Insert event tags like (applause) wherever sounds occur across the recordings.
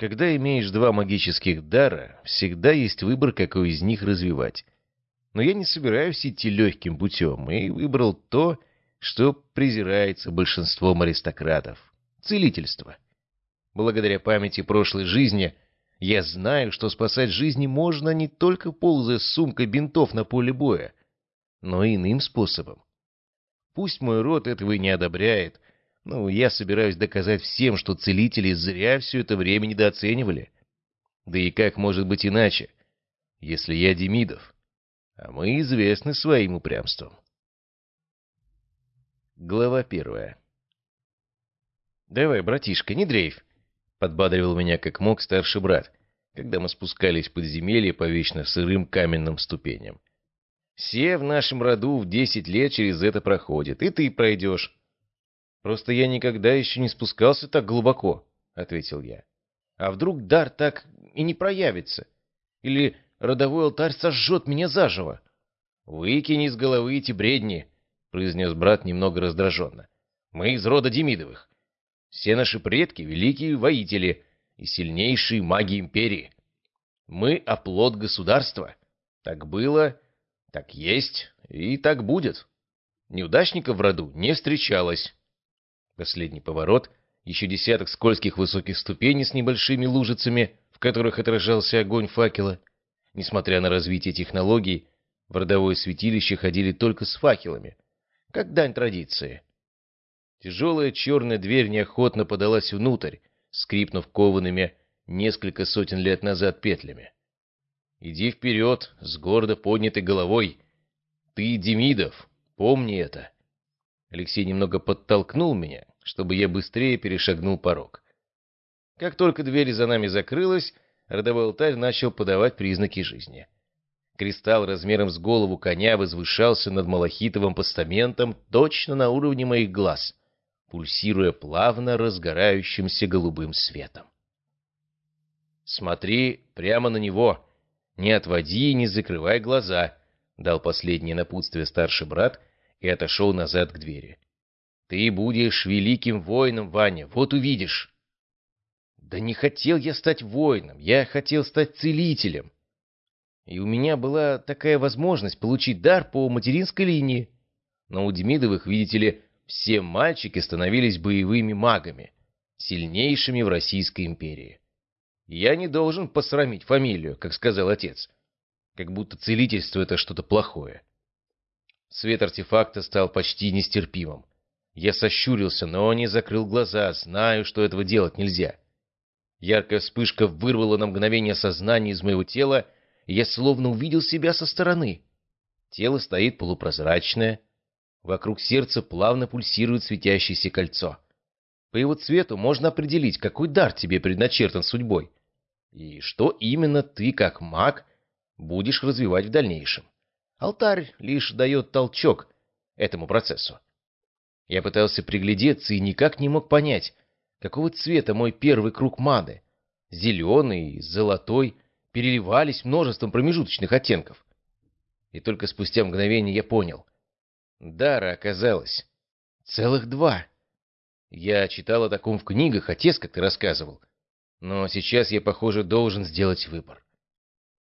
Когда имеешь два магических дара, всегда есть выбор, какой из них развивать. Но я не собираюсь идти легким путем и выбрал то, что презирается большинством аристократов — целительство. Благодаря памяти прошлой жизни я знаю, что спасать жизни можно не только ползая с сумкой бинтов на поле боя, но и иным способом. Пусть мой род этого и не одобряет, но я собираюсь доказать всем, что целители зря все это время недооценивали. Да и как может быть иначе, если я Демидов, а мы известны своим упрямством. Глава первая. «Давай, братишка, не дрейф!» — подбадривал меня как мог старший брат, когда мы спускались в подземелье по вечно сырым каменным ступеням. «Все в нашем роду в десять лет через это проходят, и ты пройдешь». «Просто я никогда еще не спускался так глубоко», — ответил я. «А вдруг дар так и не проявится? Или родовой алтарь сожжет меня заживо?» «Выкини из головы эти бредни», — произнес брат немного раздраженно. «Мы из рода Демидовых. Все наши предки — великие воители и сильнейшие маги империи. Мы — оплот государства. Так было, так есть и так будет. Неудачников в роду не встречалось». Последний поворот, еще десяток скользких высоких ступеней с небольшими лужицами, в которых отражался огонь факела. Несмотря на развитие технологий, в родовое святилище ходили только с факелами — как дань традиции. Тяжелая черная дверь неохотно подалась внутрь, скрипнув коваными несколько сотен лет назад петлями. «Иди вперед, с гордо поднятой головой. Ты Демидов, помни это». Алексей немного подтолкнул меня, чтобы я быстрее перешагнул порог. Как только дверь за нами закрылась, родовой алтарь начал подавать признаки жизни. Кристалл размером с голову коня возвышался над малахитовым постаментом точно на уровне моих глаз, пульсируя плавно разгорающимся голубым светом. «Смотри прямо на него, не отводи и не закрывай глаза», — дал последнее напутствие старший брат и отошел назад к двери. «Ты будешь великим воином, Ваня, вот увидишь». «Да не хотел я стать воином, я хотел стать целителем», и у меня была такая возможность получить дар по материнской линии. Но у Демидовых, видите ли, все мальчики становились боевыми магами, сильнейшими в Российской империи. я не должен посрамить фамилию, как сказал отец. Как будто целительство — это что-то плохое. Свет артефакта стал почти нестерпимым. Я сощурился, но не закрыл глаза, знаю, что этого делать нельзя. Яркая вспышка вырвала на мгновение сознание из моего тела, я словно увидел себя со стороны. Тело стоит полупрозрачное. Вокруг сердца плавно пульсирует светящееся кольцо. По его цвету можно определить, какой дар тебе предначертан судьбой. И что именно ты, как маг, будешь развивать в дальнейшем. Алтарь лишь дает толчок этому процессу. Я пытался приглядеться и никак не мог понять, какого цвета мой первый круг маны. Зеленый, золотой переливались множеством промежуточных оттенков. И только спустя мгновение я понял. Дара оказалось целых два. Я читал о таком в книгах, отец как-то рассказывал. Но сейчас я, похоже, должен сделать выбор.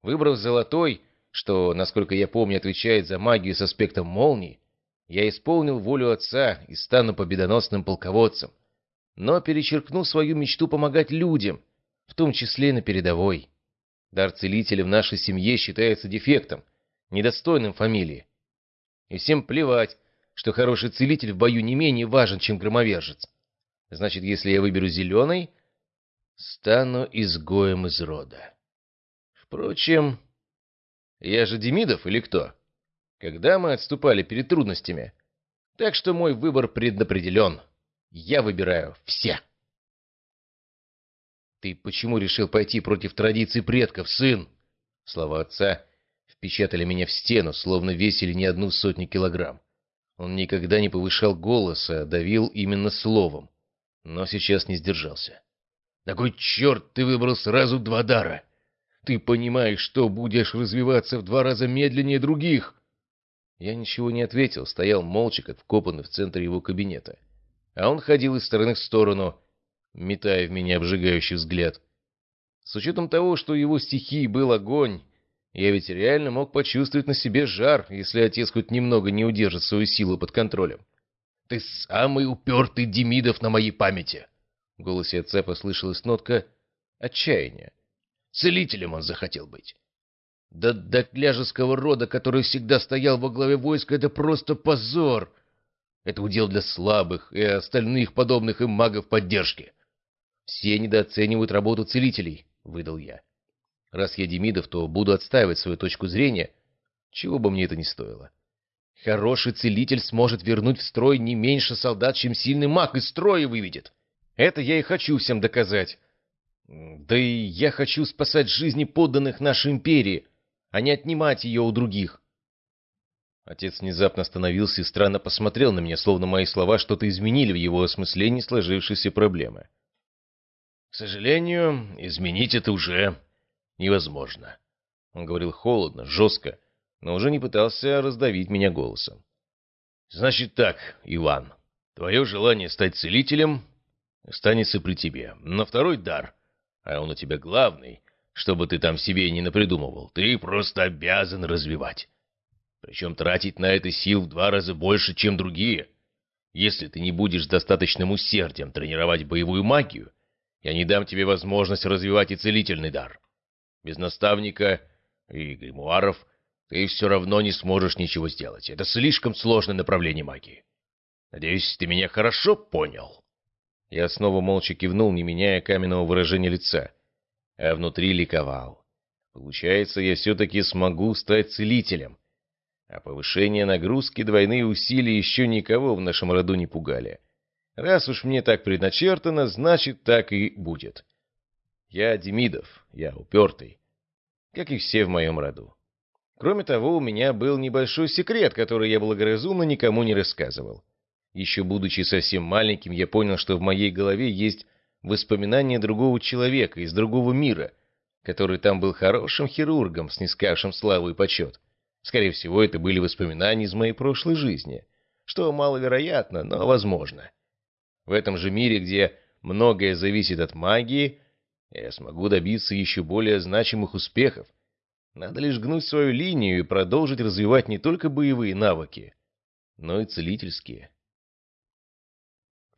Выбрав золотой, что, насколько я помню, отвечает за магию с аспектом молнии, я исполнил волю отца и стану победоносным полководцем, но перечеркнул свою мечту помогать людям, в том числе на передовой. Дар целителя в нашей семье считается дефектом, недостойным фамилии. И всем плевать, что хороший целитель в бою не менее важен, чем громовержец. Значит, если я выберу зеленый, стану изгоем из рода. Впрочем, я же Демидов или кто? Когда мы отступали перед трудностями. Так что мой выбор предопределен. Я выбираю все. «Ты почему решил пойти против традиций предков, сын?» Слова отца впечатали меня в стену, словно весили не одну сотню килограмм. Он никогда не повышал голоса, а давил именно словом. Но сейчас не сдержался. «На кой черт ты выбрал сразу два дара? Ты понимаешь, что будешь развиваться в два раза медленнее других?» Я ничего не ответил, стоял молча, как вкопанный в центре его кабинета. А он ходил из стороны в сторону, метая в меня обжигающий взгляд. С учетом того, что его стихией был огонь, я ведь реально мог почувствовать на себе жар, если отец хоть немного не удержит свою силу под контролем. «Ты самый упертый Демидов на моей памяти!» В голосе отца послышалась нотка отчаяния. «Целителем он захотел быть. Да до кляжеского рода, который всегда стоял во главе войска, это просто позор. Это удел для слабых и остальных подобных им магов поддержки. Все недооценивают работу целителей, — выдал я. Раз я Демидов, то буду отстаивать свою точку зрения, чего бы мне это ни стоило. Хороший целитель сможет вернуть в строй не меньше солдат, чем сильный маг из строя выведет. Это я и хочу всем доказать. Да и я хочу спасать жизни подданных нашей империи, а не отнимать ее у других. Отец внезапно остановился и странно посмотрел на меня, словно мои слова что-то изменили в его осмыслении сложившейся проблемы. «К сожалению, изменить это уже невозможно». Он говорил холодно, жестко, но уже не пытался раздавить меня голосом. «Значит так, Иван, твое желание стать целителем останется при тебе. Но второй дар, а он у тебя главный, чтобы ты там себе не напридумывал, ты просто обязан развивать. Причем тратить на это сил в два раза больше, чем другие. Если ты не будешь с достаточным усердием тренировать боевую магию, я не дам тебе возможность развивать и целительный дар. Без наставника и гримуаров ты все равно не сможешь ничего сделать. Это слишком сложное направление магии. Надеюсь, ты меня хорошо понял?» Я снова молча кивнул, не меняя каменного выражения лица а внутри ликовал. Получается, я все-таки смогу стать целителем. А повышение нагрузки, двойные усилия еще никого в нашем роду не пугали. Раз уж мне так предначертано, значит, так и будет. Я Демидов, я упертый, как и все в моем роду. Кроме того, у меня был небольшой секрет, который я благоразумно никому не рассказывал. Еще будучи совсем маленьким, я понял, что в моей голове есть воспоминания другого человека из другого мира, который там был хорошим хирургом, снискавшим славу и почет. Скорее всего, это были воспоминания из моей прошлой жизни, что маловероятно, но возможно. В этом же мире, где многое зависит от магии, я смогу добиться еще более значимых успехов. Надо лишь гнуть свою линию и продолжить развивать не только боевые навыки, но и целительские.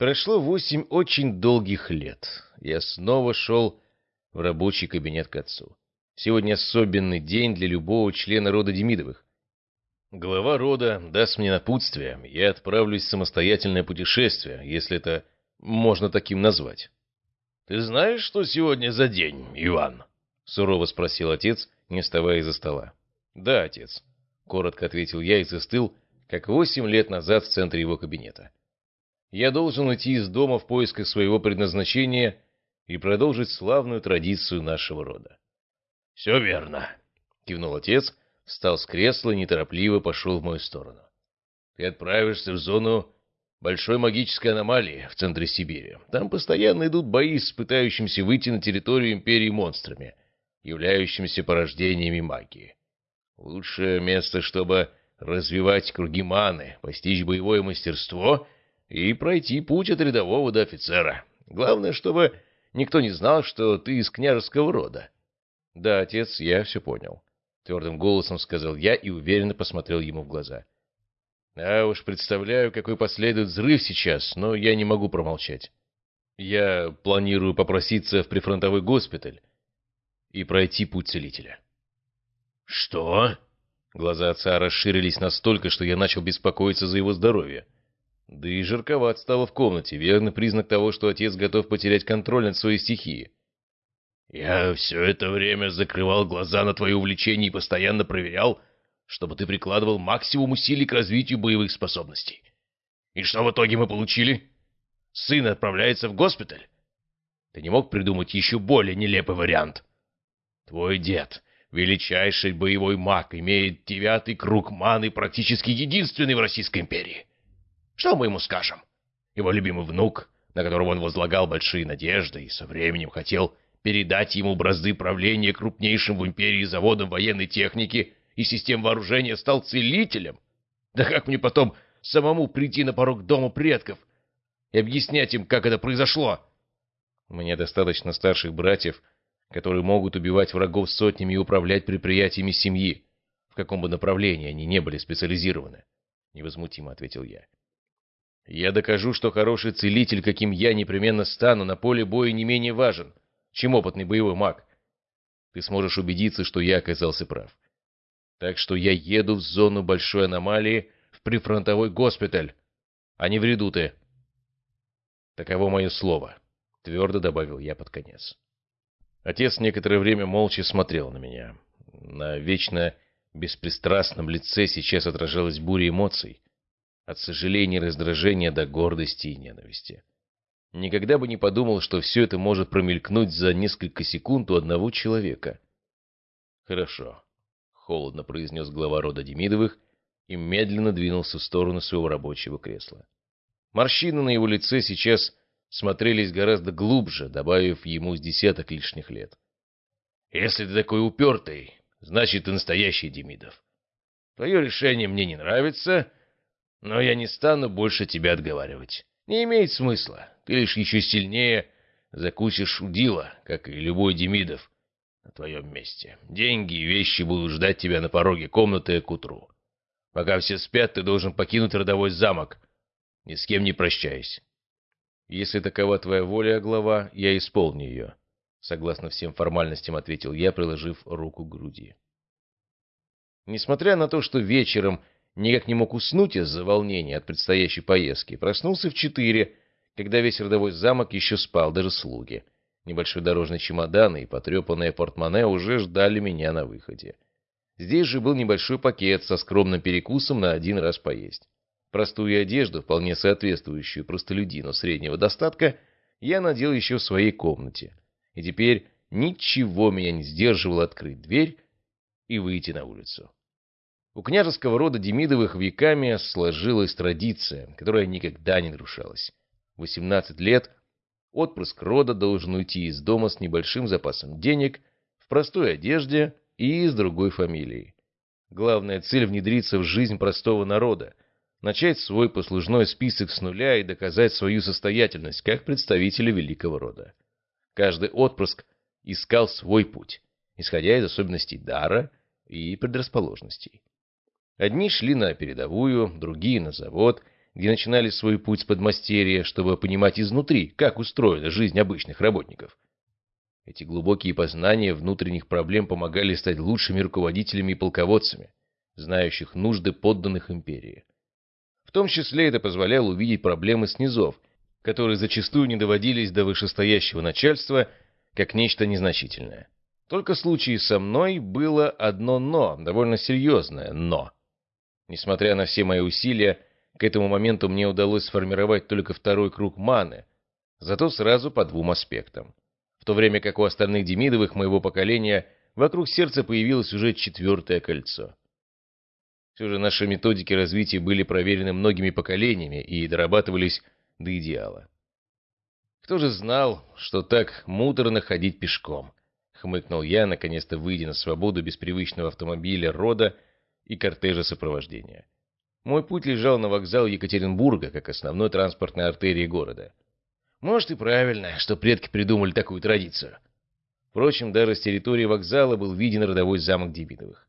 Прошло восемь очень долгих лет. Я снова шел в рабочий кабинет к отцу. Сегодня особенный день для любого члена рода Демидовых. Глава рода даст мне напутствие, я отправлюсь в самостоятельное путешествие, если это можно таким назвать. — Ты знаешь, что сегодня за день, Иван? — сурово спросил отец, не вставая из-за стола. — Да, отец, — коротко ответил я и застыл, как восемь лет назад в центре его кабинета. — я должен уйти из дома в поисках своего предназначения и продолжить славную традицию нашего рода. — Все верно, — кивнул отец, встал с кресла и неторопливо пошел в мою сторону. — Ты отправишься в зону большой магической аномалии в центре Сибири. Там постоянно идут бои с пытающимися выйти на территорию Империи монстрами, являющимися порождениями магии. Лучшее место, чтобы развивать круги маны, постичь боевое мастерство — и пройти путь от рядового до офицера. Главное, чтобы никто не знал, что ты из княжеского рода. — Да, отец, я все понял. Твердым голосом сказал я и уверенно посмотрел ему в глаза. — А уж представляю, какой последует взрыв сейчас, но я не могу промолчать. Я планирую попроситься в прифронтовой госпиталь и пройти путь целителя. — Что? Глаза отца расширились настолько, что я начал беспокоиться за его здоровье. — да и жарковат стало в комнате, верный признак того, что отец готов потерять контроль над своей стихией. «Я все это время закрывал глаза на твои увлечения и постоянно проверял, чтобы ты прикладывал максимум усилий к развитию боевых способностей. И что в итоге мы получили? Сын отправляется в госпиталь? Ты не мог придумать еще более нелепый вариант? Твой дед, величайший боевой маг, имеет девятый круг маны, практически единственный в Российской империи. Что мы ему скажем? Его любимый внук, на которого он возлагал большие надежды и со временем хотел передать ему бразды правления крупнейшим в империи заводом военной техники и систем вооружения, стал целителем? Да как мне потом самому прийти на порог дома предков и объяснять им, как это произошло? Меня достаточно старших братьев, которые могут убивать врагов сотнями и управлять предприятиями семьи, в каком бы направлении они не были специализированы, — невозмутимо ответил я. Я докажу, что хороший целитель, каким я непременно стану, на поле боя не менее важен, чем опытный боевой маг. Ты сможешь убедиться, что я оказался прав. Так что я еду в зону большой аномалии в прифронтовой госпиталь, а не в редуты. Таково мое слово, — твердо добавил я под конец. Отец некоторое время молча смотрел на меня. На вечно беспристрастном лице сейчас отражалась буря эмоций, от сожаления и раздражения до гордости и ненависти. Никогда бы не подумал, что все это может промелькнуть за несколько секунд у одного человека. «Хорошо», — холодно произнес глава рода Демидовых и медленно двинулся в сторону своего рабочего кресла. Морщины на его лице сейчас смотрелись гораздо глубже, добавив ему с десяток лишних лет. «Если ты такой упертый, значит, ты настоящий Демидов. Твое решение мне не нравится, но я не стану больше тебя отговаривать. Не имеет смысла. Ты лишь еще сильнее закусишь удила, как и любой Демидов на твоем месте. Деньги и вещи будут ждать тебя на пороге комнаты к утру. Пока все спят, ты должен покинуть родовой замок, ни с кем не прощаясь. Если такова твоя воля, глава, я исполню ее. Согласно всем формальностям, ответил я, приложив руку к груди. Несмотря на то, что вечером никак не мог уснуть из-за волнения от предстоящей поездки, проснулся в четыре, когда весь родовой замок еще спал, даже слуги. Небольшой дорожный чемодан и потрепанное портмоне уже ждали меня на выходе. Здесь же был небольшой пакет со скромным перекусом на один раз поесть. Простую одежду, вполне соответствующую простолюдину среднего достатка, я надел еще в своей комнате. И теперь ничего меня не сдерживало открыть дверь и выйти на улицу. У княжеского рода Демидовых веками сложилась традиция, которая никогда не нарушалась. 18 лет отпрыск рода должен уйти из дома с небольшим запасом денег, в простой одежде и с другой фамилией. Главная цель — внедриться в жизнь простого народа, начать свой послужной список с нуля и доказать свою состоятельность как представителя великого рода. Каждый отпрыск искал свой путь, исходя из особенностей дара и предрасположенностей. Одни шли на передовую, другие — на завод, где начинали свой путь с подмастерья, чтобы понимать изнутри, как устроена жизнь обычных работников. Эти глубокие познания внутренних проблем помогали стать лучшими руководителями и полководцами, знающих нужды подданных империи. В том числе это позволяло увидеть проблемы снизов, которые зачастую не доводились до вышестоящего начальства, как нечто незначительное. Только в случае со мной было одно «но», довольно серьезное «но». Несмотря на все мои усилия, к этому моменту мне удалось сформировать только второй круг маны, зато сразу по двум аспектам. В то время как у остальных Демидовых моего поколения вокруг сердца появилось уже четвертое кольцо. Все же наши методики развития были проверены многими поколениями и дорабатывались до идеала. Кто же знал, что так муторно ходить пешком? Хмыкнул я, наконец-то выйдя на свободу без привычного автомобиля рода и кортежа сопровождения. Мой путь лежал на вокзал Екатеринбурга, как основной транспортной артерии города. Может и правильно, что предки придумали такую традицию. Впрочем, даже с территории вокзала был виден родовой замок Демидовых.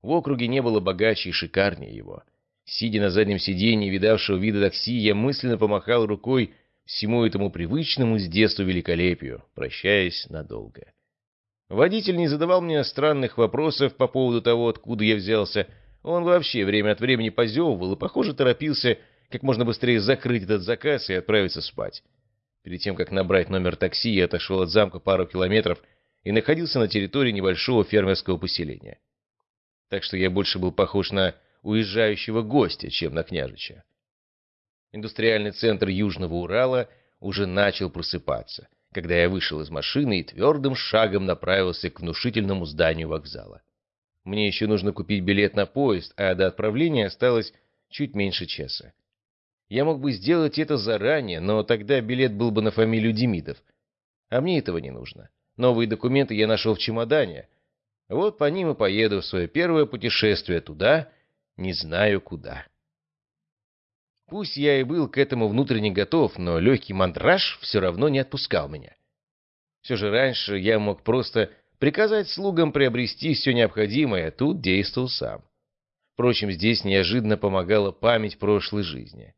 В округе не было богаче и шикарнее его. Сидя на заднем сиденье видавшего вида такси, я мысленно помахал рукой всему этому привычному с детства великолепию, прощаясь надолго. Водитель не задавал мне странных вопросов по поводу того, откуда я взялся. Он вообще время от времени позевывал и, похоже, торопился как можно быстрее закрыть этот заказ и отправиться спать. Перед тем, как набрать номер такси, я отошел от замка пару километров и находился на территории небольшого фермерского поселения так что я больше был похож на уезжающего гостя, чем на княжича. Индустриальный центр Южного Урала уже начал просыпаться, когда я вышел из машины и твердым шагом направился к внушительному зданию вокзала. Мне еще нужно купить билет на поезд, а до отправления осталось чуть меньше часа. Я мог бы сделать это заранее, но тогда билет был бы на фамилию Демидов. А мне этого не нужно. Новые документы я нашел в чемодане, вот по ним и поеду в свое первое путешествие туда, не знаю куда. Пусть я и был к этому внутренне готов, но легкий мандраж все равно не отпускал меня. Все же раньше я мог просто приказать слугам приобрести все необходимое, а тут действовал сам. Впрочем, здесь неожиданно помогала память прошлой жизни.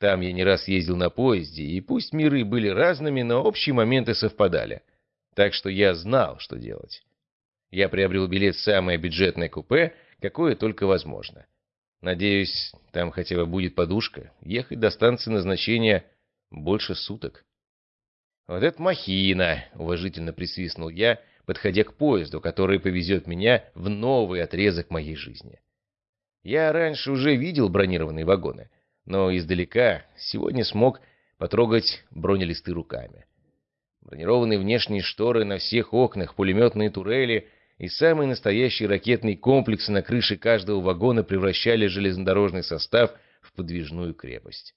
Там я не раз ездил на поезде, и пусть миры были разными, но общие моменты совпадали. Так что я знал, что делать. Я приобрел билет в самое бюджетное купе, какое только возможно. Надеюсь, там хотя бы будет подушка. Ехать до станции назначения больше суток. «Вот это махина!» — уважительно присвистнул я, подходя к поезду, который повезет меня в новый отрезок моей жизни. Я раньше уже видел бронированные вагоны, но издалека сегодня смог потрогать бронелисты руками. Бронированные внешние шторы на всех окнах, пулеметные турели и самые настоящие ракетные комплексы на крыше каждого вагона превращали железнодорожный состав в подвижную крепость.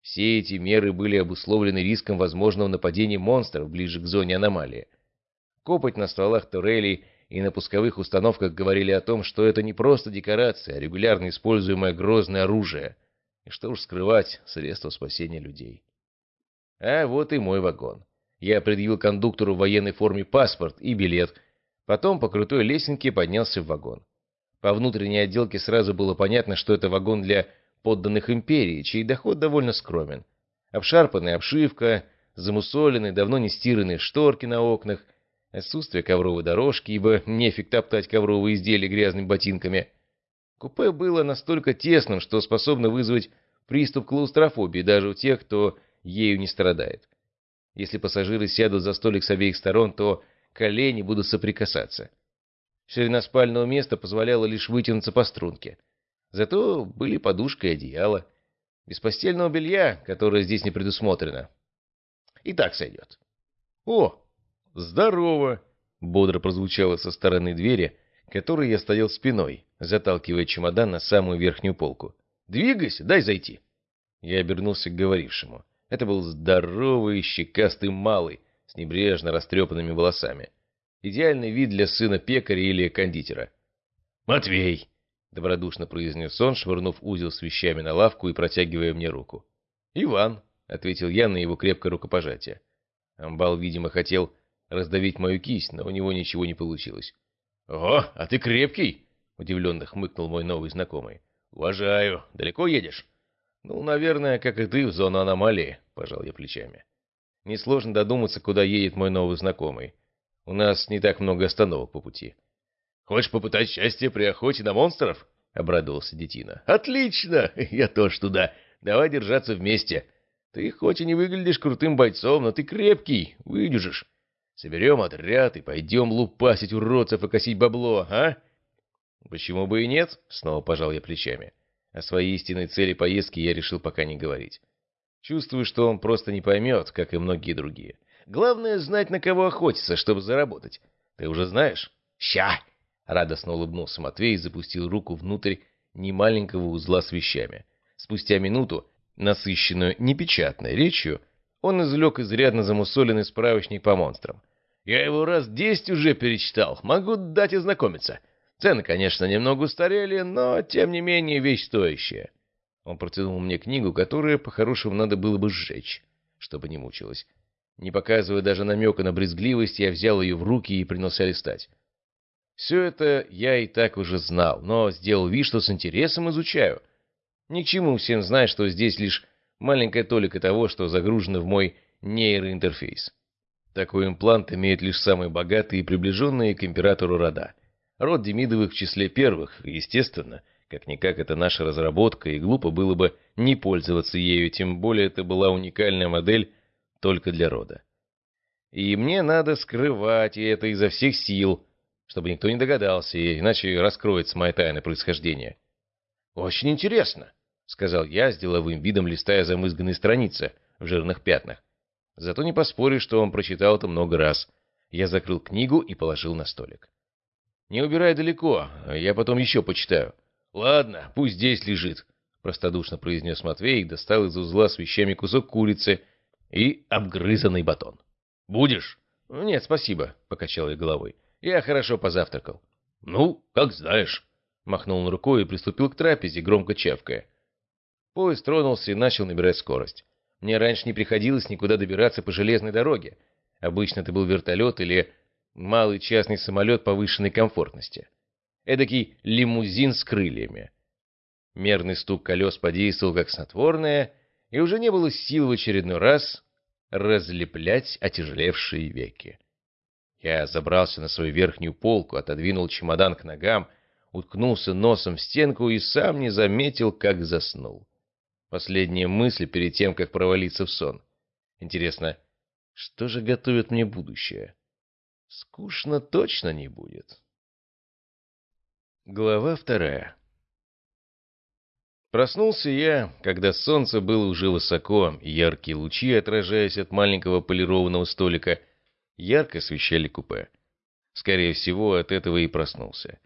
Все эти меры были обусловлены риском возможного нападения монстров ближе к зоне аномалии. Копоть на стволах турелей и на пусковых установках говорили о том, что это не просто декорация, а регулярно используемое грозное оружие. И что уж скрывать, средство спасения людей. А вот и мой вагон. Я предъявил кондуктору в военной форме паспорт и билет, потом по крутой лесенке поднялся в вагон. По внутренней отделке сразу было понятно, что это вагон для подданных империи, чей доход довольно скромен. Обшарпанная обшивка, замусоленные, давно не стиранные шторки на окнах, отсутствие ковровой дорожки, ибо нефиг топтать ковровые изделия грязными ботинками. Купе было настолько тесным, что способно вызвать приступ клаустрофобии даже у тех, кто ею не страдает. Если пассажиры сядут за столик с обеих сторон, то колени будут соприкасаться. Ширина спального места позволяла лишь вытянуться по струнке. Зато были подушка и одеяло. Без постельного белья, которое здесь не предусмотрено. И так сойдет. «О, здорово!» — бодро прозвучало со стороны двери, которой я стоял спиной, заталкивая чемодан на самую верхнюю полку. «Двигайся, дай зайти!» Я обернулся к говорившему. Это был здоровый, щекастый малый, с небрежно растрепанными волосами. Идеальный вид для сына пекаря или кондитера. «Матвей!» добродушно произнес он, швырнув узел с вещами на лавку и протягивая мне руку. «Иван», — ответил я на его крепкое рукопожатие. Амбал, видимо, хотел раздавить мою кисть, но у него ничего не получилось. «О, а ты крепкий!» — удивленно хмыкнул мой новый знакомый. «Уважаю. Далеко едешь?» «Ну, наверное, как и ты, в зону аномалии», — пожал я плечами. «Несложно додуматься, куда едет мой новый знакомый. У нас не так много остановок по пути». Хочешь попытать счастье при охоте на монстров?» — обрадовался Детина. «Отлично! (laughs) Я тоже туда. Давай держаться вместе. Ты хоть и не выглядишь крутым бойцом, но ты крепкий, выдержишь. Соберем отряд и пойдем лупасить уродцев и косить бабло, а?» «Почему бы и нет?» — снова пожал я плечами. О своей истинной цели поездки я решил пока не говорить. Чувствую, что он просто не поймет, как и многие другие. Главное — знать, на кого охотиться, чтобы заработать. Ты уже знаешь? Ща! Радостно улыбнулся Матвей и запустил руку внутрь немаленького узла с вещами. Спустя минуту, насыщенную непечатной речью, он извлек изрядно замусоленный справочник по монстрам. «Я его раз десять уже перечитал, могу дать ознакомиться. Цены, конечно, немного устарели, но, тем не менее, вещь стоящая». Он протянул мне книгу, которую, по-хорошему, надо было бы сжечь, чтобы не мучилась. Не показывая даже намека на брезгливость, я взял ее в руки и принялся листать. Все это я и так уже знал, но сделал вид, что с интересом изучаю. Ни к чему всем знать, что здесь лишь маленькая толика того, что загружено в мой нейроинтерфейс. Такой имплант имеют лишь самые богатые и приближенные к императору рода. Род Демидовых в числе первых, естественно, как-никак это наша разработка, и глупо было бы не пользоваться ею, тем более это была уникальная модель только для рода. И мне надо скрывать это изо всех сил, чтобы никто не догадался, иначе раскроется моя тайна происхождения. «Очень интересно», — сказал я с деловым видом, листая замызганные страницы в жирных пятнах. Зато не поспоришь, что он прочитал это много раз. Я закрыл книгу и положил на столик. «Не убирай далеко, я потом еще почитаю». «Ладно, пусть здесь лежит», — простодушно произнес Матвей и достал из узла с вещами кусок курицы и обгрызанный батон. «Будешь?» «Нет, спасибо», — покачал я головой. Я хорошо позавтракал. «Ну, как знаешь», — махнул он рукой и приступил к трапезе, громко чавкая. Поезд тронулся и начал набирать скорость. Мне раньше не приходилось никуда добираться по железной дороге, Обычно это был вертолет или малый частный самолет повышенной комфортности. Эдакий лимузин с крыльями. Мерный стук колес подействовал как снотворное, и уже не было сил в очередной раз разлеплять отяжелевшие веки. Я забрался на свою верхнюю полку, отодвинул чемодан к ногам, уткнулся носом в стенку и сам не заметил, как заснул. Последняя мысль перед тем, как провалиться в сон. Интересно, что же готовит мне будущее? Скучно точно не будет. Глава вторая. Проснулся я, когда солнце было уже высоко, и яркие лучи, отражаясь от маленького полированного столика, ярко освещали купе. Скорее всего, от этого и проснулся.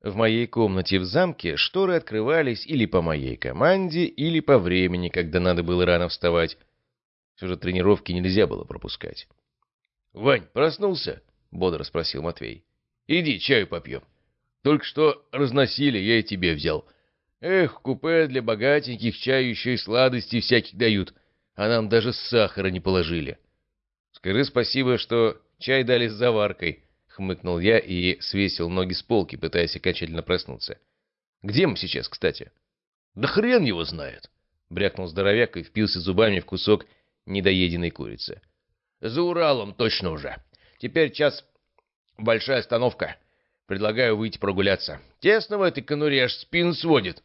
В моей комнате в замке шторы открывались или по моей команде, или по времени, когда надо было рано вставать. Все же тренировки нельзя было пропускать. «Вань, проснулся?» — бодро спросил Матвей. «Иди, чаю попьем. Только что разносили, я и тебе взял. Эх, купе для богатеньких чаю еще и сладости всяких дают, а нам даже сахара не положили». «Скажи спасибо, что чай дали с заваркой», — хмыкнул я и свесил ноги с полки, пытаясь окончательно проснуться. «Где мы сейчас, кстати?» «Да хрен его знает», — брякнул здоровяк и впился зубами в кусок недоеденной курицы. «За Уралом точно уже. Теперь час большая остановка. Предлагаю выйти прогуляться. Тесно в этой конуре, аж спину сводит».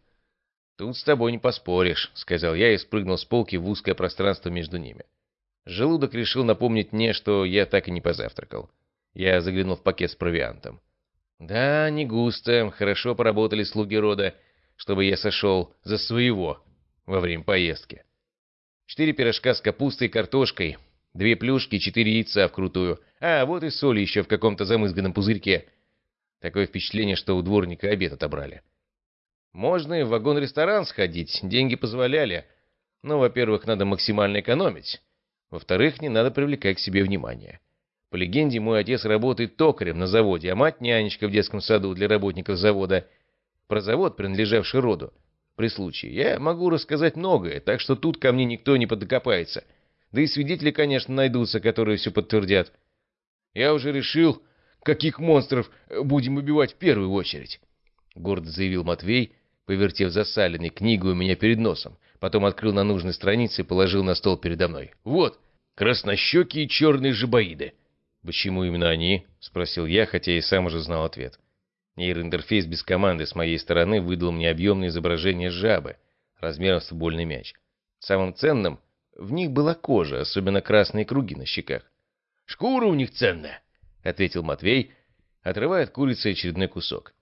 «Тут с тобой не поспоришь», — сказал я и спрыгнул с полки в узкое пространство между ними. Желудок решил напомнить мне, что я так и не позавтракал. Я заглянул в пакет с провиантом. Да, не густо, хорошо поработали слуги рода, чтобы я сошел за своего во время поездки. Четыре пирожка с капустой и картошкой, две плюшки, четыре яйца вкрутую, а вот и соль еще в каком-то замызганном пузырьке. Такое впечатление, что у дворника обед отобрали. Можно и в вагон-ресторан сходить, деньги позволяли. Но, во-первых, надо максимально экономить. Во-вторых, не надо привлекать к себе внимание. По легенде, мой отец работает токарем на заводе, а мать нянечка в детском саду для работников завода. Про завод, принадлежавший роду. При случае, я могу рассказать многое, так что тут ко мне никто не подокопается. Да и свидетели, конечно, найдутся, которые все подтвердят. Я уже решил, каких монстров будем убивать в первую очередь. Гордо заявил Матвей, повертев засаленной книгу у меня перед носом. Потом открыл на нужной странице и положил на стол передо мной. «Вот, краснощекие черные жабоиды». «Почему именно они?» — спросил я, хотя и сам уже знал ответ. Нейроинтерфейс без команды с моей стороны выдал мне объемное изображение жабы, размером с футбольный мяч. Самым ценным в них была кожа, особенно красные круги на щеках. «Шкура у них ценная», — ответил Матвей, отрывая от курицы очередной кусок.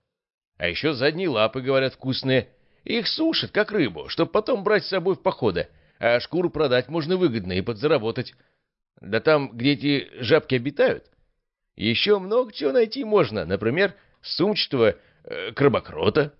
«А еще задние лапы, говорят, вкусные. Их сушат, как рыбу, чтобы потом брать с собой в походы, а шкуру продать можно выгодно и подзаработать. Да там, где эти жабки обитают, еще много чего найти можно, например, сумчатого э, крабокрота.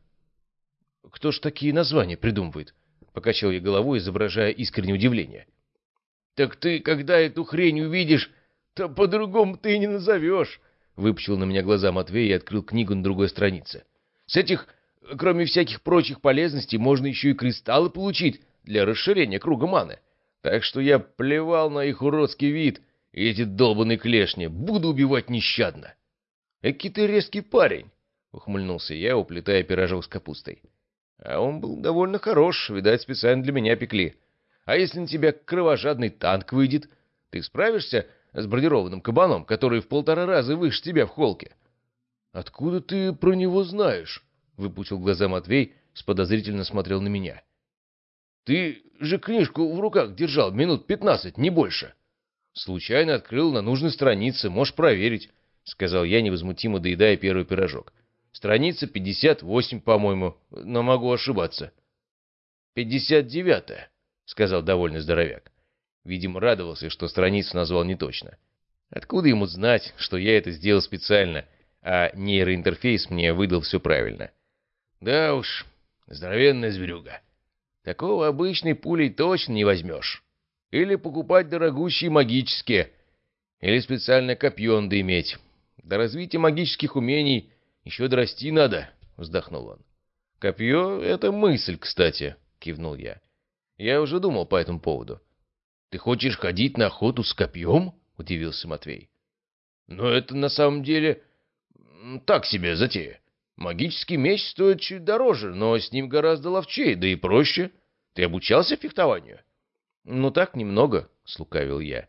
— Кто ж такие названия придумывает? — покачал я головой, изображая искреннее удивление. — Так ты, когда эту хрень увидишь, то по-другому ты и не назовешь, — выпучил на меня глаза Матвей и открыл книгу на другой странице. — С этих Кроме всяких прочих полезностей, можно еще и кристаллы получить для расширения круга маны. Так что я плевал на их уродский вид и эти долбаные клешни. Буду убивать нещадно. «Эки ты резкий парень!» — ухмыльнулся я, уплетая пирожок с капустой. А он был довольно хорош, видать, специально для меня пекли. А если на тебя кровожадный танк выйдет, ты справишься с бронированным кабаном, который в полтора раза выше тебя в холке? — Откуда ты про него знаешь? Выпучил глаза Матвей, с подозрительно смотрел на меня. «Ты же книжку в руках держал минут пятнадцать, не больше». «Случайно открыл на нужной странице, можешь проверить», — сказал я, невозмутимо доедая первый пирожок. «Страница пятьдесят восемь, по-моему, но могу ошибаться». «Пятьдесят девятая», — сказал довольный здоровяк. Видимо, радовался, что страницу назвал не точно. Откуда ему знать, что я это сделал специально, а нейроинтерфейс мне выдал все правильно? Да уж, здоровенная зверюга. Такого обычной пулей точно не возьмешь. Или покупать дорогущие магические, или специальное копье надо иметь. До развития магических умений еще дорасти надо, — вздохнул он. — Копье — это мысль, кстати, — кивнул я. Я уже думал по этому поводу. — Ты хочешь ходить на охоту с копьем? — удивился Матвей. «Но это на самом деле так себе затея. Магический меч стоит чуть дороже, но с ним гораздо ловчее, да и проще. Ты обучался фехтованию?» «Ну так, немного», — слукавил я.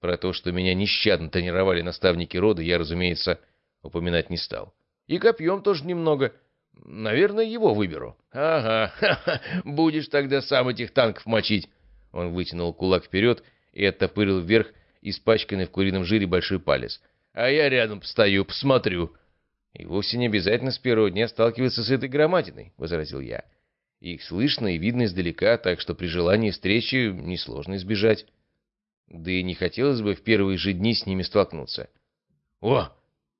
Про то, что меня нещадно тренировали наставники рода, я, разумеется, упоминать не стал. «И копьем тоже немного. Наверное, его выберу». «Ага, (laughs) ха -ха, будешь тогда сам этих танков мочить». Он вытянул кулак вперед и оттопырил вверх испачканный в курином жире большой палец. «А я рядом постою, посмотрю». «И вовсе не обязательно с первого дня сталкиваться с этой громадиной», — возразил я. «Их слышно и видно издалека, так что при желании встречи несложно избежать. Да и не хотелось бы в первые же дни с ними столкнуться». «О,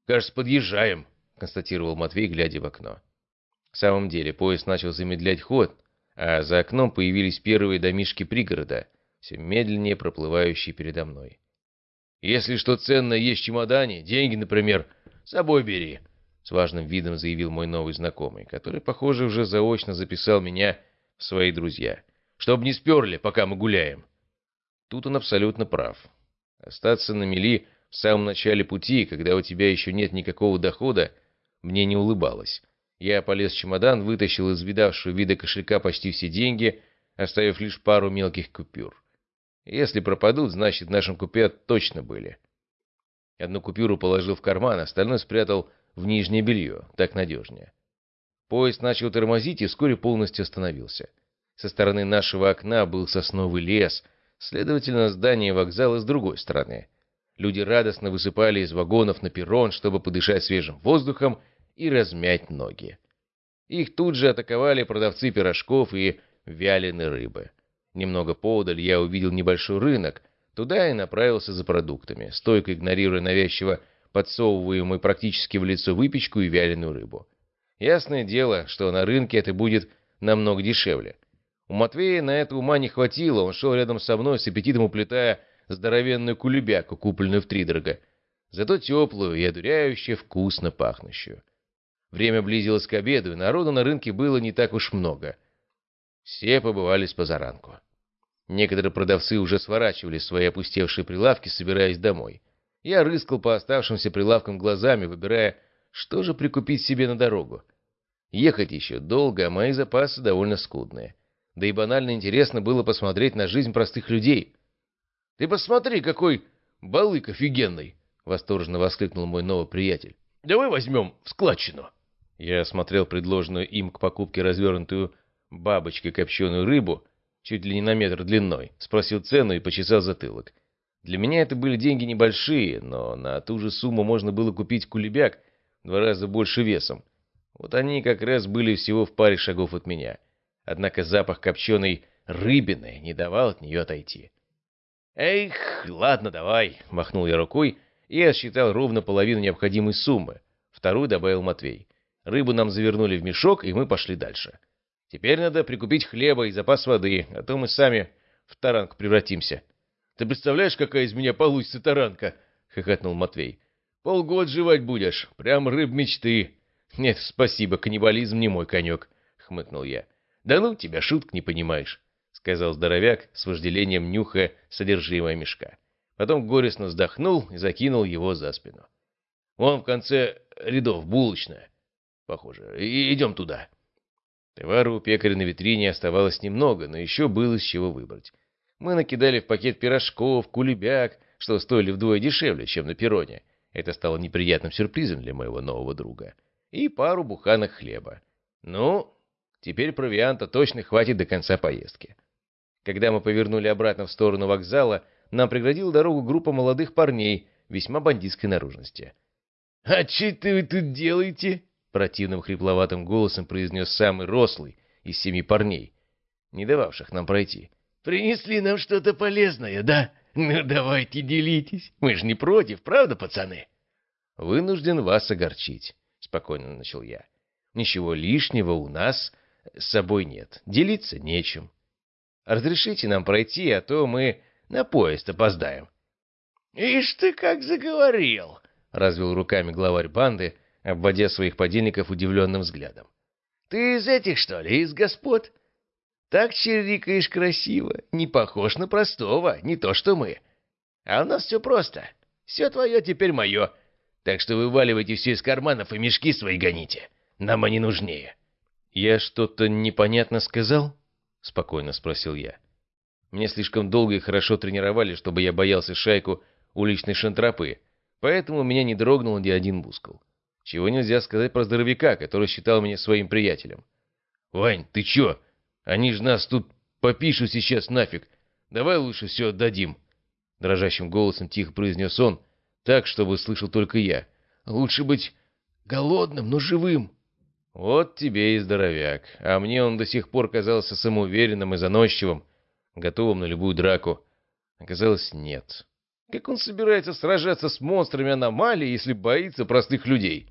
кажется, подъезжаем», — констатировал Матвей, глядя в окно. В самом деле, поезд начал замедлять ход, а за окном появились первые домишки пригорода, все медленнее проплывающие передо мной. «Если что ценное есть в чемодане, деньги, например, с собой бери», с важным видом заявил мой новый знакомый, который, похоже, уже заочно записал меня в свои друзья. «Чтоб не сперли, пока мы гуляем». Тут он абсолютно прав. Остаться на мели в самом начале пути, когда у тебя еще нет никакого дохода, мне не улыбалось. Я полез в чемодан, вытащил из видавшего вида кошелька почти все деньги, оставив лишь пару мелких купюр. Если пропадут, значит, в нашем купе точно были. Одну купюру положил в карман, остальное спрятал в нижнее белье, так надежнее. Поезд начал тормозить и вскоре полностью остановился. Со стороны нашего окна был сосновый лес, следовательно, здание вокзала с другой стороны. Люди радостно высыпали из вагонов на перрон, чтобы подышать свежим воздухом и размять ноги. Их тут же атаковали продавцы пирожков и вяленой рыбы. Немного поодаль я увидел небольшой рынок, туда и направился за продуктами, стойко игнорируя навязчиво подсовываемую практически в лицо выпечку и вяленую рыбу. Ясное дело, что на рынке это будет намного дешевле. У Матвея на это ума не хватило, он шел рядом со мной с аппетитом уплетая здоровенную кулебяку, купленную втридорога, зато теплую и одуряюще вкусно пахнущую. Время близилось к обеду, и народу на рынке было не так уж много. Все побывали с позаранку. Некоторые продавцы уже сворачивали свои опустевшие прилавки, собираясь домой. Я рыскал по оставшимся прилавкам глазами, выбирая, что же прикупить себе на дорогу. Ехать еще долго, а мои запасы довольно скудные. Да и банально интересно было посмотреть на жизнь простых людей. «Ты посмотри, какой балык офигенный!» — восторженно воскликнул мой новый приятель. «Давай возьмем в складчину!» Я осмотрел предложенную им к покупке развернутую бабочкой копченую рыбу, чуть ли не на метр длиной, спросил цену и почесал затылок. Для меня это были деньги небольшие, но на ту же сумму можно было купить кулебяк в два раза больше весом. Вот они как раз были всего в паре шагов от меня. Однако запах копченой рыбины не давал от нее отойти. «Эх, ладно, давай», — махнул я рукой и отсчитал ровно половину необходимой суммы. Вторую добавил Матвей. Рыбу нам завернули в мешок, и мы пошли дальше. Теперь надо прикупить хлеба и запас воды, а то мы сами в таранг превратимся. Ты представляешь, какая из меня получится таранка? — хохотнул Матвей. — Полгода жевать будешь. Прям рыб мечты. — Нет, спасибо, каннибализм не мой конек, — хмыкнул я. — Да ну, тебя шуток не понимаешь, — сказал здоровяк с вожделением нюхая содержимое мешка. Потом горестно вздохнул и закинул его за спину. — Вон в конце рядов булочная. Похоже. И идем туда. Товара у пекаря на витрине оставалось немного, но еще было с чего выбрать. Мы накидали в пакет пирожков, кулебяк, что стоили вдвое дешевле, чем на перроне. Это стало неприятным сюрпризом для моего нового друга. И пару буханок хлеба. Ну, теперь провианта точно хватит до конца поездки. Когда мы повернули обратно в сторону вокзала, нам преградила дорогу группа молодых парней весьма бандитской наружности. «А что вы тут делаете?» Противным хрипловатым голосом произнес самый рослый из семи парней, не дававших нам пройти. Принесли нам что-то полезное, да? Ну, давайте делитесь. Мы же не против, правда, пацаны?» «Вынужден вас огорчить», — спокойно начал я. «Ничего лишнего у нас с собой нет. Делиться нечем. Разрешите нам пройти, а то мы на поезд опоздаем». «Ишь ты как заговорил!» — развел руками главарь банды, обводя своих подельников удивленным взглядом. «Ты из этих, что ли, из господ?» Так чирикаешь красиво, не похож на простого, не то что мы. А у нас все просто. Все твое теперь мое. Так что вываливайте все из карманов и мешки свои гоните. Нам они нужнее. «Я что-то непонятно сказал?» — спокойно спросил я. Мне слишком долго и хорошо тренировали, чтобы я боялся шайку уличной шантропы, поэтому меня не дрогнул ни один мускул. Чего нельзя сказать про здоровяка, который считал меня своим приятелем. «Вань, ты чё? Они ж нас тут попишут сейчас нафиг. Давай лучше все отдадим». Дрожащим голосом тихо произнес он, так, чтобы слышал только я. «Лучше быть голодным, но живым». Вот тебе и здоровяк. А мне он до сих пор казался самоуверенным и заносчивым, готовым на любую драку. Оказалось, нет. Как он собирается сражаться с монстрами аномалии, если боится простых людей?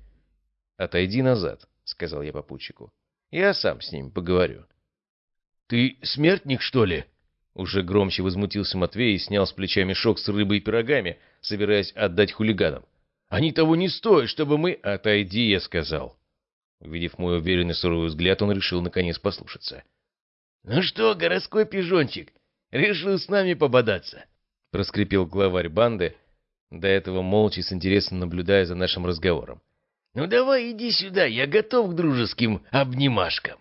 «Отойди назад», — сказал я попутчику. «Я сам с ним поговорю». «Ты смертник, что ли?» Уже громче возмутился Матвей и снял с плеча мешок с рыбой и пирогами, собираясь отдать хулиганам. «Они того не стоят, чтобы мы...» «Отойди», — я сказал. Увидев мой уверенный суровый взгляд, он решил наконец послушаться. «Ну что, городской пижончик, решил с нами пободаться?» — проскрипел главарь банды, до этого молча и с интересом наблюдая за нашим разговором. «Ну давай иди сюда, я готов к дружеским обнимашкам!»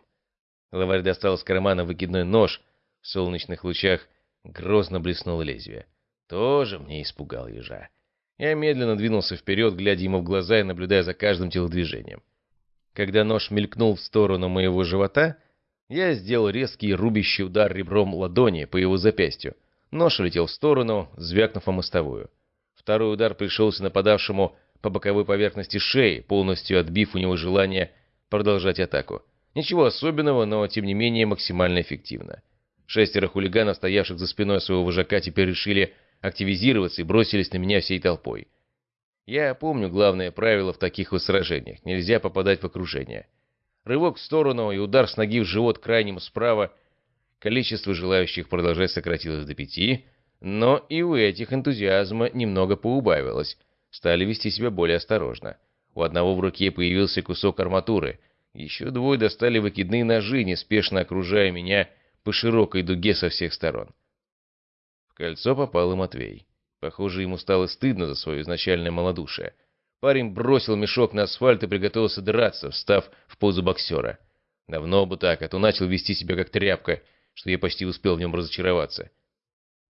Главарь достал из кармана выкидной нож, в солнечных лучах грозно блеснуло лезвие. Тоже мне испугал ежа. Я медленно двинулся вперед, глядя ему в глаза и наблюдая за каждым телодвижением. Когда нож мелькнул в сторону моего живота, я сделал резкий рубящий удар ребром ладони по его запястью. Нож улетел в сторону, звякнув о мостовую. Второй удар пришелся нападавшему по боковой поверхности шеи, полностью отбив у него желание продолжать атаку. Ничего особенного, но тем не менее максимально эффективно. Шестеро хулиганов, стоявших за спиной своего вожака, теперь решили активизироваться и бросились на меня всей толпой. Я помню главное правило в таких вот сражениях. Нельзя попадать в окружение. Рывок в сторону и удар с ноги в живот крайнему справа. Количество желающих продолжать сократилось до пяти, но и у этих энтузиазма немного поубавилось. Стали вести себя более осторожно. У одного в руке появился кусок арматуры. Еще двое достали выкидные ножи, неспешно окружая меня по широкой дуге со всех сторон. В кольцо попал и Матвей. Похоже, ему стало стыдно за свое изначальное малодушие. Парень бросил мешок на асфальт и приготовился драться, встав в позу боксера. Давно бы так, а то начал вести себя как тряпка, что я почти успел в нем разочароваться.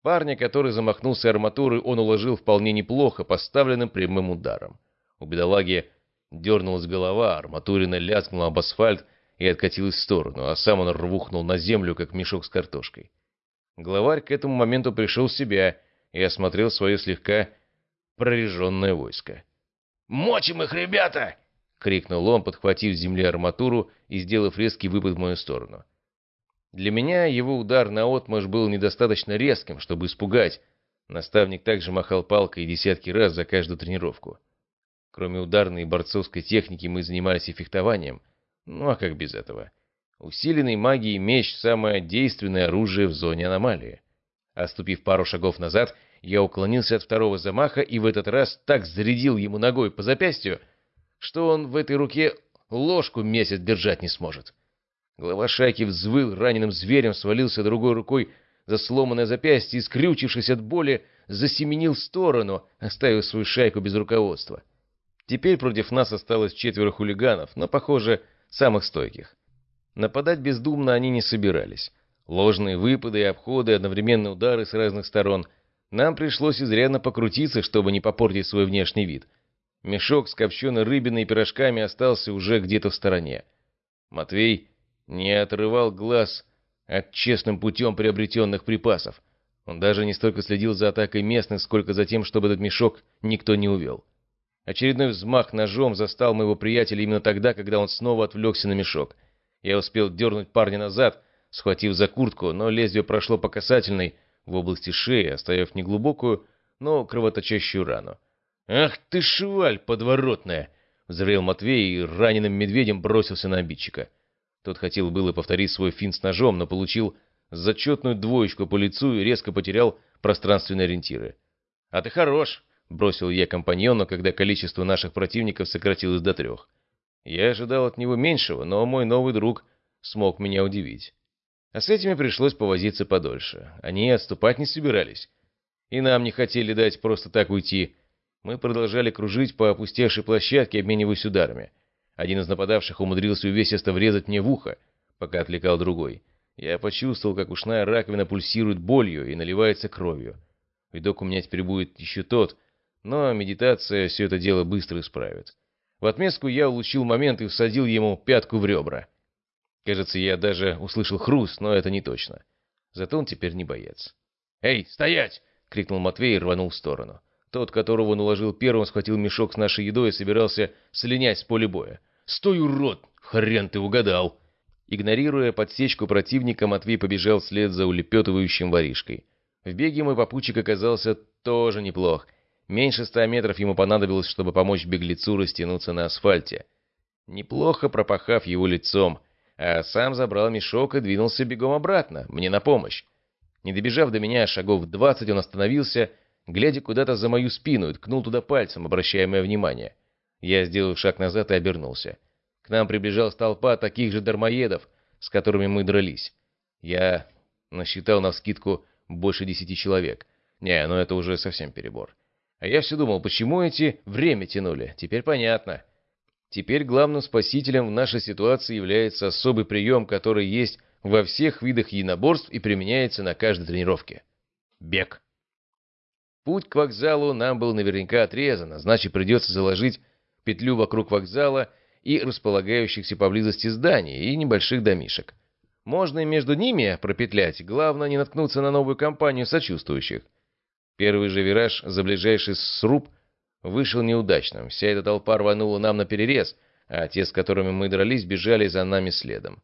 Парня, который замахнулся арматурой, он уложил вполне неплохо, поставленным прямым ударом. У бедолаги дернулась голова, арматурина лязгнула об асфальт и откатилась в сторону, а сам он рвухнул на землю, как мешок с картошкой. Главарь к этому моменту пришел в себя и осмотрел свое слегка прореженное войско. «Мочим их, ребята!» — крикнул он, подхватив с земли арматуру и сделав резкий выпад в мою сторону. Для меня его удар на отмашь был недостаточно резким, чтобы испугать. Наставник также махал палкой десятки раз за каждую тренировку. Кроме ударной и борцовской техники мы занимались и фехтованием. Ну а как без этого? Усиленный магией меч — самое действенное оружие в зоне аномалии. Оступив пару шагов назад, я уклонился от второго замаха и в этот раз так зарядил ему ногой по запястью, что он в этой руке ложку месяц держать не сможет. Глава шайки взвыл раненым зверем, свалился другой рукой за сломанное запястье и, скрючившись от боли, засеменил в сторону, оставив свою шайку без руководства. Теперь против нас осталось четверо хулиганов, но, похоже, самых стойких. Нападать бездумно они не собирались. Ложные выпады и обходы, одновременные удары с разных сторон. Нам пришлось изрядно покрутиться, чтобы не попортить свой внешний вид. Мешок с копченой рыбиной и пирожками остался уже где-то в стороне. Матвей не отрывал глаз от честным путем приобретенных припасов. Он даже не столько следил за атакой местных, сколько за тем, чтобы этот мешок никто не увел. Очередной взмах ножом застал моего приятеля именно тогда, когда он снова отвлекся на мешок. Я успел дернуть парня назад, схватив за куртку, но лезвие прошло по касательной в области шеи, оставив неглубокую, но кровоточащую рану. «Ах ты, шваль подворотная!» — взревел Матвей и раненым медведем бросился на обидчика. Тот хотел было повторить свой финт с ножом, но получил зачетную двоечку по лицу и резко потерял пространственные ориентиры. «А ты хорош!» — бросил я компаньону, когда количество наших противников сократилось до трех. Я ожидал от него меньшего, но мой новый друг смог меня удивить. А с этими пришлось повозиться подольше. Они отступать не собирались. И нам не хотели дать просто так уйти. Мы продолжали кружить по опустевшей площадке, обмениваясь ударами. Один из нападавших умудрился увесисто врезать мне в ухо, пока отвлекал другой. Я почувствовал, как ушная раковина пульсирует болью и наливается кровью. Видок у меня теперь будет еще тот, но медитация все это дело быстро исправит. В отместку я улучил момент и всадил ему пятку в ребра. Кажется, я даже услышал хруст, но это не точно. Зато он теперь не боец. «Эй, стоять!» — крикнул Матвей и рванул в сторону. Тот, которого он уложил первым, схватил мешок с нашей едой и собирался слинять с поля боя. «Стой, урод! Хрен ты угадал!» Игнорируя подсечку противника, Матвей побежал вслед за улепетывающим воришкой. В беге мой попутчик оказался тоже неплох. Меньше ста метров ему понадобилось, чтобы помочь беглецу растянуться на асфальте. Неплохо пропахав его лицом, а сам забрал мешок и двинулся бегом обратно, мне на помощь. Не добежав до меня шагов двадцать, он остановился, глядя куда-то за мою спину и ткнул туда пальцем, обращая мое внимание. Я сделал шаг назад и обернулся. К нам приближалась толпа таких же дармоедов, с которыми мы дрались. Я насчитал навскидку больше десяти человек. Не, ну это уже совсем перебор. А я все думал, почему эти время тянули. Теперь понятно. Теперь главным спасителем в нашей ситуации является особый прием, который есть во всех видах единоборств и применяется на каждой тренировке. Бег. Путь к вокзалу нам был наверняка отрезан, а значит придется заложить петлю вокруг вокзала и располагающихся поблизости зданий и небольших домишек. Можно и между ними пропетлять, главное не наткнуться на новую компанию сочувствующих. Первый же вираж за ближайший сруб вышел неудачным. Вся эта толпа рванула нам на перерез, а те, с которыми мы дрались, бежали за нами следом.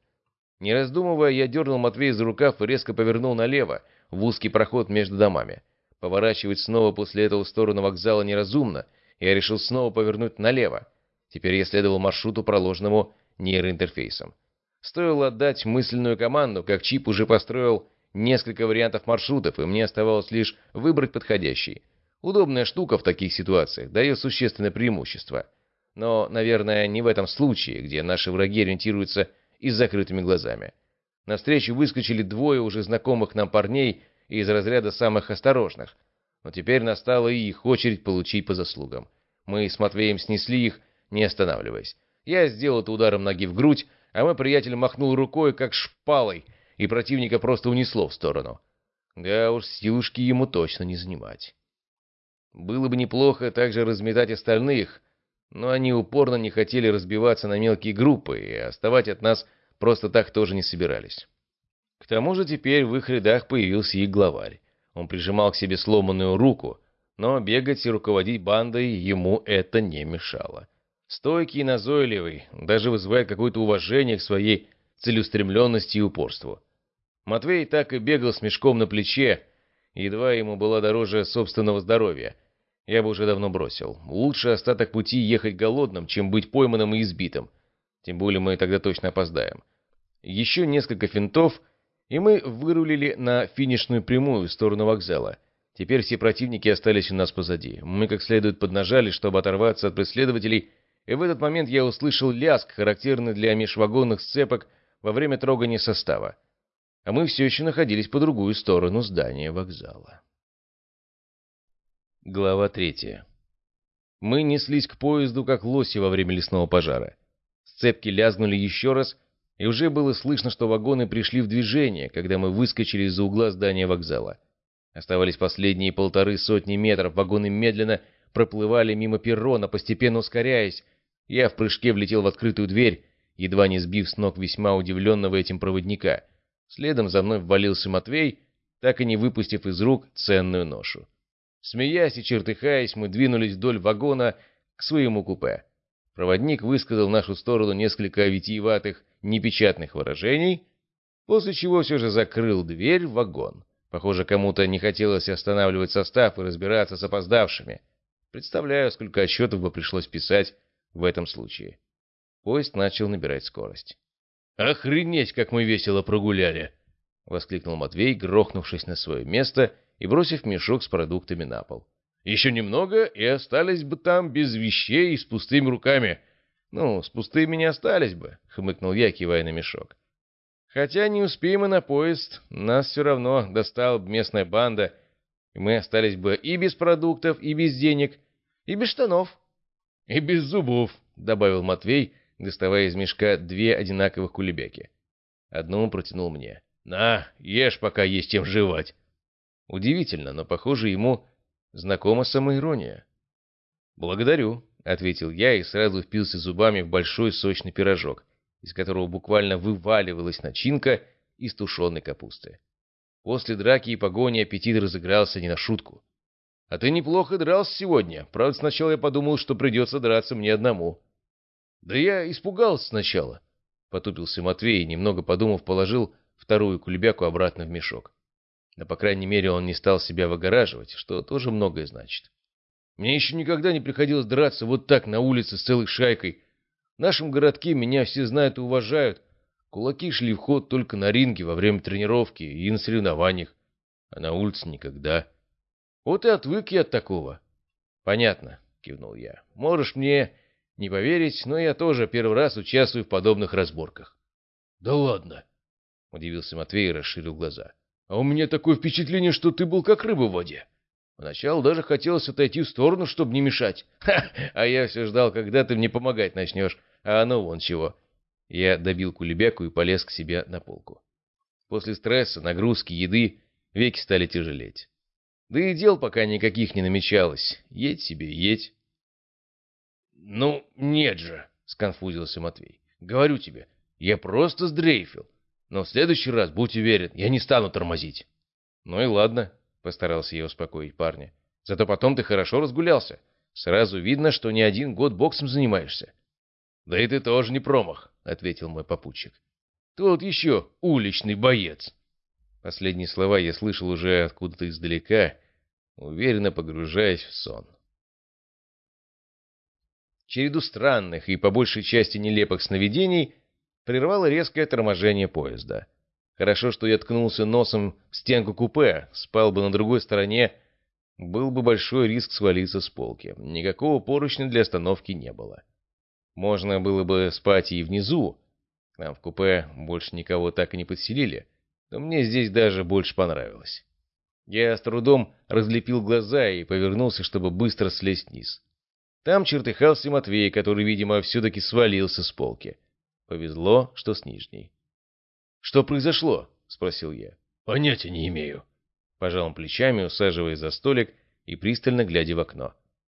Не раздумывая, я дернул Матвея за рукав и резко повернул налево, в узкий проход между домами. Поворачивать снова после этого в сторону вокзала неразумно, я решил снова повернуть налево. Теперь я следовал маршруту, проложенному нейроинтерфейсом. Стоило отдать мысленную команду, как чип уже построил несколько вариантов маршрутов, и мне оставалось лишь выбрать подходящий. Удобная штука в таких ситуациях, дает существенное преимущество. Но, наверное, не в этом случае, где наши враги ориентируются и с закрытыми глазами. Навстречу выскочили двое уже знакомых нам парней из разряда самых осторожных. Но теперь настала и их очередь получить по заслугам. Мы с Матвеем снесли их, не останавливаясь. Я сделал это ударом ноги в грудь, а мой приятель махнул рукой, как шпалой, и противника просто унесло в сторону. Да уж, силушки ему точно не занимать. Было бы неплохо также разметать остальных, но они упорно не хотели разбиваться на мелкие группы, и оставать от нас просто так тоже не собирались. К тому же теперь в их рядах появился их главарь. Он прижимал к себе сломанную руку, но бегать и руководить бандой ему это не мешало. Стойкий и назойливый, даже вызывает какое-то уважение к своей целеустремленности и упорству. Матвей так и бегал с мешком на плече, едва ему была дороже собственного здоровья. Я бы уже давно бросил. Лучше остаток пути ехать голодным, чем быть пойманным и избитым. Тем более мы тогда точно опоздаем. Еще несколько финтов, и мы вырулили на финишную прямую в сторону вокзала. Теперь все противники остались у нас позади. Мы как следует поднажали, чтобы оторваться от преследователей, и в этот момент я услышал лязг, характерный для межвагонных сцепок во время трогания состава а мы все еще находились по другую сторону здания вокзала. Глава третья. Мы неслись к поезду, как лоси во время лесного пожара. Сцепки лязгнули еще раз, и уже было слышно, что вагоны пришли в движение, когда мы выскочили из-за угла здания вокзала. Оставались последние полторы сотни метров, вагоны медленно проплывали мимо перрона, постепенно ускоряясь. Я в прыжке влетел в открытую дверь, едва не сбив с ног весьма удивленного этим проводника — Следом за мной ввалился Матвей, так и не выпустив из рук ценную ношу. Смеясь и чертыхаясь, мы двинулись вдоль вагона к своему купе. Проводник высказал в нашу сторону несколько витиеватых, непечатных выражений, после чего все же закрыл дверь в вагон. Похоже, кому-то не хотелось останавливать состав и разбираться с опоздавшими. Представляю, сколько отчетов бы пришлось писать в этом случае. Поезд начал набирать скорость. «Охренеть, как мы весело прогуляли!» — воскликнул Матвей, грохнувшись на свое место и бросив мешок с продуктами на пол. «Еще немного, и остались бы там без вещей и с пустыми руками. Ну, с пустыми не остались бы», — хмыкнул я, кивая на мешок. «Хотя не успеем мы на поезд, нас все равно достала местная банда, И мы остались бы и без продуктов, и без денег, и без штанов. И без зубов, добавил Матвей, доставая из мешка две одинаковых кулебяки. Одну он протянул мне. «На, ешь, пока есть чем жевать». Удивительно, но, похоже, ему знакома самоирония. «Благодарю», — ответил я и сразу впился зубами в большой сочный пирожок, из которого буквально вываливалась начинка из тушеной капусты. После драки и погони аппетит разыгрался не на шутку. «А ты неплохо дрался сегодня. Правда, сначала я подумал, что придется драться мне одному». «Да я испугался сначала», — потупился Матвей и, немного подумав, положил вторую кулебяку обратно в мешок. Но, по крайней мере, он не стал себя выгораживать, что тоже многое значит. Мне еще никогда не приходилось драться вот так на улице с целой шайкой. В нашем городке меня все знают и уважают. Кулаки шли в ход только на ринге во время тренировки и на соревнованиях, а на улице никогда. Вот и отвык я от такого. — Понятно, — кивнул я. — Можешь мне не поверить, но я тоже первый раз участвую в подобных разборках. — Да ладно, — удивился Матвей и расширил глаза. — А у меня такое впечатление, что ты был как рыба в воде. Поначалу даже хотелось отойти в сторону, чтобы не мешать. (laughs) Ха! А я все ждал, когда ты мне помогать начнешь. А оно вон чего. Я добил кулебяку и полез к себе на полку. После стресса, нагрузки, еды веки стали тяжелеть. Да и дел пока никаких не намечалось. Едь себе, едь. «Ну, нет же», — сконфузился Матвей. «Говорю тебе, я просто сдрейфил. Но в следующий раз, будь уверен, я не стану тормозить». «Ну и ладно», — постарался я успокоить парня. «Зато потом ты хорошо разгулялся. Сразу видно, что не один год боксом занимаешься». «Да и ты тоже не промах», — ответил мой попутчик. «Тут еще уличный боец». Последние слова я слышал уже откуда-то издалека, уверенно погружаясь в сон. Череду странных и по большей части нелепых сновидений прервало резкое торможение поезда. Хорошо, что я ткнулся носом в стенку купе, спал бы на другой стороне, был бы большой риск свалиться с полки. Никакого поручня для остановки не было. Можно было бы спать и внизу. К нам в купе больше никого так и не подселили, но мне здесь даже больше понравилось. Я с трудом разлепил глаза и повернулся, чтобы быстро слезть вниз. Там чертыхался Матвей, который, видимо, все-таки свалился с полки. Повезло, что с нижней. «Что произошло?» — спросил я. «Понятия не имею». Пожал он плечами, усаживаясь за столик и пристально глядя в окно.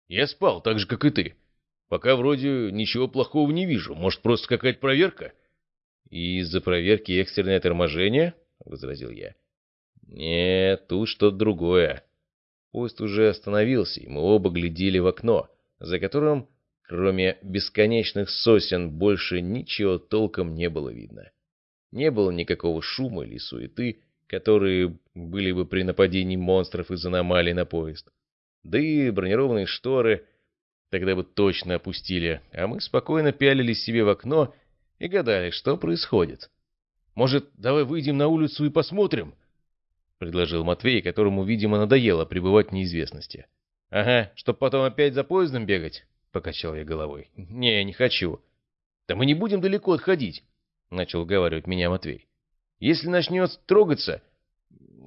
«Я спал, так же, как и ты. Пока вроде ничего плохого не вижу. Может, просто какая-то проверка?» «И из-за проверки экстренное торможение?» — возразил я. «Нет, тут что-то другое. Поезд уже остановился, и мы оба глядели в окно за которым, кроме бесконечных сосен, больше ничего толком не было видно. Не было никакого шума или суеты, которые были бы при нападении монстров из аномалий на поезд. Да и бронированные шторы тогда бы точно опустили, а мы спокойно пялились себе в окно и гадали, что происходит. «Может, давай выйдем на улицу и посмотрим?» — предложил Матвей, которому, видимо, надоело пребывать в неизвестности. «Ага, чтоб потом опять за поездом бегать?» — покачал я головой. «Не, не хочу». «Да мы не будем далеко отходить», — начал уговаривать меня Матвей. «Если начнет трогаться,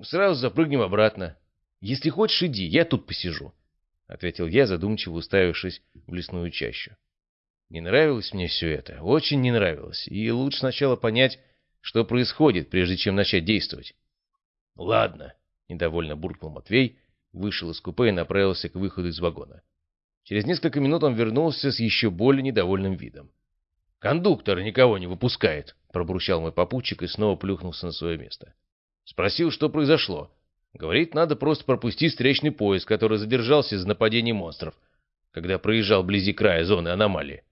сразу запрыгнем обратно. Если хочешь, иди, я тут посижу», — ответил я, задумчиво уставившись в лесную чащу. Не нравилось мне все это, очень не нравилось, и лучше сначала понять, что происходит, прежде чем начать действовать. «Ладно», — недовольно буркнул Матвей, вышел из купе и направился к выходу из вагона. Через несколько минут он вернулся с еще более недовольным видом. «Кондуктор никого не выпускает», — пробурчал мой попутчик и снова плюхнулся на свое место. Спросил, что произошло. Говорит, надо просто пропустить встречный поезд, который задержался из-за нападения монстров, когда проезжал вблизи края зоны аномалии.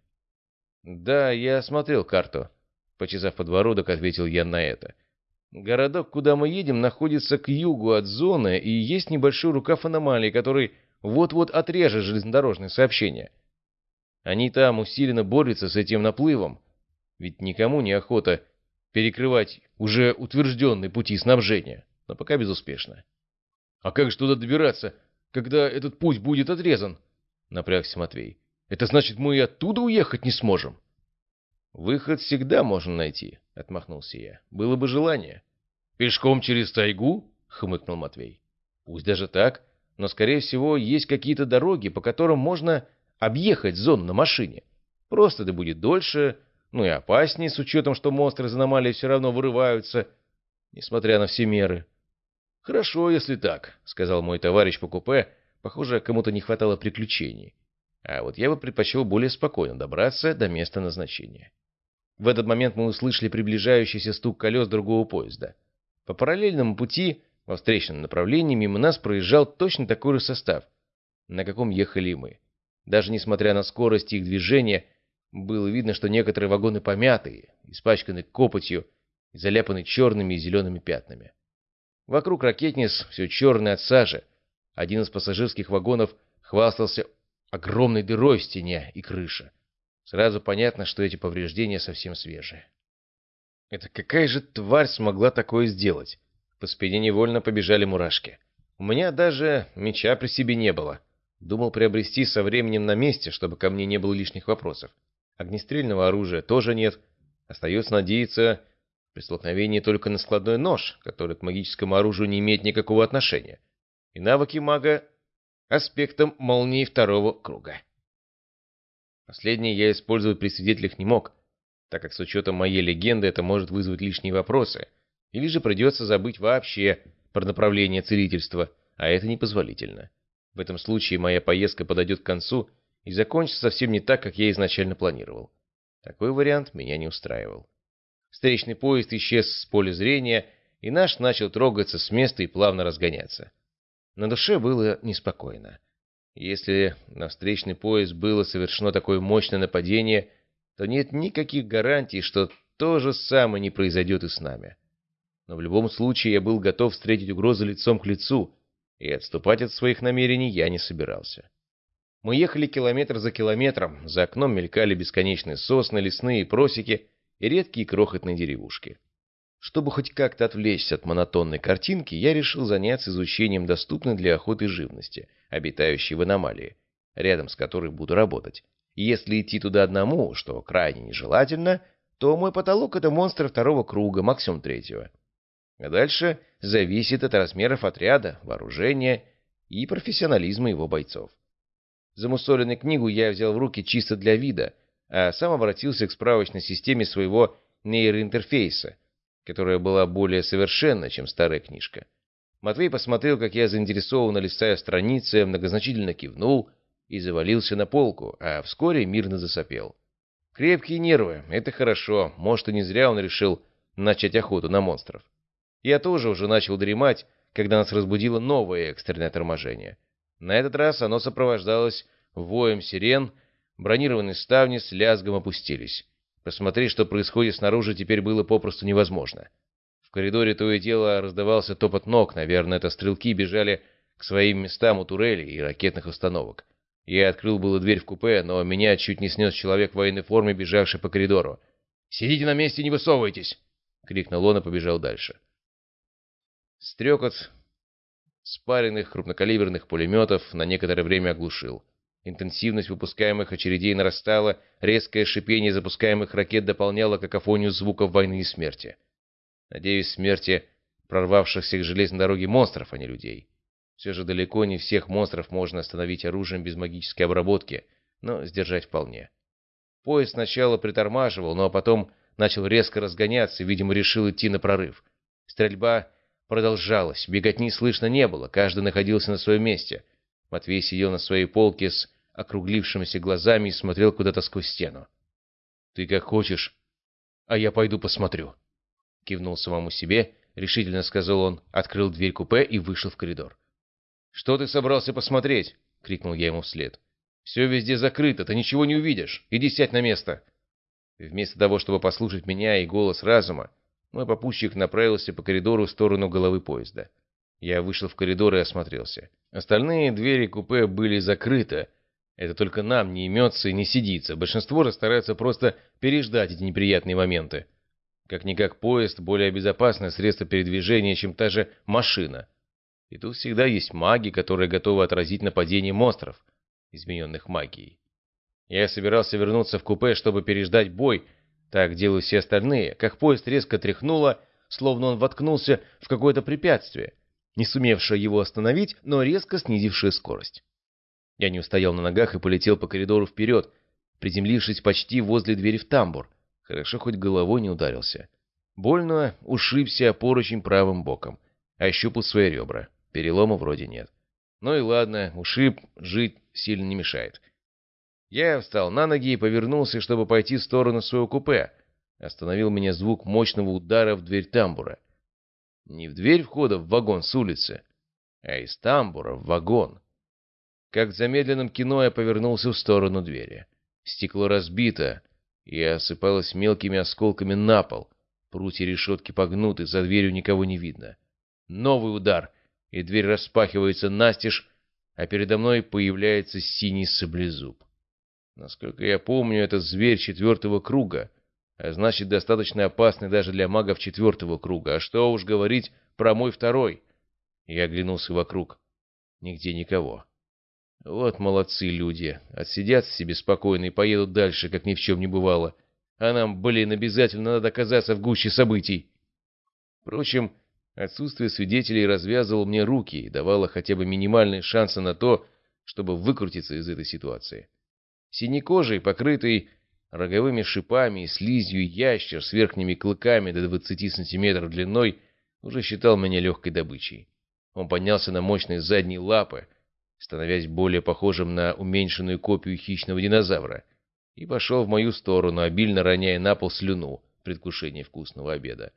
«Да, я смотрел карту», — почесав подбородок, ответил я на это. Городок, куда мы едем, находится к югу от зоны, и есть небольшой рукав аномалии, который вот-вот отрежет железнодорожное сообщение. Они там усиленно борются с этим наплывом, ведь никому не охота перекрывать уже утвержденные пути снабжения, но пока безуспешно. «А как же туда добираться, когда этот путь будет отрезан?» — напрягся Матвей. «Это значит, мы и оттуда уехать не сможем?» «Выход всегда можно найти», — отмахнулся я. «Было бы желание». «Пешком через тайгу?» — хмыкнул Матвей. Пусть даже так, но, скорее всего, есть какие-то дороги, по которым можно объехать зону на машине. Просто это будет дольше, ну и опаснее, с учетом, что монстры из аномалии все равно вырываются, несмотря на все меры. «Хорошо, если так», — сказал мой товарищ по купе. Похоже, кому-то не хватало приключений. А вот я бы предпочел более спокойно добраться до места назначения. В этот момент мы услышали приближающийся стук колес другого поезда. По параллельному пути, во встречном направлении, мимо нас проезжал точно такой же состав, на каком ехали мы. Даже несмотря на скорость их движения, было видно, что некоторые вагоны помятые, испачканы копотью и заляпаны черными и зелеными пятнами. Вокруг ракетниц все черное от сажи. Один из пассажирских вагонов хвастался огромной дырой в стене и крыше. Сразу понятно, что эти повреждения совсем свежие. Это какая же тварь смогла такое сделать? По спине невольно побежали мурашки. У меня даже меча при себе не было. Думал приобрести со временем на месте, чтобы ко мне не было лишних вопросов. Огнестрельного оружия тоже нет. Остается надеяться, при столкновении только на складной нож, который к магическому оружию не имеет никакого отношения. И навыки мага аспектом молнии второго круга. Последнее я использовать при свидетелях не мог, так как с учетом моей легенды это может вызвать лишние вопросы, или же придется забыть вообще про направление целительства, а это непозволительно. В этом случае моя поездка подойдет к концу и закончится совсем не так, как я изначально планировал. Такой вариант меня не устраивал. Встречный поезд исчез с поля зрения, и наш начал трогаться с места и плавно разгоняться. На душе было неспокойно. Если на встречный поезд было совершено такое мощное нападение, то нет никаких гарантий, что то же самое не произойдет и с нами. Но в любом случае я был готов встретить угрозу лицом к лицу, и отступать от своих намерений я не собирался. Мы ехали километр за километром, за окном мелькали бесконечные сосны, лесные просеки и редкие крохотные деревушки. Чтобы хоть как-то отвлечься от монотонной картинки, я решил заняться изучением доступной для охоты живности, обитающей в аномалии, рядом с которой буду работать. И если идти туда одному, что крайне нежелательно, то мой потолок — это монстры второго круга, максимум третьего. А дальше зависит от размеров отряда, вооружения и профессионализма его бойцов. Замусоленную книгу я взял в руки чисто для вида, а сам обратился к справочной системе своего нейроинтерфейса, которая была более совершенна, чем старая книжка. Матвей посмотрел, как я заинтересованно листая страницы, многозначительно кивнул и завалился на полку, а вскоре мирно засопел. Крепкие нервы, это хорошо, может и не зря он решил начать охоту на монстров. Я тоже уже начал дремать, когда нас разбудило новое экстренное торможение. На этот раз оно сопровождалось воем сирен, бронированные ставни с лязгом опустились. Посмотреть, что происходит снаружи, теперь было попросту невозможно. В коридоре то и дело раздавался топот ног, наверное, это стрелки бежали к своим местам у турелей и ракетных установок. Я открыл было дверь в купе, но меня чуть не снес человек в военной форме, бежавший по коридору. «Сидите на месте, не высовывайтесь!» — крикнул он и побежал дальше. Стрекот спаренных крупнокалиберных пулеметов на некоторое время оглушил. Интенсивность выпускаемых очередей нарастала, резкое шипение запускаемых ракет дополняло какофонию звуков войны и смерти. Надеюсь, смерти прорвавшихся к железной дороге монстров, а не людей. Все же далеко не всех монстров можно остановить оружием без магической обработки, но сдержать вполне. Поезд сначала притормаживал, но потом начал резко разгоняться, видимо, решил идти на прорыв. Стрельба продолжалось. Беготни слышно не было, каждый находился на своем месте. Матвей сидел на своей полке с округлившимися глазами и смотрел куда-то сквозь стену. «Ты как хочешь, а я пойду посмотрю», — кивнул самому себе, решительно сказал он, открыл дверь купе и вышел в коридор. «Что ты собрался посмотреть?» — крикнул я ему вслед. «Все везде закрыто, ты ничего не увидишь. Иди сядь на место». Вместо того, чтобы послушать меня и голос разума, мой попутчик направился по коридору в сторону головы поезда. Я вышел в коридор и осмотрелся. Остальные двери купе были закрыты. Это только нам не имется и не сидится. Большинство же стараются просто переждать эти неприятные моменты. Как-никак поезд — более безопасное средство передвижения, чем та же машина. И тут всегда есть маги, которые готовы отразить нападение монстров, измененных магией. Я собирался вернуться в купе, чтобы переждать бой, так делают все остальные, как поезд резко тряхнуло, словно он воткнулся в какое-то препятствие. не сумевшая его остановить, но резко снизившая скорость. Я не устоял на ногах и полетел по коридору вперед, приземлившись почти возле двери в тамбур. Хорошо, хоть головой не ударился. Больно ушибся о поручень правым боком, ощупал свои ребра. Перелома вроде нет. Ну и ладно, ушиб, жить сильно не мешает. Я встал на ноги и повернулся, чтобы пойти в сторону своего купе. Остановил меня звук мощного удара в дверь тамбура. Не в дверь входа в вагон с улицы, а из тамбура в вагон. Как в замедленном кино я повернулся в сторону двери. Стекло разбито и осыпалось мелкими осколками на пол. Прутья решетки погнуты, за дверью никого не видно. Новый удар, и дверь распахивается настежь, а передо мной появляется синий саблезуб. Насколько я помню, это зверь четвертого круга, а значит, достаточно опасный даже для магов четвертого круга. А что уж говорить про мой второй? Я оглянулся вокруг. Нигде никого. Вот молодцы люди. Отсидятся себе спокойно и поедут дальше, как ни в чем не бывало. А нам, блин, обязательно надо оказаться в гуще событий. Впрочем, отсутствие свидетелей развязывало мне руки и давало хотя бы минимальные шансы на то, чтобы выкрутиться из этой ситуации. Синекожий, покрытый роговыми шипами и слизью ящер с верхними клыками до 20 сантиметров длиной уже считал меня легкой добычей. Он поднялся на мощные задние лапы, становясь более похожим на уменьшенную копию хищного динозавра, и пошел в мою сторону, обильно роняя на пол слюну в предвкушении вкусного обеда.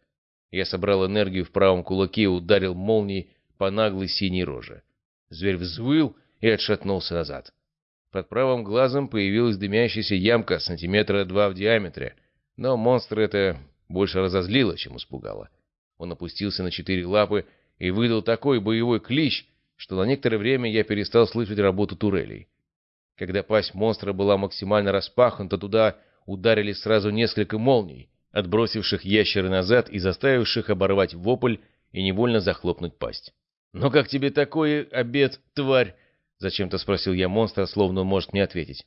Я собрал энергию в правом кулаке и ударил молнией по наглой синей роже. Зверь взвыл и отшатнулся назад. Под правым глазом появилась дымящаяся ямка сантиметра два в диаметре, но монстр это больше разозлило, чем испугало. Он опустился на четыре лапы и выдал такой боевой клич, что на некоторое время я перестал слышать работу турелей. Когда пасть монстра была максимально распахнута, туда ударили сразу несколько молний, отбросивших ящера назад и заставивших оборвать вопль и невольно захлопнуть пасть. «Ну как тебе такой обед, тварь?» — зачем-то спросил я монстра, словно он может мне ответить.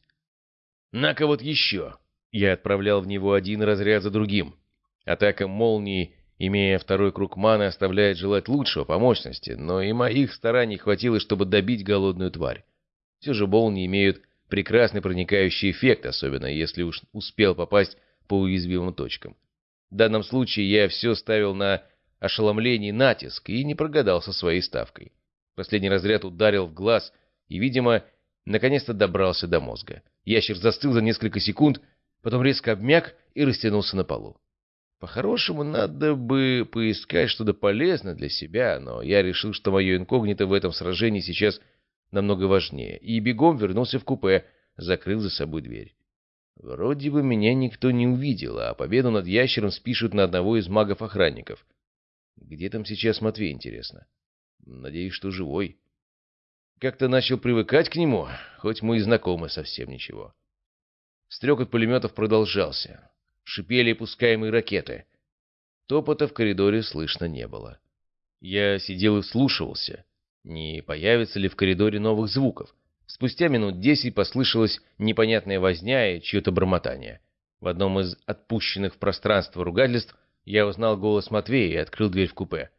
«На-ка вот еще!» Я отправлял в него один разряд за другим. Атака молнии, имея второй круг маны, оставляет желать лучшего по мощности, но и моих стараний хватило, чтобы добить голодную тварь. Все же молнии имеют прекрасный проникающий эффект, особенно если уж успел попасть по уязвимым точкам. В данном случае я все ставил на ошеломление и натиск и не прогадал со своей ставкой. Последний разряд ударил в глаз — и, видимо, наконец-то добрался до мозга. Ящер застыл за несколько секунд, потом резко обмяк и растянулся на полу. По-хорошему, надо бы поискать что-то полезное для себя, но я решил, что мое инкогнито в этом сражении сейчас намного важнее, и бегом вернулся в купе, закрыв за собой дверь. Вроде бы меня никто не увидел, а победу над ящером спишут на одного из магов-охранников. Где там сейчас Матвей, интересно? Надеюсь, что живой. Как-то начал привыкать к нему, хоть мы и знакомы совсем ничего. Стрекот пулеметов продолжался. Шипели пускаемые ракеты. Топота в коридоре слышно не было. Я сидел и вслушивался. Не появится ли в коридоре новых звуков? Спустя минут десять послышалась непонятная возня и чье-то бормотание. В одном из отпущенных в пространство ругательств я узнал голос Матвея и открыл дверь в купе.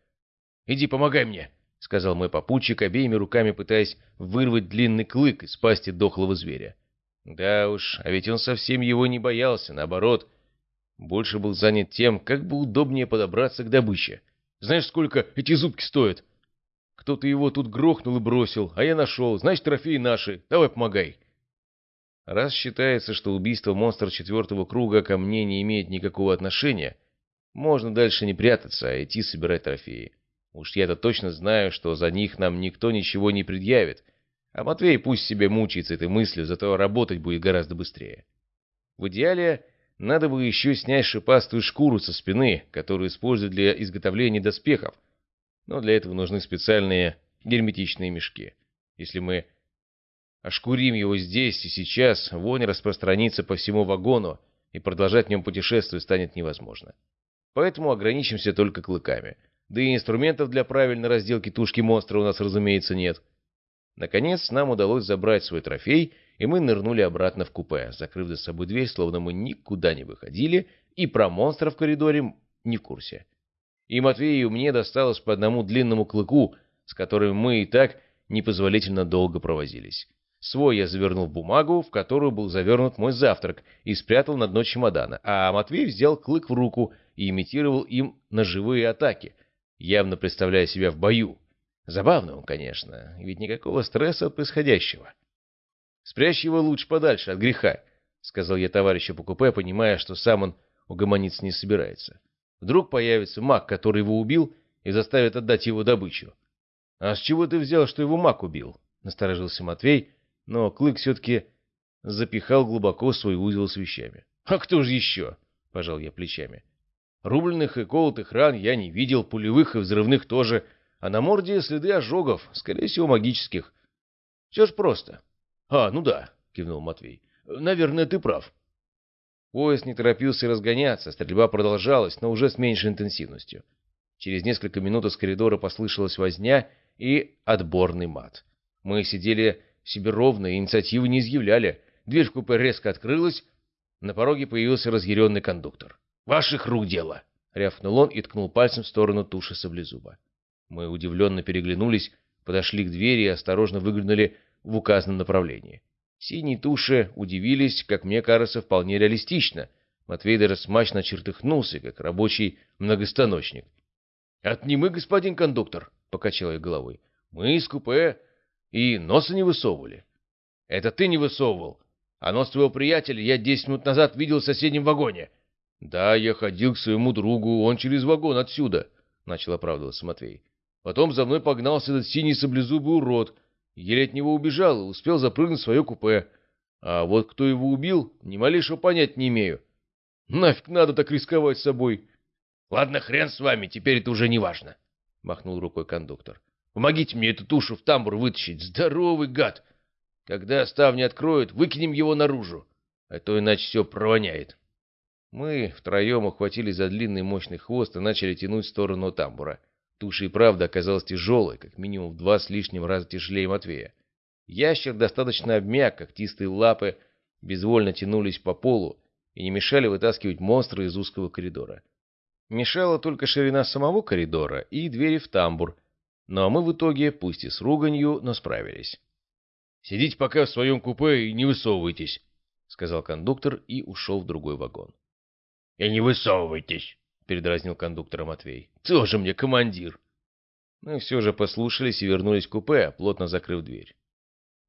«Иди, помогай мне!» — сказал мой попутчик, обеими руками пытаясь вырвать длинный клык из пасти дохлого зверя. Да уж, а ведь он совсем его не боялся, наоборот. Больше был занят тем, как бы удобнее подобраться к добыче. Знаешь, сколько эти зубки стоят? Кто-то его тут грохнул и бросил, а я нашел. Значит, трофеи наши. Давай помогай. Раз считается, что убийство монстра четвертого круга ко мне не имеет никакого отношения, можно дальше не прятаться, а идти собирать трофеи. Уж я-то точно знаю, что за них нам никто ничего не предъявит, а Матвей пусть себе мучается этой мыслью, зато работать будет гораздо быстрее. В идеале, надо бы еще снять шипастую шкуру со спины, которую используют для изготовления доспехов, но для этого нужны специальные герметичные мешки. Если мы ошкурим его здесь и сейчас, вонь распространится по всему вагону, и продолжать в нем путешествие станет невозможно. Поэтому ограничимся только клыками — да и инструментов для правильной разделки тушки монстра у нас, разумеется, нет. Наконец, нам удалось забрать свой трофей, и мы нырнули обратно в купе, закрыв за собой дверь, словно мы никуда не выходили, и про монстра в коридоре не в курсе. И Матвею мне досталось по одному длинному клыку, с которыми мы и так непозволительно долго провозились. Свой я завернул в бумагу, в которую был завернут мой завтрак, и спрятал на дно чемодана, а Матвей взял клык в руку и имитировал им ножевые атаки, явно представляя себя в бою. Забавно он, конечно, ведь никакого стресса от происходящего. «Спрячь его лучше подальше от греха», — сказал я товарищу по купе, понимая, что сам он угомониться не собирается. Вдруг появится маг, который его убил, и заставит отдать его добычу. «А с чего ты взял, что его маг убил?» — насторожился Матвей, но Клык все-таки запихал глубоко свой узел с вещами. «А кто же еще?» — пожал я плечами. Рубленных и колотых ран я не видел, пулевых и взрывных тоже, а на морде следы ожогов, скорее всего, магических. Все ж просто. «А, ну да», — кивнул Матвей. «Наверное, ты прав». Поезд не торопился разгоняться, стрельба продолжалась, но уже с меньшей интенсивностью. Через несколько минут из коридора послышалась возня и отборный мат. Мы сидели себе ровно и инициативы не изъявляли. Дверь в купе резко открылась, на пороге появился разъяренный кондуктор. «Ваших рук дело!» — рявкнул он и ткнул пальцем в сторону туши саблезуба. Мы удивленно переглянулись, подошли к двери и осторожно выглянули в указанном направлении. Синие туши удивились, как мне кажется, вполне реалистично. Матвей смачно чертыхнулся, как рабочий многостаночник. — Это не мы, господин кондуктор, — покачал я головой. — Мы из купе и носа не высовывали. — Это ты не высовывал. А нос твоего приятеля я десять минут назад видел в соседнем вагоне. — Да, я ходил к своему другу, он через вагон отсюда, — начал оправдываться Матвей. Потом за мной погнался этот синий саблезубый урод — Еле от него убежал и успел запрыгнуть в свое купе. А вот кто его убил, ни малейшего понять не имею. Нафиг надо так рисковать собой. — Ладно, хрен с вами, теперь это уже не важно, — махнул рукой кондуктор. — Помогите мне эту тушу в тамбур вытащить. Здоровый гад! Когда ставни откроют, выкинем его наружу, а то иначе все провоняет. Мы втроем ухватили за длинный мощный хвост и начали тянуть в сторону тамбура. Туша и правда оказалась тяжелой, как минимум в два с лишним раза тяжелее Матвея. Ящер достаточно обмяк, когтистые лапы безвольно тянулись по полу и не мешали вытаскивать монстра из узкого коридора. Мешала только ширина самого коридора и двери в тамбур, но мы в итоге, пусть и с руганью, но справились. — Сидите пока в своем купе и не высовывайтесь, — сказал кондуктор и ушел в другой вагон. — И не высовывайтесь, передразнил кондуктора Матвей. «Тоже мне командир!» Мы все же послушались и вернулись в купе, плотно закрыв дверь.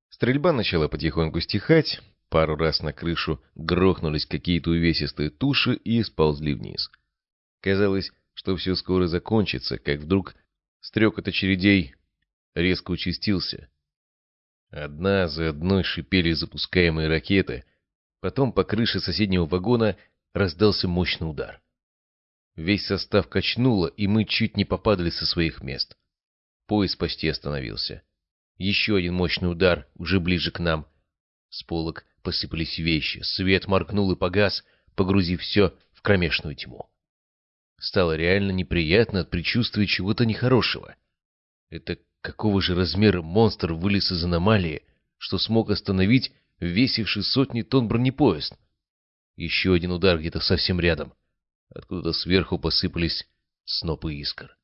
Стрельба начала потихоньку стихать, пару раз на крышу грохнулись какие-то увесистые туши и сползли вниз. Казалось, что все скоро закончится, как вдруг стрекот очередей резко участился. Одна за одной шипели запускаемые ракеты, потом по крыше соседнего вагона раздался мощный удар. Весь состав качнуло, и мы чуть не попадали со своих мест. Поезд почти остановился. Еще один мощный удар, уже ближе к нам. С полок посыпались вещи, свет моргнул и погас, погрузив все в кромешную тьму. Стало реально неприятно от предчувствия чего-то нехорошего. Это какого же размера монстр вылез из аномалии, что смог остановить весивший сотни тонн бронепоезд? Еще один удар где-то совсем рядом. Откуда-то сверху посыпались снопы искр.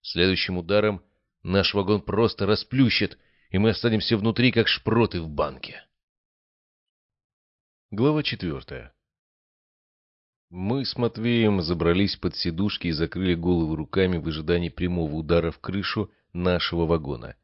Следующим ударом наш вагон просто расплющит, и мы останемся внутри, как шпроты в банке. Глава четвертая. Мы с Матвеем забрались под сидушки и закрыли головы руками в ожидании прямого удара в крышу нашего вагона.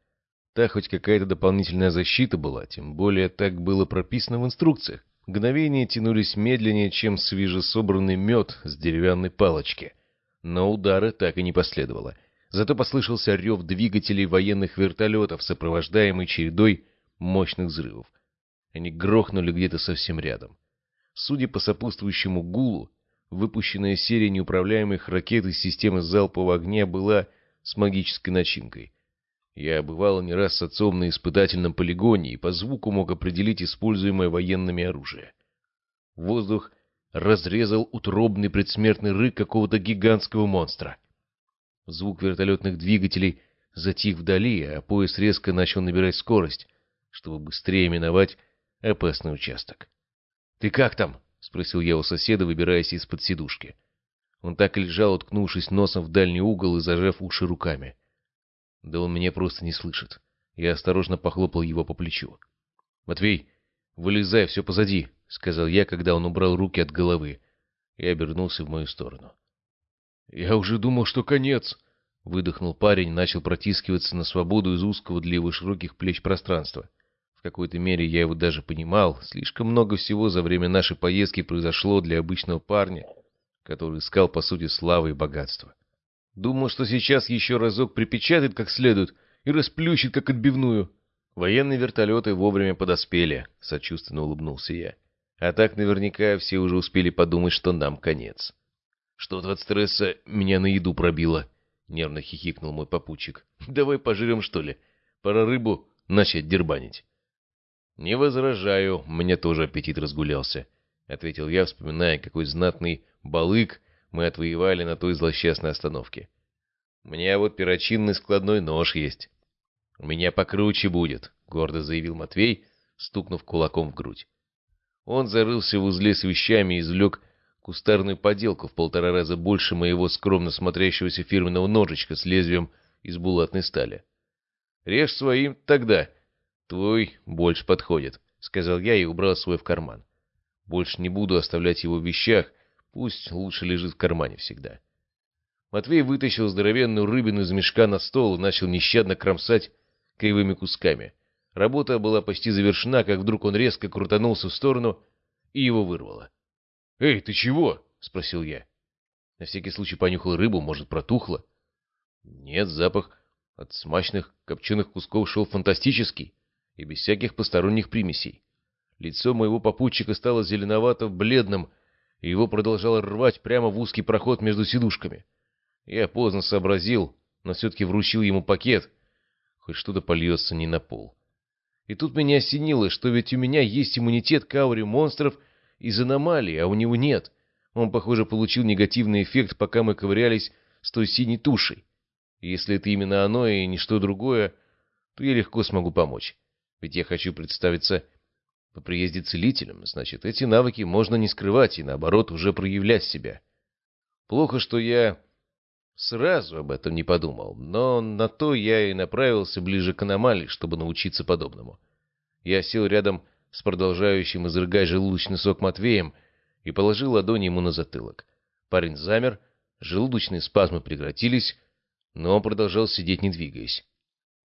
Та хоть какая-то дополнительная защита была, тем более так было прописано в инструкциях. Мгновения тянулись медленнее, чем свежесобранный мед с деревянной палочки. Но удара так и не последовало. Зато послышался рев двигателей военных вертолетов, сопровождаемый чередой мощных взрывов. Они грохнули где-то совсем рядом. Судя по сопутствующему гулу, выпущенная серия неуправляемых ракет из системы залпового огня была с магической начинкой. Я бывал не раз с отцом на испытательном полигоне и по звуку мог определить используемое военными оружие. Воздух разрезал утробный предсмертный рык какого-то гигантского монстра. Звук вертолетных двигателей затих вдали, а поезд резко начал набирать скорость, чтобы быстрее миновать опасный участок. — Ты как там? — спросил я у соседа, выбираясь из-под сидушки. Он так и лежал, уткнувшись носом в дальний угол и зажав уши руками. Да он меня просто не слышит. Я осторожно похлопал его по плечу. «Матвей, вылезай, все позади», — сказал я, когда он убрал руки от головы и обернулся в мою сторону. «Я уже думал, что конец», — выдохнул парень, начал протискиваться на свободу из узкого для его широких плеч пространства. В какой-то мере я его даже понимал. Слишком много всего за время нашей поездки произошло для обычного парня, который искал, по сути, славы и богатства. Думал, что сейчас еще разок припечатает как следует и расплющит, как отбивную. Военные вертолеты вовремя подоспели, сочувственно улыбнулся я. А так наверняка все уже успели подумать, что нам конец. Что-то от стресса меня на еду пробило, нервно хихикнул мой попутчик. Давай пожрем, что ли? Пора рыбу начать дербанить. «Не возражаю, мне тоже аппетит разгулялся», — ответил я, вспоминая, какой знатный балык мы отвоевали на той злосчастной остановке. «У меня вот перочинный складной нож есть». «У меня покруче будет», — гордо заявил Матвей, стукнув кулаком в грудь. Он зарылся в узле с вещами и извлек кустарную поделку в полтора раза больше моего скромно смотрящегося фирменного ножичка с лезвием из булатной стали. «Режь своим тогда», «Твой больше подходит», — сказал я и убрал свой в карман. «Больше не буду оставлять его в вещах, пусть лучше лежит в кармане всегда». Матвей вытащил здоровенную рыбину из мешка на стол и начал нещадно кромсать кривыми кусками. Работа была почти завершена, как вдруг он резко крутанулся в сторону и его вырвало. «Эй, ты чего?» — спросил я. На всякий случай понюхал рыбу, может, протухло. Нет, запах от смачных копченых кусков шел фантастический и без всяких посторонних примесей. Лицо моего попутчика стало зеленовато-бледным, и его продолжало рвать прямо в узкий проход между сидушками. Я поздно сообразил, но все-таки вручил ему пакет, хоть что-то польется не на пол. И тут меня осенило, что ведь у меня есть иммунитет к ауре монстров из аномалий, а у него нет. Он, похоже, получил негативный эффект, пока мы ковырялись с той синей тушей. если это именно оно и ничто другое, то я легко смогу помочь. Ведь я хочу представиться по приезде целителем, значит, эти навыки можно не скрывать и, наоборот, уже проявлять себя. Плохо, что я сразу об этом не подумал, но на то я и направился ближе к аномалии, чтобы научиться подобному. Я сел рядом с продолжающим изрыгать желудочный сок Матвеем и положил ладонь ему на затылок. Парень замер, желудочные спазмы прекратились, но он продолжал сидеть, не двигаясь.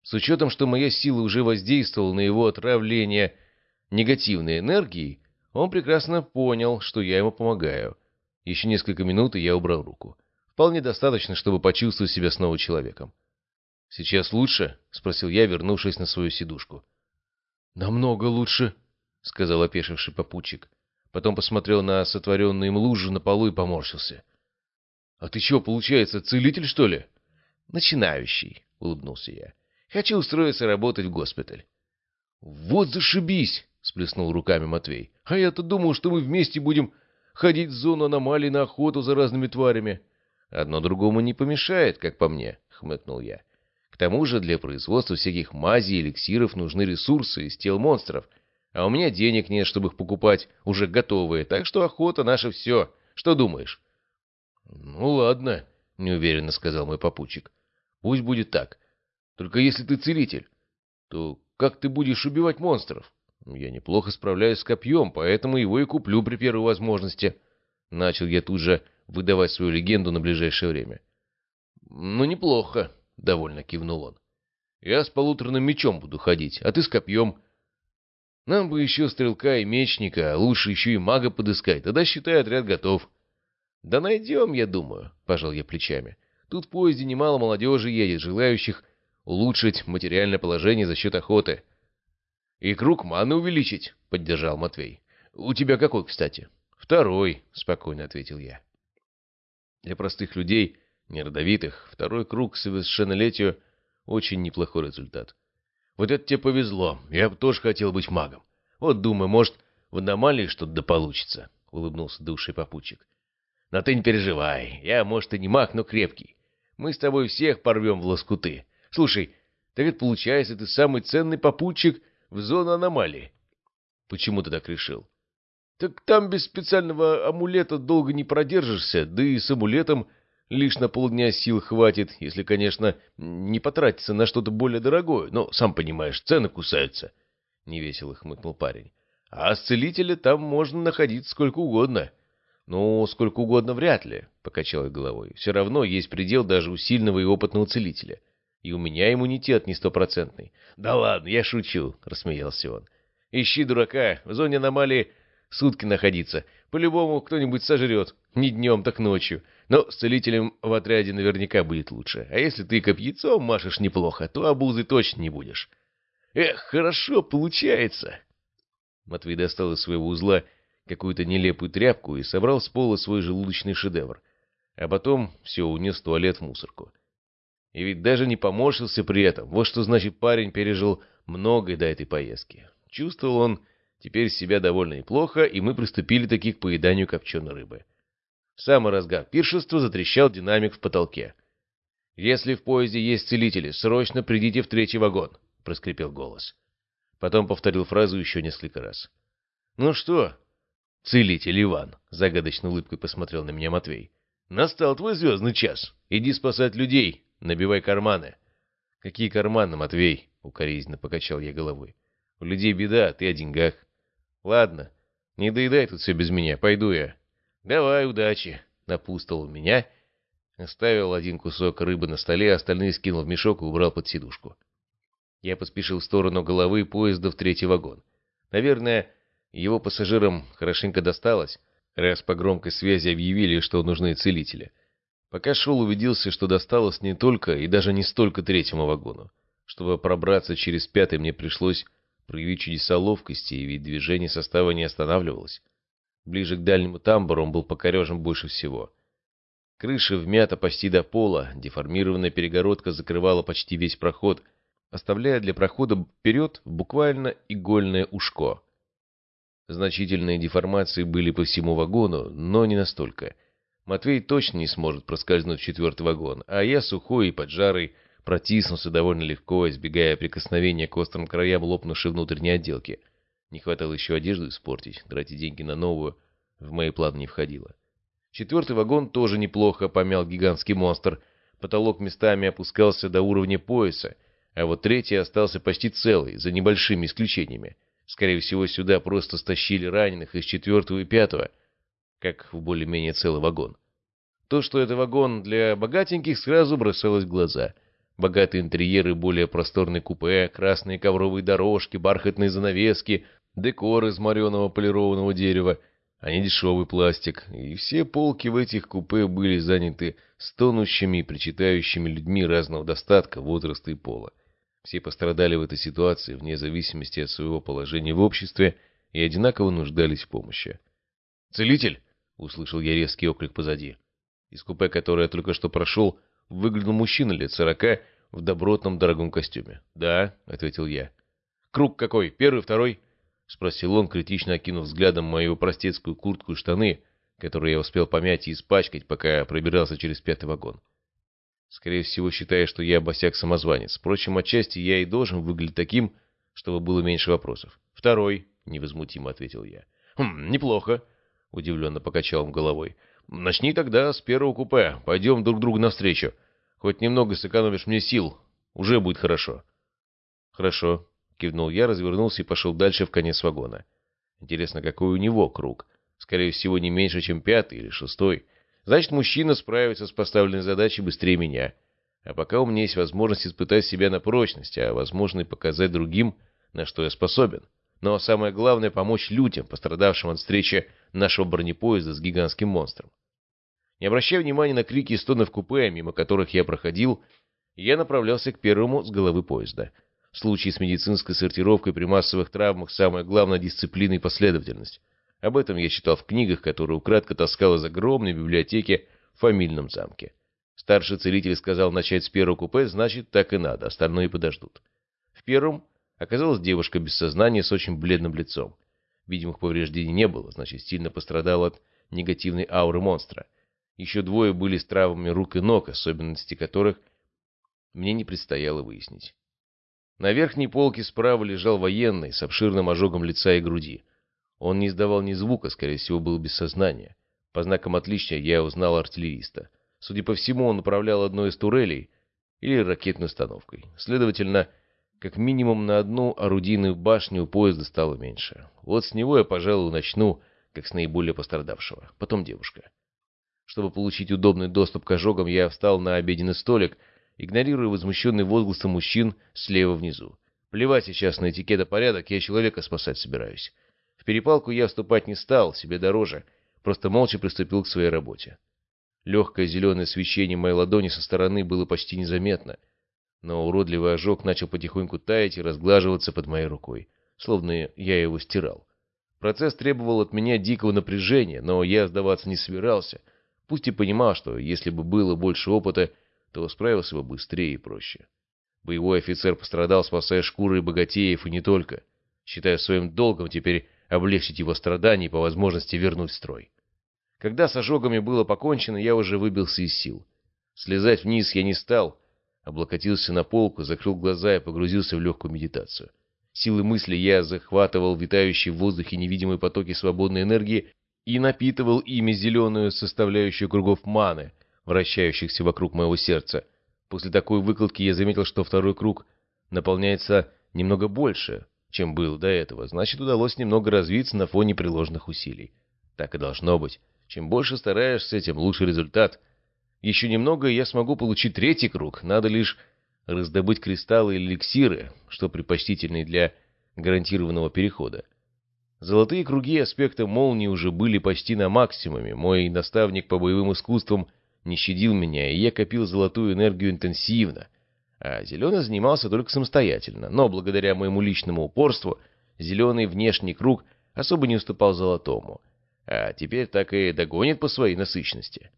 С учетом, что моя сила уже воздействовала на его отравление негативной энергией, он прекрасно понял, что я ему помогаю. Еще несколько минут, и я убрал руку. Вполне достаточно, чтобы почувствовать себя снова человеком. «Сейчас лучше?» — спросил я, вернувшись на свою сидушку. «Намного лучше», — сказал опешивший попутчик. Потом посмотрел на сотворенную им лужу на полу и поморщился. «А ты что, получается, целитель, что ли?» «Начинающий», — улыбнулся я. Хочу устроиться работать в госпиталь. — Вот зашибись! — сплеснул руками Матвей. — А я-то думал, что мы вместе будем ходить в зону аномалий на охоту за разными тварями. — Одно другому не помешает, как по мне, — хмыкнул я. К тому же для производства всяких мазей и эликсиров нужны ресурсы из тел монстров, а у меня денег нет, чтобы их покупать уже готовые, так что охота наша все. Что думаешь? — Ну ладно, — неуверенно сказал мой попутчик. — Пусть будет так. Только если ты целитель, то как ты будешь убивать монстров? Я неплохо справляюсь с копьем, поэтому его и куплю при первой возможности. Начал я тут же выдавать свою легенду на ближайшее время. Ну, неплохо, довольно кивнул он. Я с полуторным мечом буду ходить, а ты с копьем. Нам бы еще стрелка и мечника, а лучше еще и мага подыскать, тогда, считай, отряд готов. Да найдем, я думаю, пожал я плечами. Тут в поезде немало молодежи едет, желающих улучшить материальное положение за счет охоты. И круг маны увеличить, — поддержал Матвей. У тебя какой, кстати? Второй, — спокойно ответил я. Для простых людей, неродовитых, второй круг к совершеннолетию — очень неплохой результат. Вот это тебе повезло, я бы тоже хотел быть магом. Вот думаю, может, в аномалии что-то да получится, — улыбнулся душий попутчик. Но ты не переживай, я, может, и не маг, но крепкий. Мы с тобой всех порвем в лоскуты. Слушай, так это получается, ты самый ценный попутчик в зону аномалии. Почему ты так решил? Так там без специального амулета долго не продержишься, да и с амулетом Лишь на полдня сил хватит, если, конечно, не потратиться на что-то более дорогое. Но, сам понимаешь, цены кусаются. Невесело хмыкнул парень. А с целителя там можно находиться сколько угодно. Ну, сколько угодно вряд ли, покачал я головой. Все равно есть предел даже у сильного и опытного целителя. И у меня иммунитет не стопроцентный. Да ладно, я шучу, рассмеялся он. Ищи дурака, в зоне аномалии сутки находиться. По-любому кто-нибудь сожрет. Не днем, так ночью. Но с целителем в отряде наверняка будет лучше. А если ты копьяцом машешь неплохо, то обузы точно не будешь. Эх, хорошо получается. Матвей достал из своего узла какую-то нелепую тряпку и собрал с пола свой желудочный шедевр. А потом все унес в туалет в мусорку. И ведь даже не поморщился при этом. Вот что значит парень пережил многое до этой поездки. Чувствовал он теперь себя довольно неплохо, и мы приступили таки к поеданию копченой рыбы. В самый разгар пиршества затрещал динамик в потолке. «Если в поезде есть целители, срочно придите в третий вагон», — проскрипел голос. Потом повторил фразу еще несколько раз. «Ну что?» «Целитель Иван», — загадочной улыбкой посмотрел на меня Матвей. «Настал твой звездный час. Иди спасать людей, набивай карманы». «Какие карманы, Матвей?» — укоризненно покачал я головой. «У людей беда, а ты о деньгах». «Ладно, не доедай тут все без меня, пойду я». «Давай, удачи!» — напустил меня. Оставил один кусок рыбы на столе, остальные скинул в мешок и убрал под сидушку. Я поспешил в сторону головы поезда в третий вагон. Наверное, его пассажирам хорошенько досталось, раз по громкой связи объявили, что нужны целители. Пока шел, убедился, что досталось не только и даже не столько третьему вагону. Чтобы пробраться через пятый, мне пришлось проявить чудеса ловкости, и ведь движение состава не останавливалось. Ближе к дальнему тамбуру он был покорежен больше всего. Крыша вмята почти до пола, деформированная перегородка закрывала почти весь проход, оставляя для прохода вперед буквально игольное ушко. Значительные деформации были по всему вагону, но не настолько. Матвей точно не сможет проскользнуть в четвертый вагон, а я, сухой и поджарый, протиснулся довольно легко, избегая прикосновения к острым краям лопнувшей внутренней отделки — не хватало еще одежду испортить, тратить деньги на новую в мои планы не входило. Четвертый вагон тоже неплохо помял гигантский монстр. Потолок местами опускался до уровня пояса, а вот третий остался почти целый, за небольшими исключениями. Скорее всего, сюда просто стащили раненых из четвертого и пятого, как в более-менее целый вагон. То, что это вагон для богатеньких, сразу бросалось в глаза. Богатые интерьеры, более просторные купе, красные ковровые дорожки, бархатные занавески, декор из мореного полированного дерева, а не дешевый пластик, и все полки в этих купе были заняты стонущими и причитающими людьми разного достатка, возраста и пола. Все пострадали в этой ситуации вне зависимости от своего положения в обществе и одинаково нуждались в помощи. «Целитель!» — услышал я резкий оклик позади. Из купе, которое я только что прошел, выглянул мужчина лет сорока в добротном дорогом костюме. «Да», — ответил я. «Круг какой? Первый, второй?» — спросил он, критично окинув взглядом мою простецкую куртку и штаны, которые я успел помять и испачкать, пока пробирался через пятый вагон. Скорее всего, считая, что я босяк-самозванец. Впрочем, отчасти я и должен выглядеть таким, чтобы было меньше вопросов. «Второй», — невозмутимо ответил я. «Хм, неплохо», — удивленно покачал он головой. «Начни тогда с первого купе. Пойдем друг другу навстречу. Хоть немного сэкономишь мне сил. Уже будет хорошо». «Хорошо», Кивнул я, развернулся и пошел дальше в конец вагона. Интересно, какой у него круг? Скорее всего, не меньше, чем пятый или шестой. Значит, мужчина справится с поставленной задачей быстрее меня. А пока у меня есть возможность испытать себя на прочность, а возможно и показать другим, на что я способен. Но самое главное — помочь людям, пострадавшим от встречи нашего бронепоезда с гигантским монстром. Не обращая внимания на крики и стоны в купе, мимо которых я проходил, я направлялся к первому с головы поезда — в случае с медицинской сортировкой при массовых травмах самая главная дисциплина и последовательность. Об этом я читал в книгах, которые украдко таскал из огромной библиотеки в фамильном замке. Старший целитель сказал начать с первого купе, значит, так и надо, остальные подождут. В первом оказалась девушка без сознания с очень бледным лицом. Видимых повреждений не было, значит, сильно пострадал от негативной ауры монстра. Еще двое были с травмами рук и ног, особенности которых мне не предстояло выяснить. На верхней полке справа лежал военный с обширным ожогом лица и груди. Он не издавал ни звука, скорее всего, был без сознания. По знакам отличия я узнал артиллериста. Судя по всему, он управлял одной из турелей или ракетной установкой. Следовательно, как минимум на одну орудийную башню поезда стало меньше. Вот с него я, пожалуй, начну, как с наиболее пострадавшего. Потом девушка. Чтобы получить удобный доступ к ожогам, я встал на обеденный столик, игнорируя возмущенные возгласы мужчин слева внизу. Плевать сейчас на этикет и порядок, я человека спасать собираюсь. В перепалку я вступать не стал, себе дороже, просто молча приступил к своей работе. Легкое зеленое свечение моей ладони со стороны было почти незаметно, но уродливый ожог начал потихоньку таять и разглаживаться под моей рукой, словно я его стирал. Процесс требовал от меня дикого напряжения, но я сдаваться не собирался, пусть и понимал, что если бы было больше опыта, то справился бы быстрее и проще. Боевой офицер пострадал, спасая шкуры богатеев и не только, считая своим долгом теперь облегчить его страдания и по возможности вернуть строй. Когда с ожогами было покончено, я уже выбился из сил. Слезать вниз я не стал, облокотился на полку, закрыл глаза и погрузился в легкую медитацию. Силы мысли я захватывал витающие в воздухе невидимые потоки свободной энергии и напитывал ими зеленую составляющую кругов маны, вращающихся вокруг моего сердца. После такой выкладки я заметил, что второй круг наполняется немного больше, чем был до этого. Значит, удалось немного развиться на фоне приложенных усилий. Так и должно быть. Чем больше стараешься, тем лучше результат. Еще немного, и я смогу получить третий круг. Надо лишь раздобыть кристаллы или эликсиры, что предпочтительнее для гарантированного перехода. Золотые круги аспекта молнии уже были почти на максимуме. Мой наставник по боевым искусствам не щадил меня, и я копил золотую энергию интенсивно. А зеленый занимался только самостоятельно. Но благодаря моему личному упорству, зеленый внешний круг особо не уступал золотому. А теперь так и догонит по своей насыщенности.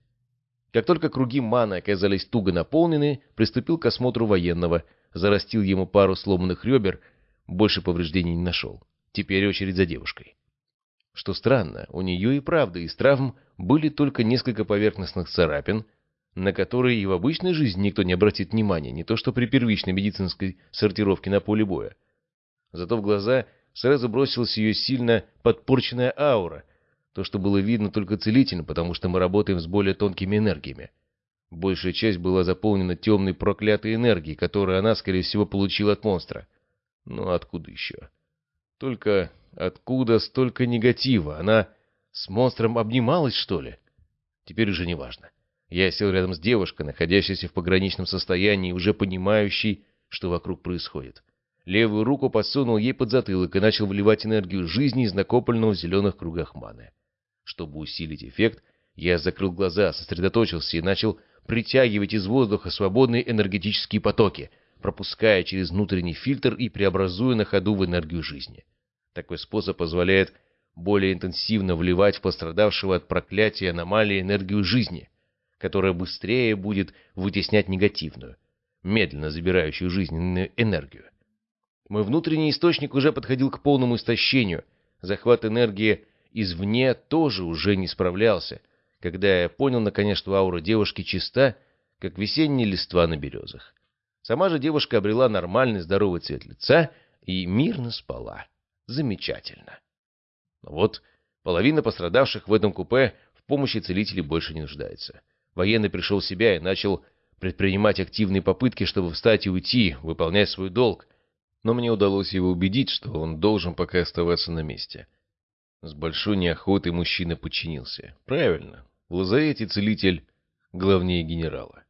Как только круги маны оказались туго наполнены, приступил к осмотру военного, зарастил ему пару сломанных ребер, больше повреждений не нашел. Теперь очередь за девушкой. Что странно, у нее и правда из травм были только несколько поверхностных царапин, на которые и в обычной жизни никто не обратит внимания, не то что при первичной медицинской сортировке на поле боя. Зато в глаза сразу бросилась ее сильно подпорченная аура — то, что было видно только целительно, потому что мы работаем с более тонкими энергиями. Большая часть была заполнена темной проклятой энергией, которую она, скорее всего, получила от монстра. Но откуда еще? Только откуда столько негатива? Она с монстром обнималась, что ли? Теперь уже не важно. Я сел рядом с девушкой, находящейся в пограничном состоянии, уже понимающей, что вокруг происходит. Левую руку подсунул ей под затылок и начал вливать энергию жизни из накопленного в зеленых кругах маны. Чтобы усилить эффект, я закрыл глаза, сосредоточился и начал притягивать из воздуха свободные энергетические потоки, пропуская через внутренний фильтр и преобразуя на ходу в энергию жизни. Такой способ позволяет более интенсивно вливать в пострадавшего от проклятия аномалии энергию жизни, которая быстрее будет вытеснять негативную, медленно забирающую жизненную энергию. Мой внутренний источник уже подходил к полному истощению, захват энергии извне тоже уже не справлялся, когда я понял, наконец, что аура девушки чиста, как весенние листва на березах. Сама же девушка обрела нормальный здоровый цвет лица и мирно спала. Замечательно. Но вот половина пострадавших в этом купе в помощи целителей больше не нуждается. Военный пришел в себя и начал предпринимать активные попытки, чтобы встать и уйти, выполнять свой долг, но мне удалось его убедить, что он должен пока оставаться на месте. С большой неохотой мужчина подчинился. Правильно. В лазарете целитель главнее генерала.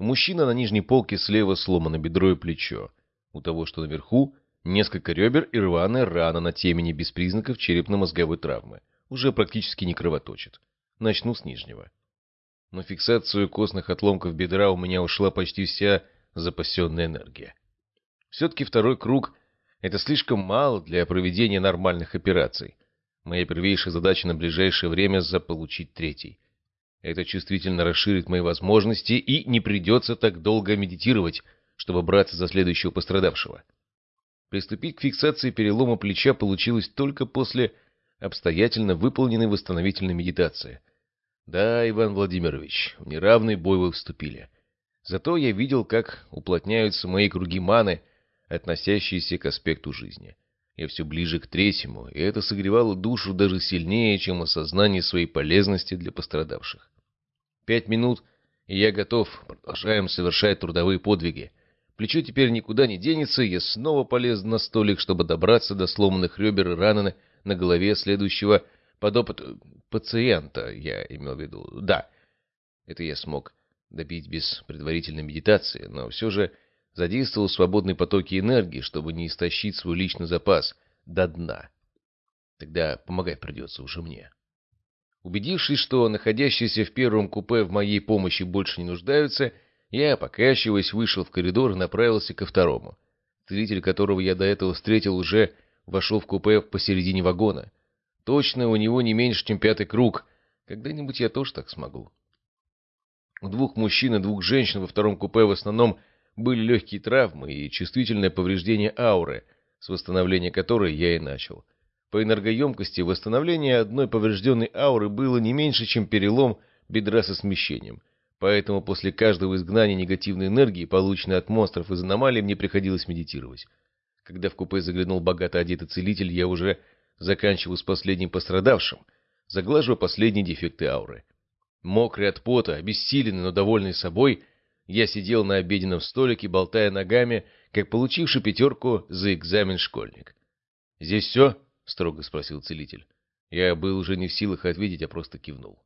У мужчины на нижней полке слева сломано бедро и плечо. У того, что наверху, несколько ребер и рваная рана на темени без признаков черепно-мозговой травмы. Уже практически не кровоточит. Начну с нижнего. На фиксацию костных отломков бедра у меня ушла почти вся запасенная энергия. Все-таки второй круг — это слишком мало для проведения нормальных операций. Моя первейшая задача на ближайшее время — заполучить третий. Это чувствительно расширит мои возможности, и не придется так долго медитировать, чтобы браться за следующего пострадавшего. Приступить к фиксации перелома плеча получилось только после обстоятельно выполненной восстановительной медитации. Да, Иван Владимирович, в неравный бой вы вступили. Зато я видел, как уплотняются мои круги маны, относящиеся к аспекту жизни. Я все ближе к третьему, и это согревало душу даже сильнее, чем осознание своей полезности для пострадавших. Пять минут, и я готов. Продолжаем совершать трудовые подвиги. Плечо теперь никуда не денется, я снова полез на столик, чтобы добраться до сломанных ребер и раны на голове следующего подопыт... пациента, я имел в виду. Да, это я смог добить без предварительной медитации, но все же задействовал свободные потоки энергии, чтобы не истощить свой личный запас до дна. Тогда помогать придется уже мне. Убедившись, что находящиеся в первом купе в моей помощи больше не нуждаются, я, покачиваясь, вышел в коридор и направился ко второму. Целитель, которого я до этого встретил, уже вошел в купе посередине вагона. Точно у него не меньше, чем пятый круг. Когда-нибудь я тоже так смогу. У двух мужчин и двух женщин во втором купе в основном были легкие травмы и чувствительное повреждение ауры, с восстановления которой я и начал. По энергоемкости восстановление одной поврежденной ауры было не меньше, чем перелом бедра со смещением. Поэтому после каждого изгнания негативной энергии, полученной от монстров из аномалий, мне приходилось медитировать. Когда в купе заглянул богато одетый целитель, я уже заканчивал с последним пострадавшим, заглаживая последние дефекты ауры. Мокрый от пота, обессиленный, но довольный собой, я сидел на обеденном столике, болтая ногами, как получивший пятерку за экзамен школьник. «Здесь все?» — строго спросил целитель. Я был уже не в силах ответить, а просто кивнул.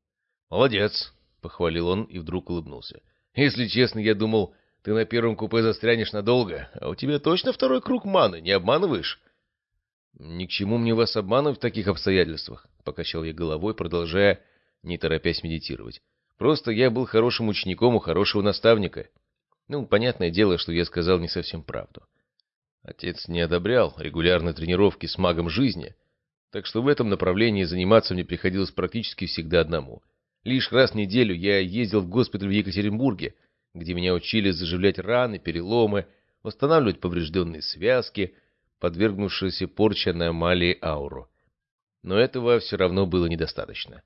«Молодец!» — похвалил он и вдруг улыбнулся. «Если честно, я думал, ты на первом купе застрянешь надолго, а у тебя точно второй круг маны, не обманываешь?» «Ни к чему мне вас обманывать в таких обстоятельствах», — покачал я головой, продолжая, не торопясь медитировать. Просто я был хорошим учеником у хорошего наставника. Ну, понятное дело, что я сказал не совсем правду. Отец не одобрял регулярные тренировки с магом жизни, так что в этом направлении заниматься мне приходилось практически всегда одному. Лишь раз в неделю я ездил в госпиталь в Екатеринбурге, где меня учили заживлять раны, переломы, восстанавливать поврежденные связки, подвергнувшиеся порче аномалии ауру. Но этого все равно было недостаточно.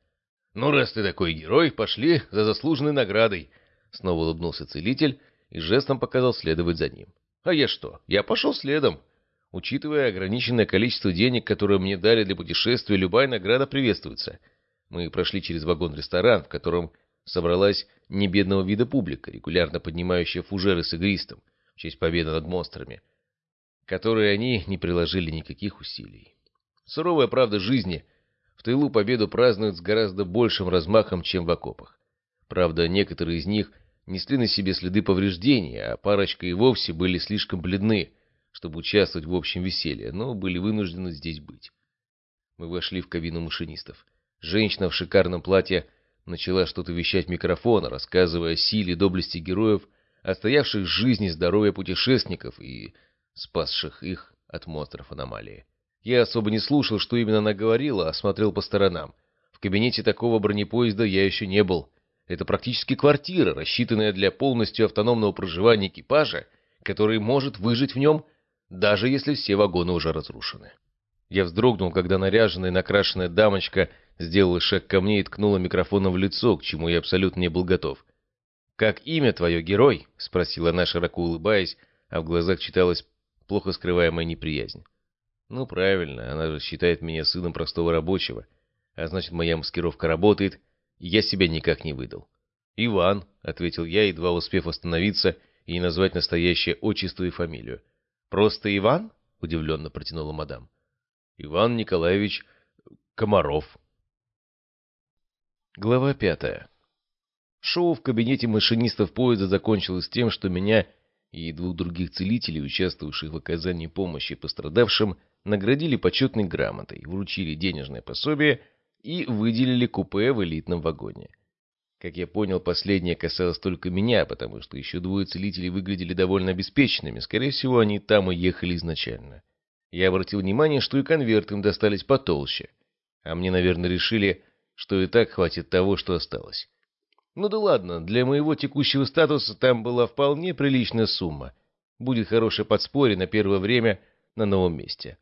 «Ну, раз ты такой герой, пошли за заслуженной наградой!» Снова улыбнулся целитель и жестом показал следовать за ним. «А я что? Я пошел следом!» Учитывая ограниченное количество денег, которое мне дали для путешествия, любая награда приветствуется. Мы прошли через вагон-ресторан, в котором собралась небедного вида публика, регулярно поднимающая фужеры с игристом в честь победы над монстрами, которые они не приложили никаких усилий. Суровая правда жизни — в тылу победу празднуют с гораздо большим размахом, чем в окопах. Правда, некоторые из них несли на себе следы повреждений, а парочка и вовсе были слишком бледны, чтобы участвовать в общем веселье, но были вынуждены здесь быть. Мы вошли в кабину машинистов. Женщина в шикарном платье начала что-то вещать в микрофон, рассказывая о силе и доблести героев, отстоявших жизнь и здоровье путешественников и спасших их от монстров аномалии. Я особо не слушал, что именно она говорила, а смотрел по сторонам. В кабинете такого бронепоезда я еще не был. Это практически квартира, рассчитанная для полностью автономного проживания экипажа, который может выжить в нем, даже если все вагоны уже разрушены. Я вздрогнул, когда наряженная и накрашенная дамочка сделала шаг ко мне и ткнула микрофоном в лицо, к чему я абсолютно не был готов. «Как имя твое, герой?» — спросила она, широко улыбаясь, а в глазах читалась плохо скрываемая неприязнь. Ну, правильно, она же считает меня сыном простого рабочего. А значит, моя маскировка работает, и я себя никак не выдал. «Иван», — ответил я, едва успев остановиться и не назвать настоящее отчество и фамилию. «Просто Иван?» — удивленно протянула мадам. «Иван Николаевич Комаров». Глава пятая. Шоу в кабинете машинистов поезда закончилось тем, что меня и двух других целителей, участвовавших в оказании помощи пострадавшим, наградили почетной грамотой, вручили денежное пособие и выделили купе в элитном вагоне. Как я понял, последнее касалось только меня, потому что еще двое целителей выглядели довольно обеспеченными, скорее всего, они там и ехали изначально. Я обратил внимание, что и конверты им достались потолще, а мне, наверное, решили, что и так хватит того, что осталось. Ну да ладно, для моего текущего статуса там была вполне приличная сумма. Будет хорошее подспорье на первое время на новом месте.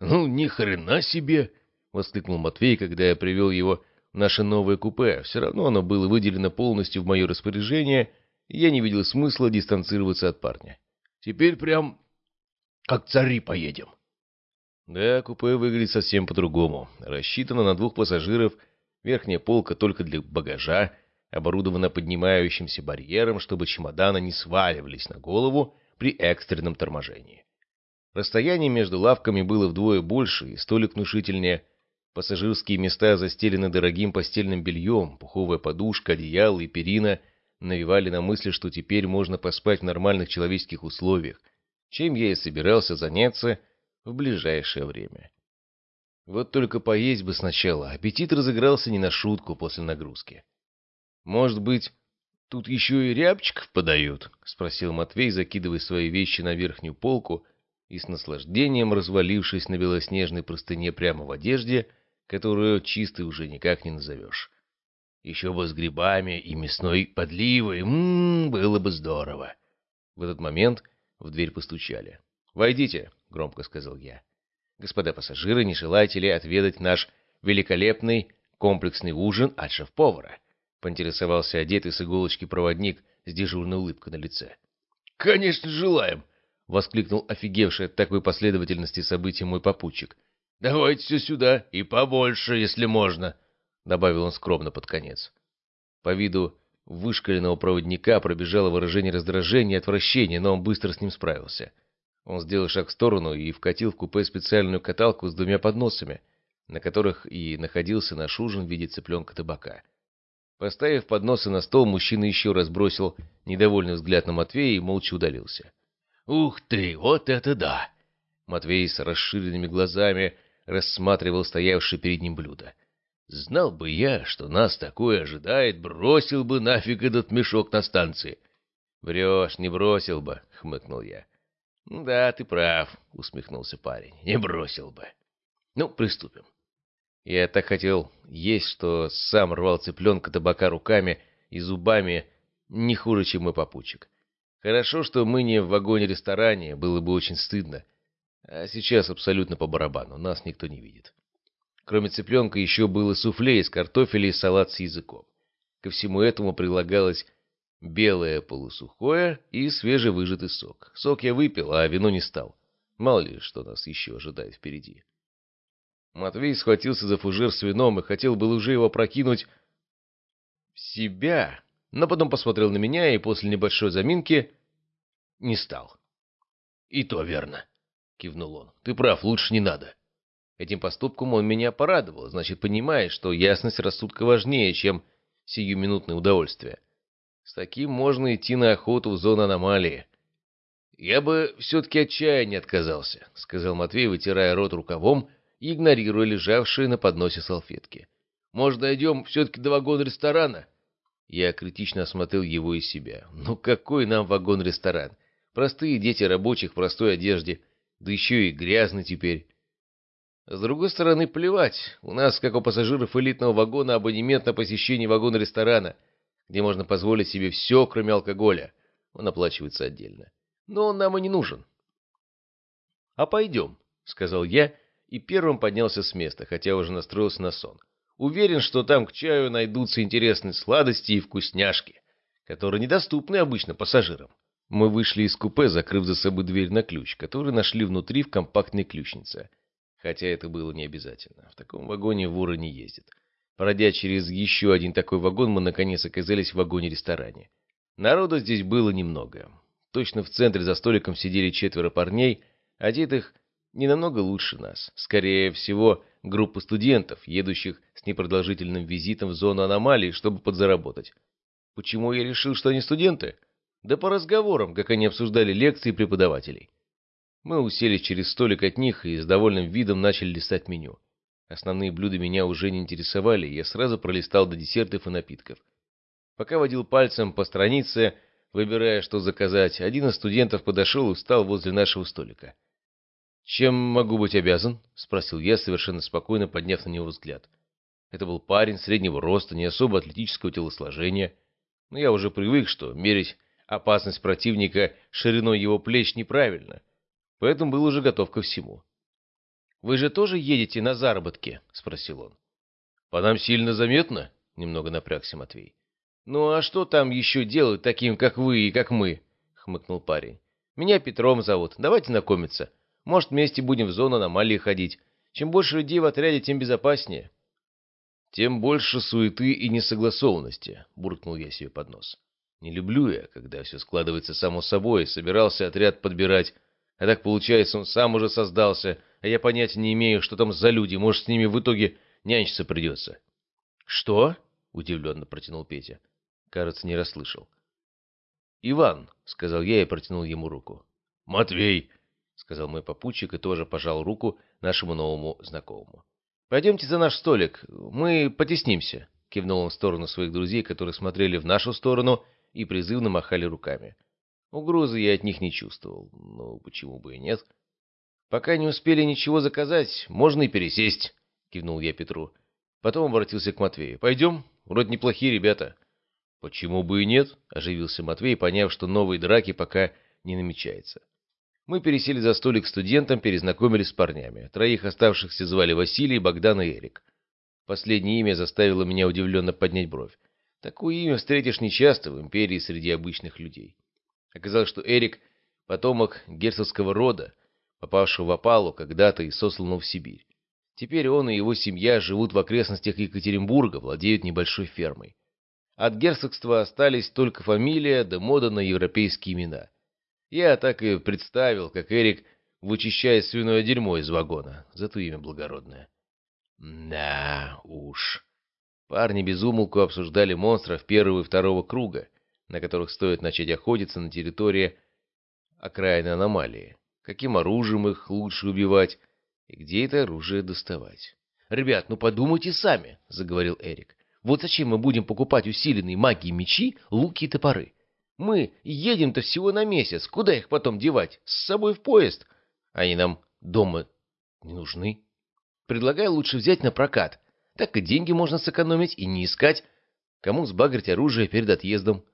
«Ну, ни хрена себе!» — воскликнул Матвей, когда я привел его в наше новое купе. Все равно оно было выделено полностью в мое распоряжение, и я не видел смысла дистанцироваться от парня. «Теперь прям как цари поедем». Да, купе выглядит совсем по-другому. Рассчитано на двух пассажиров, верхняя полка только для багажа, оборудована поднимающимся барьером, чтобы чемоданы не сваливались на голову при экстренном торможении. Расстояние между лавками было вдвое больше и столик внушительнее. Пассажирские места застелены дорогим постельным бельем, пуховая подушка, одеяло и перина навевали на мысль, что теперь можно поспать в нормальных человеческих условиях, чем я и собирался заняться в ближайшее время. Вот только поесть бы сначала, аппетит разыгрался не на шутку после нагрузки. «Может быть, тут еще и рябчиков подают?» — спросил Матвей, закидывая свои вещи на верхнюю полку и с наслаждением развалившись на белоснежной простыне прямо в одежде, которую чистой уже никак не назовешь. Еще бы с грибами и мясной подливой, ммм, было бы здорово. В этот момент в дверь постучали. «Войдите», — громко сказал я. «Господа пассажиры, не желаете ли отведать наш великолепный комплексный ужин от шеф-повара?» — поинтересовался одетый с иголочки проводник с дежурной улыбкой на лице. «Конечно, желаем!» — воскликнул офигевший от такой последовательности событий мой попутчик. «Давайте все сюда, и побольше, если можно», — добавил он скромно под конец. По виду вышкаленного проводника пробежало выражение раздражения и отвращения, но он быстро с ним справился. Он сделал шаг в сторону и вкатил в купе специальную каталку с двумя подносами, на которых и находился наш ужин в виде цыпленка табака. Поставив подносы на стол, мужчина еще раз бросил недовольный взгляд на Матвея и молча удалился. «Ух ты, вот это да!» Матвей с расширенными глазами рассматривал стоявшее перед ним блюдо. Знал бы я, что нас такое ожидает, бросил бы нафиг этот мешок на станции. — Врешь, не бросил бы, — хмыкнул я. — Да, ты прав, — усмехнулся парень. — Не бросил бы. Ну, приступим. Я так хотел есть, что сам рвал цыпленка табака руками и зубами не хуже, чем мой попутчик. Хорошо, что мы не в вагоне-ресторане, было бы очень стыдно. А сейчас абсолютно по барабану, нас никто не видит. Кроме цыпленка еще было суфле из картофеля и салат с языком. Ко всему этому прилагалось белое полусухое и свежевыжатый сок. Сок я выпил, а вино не стал. Мало ли, что нас еще ожидает впереди. Матвей схватился за фужер с вином и хотел был уже его прокинуть в себя, но потом посмотрел на меня и после небольшой заминки не стал. — И то верно, — кивнул он. — Ты прав, лучше не надо. Этим поступком он меня порадовал, значит, понимает, что ясность рассудка важнее, чем сиюминутное удовольствие. С таким можно идти на охоту в зону аномалии. «Я бы все-таки от чая не отказался», — сказал Матвей, вытирая рот рукавом и игнорируя лежавшие на подносе салфетки. «Может, дойдем все-таки до вагона-ресторана?» Я критично осмотрел его и себя. «Ну какой нам вагон-ресторан? Простые дети рабочих в простой одежде, да еще и грязный теперь». С другой стороны, плевать. У нас, как у пассажиров элитного вагона, абонемент на посещение вагона-ресторана, где можно позволить себе все, кроме алкоголя. Он оплачивается отдельно. Но он нам и не нужен. — А пойдем, — сказал я, и первым поднялся с места, хотя уже настроился на сон. Уверен, что там к чаю найдутся интересные сладости и вкусняшки, которые недоступны обычно пассажирам. Мы вышли из купе, закрыв за собой дверь на ключ, который нашли внутри в компактной ключнице. Хотя это было не обязательно. В таком вагоне воры не ездят. Пройдя через еще один такой вагон, мы наконец оказались в вагоне-ресторане. Народу здесь было немного. Точно в центре за столиком сидели четверо парней, одетых не намного лучше нас. Скорее всего, группа студентов, едущих с непродолжительным визитом в зону аномалий, чтобы подзаработать. Почему я решил, что они студенты? Да по разговорам, как они обсуждали лекции преподавателей. Мы уселись через столик от них и с довольным видом начали листать меню. Основные блюда меня уже не интересовали, я сразу пролистал до десертов и напитков. Пока водил пальцем по странице, выбирая, что заказать, один из студентов подошел и встал возле нашего столика. «Чем могу быть обязан?» — спросил я, совершенно спокойно подняв на него взгляд. Это был парень среднего роста, не особо атлетического телосложения, но я уже привык, что мерить опасность противника шириной его плеч неправильно, поэтому был уже готов ко всему. «Вы же тоже едете на заработки?» — спросил он. «По нам сильно заметно?» — немного напрягся Матвей. «Ну а что там еще делают таким, как вы и как мы?» — хмыкнул парень. «Меня Петром зовут. Давайте знакомиться. Может, вместе будем в зону аномалии ходить. Чем больше людей в отряде, тем безопаснее». тем больше суеты и несогласованности, буркнул я себе под нос. Не люблю я, когда все складывается само собой, собирался отряд подбирать, а так получается, он сам уже создался, а я понятия не имею, что там за люди, может, с ними в итоге нянчиться придется. «Что?» — удивленно протянул Петя. Кажется, не расслышал. «Иван», — сказал я и протянул ему руку. «Матвей», — сказал мой попутчик и тоже пожал руку нашему новому знакомому. «Пойдемте за наш столик, мы потеснимся», — кивнул он в сторону своих друзей, которые смотрели в нашу сторону и призывно махали руками. Угрозы я от них не чувствовал, ну почему бы и нет. «Пока не успели ничего заказать, можно и пересесть», — кивнул я Петру. Потом обратился к Матвею. «Пойдем? Вроде неплохие ребята». «Почему бы и нет?» — оживился Матвей, поняв, что новой драки пока не намечается. Мы пересели за столик студентам, перезнакомились с парнями. Троих оставшихся звали Василий, Богдан и Эрик. Последнее имя заставило меня удивленно поднять бровь. Такое имя встретишь нечасто в империи среди обычных людей. Оказалось, что Эрик — потомок герцогского рода, попавшего в опалу когда-то и сосланного в Сибирь. Теперь он и его семья живут в окрестностях Екатеринбурга, владеют небольшой фермой. От герцогства остались только фамилия да мода на европейские имена. Я так и представил, как Эрик вычищает свиное дерьмо из вагона. Зато имя благородное. Да уж. Парни без умолку обсуждали монстров первого и второго круга, на которых стоит начать охотиться на территории окраины аномалии. Каким оружием их лучше убивать и где это оружие доставать. «Ребят, ну подумайте сами», — заговорил Эрик. Вот зачем мы будем покупать усиленные магией мечи, луки и топоры? Мы едем-то всего на месяц. Куда их потом девать? С собой в поезд? Они нам дома не нужны. Предлагаю лучше взять на прокат. Так и деньги можно сэкономить и не искать, кому сбагрить оружие перед отъездом.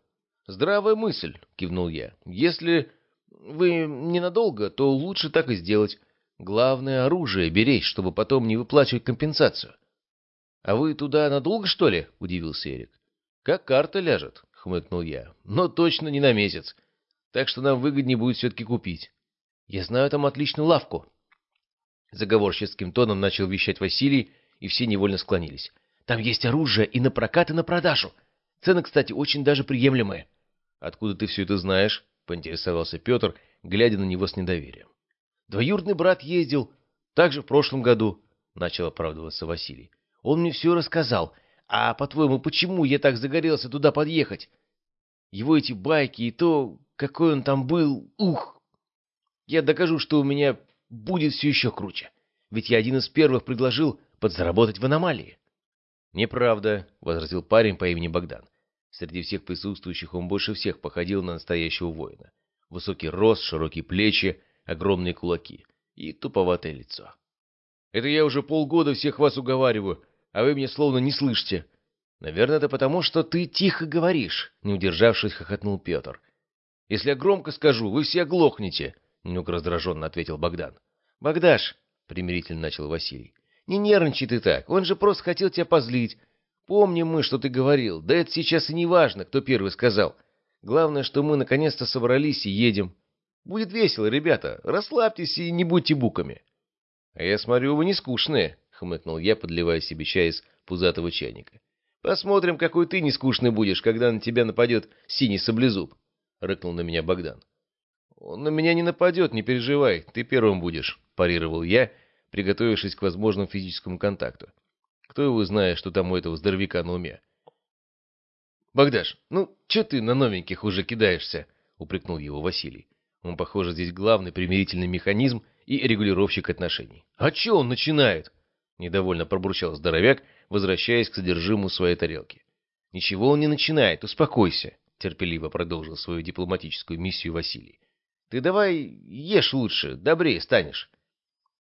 Здравая мысль, кивнул я. Если вы ненадолго, то лучше так и сделать. Главное оружие беречь, чтобы потом не выплачивать компенсацию. «А вы туда надолго, что ли?» — удивился Эрик. «Как карта ляжет», — хмыкнул я. «Но точно не на месяц. Так что нам выгоднее будет все-таки купить. Я знаю там отличную лавку». Заговорческим тоном начал вещать Василий, и все невольно склонились. «Там есть оружие и на прокат, и на продажу. Цены, кстати, очень даже приемлемые». «Откуда ты все это знаешь?» — поинтересовался Петр, глядя на него с недоверием. «Двоюродный брат ездил. Так же в прошлом году», — начал оправдываться Василий. Он мне все рассказал. А, по-твоему, почему я так загорелся туда подъехать? Его эти байки и то, какой он там был, ух! Я докажу, что у меня будет все еще круче. Ведь я один из первых предложил подзаработать в аномалии. «Неправда», — возразил парень по имени Богдан. Среди всех присутствующих он больше всех походил на настоящего воина. Высокий рост, широкие плечи, огромные кулаки и туповатое лицо. «Это я уже полгода всех вас уговариваю, а вы меня словно не слышите. Наверное, это потому, что ты тихо говоришь, не удержавшись, хохотнул Петр. Если я громко скажу, вы все оглохнете, немного раздраженно ответил Богдан. Богдаш, примирительно начал Василий, не нервничай ты так, он же просто хотел тебя позлить. Помним мы, что ты говорил, да это сейчас и не важно, кто первый сказал. Главное, что мы наконец-то собрались и едем. Будет весело, ребята, расслабьтесь и не будьте буками. — А я смотрю, вы не скучные, — хмыкнул я, подливая себе чай из пузатого чайника. «Посмотрим, какой ты нескучный будешь, когда на тебя нападет синий саблезуб», — рыкнул на меня Богдан. «Он на меня не нападет, не переживай, ты первым будешь», — парировал я, приготовившись к возможному физическому контакту. «Кто его знает, что там у этого здоровяка на уме?» «Богдаш, ну, че ты на новеньких уже кидаешься?» — упрекнул его Василий. Он, похоже, здесь главный примирительный механизм и регулировщик отношений. «А че он начинает?» — недовольно пробурчал здоровяк, возвращаясь к содержимому своей тарелки. «Ничего он не начинает, успокойся», — терпеливо продолжил свою дипломатическую миссию Василий. «Ты давай ешь лучше, добрее станешь».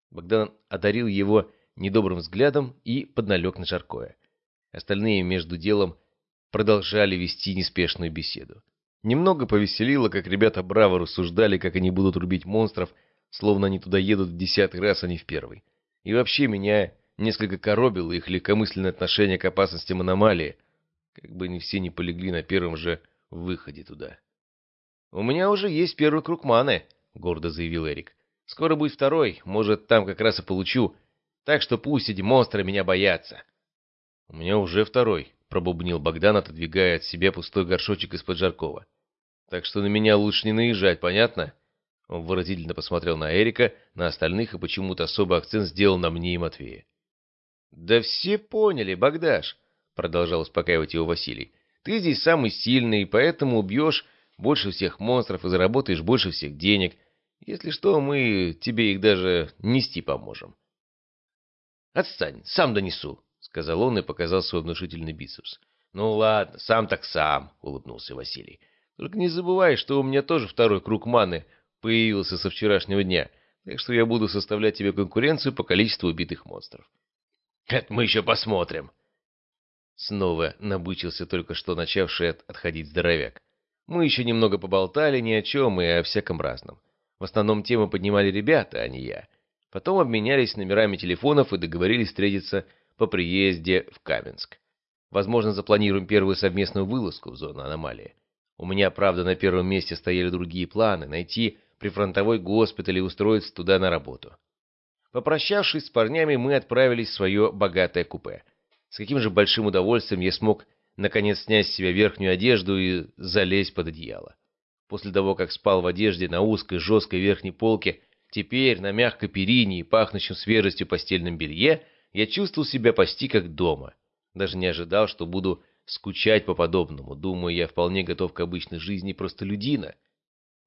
Богдан одарил его недобрым взглядом и подналег на жаркое. Остальные между делом продолжали вести неспешную беседу. Немного повеселило, как ребята браво рассуждали, как они будут рубить монстров, словно они туда едут в десятый раз, а не в первый. И вообще меня несколько коробило их легкомысленное отношение к опасностям аномалии, как бы они все не полегли на первом же выходе туда. «У меня уже есть первый круг маны», — гордо заявил Эрик. «Скоро будет второй, может, там как раз и получу. Так что пусть эти монстры меня боятся». «У меня уже второй», — пробубнил Богдан, отодвигая от себя пустой горшочек из-под Жаркова. «Так что на меня лучше не наезжать, понятно?» Он выразительно посмотрел на Эрика, на остальных и почему-то особый акцент сделал на мне и Матвея. «Да все поняли, Богдаш», — продолжал успокаивать его Василий. «Ты здесь самый сильный, поэтому убьешь больше всех монстров и заработаешь больше всех денег. Если что, мы тебе их даже нести поможем». «Отстань, сам донесу», — сказал он и показал свой внушительный бицепс. «Ну ладно, сам так сам», — улыбнулся Василий. «Только не забывай, что у меня тоже второй круг маны появился со вчерашнего дня, так что я буду составлять тебе конкуренцию по количеству убитых монстров». «Это мы еще посмотрим!» Снова набычился только что начавший от отходить здоровяк. Мы еще немного поболтали ни о чем и о всяком разном. В основном тему поднимали ребята, а не я. Потом обменялись номерами телефонов и договорились встретиться по приезде в Каменск. Возможно, запланируем первую совместную вылазку в зону аномалии. У меня, правда, на первом месте стояли другие планы — найти прифронтовой госпиталь и устроиться туда на работу. Попрощавшись с парнями, мы отправились в свое богатое купе. С каким же большим удовольствием я смог наконец снять с себя верхнюю одежду и залезть под одеяло. После того, как спал в одежде на узкой жесткой верхней полке, теперь на мягкой перине и пахнущем свежестью постельном белье, я чувствовал себя почти как дома. Даже не ожидал, что буду скучать по подобному. Думаю, я вполне готов к обычной жизни простолюдина.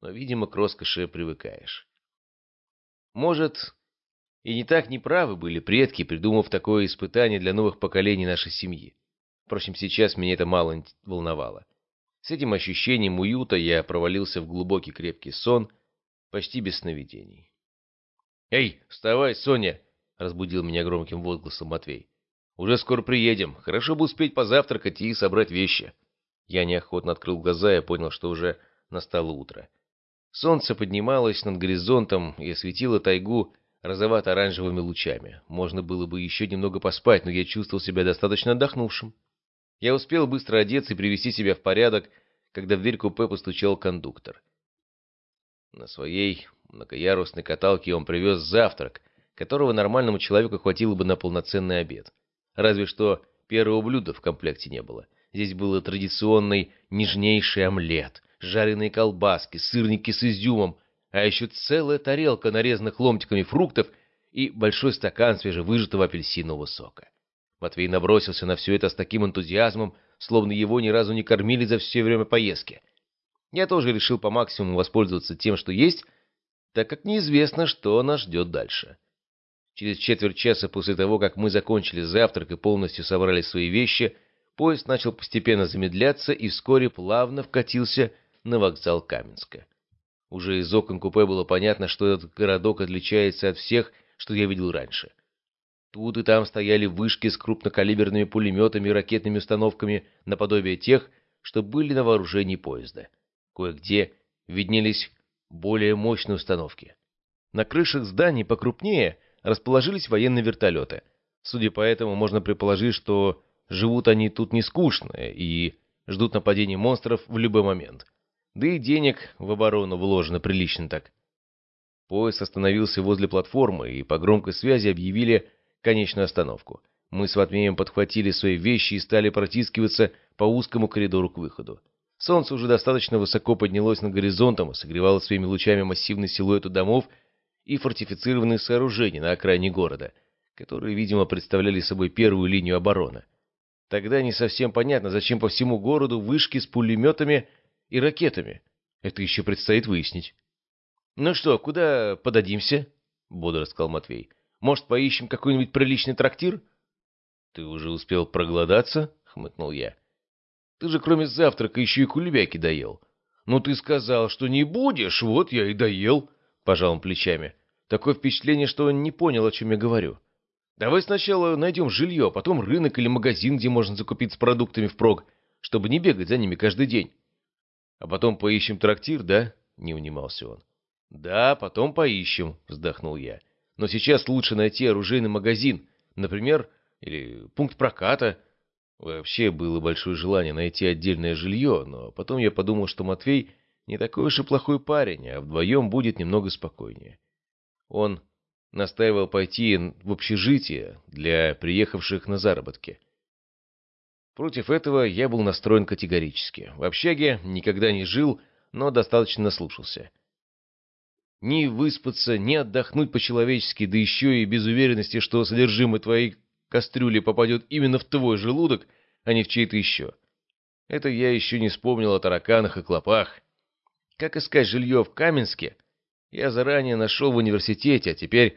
Но, видимо, к роскоши привыкаешь. Может, и не так неправы были предки, придумав такое испытание для новых поколений нашей семьи. Впрочем, сейчас меня это мало волновало. С этим ощущением уюта я провалился в глубокий крепкий сон, почти без сновидений. «Эй, вставай, Соня!» — разбудил меня громким возгласом Матвей. «Уже скоро приедем. Хорошо бы успеть позавтракать и собрать вещи». Я неохотно открыл глаза и понял, что уже настало утро. Солнце поднималось над горизонтом и осветило тайгу розовато-оранжевыми лучами. Можно было бы еще немного поспать, но я чувствовал себя достаточно отдохнувшим. Я успел быстро одеться и привести себя в порядок, когда в дверь купе постучал кондуктор. На своей многоярусной каталке он привез завтрак, которого нормальному человеку хватило бы на полноценный обед. Разве что первого блюда в комплекте не было. Здесь был традиционный нежнейший омлет, жареные колбаски, сырники с изюмом, а еще целая тарелка нарезанных ломтиками фруктов и большой стакан свежевыжатого апельсинового сока. Матвей набросился на все это с таким энтузиазмом, словно его ни разу не кормили за все время поездки. Я тоже решил по максимуму воспользоваться тем, что есть, так как неизвестно, что нас ждет дальше. Через четверть часа после того, как мы закончили завтрак и полностью собрали свои вещи, поезд начал постепенно замедляться и вскоре плавно вкатился на вокзал Каменска. Уже из окон купе было понятно, что этот городок отличается от всех, что я видел раньше. Тут и там стояли вышки с крупнокалиберными пулеметами и ракетными установками наподобие тех, что были на вооружении поезда. Кое-где виднелись более мощные установки. На крышах зданий покрупнее расположились военные вертолеты. Судя по этому, можно предположить, что живут они тут не скучно и ждут нападения монстров в любой момент. Да и денег в оборону вложено прилично так. Поезд остановился возле платформы, и по громкой связи объявили конечную остановку. Мы с Ватмеем подхватили свои вещи и стали протискиваться по узкому коридору к выходу. Солнце уже достаточно высоко поднялось над горизонтом и согревало своими лучами массивный силуэт домов и фортифицированные сооружения на окраине города, которые, видимо, представляли собой первую линию обороны. Тогда не совсем понятно, зачем по всему городу вышки с пулеметами и ракетами. Это еще предстоит выяснить. — Ну что, куда подадимся? — бодро сказал Матвей. Может, поищем какой-нибудь приличный трактир? — Ты уже успел проголодаться? — хмыкнул я. — Ты же кроме завтрака еще и кулебяки доел. — Ну, ты сказал, что не будешь, вот я и доел, — пожал он плечами. Такое впечатление, что он не понял, о чем я говорю. Давай сначала найдем жилье, потом рынок или магазин, где можно закупиться продуктами впрок, чтобы не бегать за ними каждый день. — А потом поищем трактир, да? — не унимался он. — Да, потом поищем, — вздохнул я. — но сейчас лучше найти оружейный магазин, например, или пункт проката. Вообще было большое желание найти отдельное жилье, но потом я подумал, что Матвей не такой уж и плохой парень, а вдвоем будет немного спокойнее. Он настаивал пойти в общежитие для приехавших на заработки. Против этого я был настроен категорически. В общаге никогда не жил, но достаточно наслушался. Ни выспаться, ни отдохнуть по-человечески, да еще и без уверенности, что содержимое твоей кастрюли попадет именно в твой желудок, а не в чей-то еще. Это я еще не вспомнил о тараканах и клопах. Как искать жилье в Каменске, я заранее нашел в университете, а теперь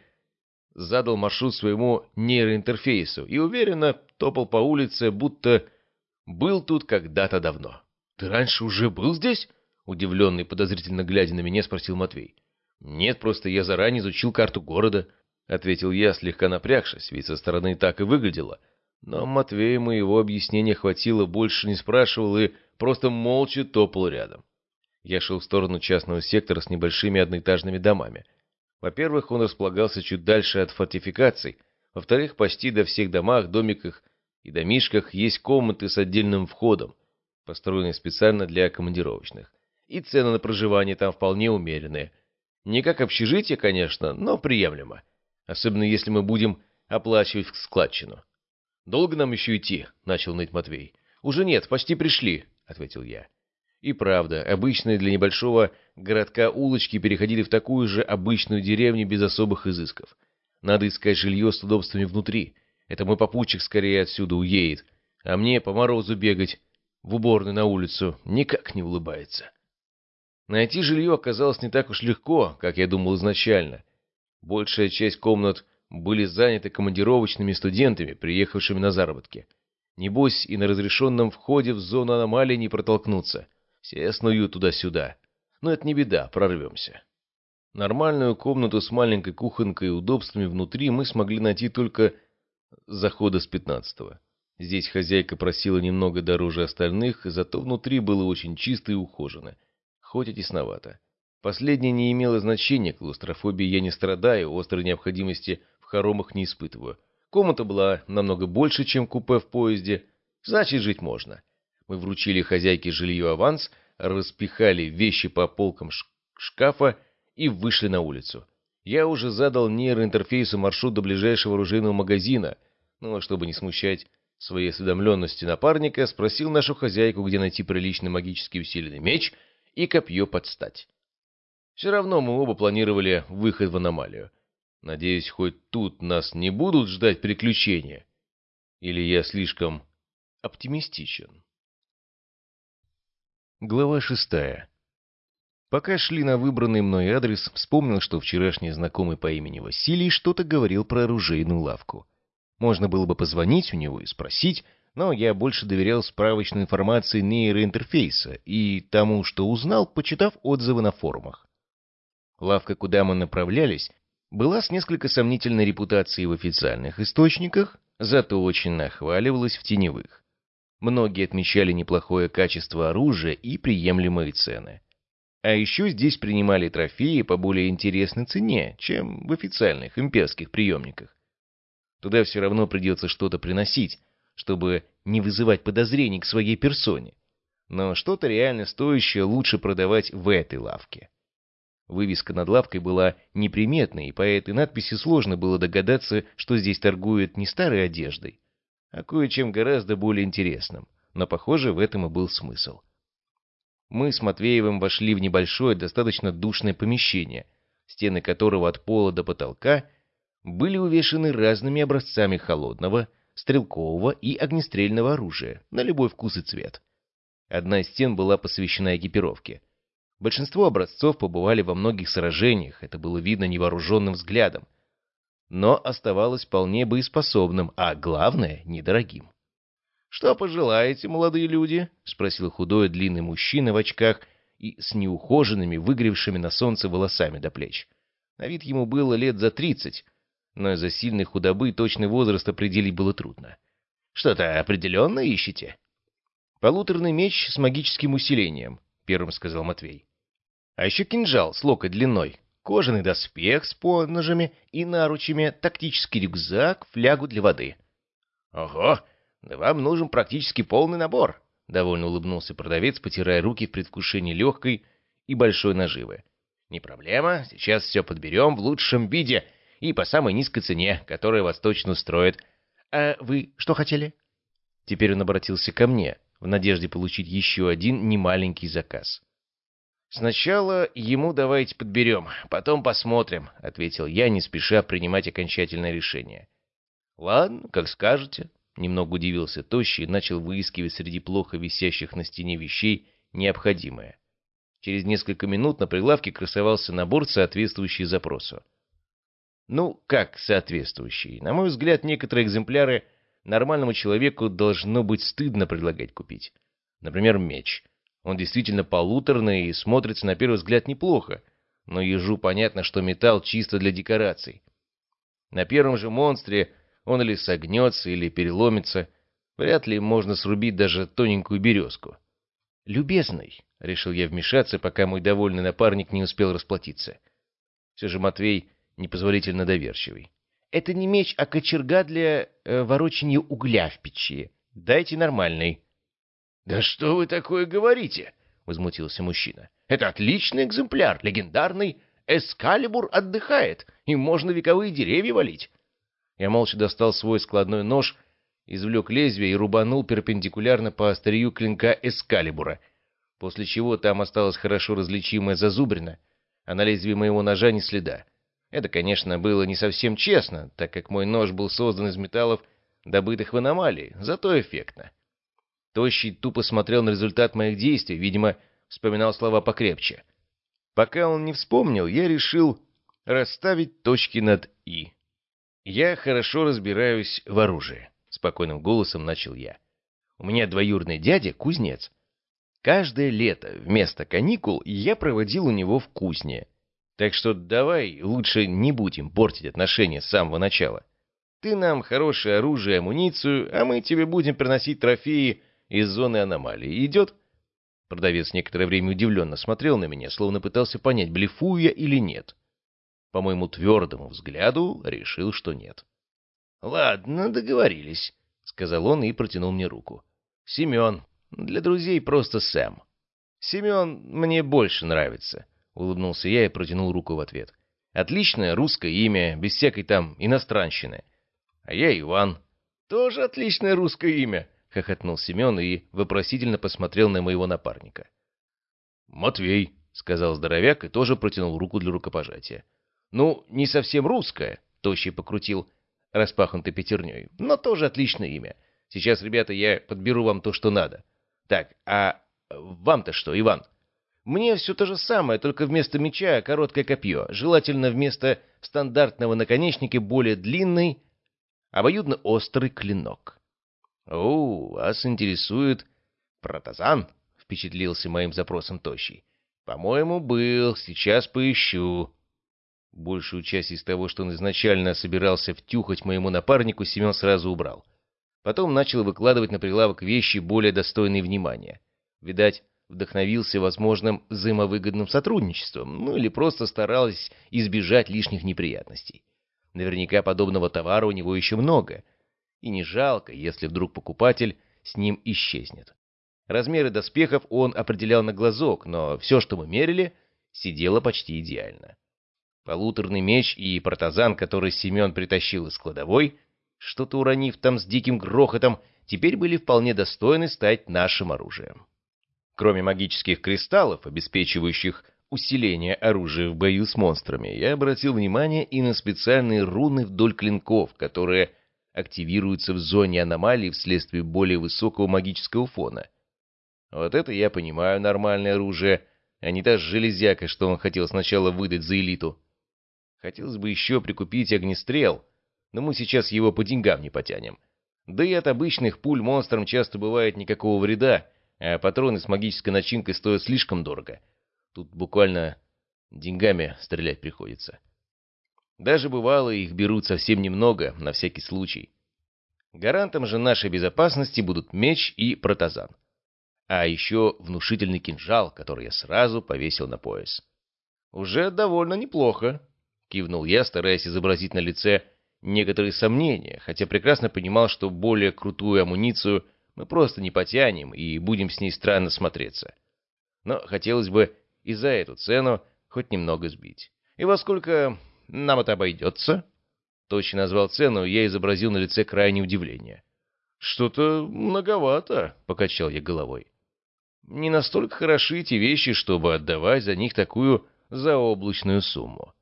задал маршрут своему нейроинтерфейсу и уверенно топал по улице, будто был тут когда-то давно. «Ты раньше уже был здесь?» Удивленный, подозрительно глядя на меня, спросил Матвей. «Нет, просто я заранее изучил карту города», — ответил я, слегка напрягшись, ведь со стороны так и выглядело. Но Матвея моего объяснения хватило, больше не спрашивал и просто молча топал рядом. Я шел в сторону частного сектора с небольшими одноэтажными домами. Во-первых, он располагался чуть дальше от фортификаций. Во-вторых, почти до всех домах, домиках и домишках есть комнаты с отдельным входом, построенные специально для командировочных. И цены на проживание там вполне умеренные. Не как общежитие, конечно, но приемлемо. Особенно если мы будем оплачивать складчину. «Долго нам еще идти?» — начал ныть Матвей. «Уже нет, почти пришли», — ответил я. И правда, обычные для небольшого городка улочки переходили в такую же обычную деревню без особых изысков. Надо искать жилье с удобствами внутри, это мой попутчик скорее отсюда уедет. А мне по морозу бегать в уборную на улицу никак не улыбается. Найти жилье оказалось не так уж легко, как я думал изначально. Большая часть комнат были заняты командировочными студентами, приехавшими на заработки. Небось, и на разрешенном входе в зону аномалии не протолкнуться. Все снуют туда-сюда. Но это не беда, прорвемся. Нормальную комнату с маленькой кухонкой и удобствами внутри мы смогли найти только захода с пятнадцатого. Здесь хозяйка просила немного дороже остальных, зато внутри было очень чисто и ухожено, хоть и тесновато. Последнее не имело значения, клаустрофобии я не страдаю, острой необходимости в хоромах не испытываю. Комната была намного больше, чем купе в поезде, значит, жить можно. Мы вручили хозяйке жилье аванс, распихали вещи по полкам шкафа и вышли на улицу. Я уже задал нейроинтерфейсу маршрут до ближайшего оружейного магазина, но, чтобы не смущать своей осведомленности напарника, спросил нашу хозяйку, где найти приличный магически усиленный меч и копье под стать. Все равно мы оба планировали выход в аномалию. Надеюсь, хоть тут нас не будут ждать приключения. Или я слишком оптимистичен? Глава шестая. Пока шли на выбранный мной адрес, вспомнил, что вчерашний знакомый по имени Василий что-то говорил про оружейную лавку. Можно было бы позвонить у него и спросить, но я больше доверял справочной информации нейроинтерфейса и тому, что узнал, почитав отзывы на форумах. Лавка, куда мы направлялись, была с несколько сомнительной репутацией в официальных источниках, зато очень нахваливалась в теневых. Многие отмечали неплохое качество оружия и приемлемые цены. А еще здесь принимали трофеи по более интересной цене, чем в официальных имперских приемниках. Туда все равно придется что-то приносить, чтобы не вызывать подозрений к своей персоне. Но что-то реально стоящее лучше продавать в этой лавке. Вывеска над лавкой была неприметной, и по этой надписи сложно было догадаться, что здесь торгуют не старой одеждой, а кое-чем гораздо более интересным. Но, похоже, в этом и был смысл. Мы с Матвеевым вошли в небольшое, достаточно душное помещение, стены которого от пола до потолка были увешаны разными образцами холодного, стрелкового и огнестрельного оружия на любой вкус и цвет. Одна из стен была посвящена экипировке. Большинство образцов побывали во многих сражениях, это было видно невооруженным взглядом, но оставалось вполне боеспособным, а главное — недорогим. «Что пожелаете, молодые люди?» — спросил худой длинный мужчина в очках и с неухоженными, выгревшими на солнце волосами до плеч. На вид ему было лет за тридцать, но из-за сильной худобы точный возраст определить было трудно. «Что-то определенно ищете?» «Полуторный меч с магическим усилением», — первым сказал Матвей. «А еще кинжал с локоть длиной, кожаный доспех с поножами и наручами, тактический рюкзак, флягу для воды». «Ого!» «Да вам нужен практически полный набор», — довольно улыбнулся продавец, потирая руки в предвкушении легкой и большой наживы. «Не проблема, сейчас все подберем в лучшем виде и по самой низкой цене, которая вас точно устроит. А вы что хотели?» Теперь он обратился ко мне, в надежде получить еще один немаленький заказ. «Сначала ему давайте подберем, потом посмотрим», — ответил я, не спеша принимать окончательное решение. «Ладно, как скажете», — немного удивился Тощий и начал выискивать среди плохо висящих на стене вещей необходимое. Через несколько минут на прилавке красовался набор, соответствующий запросу. Ну, как соответствующий? На мой взгляд, некоторые экземпляры нормальному человеку должно быть стыдно предлагать купить. Например, меч — он действительно полуторный и смотрится на первый взгляд неплохо, но ежу понятно, что металл чисто для декораций. На первом же монстре он или согнется, или переломится. Вряд ли можно срубить даже тоненькую березку. «Любезный», — решил я вмешаться, пока мой довольный напарник не успел расплатиться. Все же Матвей непозволительно доверчивый. «Это не меч, а кочерга для э, ворочания угля в печи. Дайте нормальный». «Да что вы такое говорите?» — возмутился мужчина. «Это отличный экземпляр, легендарный. Эскалибур отдыхает, им можно вековые деревья валить». Я молча достал свой складной нож, извлек лезвие и рубанул перпендикулярно по острию клинка Эскалибура, после чего там осталась хорошо различимая зазубрина, а на лезвии моего ножа ни следа. Это, конечно, было не совсем честно, так как мой нож был создан из металлов, добытых в аномалии, зато эффектно. Тощий тупо смотрел на результат моих действий, видимо, вспоминал слова покрепче. Пока он не вспомнил, я решил расставить точки над «и». «Я хорошо разбираюсь в оружии», — спокойным голосом начал я. «У меня двоюродный дядя — кузнец. Каждое лето вместо каникул я проводил у него в кузне. Так что давай лучше не будем портить отношения с самого начала. Ты нам хорошее оружие и амуницию, а мы тебе будем приносить трофеи из зоны аномалии. Идет?» Продавец некоторое время удивленно смотрел на меня, словно пытался понять, блефую я или нет. По моему твердому взгляду, решил, что нет. «Ладно, договорились», — сказал он и протянул мне руку. «Семен. Для друзей просто Сэм». «Семен мне больше нравится», — улыбнулся я и протянул руку в ответ. «Отличное русское имя, без всякой там иностранщины». «А я Иван». «Тоже отличное русское имя», — хохотнул Семен и вопросительно посмотрел на моего напарника. «Матвей», — сказал здоровяк и тоже протянул руку для рукопожатия. «Ну, не совсем русское», — Тощий покрутил распахнутой пятерней, «но тоже отличное имя. Сейчас, ребята, я подберу вам то, что надо. Так, а вам-то что, Иван?» «Мне все то же самое, только вместо меча короткое копье, желательно вместо стандартного наконечника более длинный, обоюдно острый клинок». «О, вас интересует протазан?» — впечатлился моим запросом Тощий. «По-моему, был. Сейчас поищу». Большую часть из того, что он изначально собирался втюхать моему напарнику, Семен сразу убрал. Потом начал выкладывать на прилавок вещи, более достойные внимания. Видать, вдохновился возможным взаимовыгодным сотрудничеством, ну или просто старался избежать лишних неприятностей. Наверняка подобного товара у него еще много, и не жалко, если вдруг покупатель с ним исчезнет. Размеры доспехов он определял на глазок, но все, что мы мерили, сидело почти идеально. Полуторный меч и протазан, который Семен притащил из кладовой, что-то уронив там с диким грохотом, теперь были вполне достойны стать нашим оружием. Кроме магических кристаллов, обеспечивающих усиление оружия в бою с монстрами, я обратил внимание и на специальные руны вдоль клинков, которые активируются в зоне аномалий вследствие более высокого магического фона. Вот это я понимаю нормальное оружие, а не та железяка, что он хотел сначала выдать за элиту. Хотелось бы еще прикупить огнестрел, но мы сейчас его по деньгам не потянем. Да и от обычных пуль монстрам часто бывает никакого вреда, а патроны с магической начинкой стоят слишком дорого. Тут буквально деньгами стрелять приходится. Даже бывало, их берут совсем немного, на всякий случай. Гарантом же нашей безопасности будут меч и протазан. А еще внушительный кинжал, который я сразу повесил на пояс. «Уже довольно неплохо», — кивнул я, стараясь изобразить на лице некоторые сомнения, хотя прекрасно понимал, что более крутую амуницию мы просто не потянем и будем с ней странно смотреться. Но хотелось бы и за эту цену хоть немного сбить. И во сколько нам это обойдется?» Точно назвал цену, я изобразил на лице крайнее удивление. «Что-то многовато», — покачал я головой. «Не настолько хороши эти вещи, чтобы отдавать за них такую заоблачную сумму».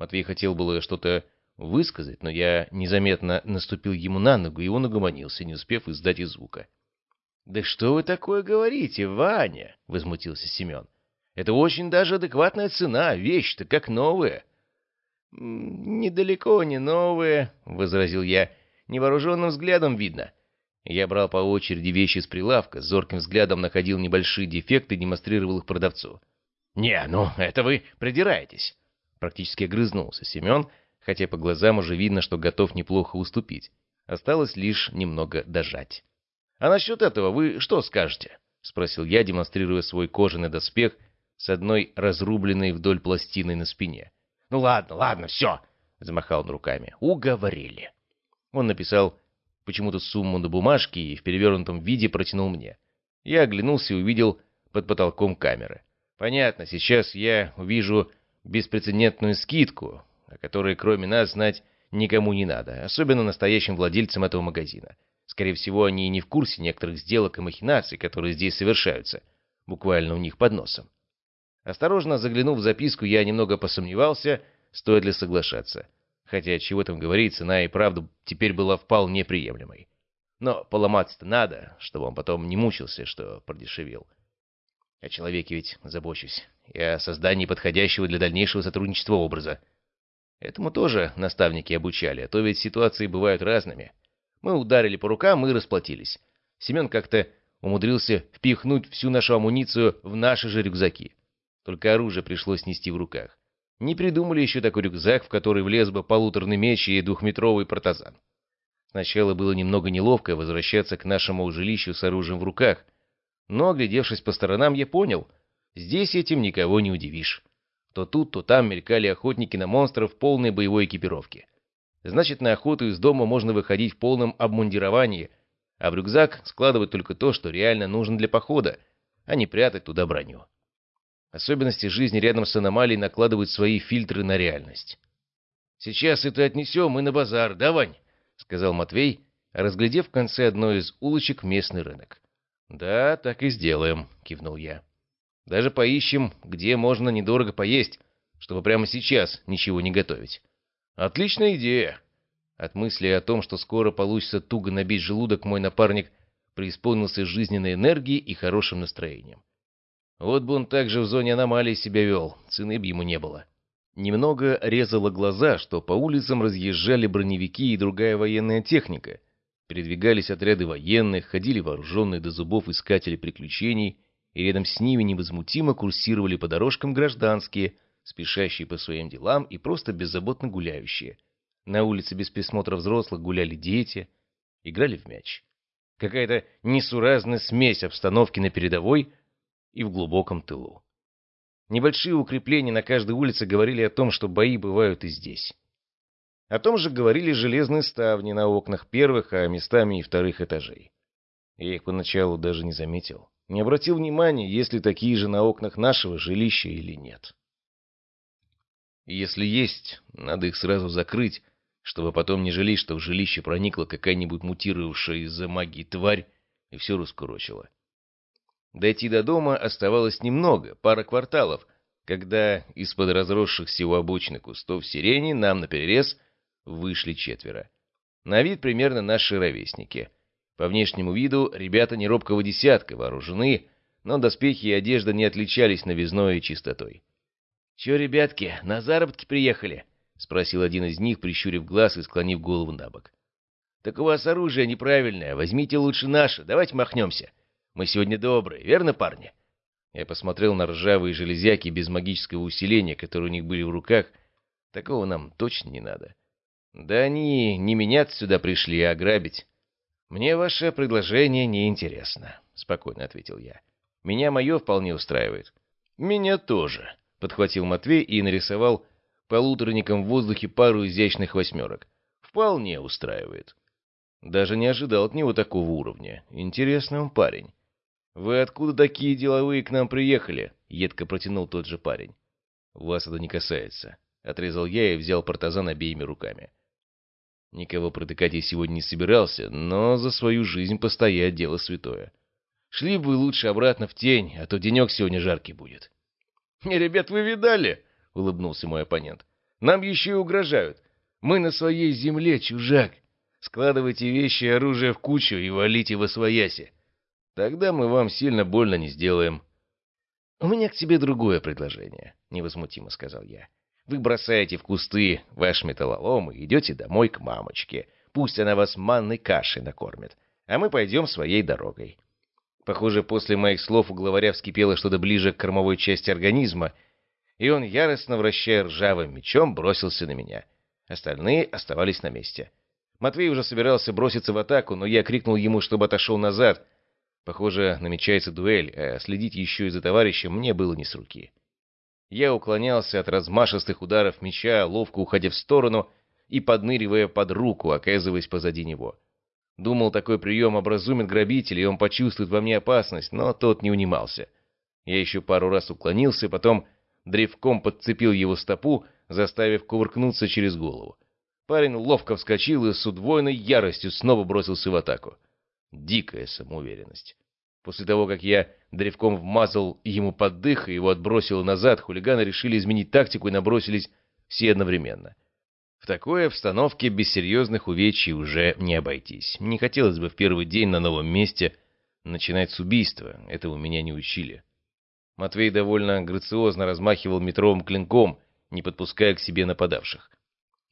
Матвей хотел было что-то высказать, но я незаметно наступил ему на ногу, и он угомонился, не успев издать и звука. «Да что вы такое говорите, Ваня?» — возмутился Семен. «Это очень даже адекватная цена, вещь-то как новая». «Недалеко не новая», — возразил я. «Невооруженным взглядом видно». Я брал по очереди вещи с прилавка, зорким взглядом находил небольшие дефекты и демонстрировал их продавцу. «Не, ну это вы придираетесь!» Практически огрызнулся Семен, хотя по глазам уже видно, что готов неплохо уступить. Осталось лишь немного дожать. «А насчет этого вы что скажете?» — спросил я, демонстрируя свой кожаный доспех с одной разрубленной вдоль пластиной на спине. «Ну ладно, ладно, все!» — замахал он руками. «Уговорили!» Он написал почему-то сумму на бумажке и в перевернутом виде протянул мне. Я оглянулся и увидел под потолком камеры. Понятно, сейчас я увижу беспрецедентную скидку, о которой кроме нас знать никому не надо, особенно настоящим владельцам этого магазина. Скорее всего, они и не в курсе некоторых сделок и махинаций, которые здесь совершаются, буквально у них под носом. Осторожно заглянув в записку, я немного посомневался, стоит ли соглашаться. Хотя, чего там говорить, цена и правда теперь была вполне приемлемой. Но поломаться-то надо, чтобы он потом не мучился, что продешевил. О человеке ведь забочусь. И о создании подходящего для дальнейшего сотрудничества образа. Этому тоже наставники обучали, а то ведь ситуации бывают разными. Мы ударили по рукам и расплатились. Семен как-то умудрился впихнуть всю нашу амуницию в наши же рюкзаки. Только оружие пришлось нести в руках. Не придумали еще такой рюкзак, в который влез бы полуторный меч и двухметровый протазан. Сначала было немного неловко возвращаться к нашему жилищу с оружием в руках, но, оглядевшись по сторонам, я понял, здесь этим никого не удивишь. То тут, то там мелькали охотники на монстров в полной боевой экипировке. Значит, на охоту из дома можно выходить в полном обмундировании, а в рюкзак складывать только то, что реально нужно для похода, а не прятать туда броню. Особенности жизни рядом с аномалией накладывают свои фильтры на реальность. «Сейчас это отнесем и на базар, да, Вань?» — сказал Матвей, разглядев в конце одной из улочек местный рынок. «Да, так и сделаем», — кивнул я. «Даже поищем, где можно недорого поесть, чтобы прямо сейчас ничего не готовить». Отличная идея. От мысли о том, что скоро получится туго набить желудок, мой напарник преисполнился жизненной энергией и хорошим настроением. Вот бы он также в зоне аномалии себя вел, цены б ему не было. Немного резало глаза, что по улицам разъезжали броневики и другая военная техника. Передвигались отряды военных, ходили вооруженные до зубов искатели приключений, и рядом с ними невозмутимо курсировали по дорожкам гражданские – спешащие по своим делам и просто беззаботно гуляющие. На улице без присмотра взрослых гуляли дети, играли в мяч. Какая-то несуразная смесь обстановки на передовой и в глубоком тылу. Небольшие укрепления на каждой улице говорили о том, что бои бывают и здесь. О том же говорили железные ставни на окнах первых, а местами и вторых этажей. Я их поначалу даже не заметил. Не обратил внимания, есть ли такие же на окнах нашего жилища или нет. Если есть, надо их сразу закрыть, чтобы потом не жалеть, что в жилище проникла какая-нибудь мутировавшая из-за магии тварь и все раскурочила. Дойти до дома оставалось немного, пара кварталов, когда из-под разросшихся у обочины кустов сирени нам наперерез вышли четверо. На вид примерно наши ровесники. По внешнему виду ребята неробкого десятка, вооружены, но доспехи и одежда не отличались новизной и чистотой. «Че, ребятки, на заработки приехали?» — спросил один из них, прищурив глаз и склонив голову на бок. «Так у вас оружие неправильное, возьмите лучше наше, давайте махнемся. Мы сегодня добрые, верно, парни?» Я посмотрел на ржавые железяки без магического усиления, которые у них были в руках. Такого нам точно не надо. Да они не меняться сюда пришли, а грабить. «Мне ваше предложение не интересно», — спокойно ответил я. «Меня мое вполне устраивает». «Меня тоже», подхватил Матвей и нарисовал полуторником в воздухе пару изящных восьмерок. Вполне устраивает. Даже не ожидал от него такого уровня. Интересный он парень. «Вы откуда такие деловые к нам приехали?» — едко протянул тот же парень. «Вас это не касается», — отрезал я и взял партазан обеими руками. Никого протыкать я сегодня не собирался, но за свою жизнь постоять дело святое. Шли бы лучше обратно в тень, а то денек сегодня жаркий будет. — Ребят, вы видали? — улыбнулся мой оппонент. — Нам еще и угрожают. Мы на своей земле, чужак. Складывайте вещи и оружие в кучу и валите во свояси. Тогда мы вам сильно больно не сделаем. — У меня к тебе другое предложение, — невозмутимо сказал я. — Вы бросаете в кусты ваш металлолом и идете домой к мамочке. Пусть она вас манной кашей накормит, а мы пойдем своей дорогой. Похоже, после моих слов у главаря вскипело что-то ближе к кормовой части организма, и он, яростно вращая ржавым мечом, бросился на меня. Остальные оставались на месте. Матвей уже собирался броситься в атаку, но я крикнул ему, чтобы отошел назад. Похоже, намечается дуэль, а следить еще и за товарищем мне было не с руки. Я уклонялся от размашистых ударов меча, ловко уходя в сторону и подныривая под руку, оказываясь позади него. Думал, такой прием образумит грабителя, и он почувствует во мне опасность, но тот не унимался. Я еще пару раз уклонился, потом древком подцепил его стопу, заставив кувыркнуться через голову. Парень ловко вскочил и с удвоенной яростью снова бросился в атаку. Дикая самоуверенность. После того, как я древком вмазал ему под дых и его отбросил назад, хулиганы решили изменить тактику и набросились все одновременно. В такой обстановке без серьезных увечий уже не обойтись. Не хотелось бы в первый день на новом месте начинать с убийства. Этого меня не учили. Матвей довольно грациозно размахивал метровым клинком, не подпуская к себе нападавших.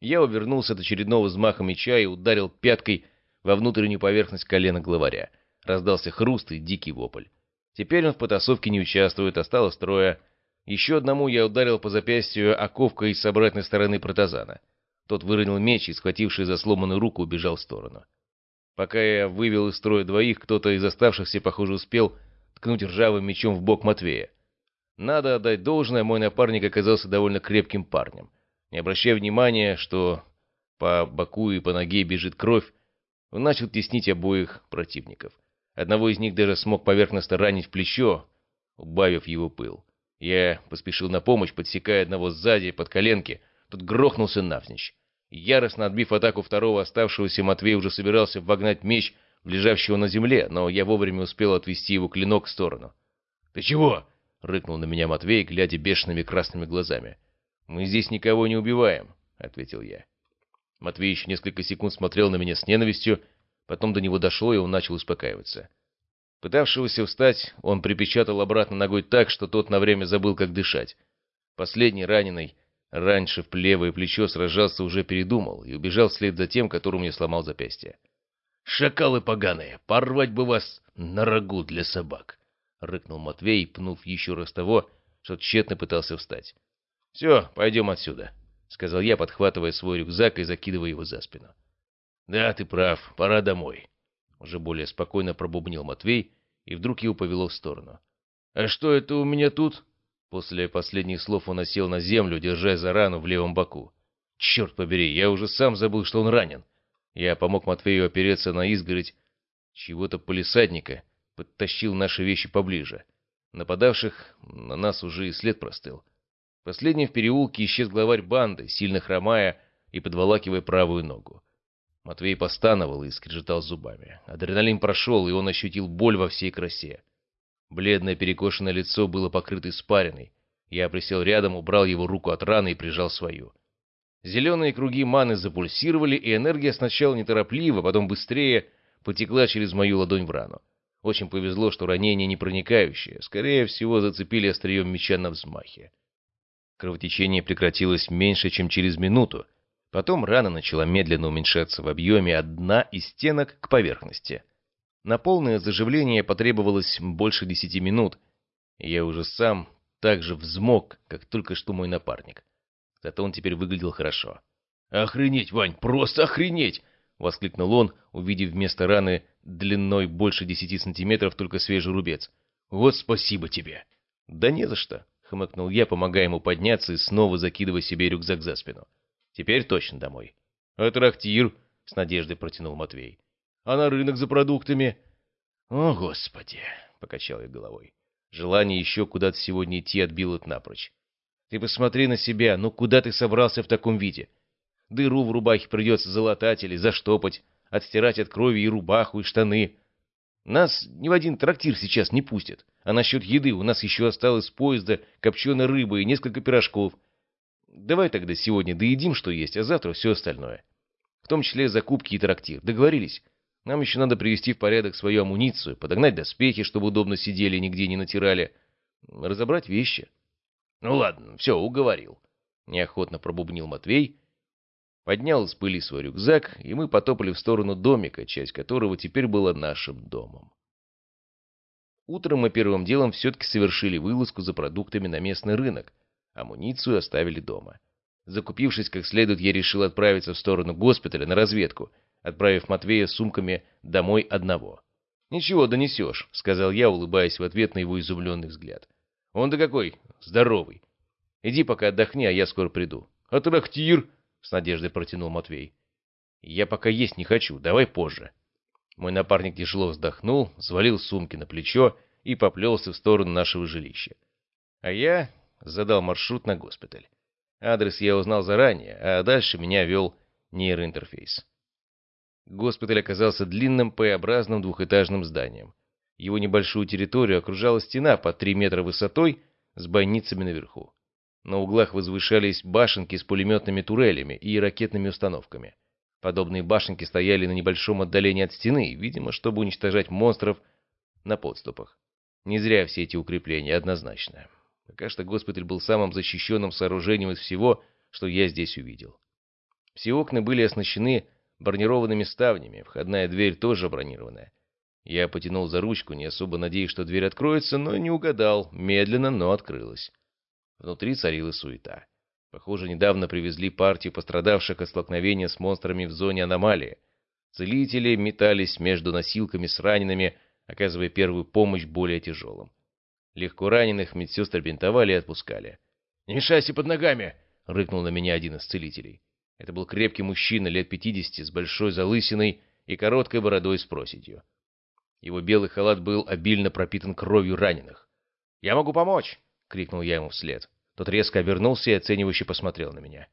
Я увернулся от очередного взмаха меча и ударил пяткой во внутреннюю поверхность колена главаря. Раздался хруст и дикий вопль. Теперь он в потасовке не участвует, осталось а трое. Еще одному я ударил по запястью оковкой с обратной стороны протазана. Тот выронил меч и, схвативший за сломанную руку, убежал в сторону. Пока я вывел из строя двоих, кто-то из оставшихся, похоже, успел ткнуть ржавым мечом в бок Матвея. Надо отдать должное, мой напарник оказался довольно крепким парнем. Не обращая внимания, что по боку и по ноге бежит кровь, он начал теснить обоих противников. Одного из них даже смог поверхностно ранить в плечо, убавив его пыл. Я поспешил на помощь, подсекая одного сзади под коленки, тот грохнулся навзничь. Яростно отбив атаку второго оставшегося, Матвей уже собирался вогнать меч в лежащего на земле, но я вовремя успел отвести его клинок в сторону. «Ты чего?» — рыкнул на меня Матвей, глядя бешеными красными глазами. «Мы здесь никого не убиваем», — ответил я. Матвей еще несколько секунд смотрел на меня с ненавистью, потом до него дошло, и он начал успокаиваться. Пытавшегося встать, он припечатал обратно ногой так, что тот на время забыл, как дышать. Последний раненый Раньше в левое плечо сражался уже передумал и убежал вслед за тем, которому я сломал запястье. «Шакалы поганые, порвать бы вас на рагу для собак!» — рыкнул Матвей, пнув еще раз того, что тщетно пытался встать. «Все, пойдем отсюда», — сказал я, подхватывая свой рюкзак и закидывая его за спину. «Да, ты прав, пора домой», — уже более спокойно пробубнил Матвей, и вдруг его повело в сторону. «А что это у меня тут?» После последних слов он осел на землю, держа за рану в левом боку. «Черт побери, я уже сам забыл, что он ранен!» Я помог Матвею опереться на изгородь чего-то полисадника, подтащил наши вещи поближе. Нападавших на нас уже и след простыл. Последним в переулке исчез главарь банды, сильно хромая и подволакивая правую ногу. Матвей постановал и скрежетал зубами. Адреналин прошел, и он ощутил боль во всей красе. Бледное перекошенное лицо было покрыто испариной. Я присел рядом, убрал его руку от раны и прижал свою. Зеленые круги маны запульсировали, и энергия сначала неторопливо, потом быстрее потекла через мою ладонь в рану. Очень повезло, что ранение не проникающее. Скорее всего, зацепили острием меча на взмахе. Кровотечение прекратилось меньше, чем через минуту. Потом рана начала медленно уменьшаться в объеме от дна и стенок к поверхности. На полное заживление потребовалось больше десяти минут, я уже сам так же взмок, как только что мой напарник. Зато он теперь выглядел хорошо. «Охренеть, Вань, просто охренеть!» — воскликнул он, увидев вместо раны длиной больше десяти сантиметров только свежий рубец. «Вот спасибо тебе!» «Да не за что!» — хмыкнул я, помогая ему подняться и снова закидывая себе рюкзак за спину. «Теперь точно домой». «А трактир?» — с надеждой протянул Матвей а на рынок за продуктами. О, Господи, покачал я головой. Желание еще куда-то сегодня идти отбило напрочь. Ты посмотри на себя, ну куда ты собрался в таком виде? Дыру в рубахе придется залатать или заштопать, отстирать от крови и рубаху, и штаны. Нас ни в один трактир сейчас не пустят. А насчет еды у нас еще осталось с поезда копченая рыба и несколько пирожков. Давай тогда сегодня доедим, что есть, а завтра все остальное. В том числе закупки и трактир. Договорились? Нам еще надо привести в порядок свою амуницию, подогнать доспехи, чтобы удобно сидели и нигде не натирали. Разобрать вещи. Ну ладно, все, уговорил. Неохотно пробубнил Матвей, поднял из пыли свой рюкзак, и мы потопали в сторону домика, часть которого теперь была нашим домом. Утром мы первым делом все-таки совершили вылазку за продуктами на местный рынок. Амуницию оставили дома. Закупившись как следует, я решил отправиться в сторону госпиталя на разведку, отправив Матвея с сумками домой одного. «Ничего, донесешь», — сказал я, улыбаясь в ответ на его изумленный взгляд. «Он-то какой? Здоровый. Иди пока отдохни, а я скоро приду». «А трактир?» — с надеждой протянул Матвей. «Я пока есть не хочу, давай позже». Мой напарник тяжело вздохнул, свалил сумки на плечо и поплелся в сторону нашего жилища. А я задал маршрут на госпиталь. Адрес я узнал заранее, а дальше меня вел нейроинтерфейс. Госпиталь оказался длинным П-образным двухэтажным зданием. Его небольшую территорию окружала стена по 3 метра высотой с бойницами наверху. На углах возвышались башенки с пулеметными турелями и ракетными установками. Подобные башенки стояли на небольшом отдалении от стены, видимо, чтобы уничтожать монстров на подступах. Не зря все эти укрепления, однозначно. Пока что госпиталь был самым защищенным сооружением из всего, что я здесь увидел. Все окна были оснащены бронированными ставнями, входная дверь тоже бронированная. Я потянул за ручку, не особо надеясь, что дверь откроется, но не угадал, медленно, но открылась. Внутри царила суета. Похоже, недавно привезли партию пострадавших от столкновения с монстрами в зоне аномалии. Целители метались между носилками с ранеными, оказывая первую помощь более тяжелым. Легко раненых медсестры бинтовали и отпускали. «Не мешайся под ногами!» — рыкнул на меня один из целителей. Это был крепкий мужчина лет пятидесяти с большой залысиной и короткой бородой с проседью. Его белый халат был обильно пропитан кровью раненых. «Я могу помочь!» — крикнул я ему вслед. Тот резко обернулся и оценивающе посмотрел на меня.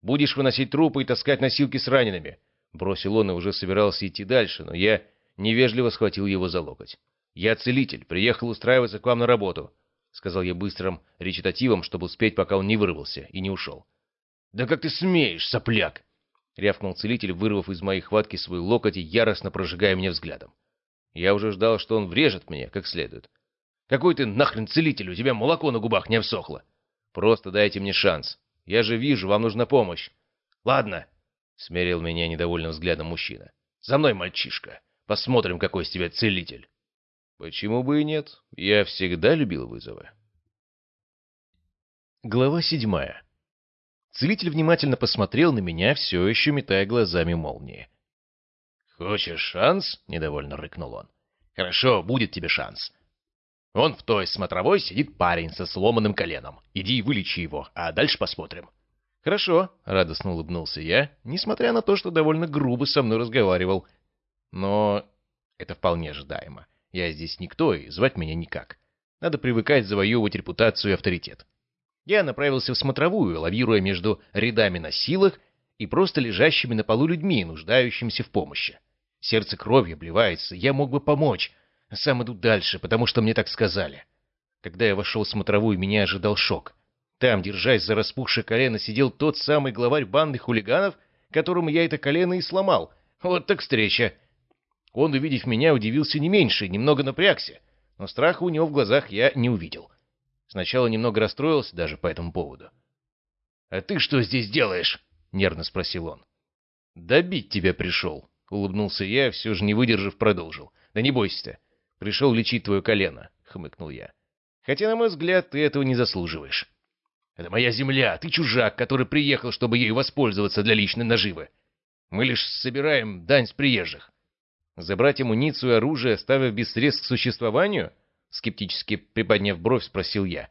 «Будешь выносить трупы и таскать носилки с ранеными!» Бросил он и уже собирался идти дальше, но я невежливо схватил его за локоть. «Я целитель, приехал устраиваться к вам на работу», — сказал я быстрым речитативом, чтобы успеть, пока он не вырвался и не ушел. «Да как ты смеешь, сопляк!» — рявкнул целитель, вырвав из моей хватки свой локоть и яростно прожигая меня взглядом. Я уже ждал, что он врежет мне как следует. «Какой ты нахрен целитель? У тебя молоко на губах не обсохло!» Просто дайте мне шанс. Я же вижу, вам нужна помощь. Ладно, — смерил меня недовольным взглядом мужчина. За мной, мальчишка. Посмотрим, какой из тебя целитель. Почему бы и нет? Я всегда любил вызовы. Глава седьмая. Целитель внимательно посмотрел на меня, все еще метая глазами молнии. «Хочешь шанс?» — недовольно рыкнул он. «Хорошо, будет тебе шанс. Вон в той смотровой сидит парень со сломанным коленом. Иди и вылечи его, а дальше посмотрим. Хорошо, радостно улыбнулся я, несмотря на то, что довольно грубо со мной разговаривал. Но это вполне ожидаемо. Я здесь никто, и звать меня никак. Надо привыкать завоевывать репутацию и авторитет. Я направился в смотровую, лавируя между рядами на силах и просто лежащими на полу людьми, нуждающимися в помощи. Сердце кровью обливается, я мог бы помочь, сам иду дальше, потому что мне так сказали. Когда я вошел в смотровую, меня ожидал шок. Там, держась за распухшее колено, сидел тот самый главарь банды хулиганов, которому я это колено и сломал. Вот так встреча. Он, увидев меня, удивился не меньше, немного напрягся, но страха у него в глазах я не увидел. Сначала немного расстроился даже по этому поводу. — А ты что здесь делаешь? — нервно спросил он. — Добить тебя пришел, — улыбнулся я, все же не выдержав, продолжил. — Да не бойся Пришел лечить твое колено, — хмыкнул я. Хотя, на мой взгляд, ты этого не заслуживаешь. Это моя земля, ты чужак, который приехал, чтобы ею воспользоваться для личной наживы. Мы лишь собираем дань с приезжих. Забрать амуницию и оружие, оставив без средств к существованию? Скептически приподняв бровь, спросил я.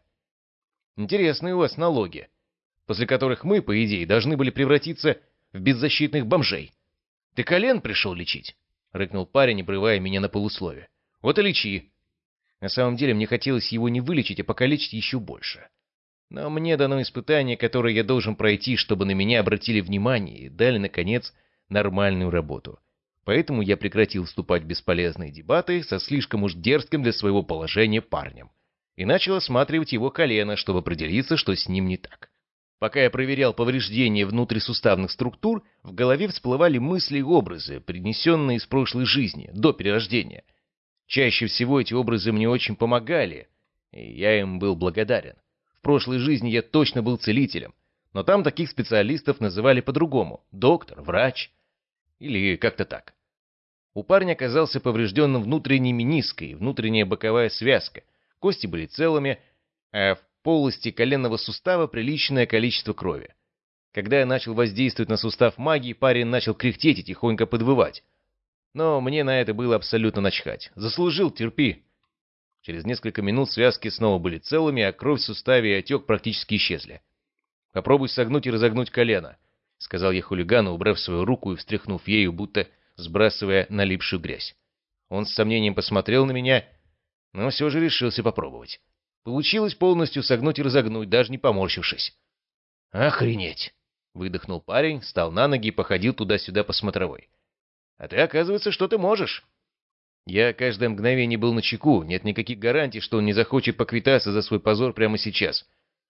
Интересные у вас налоги, после которых мы, по идее, должны были превратиться в беззащитных бомжей. Ты колен пришел лечить? — рыкнул парень, обрывая меня на полуслове. Вот и лечи. На самом деле мне хотелось его не вылечить, а покалечить еще больше. Но мне дано испытание, которое я должен пройти, чтобы на меня обратили внимание и дали, наконец, нормальную работу. Поэтому я прекратил вступать в бесполезные дебаты со слишком уж дерзким для своего положения парнем и начал осматривать его колено, чтобы определиться, что с ним не так. Пока я проверял повреждения внутрисуставных структур, в голове всплывали мысли и образы, принесенные из прошлой жизни, до перерождения. Чаще всего эти образы мне очень помогали, и я им был благодарен. В прошлой жизни я точно был целителем, но там таких специалистов называли по-другому – доктор, врач или как-то так. У парня оказался поврежденным внутренней мениской, внутренняя боковая связка, кости были целыми, а в полости коленного сустава приличное количество крови. Когда я начал воздействовать на сустав магии, парень начал кряхтеть и тихонько подвывать. Но мне на это было абсолютно начхать. Заслужил, терпи. Через несколько минут связки снова были целыми, а кровь в суставе и отек практически исчезли. «Попробуй согнуть и разогнуть колено», — сказал я хулигану, убрав свою руку и встряхнув ею, будто сбрасывая налипшую грязь. Он с сомнением посмотрел на меня, но все же решился попробовать. Получилось полностью согнуть и разогнуть, даже не поморщившись. «Охренеть!» — выдохнул парень, встал на ноги и походил туда-сюда по смотровой. «А ты, оказывается, что ты можешь!» Я каждое мгновение был на чеку, нет никаких гарантий, что он не захочет поквитаться за свой позор прямо сейчас.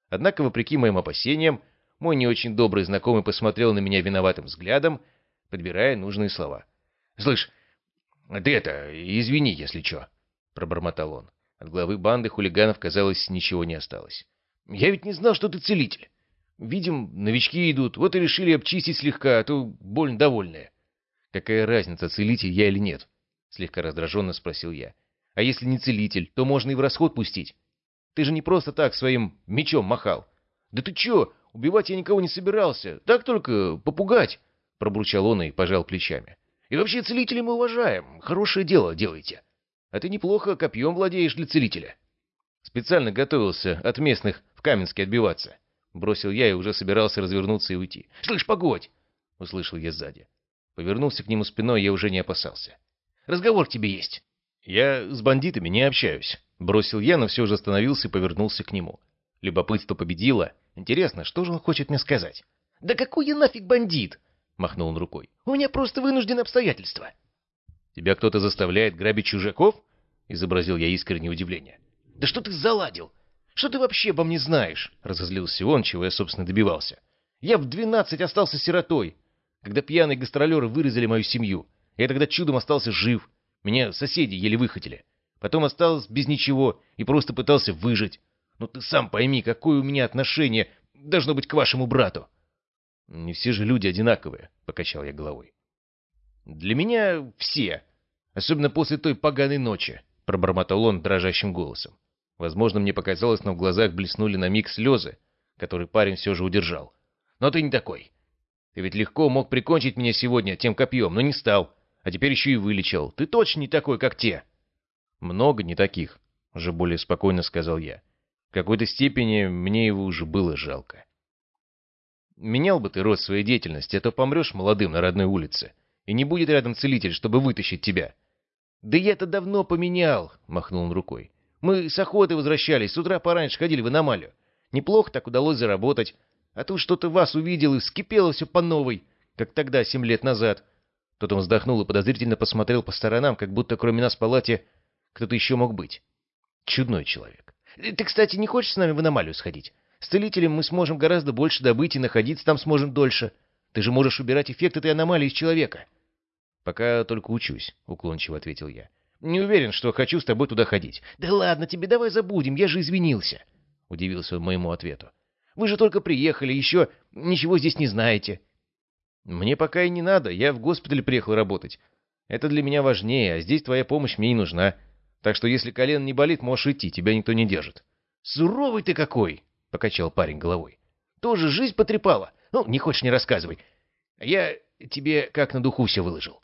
Однако, вопреки моим опасениям, мой не очень добрый знакомый посмотрел на меня виноватым взглядом, подбирая нужные слова. «Слышь, ты это, извини, если чё», — пробормотал он. От главы банды хулиганов, казалось, ничего не осталось. «Я ведь не знал, что ты целитель. Видим, новички идут, вот и решили обчистить слегка, а то больно довольные». «Какая разница, целитель я или нет?» — слегка раздраженно спросил я. «А если не целитель, то можно и в расход пустить. Ты же не просто так своим мечом махал». «Да ты чё? Убивать я никого не собирался. Так только попугать!» — пробурчал он и пожал плечами. «И вообще целителей мы уважаем. Хорошее дело делаете». А ты неплохо копьем владеешь для целителя. Специально готовился от местных в Каменске отбиваться. Бросил я и уже собирался развернуться и уйти. «Слышь, погодь!» — услышал я сзади. Повернулся к нему спиной, я уже не опасался. «Разговор тебе есть». «Я с бандитами не общаюсь», — бросил я, но все же остановился и повернулся к нему. Любопытство победило. Интересно, что же он хочет мне сказать? «Да какой я нафиг бандит?» — махнул он рукой. «У меня просто вынуждены обстоятельства». «Тебя кто-то заставляет грабить чужаков?» — изобразил я искреннее удивление. «Да что ты заладил? Что ты вообще обо мне знаешь?» — разозлился он, чего я, собственно, добивался. «Я в двенадцать остался сиротой, когда пьяные гастролеры вырезали мою семью. Я тогда чудом остался жив. Меня соседи еле выхотели. Потом остался без ничего и просто пытался выжить. Но ты сам пойми, какое у меня отношение должно быть к вашему брату». «Не все же люди одинаковые», — покачал я головой. «Для меня все, особенно после той поганой ночи», — пробормотал он дрожащим голосом. Возможно, мне показалось, но в глазах блеснули на миг слезы, которые парень все же удержал. «Но ты не такой. Ты ведь легко мог прикончить меня сегодня тем копьем, но не стал, а теперь еще и вылечил. Ты точно не такой, как те». «Много не таких», — уже более спокойно сказал я. В какой-то степени мне его уже было жалко. «Менял бы ты род своей деятельности, а то помрешь молодым на родной улице» и не будет рядом целитель, чтобы вытащить тебя. «Да я-то давно поменял», — махнул он рукой. «Мы с охоты возвращались, с утра пораньше ходили в аномалию. Неплохо так удалось заработать. А тут что-то вас увидел и вскипело все по новой, как тогда, семь лет назад». Тут он вздохнул и подозрительно посмотрел по сторонам, как будто кроме нас в палате кто-то еще мог быть. Чудной человек. «Ты, кстати, не хочешь с нами в аномалию сходить? С целителем мы сможем гораздо больше добыть и находиться там сможем дольше. Ты же можешь убирать эффект этой аномалии из человека». «Пока только учусь», — уклончиво ответил я. «Не уверен, что хочу с тобой туда ходить». «Да ладно тебе, давай забудем, я же извинился», — удивился он моему ответу. «Вы же только приехали, еще ничего здесь не знаете». «Мне пока и не надо, я в госпиталь приехал работать. Это для меня важнее, а здесь твоя помощь мне и нужна. Так что если колено не болит, можешь идти, тебя никто не держит». «Суровый ты какой!» — покачал парень головой. «Тоже жизнь потрепала. Ну, не хочешь, не рассказывай. Я тебе как на духу все выложил».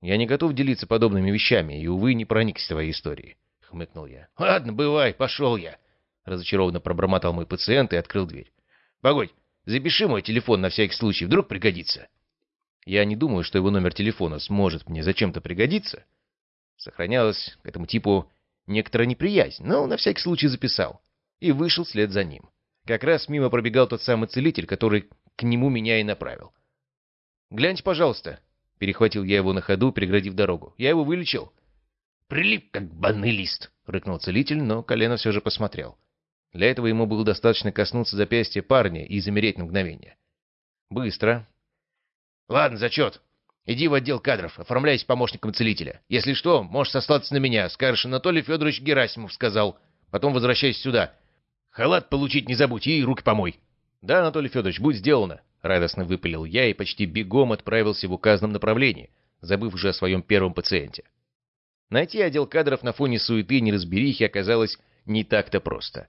«Я не готов делиться подобными вещами, и, увы, не проникся твоей историей», — хмыкнул я. «Ладно, бывай, пошел я», — разочарованно пробормотал мой пациент и открыл дверь. «Погодь, запиши мой телефон на всякий случай, вдруг пригодится». Я не думаю, что его номер телефона сможет мне зачем-то пригодиться. Сохранялась к этому типу некоторая неприязнь, но на всякий случай записал. И вышел вслед за ним. Как раз мимо пробегал тот самый целитель, который к нему меня и направил. «Гляньте, пожалуйста», — перехватил я его на ходу, преградив дорогу. «Я его вылечил». «Прилип, как банный лист», — рыкнул целитель, но колено все же посмотрел. Для этого ему было достаточно коснуться запястья парня и замереть на мгновение. «Быстро». «Ладно, зачет. Иди в отдел кадров, оформляйся помощником целителя. Если что, можешь сослаться на меня. Скажешь, Анатолий Федорович Герасимов сказал. Потом возвращайся сюда. Халат получить не забудь и руки помой. Да, Анатолий Федорович, будь сделано. Радостно выпалил я и почти бегом отправился в указанном направлении, забыв уже о своем первом пациенте. Найти отдел кадров на фоне суеты и неразберихи оказалось не так-то просто.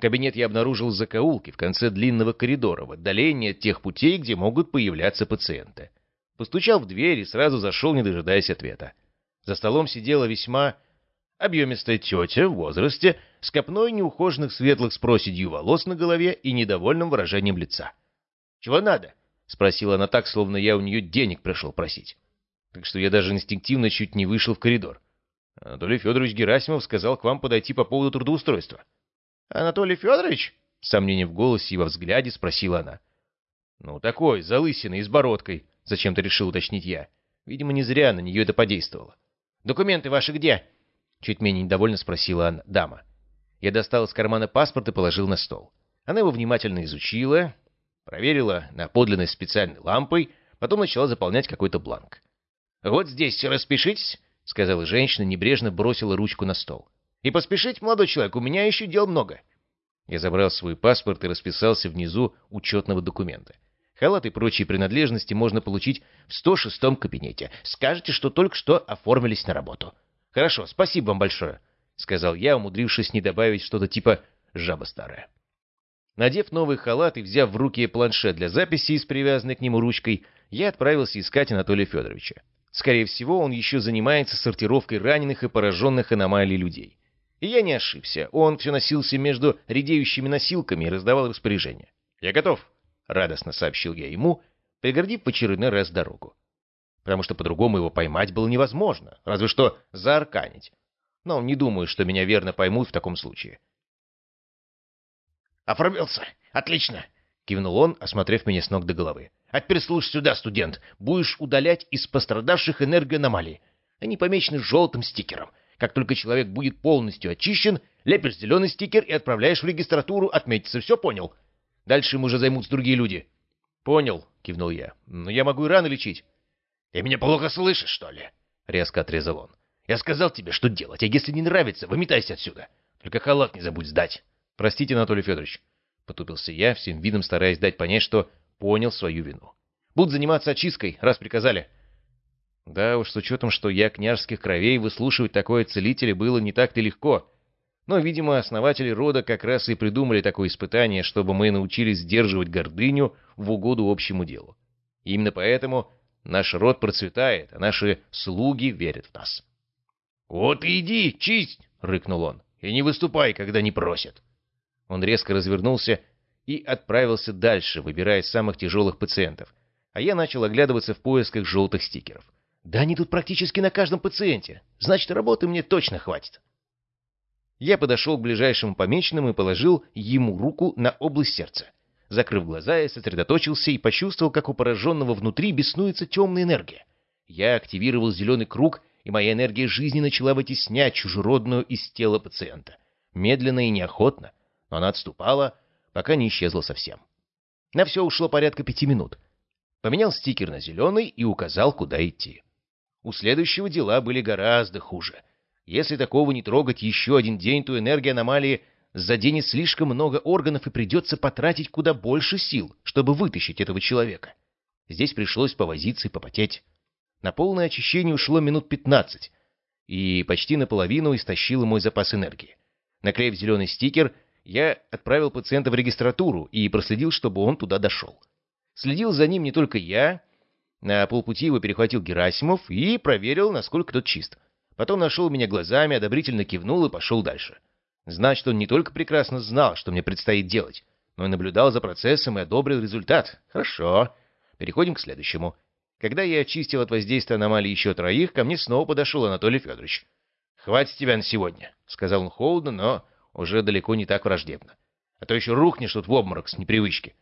Кабинет я обнаружил в закоулке в конце длинного коридора, в отдалении от тех путей, где могут появляться пациенты. Постучал в дверь и сразу зашел, не дожидаясь ответа. За столом сидела весьма объемистая тетя в возрасте, с копной неухоженных светлых с проседью волос на голове и недовольным выражением лица. «Чего надо?» — спросила она так, словно я у нее денег пришел просить. Так что я даже инстинктивно чуть не вышел в коридор. Анатолий Федорович Герасимов сказал к вам подойти по поводу трудоустройства. «Анатолий Федорович?» — с сомнением в голосе и во взгляде спросила она. «Ну, такой, залысиной с бородкой», — зачем-то решил уточнить я. Видимо, не зря на нее это подействовало. «Документы ваши где?» — чуть менее недовольно спросила она, дама. Я достал из кармана паспорт и положил на стол. Она его внимательно изучила, проверила на подлинность специальной лампой, потом начала заполнять какой-то бланк. «Вот здесь распишитесь», — сказала женщина, небрежно бросила ручку на стол. «И поспешите, молодой человек, у меня еще дел много». Я забрал свой паспорт и расписался внизу учетного документа. Халат и прочие принадлежности можно получить в 106-м кабинете. Скажете, что только что оформились на работу. Хорошо, спасибо вам большое, — сказал я, умудрившись не добавить что-то типа «жаба старая». Надев новый халат и взяв в руки планшет для записи с привязанной к нему ручкой, я отправился искать Анатолия Федоровича. Скорее всего, он еще занимается сортировкой раненых и пораженных аномалий людей. И я не ошибся. Он все носился между редеющими носилками и раздавал распоряжения. «Я готов», — радостно сообщил я ему, пригордив в очередной раз дорогу. Потому что по-другому его поймать было невозможно, разве что заарканить. Но не думаю, что меня верно поймут в таком случае. «Оформился! Отлично!» — кивнул он, осмотрев меня с ног до головы. А теперь слушай сюда, студент. Будешь удалять из пострадавших энергоаномалии. Они помечены желтым стикером. Как только человек будет полностью очищен, лепишь зеленый стикер и отправляешь в регистратуру отметиться. Все понял? Дальше им уже займутся другие люди. Понял, кивнул я. Но я могу и рано лечить. Ты меня плохо слышишь, что ли? Резко отрезал он. Я сказал тебе, что делать, а если не нравится, выметайся отсюда. Только халат не забудь сдать. Простите, Анатолий Федорович. Потупился я, всем видом стараясь дать понять, что понял свою вину. Буду заниматься очисткой, раз приказали. Да уж, с учетом, что я княжеских кровей, выслушивать такое целителя было не так-то легко. Но, видимо, основатели рода как раз и придумали такое испытание, чтобы мы научились сдерживать гордыню в угоду общему делу. И именно поэтому наш род процветает, а наши слуги верят в нас. «Вот и иди, чисть!» — рыкнул он. «И не выступай, когда не просят!» Он резко развернулся и отправился дальше, выбирая самых тяжелых пациентов. А я начал оглядываться в поисках желтых стикеров. Да они тут практически на каждом пациенте. Значит, работы мне точно хватит. Я подошел к ближайшему помеченному и положил ему руку на область сердца. Закрыв глаза, я сосредоточился и почувствовал, как у пораженного внутри беснуется темная энергия. Я активировал зеленый круг, и моя энергия жизни начала вытеснять чужеродную из тела пациента. Медленно и неохотно, но она отступала, пока не исчезла совсем. На все ушло порядка пяти минут. Поменял стикер на зеленый и указал, куда идти. У следующего дела были гораздо хуже. Если такого не трогать еще один день, то энергия аномалии заденет слишком много органов и придется потратить куда больше сил, чтобы вытащить этого человека. Здесь пришлось повозиться и попотеть. На полное очищение ушло минут пятнадцать, и почти наполовину истощило мой запас энергии. Наклеив зеленый стикер, я отправил пациента в регистратуру и проследил, чтобы он туда дошел. Следил за ним не только я, на полпути его перехватил Герасимов и проверил, насколько тот чист. Потом нашел меня глазами, одобрительно кивнул и пошел дальше. Значит, он не только прекрасно знал, что мне предстоит делать, но и наблюдал за процессом и одобрил результат. Хорошо. Переходим к следующему. Когда я очистил от воздействия аномалии еще троих, ко мне снова подошел Анатолий Федорович. «Хватит тебя на сегодня», — сказал он холодно, но уже далеко не так враждебно. А то еще рухнешь тут в обморок с непривычки.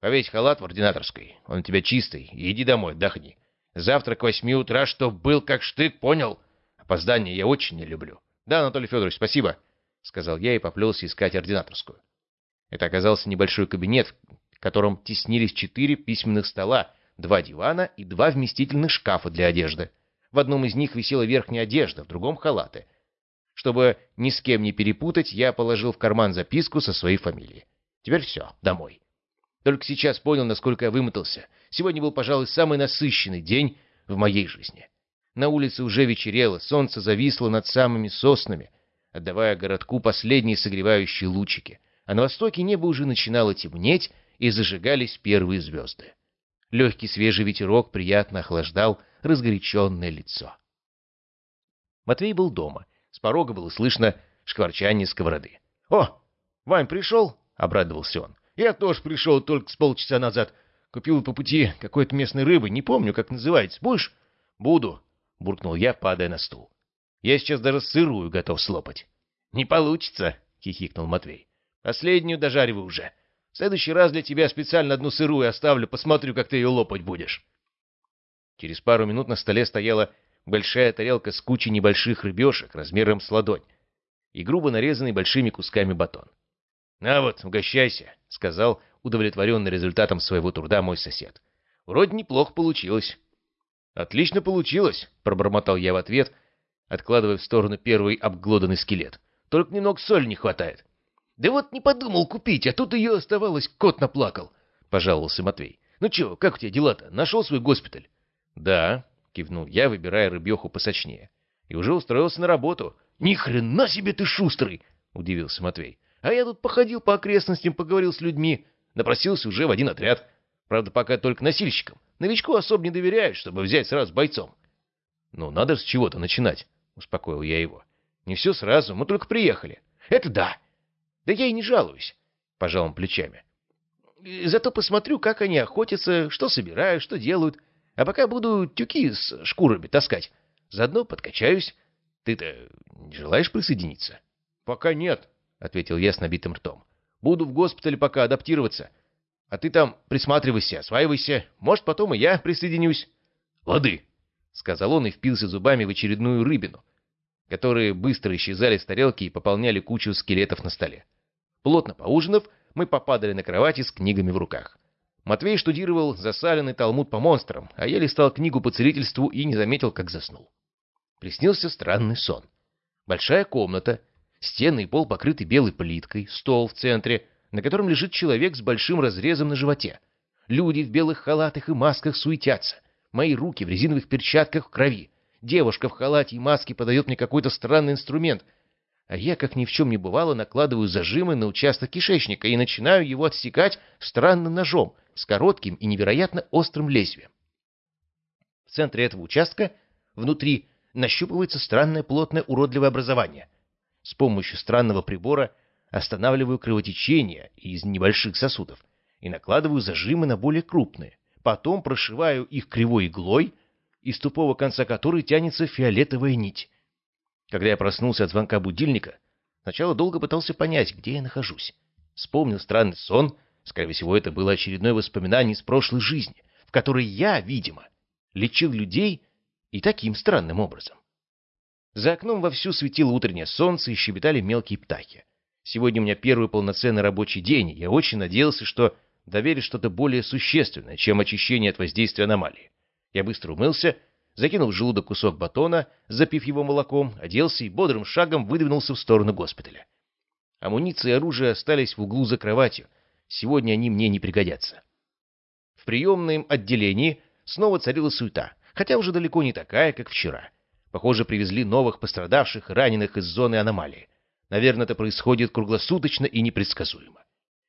Повесь халат в ординаторской, он у тебя чистый, иди домой, отдохни. Завтра к восьми утра, чтоб был как штык, понял? Опоздание я очень не люблю. Да, Анатолий Федорович, спасибо, — сказал я и поплелся искать ординаторскую. Это оказался небольшой кабинет, в котором теснились четыре письменных стола, два дивана и два вместительных шкафа для одежды. В одном из них висела верхняя одежда, в другом — халаты. Чтобы ни с кем не перепутать, я положил в карман записку со своей фамилией. Теперь все, домой. Только сейчас понял, насколько я вымотался. Сегодня был, пожалуй, самый насыщенный день в моей жизни. На улице уже вечерело, солнце зависло над самыми соснами, отдавая городку последние согревающие лучики, а на востоке небо уже начинало темнеть, и зажигались первые звезды. Легкий свежий ветерок приятно охлаждал разгоряченное лицо. Матвей был дома. С порога было слышно шкварчание сковороды. — О, Вань пришел? — обрадовался он. Я тоже пришел только с полчаса назад. Купил по пути какой-то местной рыбы, не помню, как называется. Будешь? Буду, буркнул я, падая на стул. Я сейчас даже сырую готов слопать. Не получится, хихикнул Матвей. Последнюю дожариваю уже. В следующий раз для тебя специально одну сырую оставлю, посмотрю, как ты ее лопать будешь. Через пару минут на столе стояла большая тарелка с кучей небольших рыбешек размером с ладонь и грубо нарезанный большими кусками батон. «На вот, угощайся», — сказал удовлетворенный результатом своего труда мой сосед. «Вроде неплохо получилось». «Отлично получилось», — пробормотал я в ответ, откладывая в сторону первый обглоданный скелет. «Только немного соли не хватает». «Да вот не подумал купить, а тут ее оставалось, кот наплакал», — пожаловался Матвей. «Ну чё, как у тебя дела-то? Нашел свой госпиталь?» «Да», — кивнул я, выбирая рыбеху посочнее. «И уже устроился на работу». «Ни хрена себе ты шустрый!» — удивился Матвей. А я тут походил по окрестностям, поговорил с людьми. Напросился уже в один отряд. Правда, пока только носильщиком. Новичку особо не доверяют, чтобы взять сразу бойцом. «Ну, надо с чего-то начинать», — успокоил я его. «Не все сразу, мы только приехали». «Это да». «Да я и не жалуюсь», — пожал он плечами. «Зато посмотрю, как они охотятся, что собирают, что делают. А пока буду тюки с шкурами таскать. Заодно подкачаюсь. Ты-то не желаешь присоединиться?» «Пока нет», ответил я с набитым ртом. «Буду в госпитале пока адаптироваться. А ты там присматривайся, осваивайся. Может, потом и я присоединюсь». «Лады», — сказал он и впился зубами в очередную рыбину, которые быстро исчезали с тарелки и пополняли кучу скелетов на столе. Плотно поужинав, мы попадали на кровати с книгами в руках. Матвей штудировал засаленный талмуд по монстрам, а я листал книгу по целительству и не заметил, как заснул. Приснился странный сон. Большая комната — Стены и пол покрыты белой плиткой, стол в центре, на котором лежит человек с большим разрезом на животе. Люди в белых халатах и масках суетятся. Мои руки в резиновых перчатках в крови. Девушка в халате и маске подает мне какой-то странный инструмент. А я, как ни в чем не бывало, накладываю зажимы на участок кишечника и начинаю его отсекать странным ножом с коротким и невероятно острым лезвием. В центре этого участка, внутри, нащупывается странное плотное уродливое образование. С помощью странного прибора останавливаю кровотечение из небольших сосудов и накладываю зажимы на более крупные. Потом прошиваю их кривой иглой, из тупого конца которой тянется фиолетовая нить. Когда я проснулся от звонка будильника, сначала долго пытался понять, где я нахожусь. Вспомнил странный сон, скорее всего, это было очередное воспоминание из прошлой жизни, в которой я, видимо, лечил людей и таким странным образом. За окном вовсю светило утреннее солнце и щебетали мелкие птахи. Сегодня у меня первый полноценный рабочий день, и я очень надеялся, что доверит что-то более существенное, чем очищение от воздействия аномалии. Я быстро умылся, закинул в желудок кусок батона, запив его молоком, оделся и бодрым шагом выдвинулся в сторону госпиталя. Амуниция и оружие остались в углу за кроватью. Сегодня они мне не пригодятся. В приемном отделении снова царила суета, хотя уже далеко не такая, как вчера. Похоже, привезли новых пострадавших, раненых из зоны аномалии. Наверное, это происходит круглосуточно и непредсказуемо.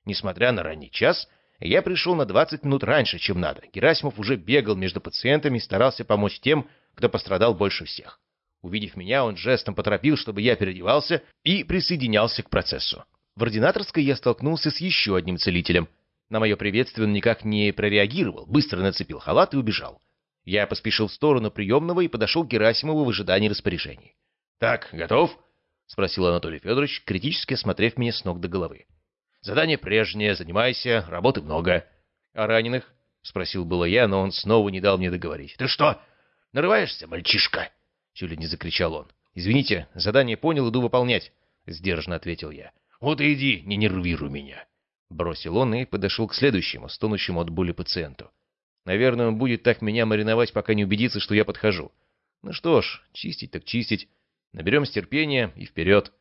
Несмотря на ранний час, я пришел на 20 минут раньше, чем надо. Герасимов уже бегал между пациентами и старался помочь тем, кто пострадал больше всех. Увидев меня, он жестом поторопил, чтобы я переодевался и присоединялся к процессу. В ординаторской я столкнулся с еще одним целителем. На мое приветствие он никак не прореагировал, быстро нацепил халат и убежал. Я поспешил в сторону приемного и подошел к Герасимову в ожидании распоряжений. — Так, готов? — спросил Анатолий Федорович, критически осмотрев меня с ног до головы. Задание прежнее, занимайся, работы много. А раненых? Спросил было я, но он снова не дал мне договорить. Ты что, нарываешься, мальчишка? Чуть ли не закричал он. Извините, задание понял, иду выполнять. Сдержанно ответил я. Вот и иди, не нервируй меня. Бросил он и подошел к следующему, стонущему от боли пациенту. Наверное, он будет так меня мариновать, пока не убедится, что я подхожу. Ну что ж, чистить так чистить. Наберем терпения и вперед.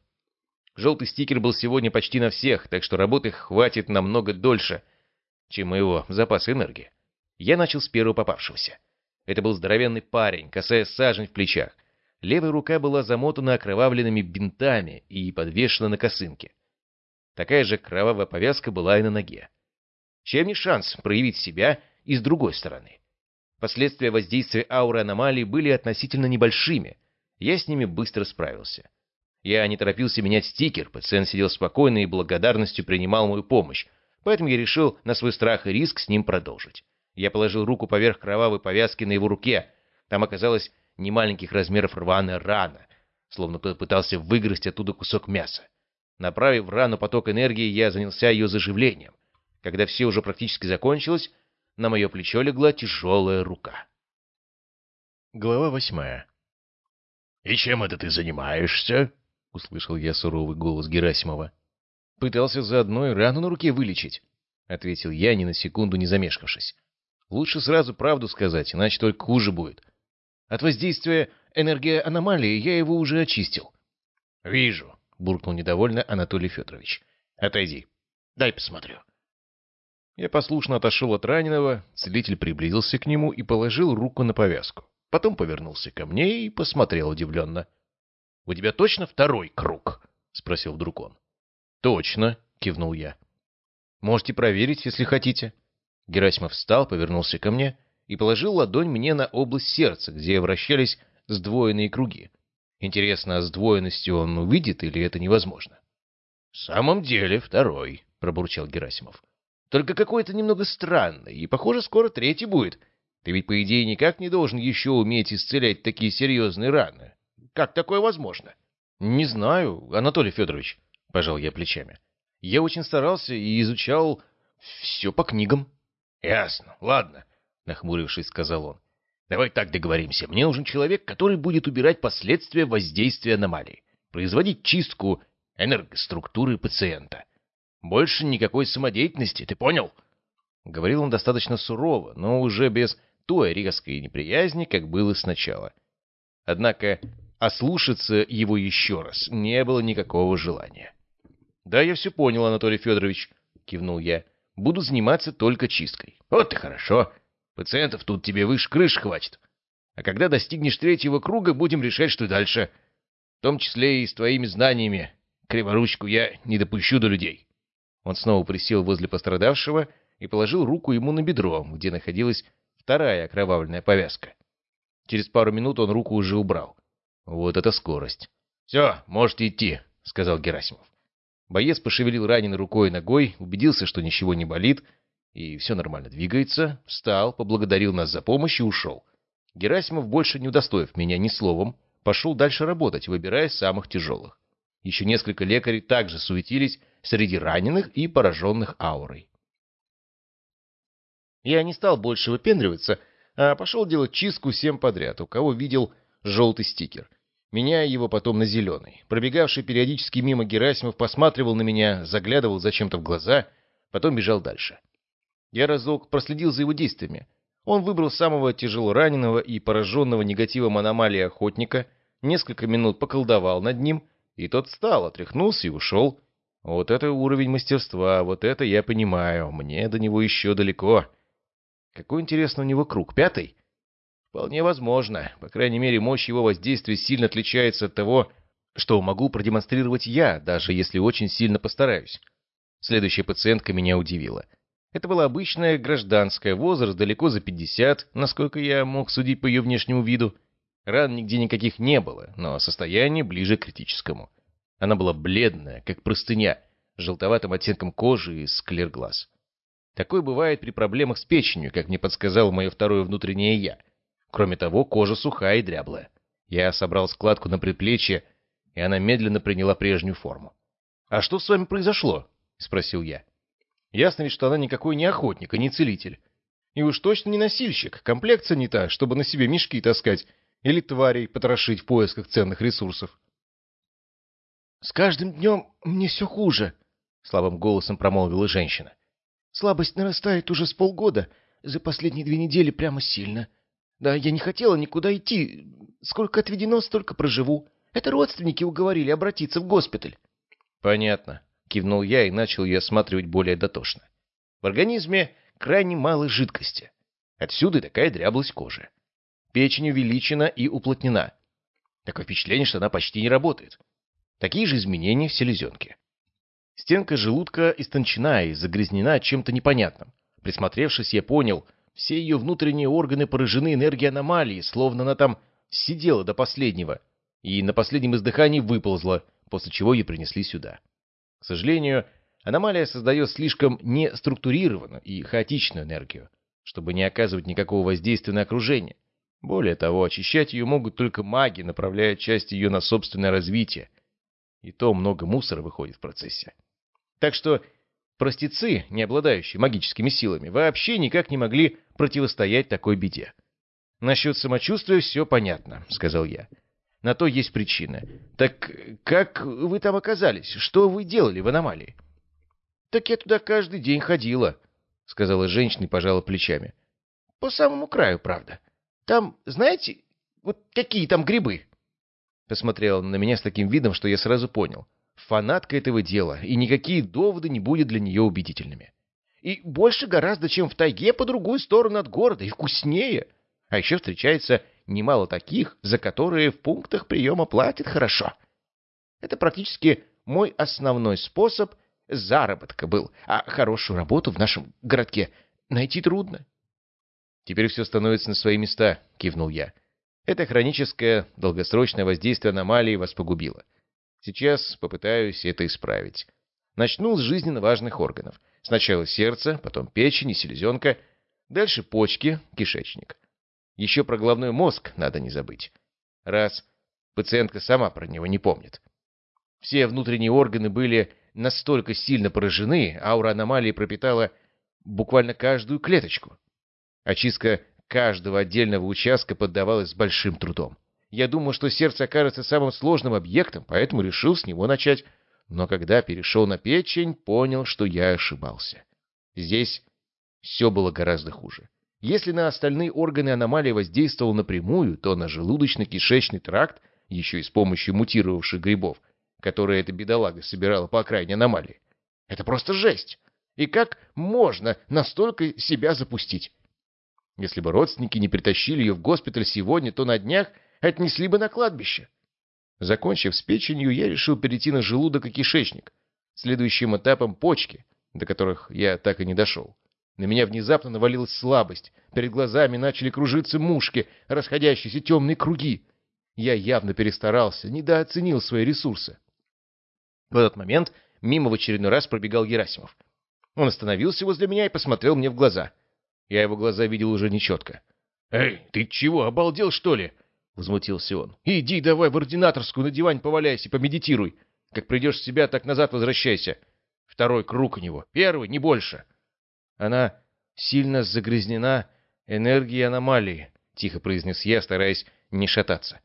Желтый стикер был сегодня почти на всех, так что работы хватит намного дольше, чем моего запаса энергии. Я начал с первого попавшегося. Это был здоровенный парень, касаясь сажень в плечах. Левая рука была замотана окровавленными бинтами и подвешена на косынке. Такая же кровавая повязка была и на ноге. Чем не шанс проявить себя и с другой стороны? Последствия воздействия ауры аномалии были относительно небольшими. Я с ними быстро справился. Я не торопился менять стикер, пациент сидел спокойно и благодарностью принимал мою помощь, поэтому я решил на свой страх и риск с ним продолжить. Я положил руку поверх кровавой повязки на его руке. Там оказалось немаленьких размеров рваная рана, словно кто-то пытался выгрызть оттуда кусок мяса. Направив в рану поток энергии, я занялся ее заживлением. Когда все уже практически закончилось, на мое плечо легла тяжелая рука. Глава восьмая. «И чем это ты занимаешься?» — услышал я суровый голос Герасимова. «Пытался заодно и рану на руке вылечить», — ответил я, ни на секунду не замешкавшись. «Лучше сразу правду сказать, иначе только хуже будет. От воздействия энергии аномалии я его уже очистил». «Вижу», — буркнул недовольно Анатолий Федорович. «Отойди. Дай посмотрю». Я послушно отошел от раненого, целитель приблизился к нему и положил руку на повязку. Потом повернулся ко мне и посмотрел удивленно. — У тебя точно второй круг? — спросил вдруг он. — Точно, — кивнул я. — Можете проверить, если хотите. Герасимов встал, повернулся ко мне и положил ладонь мне на область сердца, где вращались сдвоенные круги. Интересно, а он увидит или это невозможно? — В самом деле второй, — пробурчал Герасимов. — Только какой-то немного странный, и, похоже, скоро третий будет. Ты ведь, по идее, никак не должен еще уметь исцелять такие серьезные раны. Как такое возможно? — Не знаю, Анатолий Федорович, — пожал я плечами. Я очень старался и изучал все по книгам. — Ясно, ладно, — нахмурившись, сказал он. Давай так договоримся. Мне нужен человек, который будет убирать последствия воздействия аномалий, производить чистку энергоструктуры пациента. Больше никакой самодеятельности, ты понял? Говорил он достаточно сурово, но уже без той резкой неприязни, как было сначала. Однако ослушаться его еще раз не было никакого желания. — Да, я все понял, Анатолий Федорович, — кивнул я. — Буду заниматься только чисткой. — Вот и хорошо. Пациентов тут тебе выше крыш хватит. А когда достигнешь третьего круга, будем решать, что дальше. В том числе и с твоими знаниями. Криворучку я не допущу до людей. Он снова присел возле пострадавшего и положил руку ему на бедро, где находилась вторая окровавленная повязка. Через пару минут он руку уже убрал. Вот это скорость. — Все, можете идти, — сказал Герасимов. Боец пошевелил раненой рукой и ногой, убедился, что ничего не болит, и все нормально двигается, встал, поблагодарил нас за помощь и ушел. Герасимов, больше не удостоив меня ни словом, пошел дальше работать, выбирая самых тяжелых. Еще несколько лекарей также суетились среди раненых и пораженных аурой. Я не стал больше выпендриваться, а пошел делать чистку всем подряд, у кого видел желтый стикер, меняя его потом на зеленый. Пробегавший периодически мимо Герасимов посматривал на меня, заглядывал зачем-то в глаза, потом бежал дальше. Я разок проследил за его действиями. Он выбрал самого тяжело раненого и пораженного негативом аномалии охотника, несколько минут поколдовал над ним, и тот встал, отряхнулся и ушел. Вот это уровень мастерства, вот это я понимаю, мне до него еще далеко. Какой, интересно, у него круг? Пятый? Вполне возможно. По крайней мере, мощь его воздействия сильно отличается от того, что могу продемонстрировать я, даже если очень сильно постараюсь. Следующая пациентка меня удивила. Это была обычная гражданская, возраст далеко за 50, насколько я мог судить по ее внешнему виду. Ран нигде никаких не было, но состояние ближе к критическому. Она была бледная, как простыня, с желтоватым оттенком кожи и склер глаз. Такое бывает при проблемах с печенью, как мне подсказало мое второе внутреннее «я». Кроме того, кожа сухая и дряблая. Я собрал складку на предплечье, и она медленно приняла прежнюю форму. «А что с вами произошло?» — спросил я. Ясно ведь, что она никакой не охотник и не целитель. И уж точно не носильщик, комплекция не та, чтобы на себе мешки таскать или тварей потрошить в поисках ценных ресурсов. «С каждым днем мне все хуже», — слабым голосом промолвила женщина. «Слабость нарастает уже с полгода, за последние две недели прямо сильно. Да, я не хотела никуда идти. Сколько отведено, столько проживу. Это родственники уговорили обратиться в госпиталь». «Понятно», — кивнул я и начал ее осматривать более дотошно. В организме крайне мало жидкости. Отсюда такая дряблость кожи. Печень увеличена и уплотнена. Такое впечатление, что она почти не работает. Такие же изменения в селезенке. Стенка желудка истончена и загрязнена чем-то непонятным. Присмотревшись, я понял, все ее внутренние органы поражены энергией аномалии, словно она там сидела до последнего, и на последнем издыхании выползла, после чего ее принесли сюда. К сожалению, аномалия создает слишком неструктурированную и хаотичную энергию, чтобы не оказывать никакого воздействия на окружение. Более того, очищать ее могут только маги, направляя часть ее на собственное развитие, и то много мусора выходит в процессе. Так что простецы, не обладающие магическими силами, вообще никак не могли противостоять такой беде. «Насчет самочувствия все понятно», — сказал я. «На то есть причина. Так как вы там оказались? Что вы делали в аномалии?» «Так я туда каждый день ходила», — сказала женщина и пожала плечами. «По самому краю, правда. Там, знаете, вот какие там грибы?» Посмотрела на меня с таким видом, что я сразу понял. Фанатка этого дела, и никакие доводы не будут для нее убедительными. И больше гораздо, чем в тайге по другую сторону от города, и вкуснее. А еще встречается немало таких, за которые в пунктах приема платят хорошо. Это практически мой основной способ заработка был, а хорошую работу в нашем городке найти трудно. «Теперь все становится на свои места», — кивнул я. Это хроническое, долгосрочное воздействие аномалии вас погубило. Сейчас попытаюсь это исправить. Начну с жизненно важных органов. Сначала сердце, потом печень и селезенка, дальше почки, кишечник. Еще про головной мозг надо не забыть. Раз пациентка сама про него не помнит. Все внутренние органы были настолько сильно поражены, аура аномалии пропитала буквально каждую клеточку. Очистка каждого отдельного участка поддавалось с большим трудом. Я думал, что сердце окажется самым сложным объектом, поэтому решил с него начать. Но когда перешел на печень, понял, что я ошибался. Здесь все было гораздо хуже. Если на остальные органы аномалия воздействовала напрямую, то на желудочно-кишечный тракт, еще и с помощью мутировавших грибов, которые эта бедолага собирала по окраине аномалии. Это просто жесть! И как можно настолько себя запустить? Если бы родственники не притащили ее в госпиталь сегодня, то на днях отнесли бы на кладбище. Закончив с печенью, я решил перейти на желудок и кишечник, следующим этапом почки, до которых я так и не дошел. На меня внезапно навалилась слабость, перед глазами начали кружиться мушки, расходящиеся темные круги. Я явно перестарался, недооценил свои ресурсы. В этот момент мимо в очередной раз пробегал Герасимов. Он остановился возле меня и посмотрел мне в глаза — я его глаза видел уже нечетко. «Эй, ты чего, обалдел, что ли?» — возмутился он. «Иди давай в ординаторскую, на дивань поваляйся, помедитируй. Как придешь в себя, так назад возвращайся. Второй круг у него, первый, не больше». «Она сильно загрязнена энергией аномалии», — тихо произнес я, стараясь не шататься.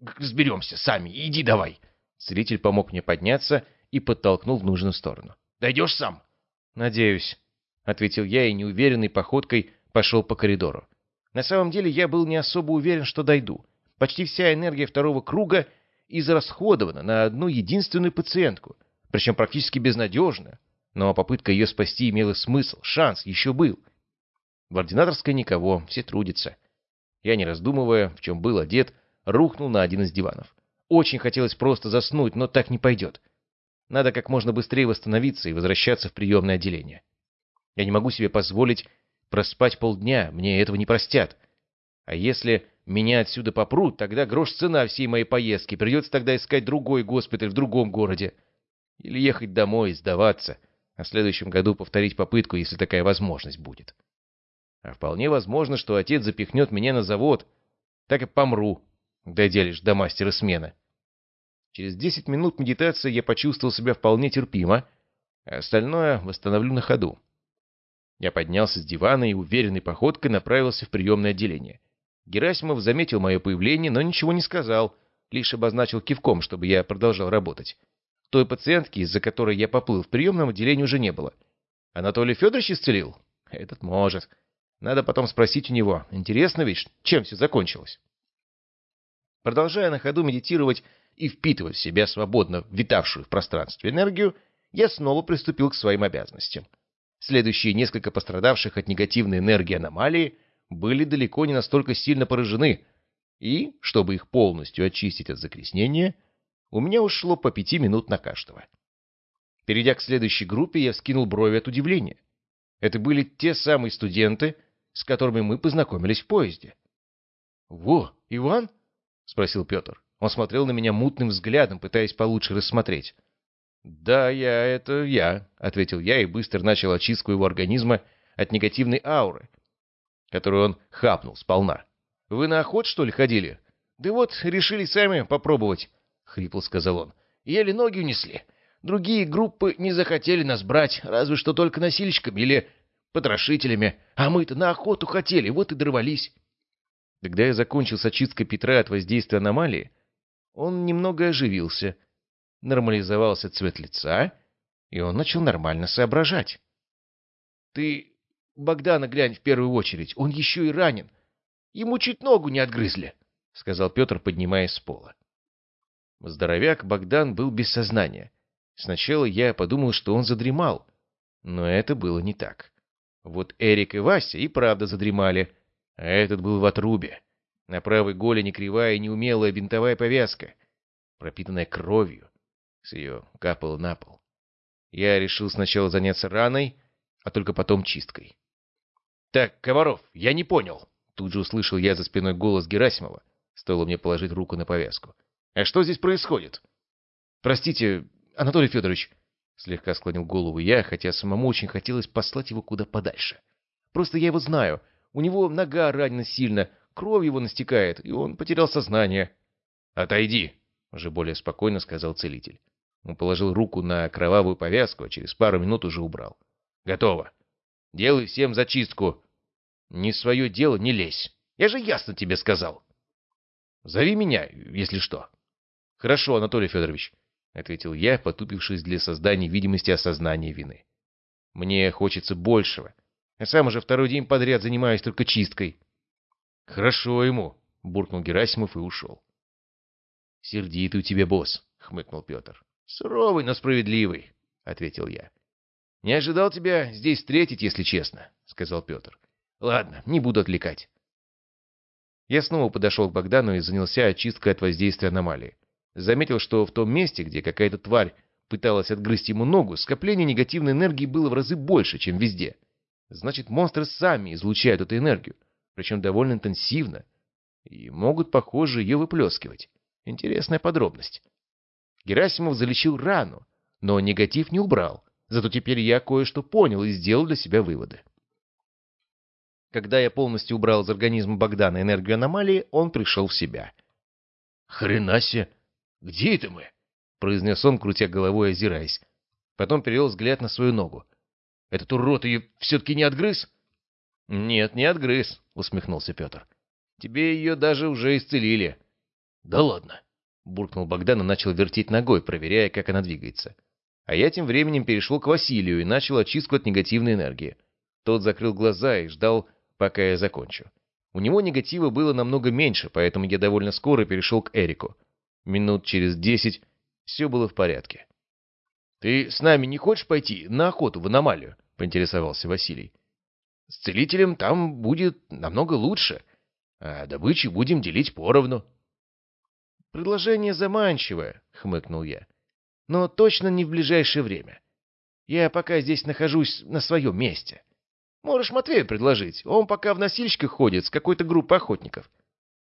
«Разберемся сами, иди давай». Целитель помог мне подняться и подтолкнул в нужную сторону. «Дойдешь сам?» «Надеюсь». — ответил я и неуверенной походкой пошел по коридору. На самом деле я был не особо уверен, что дойду. Почти вся энергия второго круга израсходована на одну единственную пациентку, причем практически безнадежно. Но попытка ее спасти имела смысл, шанс еще был. В ординаторской никого, все трудятся. Я, не раздумывая, в чем был одет, рухнул на один из диванов. Очень хотелось просто заснуть, но так не пойдет. Надо как можно быстрее восстановиться и возвращаться в приемное отделение. Я не могу себе позволить проспать полдня, мне этого не простят. А если меня отсюда попрут, тогда грош цена всей моей поездки, придется тогда искать другой госпиталь в другом городе. Или ехать домой и сдаваться, а в следующем году повторить попытку, если такая возможность будет. А вполне возможно, что отец запихнет меня на завод, так и помру, дойдя лишь до мастера смены. Через десять минут медитации я почувствовал себя вполне терпимо, а остальное восстановлю на ходу. Я поднялся с дивана и уверенной походкой направился в приемное отделение. Герасимов заметил мое появление, но ничего не сказал, лишь обозначил кивком, чтобы я продолжал работать. Той пациентки, из-за которой я поплыл в приемном отделении, уже не было. Анатолий Федорович исцелил? Этот может. Надо потом спросить у него. Интересно ведь, чем все закончилось. Продолжая на ходу медитировать и впитывать в себя свободно витавшую в пространстве энергию, я снова приступил к своим обязанностям. Следующие несколько пострадавших от негативной энергии аномалии были далеко не настолько сильно поражены, и, чтобы их полностью очистить от загрязнения, у меня ушло по пяти минут на каждого. Перейдя к следующей группе, я вскинул брови от удивления. Это были те самые студенты, с которыми мы познакомились в поезде. — Во, Иван? — спросил Петр. Он смотрел на меня мутным взглядом, пытаясь получше рассмотреть. «Да, я, это я», — ответил я и быстро начал очистку его организма от негативной ауры, которую он хапнул сполна. «Вы на охот, что ли, ходили?» «Да вот, решили сами попробовать», — хрипло сказал он. «Еле ноги унесли. Другие группы не захотели нас брать, разве что только носильщиками или потрошителями, а мы-то на охоту хотели, вот и дорвались». Когда я закончил с очисткой Петра от воздействия аномалии, он немного оживился — нормализовался цвет лица, и он начал нормально соображать. — Ты Богдана глянь в первую очередь, он еще и ранен. Ему чуть ногу не отгрызли, — сказал Петр, поднимаясь с пола. Здоровяк Богдан был без сознания. Сначала я подумал, что он задремал, но это было не так. Вот Эрик и Вася и правда задремали, а этот был в отрубе. На правой голени кривая и неумелая бинтовая повязка, пропитанная кровью с ее капало на пол. Я решил сначала заняться раной, а только потом чисткой. «Так, Комаров, я не понял!» Тут же услышал я за спиной голос Герасимова. Стоило мне положить руку на повязку. «А что здесь происходит?» «Простите, Анатолий Федорович», — слегка склонил голову я, хотя самому очень хотелось послать его куда подальше. «Просто я его знаю. У него нога ранена сильно, кровь его настекает, и он потерял сознание». «Отойди», — уже более спокойно сказал целитель. Он положил руку на кровавую повязку, а через пару минут уже убрал. «Готово. Делай всем зачистку. Не свое дело не лезь. Я же ясно тебе сказал. Зови меня, если что». «Хорошо, Анатолий Федорович», — ответил я, потупившись для создания видимости осознания вины. «Мне хочется большего. Я сам уже второй день подряд занимаюсь только чисткой». «Хорошо ему», — буркнул Герасимов и ушел. «Сердитый у тебя босс», — хмыкнул Петр. «Суровый, но справедливый», — ответил я. «Не ожидал тебя здесь встретить, если честно», — сказал Петр. «Ладно, не буду отвлекать». Я снова подошел к Богдану и занялся очисткой от воздействия аномалии. Заметил, что в том месте, где какая-то тварь пыталась отгрызть ему ногу, скопление негативной энергии было в разы больше, чем везде. Значит, монстры сами излучают эту энергию, причем довольно интенсивно, и могут, похоже, ее выплескивать. Интересная подробность. Герасимов залечил рану, но негатив не убрал. Зато теперь я кое-что понял и сделал для себя выводы. Когда я полностью убрал из организма Богдана энергию аномалии, он пришел в себя. «Хрена себе! Где это мы?» — произнес он, крутя головой озираясь. Потом перевел взгляд на свою ногу. «Этот урод ее все-таки не отгрыз?» «Нет, не отгрыз», — усмехнулся Петр. «Тебе ее даже уже исцелили». «Да ладно!» Буркнул Богдан и начал вертеть ногой, проверяя, как она двигается. А я тем временем перешел к Василию и начал очистку от негативной энергии. Тот закрыл глаза и ждал, пока я закончу. У него негатива было намного меньше, поэтому я довольно скоро перешел к Эрику. Минут через десять все было в порядке. «Ты с нами не хочешь пойти на охоту в аномалию?» — поинтересовался Василий. «С целителем там будет намного лучше, а добычу будем делить поровну». «Предложение заманчивое», — хмыкнул я. «Но точно не в ближайшее время. Я пока здесь нахожусь на своем месте. Можешь Матвею предложить. Он пока в носильщиках ходит с какой-то группой охотников».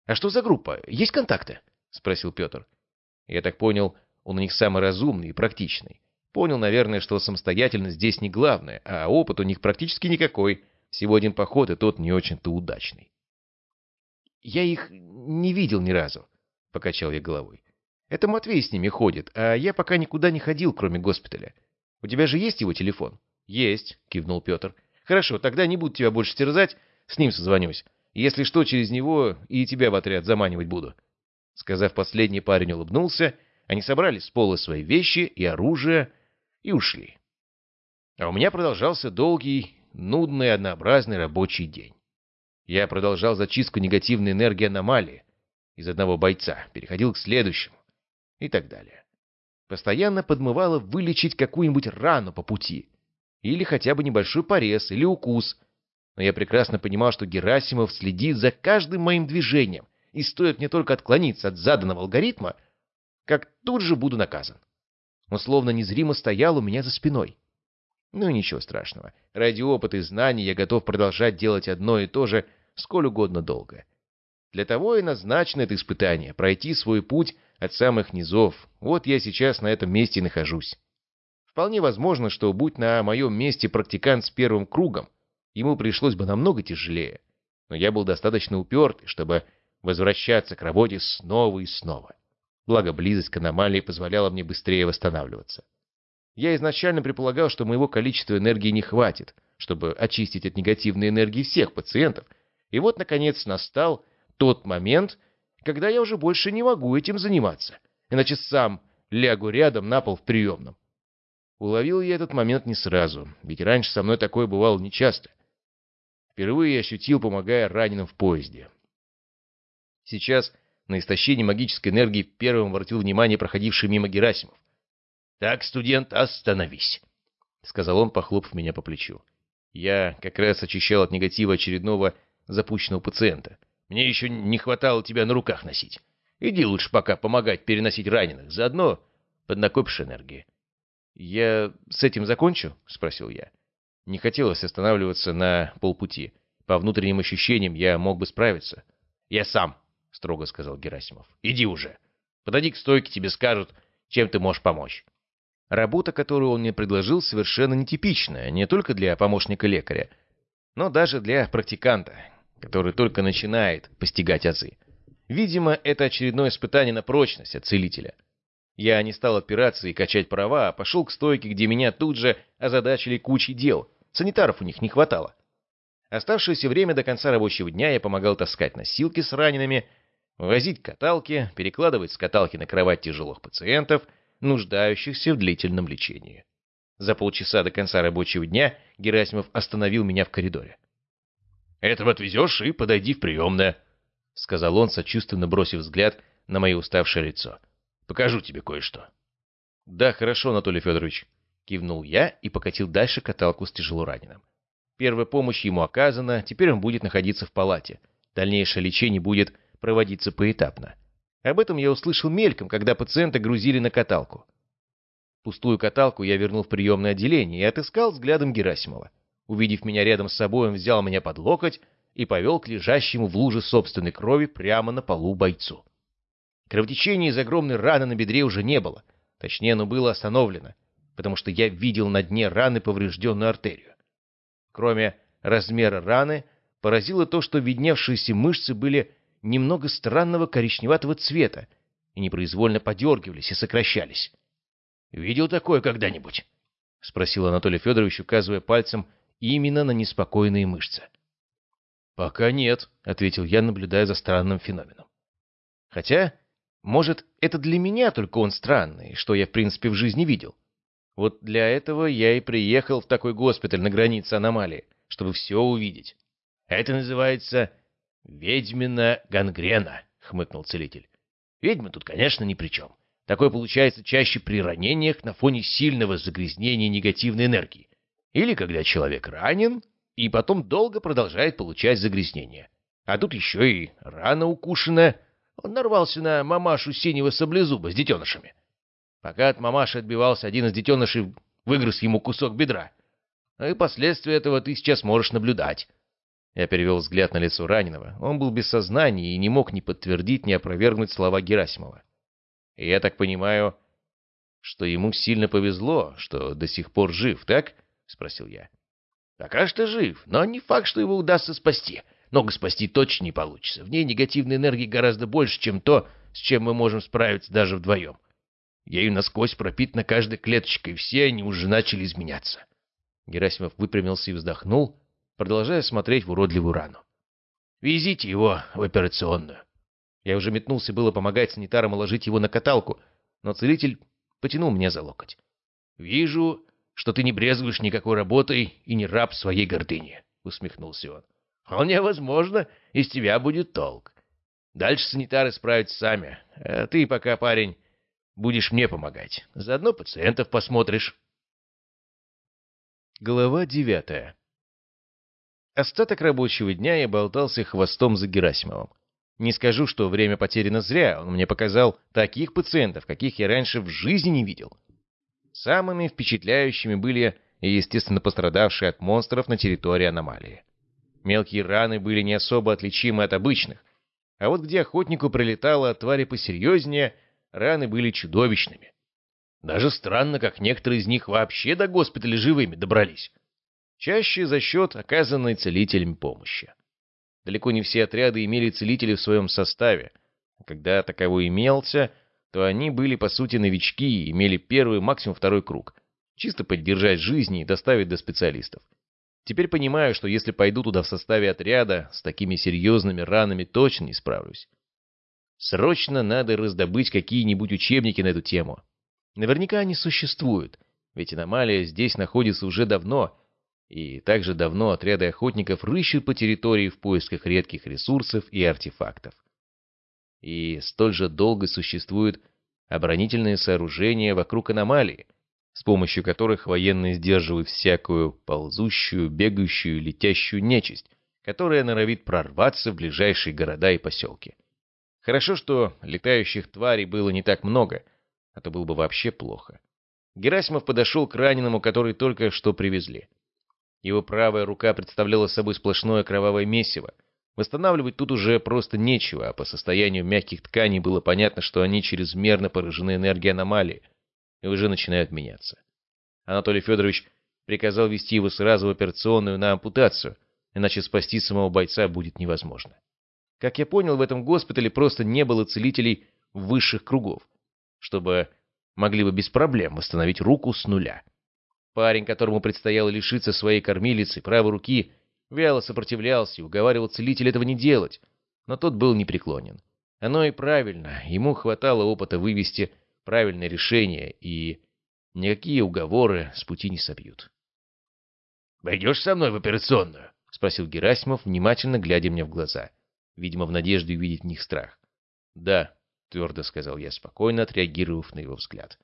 «А что за группа? Есть контакты?» — спросил Петр. Я так понял, он у них самый разумный и практичный. Понял, наверное, что самостоятельность здесь не главное, а опыт у них практически никакой. Всего один поход, и тот не очень-то удачный. Я их не видел ни разу. — покачал я головой. «Это Матвей с ними ходит, а я пока никуда не ходил, кроме госпиталя. У тебя же есть его телефон? Есть, кивнул Петр. Хорошо, тогда не буду тебя больше терзать, с ним созвонюсь. Если что, через него и тебя в отряд заманивать буду. Сказав последний, парень улыбнулся. Они собрали с пола свои вещи и оружие и ушли. А у меня продолжался долгий, нудный, однообразный рабочий день. Я продолжал зачистку негативной энергии аномалии из одного бойца, переходил к следующему и так далее. Постоянно подмывало вылечить какую-нибудь рану по пути, или хотя бы небольшой порез, или укус. Но я прекрасно понимал, что Герасимов следит за каждым моим движением, и стоит мне только отклониться от заданного алгоритма, как тут же буду наказан. Он словно незримо стоял у меня за спиной. Ну и ничего страшного. Ради опыта и знаний я готов продолжать делать одно и то же сколь угодно долго. Для того и назначено это испытание — пройти свой путь от самых низов. Вот я сейчас на этом месте нахожусь. Вполне возможно, что будь на моем месте практикант с первым кругом, ему пришлось бы намного тяжелее. Но я был достаточно упертый, чтобы возвращаться к работе снова и снова. Благо, близость к аномалии позволяла мне быстрее восстанавливаться. Я изначально предполагал, что моего количества энергии не хватит, чтобы очистить от негативной энергии всех пациентов. И вот, наконец, настал тот момент, когда я уже больше не могу этим заниматься, иначе сам лягу рядом на пол в приемном. Уловил я этот момент не сразу, ведь раньше со мной такое бывало нечасто. Впервые я ощутил, помогая раненым в поезде. Сейчас на истощение магической энергии первым обратил внимание проходивший мимо Герасимов. «Так, студент, остановись», — сказал он, похлопав меня по плечу. Я как раз очищал от негатива очередного запущенного пациента. Мне еще не хватало тебя на руках носить. Иди лучше пока помогать переносить раненых, заодно поднакопишь энергии. «Я с этим закончу?» — спросил я. Не хотелось останавливаться на полпути. По внутренним ощущениям я мог бы справиться. «Я сам», — строго сказал Герасимов. «Иди уже. Подойди к стойке, тебе скажут, чем ты можешь помочь». Работа, которую он мне предложил, совершенно нетипичная, не только для помощника лекаря, но даже для практиканта, который только начинает постигать азы. Видимо, это очередное испытание на прочность от целителя. Я не стал отпираться и качать права, а пошел к стойке, где меня тут же озадачили кучей дел. Санитаров у них не хватало. Оставшееся время до конца рабочего дня я помогал таскать носилки с ранеными, возить каталки, перекладывать с каталки на кровать тяжелых пациентов, нуждающихся в длительном лечении. За полчаса до конца рабочего дня Герасимов остановил меня в коридоре. «Этого отвезешь и подойди в приемное», — сказал он, сочувственно бросив взгляд на мое уставшее лицо. «Покажу тебе кое-что». «Да, хорошо, Анатолий Федорович», — кивнул я и покатил дальше каталку с тяжелораненым. Первая помощь ему оказана, теперь он будет находиться в палате. Дальнейшее лечение будет проводиться поэтапно. Об этом я услышал мельком, когда пациента грузили на каталку. Пустую каталку я вернул в приемное отделение и отыскал взглядом Герасимова. Увидев меня рядом с собой, он взял меня под локоть и повел к лежащему в луже собственной крови прямо на полу бойцу. Кровотечения из огромной раны на бедре уже не было. Точнее, оно было остановлено, потому что я видел на дне раны поврежденную артерию. Кроме размера раны, поразило то, что видневшиеся мышцы были немного странного коричневатого цвета и непроизвольно подергивались и сокращались. «Видел такое когда-нибудь?» — спросил Анатолий Федорович, указывая пальцем именно на неспокойные мышцы. «Пока нет», — ответил я, наблюдая за странным феноменом. «Хотя, может, это для меня только он странный, что я, в принципе, в жизни видел. Вот для этого я и приехал в такой госпиталь на границе аномалии, чтобы все увидеть. Это называется ведьмина гангрена», — хмыкнул целитель. «Ведьмы тут, конечно, ни при чем. Такое получается чаще при ранениях на фоне сильного загрязнения негативной энергии. Или когда человек ранен и потом долго продолжает получать загрязнение. А тут еще и рана укушена. Он нарвался на мамашу синего саблезуба с детенышами. Пока от мамаши отбивался один из детенышей, выгрыз ему кусок бедра. Ну и последствия этого ты сейчас можешь наблюдать. Я перевел взгляд на лицо раненого. Он был без сознания и не мог ни подтвердить, ни опровергнуть слова Герасимова. И я так понимаю, что ему сильно повезло, что до сих пор жив, так? — спросил я. — Пока что жив, но не факт, что его удастся спасти. Ногу спасти точно не получится. В ней негативной энергии гораздо больше, чем то, с чем мы можем справиться даже вдвоем. Ею насквозь пропитана каждая клеточка, и все они уже начали изменяться. Герасимов выпрямился и вздохнул, продолжая смотреть в уродливую рану. «Везите его в операционную». Я уже метнулся было помогать санитарам уложить его на каталку, но целитель потянул меня за локоть. «Вижу, что ты не брезгуешь никакой работой и не раб своей гордыни», — усмехнулся он. «Вполне возможно, из тебя будет толк. Дальше санитары справятся сами, а ты пока, парень, будешь мне помогать. Заодно пациентов посмотришь». Глава девятая Остаток рабочего дня я болтался хвостом за Герасимовым. Не скажу, что время потеряно зря, он мне показал таких пациентов, каких я раньше в жизни не видел. Самыми впечатляющими были, естественно, пострадавшие от монстров на территории аномалии. Мелкие раны были не особо отличимы от обычных, а вот где охотнику прилетало от твари посерьезнее, раны были чудовищными. Даже странно, как некоторые из них вообще до госпиталя живыми добрались. Чаще за счет оказанной целителями помощи. Далеко не все отряды имели целителей в своем составе. А когда таковой имелся, то они были, по сути, новички и имели первый, максимум второй круг. Чисто поддержать жизни и доставить до специалистов. Теперь понимаю, что если пойду туда в составе отряда, с такими серьезными ранами точно не справлюсь. Срочно надо раздобыть какие-нибудь учебники на эту тему. Наверняка они существуют, ведь аномалия здесь находится уже давно, и также давно отряды охотников рыщут по территории в поисках редких ресурсов и артефактов. И столь же долго существуют оборонительные сооружения вокруг аномалии, с помощью которых военные сдерживают всякую ползущую, бегающую, летящую нечисть, которая норовит прорваться в ближайшие города и поселки. Хорошо, что летающих тварей было не так много, а то было бы вообще плохо. Герасимов подошел к раненому, который только что привезли. Его правая рука представляла собой сплошное кровавое месиво. Восстанавливать тут уже просто нечего, а по состоянию мягких тканей было понятно, что они чрезмерно поражены энергией аномалии и уже начинают меняться. Анатолий Федорович приказал вести его сразу в операционную на ампутацию, иначе спасти самого бойца будет невозможно. Как я понял, в этом госпитале просто не было целителей высших кругов, чтобы могли бы без проблем восстановить руку с нуля. Парень, которому предстояло лишиться своей кормилицы, правой руки, вяло сопротивлялся и уговаривал целителя этого не делать, но тот был непреклонен. Оно и правильно, ему хватало опыта вывести правильное решение, и никакие уговоры с пути не собьют. «Пойдешь со мной в операционную?» — спросил Герасимов, внимательно глядя мне в глаза, видимо, в надежде увидеть в них страх. «Да», — твердо сказал я, спокойно отреагировав на его взгляд.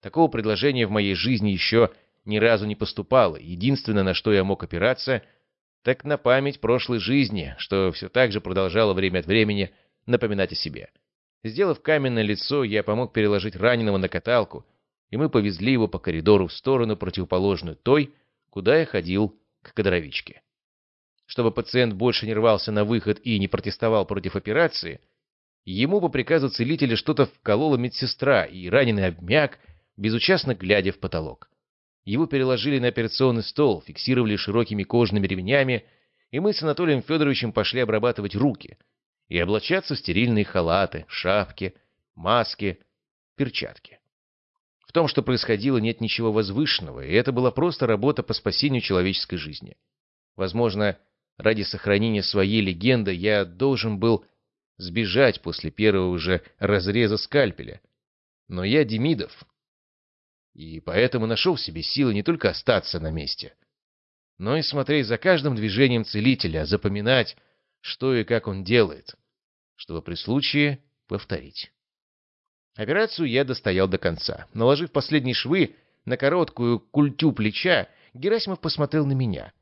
Такого предложения в моей жизни еще ни разу не поступало. Единственное, на что я мог опираться, так на память прошлой жизни, что все так же продолжало время от времени напоминать о себе. Сделав каменное лицо, я помог переложить раненого на каталку, и мы повезли его по коридору в сторону, противоположную той, куда я ходил к кадровичке. Чтобы пациент больше не рвался на выход и не протестовал против операции, ему по приказу целителя что-то вколола медсестра, и раненый обмяк, безучастно глядя в потолок. Его переложили на операционный стол, фиксировали широкими кожаными ремнями, и мы с Анатолием Федоровичем пошли обрабатывать руки и облачаться в стерильные халаты, шапки, маски, перчатки. В том, что происходило, нет ничего возвышенного, и это была просто работа по спасению человеческой жизни. Возможно, ради сохранения своей легенды я должен был сбежать после первого же разреза скальпеля. Но я Демидов, и поэтому нашел в себе силы не только остаться на месте, но и смотреть за каждым движением целителя, запоминать, что и как он делает, чтобы при случае повторить. Операцию я достоял до конца. Наложив последние швы на короткую культю плеча, Герасимов посмотрел на меня.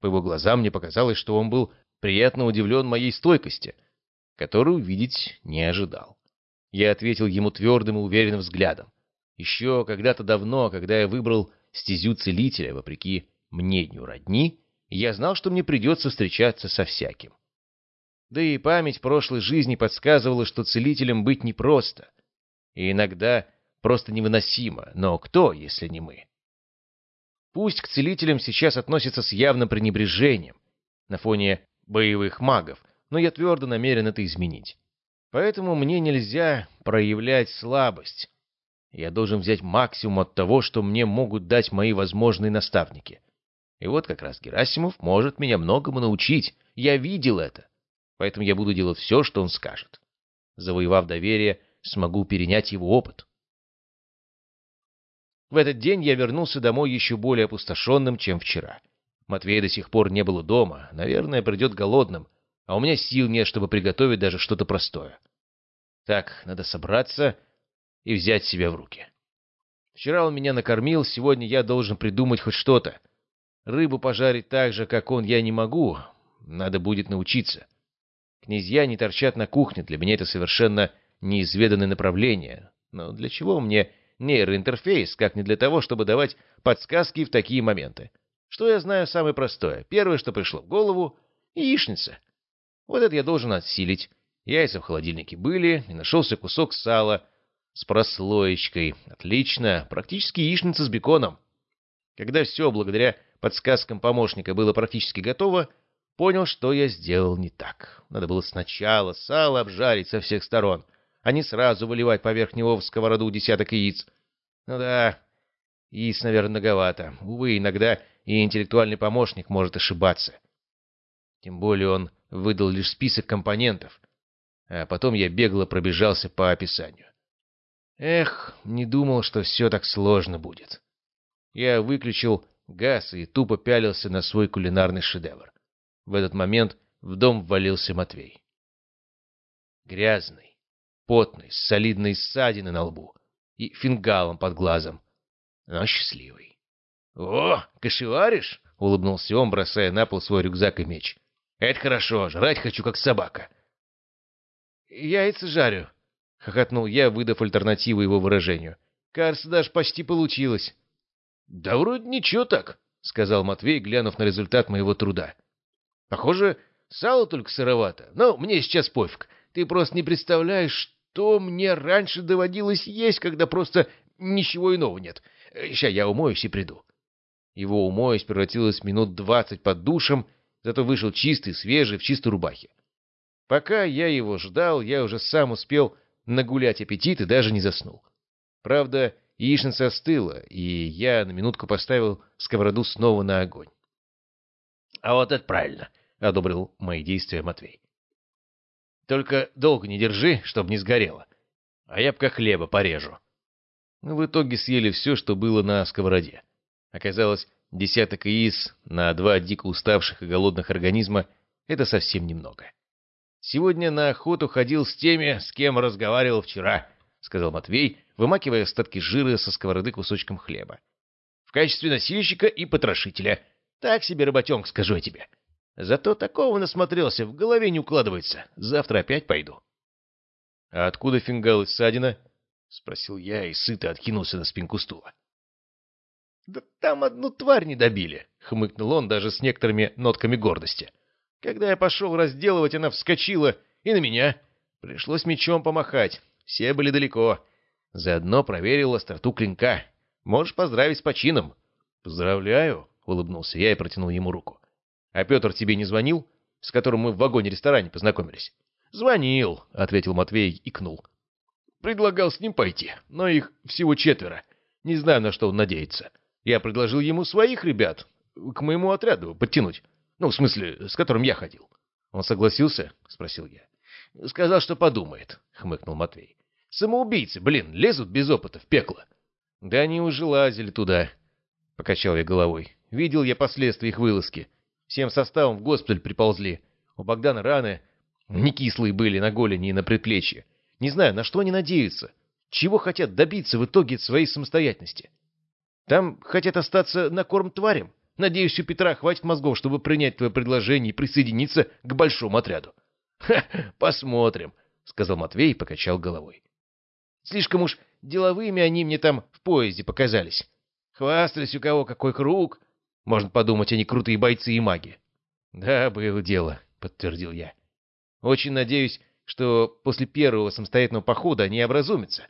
По его глазам мне показалось, что он был приятно удивлен моей стойкости, которую видеть не ожидал. Я ответил ему твердым и уверенным взглядом. Еще когда-то давно, когда я выбрал стезю целителя, вопреки мнению родни, я знал, что мне придется встречаться со всяким. Да и память прошлой жизни подсказывала, что целителем быть непросто. И иногда просто невыносимо, но кто, если не мы? Пусть к целителям сейчас относятся с явным пренебрежением на фоне боевых магов, но я твердо намерен это изменить. Поэтому мне нельзя проявлять слабость, Я должен взять максимум от того, что мне могут дать мои возможные наставники. И вот как раз Герасимов может меня многому научить. Я видел это. Поэтому я буду делать все, что он скажет. Завоевав доверие, смогу перенять его опыт. В этот день я вернулся домой еще более опустошенным, чем вчера. Матвея до сих пор не было дома, наверное, придет голодным, а у меня сил нет, чтобы приготовить даже что-то простое. Так, надо собраться и взять себя в руки. Вчера он меня накормил, сегодня я должен придумать хоть что-то. Рыбу пожарить так же, как он, я не могу. Надо будет научиться. Князья не торчат на кухне, для меня это совершенно неизведанное направление. Но для чего мне нейроинтерфейс, как не для того, чтобы давать подсказки в такие моменты? Что я знаю самое простое? Первое, что пришло в голову — яичница. Вот это я должен отсилить. Яйца в холодильнике были, и нашелся кусок сала — с прослоечкой. Отлично. Практически яичница с беконом. Когда все, благодаря подсказкам помощника, было практически готово, понял, что я сделал не так. Надо было сначала сало обжарить со всех сторон, а не сразу выливать поверх него в сковороду десяток яиц. Ну да, яиц, наверное, многовато. Увы, иногда и интеллектуальный помощник может ошибаться. Тем более он выдал лишь список компонентов, а потом я бегло пробежался по описанию. Эх, не думал, что все так сложно будет. Я выключил газ и тупо пялился на свой кулинарный шедевр. В этот момент в дом ввалился Матвей. Грязный, потный, с солидной ссадиной на лбу и фингалом под глазом, но счастливый. — О, кошеваришь? — улыбнулся он, бросая на пол свой рюкзак и меч. — Это хорошо, жрать хочу, как собака. — Яйца жарю, — хохотнул я, выдав альтернативу его выражению. «Кажется, даже почти получилось». «Да вроде ничего так», — сказал Матвей, глянув на результат моего труда. «Похоже, сало только сыровато, но мне сейчас пофиг. Ты просто не представляешь, что мне раньше доводилось есть, когда просто ничего иного нет. Сейчас я умоюсь и приду». Его умоюсь превратилось минут двадцать под душем, зато вышел чистый, свежий, в чистой рубахе. Пока я его ждал, я уже сам успел нагулять аппетит и даже не заснул. Правда, яичница остыла, и я на минутку поставил сковороду снова на огонь. — А вот это правильно, — одобрил мои действия Матвей. — Только долго не держи, чтобы не сгорело, а я пока хлеба порежу. В итоге съели все, что было на сковороде. Оказалось, десяток яиц на два дико уставших и голодных организма — это совсем немного. Сегодня на охоту ходил с теми, с кем разговаривал вчера, — сказал Матвей, вымакивая остатки жира со сковороды кусочком хлеба. — В качестве носильщика и потрошителя. Так себе работенка, скажу я тебе. Зато такого насмотрелся, в голове не укладывается. Завтра опять пойду. — А откуда фингал из ссадина? — спросил я и сыто откинулся на спинку стула. — Да там одну тварь не добили, — хмыкнул он даже с некоторыми нотками гордости. — когда я пошел разделывать, она вскочила и на меня. Пришлось мечом помахать. Все были далеко. Заодно проверил остроту клинка. Можешь поздравить с почином. Поздравляю, улыбнулся я и протянул ему руку. А Петр тебе не звонил, с которым мы в вагоне-ресторане познакомились? Звонил, ответил Матвей и кнул. Предлагал с ним пойти, но их всего четверо. Не знаю, на что он надеется. Я предложил ему своих ребят к моему отряду подтянуть. Ну, в смысле, с которым я ходил. Он согласился? Спросил я. Сказал, что подумает, хмыкнул Матвей. Самоубийцы, блин, лезут без опыта в пекло. Да они уже лазили туда, покачал я головой. Видел я последствия их вылазки. Всем составом в госпиталь приползли. У Богдана раны не кислые были на голени и на предплечье. Не знаю, на что они надеются. Чего хотят добиться в итоге своей самостоятельности. Там хотят остаться на корм тварям. Надеюсь, у Петра хватит мозгов, чтобы принять твое предложение и присоединиться к большому отряду. — Ха, посмотрим, — сказал Матвей и покачал головой. — Слишком уж деловыми они мне там в поезде показались. Хвастались у кого какой круг. Можно подумать, они крутые бойцы и маги. — Да, было дело, — подтвердил я. — Очень надеюсь, что после первого самостоятельного похода они образумятся.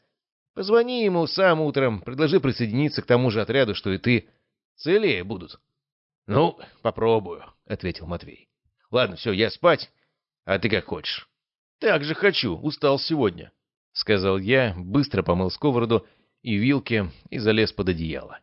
Позвони ему сам утром, предложи присоединиться к тому же отряду, что и ты. Целее будут. — Ну, попробую, — ответил Матвей. — Ладно, все, я спать, а ты как хочешь. — Так же хочу, устал сегодня, — сказал я, быстро помыл сковороду и вилки и залез под одеяло.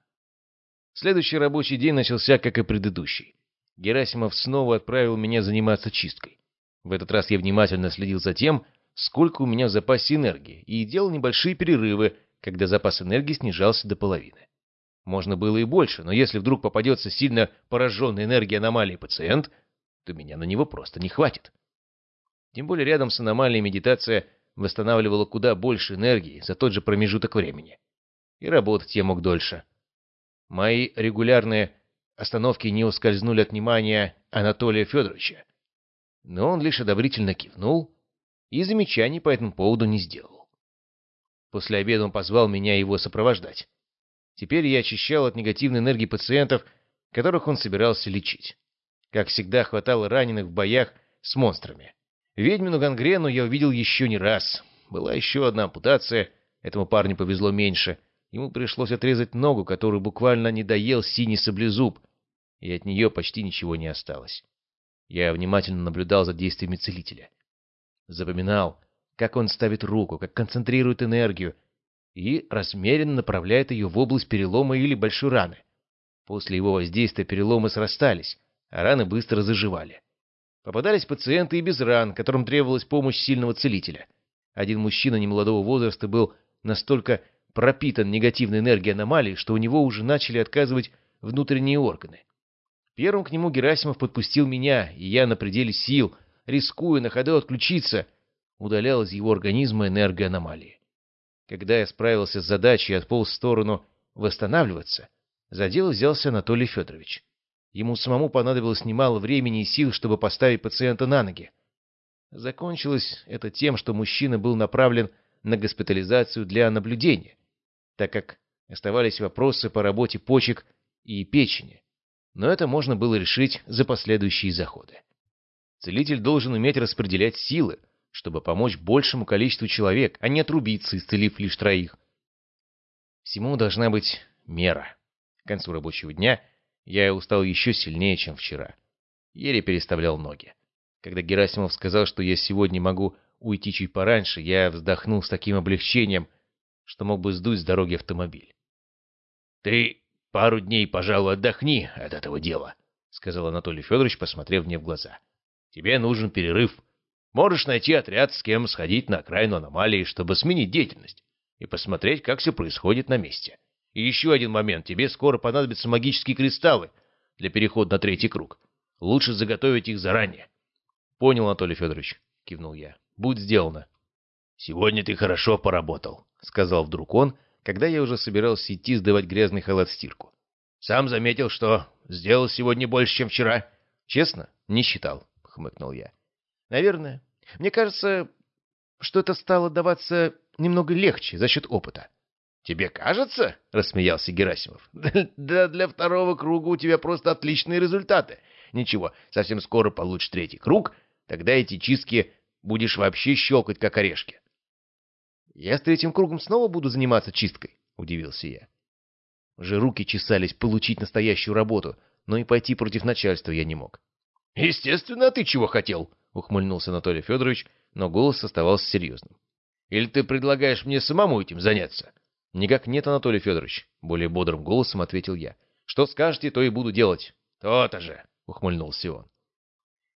Следующий рабочий день начался, как и предыдущий. Герасимов снова отправил меня заниматься чисткой. В этот раз я внимательно следил за тем, сколько у меня в запасе энергии, и делал небольшие перерывы, когда запас энергии снижался до половины. Можно было и больше, но если вдруг попадется сильно пораженный энергией аномалии пациент, то меня на него просто не хватит. Тем более рядом с аномалией медитация восстанавливала куда больше энергии за тот же промежуток времени. И работать я мог дольше. Мои регулярные остановки не ускользнули от внимания Анатолия Федоровича. Но он лишь одобрительно кивнул и замечаний по этому поводу не сделал. После обеда он позвал меня его сопровождать. Теперь я очищал от негативной энергии пациентов, которых он собирался лечить. Как всегда, хватало раненых в боях с монстрами. Ведьмину гангрену я увидел еще не раз. Была еще одна ампутация, этому парню повезло меньше. Ему пришлось отрезать ногу, которую буквально не доел синий саблезуб, и от нее почти ничего не осталось. Я внимательно наблюдал за действиями целителя. Запоминал, как он ставит руку, как концентрирует энергию, и размеренно направляет ее в область перелома или большой раны. После его воздействия переломы срастались, а раны быстро заживали. Попадались пациенты и без ран, которым требовалась помощь сильного целителя. Один мужчина немолодого возраста был настолько пропитан негативной энергией аномалии, что у него уже начали отказывать внутренние органы. Первым к нему Герасимов подпустил меня, и я на пределе сил, рискуя на ходу отключиться, удалял из его организма энергоаномалии. Когда я справился с задачей и отполз в сторону восстанавливаться, за дело взялся Анатолий Федорович. Ему самому понадобилось немало времени и сил, чтобы поставить пациента на ноги. Закончилось это тем, что мужчина был направлен на госпитализацию для наблюдения, так как оставались вопросы по работе почек и печени, но это можно было решить за последующие заходы. Целитель должен уметь распределять силы, чтобы помочь большему количеству человек, а не отрубиться, исцелив лишь троих. Всему должна быть мера. К концу рабочего дня я устал еще сильнее, чем вчера. Еле переставлял ноги. Когда Герасимов сказал, что я сегодня могу уйти чуть пораньше, я вздохнул с таким облегчением, что мог бы сдуть с дороги автомобиль. — Ты пару дней, пожалуй, отдохни от этого дела, — сказал Анатолий Федорович, посмотрев мне в глаза. — Тебе нужен перерыв. — Можешь найти отряд, с кем сходить на окраину аномалии, чтобы сменить деятельность и посмотреть, как все происходит на месте. И еще один момент. Тебе скоро понадобятся магические кристаллы для перехода на третий круг. Лучше заготовить их заранее. — Понял, Анатолий Федорович, — кивнул я. — Будет сделано. — Сегодня ты хорошо поработал, — сказал вдруг он, когда я уже собирался идти сдавать грязный халат в стирку. — Сам заметил, что сделал сегодня больше, чем вчера. — Честно? Не считал, — хмыкнул я. Наверное. Мне кажется, что это стало даваться немного легче за счет опыта. — Тебе кажется? — рассмеялся Герасимов. — Да для второго круга у тебя просто отличные результаты. Ничего, совсем скоро получишь третий круг, тогда эти чистки будешь вообще щелкать, как орешки. — Я с третьим кругом снова буду заниматься чисткой? — удивился я. Уже руки чесались получить настоящую работу, но и пойти против начальства я не мог. — Естественно, а ты чего хотел? — ухмыльнулся Анатолий Федорович, но голос оставался серьезным. «Или ты предлагаешь мне самому этим заняться?» «Никак нет, Анатолий Федорович», — более бодрым голосом ответил я. «Что скажете, то и буду делать». «То-то же», — ухмыльнулся он.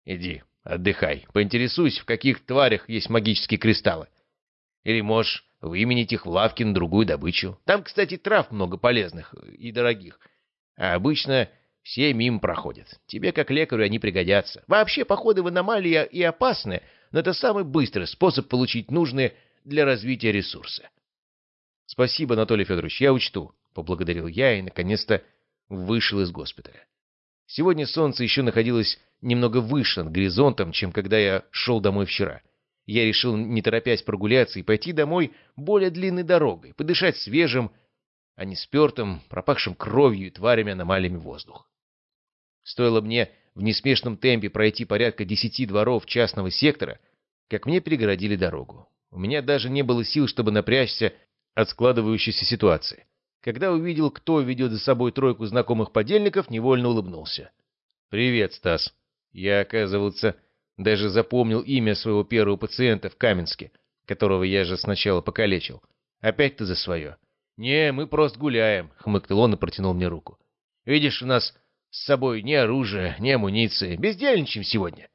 «Иди, отдыхай. Поинтересуйся, в каких тварях есть магические кристаллы. Или можешь выменить их в лавке на другую добычу. Там, кстати, трав много полезных и дорогих. А обычно все мимо проходят. Тебе, как лекарю, они пригодятся. Вообще, походы в аномалии и опасны, но это самый быстрый способ получить нужные для развития ресурсы. — Спасибо, Анатолий Федорович, я учту, — поблагодарил я и, наконец-то, вышел из госпиталя. Сегодня солнце еще находилось немного выше над горизонтом, чем когда я шел домой вчера. Я решил, не торопясь прогуляться, и пойти домой более длинной дорогой, подышать свежим, а не спертым, пропахшим кровью и тварями-аномалиями воздух. Стоило мне в неспешном темпе пройти порядка десяти дворов частного сектора, как мне перегородили дорогу. У меня даже не было сил, чтобы напрячься от складывающейся ситуации. Когда увидел, кто ведет за собой тройку знакомых подельников, невольно улыбнулся. «Привет, Стас». Я, оказывается, даже запомнил имя своего первого пациента в Каменске, которого я же сначала покалечил. Опять ты за свое. «Не, мы просто гуляем», — хмыкнул он и протянул мне руку. «Видишь, у нас с собой ни оружия, ни амуниции. Бездельничаем сегодня.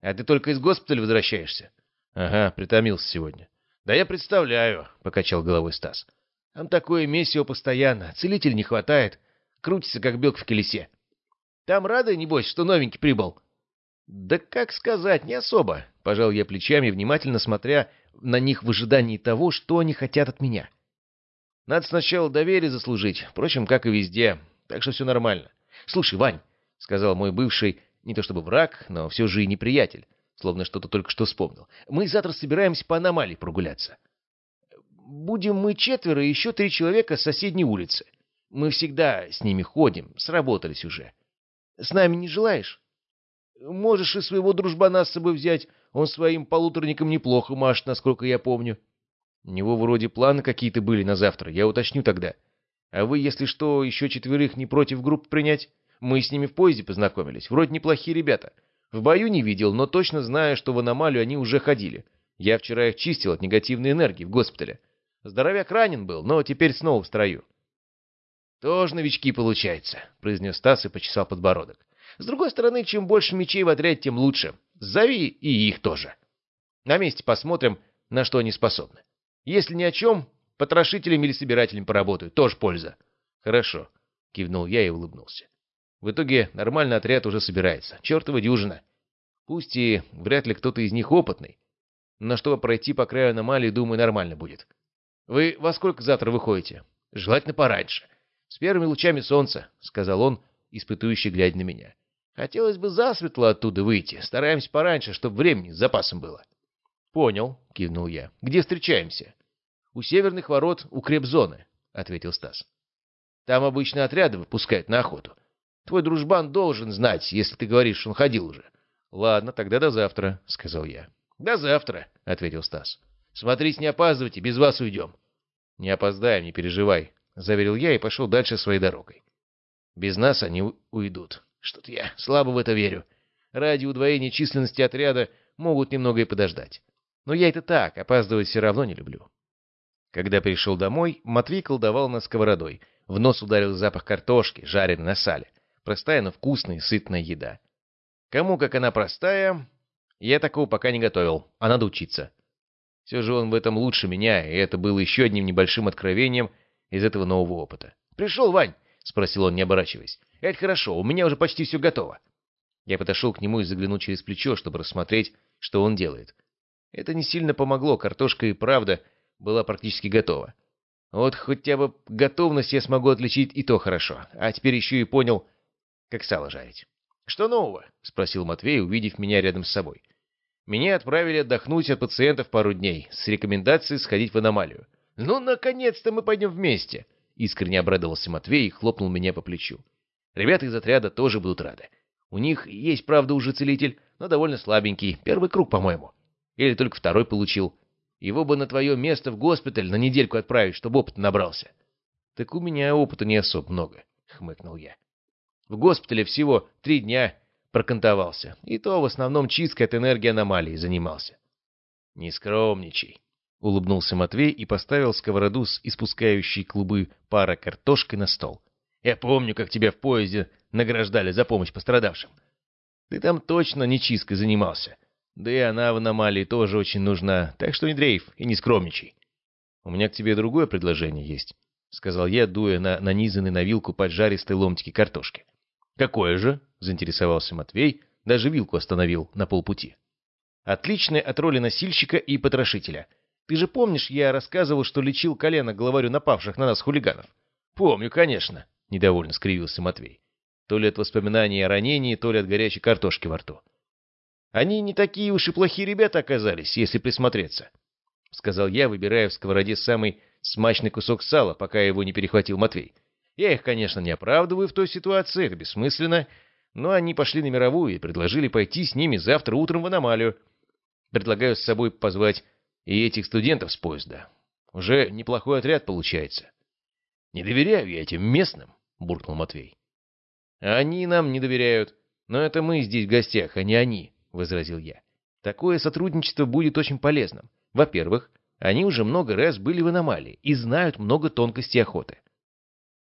А ты только из госпиталя возвращаешься?» «Ага, притомился сегодня». «Да я представляю», — покачал головой Стас. «Там такое месиво постоянно, целитель не хватает, крутится, как белка в колесе. Там рады, небось, что новенький прибыл?» «Да как сказать, не особо», — пожал я плечами, внимательно смотря на них в ожидании того, что они хотят от меня. «Надо сначала доверие заслужить, впрочем, как и везде, так что все нормально. «Слушай, Вань», — сказал мой бывший, не то чтобы враг, но все же и неприятель, словно что-то только что вспомнил, «мы завтра собираемся по аномалии прогуляться. Будем мы четверо и еще три человека с соседней улицы. Мы всегда с ними ходим, сработались уже. С нами не желаешь? Можешь и своего дружбана с собой взять, он своим полуторником неплохо машет, насколько я помню». У него вроде планы какие-то были на завтра, я уточню тогда. А вы, если что, еще четверых не против групп принять? Мы с ними в поезде познакомились. Вроде неплохие ребята. В бою не видел, но точно знаю, что в аномалию они уже ходили. Я вчера их чистил от негативной энергии в госпитале. Здоровяк ранен был, но теперь снова в строю. «Тоже новички, получается», — произнес Стас и почесал подбородок. «С другой стороны, чем больше мечей в отряде, тем лучше. Зови и их тоже. На месте посмотрим, на что они способны. Если ни о чем, Потрошителем или собирателем поработаю. Тоже польза. Хорошо. Кивнул я и улыбнулся. В итоге нормальный отряд уже собирается. Чертова дюжина. Пусть и вряд ли кто-то из них опытный. Но чтобы пройти по краю аномалии, думаю, нормально будет. Вы во сколько завтра выходите? Желательно пораньше. С первыми лучами солнца, сказал он, испытующий глядя на меня. Хотелось бы засветло оттуда выйти. Стараемся пораньше, чтобы времени с запасом было. Понял, кивнул я. Где встречаемся? У северных ворот укрепзоны, — ответил Стас. Там обычно отряды выпускают на охоту. Твой дружбан должен знать, если ты говоришь, что он ходил уже. — Ладно, тогда до завтра, — сказал я. — До завтра, — ответил Стас. — Смотрите, не опаздывайте, без вас уйдем. — Не опоздаем, не переживай, — заверил я и пошел дальше своей дорогой. Без нас они уйдут. Что-то я слабо в это верю. Ради удвоения численности отряда могут немного и подождать. Но я это так, опаздывать все равно не люблю. Когда пришел домой, Матвей колдовал над сковородой. В нос ударил запах картошки, жареной на сале. Простая, но вкусная и сытная еда. Кому как она простая, я такого пока не готовил, а надо учиться. Все же он в этом лучше меня, и это было еще одним небольшим откровением из этого нового опыта. «Пришел, Вань?» — спросил он, не оборачиваясь. «Это хорошо, у меня уже почти все готово». Я подошел к нему и заглянул через плечо, чтобы рассмотреть, что он делает. Это не сильно помогло, картошка и правда — была практически готова. Вот хотя бы готовность я смогу отличить, и то хорошо. А теперь еще и понял, как сало жарить. «Что нового?» — спросил Матвей, увидев меня рядом с собой. «Меня отправили отдохнуть от пациентов пару дней, с рекомендацией сходить в аномалию. Ну, наконец-то мы пойдем вместе!» Искренне обрадовался Матвей и хлопнул меня по плечу. Ребята из отряда тоже будут рады. У них есть, правда, уже целитель, но довольно слабенький. Первый круг, по-моему. Или только второй получил. Его бы на твое место в госпиталь на недельку отправить, чтобы опыт набрался. — Так у меня опыта не особо много, — хмыкнул я. В госпитале всего три дня прокантовался, и то в основном чисткой от энергии аномалии занимался. — Не скромничай, — улыбнулся Матвей и поставил сковороду с испускающей клубы пара картошкой на стол. — Я помню, как тебя в поезде награждали за помощь пострадавшим. Ты там точно не чисткой занимался. Да и она в аномалии тоже очень нужна, так что не дрейф и не скромничай. — У меня к тебе другое предложение есть, — сказал я, дуя на нанизанный на вилку поджаристые ломтики картошки. — Какое же? — заинтересовался Матвей, даже вилку остановил на полпути. — Отличное от роли носильщика и потрошителя. Ты же помнишь, я рассказывал, что лечил колено главарю напавших на нас хулиганов? — Помню, конечно, — недовольно скривился Матвей. То ли от воспоминаний о ранении, то ли от горячей картошки во рту. Они не такие уж и плохие ребята оказались, если присмотреться, — сказал я, выбирая в сковороде самый смачный кусок сала, пока его не перехватил Матвей. Я их, конечно, не оправдываю в той ситуации, это бессмысленно, но они пошли на мировую и предложили пойти с ними завтра утром в аномалию. Предлагаю с собой позвать и этих студентов с поезда. Уже неплохой отряд получается. — Не доверяю я этим местным, — буркнул Матвей. — Они нам не доверяют, но это мы здесь в гостях, а не они, возразил я. Такое сотрудничество будет очень полезным. Во-первых, они уже много раз были в аномалии и знают много тонкостей охоты.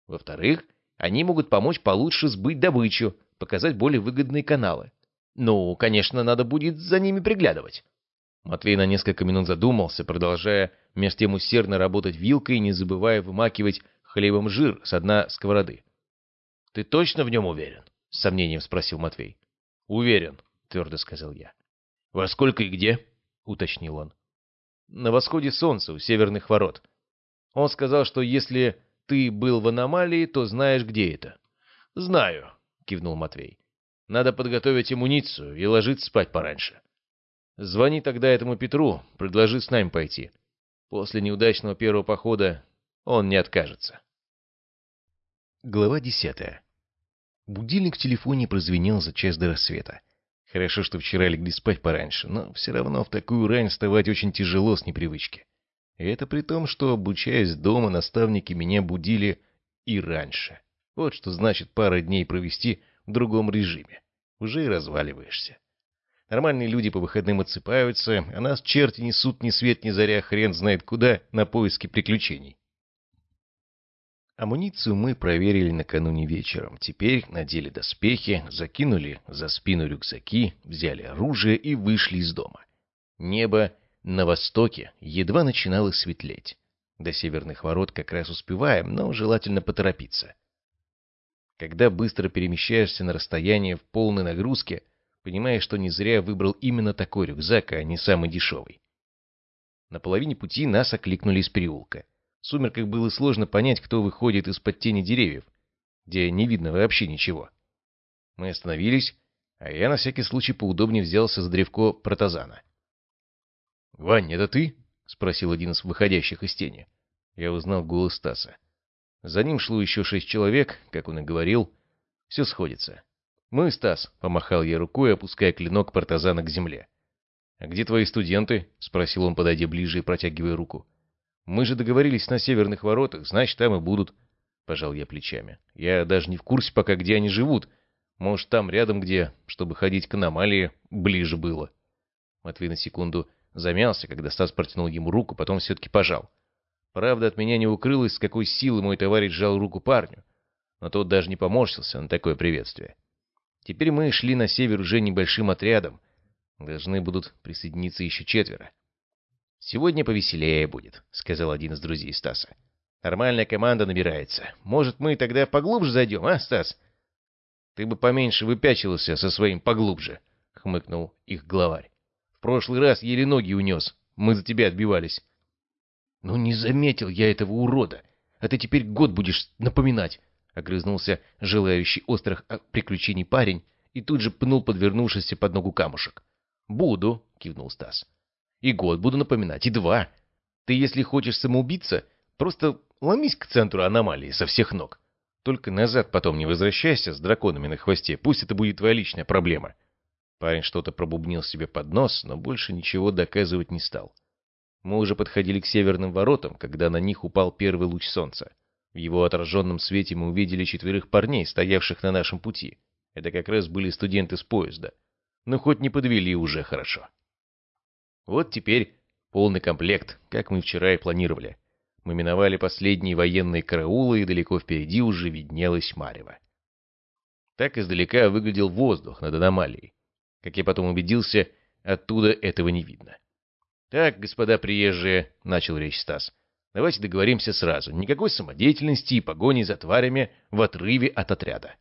Во-вторых, они могут помочь получше сбыть добычу, показать более выгодные каналы. Ну, конечно, надо будет за ними приглядывать. Матвей на несколько минут задумался, продолжая меж тем усердно работать вилкой, не забывая вымакивать хлебом жир с дна сковороды. — Ты точно в нем уверен? — с сомнением спросил Матвей. — Уверен, — твердо сказал я. — Во сколько и где? — уточнил он. — На восходе солнца, у северных ворот. Он сказал, что если ты был в аномалии, то знаешь, где это. — Знаю, — кивнул Матвей. — Надо подготовить амуницию и ложиться спать пораньше. Звони тогда этому Петру, предложи с нами пойти. После неудачного первого похода он не откажется. Глава десятая. Будильник в телефоне прозвенел за час до рассвета. Хорошо, что вчера легли спать пораньше, но все равно в такую рань вставать очень тяжело с непривычки. И это при том, что, обучаясь дома, наставники меня будили и раньше. Вот что значит пара дней провести в другом режиме. Уже и разваливаешься. Нормальные люди по выходным отсыпаются, а нас черти несут ни свет ни заря хрен знает куда на поиски приключений. Амуницию мы проверили накануне вечером. Теперь надели доспехи, закинули за спину рюкзаки, взяли оружие и вышли из дома. Небо на востоке едва начинало светлеть. До северных ворот как раз успеваем, но желательно поторопиться. Когда быстро перемещаешься на расстояние в полной нагрузке, понимая, что не зря выбрал именно такой рюкзак, а не самый дешевый. На половине пути нас окликнули из переулка. В сумерках было сложно понять, кто выходит из-под тени деревьев, где не видно вообще ничего. Мы остановились, а я на всякий случай поудобнее взялся за древко протазана. — Вань, это ты? — спросил один из выходящих из тени. Я узнал голос Стаса. За ним шло еще шесть человек, как он и говорил. Все сходится. «Мы, Стас», — помахал я рукой, опуская клинок партазана к земле. «А где твои студенты?» — спросил он, подойдя ближе и протягивая руку. «Мы же договорились на северных воротах, значит, там и будут». Пожал я плечами. «Я даже не в курсе пока, где они живут. Может, там рядом где, чтобы ходить к аномалии, ближе было». Матвей на секунду замялся, когда Стас протянул ему руку, потом все-таки пожал. Правда, от меня не укрылось, с какой силы мой товарищ сжал руку парню, но тот даже не поморщился на такое приветствие. Теперь мы шли на север уже небольшим отрядом. Должны будут присоединиться еще четверо. «Сегодня повеселее будет», — сказал один из друзей Стаса. «Нормальная команда набирается. Может, мы тогда поглубже зайдем, а, Стас?» «Ты бы поменьше выпячивался со своим поглубже», — хмыкнул их главарь. «В прошлый раз еле ноги унес. Мы за тебя отбивались». «Ну не заметил я этого урода. А ты теперь год будешь напоминать. — огрызнулся желающий острых а, приключений парень и тут же пнул подвернувшийся под ногу камушек. «Буду», — кивнул Стас. «И год буду напоминать, и два. Ты, если хочешь самоубиться, просто ломись к центру аномалии со всех ног. Только назад потом не возвращайся с драконами на хвосте, пусть это будет твоя личная проблема». Парень что-то пробубнил себе под нос, но больше ничего доказывать не стал. Мы уже подходили к северным воротам, когда на них упал первый луч солнца. В его отраженном свете мы увидели четверых парней, стоявших на нашем пути. Это как раз были студенты с поезда. Но хоть не подвели уже хорошо. Вот теперь полный комплект, как мы вчера и планировали. Мы миновали последние военные караулы, и далеко впереди уже виднелась Марева. Так издалека выглядел воздух над аномалией. Как я потом убедился, оттуда этого не видно. «Так, господа приезжие», — начал речь Стас, Давайте договоримся сразу. Никакой самодеятельности и погони за тварями в отрыве от отряда.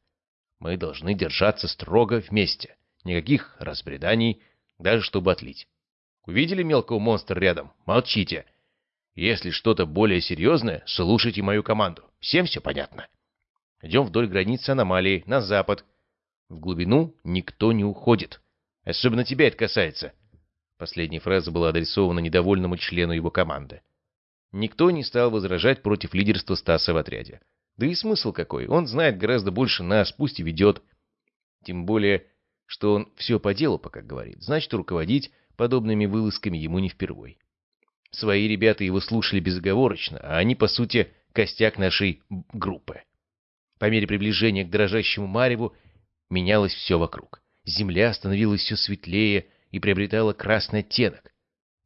Мы должны держаться строго вместе. Никаких разбреданий, даже чтобы отлить. Увидели мелкого монстра рядом? Молчите. Если что-то более серьезное, слушайте мою команду. Всем все понятно. Идем вдоль границы аномалии, на запад. В глубину никто не уходит. Особенно тебя это касается. Последняя фраза была адресована недовольному члену его команды. Никто не стал возражать против лидерства Стаса в отряде. Да и смысл какой, он знает гораздо больше нас, пусть и ведет. Тем более, что он все по делу пока говорит, значит, руководить подобными вылазками ему не впервой. Свои ребята его слушали безоговорочно, а они, по сути, костяк нашей группы. По мере приближения к дрожащему мареву менялось все вокруг. Земля становилась все светлее и приобретала красный оттенок,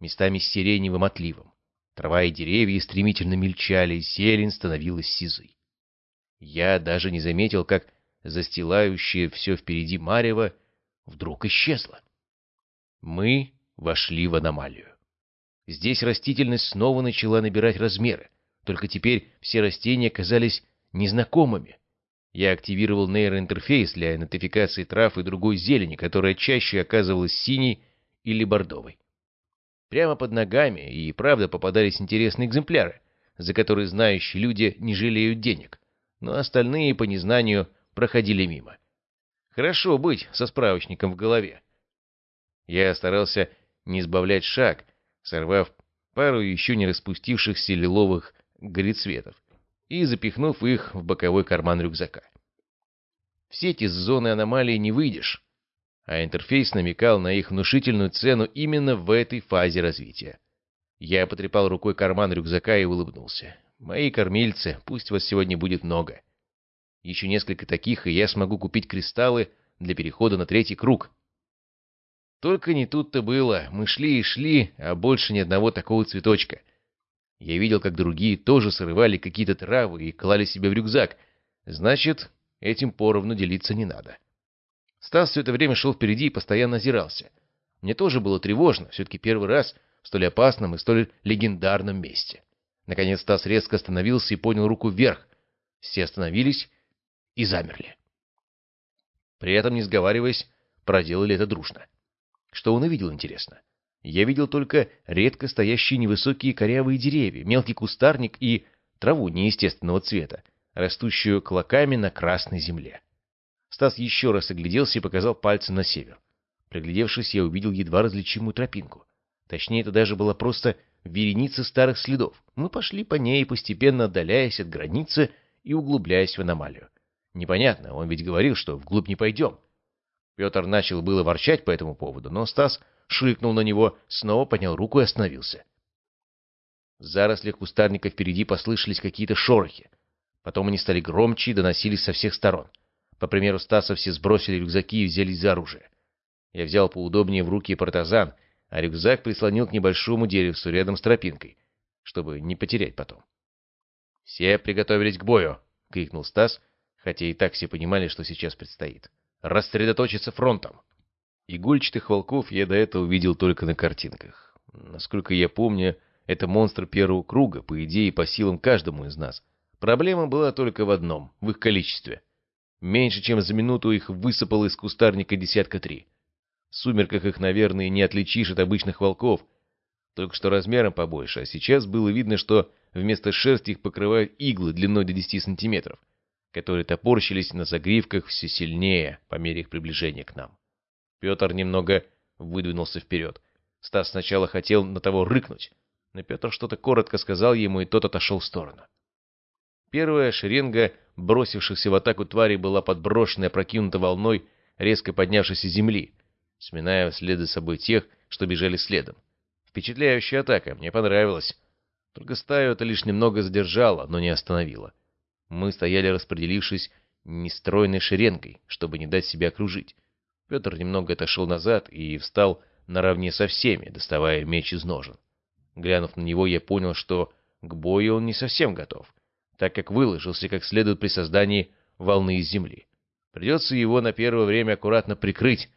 местами с сиреневым отливом. Трава и деревья стремительно мельчали, зелень становилась сизой. Я даже не заметил, как застилающее все впереди марево вдруг исчезло. Мы вошли в аномалию. Здесь растительность снова начала набирать размеры, только теперь все растения казались незнакомыми. Я активировал нейроинтерфейс для идентификации трав и другой зелени, которая чаще оказывалась синей или бордовой. Прямо под ногами и правда попадались интересные экземпляры, за которые знающие люди не жалеют денег, но остальные по незнанию проходили мимо. Хорошо быть со справочником в голове. Я старался не сбавлять шаг, сорвав пару еще не распустившихся лиловых горецветов и запихнув их в боковой карман рюкзака. В сети с зоны аномалии не выйдешь, а интерфейс намекал на их внушительную цену именно в этой фазе развития. Я потрепал рукой карман рюкзака и улыбнулся. «Мои кормильцы, пусть вас сегодня будет много. Еще несколько таких, и я смогу купить кристаллы для перехода на третий круг». Только не тут-то было. Мы шли и шли, а больше ни одного такого цветочка. Я видел, как другие тоже срывали какие-то травы и клали себе в рюкзак. Значит, этим поровну делиться не надо. Стас все это время шел впереди и постоянно озирался. Мне тоже было тревожно, все-таки первый раз в столь опасном и столь легендарном месте. Наконец Стас резко остановился и поднял руку вверх. Все остановились и замерли. При этом, не сговариваясь, проделали это дружно. Что он увидел, интересно? Я видел только редко стоящие невысокие корявые деревья, мелкий кустарник и траву неестественного цвета, растущую клоками на красной земле. Стас еще раз огляделся и показал пальцем на север. Приглядевшись, я увидел едва различимую тропинку. Точнее, это даже была просто вереница старых следов. Мы пошли по ней, постепенно отдаляясь от границы и углубляясь в аномалию. Непонятно, он ведь говорил, что вглубь не пойдем. Петр начал было ворчать по этому поводу, но Стас шикнул на него, снова поднял руку и остановился. В зарослях кустарника впереди послышались какие-то шорохи. Потом они стали громче и доносились со всех сторон. По примеру Стаса все сбросили рюкзаки и взялись за оружие. Я взял поудобнее в руки партазан, а рюкзак прислонил к небольшому деревцу рядом с тропинкой, чтобы не потерять потом. «Все приготовились к бою!» — крикнул Стас, хотя и так все понимали, что сейчас предстоит. «Рассредоточиться фронтом!» Игольчатых волков я до этого видел только на картинках. Насколько я помню, это монстр первого круга, по идее, по силам каждому из нас. Проблема была только в одном — в их количестве — Меньше чем за минуту их высыпало из кустарника десятка три. В сумерках их, наверное, не отличишь от обычных волков, только что размером побольше, а сейчас было видно, что вместо шерсти их покрывают иглы длиной до 10 сантиметров, которые топорщились на загривках все сильнее по мере их приближения к нам. Петр немного выдвинулся вперед. Стас сначала хотел на того рыкнуть, но Петр что-то коротко сказал ему, и тот отошел в сторону. Первая шеренга бросившихся в атаку тварей была подброшена и опрокинута волной резко поднявшейся земли, сминая вслед за собой тех, что бежали следом. Впечатляющая атака, мне понравилась. Только стаю это лишь немного задержало, но не остановило. Мы стояли, распределившись нестройной шеренгой, чтобы не дать себя окружить. Петр немного отошел назад и встал наравне со всеми, доставая меч из ножен. Глянув на него, я понял, что к бою он не совсем готов так как выложился как следует при создании волны из земли. Придется его на первое время аккуратно прикрыть,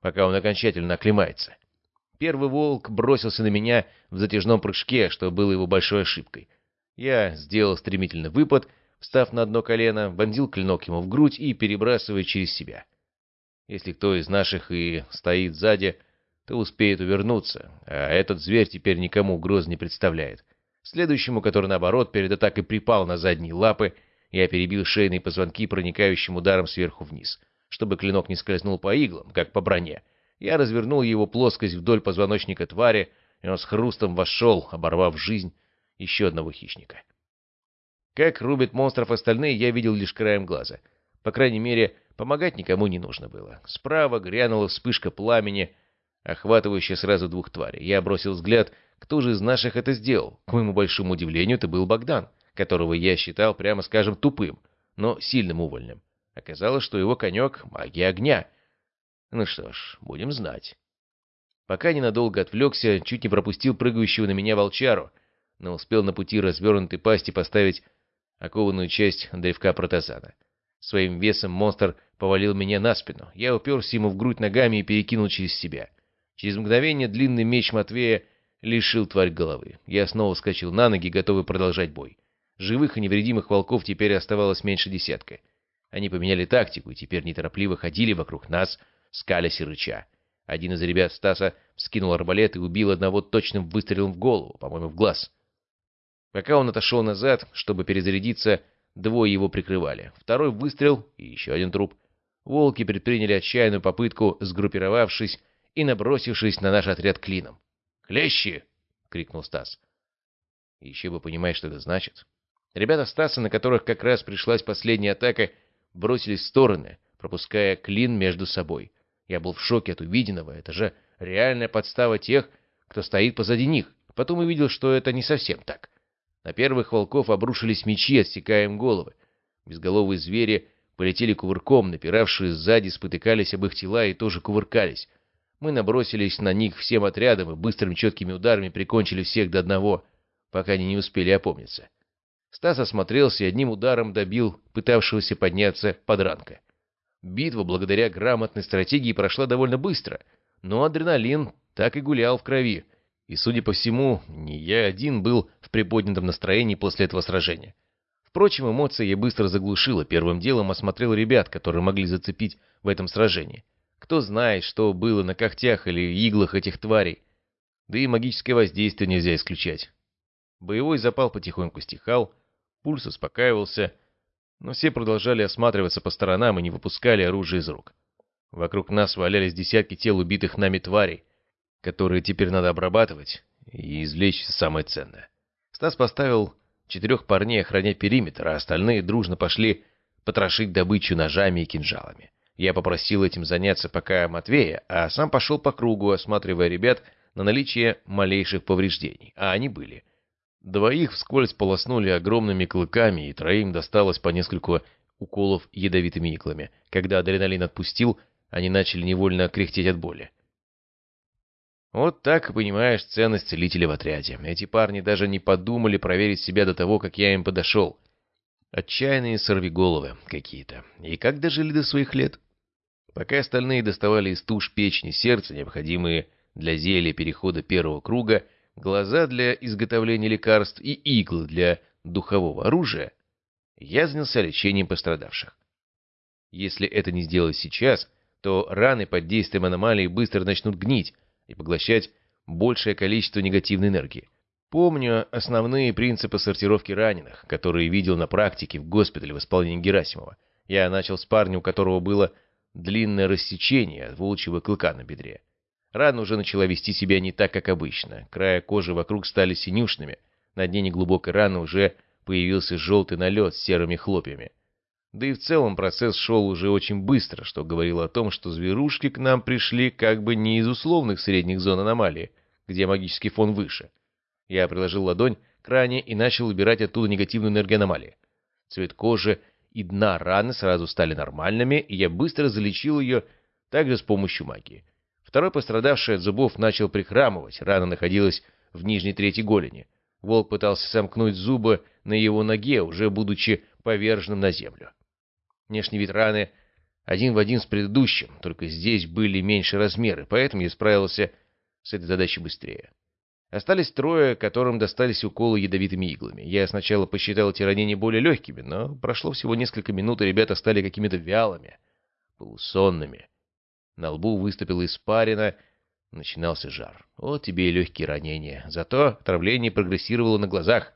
пока он окончательно оклемается. Первый волк бросился на меня в затяжном прыжке, что было его большой ошибкой. Я сделал стремительный выпад, встав на одно колено, вонзил клинок ему в грудь и перебрасывая через себя. Если кто из наших и стоит сзади, то успеет увернуться, а этот зверь теперь никому угроз не представляет. Следующему, который, наоборот, перед атакой припал на задние лапы, я перебил шейные позвонки проникающим ударом сверху вниз. Чтобы клинок не скользнул по иглам, как по броне, я развернул его плоскость вдоль позвоночника твари, и он с хрустом вошел, оборвав жизнь еще одного хищника. Как рубят монстров остальные, я видел лишь краем глаза. По крайней мере, помогать никому не нужно было. Справа грянула вспышка пламени, охватывающая сразу двух тварей. Я бросил взгляд кто же из наших это сделал? К моему большому удивлению, это был Богдан, которого я считал, прямо скажем, тупым, но сильным увольнем. Оказалось, что его конек — магия огня. Ну что ж, будем знать. Пока ненадолго отвлекся, чуть не пропустил прыгающего на меня волчару, но успел на пути развернутой пасти поставить окованную часть древка протазана. Своим весом монстр повалил меня на спину. Я уперся ему в грудь ногами и перекинул через себя. Через мгновение длинный меч Матвея лишил тварь головы. Я снова вскочил на ноги, готовый продолжать бой. Живых и невредимых волков теперь оставалось меньше десятка. Они поменяли тактику и теперь неторопливо ходили вокруг нас, скалясь и рыча. Один из ребят Стаса вскинул арбалет и убил одного точным выстрелом в голову, по-моему, в глаз. Пока он отошел назад, чтобы перезарядиться, двое его прикрывали. Второй выстрел и еще один труп. Волки предприняли отчаянную попытку, сгруппировавшись и набросившись на наш отряд клином. «Клещи!» — крикнул Стас. Еще бы понимать, что это значит. Ребята Стаса, на которых как раз пришлась последняя атака, бросились в стороны, пропуская клин между собой. Я был в шоке от увиденного. Это же реальная подстава тех, кто стоит позади них. Потом увидел, что это не совсем так. На первых волков обрушились мечи, отсекая им головы. Безголовые звери полетели кувырком, напиравшие сзади спотыкались об их тела и тоже кувыркались. Мы набросились на них всем отрядом и быстрыми четкими ударами прикончили всех до одного, пока они не успели опомниться. Стас осмотрелся и одним ударом добил пытавшегося подняться подранка. Битва, благодаря грамотной стратегии, прошла довольно быстро, но адреналин так и гулял в крови, и, судя по всему, не я один был в приподнятом настроении после этого сражения. Впрочем, эмоции я быстро заглушил и первым делом осмотрел ребят, которые могли зацепить в этом сражении. Кто знает, что было на когтях или иглах этих тварей. Да и магическое воздействие нельзя исключать. Боевой запал потихоньку стихал, пульс успокаивался, но все продолжали осматриваться по сторонам и не выпускали оружие из рук. Вокруг нас валялись десятки тел убитых нами тварей, которые теперь надо обрабатывать и извлечь самое ценное. Стас поставил четырех парней охранять периметр, а остальные дружно пошли потрошить добычу ножами и кинжалами. Я попросил этим заняться пока Матвея, а сам пошел по кругу, осматривая ребят на наличие малейших повреждений, а они были. Двоих вскользь полоснули огромными клыками, и троим досталось по нескольку уколов ядовитыми иглами. Когда адреналин отпустил, они начали невольно кряхтеть от боли. Вот так понимаешь ценность целителя в отряде. Эти парни даже не подумали проверить себя до того, как я им подошел. Отчаянные сорвиголовы какие-то. И как дожили до своих лет? Пока остальные доставали из туш печени сердца, необходимые для зелья перехода первого круга, глаза для изготовления лекарств и иглы для духового оружия, я занялся лечением пострадавших. Если это не сделать сейчас, то раны под действием аномалии быстро начнут гнить, и поглощать большее количество негативной энергии. Помню основные принципы сортировки раненых, которые видел на практике в госпитале в исполнении Герасимова. Я начал с парня, у которого было длинное рассечение от волчьего клыка на бедре. Рана уже начала вести себя не так, как обычно. Края кожи вокруг стали синюшными. На дне неглубокой раны уже появился желтый налет с серыми хлопьями. Да и в целом процесс шел уже очень быстро, что говорило о том, что зверушки к нам пришли как бы не из условных средних зон аномалии, где магический фон выше. Я приложил ладонь к ране и начал убирать оттуда негативную энергию аномалии. Цвет кожи и дна раны сразу стали нормальными, и я быстро залечил ее также с помощью магии. Второй пострадавший от зубов начал прихрамывать, рана находилась в нижней трети голени. Волк пытался сомкнуть зубы на его ноге, уже будучи поверженным на землю. Внешний вид раны один в один с предыдущим, только здесь были меньше размеры, поэтому я справился с этой задачей быстрее. Остались трое, которым достались уколы ядовитыми иглами. Я сначала посчитал эти ранения более легкими, но прошло всего несколько минут, и ребята стали какими-то вялыми, полусонными. На лбу выступила испарина, начинался жар. Вот тебе и легкие ранения. Зато отравление прогрессировало на глазах.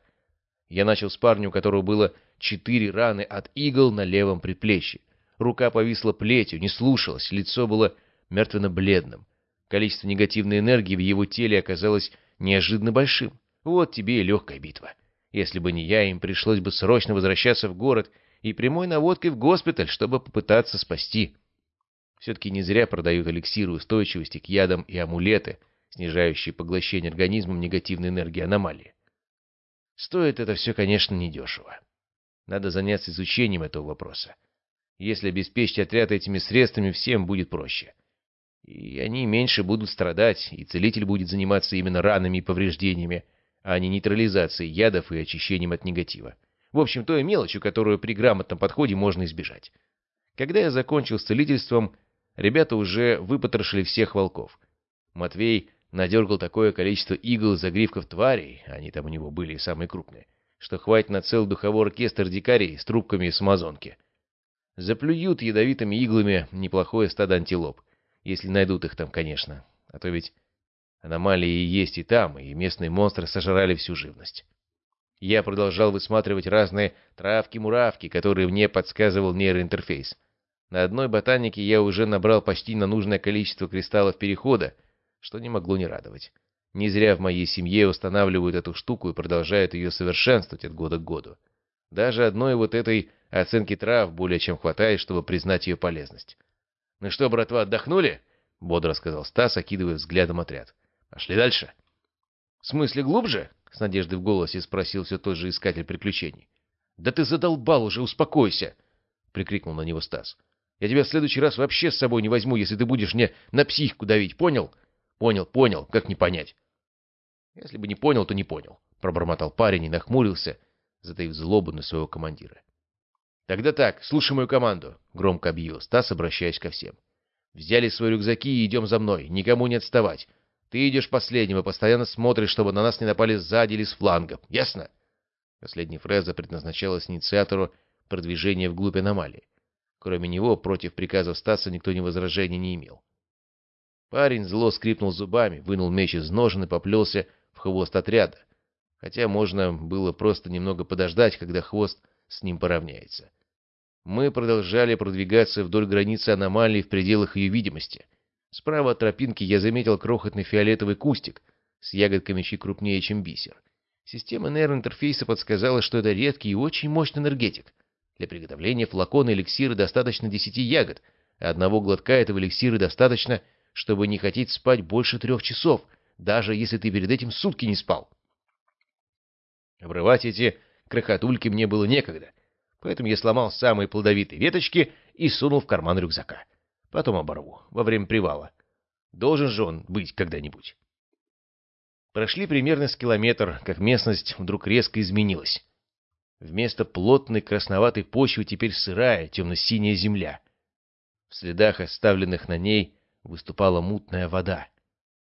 Я начал с парня, у которого было четыре раны от игл на левом предплечье. Рука повисла плетью, не слушалась, лицо было мертвенно-бледным. Количество негативной энергии в его теле оказалось неожиданно большим. Вот тебе и легкая битва. Если бы не я, им пришлось бы срочно возвращаться в город и прямой наводкой в госпиталь, чтобы попытаться спасти. Все-таки не зря продают эликсиры устойчивости к ядам и амулеты, снижающие поглощение организмом негативной энергии аномалии. Стоит это все, конечно, недешево. Надо заняться изучением этого вопроса. Если обеспечить отряд этими средствами, всем будет проще. И они меньше будут страдать, и целитель будет заниматься именно ранами и повреждениями, а не нейтрализацией ядов и очищением от негатива. В общем, той мелочью, которую при грамотном подходе можно избежать. Когда я закончил с целительством, ребята уже выпотрошили всех волков. Матвей надергал такое количество игл и загривков тварей, они там у него были самые крупные, что хватит на целый духовой оркестр дикарей с трубками с амазонки. Заплюют ядовитыми иглами неплохое стадо антилоп, если найдут их там, конечно. А то ведь аномалии есть и там, и местные монстры сожрали всю живность. Я продолжал высматривать разные травки-муравки, которые мне подсказывал нейроинтерфейс. На одной ботанике я уже набрал почти на нужное количество кристаллов перехода, что не могло не радовать. Не зря в моей семье устанавливают эту штуку и продолжают ее совершенствовать от года к году. Даже одной вот этой оценки трав более чем хватает, чтобы признать ее полезность. «Ну что, братва, отдохнули?» — бодро сказал Стас, окидывая взглядом отряд. «Пошли дальше». «В смысле глубже?» — с надеждой в голосе спросил все тот же искатель приключений. «Да ты задолбал уже, успокойся!» — прикрикнул на него Стас. «Я тебя в следующий раз вообще с собой не возьму, если ты будешь мне на психику давить, понял?» «Понял, понял, как не понять?» «Если бы не понял, то не понял», — пробормотал парень и нахмурился, затаив злобу на своего командира. «Тогда так, слушай мою команду», — громко объявил Стас, обращаясь ко всем. «Взяли свои рюкзаки и идем за мной, никому не отставать. Ты идешь последним и постоянно смотришь, чтобы на нас не напали сзади или с флангов. Ясно?» Последняя фраза предназначалась инициатору продвижения вглубь аномалии. Кроме него, против приказов Стаса никто ни возражений не имел. Парень зло скрипнул зубами, вынул меч из ножен и поплелся в хвост отряда. Хотя можно было просто немного подождать, когда хвост с ним поравняется. Мы продолжали продвигаться вдоль границы аномалии в пределах ее видимости. Справа от тропинки я заметил крохотный фиолетовый кустик с ягодками чуть крупнее, чем бисер. Система нейроинтерфейса подсказала, что это редкий и очень мощный энергетик. Для приготовления флакона эликсира достаточно 10 ягод, а одного глотка этого эликсира достаточно, чтобы не хотеть спать больше трех часов, даже если ты перед этим сутки не спал. Обрывать эти крохотульки мне было некогда, поэтому я сломал самые плодовитые веточки и сунул в карман рюкзака. Потом оборву, во время привала. Должен же он быть когда-нибудь. Прошли примерно с километр, как местность вдруг резко изменилась. Вместо плотной красноватой почвы теперь сырая, темно-синяя земля. В следах, оставленных на ней, выступала мутная вода.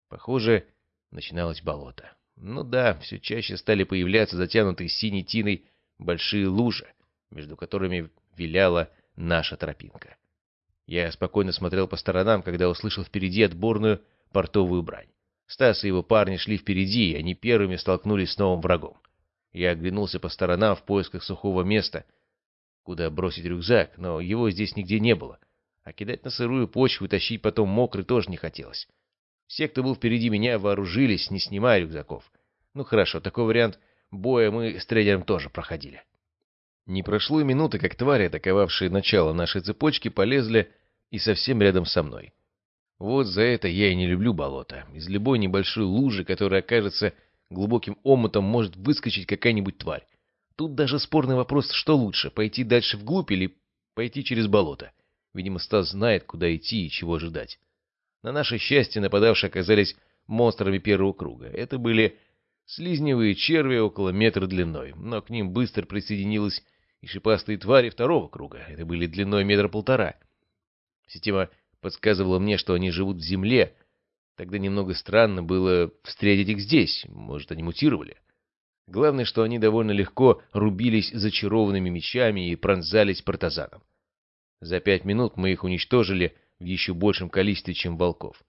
Похоже, начиналось болото. Ну да, все чаще стали появляться затянутые синей тиной большие лужи, между которыми виляла наша тропинка. Я спокойно смотрел по сторонам, когда услышал впереди отборную портовую брань. Стас и его парни шли впереди, и они первыми столкнулись с новым врагом. Я оглянулся по сторонам в поисках сухого места, куда бросить рюкзак, но его здесь нигде не было. А кидать на сырую почву и тащить потом мокрый тоже не хотелось. Все, кто был впереди меня, вооружились, не снимая рюкзаков. Ну хорошо, такой вариант боя мы с тренером тоже проходили. Не прошло и минуты, как твари, атаковавшие начало нашей цепочки, полезли и совсем рядом со мной. Вот за это я и не люблю болото. Из любой небольшой лужи, которая окажется глубоким омутом, может выскочить какая-нибудь тварь. Тут даже спорный вопрос, что лучше, пойти дальше вглубь или пойти через болото. Видимо, Стас знает, куда идти и чего ожидать. На наше счастье нападавшие оказались монстрами первого круга. Это были слизневые черви около метра длиной, но к ним быстро присоединилась и шипастые твари второго круга. Это были длиной метра полтора. Система подсказывала мне, что они живут в земле. Тогда немного странно было встретить их здесь. Может, они мутировали. Главное, что они довольно легко рубились зачарованными мечами и пронзались партазаном. За пять минут мы их уничтожили в еще большем количестве, чем волков.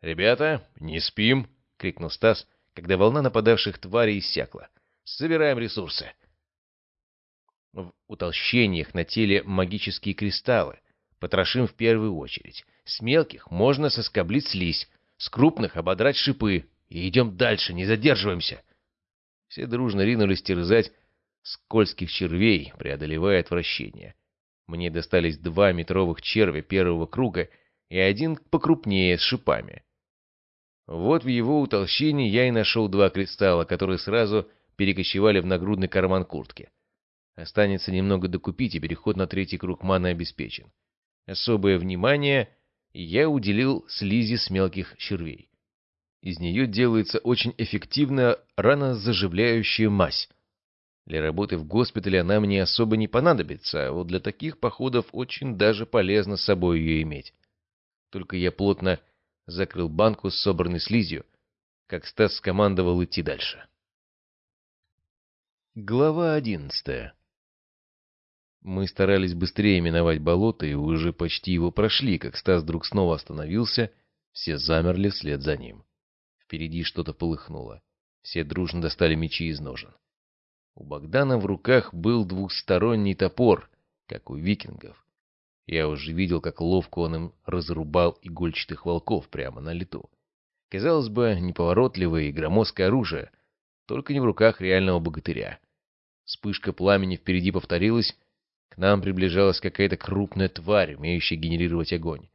«Ребята, не спим!» — крикнул Стас, когда волна нападавших тварей иссякла. «Собираем ресурсы!» В утолщениях на теле магические кристаллы. Потрошим в первую очередь. С мелких можно соскоблить слизь, с крупных ободрать шипы. И идем дальше, не задерживаемся. Все дружно ринулись терзать скользких червей, преодолевая отвращение. Мне достались два метровых червя первого круга и один покрупнее с шипами. Вот в его утолщении я и нашел два кристалла, которые сразу перекочевали в нагрудный карман куртки. Останется немного докупить, и переход на третий круг маны обеспечен. Особое внимание я уделил слизи с мелких червей. Из нее делается очень эффективная ранозаживляющая мазь. Для работы в госпитале она мне особо не понадобится, а вот для таких походов очень даже полезно с собой ее иметь. Только я плотно закрыл банку с собранной слизью, как Стас скомандовал идти дальше. Глава одиннадцатая Мы старались быстрее миновать болото и уже почти его прошли, как Стас вдруг снова остановился, все замерли вслед за ним. Впереди что-то полыхнуло. Все дружно достали мечи из ножен. У Богдана в руках был двухсторонний топор, как у викингов. Я уже видел, как ловко он им разрубал игольчатых волков прямо на лету. Казалось бы, неповоротливое и громоздкое оружие, только не в руках реального богатыря. Вспышка пламени впереди повторилась, к нам приближалась какая-то крупная тварь, умеющая генерировать огонь.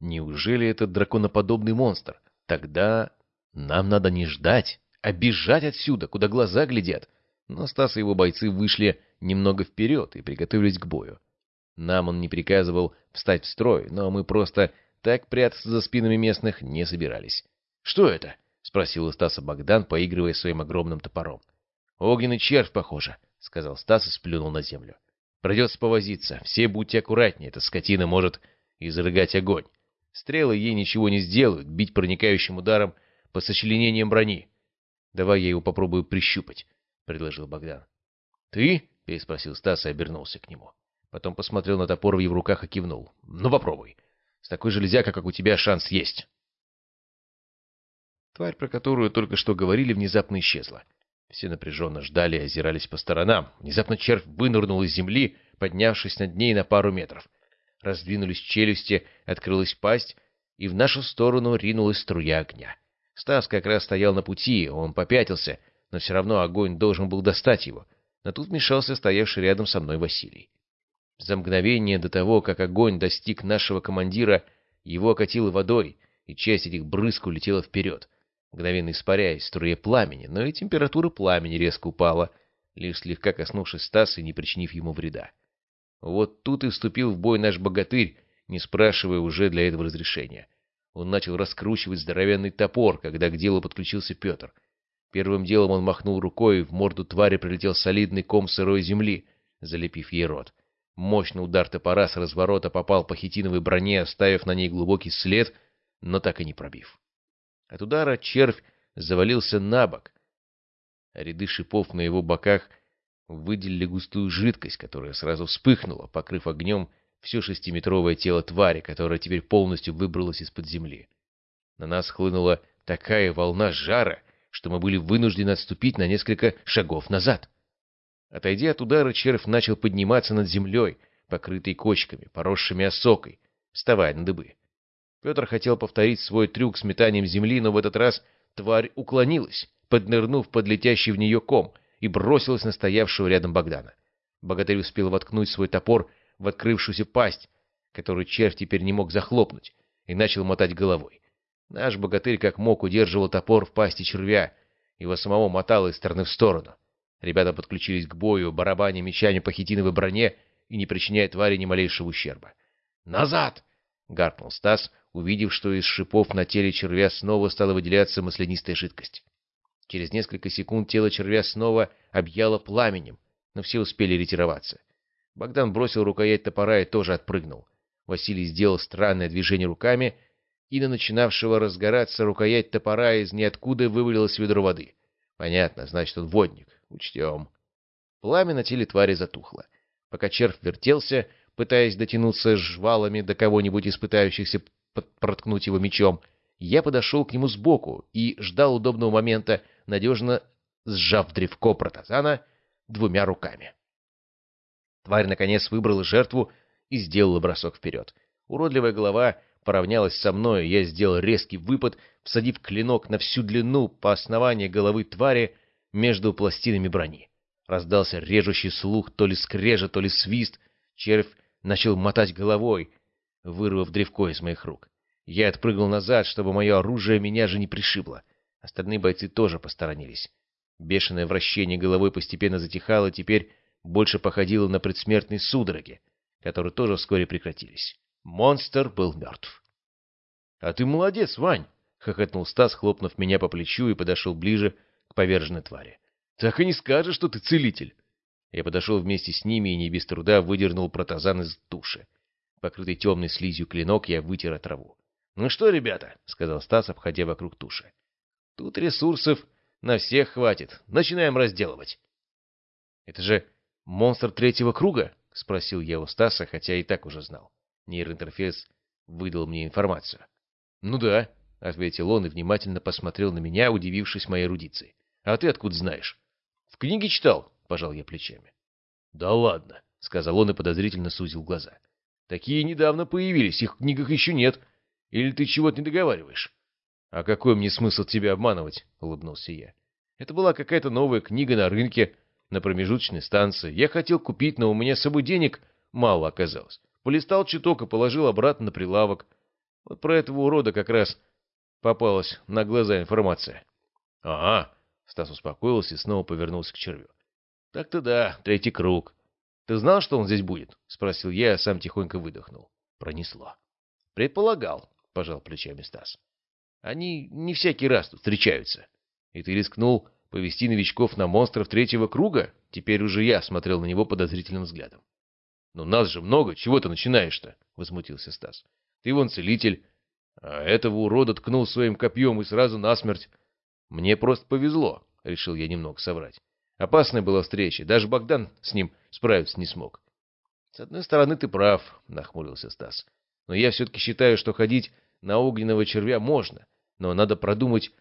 Неужели это драконоподобный монстр? Тогда нам надо не ждать, а бежать отсюда, куда глаза глядят. Но Стас и его бойцы вышли немного вперед и приготовились к бою. Нам он не приказывал встать в строй, но мы просто так прятаться за спинами местных не собирались. — Что это? — спросил у Стаса Богдан, поигрывая своим огромным топором. — Огненный червь, похоже, — сказал Стас и сплюнул на землю. — Придется повозиться. Все будьте аккуратнее, эта скотина может изрыгать огонь. Стрелы ей ничего не сделают, бить проникающим ударом по сочленениям брони. Давай я его попробую прищупать. — предложил Богдан. «Ты?» — переспросил Стас и обернулся к нему. Потом посмотрел на топор в его руках и кивнул. «Ну, попробуй. С такой железякой, как у тебя, шанс есть». Тварь, про которую только что говорили, внезапно исчезла. Все напряженно ждали и озирались по сторонам. Внезапно червь вынырнул из земли, поднявшись над ней на пару метров. Раздвинулись челюсти, открылась пасть, и в нашу сторону ринулась струя огня. Стас как раз стоял на пути, он попятился — но все равно огонь должен был достать его. Но тут вмешался стоявший рядом со мной Василий. За мгновение до того, как огонь достиг нашего командира, его окатило водой, и часть этих брызг улетела вперед, мгновенно испаряясь в струе пламени, но и температура пламени резко упала, лишь слегка коснувшись Стаса и не причинив ему вреда. Вот тут и вступил в бой наш богатырь, не спрашивая уже для этого разрешения. Он начал раскручивать здоровенный топор, когда к делу подключился Петр. Первым делом он махнул рукой, и в морду твари прилетел солидный ком сырой земли, залепив ей рот. Мощный удар топора с разворота попал по хитиновой броне, оставив на ней глубокий след, но так и не пробив. От удара червь завалился на бок. ряды шипов на его боках выделили густую жидкость, которая сразу вспыхнула, покрыв огнем все шестиметровое тело твари, которая теперь полностью выбралась из-под земли. На нас хлынула такая волна жара, что мы были вынуждены отступить на несколько шагов назад. Отойдя от удара, червь начал подниматься над землей, покрытой кочками, поросшими осокой, вставая на дыбы. Петр хотел повторить свой трюк с метанием земли, но в этот раз тварь уклонилась, поднырнув под летящий в нее ком, и бросилась на стоявшего рядом Богдана. Богатырь успел воткнуть свой топор в открывшуюся пасть, которую червь теперь не мог захлопнуть, и начал мотать головой. Наш богатырь как мог удерживал топор в пасти червя, его самого мотало из стороны в сторону. Ребята подключились к бою, барабаня мечами по хитиновой броне и не причиняя твари ни малейшего ущерба. «Назад!» — гаркнул Стас, увидев, что из шипов на теле червя снова стала выделяться маслянистая жидкость. Через несколько секунд тело червя снова объяло пламенем, но все успели ретироваться. Богдан бросил рукоять топора и тоже отпрыгнул. Василий сделал странное движение руками — и на начинавшего разгораться рукоять топора из ниоткуда вывалилось ведро воды. Понятно, значит, он водник. Учтем. Пламя на теле твари затухло. Пока червь вертелся, пытаясь дотянуться жвалами до кого-нибудь из пытающихся проткнуть его мечом, я подошел к нему сбоку и ждал удобного момента, надежно сжав древко протазана двумя руками. Тварь, наконец, выбрала жертву и сделала бросок вперед. Уродливая голова поравнялась со мной, я сделал резкий выпад, всадив клинок на всю длину по основанию головы твари между пластинами брони. Раздался режущий слух, то ли скрежа, то ли свист. Червь начал мотать головой, вырвав древко из моих рук. Я отпрыгнул назад, чтобы мое оружие меня же не пришибло. Остальные бойцы тоже посторонились. Бешеное вращение головой постепенно затихало, теперь больше походило на предсмертные судороги, которые тоже вскоре прекратились. Монстр был мертв. — А ты молодец, Вань! — хохотнул Стас, хлопнув меня по плечу и подошел ближе к поверженной твари. «Так и не скажешь, что ты целитель!» Я подошел вместе с ними и не без труда выдернул протазан из туши. Покрытый темной слизью клинок я вытер траву. «Ну что, ребята?» — сказал Стас, обходя вокруг туши. «Тут ресурсов на всех хватит. Начинаем разделывать». «Это же монстр третьего круга?» — спросил я у Стаса, хотя и так уже знал. Нейроинтерфейс выдал мне информацию. «Ну да», — ответил он и внимательно посмотрел на меня, удивившись моей эрудиции. «А ты откуда знаешь?» «В книге читал», — пожал я плечами. «Да ладно», — сказал он и подозрительно сузил глаза. «Такие недавно появились, их в книгах еще нет. Или ты чего-то не договариваешь?» «А какой мне смысл тебя обманывать?» — улыбнулся я. «Это была какая-то новая книга на рынке, на промежуточной станции. Я хотел купить, но у меня с собой денег мало оказалось. Полистал чуток и положил обратно на прилавок. Вот про этого урода как раз попалась на глаза информация. — Ага, — Стас успокоился и снова повернулся к червю. — Так-то да, третий круг. — Ты знал, что он здесь будет? — спросил я, а сам тихонько выдохнул. Пронесло. — Предполагал, — пожал плечами Стас. — Они не всякий раз тут встречаются. И ты рискнул повести новичков на монстров третьего круга? Теперь уже я смотрел на него подозрительным взглядом. «Ну нас же много, чего ты начинаешь-то?» — возмутился Стас. «Ты вон целитель, а этого урода ткнул своим копьем и сразу насмерть. Мне просто повезло», — решил я немного соврать. Опасная была встреча, даже Богдан с ним справиться не смог. «С одной стороны, ты прав», — нахмурился Стас. «Но я все-таки считаю, что ходить на огненного червя можно, но надо продумать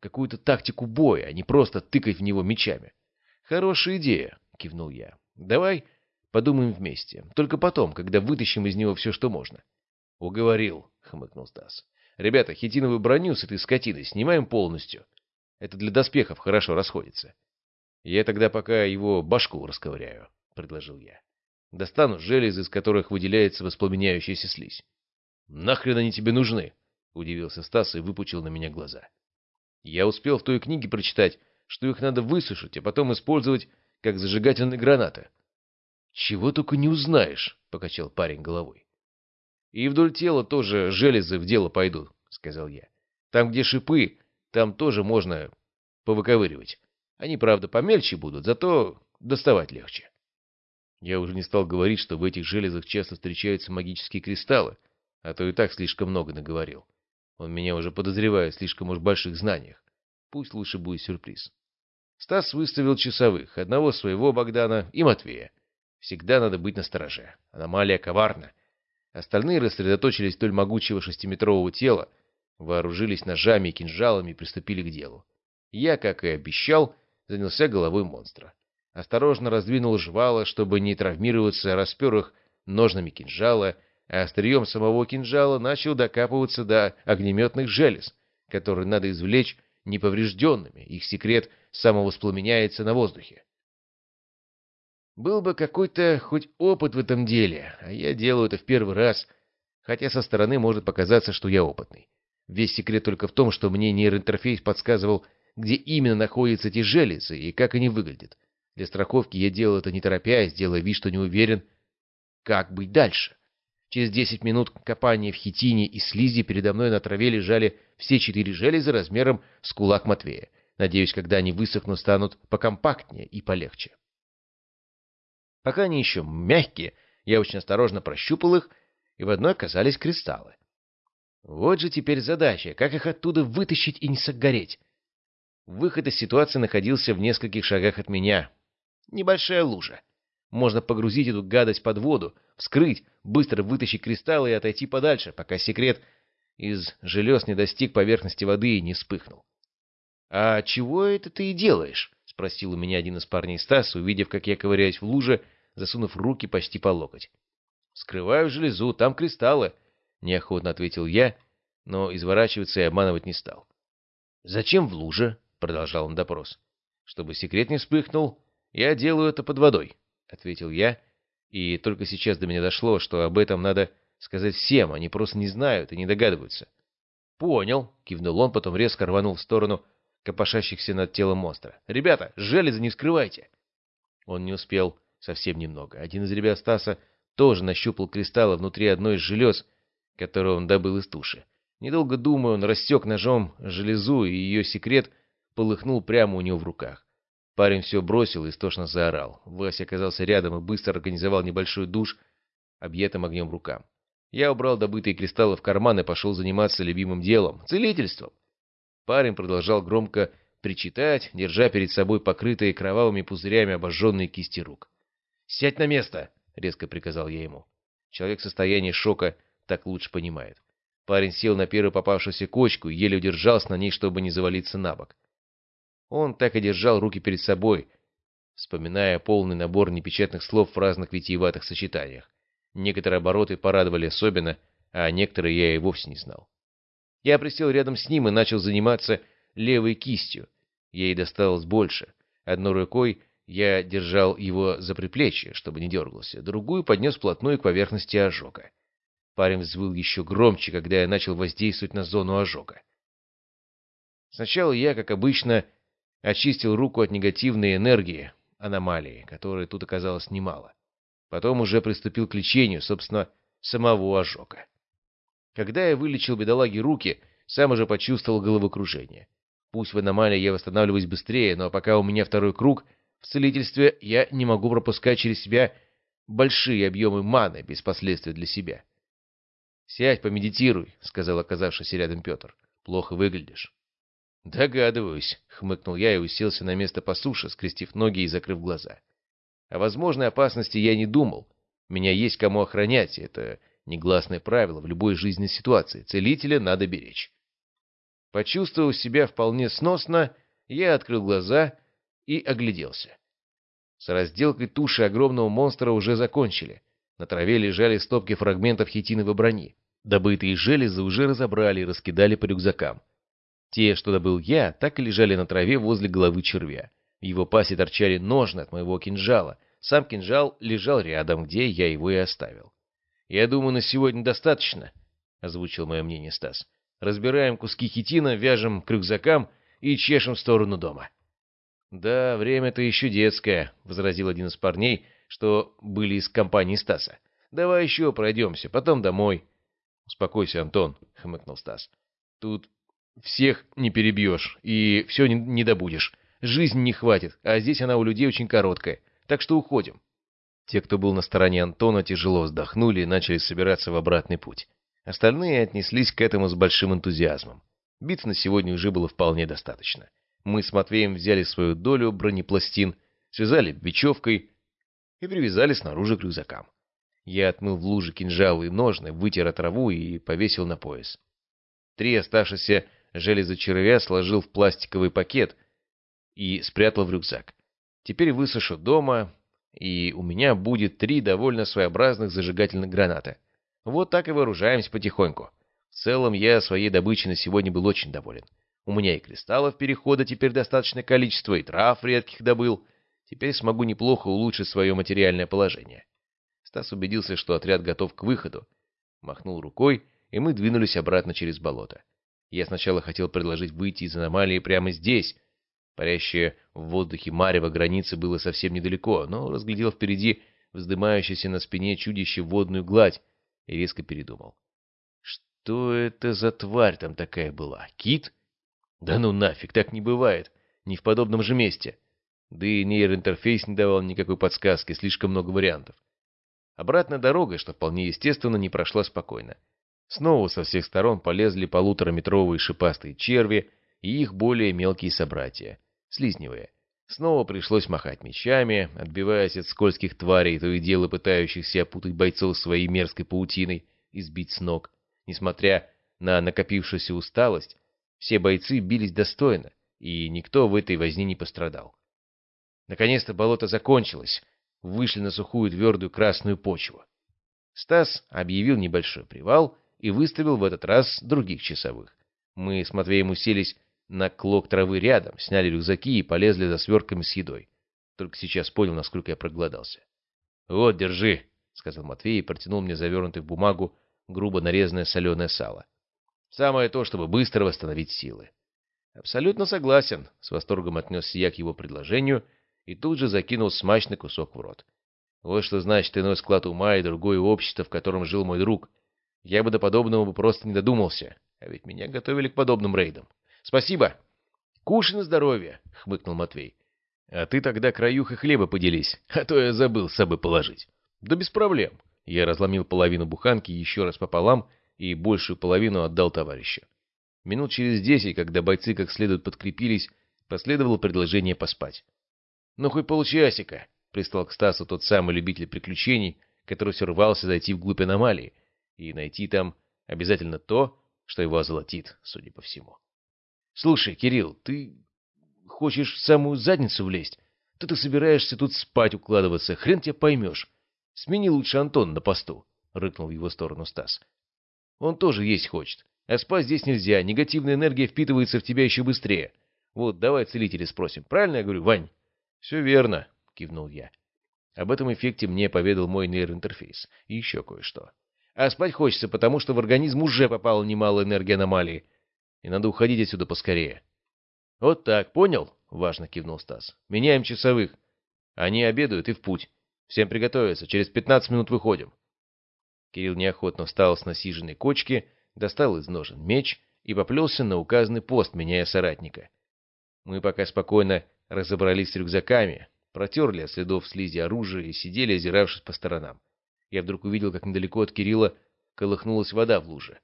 какую-то тактику боя, а не просто тыкать в него мечами». «Хорошая идея», — кивнул я. «Давай Подумаем вместе. Только потом, когда вытащим из него все, что можно. — Уговорил, — хмыкнул Стас. — Ребята, хитиновую броню с этой скотиной снимаем полностью. Это для доспехов хорошо расходится. Я тогда пока его башку расковыряю, — предложил я. Достану железы, из которых выделяется воспламеняющаяся слизь. — Нахрен они тебе нужны? — удивился Стас и выпучил на меня глаза. Я успел в той книге прочитать, что их надо высушить, а потом использовать как зажигательные гранаты. «Чего только не узнаешь», — покачал парень головой. «И вдоль тела тоже железы в дело пойдут», — сказал я. «Там, где шипы, там тоже можно повыковыривать. Они, правда, помельче будут, зато доставать легче». Я уже не стал говорить, что в этих железах часто встречаются магические кристаллы, а то и так слишком много наговорил. Он меня уже подозревает в слишком уж больших знаниях. Пусть лучше будет сюрприз. Стас выставил часовых, одного своего Богдана и Матвея. Всегда надо быть настороже. Аномалия коварна. Остальные рассредоточились вдоль могучего шестиметрового тела, вооружились ножами и кинжалами и приступили к делу. Я, как и обещал, занялся головой монстра. Осторожно раздвинул жвала, чтобы не травмироваться, распер их ножными кинжала, а острием самого кинжала начал докапываться до огнеметных желез, которые надо извлечь неповрежденными, их секрет самовоспламеняется на воздухе. Был бы какой-то хоть опыт в этом деле, а я делаю это в первый раз, хотя со стороны может показаться, что я опытный. Весь секрет только в том, что мне нейроинтерфейс подсказывал, где именно находятся эти железы и как они выглядят. Для страховки я делал это не торопясь, делая вид, что не уверен, как быть дальше. Через десять минут копания в хитине и слизи передо мной на траве лежали все четыре железы размером с кулак Матвея. Надеюсь, когда они высохнут, станут покомпактнее и полегче. Пока они еще мягкие, я очень осторожно прощупал их, и в одной оказались кристаллы. Вот же теперь задача, как их оттуда вытащить и не согореть. Выход из ситуации находился в нескольких шагах от меня. Небольшая лужа. Можно погрузить эту гадость под воду, вскрыть, быстро вытащить кристаллы и отойти подальше, пока секрет из желез не достиг поверхности воды и не вспыхнул. — А чего это ты и делаешь? — спросил у меня один из парней Стас, увидев, как я ковыряюсь в луже, засунув руки почти по локоть. — Скрываю железу, там кристаллы, — неохотно ответил я, но изворачиваться и обманывать не стал. — Зачем в луже? — продолжал он допрос. — Чтобы секрет не вспыхнул, я делаю это под водой, — ответил я, и только сейчас до меня дошло, что об этом надо сказать всем, они просто не знают и не догадываются. — Понял, — кивнул он, потом резко рванул в сторону, — копошащихся над телом монстра. «Ребята, железо не скрывайте!» Он не успел совсем немного. Один из ребят Стаса тоже нащупал кристаллы внутри одной из желез, которую он добыл из туши. Недолго думая, он рассек ножом железу, и ее секрет полыхнул прямо у него в руках. Парень все бросил и истошно заорал. Вася оказался рядом и быстро организовал небольшой душ, объятым огнем рукам. Я убрал добытые кристаллы в карман и пошел заниматься любимым делом — целительством. Парень продолжал громко причитать, держа перед собой покрытые кровавыми пузырями обожженные кисти рук. «Сядь на место!» — резко приказал я ему. Человек в состоянии шока так лучше понимает. Парень сел на первую попавшуюся кочку и еле удержался на ней, чтобы не завалиться на бок. Он так и держал руки перед собой, вспоминая полный набор непечатных слов в разных витиеватых сочетаниях. Некоторые обороты порадовали особенно, а некоторые я и вовсе не знал. Я присел рядом с ним и начал заниматься левой кистью. Ей досталось больше. Одной рукой я держал его за приплечье, чтобы не дергался, другую поднес вплотную к поверхности ожога. Парень взвыл еще громче, когда я начал воздействовать на зону ожога. Сначала я, как обычно, очистил руку от негативной энергии, аномалии, которой тут оказалось немало. Потом уже приступил к лечению, собственно, самого ожога. Когда я вылечил бедолаге руки, сам уже почувствовал головокружение. Пусть в аномалии я восстанавливаюсь быстрее, но пока у меня второй круг, в целительстве я не могу пропускать через себя большие объемы маны без последствий для себя. «Сядь, помедитируй», — сказал оказавшийся рядом Петр. «Плохо выглядишь». «Догадываюсь», — хмыкнул я и уселся на место по суше, скрестив ноги и закрыв глаза. О возможной опасности я не думал. Меня есть кому охранять, это негласное правило в любой жизненной ситуации. Целителя надо беречь. Почувствовав себя вполне сносно, я открыл глаза и огляделся. С разделкой туши огромного монстра уже закончили. На траве лежали стопки фрагментов хитиновой брони. Добытые железы уже разобрали и раскидали по рюкзакам. Те, что добыл я, так и лежали на траве возле головы червя. В его пасе торчали ножны от моего кинжала. Сам кинжал лежал рядом, где я его и оставил. «Я думаю, на сегодня достаточно», — озвучил мое мнение Стас. «Разбираем куски хитина, вяжем к рюкзакам и чешем в сторону дома». «Да, время-то еще детское», — возразил один из парней, что были из компании Стаса. «Давай еще пройдемся, потом домой». «Успокойся, Антон», — хмыкнул Стас. «Тут всех не перебьешь и все не, добудешь. Жизнь не хватит, а здесь она у людей очень короткая, так что уходим». Те, кто был на стороне Антона, тяжело вздохнули и начали собираться в обратный путь. Остальные отнеслись к этому с большим энтузиазмом. Битв на сегодня уже было вполне достаточно. Мы с Матвеем взяли свою долю бронепластин, связали бечевкой и привязали снаружи к рюкзакам. Я отмыл в луже кинжалы и ножны, вытер траву и повесил на пояс. Три оставшиеся железа червя сложил в пластиковый пакет и спрятал в рюкзак. Теперь высушу дома, и у меня будет три довольно своеобразных зажигательных граната. Вот так и вооружаемся потихоньку. В целом, я своей добычей на сегодня был очень доволен. У меня и кристаллов перехода теперь достаточное количество, и трав редких добыл. Теперь смогу неплохо улучшить свое материальное положение. Стас убедился, что отряд готов к выходу. Махнул рукой, и мы двинулись обратно через болото. Я сначала хотел предложить выйти из аномалии прямо здесь, Парящее в воздухе марево границы было совсем недалеко, но разглядел впереди вздымающееся на спине чудище водную гладь и резко передумал. Что это за тварь там такая была? Кит? Да ну нафиг, так не бывает. Не в подобном же месте. Да и нейроинтерфейс не давал никакой подсказки, слишком много вариантов. Обратная дорога, что вполне естественно, не прошла спокойно. Снова со всех сторон полезли полутораметровые шипастые черви и их более мелкие собратья — слизневые. Снова пришлось махать мечами, отбиваясь от скользких тварей, то и дело пытающихся опутать бойцов своей мерзкой паутиной и сбить с ног. Несмотря на накопившуюся усталость, все бойцы бились достойно, и никто в этой возне не пострадал. Наконец-то болото закончилось, вышли на сухую твердую красную почву. Стас объявил небольшой привал и выставил в этот раз других часовых. Мы с Матвеем уселись на клок травы рядом, сняли рюкзаки и полезли за свертками с едой. Только сейчас понял, насколько я проголодался. «Вот, держи», — сказал Матвей и протянул мне завернутый в бумагу грубо нарезанное соленое сало. «Самое то, чтобы быстро восстановить силы». «Абсолютно согласен», — с восторгом отнесся я к его предложению и тут же закинул смачный кусок в рот. Вот что значит иной склад ума и другое общество, в котором жил мой друг. Я бы до подобного бы просто не додумался, А ведь меня готовили к подобным рейдам. Спасибо. Кушай на здоровье, хмыкнул Матвей. А ты тогда краюх и хлеба поделись, а то я забыл с собой положить. Да без проблем. Я разломил половину буханки еще раз пополам и большую половину отдал товарищу. Минут через десять, когда бойцы как следует подкрепились, последовало предложение поспать. «Ну, хоть полчасика», — пристал к Стасу тот самый любитель приключений, который все рвался зайти вглубь аномалии и найти там обязательно то, что его озолотит, судя по всему. «Слушай, Кирилл, ты хочешь в самую задницу влезть? То ты собираешься тут спать укладываться, хрен тебя поймешь. Смени лучше Антон на посту», — рыкнул в его сторону Стас. «Он тоже есть хочет. А спать здесь нельзя, негативная энергия впитывается в тебя еще быстрее. Вот, давай целителя спросим. Правильно я говорю, Вань? Все верно, кивнул я. Об этом эффекте мне поведал мой нейроинтерфейс. И еще кое-что. А спать хочется, потому что в организм уже попало немало энергии аномалии. И надо уходить отсюда поскорее. Вот так, понял? Важно кивнул Стас. Меняем часовых. Они обедают и в путь. Всем приготовиться. Через пятнадцать минут выходим. Кирилл неохотно встал с насиженной кочки достал из ножен меч и поплелся на указанный пост, меняя соратника. Мы пока спокойно разобрались с рюкзаками, протерли от следов слизи оружия и сидели, озиравшись по сторонам. Я вдруг увидел, как недалеко от Кирилла колыхнулась вода в луже.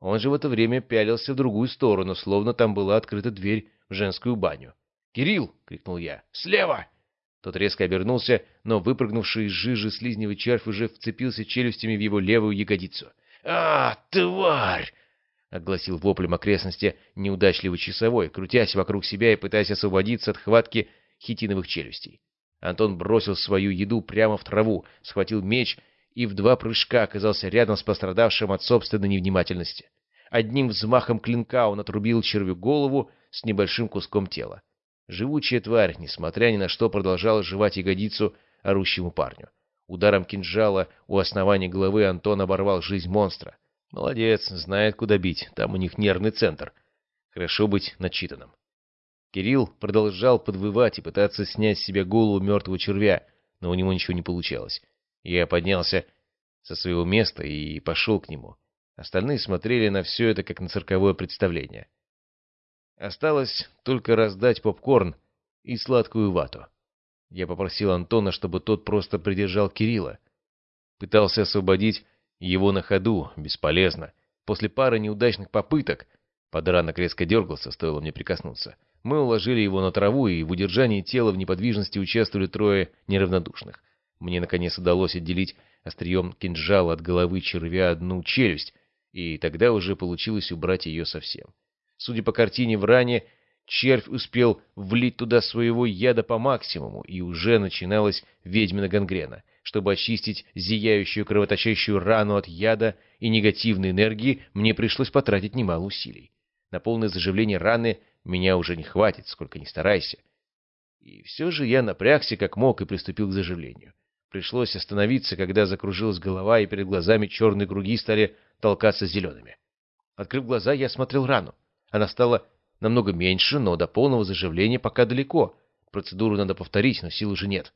Он же в это время пялился в другую сторону, словно там была открыта дверь в женскую баню. «Кирилл!» — крикнул я. «Слева!» Тот резко обернулся, но выпрыгнувший из жижи слизневый червь уже вцепился челюстями в его левую ягодицу — «А, тварь!» — огласил воплем окрестности неудачливый часовой, крутясь вокруг себя и пытаясь освободиться от хватки хитиновых челюстей. Антон бросил свою еду прямо в траву, схватил меч и в два прыжка оказался рядом с пострадавшим от собственной невнимательности. Одним взмахом клинка он отрубил червю голову с небольшим куском тела. Живучая тварь, несмотря ни на что, продолжала жевать ягодицу орущему парню. Ударом кинжала у основания головы Антон оборвал жизнь монстра. Молодец, знает, куда бить, там у них нервный центр. Хорошо быть начитанным. Кирилл продолжал подвывать и пытаться снять с себя голову мертвого червя, но у него ничего не получалось. Я поднялся со своего места и пошел к нему. Остальные смотрели на все это, как на цирковое представление. Осталось только раздать попкорн и сладкую вату. Я попросил Антона, чтобы тот просто придержал Кирилла. Пытался освободить его на ходу, бесполезно. После пары неудачных попыток, подранок резко дергался, стоило мне прикоснуться, мы уложили его на траву, и в удержании тела в неподвижности участвовали трое неравнодушных. Мне, наконец, удалось отделить острием кинжала от головы червя одну челюсть, и тогда уже получилось убрать ее совсем. Судя по картине в ране, Червь успел влить туда своего яда по максимуму, и уже начиналась ведьмина гангрена. Чтобы очистить зияющую кровоточащую рану от яда и негативной энергии, мне пришлось потратить немало усилий. На полное заживление раны меня уже не хватит, сколько ни старайся. И все же я напрягся как мог и приступил к заживлению. Пришлось остановиться, когда закружилась голова, и перед глазами черные круги стали толкаться зелеными. Открыв глаза, я смотрел рану. Она стала намного меньше, но до полного заживления пока далеко. Процедуру надо повторить, но сил уже нет.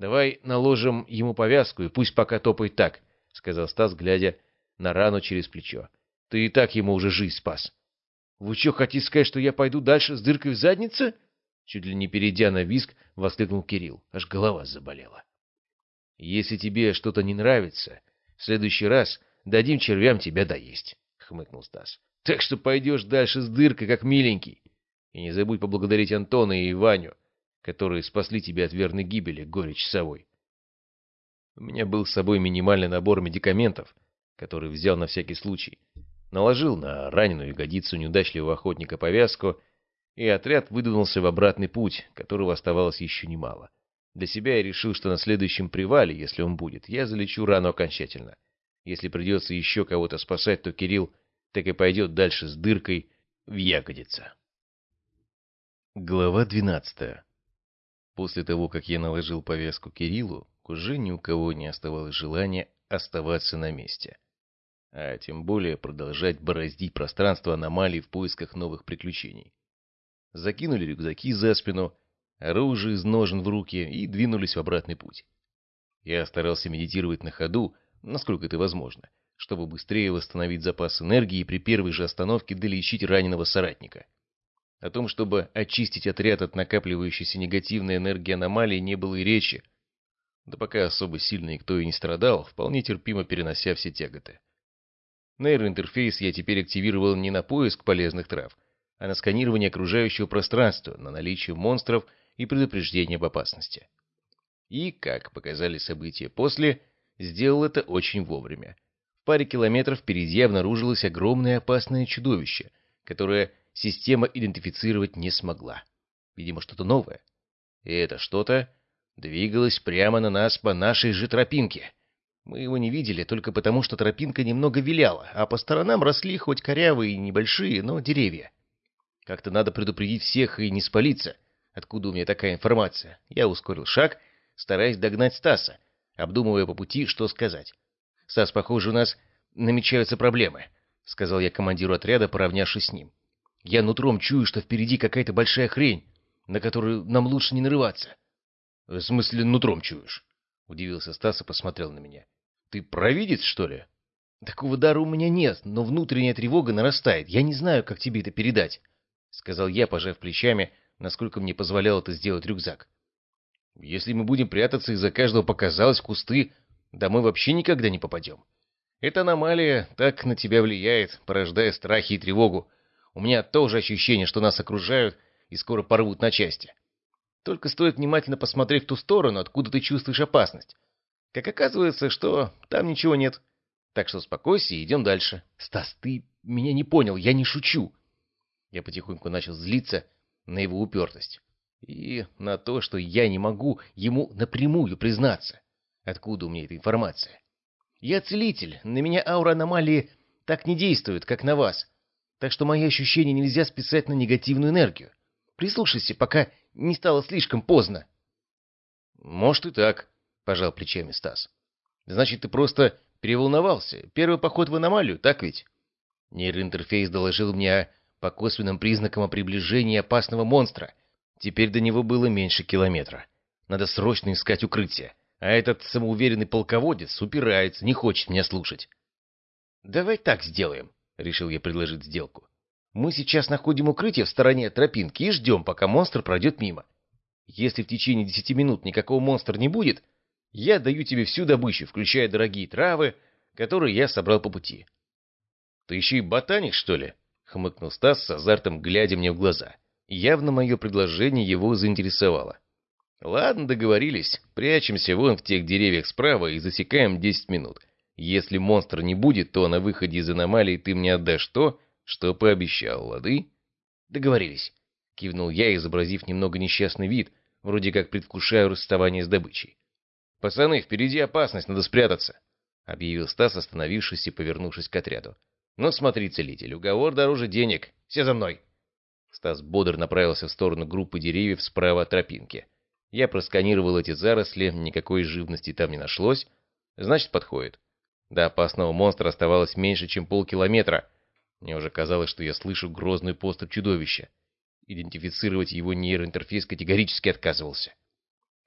«Давай наложим ему повязку, и пусть пока топает так», — сказал Стас, глядя на рану через плечо. «Ты и так ему уже жизнь спас». «Вы что, хотите сказать, что я пойду дальше с дыркой в заднице?» Чуть ли не перейдя на виск, воскликнул Кирилл. Аж голова заболела. «Если тебе что-то не нравится, в следующий раз дадим червям тебя доесть», — хмыкнул Стас. Так что пойдешь дальше с дыркой, как миленький. И не забудь поблагодарить Антона и Ваню, которые спасли тебя от верной гибели, горе-часовой. У меня был с собой минимальный набор медикаментов, который взял на всякий случай. Наложил на раненую ягодицу неудачливого охотника повязку, и отряд выдвинулся в обратный путь, которого оставалось еще немало. Для себя я решил, что на следующем привале, если он будет, я залечу рану окончательно. Если придется еще кого-то спасать, то Кирилл так и пойдет дальше с дыркой в ягодице. Глава двенадцатая. После того, как я наложил повязку Кириллу, уже ни у кого не оставалось желания оставаться на месте. А тем более продолжать бороздить пространство аномалий в поисках новых приключений. Закинули рюкзаки за спину, оружие из ножен в руки и двинулись в обратный путь. Я старался медитировать на ходу, насколько это возможно, чтобы быстрее восстановить запас энергии и при первой же остановке долечить раненого соратника. О том, чтобы очистить отряд от накапливающейся негативной энергии аномалии, не было и речи. Да пока особо сильно никто и не страдал, вполне терпимо перенося все тяготы. Нейроинтерфейс я теперь активировал не на поиск полезных трав, а на сканирование окружающего пространства, на наличие монстров и предупреждение об опасности. И, как показали события после, сделал это очень вовремя. В паре километров впереди обнаружилось огромное опасное чудовище, которое система идентифицировать не смогла. Видимо, что-то новое. И это что-то двигалось прямо на нас по нашей же тропинке. Мы его не видели только потому, что тропинка немного виляла, а по сторонам росли хоть корявые и небольшие, но деревья. Как-то надо предупредить всех и не спалиться. Откуда у меня такая информация? Я ускорил шаг, стараясь догнать Стаса, обдумывая по пути, что сказать. «Стас, похоже, у нас намечаются проблемы», — сказал я командиру отряда, поравнявшись с ним. Я нутром чую, что впереди какая-то большая хрень, на которую нам лучше не нарываться. — В смысле нутром чуешь? — удивился Стас и посмотрел на меня. — Ты провидец, что ли? — Такого дара у меня нет, но внутренняя тревога нарастает. Я не знаю, как тебе это передать, — сказал я, пожав плечами, насколько мне позволял это сделать рюкзак. — Если мы будем прятаться из-за каждого показалось в кусты, мы вообще никогда не попадем. Эта аномалия так на тебя влияет, порождая страхи и тревогу, у меня тоже ощущение, что нас окружают и скоро порвут на части. Только стоит внимательно посмотреть в ту сторону, откуда ты чувствуешь опасность. Как оказывается, что там ничего нет. Так что успокойся и идем дальше. Стас, ты меня не понял, я не шучу. Я потихоньку начал злиться на его упертость. И на то, что я не могу ему напрямую признаться. Откуда у меня эта информация? Я целитель, на меня аура аномалии так не действует, как на вас. Так что мои ощущения нельзя списать на негативную энергию. Прислушайся, пока не стало слишком поздно. — Может и так, — пожал плечами Стас. — Значит, ты просто переволновался. Первый поход в аномалию, так ведь? Нейроинтерфейс доложил мне по косвенным признакам о приближении опасного монстра. Теперь до него было меньше километра. Надо срочно искать укрытие. А этот самоуверенный полководец упирается, не хочет меня слушать. — Давай так сделаем. — решил я предложить сделку. «Мы сейчас находим укрытие в стороне от тропинки и ждем, пока монстр пройдет мимо. Если в течение десяти минут никакого монстра не будет, я даю тебе всю добычу, включая дорогие травы, которые я собрал по пути». «Ты еще и ботаник, что ли?» — хмыкнул Стас с азартом, глядя мне в глаза. Явно мое предложение его заинтересовало. «Ладно, договорились. Прячемся вон в тех деревьях справа и засекаем десять минут. Если монстра не будет, то на выходе из аномалии ты мне отдашь то, что пообещал, лады?» «Договорились», — кивнул я, изобразив немного несчастный вид, вроде как предвкушаю расставание с добычей. «Пацаны, впереди опасность, надо спрятаться», — объявил Стас, остановившись и повернувшись к отряду. «Ну смотри, целитель, уговор дороже денег. Все за мной!» Стас бодр направился в сторону группы деревьев справа от тропинки. Я просканировал эти заросли, никакой живности там не нашлось. Значит, подходит. До опасного монстра оставалось меньше, чем полкилометра. Мне уже казалось, что я слышу грозный поступ чудовища. Идентифицировать его нейроинтерфейс категорически отказывался.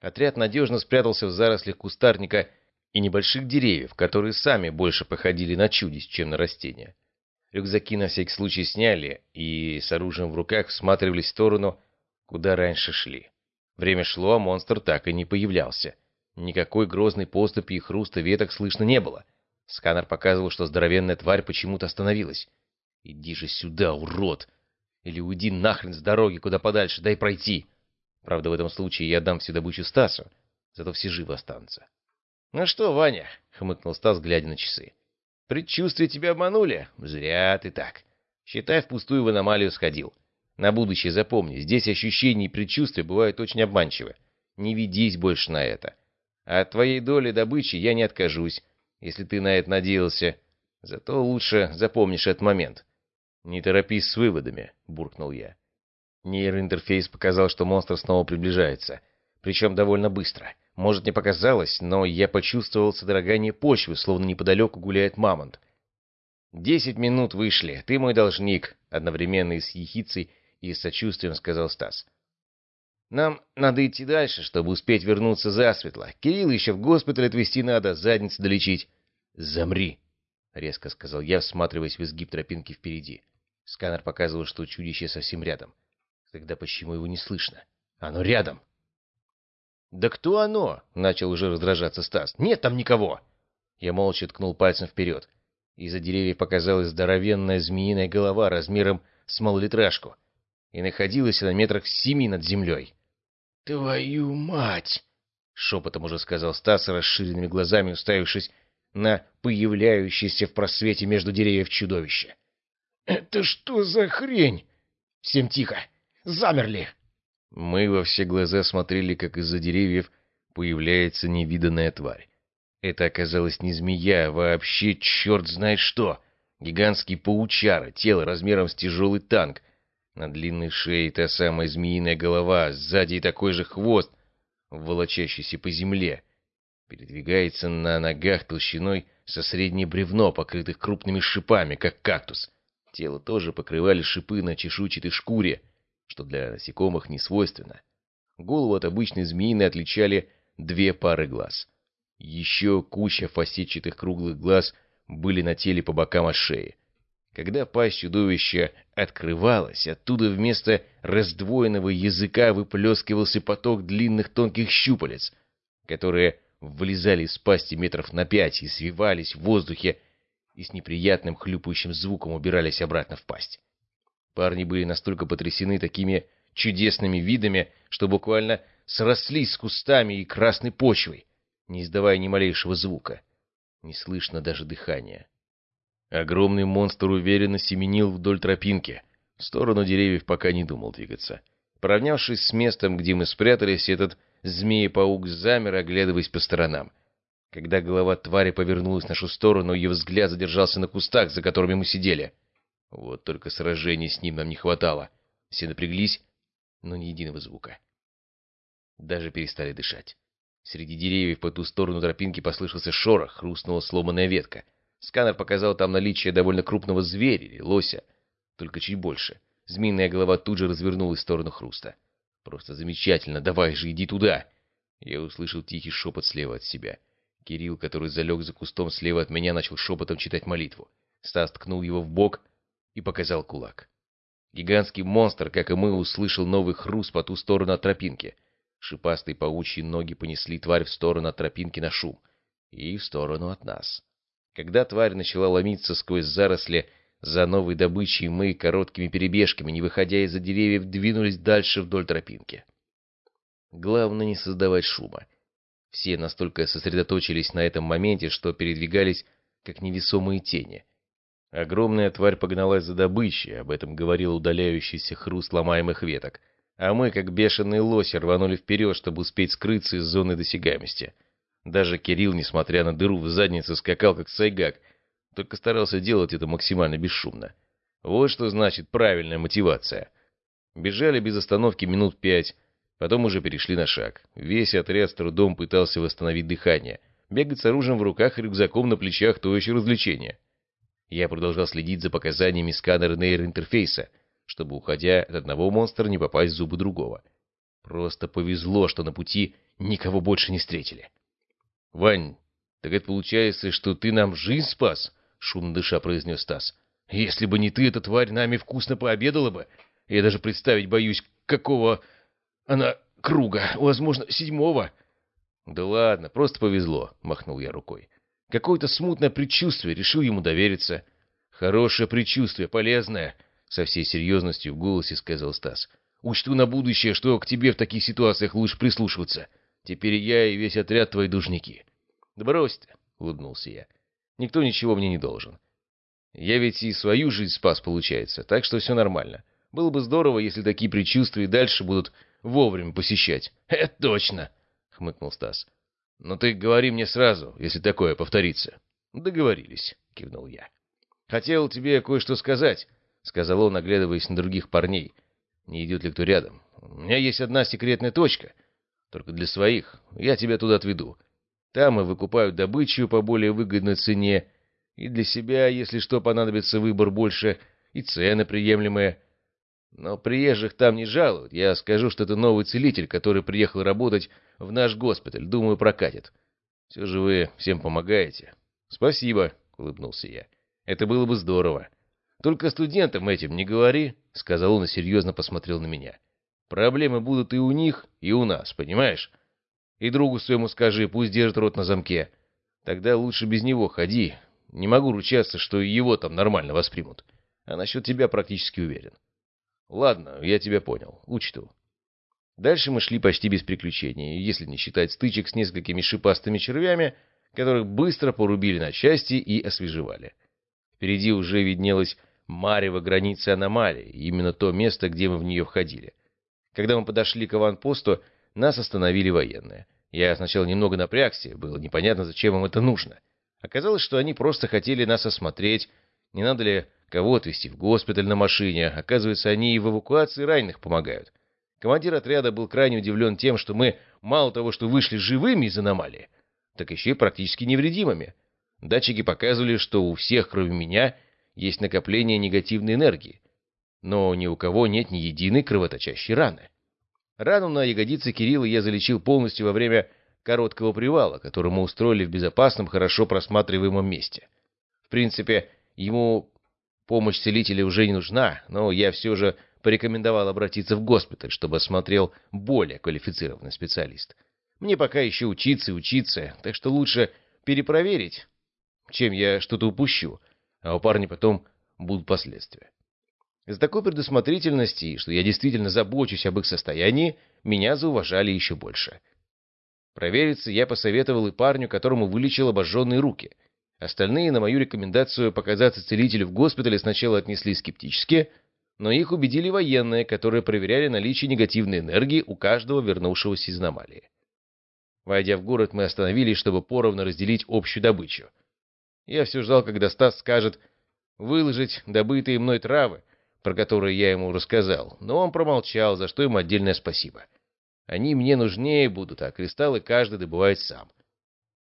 Отряд надежно спрятался в зарослях кустарника и небольших деревьев, которые сами больше походили на чудищ, чем на растения. Рюкзаки на всякий случай сняли и с оружием в руках всматривались в сторону, куда раньше шли. Время шло, а монстр так и не появлялся. Никакой грозной поступи и хруста веток слышно не было — Сканер показывал, что здоровенная тварь почему-то остановилась. «Иди же сюда, урод! Или уйди нахрен с дороги куда подальше, дай пройти!» Правда, в этом случае я дам всю добычу Стасу, зато все живы останутся. «Ну что, Ваня?» — хмыкнул Стас, глядя на часы. «Предчувствия тебя обманули? Зря ты так. Считай, впустую в аномалию сходил. На будущее запомни, здесь ощущения и предчувствия бывают очень обманчивы. Не ведись больше на это. А от твоей доли добычи я не откажусь, если ты на это надеялся. Зато лучше запомнишь этот момент. «Не торопись с выводами», — буркнул я. Нейроинтерфейс показал, что монстр снова приближается. Причем довольно быстро. Может, не показалось, но я почувствовал содрогание почвы, словно неподалеку гуляет мамонт. «Десять минут вышли. Ты мой должник», — одновременно и с ехицей, и с сочувствием сказал Стас. Нам надо идти дальше, чтобы успеть вернуться засветло. Кирилла еще в госпиталь отвезти надо, задницу долечить. Замри. — резко сказал я, всматриваясь в изгиб тропинки впереди. Сканер показывал, что чудище совсем рядом. Тогда почему его не слышно? Оно рядом. «Да кто оно?» — начал уже раздражаться Стас. «Нет там никого!» Я молча ткнул пальцем вперед. Из-за деревьев показалась здоровенная змеиная голова размером с малолитражку. И находилась она метрах семи над землей. «Твою мать!» — шепотом уже сказал Стас, расширенными глазами уставившись на появляющееся в просвете между деревьев чудовище. «Это что за хрень?» «Всем тихо! Замерли!» Мы во все глаза смотрели, как из-за деревьев появляется невиданная тварь. Это оказалось не змея, а вообще черт знает что. Гигантский паучара, тело размером с тяжелый танк. На длинной шее та самая змеиная голова, сзади такой же хвост, волочащийся по земле. Передвигается на ногах толщиной со среднее бревно, покрытых крупными шипами, как кактус. Тело тоже покрывали шипы на чешуйчатой шкуре, что для насекомых не свойственно. Голову от обычной змеиной отличали две пары глаз. Еще куча фасетчатых круглых глаз были на теле по бокам от шеи. Когда пасть чудовища открывалась, оттуда вместо раздвоенного языка выплескивался поток длинных тонких щупалец, которые вылезали из пасти метров на пять и свивались в воздухе, и с неприятным хлюпающим звуком убирались обратно в пасть. Парни были настолько потрясены такими чудесными видами, что буквально срослись с кустами и красной почвой, не издавая ни малейшего звука. Не слышно даже дыхания. Огромный монстр уверенно семенил вдоль тропинки. В сторону деревьев пока не думал двигаться. Поравнявшись с местом, где мы спрятались, этот змея-паук замер, оглядываясь по сторонам. Когда голова твари повернулась в нашу сторону, ее взгляд задержался на кустах, за которыми мы сидели. Вот только сражений с ним нам не хватало. Все напряглись, но ни единого звука. Даже перестали дышать. Среди деревьев по ту сторону тропинки послышался шорох, хрустнула сломанная ветка. Сканер показал там наличие довольно крупного зверя или лося, только чуть больше. Змеиная голова тут же развернулась в сторону хруста. «Просто замечательно! Давай же, иди туда!» Я услышал тихий шепот слева от себя — Кирилл, который залег за кустом слева от меня, начал шепотом читать молитву. Стас ткнул его в бок и показал кулак. Гигантский монстр, как и мы, услышал новый хруст по ту сторону от тропинки. Шипастые паучьи ноги понесли тварь в сторону от тропинки на шум. И в сторону от нас. Когда тварь начала ломиться сквозь заросли, за новой добычей мы короткими перебежками, не выходя из-за деревьев, двинулись дальше вдоль тропинки. Главное не создавать шума. Все настолько сосредоточились на этом моменте, что передвигались как невесомые тени. Огромная тварь погналась за добычей, об этом говорил удаляющийся хруст ломаемых веток. А мы, как бешеные лоси, рванули вперед, чтобы успеть скрыться из зоны досягаемости. Даже Кирилл, несмотря на дыру в заднице, скакал как сайгак, только старался делать это максимально бесшумно. Вот что значит правильная мотивация. Бежали без остановки минут пять, Потом уже перешли на шаг. Весь отряд с трудом пытался восстановить дыхание. Бегать с оружием в руках и рюкзаком на плечах — то еще развлечение. Я продолжал следить за показаниями сканера нейроинтерфейса, чтобы, уходя от одного монстра, не попасть в зубы другого. Просто повезло, что на пути никого больше не встретили. — Вань, так это получается, что ты нам жизнь спас? — шумно дыша произнес Стас. — Если бы не ты, эта тварь нами вкусно пообедала бы. Я даже представить боюсь, какого она круга, возможно, седьмого. Да ладно, просто повезло, махнул я рукой. Какое-то смутное предчувствие, решил ему довериться. Хорошее предчувствие, полезное, со всей серьезностью в голосе сказал Стас. Учту на будущее, что к тебе в таких ситуациях лучше прислушиваться. Теперь я и весь отряд твои должники. Да брось ты, улыбнулся я. Никто ничего мне не должен. Я ведь и свою жизнь спас, получается, так что все нормально. Было бы здорово, если такие предчувствия дальше будут вовремя посещать. — Это точно, — хмыкнул Стас. — Но ты говори мне сразу, если такое повторится. — Договорились, — кивнул я. — Хотел тебе кое-что сказать, — сказал он, оглядываясь на других парней. — Не идет ли кто рядом? У меня есть одна секретная точка, только для своих. Я тебя туда отведу. Там и выкупают добычу по более выгодной цене, и для себя, если что, понадобится выбор больше, и цены приемлемые. Но приезжих там не жалуют. Я скажу, что это новый целитель, который приехал работать в наш госпиталь. Думаю, прокатит. Все же вы всем помогаете. Спасибо, улыбнулся я. «Это было бы здорово. Только студентам этим не говори», — сказал он и серьезно посмотрел на меня. «Проблемы будут и у них, и у нас, понимаешь? И другу своему скажи, пусть держит рот на замке. Тогда лучше без него ходи. Не могу ручаться, что его там нормально воспримут. А насчет тебя практически уверен». «Ладно, я тебя понял. Учту». Дальше мы шли почти без приключений, если не считать стычек с несколькими шипастыми червями, которых быстро порубили на части и освежевали. Впереди уже виднелась марево границы аномалии, именно то место, где мы в нее входили. Когда мы подошли к аванпосту, нас остановили военные. Я сначала немного напрягся, было непонятно, зачем им это нужно. Оказалось, что они просто хотели нас осмотреть, не надо ли кого отвезти в госпиталь на машине. Оказывается, они и в эвакуации раненых помогают. Командир отряда был крайне удивлен тем, что мы мало того, что вышли живыми из аномалии, так еще и практически невредимыми. Датчики показывали, что у всех, кроме меня, есть накопление негативной энергии, но ни у кого нет ни единой кровоточащей раны. Рану на ягодице Кирилла я залечил полностью во время короткого привала, который мы устроили в безопасном, хорошо просматриваемом месте. В принципе, ему помощь целителя уже не нужна, но я все же порекомендовал обратиться в госпиталь, чтобы осмотрел более квалифицированный специалист. Мне пока еще учиться и учиться, так что лучше перепроверить, чем я что-то упущу, а у парня потом будут последствия. Из такой предусмотрительности, что я действительно забочусь об их состоянии, меня зауважали еще больше. Провериться я посоветовал и парню, которому вылечил обожженные руки. Остальные на мою рекомендацию показаться целителю в госпитале сначала отнесли скептически, но их убедили военные, которые проверяли наличие негативной энергии у каждого вернувшегося из аномалии. Войдя в город, мы остановились, чтобы поровну разделить общую добычу. Я все ждал, когда Стас скажет выложить добытые мной травы, про которые я ему рассказал, но он промолчал, за что ему отдельное спасибо. Они мне нужнее будут, а кристаллы каждый добывает сам.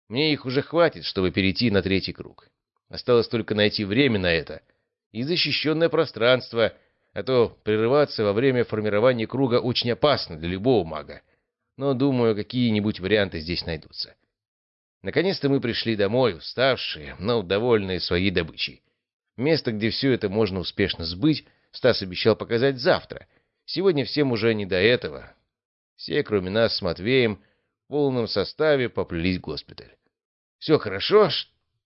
Мне их уже хватит, чтобы перейти на третий круг. Осталось только найти время на это и защищенное пространство — а то прерываться во время формирования круга очень опасно для любого мага. Но, думаю, какие-нибудь варианты здесь найдутся. Наконец-то мы пришли домой, уставшие, но довольные своей добычей. Место, где все это можно успешно сбыть, Стас обещал показать завтра. Сегодня всем уже не до этого. Все, кроме нас с Матвеем, в полном составе поплелись в госпиталь. Все хорошо,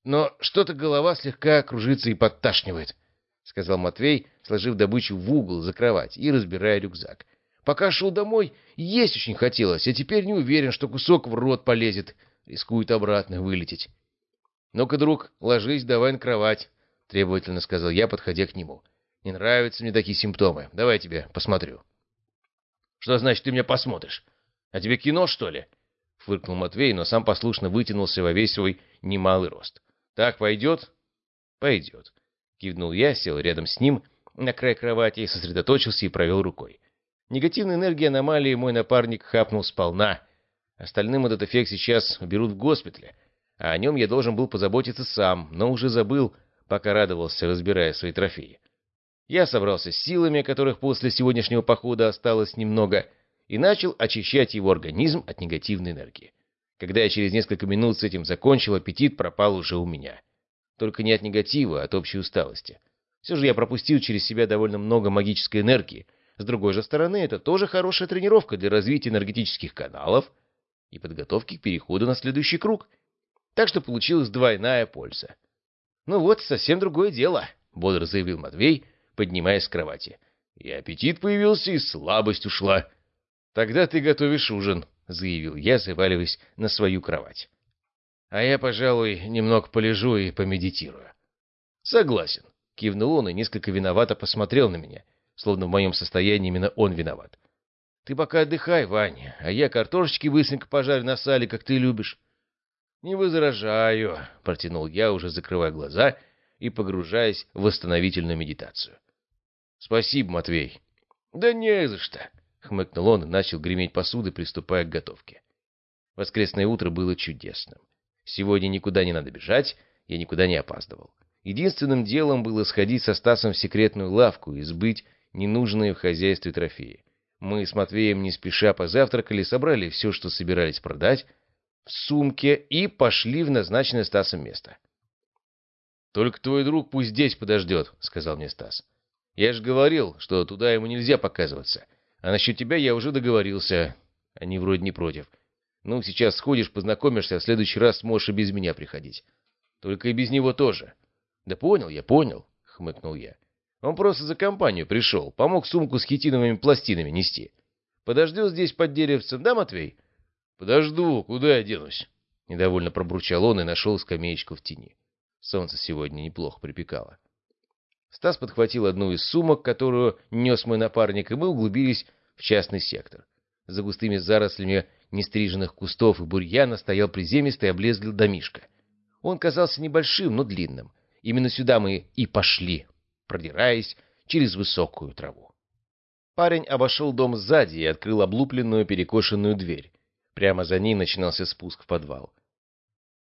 но что-то голова слегка кружится и подташнивает. — сказал Матвей, сложив добычу в угол за кровать и разбирая рюкзак. «Пока шел домой, есть очень хотелось, а теперь не уверен, что кусок в рот полезет. Рискует обратно вылететь». «Ну-ка, друг, ложись, давай на кровать», — требовательно сказал я, подходя к нему. «Не нравятся мне такие симптомы. Давай я тебе посмотрю». «Что значит, ты меня посмотришь? А тебе кино, что ли?» — фыркнул Матвей, но сам послушно вытянулся во весь свой немалый рост. «Так пойдет?» «Пойдет». Кивнул я, сел рядом с ним на край кровати, сосредоточился и провел рукой. Негативной энергии аномалии мой напарник хапнул сполна. Остальным этот эффект сейчас уберут в госпитале, а о нем я должен был позаботиться сам, но уже забыл, пока радовался, разбирая свои трофеи. Я собрался с силами, которых после сегодняшнего похода осталось немного, и начал очищать его организм от негативной энергии. Когда я через несколько минут с этим закончил, аппетит пропал уже у меня. Только не от негатива, а от общей усталости. Все же я пропустил через себя довольно много магической энергии. С другой же стороны, это тоже хорошая тренировка для развития энергетических каналов и подготовки к переходу на следующий круг. Так что получилась двойная польза. «Ну вот, совсем другое дело», — бодро заявил Матвей, поднимаясь с кровати. «И аппетит появился, и слабость ушла». «Тогда ты готовишь ужин», — заявил я, заваливаясь на свою кровать. А я, пожалуй, немного полежу и помедитирую. Согласен. Кивнул он и несколько виновато посмотрел на меня, словно в моем состоянии именно он виноват. Ты пока отдыхай, Ваня, а я картошечки быстренько пожарю на сале, как ты любишь. Не возражаю, протянул я, уже закрывая глаза и погружаясь в восстановительную медитацию. Спасибо, Матвей. Да не за что, хмыкнул он и начал греметь посудой, приступая к готовке. Воскресное утро было чудесным. Сегодня никуда не надо бежать, я никуда не опаздывал. Единственным делом было сходить со Стасом в секретную лавку и сбыть ненужные в хозяйстве трофеи. Мы с Матвеем не спеша позавтракали, собрали все, что собирались продать, в сумке и пошли в назначенное Стасом место. «Только твой друг пусть здесь подождет», — сказал мне Стас. «Я же говорил, что туда ему нельзя показываться. А насчет тебя я уже договорился. Они вроде не против. Ну, сейчас сходишь, познакомишься, а в следующий раз сможешь и без меня приходить. Только и без него тоже». «Да понял я, понял», — хмыкнул я. «Он просто за компанию пришел, помог сумку с хитиновыми пластинами нести. Подождет здесь под деревцем, да, Матвей?» «Подожду, куда я денусь?» Недовольно пробурчал он и нашел скамеечку в тени. Солнце сегодня неплохо припекало. Стас подхватил одну из сумок, которую нес мой напарник, и мы углубились в частный сектор. За густыми зарослями нестриженных кустов и бурьяна стоял приземистый облезлый домишка. Он казался небольшим, но длинным. Именно сюда мы и пошли, продираясь через высокую траву. Парень обошел дом сзади и открыл облупленную перекошенную дверь. Прямо за ней начинался спуск в подвал.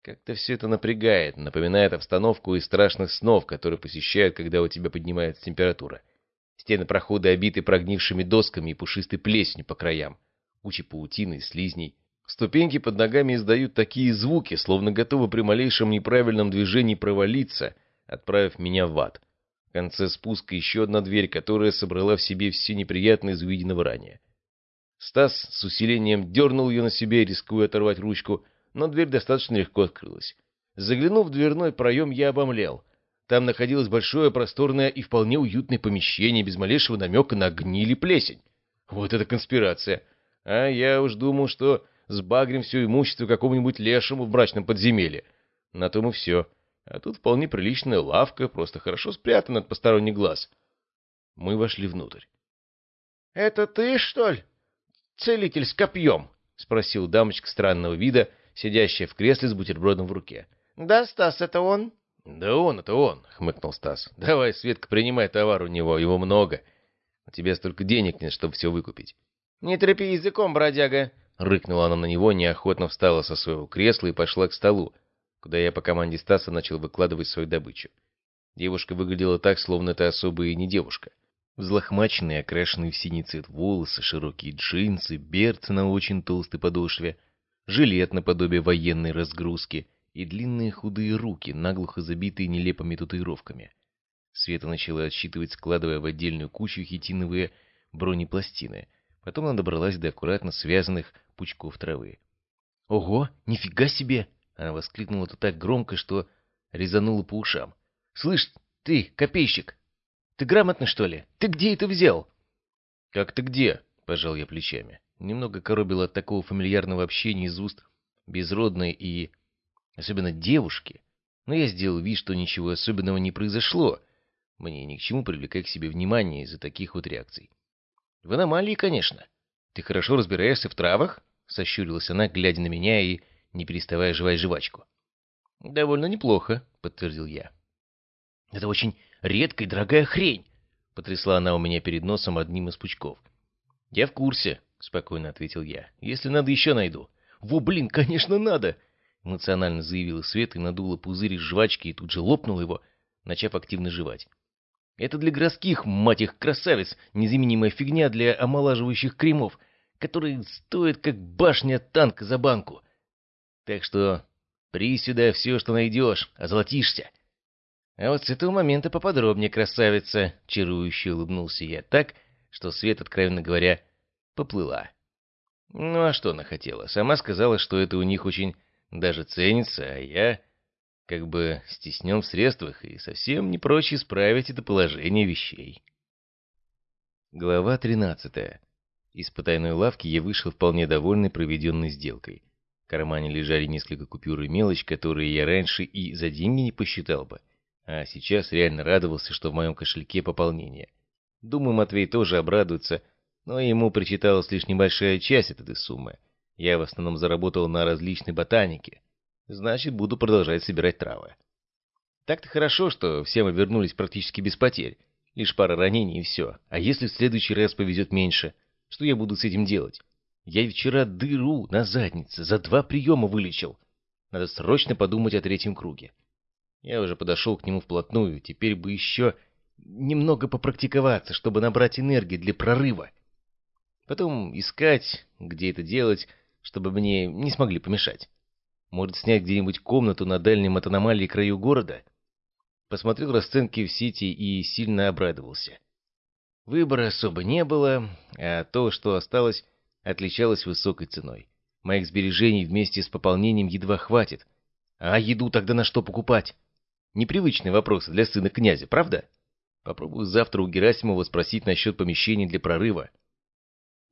Как-то все это напрягает, напоминает обстановку из страшных снов, которые посещают, когда у тебя поднимается температура. Стены прохода обиты прогнившими досками и пушистой плесенью по краям. Куча паутины и слизней. Ступеньки под ногами издают такие звуки, словно готовы при малейшем неправильном движении провалиться, отправив меня в ад. В конце спуска еще одна дверь, которая собрала в себе все неприятные из увиденного ранее. Стас с усилением дернул ее на себе, рискуя оторвать ручку — но дверь достаточно легко открылась. Заглянув в дверной проем, я обомлел. Там находилось большое, просторное и вполне уютное помещение, без малейшего намека на гниль и плесень. Вот это конспирация! А я уж думал, что сбагрим все имущество какому-нибудь лешему в брачном подземелье. На том и все. А тут вполне приличная лавка, просто хорошо спрятана от посторонних глаз. Мы вошли внутрь. — Это ты, что ли? Целитель с копьем? — спросил дамочка странного вида, сидящая в кресле с бутербродом в руке. «Да, Стас, это он?» «Да он, это он», — хмыкнул Стас. «Давай, Светка, принимай товар у него, его много. У тебя столько денег нет, чтобы все выкупить». «Не трепи языком, бродяга!» Рыкнула она на него, неохотно встала со своего кресла и пошла к столу, куда я по команде Стаса начал выкладывать свою добычу. Девушка выглядела так, словно это особая и не девушка. Взлохмаченные, окрашенные в синий цвет волосы, широкие джинсы, берцы на очень толстой подошве — жилет наподобие военной разгрузки и длинные худые руки, наглухо забитые нелепыми татуировками. Света начала отсчитывать, складывая в отдельную кучу хитиновые бронепластины. Потом она добралась до аккуратно связанных пучков травы. «Ого, нифига себе!» Она воскликнула это так громко, что резанула по ушам. «Слышь, ты, копейщик, ты грамотный, что ли? Ты где это взял?» «Как ты где?» — пожал я плечами. Немного коробило от такого фамильярного общения из уст безродной и... особенно девушки. Но я сделал вид, что ничего особенного не произошло. Мне ни к чему привлекать к себе внимание из-за таких вот реакций. В аномалии, конечно. Ты хорошо разбираешься в травах? Сощурилась она, глядя на меня и не переставая жевать жвачку. «Довольно неплохо», — подтвердил я. «Это очень редкая и дорогая хрень», — потрясла она у меня перед носом одним из пучков. «Я в курсе», — спокойно ответил я. «Если надо, еще найду». «Во, блин, конечно, надо!» Эмоционально заявила Света и надула пузырь из жвачки и тут же лопнула его, начав активно жевать. «Это для городских, мать их, красавиц, незаменимая фигня для омолаживающих кремов, которые стоят как башня танка за банку. Так что при сюда все, что найдешь, озолотишься». «А вот с этого момента поподробнее, красавица!» — чарующе улыбнулся я так, что Свет, откровенно говоря, поплыла. Ну а что она хотела? Сама сказала, что это у них очень даже ценится, а я как бы стеснен в средствах и совсем не прочь исправить это положение вещей. Глава 13. Из потайной лавки я вышел вполне довольный проведенной сделкой. В кармане лежали несколько купюр и мелочь, которые я раньше и за деньги не посчитал бы, а сейчас реально радовался, что в моем кошельке пополнение. Думаю, Матвей тоже обрадуется, но ему причиталась лишь небольшая часть от этой суммы. Я в основном заработал на различной ботанике. Значит, буду продолжать собирать травы. Так-то хорошо, что все мы вернулись практически без потерь. Лишь пара ранений и все. А если в следующий раз повезет меньше? Что я буду с этим делать? Я вчера дыру на заднице за два приема вылечил. Надо срочно подумать о третьем круге. Я уже подошел к нему вплотную, теперь бы еще немного попрактиковаться, чтобы набрать энергии для прорыва. Потом искать, где это делать, чтобы мне не смогли помешать. Может, снять где-нибудь комнату на дальнем от аномалии краю города? Посмотрел расценки в сети и сильно обрадовался. Выбора особо не было, а то, что осталось, отличалось высокой ценой. Моих сбережений вместе с пополнением едва хватит. А еду тогда на что покупать? Непривычный вопрос для сына князя, правда? Попробую завтра у Герасимова спросить насчет помещений для прорыва.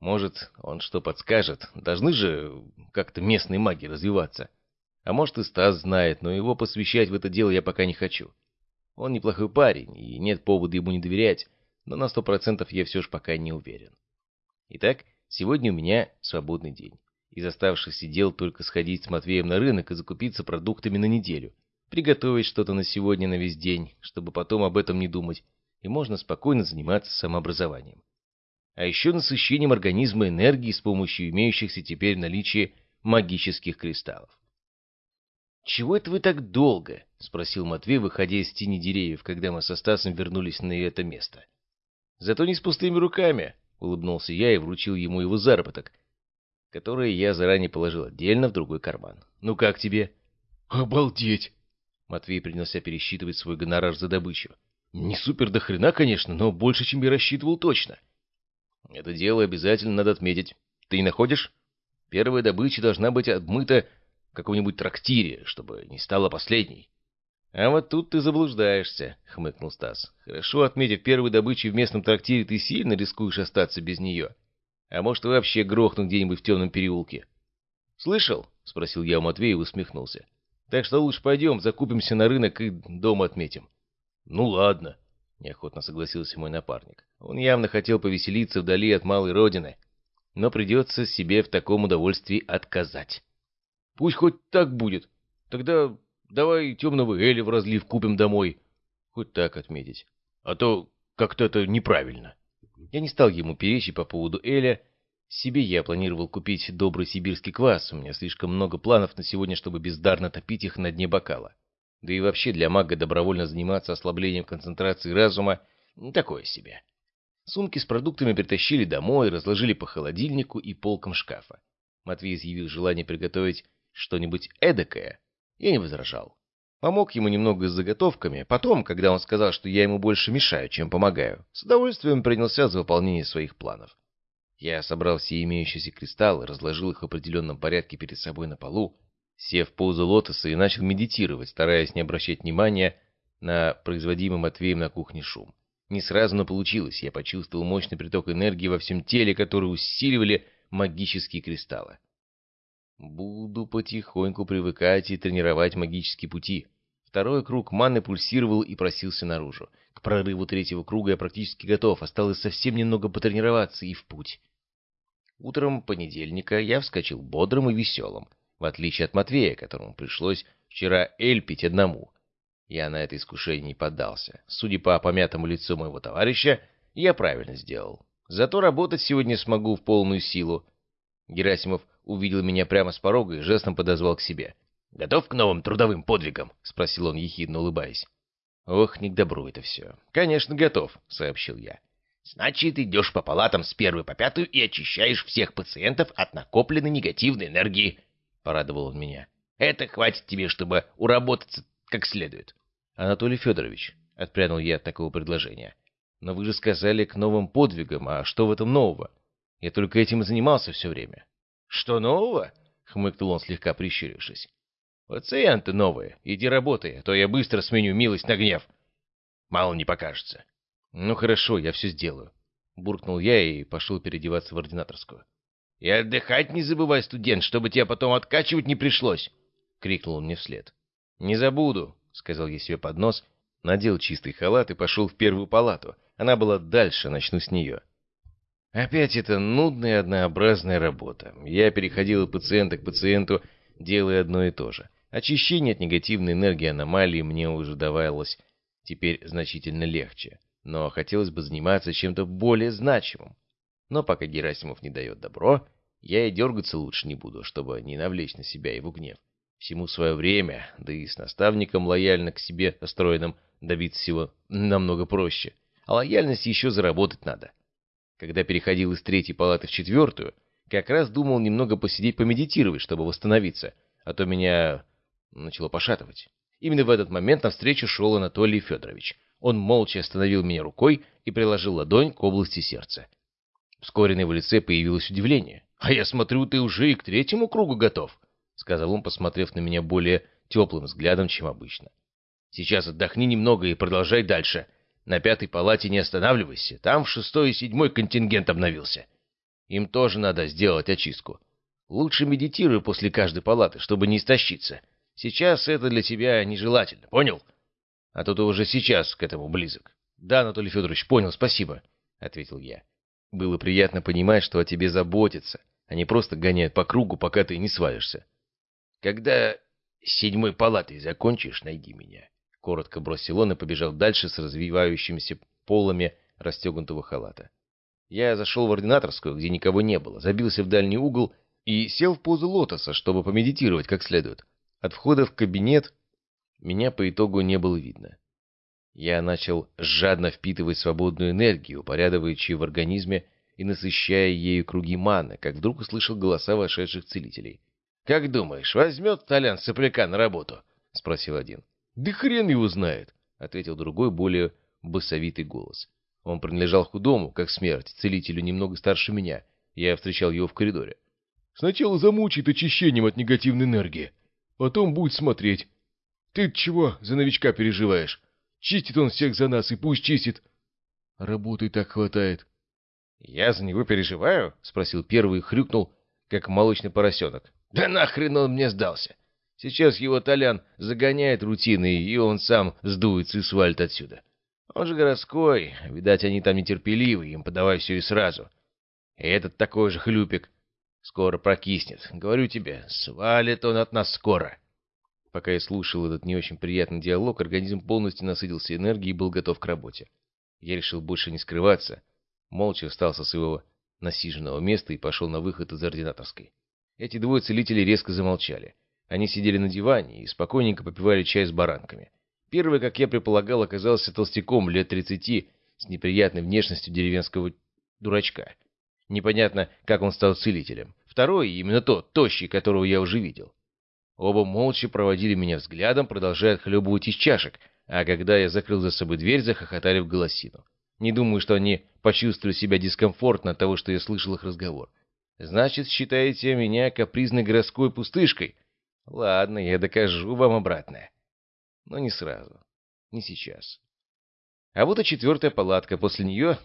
Может, он что подскажет. Должны же как-то местные маги развиваться. А может, и Стас знает, но его посвящать в это дело я пока не хочу. Он неплохой парень, и нет повода ему не доверять, но на сто процентов я все же пока не уверен. Итак, сегодня у меня свободный день. Из оставшихся дел только сходить с Матвеем на рынок и закупиться продуктами на неделю. Приготовить что-то на сегодня на весь день, чтобы потом об этом не думать, и можно спокойно заниматься самообразованием. А еще насыщением организма энергии с помощью имеющихся теперь в наличии магических кристаллов. «Чего это вы так долго?» — спросил Матвей, выходя из тени деревьев, когда мы со Стасом вернулись на это место. «Зато не с пустыми руками», — улыбнулся я и вручил ему его заработок, который я заранее положил отдельно в другой карман. «Ну как тебе?» «Обалдеть!» Матвей принялся пересчитывать свой гонорар за добычу. «Не супер до хрена, конечно, но больше, чем я рассчитывал точно». «Это дело обязательно надо отметить. Ты не находишь? Первая добыча должна быть отмыта в каком-нибудь трактире, чтобы не стала последней». «А вот тут ты заблуждаешься», — хмыкнул Стас. «Хорошо, отметив первую добычу в местном трактире, ты сильно рискуешь остаться без нее. А может, вообще грохнуть где-нибудь в темном переулке». «Слышал?» — спросил я у Матвея и усмехнулся. «Так что лучше пойдем, закупимся на рынок и дома отметим». «Ну ладно», — неохотно согласился мой напарник. Он явно хотел повеселиться вдали от малой родины, но придется себе в таком удовольствии отказать. «Пусть хоть так будет. Тогда Давай темного Эля в разлив купим домой. Хоть так отметить. А то как-то это неправильно. Я не стал ему перечить по поводу Эля. Себе я планировал купить добрый сибирский квас. У меня слишком много планов на сегодня, чтобы бездарно топить их на дне бокала. Да и вообще для мага добровольно заниматься ослаблением концентрации разума — такое себе. Сумки с продуктами притащили домой, разложили по холодильнику и полкам шкафа. Матвей изъявил желание приготовить что-нибудь эдакое, я не возражал. Помог ему немного с заготовками, потом, когда он сказал, что я ему больше мешаю, чем помогаю, с удовольствием принялся за выполнение своих планов. Я собрал все имеющиеся кристаллы, разложил их в определенном порядке перед собой на полу, сев в позу лотоса и начал медитировать, стараясь не обращать внимания на производимый Матвеем на кухне шум. Не сразу, но получилось. Я почувствовал мощный приток энергии во всем теле, который усиливали магические кристаллы. Буду потихоньку привыкать и тренировать магические пути. Второй круг маны пульсировал и просился наружу. К прорыву третьего круга я практически готов, осталось совсем немного потренироваться и в путь. Утром понедельника я вскочил бодрым и веселым, в отличие от Матвея, которому пришлось вчера эль пить одному. Я на это искушение не поддался. Судя по помятому лицу моего товарища, я правильно сделал. Зато работать сегодня смогу в полную силу. Герасимов увидел меня прямо с порога и жестом подозвал к себе. «Готов к новым трудовым подвигам?» — спросил он, ехидно улыбаясь. «Ох, не к добру это все». «Конечно, готов», — сообщил я. «Значит, идешь по палатам с первой по пятую и очищаешь всех пациентов от накопленной негативной энергии», — порадовал он меня. «Это хватит тебе, чтобы уработаться как следует». «Анатолий Федорович», — отпрянул я от такого предложения, — «но вы же сказали к новым подвигам, а что в этом нового? Я только этим и занимался все время». «Что нового?» — хмыкнул он, слегка прищурившись. «Пациенты новые. Иди работай, а то я быстро сменю милость на гнев. Мало не покажется». «Ну хорошо, я все сделаю», — буркнул я и пошел переодеваться в ординаторскую. «И отдыхать не забывай, студент, чтобы тебя потом откачивать не пришлось!» — крикнул он мне вслед. «Не забуду», — сказал я себе под нос, надел чистый халат и пошел в первую палату. Она была дальше, начну с нее. Опять эта нудная однообразная работа. Я переходил от пациента к пациенту, делая одно и то же. Очищение от негативной энергии аномалии мне уже давалось теперь значительно легче. Но хотелось бы заниматься чем-то более значимым. Но пока Герасимов не дает добро, я и дергаться лучше не буду, чтобы не навлечь на себя его гнев. Всему свое время, да и с наставником лояльно к себе настроенным добиться всего намного проще. А лояльность еще заработать надо. Когда переходил из третьей палаты в четвертую, как раз думал немного посидеть помедитировать, чтобы восстановиться, а то меня начало пошатывать. Именно в этот момент навстречу шел Анатолий Федорович. Он молча остановил меня рукой и приложил ладонь к области сердца. Вскоре на его лице появилось удивление. «А я смотрю, ты уже и к третьему кругу готов», — сказал он, посмотрев на меня более теплым взглядом, чем обычно. «Сейчас отдохни немного и продолжай дальше. На пятой палате не останавливайся, там в шестой и седьмой контингент обновился. Им тоже надо сделать очистку. Лучше медитируй после каждой палаты, чтобы не истощиться. Сейчас это для тебя нежелательно, понял? А то ты уже сейчас к этому близок». «Да, Анатолий Федорович, понял, спасибо», — ответил я. Было приятно понимать, что о тебе заботятся, а не просто гоняют по кругу, пока ты не свалишься. Когда седьмой палатой закончишь, найди меня. Коротко бросил он и побежал дальше с развивающимися полами расстегнутого халата. Я зашел в ординаторскую, где никого не было, забился в дальний угол и сел в позу лотоса, чтобы помедитировать как следует. От входа в кабинет меня по итогу не было видно. Я начал жадно впитывать свободную энергию, упорядочивая в организме и насыщая ею круги маны, как вдруг услышал голоса вошедших целителей. «Как думаешь, возьмет Толян сопляка на работу?» — спросил один. «Да хрен его знает!» — ответил другой, более басовитый голос. Он принадлежал худому, как смерть, целителю немного старше меня. Я встречал его в коридоре. «Сначала замучит очищением от негативной энергии, потом будет смотреть. Ты чего за новичка переживаешь? Чистит он всех за нас, и пусть чистит. Работы так хватает. — Я за него переживаю? — спросил первый и хрюкнул, как молочный поросенок. — Да нахрен он мне сдался? Сейчас его Толян загоняет рутиной, и он сам сдуется и свалит отсюда. Он же городской, видать, они там нетерпеливы, им подавай все и сразу. И этот такой же хлюпик. Скоро прокиснет. Говорю тебе, свалит он от нас скоро. — Пока я слушал этот не очень приятный диалог, организм полностью насытился энергией и был готов к работе. Я решил больше не скрываться, молча встал со своего насиженного места и пошел на выход из ординаторской. Эти двое целителей резко замолчали. Они сидели на диване и спокойненько попивали чай с баранками. Первый, как я предполагал, оказался толстяком лет тридцати с неприятной внешностью деревенского дурачка. Непонятно, как он стал целителем. Второй, именно тот, тощий, которого я уже видел. Оба молча проводили меня взглядом, продолжая отхлебывать из чашек, а когда я закрыл за собой дверь, захохотали в голосину. Не думаю, что они почувствовали себя дискомфортно от того, что я слышал их разговор. Значит, считаете меня капризной городской пустышкой? Ладно, я докажу вам обратное. Но не сразу. Не сейчас. А вот и четвертая палатка. После нее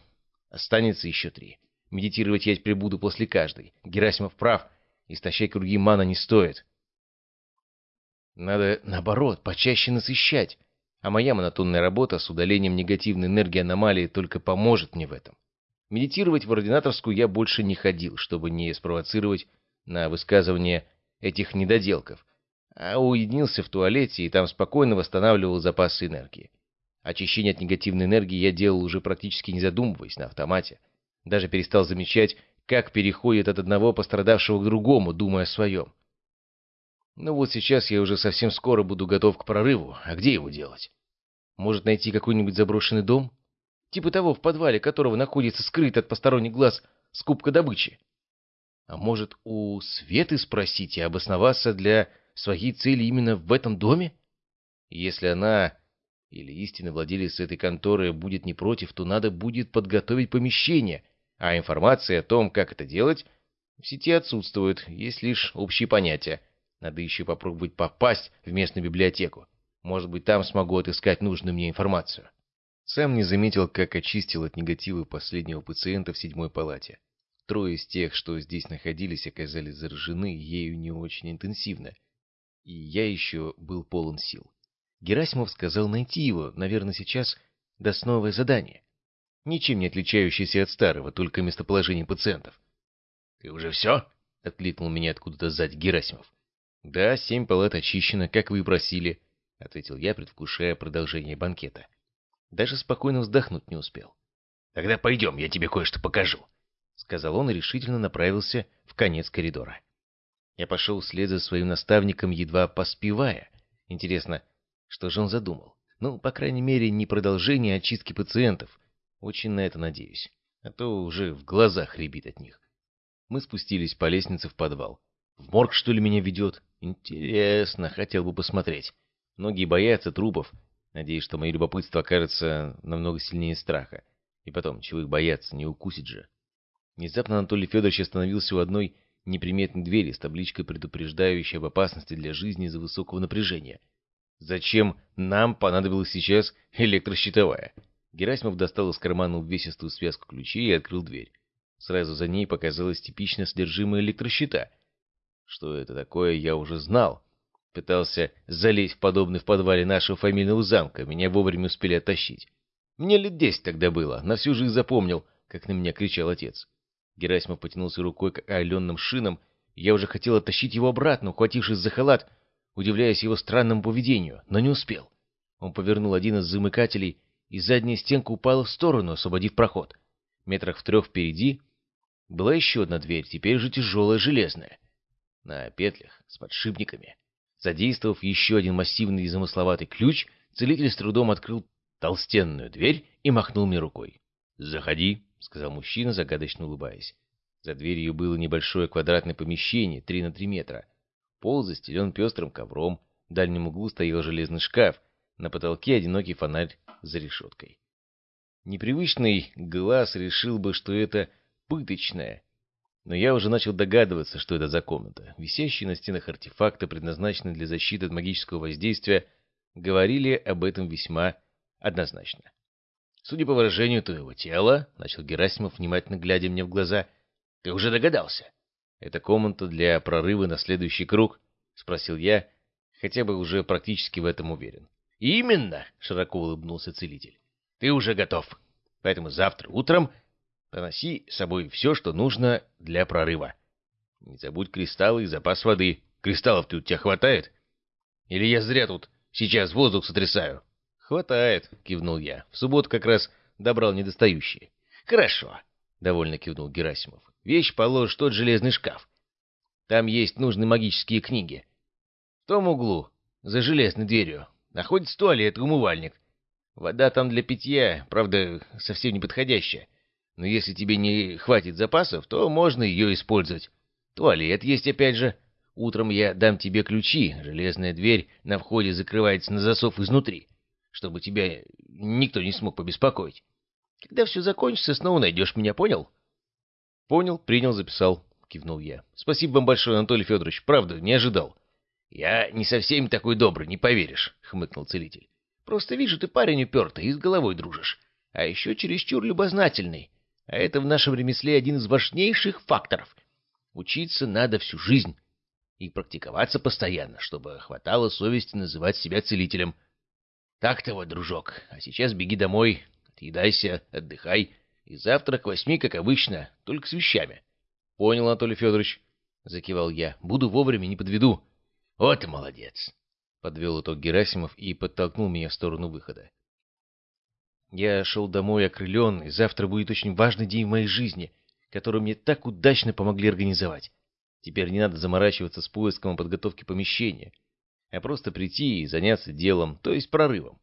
останется еще три. Медитировать я прибуду после каждой. Герасимов прав. Истощать круги мана не стоит. Надо, наоборот, почаще насыщать. А моя монотонная работа с удалением негативной энергии аномалии только поможет мне в этом. Медитировать в ординаторскую я больше не ходил, чтобы не спровоцировать на высказывание этих недоделков, а уединился в туалете и там спокойно восстанавливал запасы энергии. Очищение от негативной энергии я делал уже практически не задумываясь, на автомате. Даже перестал замечать, как переходит от одного пострадавшего к другому, думая о своем. Ну вот сейчас я уже совсем скоро буду готов к прорыву, а где его делать? Может найти какой-нибудь заброшенный дом? Типа того, в подвале которого находится скрыт от посторонних глаз скупка добычи. А может, у Светы спросить и обосноваться для своей цели именно в этом доме? Если она или истинный владелец этой конторы будет не против, то надо будет подготовить помещение, а информация о том, как это делать, в сети отсутствует, есть лишь общие понятия. Надо еще попробовать попасть в местную библиотеку. Может быть, там смогу отыскать нужную мне информацию. Сам не заметил, как очистил от негатива последнего пациента в седьмой палате. Трое из тех, что здесь находились, оказались заражены ею не очень интенсивно. И я еще был полон сил. Герасимов сказал найти его, наверное, сейчас даст новое задание. Ничем не отличающееся от старого, только местоположение пациентов. — Ты уже все? — откликнул меня откуда-то сзади Герасимов. «Да, семь палат очищено, как вы и просили», — ответил я, предвкушая продолжение банкета. Даже спокойно вздохнуть не успел. «Тогда пойдем, я тебе кое-что покажу», — сказал он и решительно направился в конец коридора. Я пошел вслед за своим наставником, едва поспевая. Интересно, что же он задумал? Ну, по крайней мере, не продолжение очистки пациентов. Очень на это надеюсь. А то уже в глазах рябит от них. Мы спустились по лестнице в подвал. В морг, что ли, меня ведет? Интересно, хотел бы посмотреть. Многие боятся трупов, надеясь, что мое любопытство окажется намного сильнее страха. И потом, чего их бояться, не укусит же. Внезапно Анатолий Федорович остановился у одной неприметной двери с табличкой, предупреждающей об опасности для жизни из-за высокого напряжения. Зачем нам понадобилась сейчас электрощитовая? Герасимов достал из кармана увесистую связку ключей и открыл дверь. Сразу за ней показалось типичное содержимое электрощита. Что это такое, я уже знал. Пытался залезть в подобный в подвале нашего фамильного замка, меня вовремя успели оттащить. Мне лет десять тогда было, на всю жизнь запомнил, как на меня кричал отец. Герасимов потянулся рукой к оленным шинам, я уже хотел оттащить его обратно, ухватившись за халат, удивляясь его странному поведению, но не успел. Он повернул один из замыкателей, и задняя стенка упала в сторону, освободив проход. Метрах в трех впереди была еще одна дверь, теперь же тяжелая железная. На петлях, с подшипниками. Задействовав еще один массивный и замысловатый ключ, целитель с трудом открыл толстенную дверь и махнул мне рукой. «Заходи», — сказал мужчина, загадочно улыбаясь. За дверью было небольшое квадратное помещение, три на три метра. Пол застелен пестрым ковром, в дальнем углу стоял железный шкаф, на потолке одинокий фонарь за решеткой. Непривычный глаз решил бы, что это пыточная, но я уже начал догадываться, что это за комната. Висящие на стенах артефакты, предназначенные для защиты от магического воздействия, говорили об этом весьма однозначно. Судя по выражению твоего тела, — начал Герасимов, внимательно глядя мне в глаза, — ты уже догадался. Это комната для прорыва на следующий круг? — спросил я, хотя бы уже практически в этом уверен. — Именно, — широко улыбнулся целитель. — Ты уже готов. Поэтому завтра утром поноси с собой все, что нужно для прорыва. Не забудь кристаллы и запас воды. Кристаллов-то у тебя хватает? Или я зря тут сейчас воздух сотрясаю? — «Хватает», — кивнул я. «В субботу как раз добрал недостающие». «Хорошо», — довольно кивнул Герасимов. «Вещь положишь тот железный шкаф. Там есть нужные магические книги. В том углу, за железной дверью, находится туалет и умывальник. Вода там для питья, правда, совсем не подходящая. Но если тебе не хватит запасов, то можно ее использовать. Туалет есть опять же. Утром я дам тебе ключи, железная дверь на входе закрывается на засов изнутри чтобы тебя никто не смог побеспокоить. Когда все закончится, снова найдешь меня, понял? — Понял, принял, записал, — кивнул я. — Спасибо вам большое, Анатолий Федорович, правда, не ожидал. — Я не совсем такой добрый, не поверишь, — хмыкнул целитель. — Просто вижу, ты парень упертый и с головой дружишь. А еще чересчур любознательный. А это в нашем ремесле один из важнейших факторов. Учиться надо всю жизнь и практиковаться постоянно, чтобы хватало совести называть себя целителем — так-то вот, дружок. А сейчас беги домой, отъедайся, отдыхай. И завтра к восьми, как обычно, только с вещами. — Понял, Анатолий Федорович, — закивал я. — Буду вовремя, не подведу. — Вот и молодец, — подвел итог Герасимов и подтолкнул меня в сторону выхода. Я шел домой окрыленный. Завтра будет очень важный день в моей жизни, который мне так удачно помогли организовать. Теперь не надо заморачиваться с поиском и подготовки помещения а просто прийти и заняться делом, то есть прорывом.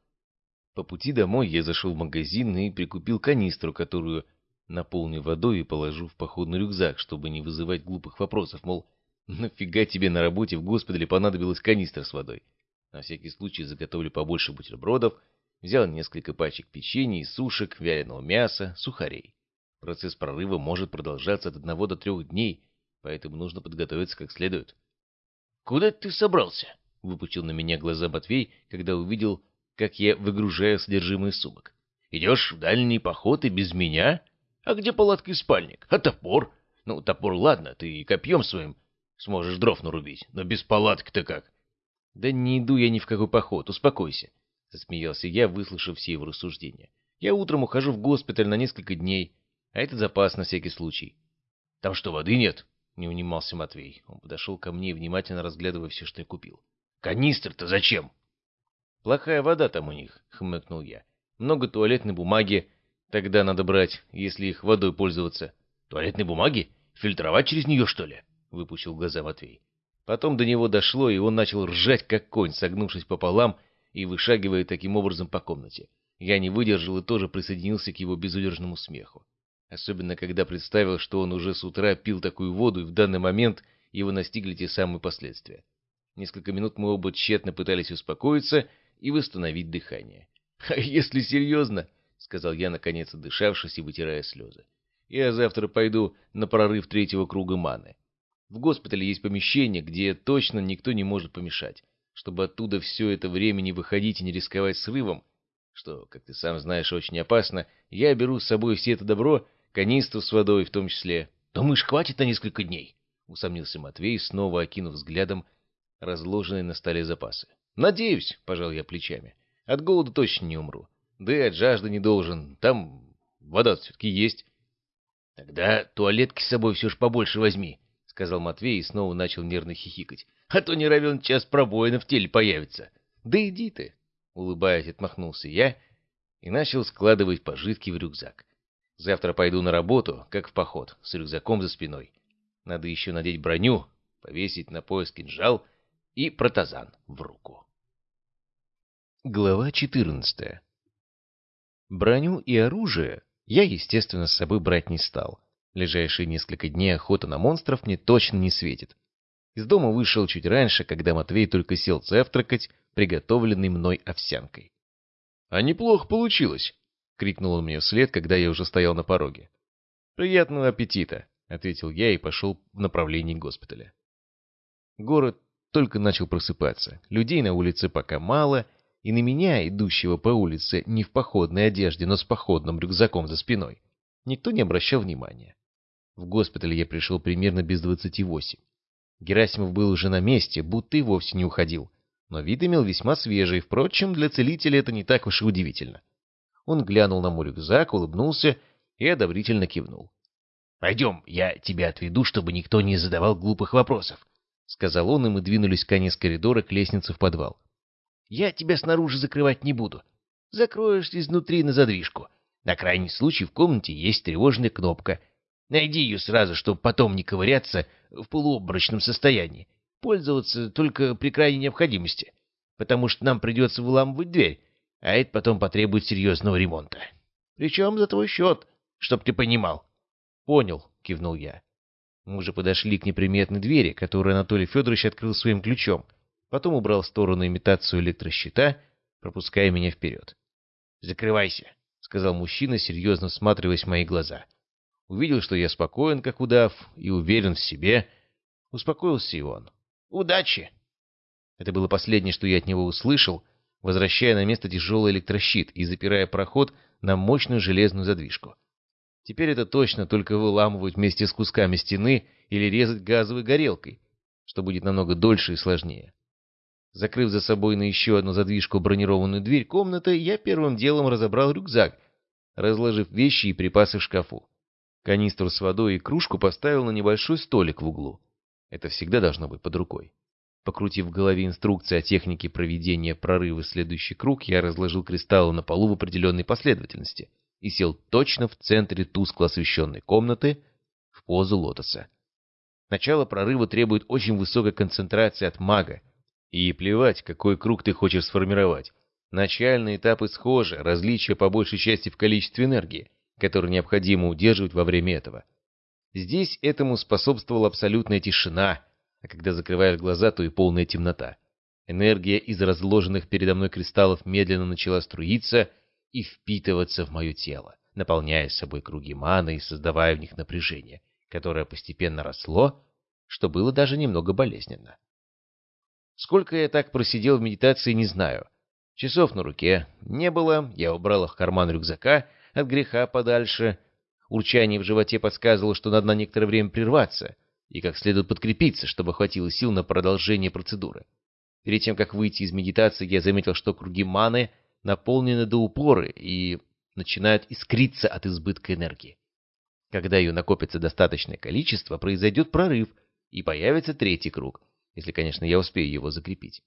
По пути домой я зашел в магазин и прикупил канистру, которую наполню водой и положу в походный рюкзак, чтобы не вызывать глупых вопросов, мол, нафига тебе на работе в госпитале понадобилась канистра с водой. На всякий случай заготовлю побольше бутербродов, взял несколько пачек печенья сушек, вяленого мяса, сухарей. Процесс прорыва может продолжаться от одного до трех дней, поэтому нужно подготовиться как следует. — Куда ты собрался? — выпучил на меня глаза Матвей, когда увидел, как я выгружаю содержимое сумок. — Идешь в дальний поход и без меня? А где палатка и спальник? А топор? Ну, топор ладно, ты копьем своим сможешь дров нарубить, но без палатки-то как? — Да не иду я ни в какой поход, успокойся, — засмеялся я, выслушав все его рассуждения. — Я утром ухожу в госпиталь на несколько дней, а это запас на всякий случай. — Там что, воды нет? — не унимался Матвей. Он подошел ко мне, внимательно разглядывая все, что я купил. — Канистр-то зачем? Плохая вода там у них, хмыкнул я. Много туалетной бумаги. Тогда надо брать, если их водой пользоваться. Туалетной бумаги? Фильтровать через нее, что ли? Выпучил глаза Матвей. Потом до него дошло, и он начал ржать, как конь, согнувшись пополам и вышагивая таким образом по комнате. Я не выдержал и тоже присоединился к его безудержному смеху. Особенно, когда представил, что он уже с утра пил такую воду, и в данный момент его настигли те самые последствия. Несколько минут мы оба тщетно пытались успокоиться и восстановить дыхание. — А если серьезно, — сказал я, наконец отдышавшись и вытирая слезы, — я завтра пойду на прорыв третьего круга маны. В госпитале есть помещение, где точно никто не может помешать. Чтобы оттуда все это время не выходить и не рисковать срывом, что, как ты сам знаешь, очень опасно, я беру с собой все это добро, канистру с водой в том числе. Думаешь, хватит на несколько дней? — усомнился Матвей, снова окинув взглядом разложенные на столе запасы. «Надеюсь», — пожал я плечами. «От голода точно не умру. Да и от жажды не должен. Там вода все-таки есть». «Тогда туалетки с собой все ж побольше возьми», — сказал Матвей и снова начал нервно хихикать. «А то не равен час пробоина в теле появится». «Да иди ты», — улыбаясь, отмахнулся я и начал складывать пожитки в рюкзак. «Завтра пойду на работу, как в поход, с рюкзаком за спиной. Надо еще надеть броню, повесить на пояс кинжал — и протазан в руку. Глава 14 Броню и оружие я, естественно, с собой брать не стал. Ближайшие несколько дней охота на монстров мне точно не светит. Из дома вышел чуть раньше, когда Матвей только сел завтракать, приготовленный мной овсянкой. — А неплохо получилось! — крикнул он мне вслед, когда я уже стоял на пороге. — Приятного аппетита! — ответил я и пошел в направлении госпиталя. Город только начал просыпаться. Людей на улице пока мало, и на меня, идущего по улице не в походной одежде, но с походным рюкзаком за спиной, никто не обращал внимания. В госпиталь я пришел примерно без двадцати восемь. Герасимов был уже на месте, будто и вовсе не уходил, но вид имел весьма свежий, впрочем, для целителя это не так уж и удивительно. Он глянул на мой рюкзак, улыбнулся и одобрительно кивнул. — Пойдем, я тебя отведу, чтобы никто не задавал глупых вопросов. — сказал он, и мы двинулись конец коридора к лестнице в подвал. — Я тебя снаружи закрывать не буду. Закроешься изнутри на задвижку. На крайний случай в комнате есть тревожная кнопка. Найди ее сразу, чтобы потом не ковыряться в полуобморочном состоянии. Пользоваться только при крайней необходимости, потому что нам придется выламывать дверь, а это потом потребует серьезного ремонта. Причем за твой счет, чтоб ты понимал. — Понял, — кивнул я. Мы уже подошли к неприметной двери, которую Анатолий Федорович открыл своим ключом. Потом убрал в сторону имитацию электрощита, пропуская меня вперед. «Закрывайся», — сказал мужчина, серьезно всматриваясь в мои глаза. Увидел, что я спокоен, как удав, и уверен в себе. Успокоился и он. «Удачи!» Это было последнее, что я от него услышал, возвращая на место тяжелый электрощит и запирая проход на мощную железную задвижку. Теперь это точно только выламывать вместе с кусками стены или резать газовой горелкой, что будет намного дольше и сложнее. Закрыв за собой на еще одну задвижку бронированную дверь комнаты, я первым делом разобрал рюкзак, разложив вещи и припасы в шкафу. Канистру с водой и кружку поставил на небольшой столик в углу. Это всегда должно быть под рукой. Покрутив в голове инструкции о технике проведения прорыва в следующий круг, я разложил кристаллы на полу в определенной последовательности — и сел точно в центре тускло освещенной комнаты в позу лотоса. Начало прорыва требует очень высокой концентрации от мага, и плевать, какой круг ты хочешь сформировать. Начальные этапы схожи, различия по большей части в количестве энергии, которую необходимо удерживать во время этого. Здесь этому способствовала абсолютная тишина, а когда закрываешь глаза, то и полная темнота. Энергия из разложенных передо мной кристаллов медленно начала струиться, и впитываться в мое тело, наполняя собой круги маны и создавая в них напряжение, которое постепенно росло, что было даже немного болезненно. Сколько я так просидел в медитации, не знаю. Часов на руке не было, я убрал их в карман рюкзака от греха подальше. Урчание в животе подсказывало, что надо на некоторое время прерваться и как следует подкрепиться, чтобы хватило сил на продолжение процедуры. Перед тем, как выйти из медитации, я заметил, что круги маны — наполнены до упоры и начинают искриться от избытка энергии. Когда ее накопится достаточное количество, произойдет прорыв, и появится третий круг, если, конечно, я успею его закрепить.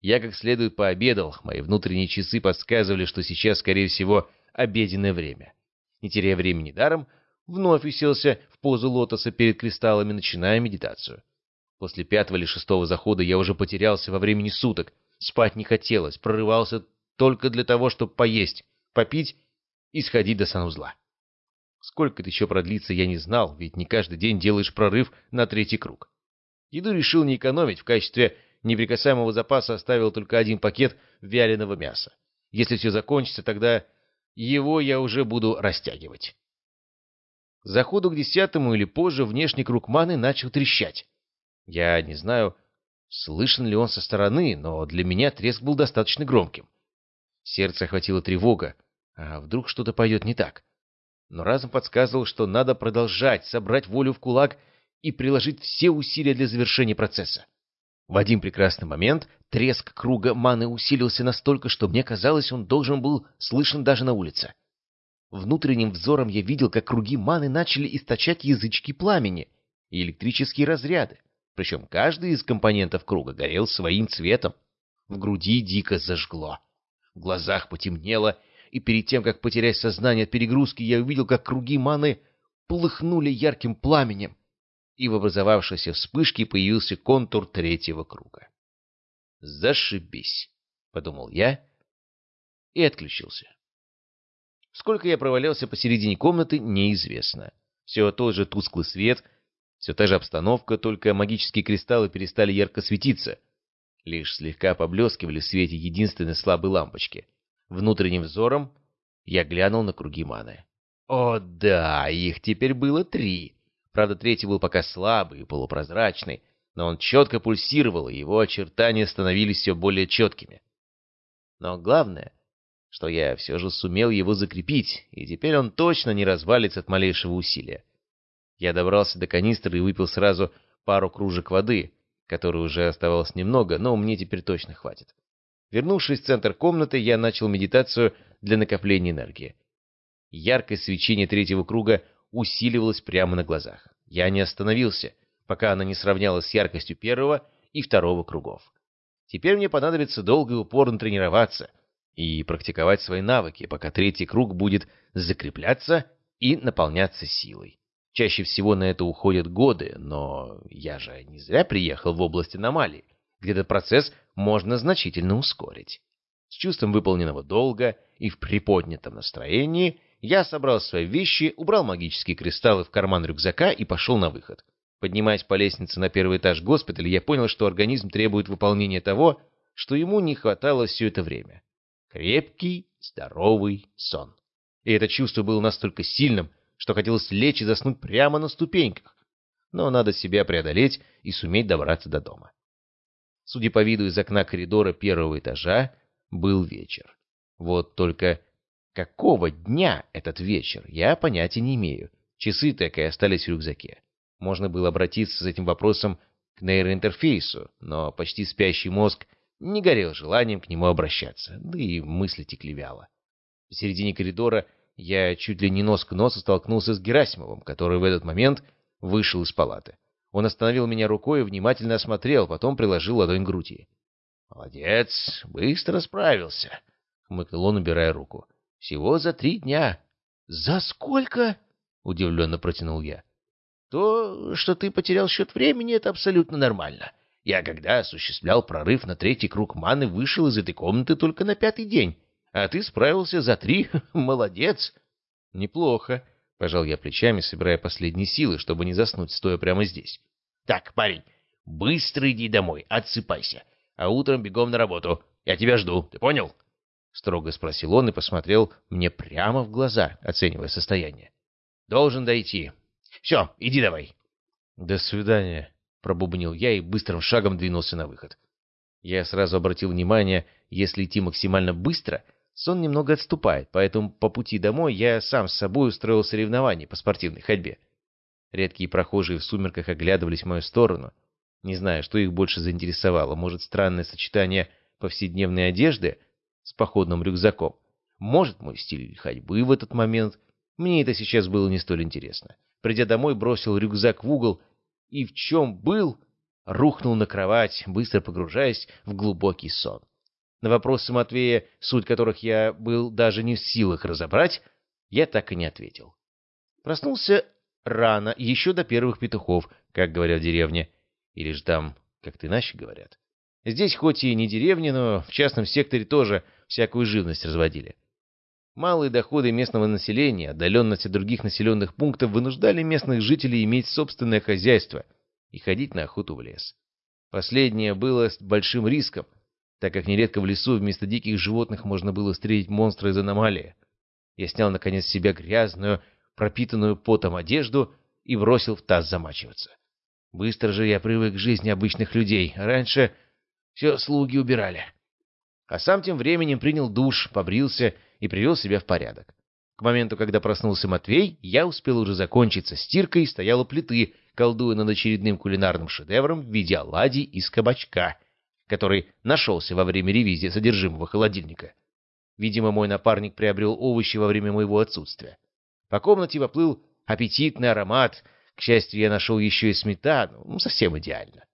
Я как следует пообедал, мои внутренние часы подсказывали, что сейчас, скорее всего, обеденное время. Не теряя времени даром, вновь уселся в позу лотоса перед кристаллами, начиная медитацию. После пятого или шестого захода я уже потерялся во времени суток, спать не хотелось, прорывался только для того, чтобы поесть, попить и сходить до санузла. Сколько это еще продлится, я не знал, ведь не каждый день делаешь прорыв на третий круг. Еду решил не экономить в качестве неприкасаемого запаса оставил только один пакет вяленого мяса. Если все закончится, тогда его я уже буду растягивать. Заходу к десятому или позже внешний круг маны начал трещать. Я не знаю, слышен ли он со стороны, но для меня треск был достаточно громким. Сердце охватила тревога, а вдруг что-то пойдет не так. Но разум подсказывал, что надо продолжать, собрать волю в кулак и приложить все усилия для завершения процесса. В один прекрасный момент треск круга маны усилился настолько, что мне казалось, он должен был слышен даже на улице. Внутренним взором я видел, как круги маны начали источать язычки пламени и электрические разряды, причем каждый из компонентов круга горел своим цветом. В груди дико зажгло. В глазах потемнело, и перед тем, как потерять сознание от перегрузки, я увидел, как круги маны полыхнули ярким пламенем, и в образовавшейся вспышке появился контур третьего круга. «Зашибись!» — подумал я и отключился. Сколько я провалялся посередине комнаты, неизвестно. Все тот же тусклый свет, все та же обстановка, только магические кристаллы перестали ярко светиться. Лишь слегка поблескивали в свете единственной слабой лампочки. Внутренним взором я глянул на круги маны. О да, их теперь было три. Правда, третий был пока слабый и полупрозрачный, но он четко пульсировал, и его очертания становились все более четкими. Но главное, что я все же сумел его закрепить, и теперь он точно не развалится от малейшего усилия. Я добрался до канистры и выпил сразу пару кружек воды, которой уже оставалось немного, но мне теперь точно хватит. Вернувшись в центр комнаты, я начал медитацию для накопления энергии. Яркое свечение третьего круга усиливалась прямо на глазах. Я не остановился, пока она не сравнялась с яркостью первого и второго кругов. Теперь мне понадобится долго и упорно тренироваться и практиковать свои навыки, пока третий круг будет закрепляться и наполняться силой. Чаще всего на это уходят годы, но я же не зря приехал в область аномалий, где этот процесс можно значительно ускорить. С чувством выполненного долга и в приподнятом настроении я собрал свои вещи, убрал магические кристаллы в карман рюкзака и пошел на выход. Поднимаясь по лестнице на первый этаж госпиталя, я понял, что организм требует выполнения того, что ему не хватало все это время. Крепкий, здоровый сон. И это чувство было настолько сильным, что хотелось лечь и заснуть прямо на ступеньках. Но надо себя преодолеть и суметь добраться до дома. Судя по виду из окна коридора первого этажа, был вечер. Вот только Какого дня этот вечер, я понятия не имею. Часы так и остались в рюкзаке. Можно было обратиться с этим вопросом к нейроинтерфейсу, но почти спящий мозг не горел желанием к нему обращаться, да и мысли текли вяло. В середине коридора я чуть ли не нос к носу столкнулся с Герасимовым, который в этот момент вышел из палаты. Он остановил меня рукой и внимательно осмотрел, потом приложил ладонь к груди. «Молодец, быстро справился», — хмыкнул он, убирая руку. Всего за три дня. За сколько? Удивленно протянул я. То, что ты потерял счет времени, это абсолютно нормально. Я, когда осуществлял прорыв на третий круг маны, вышел из этой комнаты только на пятый день. А ты справился за три. (laughs) Молодец. Неплохо. Пожал я плечами, собирая последние силы, чтобы не заснуть, стоя прямо здесь. Так, парень, быстро иди домой, отсыпайся. А утром бегом на работу. Я тебя жду, ты понял? —— строго спросил он и посмотрел мне прямо в глаза, оценивая состояние. «Должен дойти. Все, иди давай». «До свидания», — пробубнил я и быстрым шагом двинулся на выход. Я сразу обратил внимание, если идти максимально быстро, сон немного отступает, поэтому по пути домой я сам с собой устроил соревнование по спортивной ходьбе. Редкие прохожие в сумерках оглядывались в мою сторону. Не знаю, что их больше заинтересовало. Может, странное сочетание повседневной одежды — с походным рюкзаком. Может, мой стиль ходьбы в этот момент. Мне это сейчас было не столь интересно. Придя домой, бросил рюкзак в угол и в чем был, рухнул на кровать, быстро погружаясь в глубокий сон. На вопросы Матвея, суть которых я был даже не в силах разобрать, я так и не ответил. Проснулся рано, еще до первых петухов, как говорят в деревне. Или же там как-то иначе говорят. Здесь хоть и не деревня, но в частном секторе тоже всякую живность разводили. Малые доходы местного населения, отдаленность от других населенных пунктов вынуждали местных жителей иметь собственное хозяйство и ходить на охоту в лес. Последнее было с большим риском, так как нередко в лесу вместо диких животных можно было встретить монстра из аномалии. Я снял, наконец, с себя грязную, пропитанную потом одежду и бросил в таз замачиваться. Быстро же я привык к жизни обычных людей. Раньше все слуги убирали. А сам тем временем принял душ, побрился и привел себя в порядок. К моменту, когда проснулся Матвей, я успел уже закончить со стиркой и стоял у плиты, колдуя над очередным кулинарным шедевром в виде оладий из кабачка, который нашелся во время ревизии содержимого холодильника. Видимо, мой напарник приобрел овощи во время моего отсутствия. По комнате поплыл аппетитный аромат. К счастью, я нашел еще и сметану. Ну, совсем идеально.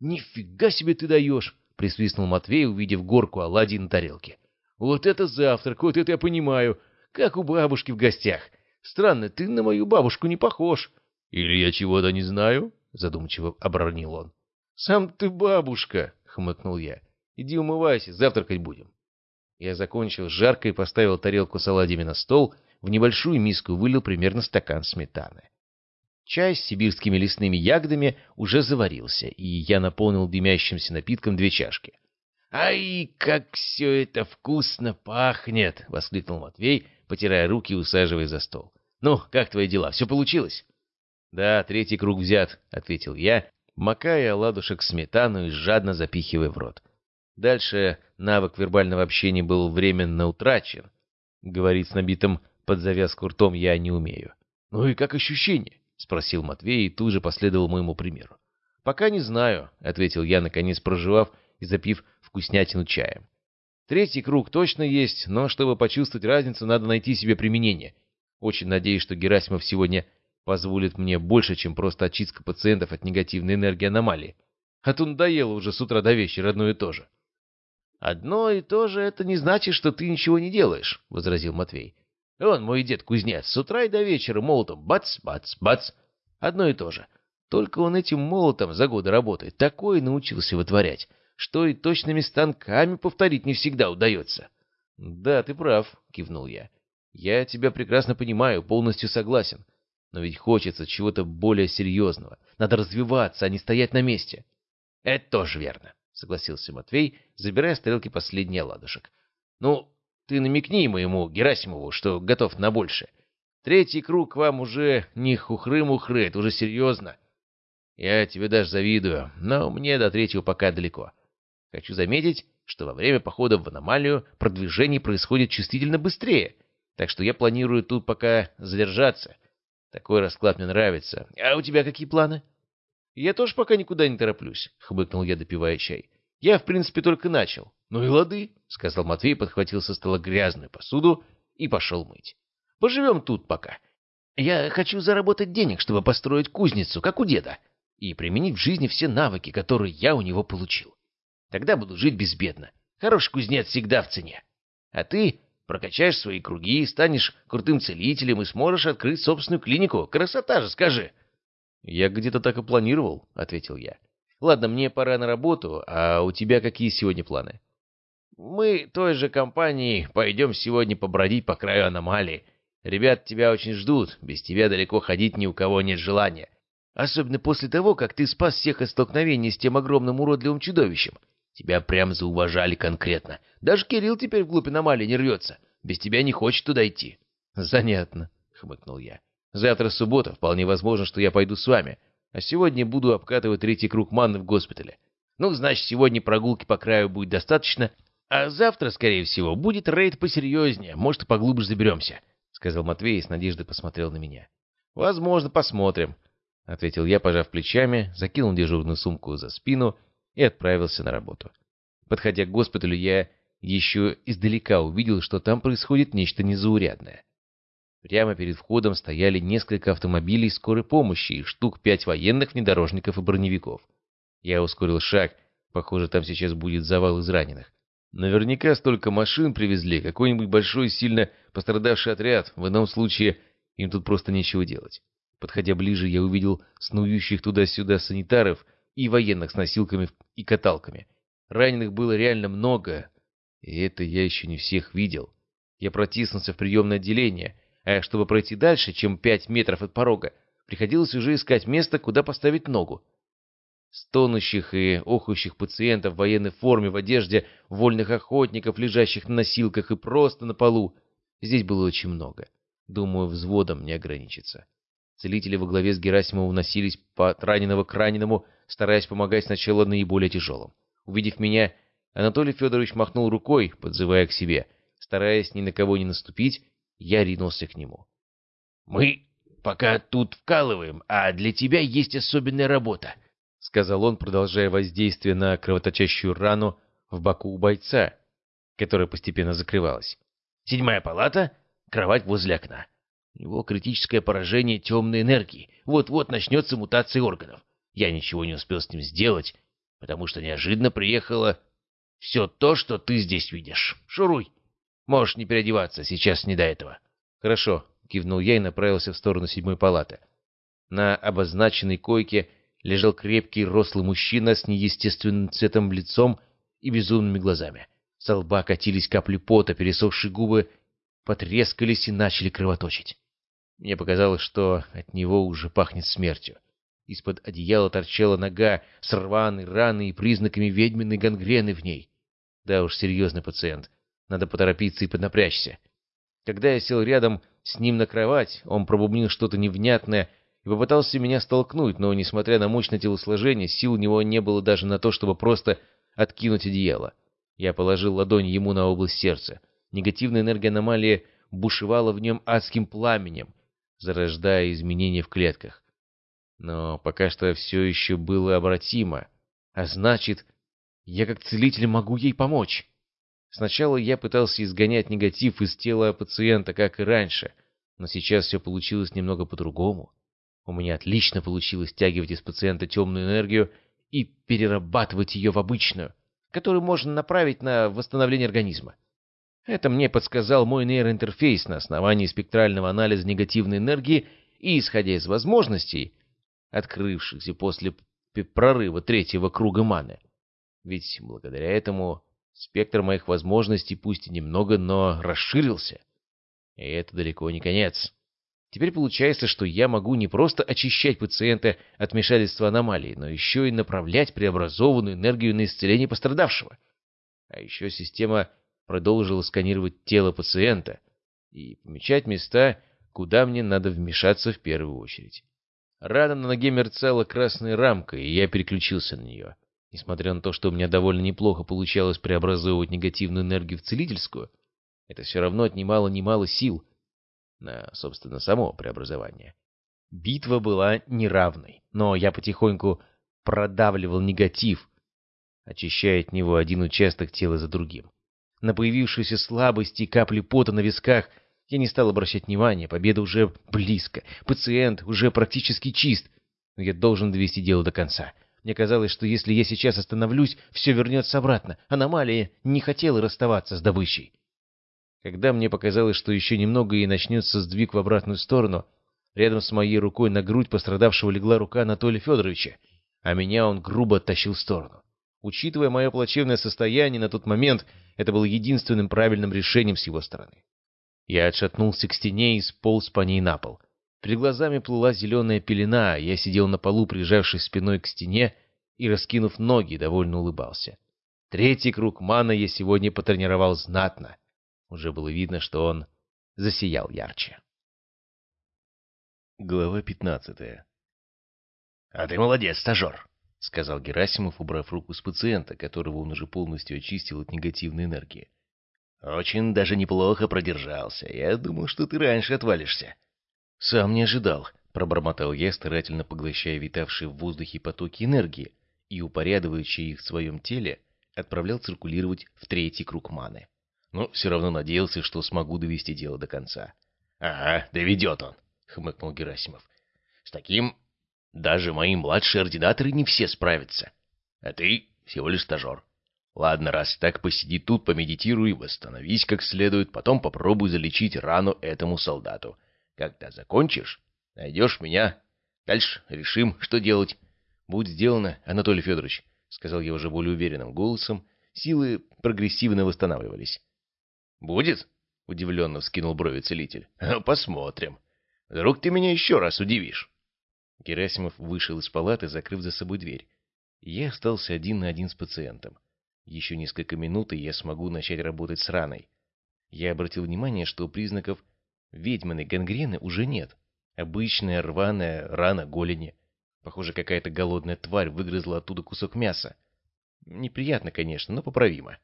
«Нифига себе ты даешь!» — присвистнул Матвей, увидев горку оладий на тарелке. «Вот это завтрак, вот это я понимаю! Как у бабушки в гостях! Странно, ты на мою бабушку не похож!» «Или я чего-то не знаю?» — задумчиво оборонил он. «Сам ты бабушка!» — хмыкнул я. «Иди умывайся, завтракать будем». Я закончил жарко и поставил тарелку с оладьями на стол, в небольшую миску вылил примерно стакан сметаны. Чай с сибирскими лесными ягодами уже заварился, и я наполнил дымящимся напитком две чашки. «Ай, как все это вкусно пахнет!» — воскликнул Матвей, потирая руки и усаживаясь за стол. «Ну, как твои дела? Все получилось?» «Да, третий круг взят», — ответил я, макая оладушек сметану и жадно запихивая в рот. Дальше навык вербального общения был временно утрачен. Говорить с набитым под завязку ртом я не умею. «Ну и как ощущение?» — спросил Матвей и тут же последовал моему примеру. «Пока не знаю», — ответил я, наконец проживав и запив вкуснятину чаем. «Третий круг точно есть, но чтобы почувствовать разницу, надо найти себе применение. Очень надеюсь, что Герасимов сегодня позволит мне больше, чем просто очистка пациентов от негативной энергии аномалии. А то надоело уже с утра до вечера одно и то же». «Одно и то же это не значит, что ты ничего не делаешь», — возразил Матвей. Он, мой дед-кузнец, с утра и до вечера молотом бац-бац-бац. Одно и то же. Только он этим молотом за годы работает, такое научился вытворять, что и точными станками повторить не всегда удается. — Да, ты прав, — кивнул я. — Я тебя прекрасно понимаю, полностью согласен. Но ведь хочется чего-то более серьезного. Надо развиваться, а не стоять на месте. — Это тоже верно, — согласился Матвей, забирая с тарелки последний оладушек. — Ну, ты намекни моему Герасимову, что готов на больше. Третий круг вам уже не хухры-мухры, это уже серьезно. Я тебе даже завидую, но мне до третьего пока далеко. Хочу заметить, что во время похода в аномалию продвижение происходит чувствительно быстрее, так что я планирую тут пока задержаться. Такой расклад мне нравится. А у тебя какие планы? Я тоже пока никуда не тороплюсь, — хмыкнул я, допивая чай. Я, в принципе, только начал. Ну и лады, — сказал Матвей, подхватил со стола грязную посуду и пошел мыть. Поживем тут пока. Я хочу заработать денег, чтобы построить кузницу, как у деда, и применить в жизни все навыки, которые я у него получил. Тогда буду жить безбедно. Хороший кузнец всегда в цене. А ты прокачаешь свои круги, станешь крутым целителем и сможешь открыть собственную клинику. Красота же, скажи. — Я где-то так и планировал, — ответил я. Ладно, мне пора на работу, а у тебя какие сегодня планы? Мы той же компанией пойдем сегодня побродить по краю аномалии. Ребят тебя очень ждут, без тебя далеко ходить ни у кого нет желания. Особенно после того, как ты спас всех от столкновения с тем огромным уродливым чудовищем. Тебя прям зауважали конкретно. Даже Кирилл теперь вглубь аномалии не рвется. Без тебя не хочет туда идти. — Занятно, — хмыкнул я. — Завтра суббота, вполне возможно, что я пойду с вами а сегодня буду обкатывать третий круг манны в госпитале. Ну, значит, сегодня прогулки по краю будет достаточно, а завтра, скорее всего, будет рейд посерьезнее, может, и поглубже заберемся», — сказал Матвей и с надеждой посмотрел на меня. «Возможно, посмотрим», — ответил я, пожав плечами, закинул дежурную сумку за спину и отправился на работу. Подходя к госпиталю, я еще издалека увидел, что там происходит нечто незаурядное. Прямо перед входом стояли несколько автомобилей скорой помощи и штук пять военных внедорожников и броневиков. Я ускорил шаг. Похоже, там сейчас будет завал из раненых. Наверняка столько машин привезли, какой-нибудь большой сильно пострадавший отряд. В ином случае им тут просто нечего делать. Подходя ближе, я увидел снующих туда-сюда санитаров и военных с носилками и каталками. Раненых было реально много, и это я еще не всех видел. Я протиснулся в приемное отделение — а чтобы пройти дальше, чем пять метров от порога, приходилось уже искать место, куда поставить ногу. стонущих и охающих пациентов в военной форме, в одежде вольных охотников, лежащих на носилках и просто на полу. Здесь было очень много. Думаю, взводом не ограничится. Целители во главе с Герасимовым носились от раненого к раненому, стараясь помогать сначала наиболее тяжелым. Увидев меня, Анатолий Федорович махнул рукой, подзывая к себе. Стараясь ни на кого не наступить, я ринулся к нему. «Мы пока тут вкалываем, а для тебя есть особенная работа», — сказал он, продолжая воздействие на кровоточащую рану в боку у бойца, которая постепенно закрывалась. «Седьмая палата, кровать возле окна. У него критическое поражение темной энергии. Вот-вот начнется мутация органов. Я ничего не успел с ним сделать, потому что неожиданно приехало все то, что ты здесь видишь. Шуруй. Можешь не переодеваться, сейчас не до этого». «Хорошо», — кивнул я и направился в сторону седьмой палаты. На обозначенной койке лежал крепкий рослый мужчина с неестественным цветом лицом и безумными глазами. С лба катились капли пота, пересохшие губы потрескались и начали кровоточить. Мне показалось, что от него уже пахнет смертью. Из-под одеяла торчала нога с рваной раной и признаками ведьминой гангрены в ней. Да уж, серьезный пациент. Надо поторопиться и поднапрячься. Когда я сел рядом с ним на кровать, он пробубнил что-то невнятное и попытался меня столкнуть, но, несмотря на мощное телосложение, сил у него не было даже на то, чтобы просто откинуть одеяло. Я положил ладонь ему на область сердца. Негативная энергия аномалии бушевала в нем адским пламенем, зарождая изменения в клетках. Но пока что все еще было обратимо, а значит, я как целитель могу ей помочь. Сначала я пытался изгонять негатив из тела пациента, как и раньше, но сейчас все получилось немного по-другому. У меня отлично получилось стягивать из пациента темную энергию и перерабатывать ее в обычную, которую можно направить на восстановление организма. Это мне подсказал мой нейроинтерфейс на основании спектрального анализа негативной энергии и, исходя из возможностей, открывшихся после прорыва третьего круга маны. Ведь благодаря этому Спектр моих возможностей пусть и немного, но расширился. И это далеко не конец. Теперь получается, что я могу не просто очищать пациента от вмешательства аномалии, но еще и направлять преобразованную энергию на исцеление пострадавшего. А еще система продолжила сканировать тело пациента и помечать места, куда мне надо вмешаться в первую очередь. Рана на ноге мерцала красной рамкой, и я переключился на нее. Несмотря на то, что у меня довольно неплохо получалось преобразовывать негативную энергию в целительскую, это все равно отнимало немало сил на, собственно, само преобразование. Битва была неравной, но я потихоньку продавливал негатив, очищая от него один участок тела за другим. На появившуюся слабость и капли пота на висках я не стал обращать внимания, победа уже близко, пациент уже практически чист, но я должен довести дело до конца — мне казалось, что если я сейчас остановлюсь, все вернется обратно. Аномалия не хотела расставаться с добычей. Когда мне показалось, что еще немного и начнется сдвиг в обратную сторону, рядом с моей рукой на грудь пострадавшего легла рука Анатолия Федоровича, а меня он грубо оттащил в сторону. Учитывая мое плачевное состояние на тот момент, это было единственным правильным решением с его стороны. Я отшатнулся к стене и сполз по ней на пол. Перед глазами плыла зеленая пелена, я сидел на полу, прижавшись спиной к стене и, раскинув ноги, довольно улыбался. Третий круг мана я сегодня потренировал знатно. Уже было видно, что он засиял ярче. Глава пятнадцатая «А ты молодец, стажер!» — сказал Герасимов, убрав руку с пациента, которого он уже полностью очистил от негативной энергии. «Очень даже неплохо продержался. Я думал, что ты раньше отвалишься». «Сам не ожидал», — пробормотал я, старательно поглощая витавшие в воздухе потоки энергии и, упорядочивая их в своем теле, отправлял циркулировать в третий круг маны. Но все равно надеялся, что смогу довести дело до конца. — Ага, доведет он, — хмыкнул Герасимов. — С таким даже мои младшие ординаторы не все справятся. А ты всего лишь стажер. Ладно, раз так, посиди тут, помедитируй, восстановись как следует, потом попробуй залечить рану этому солдату. Когда закончишь, найдешь меня. Дальше решим, что делать. — Будет сделано, Анатолий Федорович, — сказал я уже более уверенным голосом. Силы прогрессивно восстанавливались. — Будет? — удивленно вскинул брови целитель. — Посмотрим. Вдруг ты меня еще раз удивишь. Герасимов вышел из палаты, закрыв за собой дверь. Я остался один на один с пациентом. Еще несколько минут, и я смогу начать работать с раной. Я обратил внимание, что признаков ведьминой гангрены уже нет. Обычная рваная рана голени. Похоже, какая-то голодная тварь выгрызла оттуда кусок мяса. Неприятно, конечно, но поправимо.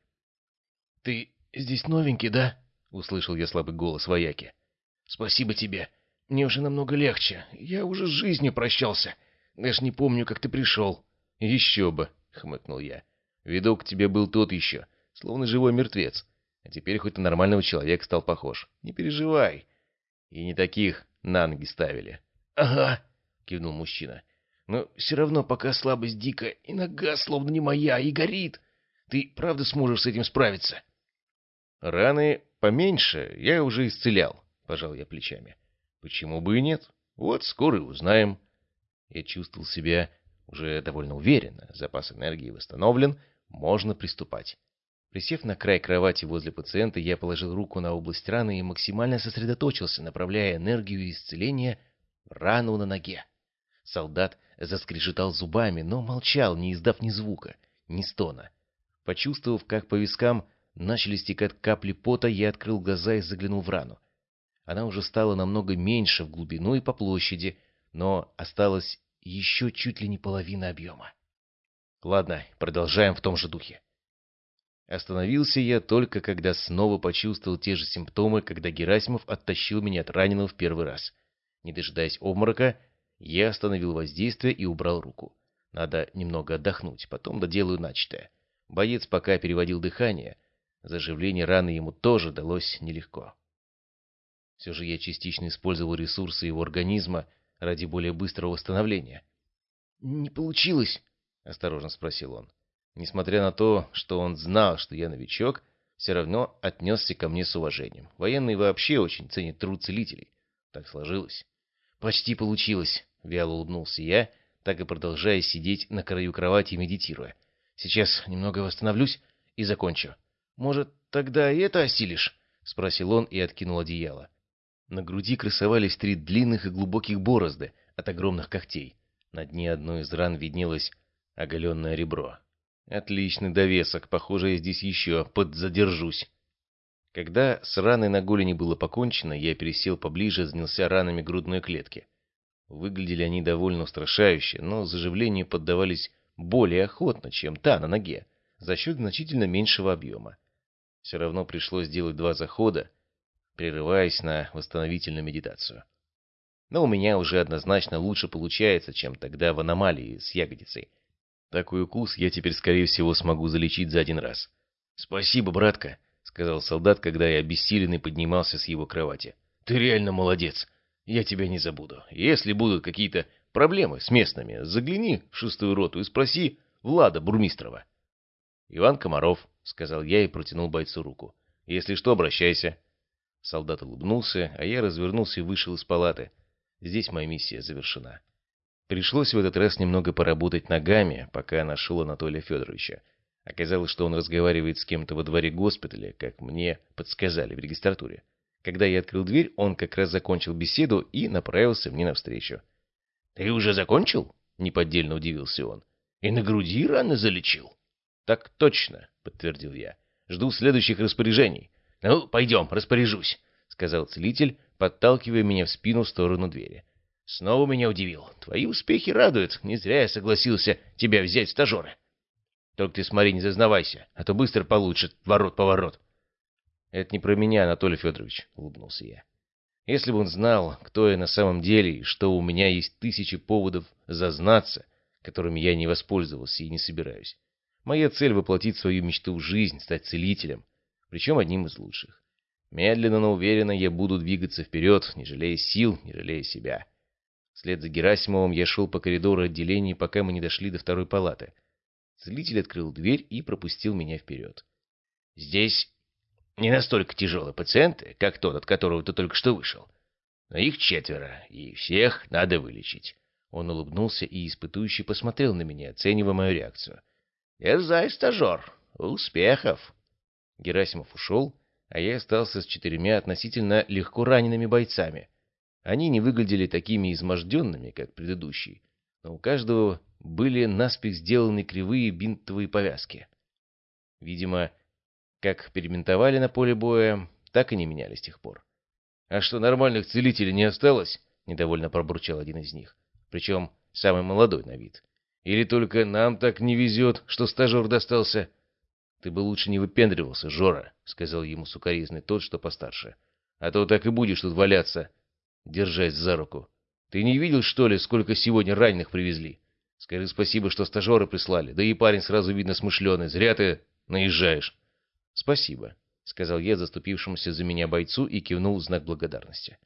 — Ты здесь новенький, да? — услышал я слабый голос вояки. — Спасибо тебе. Мне уже намного легче. Я уже с жизнью прощался. Даже не помню, как ты пришел. — Еще бы, — хмыкнул я. — Видок к тебе был тот еще, словно живой мертвец. А теперь хоть на нормального человека стал похож. Не переживай. И не таких на ноги ставили. — Ага, — кивнул мужчина. — Но все равно пока слабость дикая, и нога словно не моя, и горит. Ты правда сможешь с этим справиться? — Раны поменьше я уже исцелял, — пожал я плечами. — Почему бы и нет? Вот скоро и узнаем. Я чувствовал себя уже довольно уверенно. Запас энергии восстановлен, можно приступать. Присев на край кровати возле пациента, я положил руку на область раны и максимально сосредоточился, направляя энергию исцеления в рану на ноге. Солдат заскрежетал зубами, но молчал, не издав ни звука, ни стона. Почувствовав, как по вискам начали стекать капли пота, я открыл глаза и заглянул в рану. Она уже стала намного меньше в глубину и по площади, но осталась еще чуть ли не половина объема. Ладно, продолжаем в том же духе. Остановился я только, когда снова почувствовал те же симптомы, когда Герасимов оттащил меня от раненого в первый раз. Не дожидаясь обморока, я остановил воздействие и убрал руку. Надо немного отдохнуть, потом доделаю начатое. Боец пока переводил дыхание. Заживление раны ему тоже далось нелегко. Все же я частично использовал ресурсы его организма ради более быстрого восстановления. «Не получилось?» — осторожно спросил он. Несмотря на то, что он знал, что я новичок, все равно отнесся ко мне с уважением. Военные вообще очень ценят труд целителей. Так сложилось. «Почти получилось», — вяло улыбнулся я, так и продолжая сидеть на краю кровати, медитируя. «Сейчас немного восстановлюсь и закончу. Может, тогда и это осилишь?» — спросил он и откинул одеяло. На груди красовались три длинных и глубоких борозды от огромных когтей. На дне одной из ран виднелось оголенное ребро. Отличный довесок, похоже, я здесь еще подзадержусь. Когда с раной на голени было покончено, я пересел поближе и занялся ранами грудной клетки. Выглядели они довольно устрашающе, но заживлению поддавались более охотно, чем та на ноге, за счет значительно меньшего объема. Все равно пришлось сделать два захода, прерываясь на восстановительную медитацию. Но у меня уже однозначно лучше получается, чем тогда в аномалии с ягодицей — такой укус я теперь, скорее всего, смогу залечить за один раз. «Спасибо, братка», — сказал солдат, когда я обессиленный поднимался с его кровати. «Ты реально молодец. Я тебя не забуду. Если будут какие-то проблемы с местными, загляни в шестую роту и спроси Влада Бурмистрова». «Иван Комаров», — сказал я и протянул бойцу руку. «Если что, обращайся». Солдат улыбнулся, а я развернулся и вышел из палаты. Здесь моя миссия завершена. Пришлось в этот раз немного поработать ногами, пока нашел Анатолия Федоровича. Оказалось, что он разговаривает с кем-то во дворе госпиталя, как мне подсказали в регистратуре. Когда я открыл дверь, он как раз закончил беседу и направился мне навстречу. — Ты уже закончил? — неподдельно удивился он. — И на груди рано залечил? — Так точно, — подтвердил я. — Жду следующих распоряжений. — Ну, пойдем, распоряжусь, — сказал целитель, подталкивая меня в спину в сторону двери. — Снова меня удивил. Твои успехи радуют. Не зря я согласился тебя взять в стажеры. Только ты смотри, не зазнавайся, а то быстро получит ворот-поворот. Это не про меня, Анатолий Федорович, — улыбнулся я. Если бы он знал, кто я на самом деле, и что у меня есть тысячи поводов зазнаться, которыми я не воспользовался и не собираюсь. Моя цель — воплотить свою мечту в жизнь, стать целителем, причем одним из лучших. Медленно, но уверенно я буду двигаться вперед, не жалея сил, не жалея себя. Вслед за Герасимовым я шел по коридору отделений, пока мы не дошли до второй палаты. Целитель открыл дверь и пропустил меня вперед. «Здесь не настолько тяжелые пациенты, как тот, от которого ты только что вышел. Но их четверо, и всех надо вылечить». Он улыбнулся и испытующе посмотрел на меня, оценивая мою реакцию. «Дерзай, стажер! Успехов!» Герасимов ушел, а я остался с четырьмя относительно легко ранеными бойцами. Они не выглядели такими изможденными, как предыдущий, но у каждого были наспех сделаны кривые бинтовые повязки. Видимо, как перебинтовали на поле боя, так и не меняли с тех пор. «А что, нормальных целителей не осталось?» — недовольно пробурчал один из них. Причем самый молодой на вид. «Или только нам так не везет, что стажер достался?» «Ты бы лучше не выпендривался, Жора», — сказал ему сукоризный тот, что постарше. «А то так и будешь тут валяться, держась за руку. Ты не видел, что ли, сколько сегодня раненых привезли? Скажи спасибо, что стажеры прислали, да и парень сразу видно смышленый. Зря ты наезжаешь». «Спасибо», — сказал я заступившемуся за меня бойцу и кивнул в знак благодарности.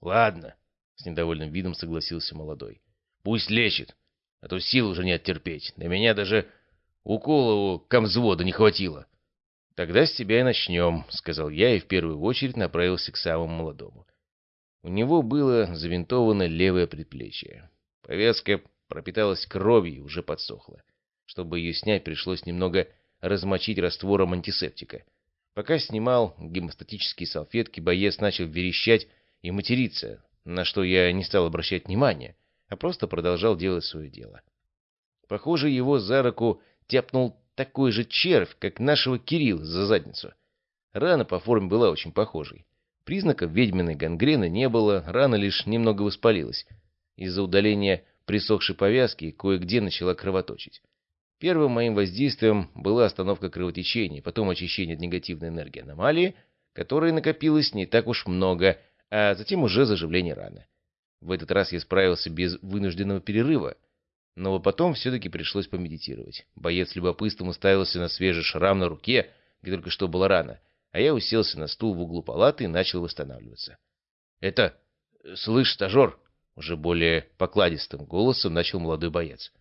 «Ладно», — с недовольным видом согласился молодой. «Пусть лечит, а то сил уже нет терпеть. На меня даже укола у комзвода не хватило». «Тогда с тебя и начнем», — сказал я и в первую очередь направился к самому молодому. У него было завинтовано левое предплечье. Повязка пропиталась кровью и уже подсохла. Чтобы ее снять, пришлось немного размочить раствором антисептика. Пока снимал гемостатические салфетки, боец начал верещать и материться, на что я не стал обращать внимания, а просто продолжал делать свое дело. Похоже, его за руку тяпнул такой же червь, как нашего Кирилла за задницу. Рана по форме была очень похожей. Признаков ведьминой гангрены не было, рана лишь немного воспалилась. Из-за удаления присохшей повязки кое-где начала кровоточить. Первым моим воздействием была остановка кровотечения, потом очищение от негативной энергии аномалии, которой накопилось не так уж много, а затем уже заживление раны. В этот раз я справился без вынужденного перерыва, но потом все-таки пришлось помедитировать. Боец с любопытством уставился на свежий шрам на руке, где только что была рана, а я уселся на стул в углу палаты и начал восстанавливаться. «Это... слышь, стажер!» Уже более покладистым голосом начал молодой боец.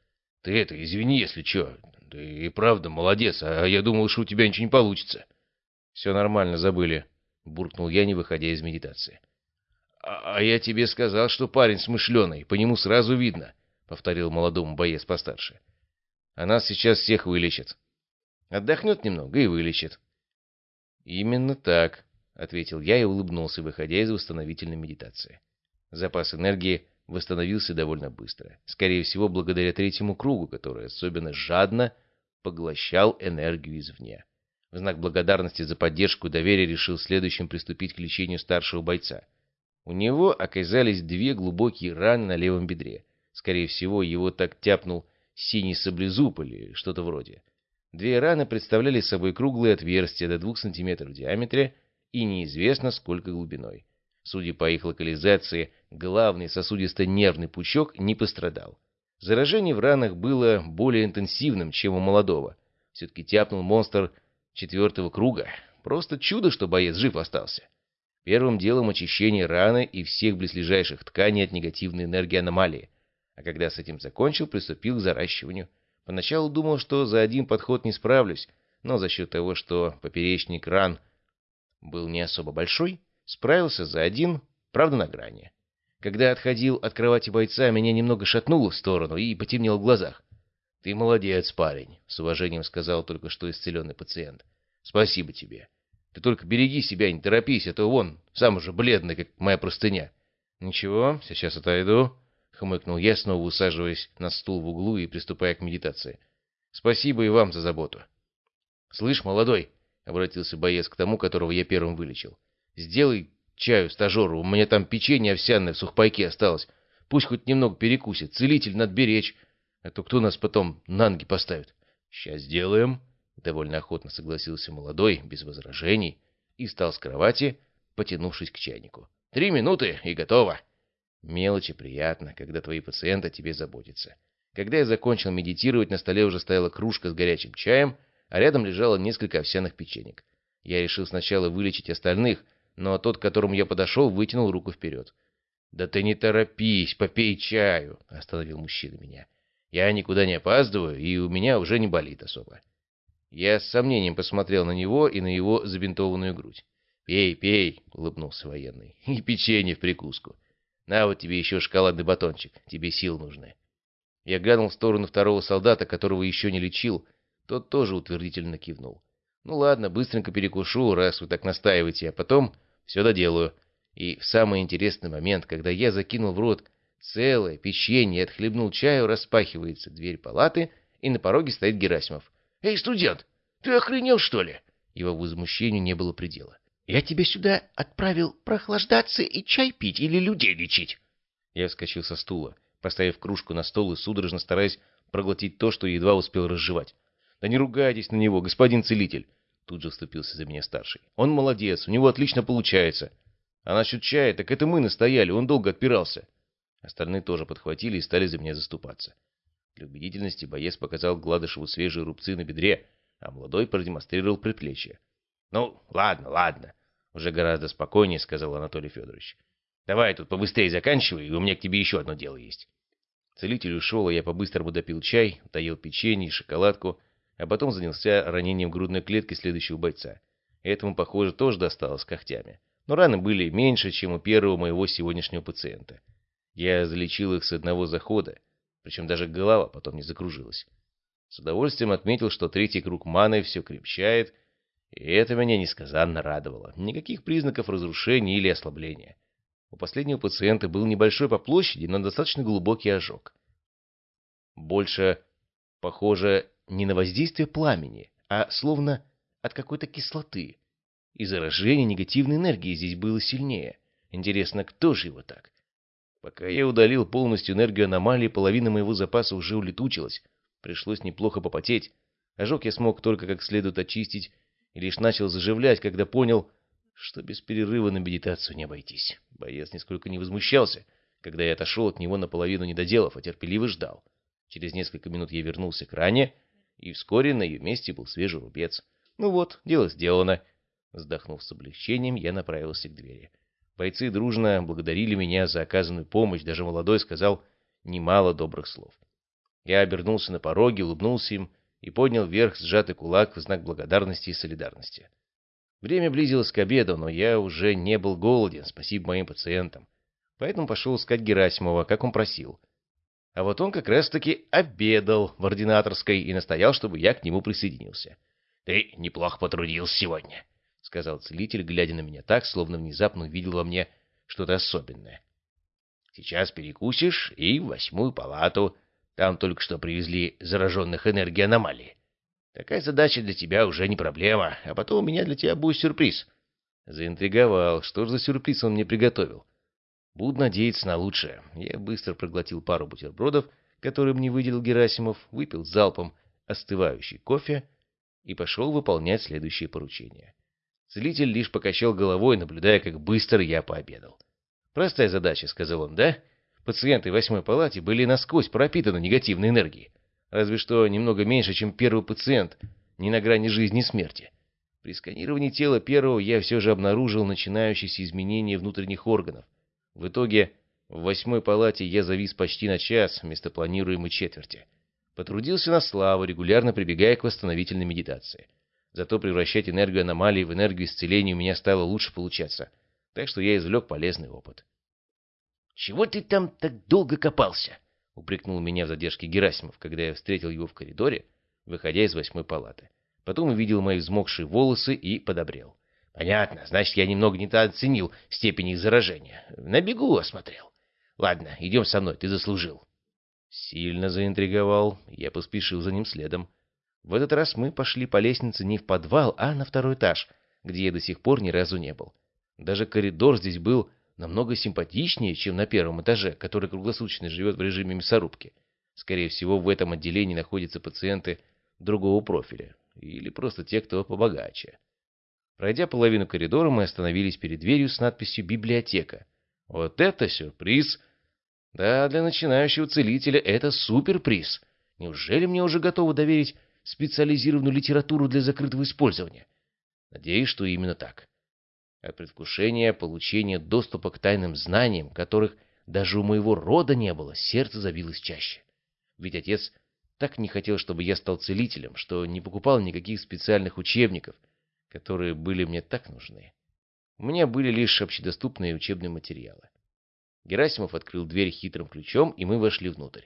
«Ты это, извини, если чё. Ты и правда молодец, а я думал, что у тебя ничего не получится». «Все нормально, забыли», — буркнул я, не выходя из медитации. «А, а я тебе сказал, что парень смышленый, по нему сразу видно», — повторил молодому боец постарше. «А нас сейчас всех вылечат. Отдохнет немного и вылечит». «Именно так», — ответил я и улыбнулся, выходя из восстановительной медитации. Запас энергии восстановился довольно быстро. Скорее всего, благодаря третьему кругу, который особенно жадно поглощал энергию извне. В знак благодарности за поддержку и доверие решил следующим приступить к лечению старшего бойца. У него оказались две глубокие раны на левом бедре. Скорее всего, его так тяпнул синий саблезуб или что-то вроде. Две раны представляли собой круглые отверстия до двух сантиметров в диаметре и неизвестно сколько глубиной. Судя по их локализации, главный сосудисто-нервный пучок не пострадал. Заражение в ранах было более интенсивным, чем у молодого. Все-таки тяпнул монстр четвертого круга. Просто чудо, что боец жив остался. Первым делом очищение раны и всех близлежащих тканей от негативной энергии аномалии. А когда с этим закончил, приступил к заращиванию. Поначалу думал, что за один подход не справлюсь, но за счет того, что поперечник ран был не особо большой, Справился за один, правда на грани. Когда отходил от кровати бойца, меня немного шатнуло в сторону и потемнело в глазах. «Ты молодец, парень», — с уважением сказал только что исцеленный пациент. «Спасибо тебе. Ты только береги себя, не торопись, а то вон, сам уже бледный, как моя простыня». «Ничего, сейчас отойду», — хмыкнул я, снова усаживаясь на стул в углу и приступая к медитации. «Спасибо и вам за заботу». «Слышь, молодой», — обратился боец к тому, которого я первым вылечил. Сделай чаю стажеру, у меня там печенье овсяное в сухпайке осталось. Пусть хоть немного перекусит. Целитель надо беречь, а то кто нас потом на ноги поставит? Сейчас сделаем. Довольно охотно согласился молодой, без возражений, и встал с кровати, потянувшись к чайнику. Три минуты и готово. Мелочи приятно, когда твои пациенты о тебе заботятся. Когда я закончил медитировать, на столе уже стояла кружка с горячим чаем, а рядом лежало несколько овсяных печенек. Я решил сначала вылечить остальных — но тот, к которому я подошел, вытянул руку вперед. «Да ты не торопись, попей чаю», — остановил мужчина меня. «Я никуда не опаздываю, и у меня уже не болит особо». Я с сомнением посмотрел на него и на его забинтованную грудь. «Пей, пей», — улыбнулся военный, — «и печенье в прикуску. На вот тебе еще шоколадный батончик, тебе сил нужны». Я глянул в сторону второго солдата, которого еще не лечил, тот тоже утвердительно кивнул. «Ну ладно, быстренько перекушу, раз вы так настаиваете, а потом все доделаю. И в самый интересный момент, когда я закинул в рот целое печенье, отхлебнул чаю, распахивается дверь палаты, и на пороге стоит Герасимов. «Эй, студент, ты охренел, что ли?» Его возмущению не было предела. «Я тебя сюда отправил прохлаждаться и чай пить или людей лечить?» Я вскочил со стула, поставив кружку на стол и судорожно стараясь проглотить то, что едва успел разжевать. «Да не ругайтесь на него, господин целитель!» Тут же вступился за меня старший. «Он молодец, у него отлично получается. А насчет чая, так это мы настояли, он долго отпирался». Остальные тоже подхватили и стали за меня заступаться. Для убедительности боец показал Гладышеву свежие рубцы на бедре, а молодой продемонстрировал предплечье. «Ну, ладно, ладно», — уже гораздо спокойнее сказал Анатолий Федорович. «Давай тут побыстрее заканчивай, и у меня к тебе еще одно дело есть». Целитель ушел, а я по-быстрому допил чай, доел печенье и шоколадку, а потом занялся ранением грудной клетки следующего бойца. Этому, похоже, тоже досталось когтями. Но раны были меньше, чем у первого моего сегодняшнего пациента. Я залечил их с одного захода, причем даже голова потом не закружилась. С удовольствием отметил, что третий круг маны все крепчает, и это меня несказанно радовало. Никаких признаков разрушения или ослабления. У последнего пациента был небольшой по площади, но достаточно глубокий ожог. Больше похоже не на воздействие пламени, а словно от какой-то кислоты. И заражение негативной энергии здесь было сильнее. Интересно, кто же его так? Пока я удалил полностью энергию аномалии, половина моего запаса уже улетучилась. Пришлось неплохо попотеть. Ожог я смог только как следует очистить, и лишь начал заживлять, когда понял, что без перерыва на медитацию не обойтись. Боец нисколько не возмущался, когда я отошел от него наполовину недоделав, а терпеливо ждал. Через несколько минут я вернулся к ране, и вскоре на ее месте был свежий рубец. Ну вот, дело сделано. Вздохнув с облегчением, я направился к двери. Бойцы дружно благодарили меня за оказанную помощь, даже молодой сказал немало добрых слов. Я обернулся на пороге, улыбнулся им и поднял вверх сжатый кулак в знак благодарности и солидарности. Время близилось к обеду, но я уже не был голоден, спасибо моим пациентам. Поэтому пошел искать Герасимова, как он просил. А вот он как раз-таки обедал в ординаторской и настоял, чтобы я к нему присоединился. — Ты неплохо потрудился сегодня, — сказал целитель, глядя на меня так, словно внезапно увидел во мне что-то особенное. — Сейчас перекусишь и в восьмую палату. Там только что привезли зараженных энергией аномалии. Такая задача для тебя уже не проблема, а потом у меня для тебя будет сюрприз. Заинтриговал. Что ж за сюрприз он мне приготовил? Буду надеяться на лучшее. Я быстро проглотил пару бутербродов, которые мне выделил Герасимов, выпил залпом остывающий кофе и пошел выполнять следующее поручение. Целитель лишь покачал головой, наблюдая, как быстро я пообедал. «Простая задача», — сказал он, — «да? Пациенты в восьмой палате были насквозь пропитаны негативной энергией. Разве что немного меньше, чем первый пациент, не на грани жизни и смерти. При сканировании тела первого я все же обнаружил начинающиеся изменения внутренних органов. В итоге в восьмой палате я завис почти на час вместо планируемой четверти. Потрудился на славу, регулярно прибегая к восстановительной медитации. Зато превращать энергию аномалии в энергию исцеления у меня стало лучше получаться. Так что я извлек полезный опыт. «Чего ты там так долго копался?» — упрекнул меня в задержке Герасимов, когда я встретил его в коридоре, выходя из восьмой палаты. Потом увидел мои взмокшие волосы и подобрел. «Понятно, значит, я немного не так оценил степень их заражения. На бегу осмотрел. Ладно, идем со мной, ты заслужил». Сильно заинтриговал, я поспешил за ним следом. В этот раз мы пошли по лестнице не в подвал, а на второй этаж, где я до сих пор ни разу не был. Даже коридор здесь был намного симпатичнее, чем на первом этаже, который круглосуточно живет в режиме мясорубки. Скорее всего, в этом отделении находятся пациенты другого профиля, или просто те, кто побогаче. Пройдя половину коридора, мы остановились перед дверью с надписью «Библиотека». Вот это сюрприз! Да, для начинающего целителя это суперприз. Неужели мне уже готовы доверить специализированную литературу для закрытого использования? Надеюсь, что именно так. От предвкушения получения доступа к тайным знаниям, которых даже у моего рода не было, сердце забилось чаще. Ведь отец так не хотел, чтобы я стал целителем, что не покупал никаких специальных учебников, которые были мне так нужны. У меня были лишь общедоступные учебные материалы. Герасимов открыл дверь хитрым ключом, и мы вошли внутрь.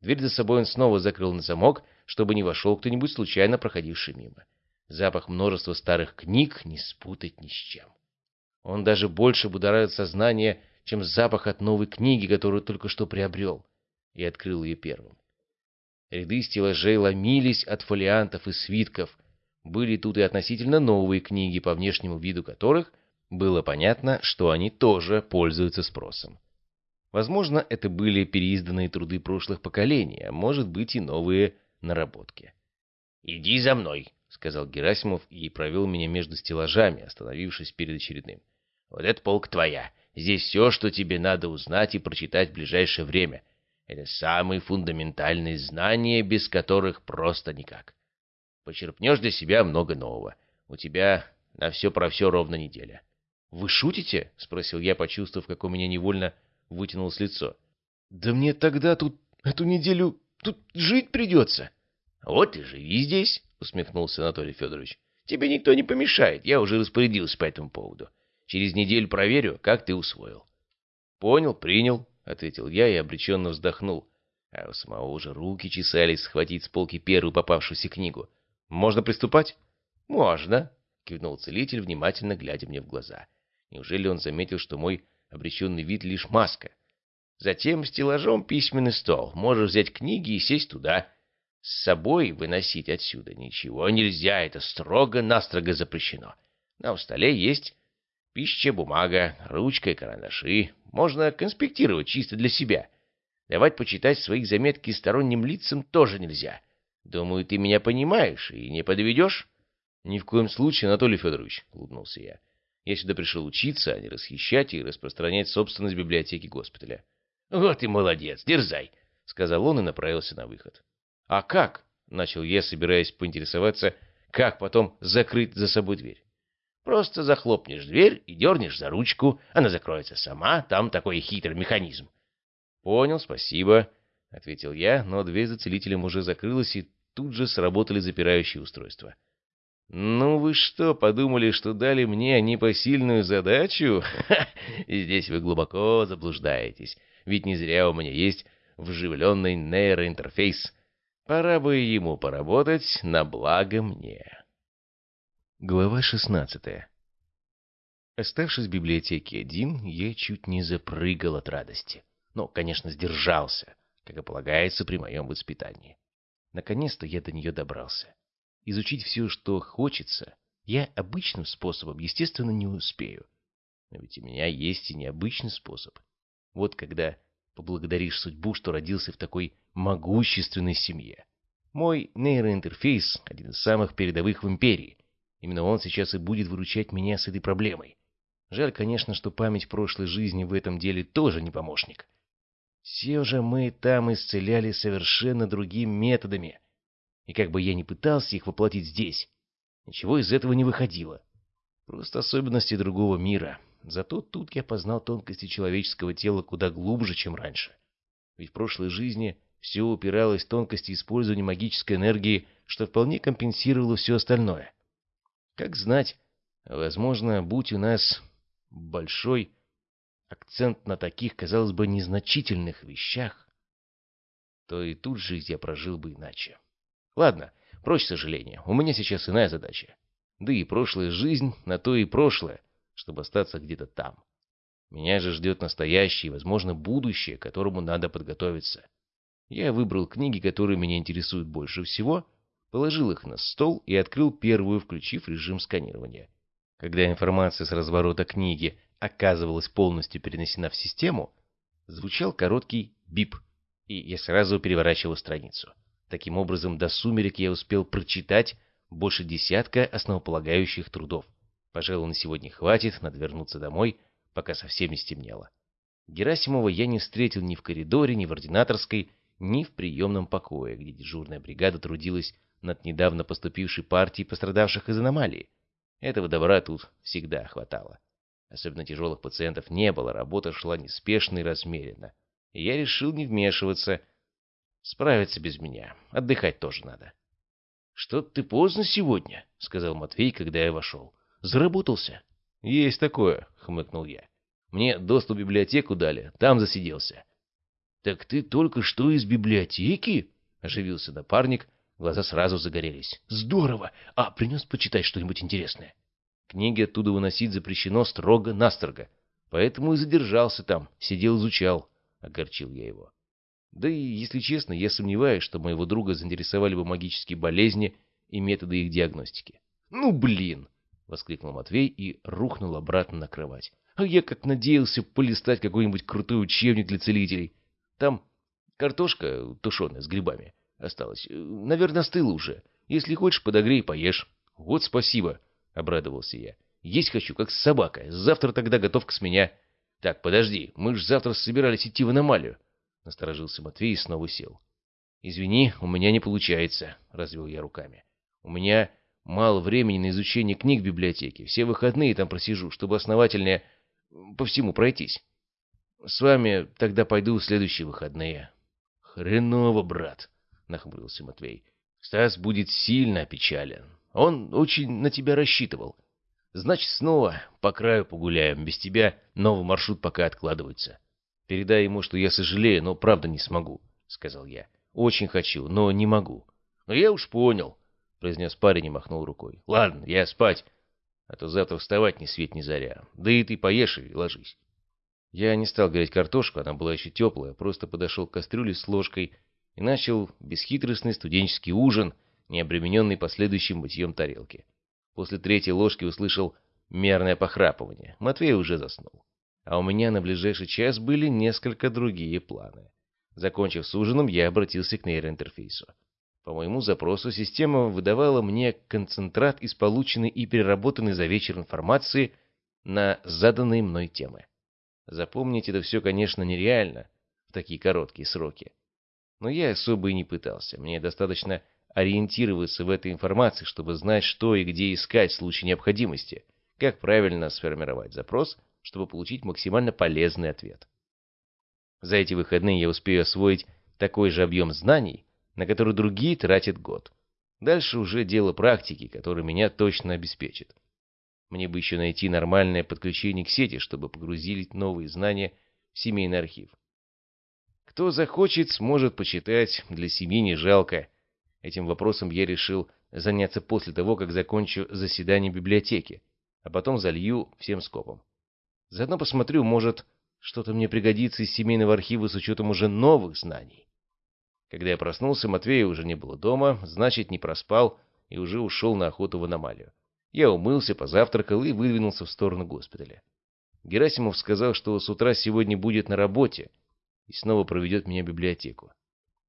Дверь за собой он снова закрыл на замок, чтобы не вошел кто-нибудь случайно проходивший мимо. Запах множества старых книг не спутать ни с чем. Он даже больше будоражит сознание, чем запах от новой книги, которую только что приобрел, и открыл ее первым. Ряды стеллажей ломились от фолиантов и свитков. Были тут и относительно новые книги, по внешнему виду которых было понятно, что они тоже пользуются спросом. Возможно, это были переизданные труды прошлых поколений, а может быть и новые наработки. «Иди за мной», — сказал Герасимов и провел меня между стеллажами, остановившись перед очередным. «Вот эта полка твоя. Здесь все, что тебе надо узнать и прочитать в ближайшее время. Это самые фундаментальные знания, без которых просто никак. Почерпнешь для себя много нового. У тебя на все про все ровно неделя. — Вы шутите? — спросил я, почувствовав, как у меня невольно вытянулось лицо. — Да мне тогда тут эту неделю тут жить придется. — Вот и живи здесь, — усмехнулся Анатолий Федорович. — Тебе никто не помешает, я уже распорядился по этому поводу. Через неделю проверю, как ты усвоил. — Понял, принял, — ответил я и обреченно вздохнул. А у самого уже руки чесались схватить с полки первую попавшуюся книгу. «Можно приступать?» «Можно», — кивнул целитель, внимательно глядя мне в глаза. Неужели он заметил, что мой обреченный вид лишь маска? «Затем стеллажом письменный стол. Можешь взять книги и сесть туда. С собой выносить отсюда ничего нельзя, это строго-настрого запрещено. На столе есть пища, бумага, ручка и карандаши. Можно конспектировать чисто для себя. Давать почитать свои заметки сторонним лицам тоже нельзя. Думаю, ты меня понимаешь и не подведешь? — Ни в коем случае, Анатолий Федорович, — улыбнулся я. Я сюда пришел учиться, а не расхищать и распространять собственность библиотеки госпиталя. — Вот и молодец, дерзай, — сказал он и направился на выход. — А как? — начал я, собираясь поинтересоваться, как потом закрыть за собой дверь. Просто захлопнешь дверь и дернешь за ручку, она закроется сама, там такой хитрый механизм. — Понял, спасибо, — ответил я, но дверь за целителем уже закрылась, и тут же сработали запирающие устройства. — Ну вы что, подумали, что дали мне непосильную задачу? (laughs) Ха, здесь вы глубоко заблуждаетесь, ведь не зря у меня есть вживленный нейроинтерфейс. Пора бы ему поработать на благо мне. Глава 16 Оставшись в библиотеке один, я чуть не запрыгал от радости. Но, конечно, сдержался, как и полагается при моем воспитании. Наконец-то я до нее добрался. Изучить все, что хочется, я обычным способом, естественно, не успею. Но ведь у меня есть и необычный способ. Вот когда поблагодаришь судьбу, что родился в такой могущественной семье. Мой нейроинтерфейс — один из самых передовых в империи — Именно он сейчас и будет выручать меня с этой проблемой. Жаль, конечно, что память прошлой жизни в этом деле тоже не помощник. Все же мы там исцеляли совершенно другими методами. И как бы я ни пытался их воплотить здесь, ничего из этого не выходило. Просто особенности другого мира. Зато тут я познал тонкости человеческого тела куда глубже, чем раньше. Ведь в прошлой жизни все упиралось в тонкости использования магической энергии, что вполне компенсировало все остальное. Как знать, возможно, будь у нас большой акцент на таких, казалось бы, незначительных вещах, то и тут жизнь я прожил бы иначе. Ладно, прочь сожаления, у меня сейчас иная задача. Да и прошлая жизнь на то и прошлое, чтобы остаться где-то там. Меня же ждет настоящее и, возможно, будущее, к которому надо подготовиться. Я выбрал книги, которые меня интересуют больше всего — положил их на стол и открыл первую, включив режим сканирования. Когда информация с разворота книги оказывалась полностью перенесена в систему, звучал короткий бип, и я сразу переворачивал страницу. Таким образом, до сумерек я успел прочитать больше десятка основополагающих трудов. Пожалуй, на сегодня хватит, надо вернуться домой, пока совсем не стемнело. Герасимова я не встретил ни в коридоре, ни в ординаторской, ни в приемном покое, где дежурная бригада трудилась над недавно поступившей партией пострадавших из аномалии. Этого добра тут всегда хватало. Особенно тяжелых пациентов не было, работа шла неспешно и размеренно. И я решил не вмешиваться, справиться без меня. Отдыхать тоже надо. — Что ты поздно сегодня, — сказал Матвей, когда я вошел. — Заработался? — Есть такое, — хмыкнул я. Мне доступ в библиотеку дали, там засиделся. — Так ты только что из библиотеки? — оживился напарник, Глаза сразу загорелись. «Здорово! А, принес почитать что-нибудь интересное?» «Книги оттуда выносить запрещено строго-настрого», Поэтому и задержался там, сидел изучал, — огорчил я его. Да и, если честно, я сомневаюсь, что моего друга заинтересовали бы магические болезни и методы их диагностики. «Ну, блин!» — воскликнул Матвей и рухнул обратно на кровать. «А я как надеялся полистать какой-нибудь крутой учебник для целителей. Там картошка тушеная с грибами осталась. Наверное, стыла уже. Если хочешь, подогрей и поешь». «Вот спасибо!» — обрадовался я. «Есть хочу, как собака. Завтра тогда готовка с меня». «Так, подожди, мы ж завтра собирались идти в аномалию». Насторожился Матвей и снова сел. «Извини, у меня не получается», — развел я руками. «У меня мало времени на изучение книг в библиотеке. Все выходные там просижу, чтобы основательнее по всему пройтись. С вами тогда пойду в следующие выходные». «Хреново, брат», — нахмурился Матвей. «Стас будет сильно опечален. Он очень на тебя рассчитывал. Значит, снова по краю погуляем. Без тебя новый маршрут пока откладывается. Передай ему, что я сожалею, но правда не смогу», — сказал я. «Очень хочу, но не могу». «Но я уж понял», — произнес парень и махнул рукой. «Ладно, я спать, а то завтра вставать ни свет ни заря. Да и ты поешь и ложись». Я не стал греть картошку, она была еще теплая, просто подошел к кастрюле с ложкой и начал бесхитростный студенческий ужин, не обремененный последующим мытьем тарелки. После третьей ложки услышал мерное похрапывание. Матвей уже заснул. А у меня на ближайший час были несколько другие планы. Закончив с ужином, я обратился к нейроинтерфейсу. По моему запросу система выдавала мне концентрат из полученной и переработанной за вечер информации на заданные мной темы. Запомнить это все, конечно, нереально в такие короткие сроки. Но я особо и не пытался. Мне достаточно ориентироваться в этой информации, чтобы знать, что и где искать в случае необходимости, как правильно сформировать запрос, чтобы получить максимально полезный ответ. За эти выходные я успею освоить такой же объем знаний, на который другие тратят год. Дальше уже дело практики, которое меня точно обеспечит. Мне бы еще найти нормальное подключение к сети, чтобы погрузить новые знания в семейный архив. Кто захочет, сможет почитать, для семьи не жалко. Этим вопросом я решил заняться после того, как закончу заседание библиотеки, а потом залью всем скопом. Заодно посмотрю, может, что-то мне пригодится из семейного архива с учетом уже новых знаний. Когда я проснулся, Матвея уже не было дома, значит, не проспал и уже ушел на охоту в аномалию. Я умылся, позавтракал и выдвинулся в сторону госпиталя. Герасимов сказал, что с утра сегодня будет на работе и снова проведет меня в библиотеку.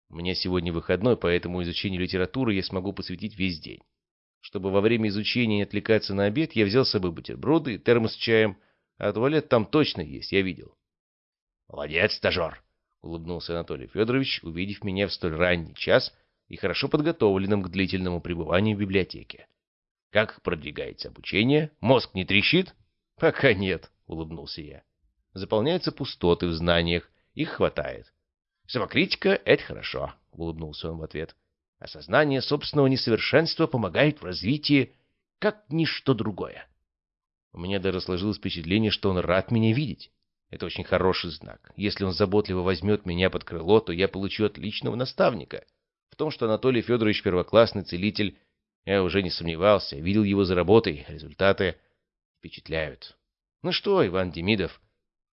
У меня сегодня выходной, поэтому изучению литературы я смогу посвятить весь день. Чтобы во время изучения не отвлекаться на обед, я взял с собой бутерброды, термос с чаем, а туалет там точно есть, я видел. «Молодец, стажер!» — улыбнулся Анатолий Федорович, увидев меня в столь ранний час и хорошо подготовленным к длительному пребыванию в библиотеке. «Как продвигается обучение? Мозг не трещит?» «Пока нет», — улыбнулся я. «Заполняются пустоты в знаниях, их хватает. Самокритика — это хорошо», — улыбнулся он в ответ. «Осознание собственного несовершенства помогает в развитии, как ничто другое». У меня даже сложилось впечатление, что он рад меня видеть. Это очень хороший знак. Если он заботливо возьмет меня под крыло, то я получу отличного наставника. В том, что Анатолий Федорович первоклассный целитель, я уже не сомневался, видел его за работой, результаты впечатляют. Ну что, Иван Демидов,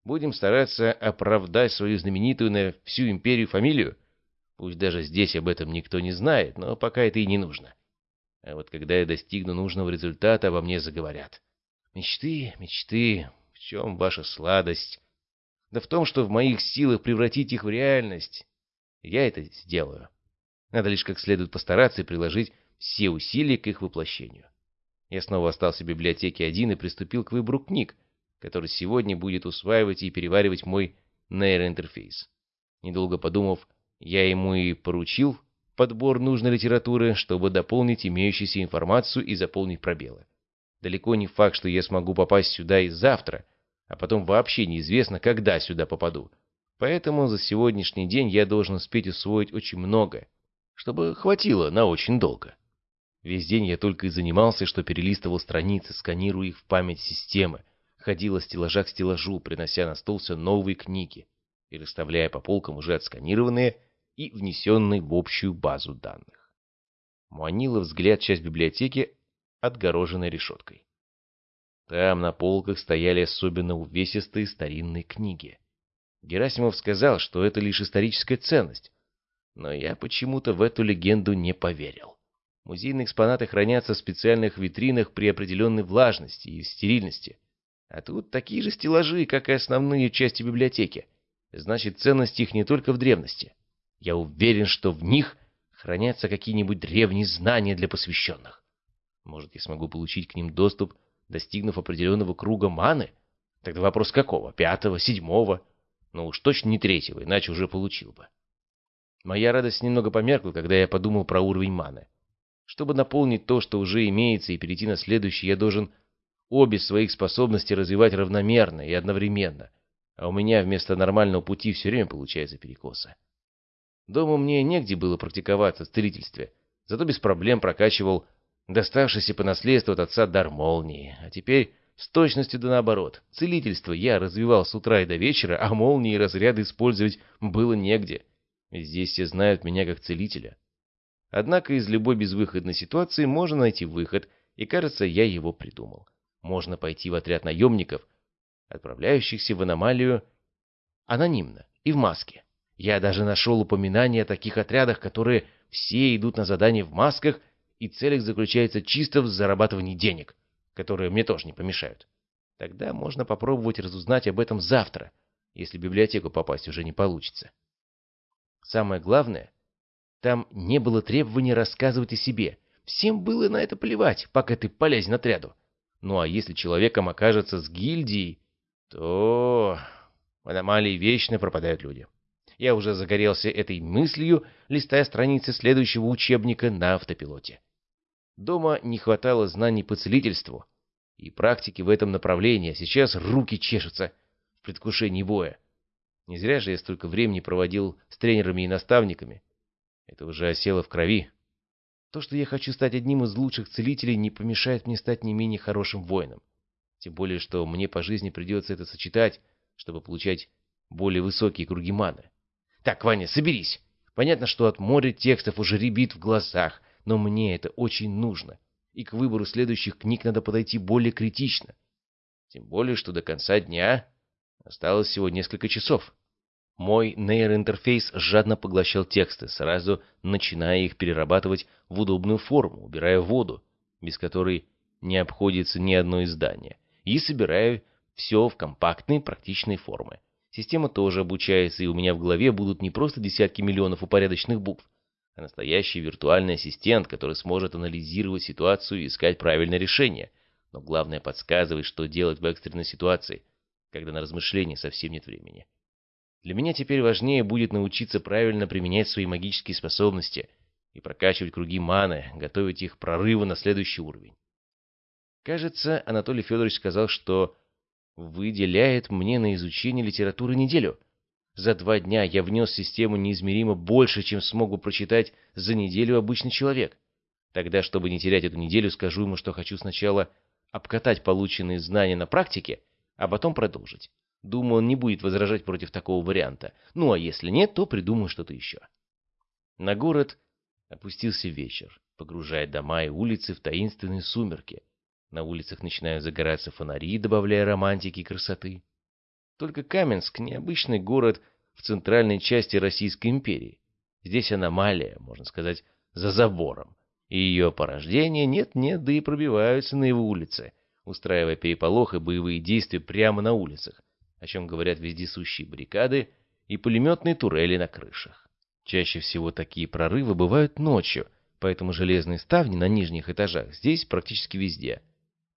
будем стараться оправдать свою знаменитую на всю империю фамилию? Пусть даже здесь об этом никто не знает, но пока это и не нужно. А вот когда я достигну нужного результата, обо мне заговорят. Мечты, мечты, в чем ваша сладость? Да в том, что в моих силах превратить их в реальность. Я это сделаю. Надо лишь как следует постараться и приложить все усилия к их воплощению. Я снова остался в библиотеке один и приступил к выбору книг, который сегодня будет усваивать и переваривать мой нейроинтерфейс. Недолго подумав, я ему и поручил подбор нужной литературы, чтобы дополнить имеющуюся информацию и заполнить пробелы. Далеко не факт, что я смогу попасть сюда и завтра, а потом вообще неизвестно, когда сюда попаду. Поэтому за сегодняшний день я должен успеть усвоить очень много, чтобы хватило на очень долго. Весь день я только и занимался, что перелистывал страницы, сканируя их в память системы, ходил от стеллажа к стеллажу, принося на стол все новые книги и расставляя по полкам уже отсканированные и внесенные в общую базу данных. Манила взгляд часть библиотеки, отгороженной решеткой. Там на полках стояли особенно увесистые старинные книги. Герасимов сказал, что это лишь историческая ценность, но я почему-то в эту легенду не поверил. Музейные экспонаты хранятся в специальных витринах при определенной влажности и стерильности. А тут такие же стеллажи, как и основные части библиотеки. Значит, ценность их не только в древности. Я уверен, что в них хранятся какие-нибудь древние знания для посвященных. Может, я смогу получить к ним доступ, достигнув определенного круга маны? Тогда вопрос какого? Пятого? Седьмого? Ну уж точно не третьего, иначе уже получил бы. Моя радость немного померкла, когда я подумал про уровень маны. Чтобы наполнить то, что уже имеется, и перейти на следующий, я должен обе своих способности развивать равномерно и одновременно. А у меня вместо нормального пути все время получается перекосы. Дома мне негде было практиковаться в целительстве, зато без проблем прокачивал доставшийся по наследству от отца дар молнии. А теперь с точностью да наоборот. Целительство я развивал с утра и до вечера, а молнии и разряды использовать было негде. Здесь все знают меня как целителя. Однако из любой безвыходной ситуации можно найти выход, и, кажется, я его придумал. Можно пойти в отряд наемников, отправляющихся в аномалию анонимно и в маске. Я даже нашел упоминание о таких отрядах, которые все идут на задание в масках, и цель их заключается чисто в зарабатывании денег, которые мне тоже не помешают. Тогда можно попробовать разузнать об этом завтра, если в библиотеку попасть уже не получится. Самое главное, там не было требования рассказывать о себе. Всем было на это плевать, пока ты полезен отряду. Ну а если человеком окажется с гильдией, то в аномалии вечно пропадают люди. Я уже загорелся этой мыслью, листая страницы следующего учебника на автопилоте. Дома не хватало знаний по целительству и практики в этом направлении, а сейчас руки чешутся в предвкушении боя. Не зря же я столько времени проводил с тренерами и наставниками. Это уже осело в крови. То, что я хочу стать одним из лучших целителей, не помешает мне стать не менее хорошим воином. Тем более, что мне по жизни придется это сочетать, чтобы получать более высокие круги маны. Так, Ваня, соберись. Понятно, что от моря текстов уже рябит в глазах, но мне это очень нужно. И к выбору следующих книг надо подойти более критично. Тем более, что до конца дня осталось всего несколько часов. Мой нейроинтерфейс жадно поглощал тексты, сразу начиная их перерабатывать в удобную форму, убирая воду, без которой не обходится ни одно издание, и собирая все в компактные практичные формы. Система тоже обучается, и у меня в голове будут не просто десятки миллионов упорядоченных букв, а настоящий виртуальный ассистент, который сможет анализировать ситуацию и искать правильное решение, но главное подсказывать, что делать в экстренной ситуации, когда на размышления совсем нет времени. Для меня теперь важнее будет научиться правильно применять свои магические способности и прокачивать круги маны, готовить их прорывы на следующий уровень. Кажется, Анатолий Федорович сказал, что выделяет мне на изучение литературы неделю. За два дня я внес систему неизмеримо больше, чем смогу прочитать за неделю обычный человек. Тогда, чтобы не терять эту неделю, скажу ему, что хочу сначала обкатать полученные знания на практике, а потом продолжить. Думаю, он не будет возражать против такого варианта. Ну, а если нет, то придумаю что-то еще. На город опустился вечер, погружая дома и улицы в таинственные сумерки. На улицах начинают загораться фонари, добавляя романтики и красоты. Только Каменск — необычный город в центральной части Российской империи. Здесь аномалия, можно сказать, за забором. И ее порождения нет-нет, да и пробиваются на его улице, устраивая переполох и боевые действия прямо на улицах о чем говорят вездесущие баррикады и пулеметные турели на крышах. Чаще всего такие прорывы бывают ночью, поэтому железные ставни на нижних этажах здесь практически везде.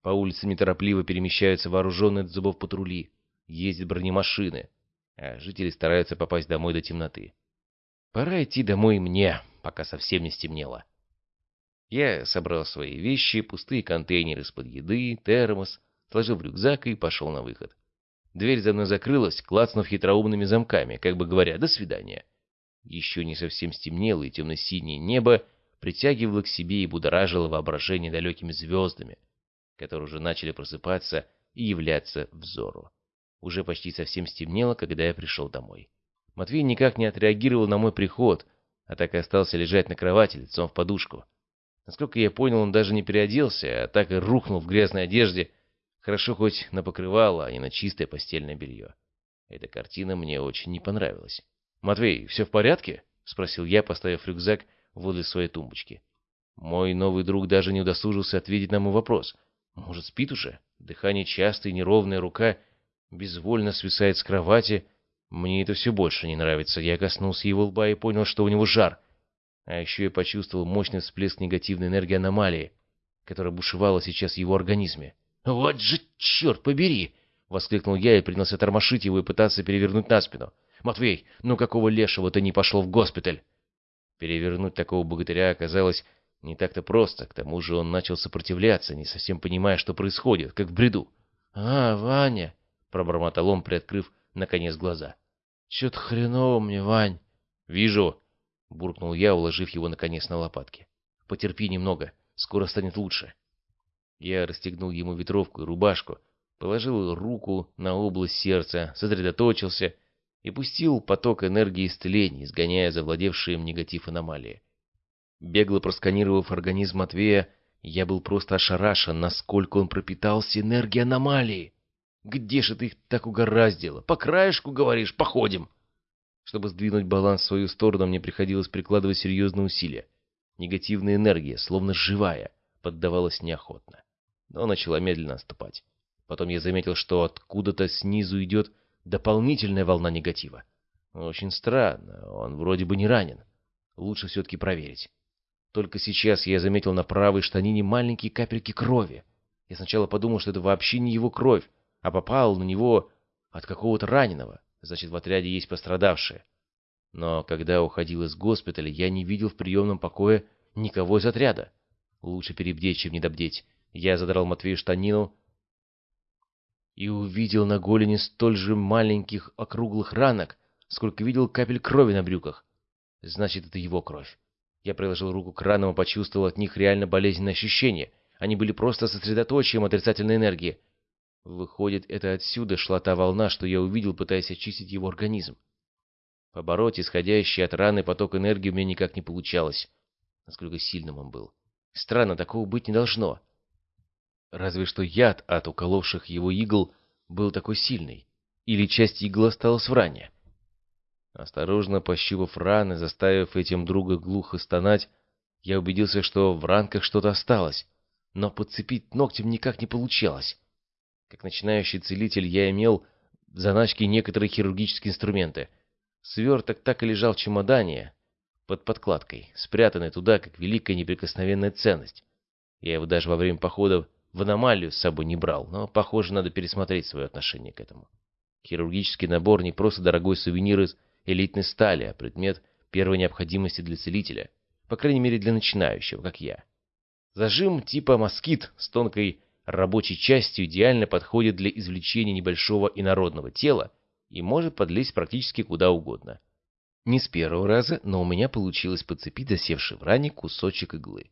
По улице неторопливо перемещаются вооруженные до зубов патрули, ездят бронемашины, а жители стараются попасть домой до темноты. Пора идти домой мне, пока совсем не стемнело. Я собрал свои вещи, пустые контейнеры из-под еды, термос, сложил в рюкзак и пошел на выход. Дверь за мной закрылась, клацнув хитроумными замками, как бы говоря «до свидания». Еще не совсем стемнело, и темно-синее небо притягивало к себе и будоражило воображение далекими звездами, которые уже начали просыпаться и являться взору. Уже почти совсем стемнело, когда я пришел домой. Матвей никак не отреагировал на мой приход, а так и остался лежать на кровати лицом в подушку. Насколько я понял, он даже не переоделся, а так и рухнул в грязной одежде, Хорошо хоть на покрывало, а не на чистое постельное белье. Эта картина мне очень не понравилась. «Матвей, все в порядке?» — спросил я, поставив рюкзак возле своей тумбочки. Мой новый друг даже не удосужился ответить на мой вопрос. Может, спит уже? Дыхание частое, неровная рука безвольно свисает с кровати. Мне это все больше не нравится. Я коснулся его лба и понял, что у него жар. А еще я почувствовал мощный всплеск негативной энергии аномалии, которая бушевала сейчас в его организме. «Вот же черт побери!» — воскликнул я и принялся тормошить его и пытаться перевернуть на спину. «Матвей, ну какого лешего ты не пошел в госпиталь?» Перевернуть такого богатыря оказалось не так-то просто. К тому же он начал сопротивляться, не совсем понимая, что происходит, как в бреду. «А, Ваня!» — пробормотал он, приоткрыв, наконец, глаза. «Чё-то хреново мне, Вань!» «Вижу!» — буркнул я, уложив его, наконец, на лопатки. «Потерпи немного, скоро станет лучше». Я расстегнул ему ветровку и рубашку, положил руку на область сердца, сосредоточился и пустил поток энергии исцеления, изгоняя завладевшие им негатив аномалии. Бегло просканировав организм Матвея, я был просто ошарашен, насколько он пропитался энергией аномалии. Где же ты их так угораздило? По краешку, говоришь, походим. Чтобы сдвинуть баланс в свою сторону, мне приходилось прикладывать серьезные усилия. Негативная энергия, словно живая, поддавалась неохотно но начала медленно отступать. Потом я заметил, что откуда-то снизу идет дополнительная волна негатива. Очень странно, он вроде бы не ранен. Лучше все-таки проверить. Только сейчас я заметил на правой штанине маленькие капельки крови. Я сначала подумал, что это вообще не его кровь, а попал на него от какого-то раненого. Значит, в отряде есть пострадавшие. Но когда уходил из госпиталя, я не видел в приемном покое никого из отряда. Лучше перебдеть, чем недобдеть. Я задрал Матвею штанину и увидел на голени столь же маленьких округлых ранок, сколько видел капель крови на брюках. Значит, это его кровь. Я приложил руку к ранам и почувствовал от них реально болезненное ощущение. Они были просто сосредоточием отрицательной энергии. Выходит, это отсюда шла та волна, что я увидел, пытаясь очистить его организм. Побороть исходящий от раны поток энергии у меня никак не получалось. Насколько сильным он был. Странно, такого быть не должно. Разве что яд от уколовших его игл был такой сильный. Или часть игл осталась в ране. Осторожно пощупав раны, заставив этим друга глухо стонать, я убедился, что в ранках что-то осталось, но подцепить ногтем никак не получалось. Как начинающий целитель я имел в заначке некоторые хирургические инструменты. Сверток так и лежал в чемодане, под подкладкой, спрятанный туда, как великая неприкосновенная ценность. Я его даже во время похода в аномалию с собой не брал, но, похоже, надо пересмотреть свое отношение к этому. Хирургический набор не просто дорогой сувенир из элитной стали, а предмет первой необходимости для целителя, по крайней мере для начинающего, как я. Зажим типа москит с тонкой рабочей частью идеально подходит для извлечения небольшого инородного тела и может подлезть практически куда угодно. Не с первого раза, но у меня получилось подцепить засевший в ране кусочек иглы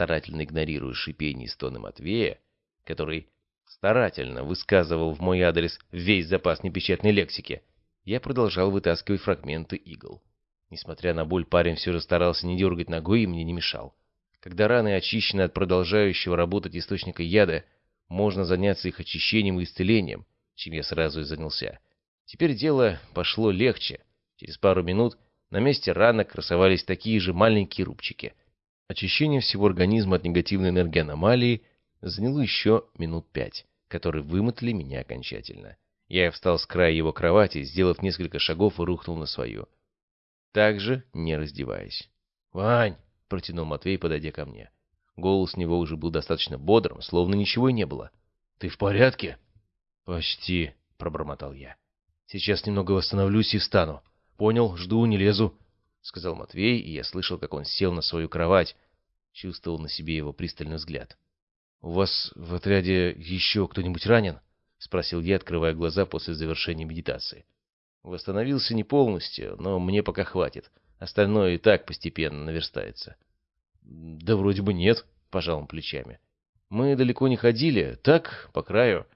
старательно игнорируя шипение и стоны Матвея, который старательно высказывал в мой адрес весь запас непечатной лексики, я продолжал вытаскивать фрагменты игл. Несмотря на боль, парень все же старался не дергать ногой и мне не мешал. Когда раны очищены от продолжающего работать источника яда, можно заняться их очищением и исцелением, чем я сразу и занялся. Теперь дело пошло легче. Через пару минут на месте ранок красовались такие же маленькие рубчики. Очищение всего организма от негативной энергии аномалии заняло еще минут пять, которые вымотали меня окончательно. Я встал с края его кровати, сделав несколько шагов и рухнул на свою. Также не раздеваясь. «Вань!» — протянул Матвей, подойдя ко мне. Голос него уже был достаточно бодрым, словно ничего и не было. «Ты в порядке?» «Почти», — пробормотал я. «Сейчас немного восстановлюсь и встану. Понял, жду, не лезу. — сказал Матвей, и я слышал, как он сел на свою кровать, чувствовал на себе его пристальный взгляд. — У вас в отряде еще кто-нибудь ранен? — спросил я, открывая глаза после завершения медитации. Восстановился не полностью, но мне пока хватит. Остальное и так постепенно наверстается. — Да вроде бы нет, — пожал он плечами. — Мы далеко не ходили, так, по краю.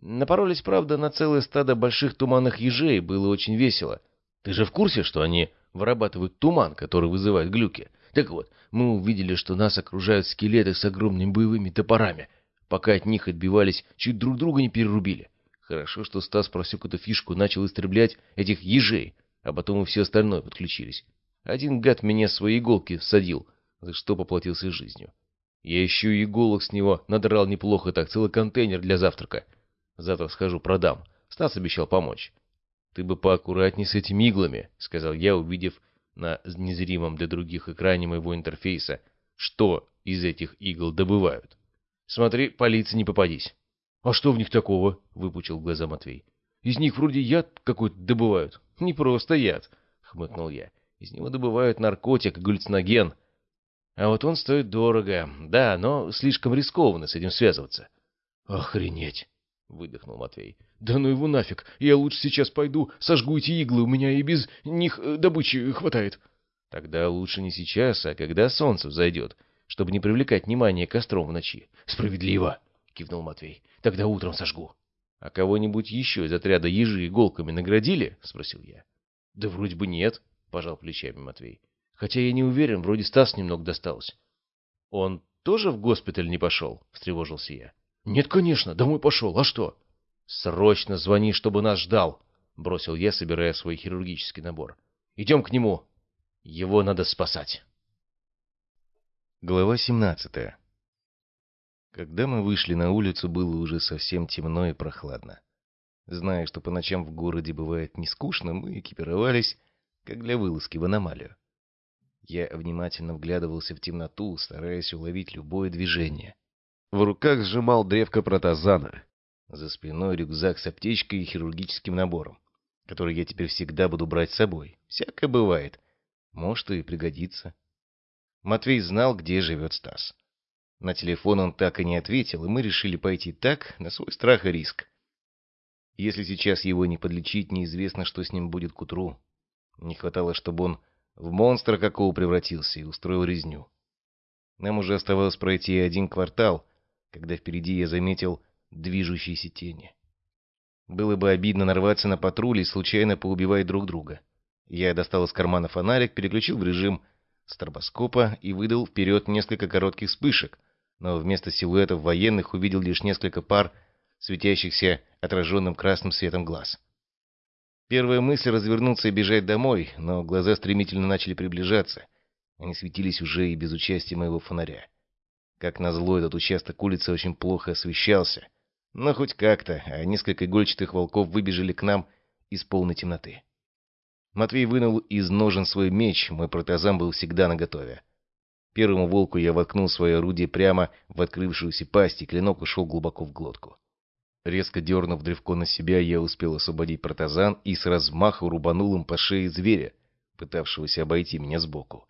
Напоролись, правда, на целое стадо больших туманных ежей, было очень весело. Ты же в курсе, что они вырабатывают туман, который вызывает глюки. Так вот, мы увидели, что нас окружают скелеты с огромными боевыми топорами. Пока от них отбивались, чуть друг друга не перерубили. Хорошо, что Стас просек эту фишку, начал истреблять этих ежей, а потом и все остальное подключились. Один гад меня свои иголки всадил, за что поплатился жизнью. Я еще и иголок с него надрал неплохо так, целый контейнер для завтрака. Завтра схожу, продам. Стас обещал помочь. «Ты бы поаккуратней с этими иглами», — сказал я, увидев на незримом для других экране моего интерфейса, что из этих игл добывают. «Смотри, полиции не попадись». «А что в них такого?» — выпучил глаза Матвей. «Из них вроде яд какой-то добывают». «Не просто яд», — хмыкнул я. «Из него добывают наркотик, галлюциноген. А вот он стоит дорого. Да, но слишком рискованно с этим связываться». «Охренеть!» — выдохнул Матвей. «Да ну его нафиг! Я лучше сейчас пойду, сожгу эти иглы, у меня и без них э, добычи хватает». «Тогда лучше не сейчас, а когда солнце взойдет, чтобы не привлекать внимание костром в ночи». «Справедливо!» — кивнул Матвей. «Тогда утром сожгу». «А кого-нибудь еще из отряда ежи иголками наградили?» — спросил я. «Да вроде бы нет», — пожал плечами Матвей. «Хотя я не уверен, вроде Стас немного досталось». «Он тоже в госпиталь не пошел?» — встревожился я. «Нет, конечно, домой пошел. А что?» «Срочно звони, чтобы нас ждал», — бросил я, собирая свой хирургический набор. «Идем к нему. Его надо спасать». Глава семнадцатая. Когда мы вышли на улицу, было уже совсем темно и прохладно. Зная, что по ночам в городе бывает не скучно, мы экипировались, как для вылазки в аномалию. Я внимательно вглядывался в темноту, стараясь уловить любое движение. В руках сжимал древко протазана. За спиной рюкзак с аптечкой и хирургическим набором, который я теперь всегда буду брать с собой. Всякое бывает. Может, и пригодится. Матвей знал, где живет Стас. На телефон он так и не ответил, и мы решили пойти так, на свой страх и риск. Если сейчас его не подлечить, неизвестно, что с ним будет к утру. Не хватало, чтобы он в монстра какого превратился и устроил резню. Нам уже оставалось пройти один квартал, когда впереди я заметил движущиеся тени. Было бы обидно нарваться на патрули и случайно поубивать друг друга. Я достал из кармана фонарик, переключил в режим стробоскопа и выдал вперед несколько коротких вспышек, но вместо силуэтов военных увидел лишь несколько пар светящихся отраженным красным светом глаз. Первая мысль развернуться и бежать домой, но глаза стремительно начали приближаться. Они светились уже и без участия моего фонаря. Как назло, этот участок улицы очень плохо освещался. Но хоть как-то, а несколько игольчатых волков выбежали к нам из полной темноты. Матвей вынул из ножен свой меч, мой протазан был всегда наготове. Первому волку я воткнул свое орудие прямо в открывшуюся пасть, и клинок ушел глубоко в глотку. Резко дернув древко на себя, я успел освободить протазан и с размаху рубанул им по шее зверя, пытавшегося обойти меня сбоку.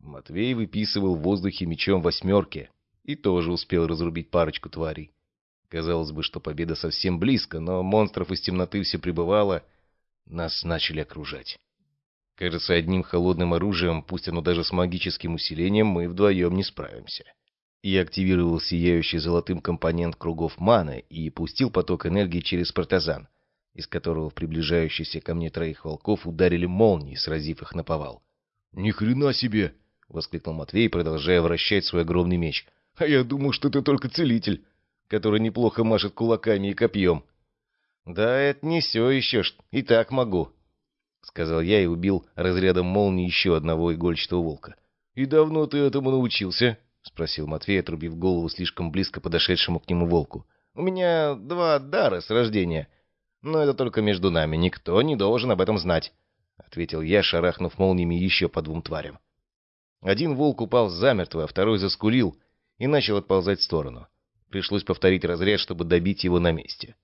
Матвей выписывал в воздухе мечом восьмерки, и тоже успел разрубить парочку тварей. Казалось бы, что победа совсем близко, но монстров из темноты все прибывало, нас начали окружать. Кажется, одним холодным оружием, пусть оно даже с магическим усилением, мы вдвоем не справимся. Я активировал сияющий золотым компонент кругов маны и пустил поток энергии через партазан, из которого в приближающихся ко мне троих волков ударили молнии, сразив их на повал. «Ни хрена себе!» — воскликнул Матвей, продолжая вращать свой огромный меч. А я думал, что ты только целитель, который неплохо машет кулаками и копьем. Да это не все еще, и так могу, — сказал я и убил разрядом молнии еще одного игольчатого волка. — И давно ты этому научился? — спросил Матвей, отрубив голову слишком близко подошедшему к нему волку. — У меня два дара с рождения, но это только между нами, никто не должен об этом знать, — ответил я, шарахнув молниями еще по двум тварям. Один волк упал замертво, а второй заскулил, и начал отползать в сторону. Пришлось повторить разряд, чтобы добить его на месте.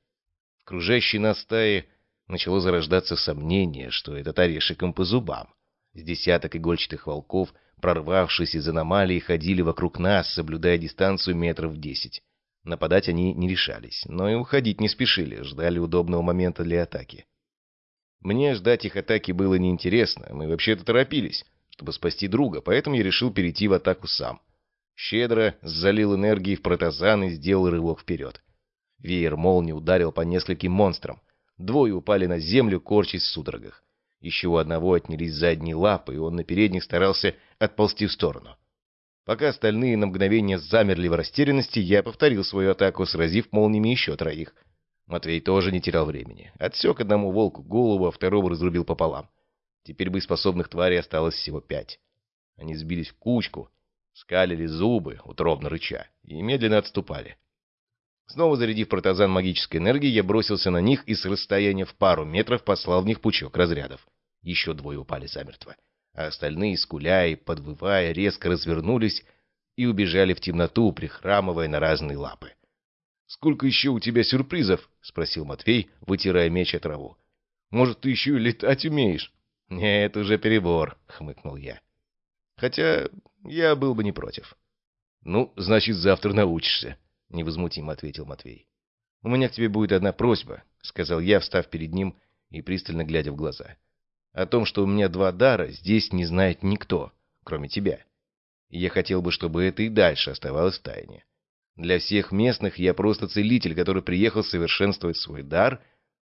В кружащей нас стае начало зарождаться сомнение, что этот орешек им по зубам. С десяток игольчатых волков, прорвавшись из аномалии, ходили вокруг нас, соблюдая дистанцию метров десять. Нападать они не решались, но и уходить не спешили, ждали удобного момента для атаки. Мне ждать их атаки было неинтересно, мы вообще-то торопились, чтобы спасти друга, поэтому я решил перейти в атаку сам. Щедро залил энергии в протазан и сделал рывок вперед. Веер молнии ударил по нескольким монстрам. Двое упали на землю, корчась в судорогах. Еще у одного отнялись задние лапы, и он на передних старался отползти в сторону. Пока остальные на мгновение замерли в растерянности, я повторил свою атаку, сразив молниями еще троих. Матвей тоже не терял времени. Отсек одному волку голову, а второго разрубил пополам. Теперь боеспособных тварей осталось всего пять. Они сбились в кучку, скалили зубы, утробно рыча, и медленно отступали. Снова зарядив протазан магической энергии, я бросился на них и с расстояния в пару метров послал в них пучок разрядов. Еще двое упали замертво а остальные, скуля и подвывая, резко развернулись и убежали в темноту, прихрамывая на разные лапы. «Сколько еще у тебя сюрпризов?» — спросил Матвей, вытирая меч от траву. «Может, ты еще и летать умеешь?» «Нет, уже перебор», — хмыкнул я. «Хотя я был бы не против». «Ну, значит, завтра научишься», — невозмутимо ответил Матвей. «У меня к тебе будет одна просьба», — сказал я, встав перед ним и пристально глядя в глаза. О том, что у меня два дара, здесь не знает никто, кроме тебя. И я хотел бы, чтобы это и дальше оставалось в тайне. Для всех местных я просто целитель, который приехал совершенствовать свой дар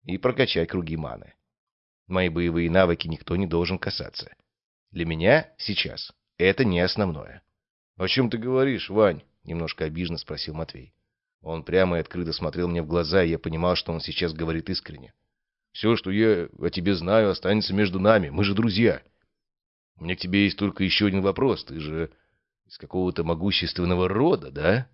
и прокачать круги маны. Мои боевые навыки никто не должен касаться. Для меня сейчас это не основное. — О чем ты говоришь, Вань? — немножко обиженно спросил Матвей. Он прямо и открыто смотрел мне в глаза, и я понимал, что он сейчас говорит искренне. Все, что я о тебе знаю, останется между нами. Мы же друзья. У меня к тебе есть только еще один вопрос. Ты же из какого-то могущественного рода, да?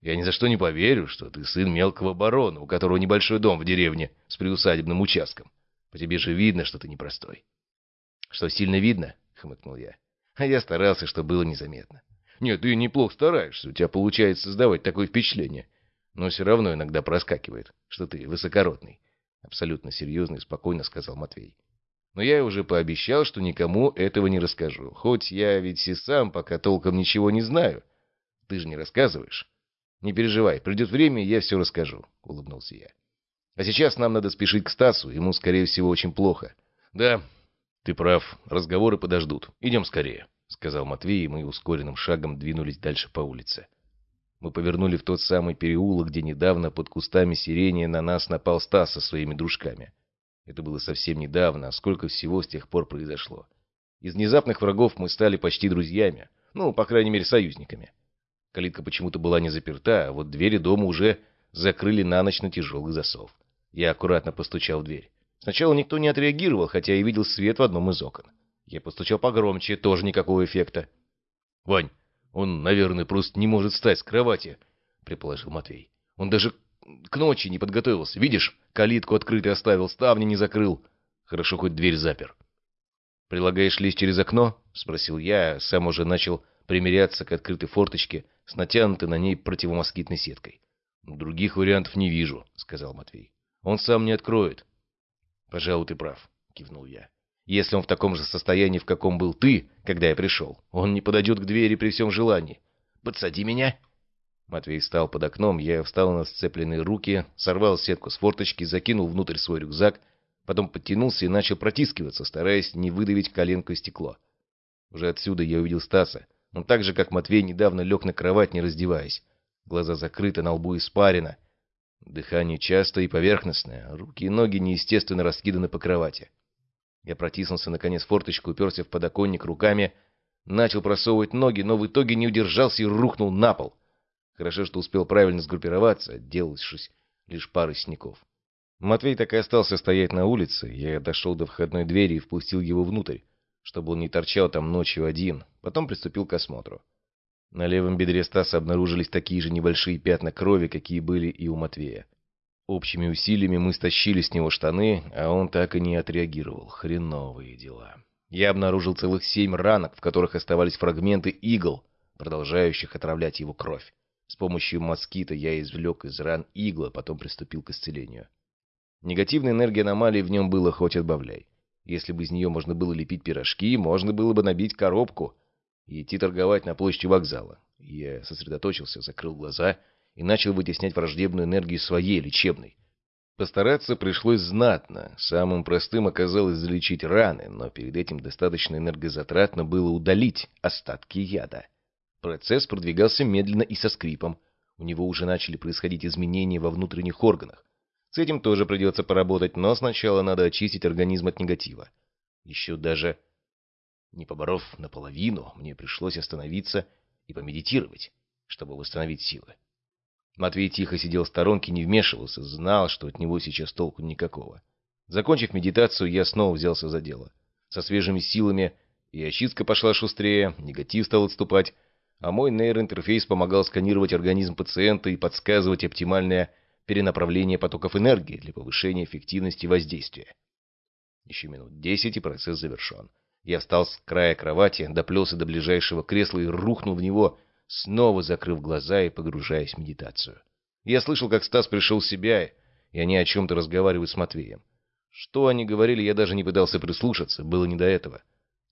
Я ни за что не поверю, что ты сын мелкого барона, у которого небольшой дом в деревне с приусадебным участком. По тебе же видно, что ты непростой. — Что, сильно видно? — хмыкнул я. А я старался, чтобы было незаметно. — Нет, ты неплохо стараешься, у тебя получается создавать такое впечатление. Но все равно иногда проскакивает, что ты высокородный. Абсолютно серьезно и спокойно сказал Матвей. Но я уже пообещал, что никому этого не расскажу. Хоть я ведь и сам пока толком ничего не знаю. Ты же не рассказываешь. Не переживай, придет время, я все расскажу, — улыбнулся я. А сейчас нам надо спешить к Стасу, ему, скорее всего, очень плохо. Да, ты прав, разговоры подождут. Идем скорее, — сказал Матвей, и мы ускоренным шагом двинулись дальше по улице. Мы повернули в тот самый переулок, где недавно под кустами сирени на нас напал Стас со своими дружками. Это было совсем недавно, а сколько всего с тех пор произошло. Из внезапных врагов мы стали почти друзьями, ну, по крайней мере, союзниками. Калитка почему-то была не заперта, а вот двери дома уже закрыли на ночь на тяжелый засов. Я аккуратно постучал в дверь. Сначала никто не отреагировал, хотя и видел свет в одном из окон. Я постучал погромче, тоже никакого эффекта. — Вань, он, наверное, просто не может встать с кровати, предположил Матвей. Он даже к ночи не подготовился. Видишь, калитку открытой оставил, ставни не закрыл. Хорошо, хоть дверь запер. «Предлагаешь лезть через окно?» — спросил я, сам уже начал примиряться к открытой форточке с натянутой на ней противомоскитной сеткой. «Других вариантов не вижу», — сказал Матвей. «Он сам не откроет». «Пожалуй, ты прав», — кивнул я. Если он в таком же состоянии, в каком был ты, когда я пришел, он не подойдет к двери при всем желании. Подсади меня!» Матвей встал под окном, я встал на сцепленные руки, сорвал сетку с форточки, закинул внутрь свой рюкзак, потом подтянулся и начал протискиваться, стараясь не выдавить коленку стекло. Уже отсюда я увидел Стаса. Он так же, как Матвей, недавно лег на кровать, не раздеваясь. Глаза закрыты, на лбу испарено. Дыхание частое и поверхностное, руки и ноги неестественно раскиданы по кровати. Я протиснулся наконец в форточку, уперся в подоконник руками, начал просовывать ноги, но в итоге не удержался и рухнул на пол. Хорошо, что успел правильно сгруппироваться, отделавшись лишь парой синяков. Матвей так и остался стоять на улице. Я дошел до входной двери и впустил его внутрь, чтобы он не торчал там ночью один. Потом приступил к осмотру. На левом бедре Стаса обнаружились такие же небольшие пятна крови, какие были и у Матвея. Общими усилиями мы стащили с него штаны, а он так и не отреагировал. Хреновые дела. Я обнаружил целых семь ранок, в которых оставались фрагменты игл, продолжающих отравлять его кровь. С помощью москита я извлек из ран иглы, а потом приступил к исцелению. Негативной энергии аномалии в нем было хоть отбавляй. Если бы из нее можно было лепить пирожки, можно было бы набить коробку и идти торговать на площади вокзала. Я сосредоточился, закрыл глаза и начал вытеснять враждебную энергию своей, лечебной. Постараться пришлось знатно. Самым простым оказалось залечить раны, но перед этим достаточно энергозатратно было удалить остатки яда. Процесс продвигался медленно и со скрипом. У него уже начали происходить изменения во внутренних органах. С этим тоже придется поработать, но сначала надо очистить организм от негатива. Еще даже не поборов наполовину, мне пришлось остановиться и помедитировать, чтобы восстановить силы. Матвей тихо сидел в сторонке, не вмешивался, знал, что от него сейчас толку никакого. Закончив медитацию, я снова взялся за дело. Со свежими силами и очистка пошла шустрее, негатив стал отступать, а мой нейроинтерфейс помогал сканировать организм пациента и подсказывать оптимальное перенаправление потоков энергии для повышения эффективности воздействия. Еще минут десять, и процесс завершен. Я встал с края кровати, доплелся до ближайшего кресла и рухнул в него, снова закрыв глаза и погружаясь в медитацию. Я слышал, как Стас пришел в себя, и они о чем-то разговаривают с Матвеем. Что они говорили, я даже не пытался прислушаться, было не до этого.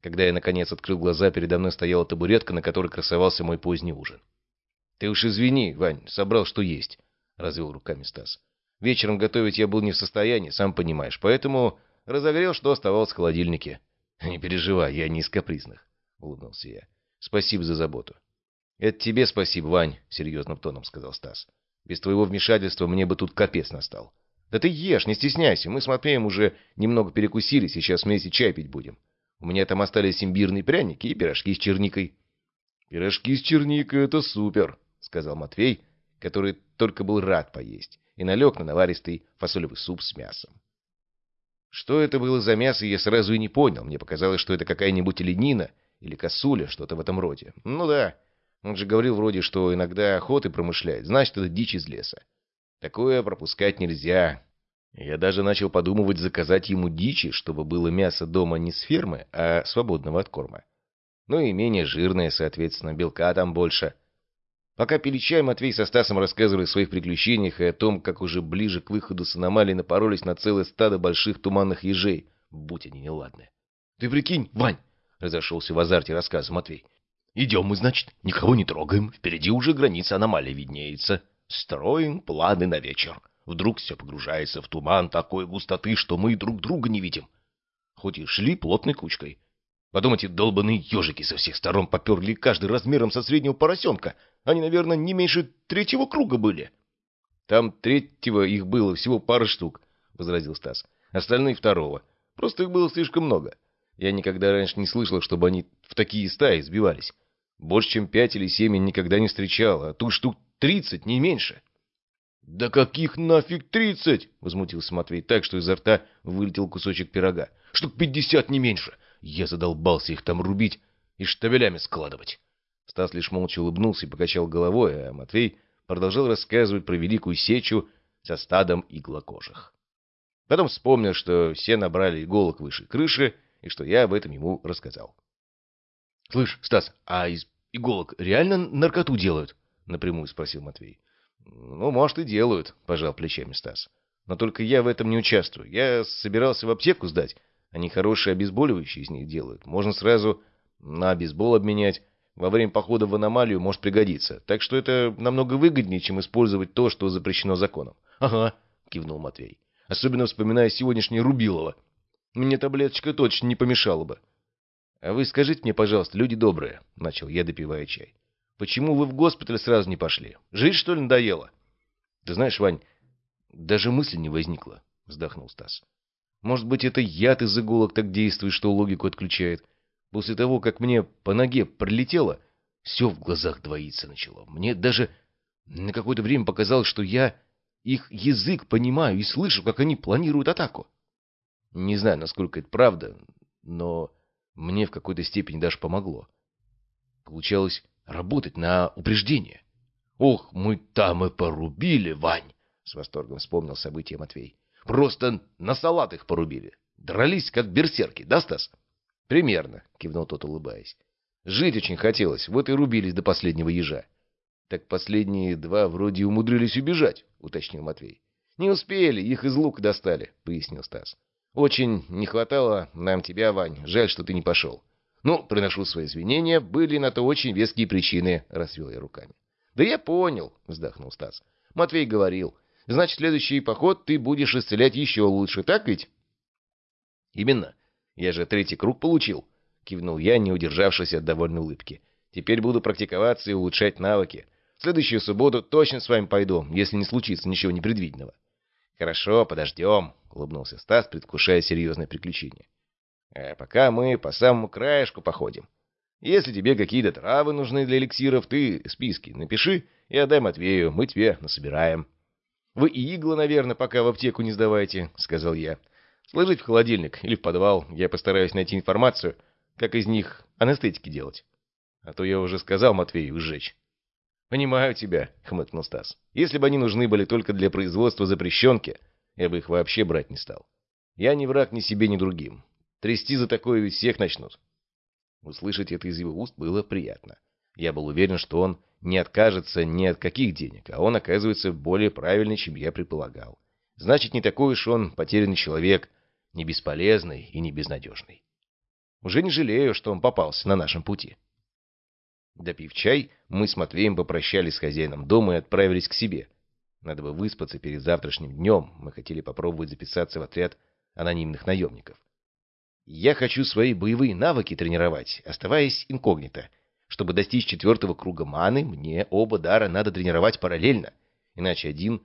Когда я, наконец, открыл глаза, передо мной стояла табуретка, на которой красовался мой поздний ужин. — Ты уж извини, Вань, собрал, что есть, — развел руками Стас. — Вечером готовить я был не в состоянии, сам понимаешь, поэтому разогрел, что оставалось в холодильнике. — Не переживай, я не из капризных, — улыбнулся я. — Спасибо за заботу. — Это тебе спасибо, Вань, — серьезным тоном сказал Стас. — Без твоего вмешательства мне бы тут капец настал. — Да ты ешь, не стесняйся, мы с Матвеем уже немного перекусили, сейчас вместе чай пить будем. У меня там остались имбирные пряники и пирожки с черникой. — Пирожки с черникой — это супер, — сказал Матвей, который только был рад поесть, и налег на наваристый фасолевый суп с мясом. Что это было за мясо, я сразу и не понял. Мне показалось, что это какая-нибудь ленина или косуля, что-то в этом роде. Ну да, он же говорил вроде, что иногда охоты промышляет, значит, это дичь из леса. Такое пропускать нельзя. Я даже начал подумывать заказать ему дичи, чтобы было мясо дома не с фермы, а свободного от корма. Ну и менее жирное, соответственно, белка там больше. Пока пили чай, Матвей со Стасом рассказывали о своих приключениях и о том, как уже ближе к выходу с аномалии напоролись на целое стадо больших туманных ежей, будь они неладны. — Ты прикинь, Вань! — разошелся в азарте рассказ Матвей. Идем мы, значит, никого не трогаем. Впереди уже граница аномалии виднеется. Строим планы на вечер. Вдруг все погружается в туман такой густоты, что мы друг друга не видим. Хоть и шли плотной кучкой. Потом эти долбаные ежики со всех сторон поперли каждый размером со среднего поросенка. Они, наверное, не меньше третьего круга были. — Там третьего их было всего пара штук, — возразил Стас. — Остальные второго. Просто их было слишком много. Я никогда раньше не слышал, чтобы они в такие стаи сбивались. Больше, чем пять или семь я никогда не встречал, а тут штук тридцать, не меньше. — Да каких нафиг тридцать? — возмутился Матвей так, что изо рта вылетел кусочек пирога. — Штук пятьдесят, не меньше. Я задолбался их там рубить и штабелями складывать. Стас лишь молча улыбнулся и покачал головой, а Матвей продолжал рассказывать про великую сечу со стадом иглокожих. Потом вспомнил, что все набрали иголок выше крыши, и что я об этом ему рассказал. — Слышь, Стас, а из иголок реально наркоту делают? — напрямую спросил Матвей. — Ну, может, и делают, — пожал плечами Стас. — Но только я в этом не участвую. Я собирался в аптеку сдать. Они хорошие обезболивающие из них делают. Можно сразу на обезбол обменять. Во время похода в аномалию может пригодиться. Так что это намного выгоднее, чем использовать то, что запрещено законом. — Ага, — кивнул Матвей. — Особенно вспоминая сегодняшнее Рубилово. Мне таблеточка точно не помешала бы. «А вы скажите мне, пожалуйста, люди добрые», — начал я, допивая чай. «Почему вы в госпиталь сразу не пошли? Жить, что ли, надоело?» «Ты знаешь, Вань, даже мысли не возникло», — вздохнул Стас. «Может быть, это яд из иголок так действует, что логику отключает. После того, как мне по ноге прилетело, все в глазах двоиться начало. Мне даже на какое-то время показалось, что я их язык понимаю и слышу, как они планируют атаку. Не знаю, насколько это правда, но мне в какой-то степени даже помогло. Получалось работать на упреждение. «Ох, мы там и порубили, Вань!» — с восторгом вспомнил события Матвей. «Просто на салат их порубили. Дрались, как берсерки, да, Стас?» «Примерно», — кивнул тот, улыбаясь. «Жить очень хотелось, вот и рубились до последнего ежа». «Так последние два вроде умудрились убежать», — уточнил Матвей. «Не успели, их из лука достали», — пояснил Стас. Очень не хватало нам тебя, Вань. Жаль, что ты не пошел. Ну, приношу свои извинения. Были на то очень веские причины, — расвел я руками. Да я понял, — вздохнул Стас. Матвей говорил. Значит, следующий поход ты будешь исцелять еще лучше, так ведь? Именно. Я же третий круг получил, — кивнул я, не удержавшись от довольной улыбки. Теперь буду практиковаться и улучшать навыки. В следующую субботу точно с вами пойду, если не случится ничего непредвиденного. Хорошо, подождем, улыбнулся Стас, предвкушая серьезное приключение. А пока мы по самому краешку походим. Если тебе какие-то травы нужны для эликсиров, ты списки напиши и отдай Матвею, мы тебе насобираем. Вы и иглы, наверное, пока в аптеку не сдавайте, — сказал я. Сложить в холодильник или в подвал, я постараюсь найти информацию, как из них анестетики делать. А то я уже сказал Матвею сжечь. «Понимаю тебя», — хмыкнул Стас. «Если бы они нужны были только для производства запрещенки, я бы их вообще брать не стал. Я не враг ни себе, ни другим. Трясти за такое ведь всех начнут». Услышать это из его уст было приятно. Я был уверен, что он не откажется ни от каких денег, а он, оказывается, более правильный, чем я предполагал. Значит, не такой уж он потерянный человек, не бесполезный и не безнадежный. Уже не жалею, что он попался на нашем пути. Допив чай, мы с Матвеем попрощались с хозяином дома и отправились к себе. Надо бы выспаться перед завтрашним днем. Мы хотели попробовать записаться в отряд анонимных наемников. Я хочу свои боевые навыки тренировать, оставаясь инкогнито. Чтобы достичь четвертого круга маны, мне оба дара надо тренировать параллельно. Иначе один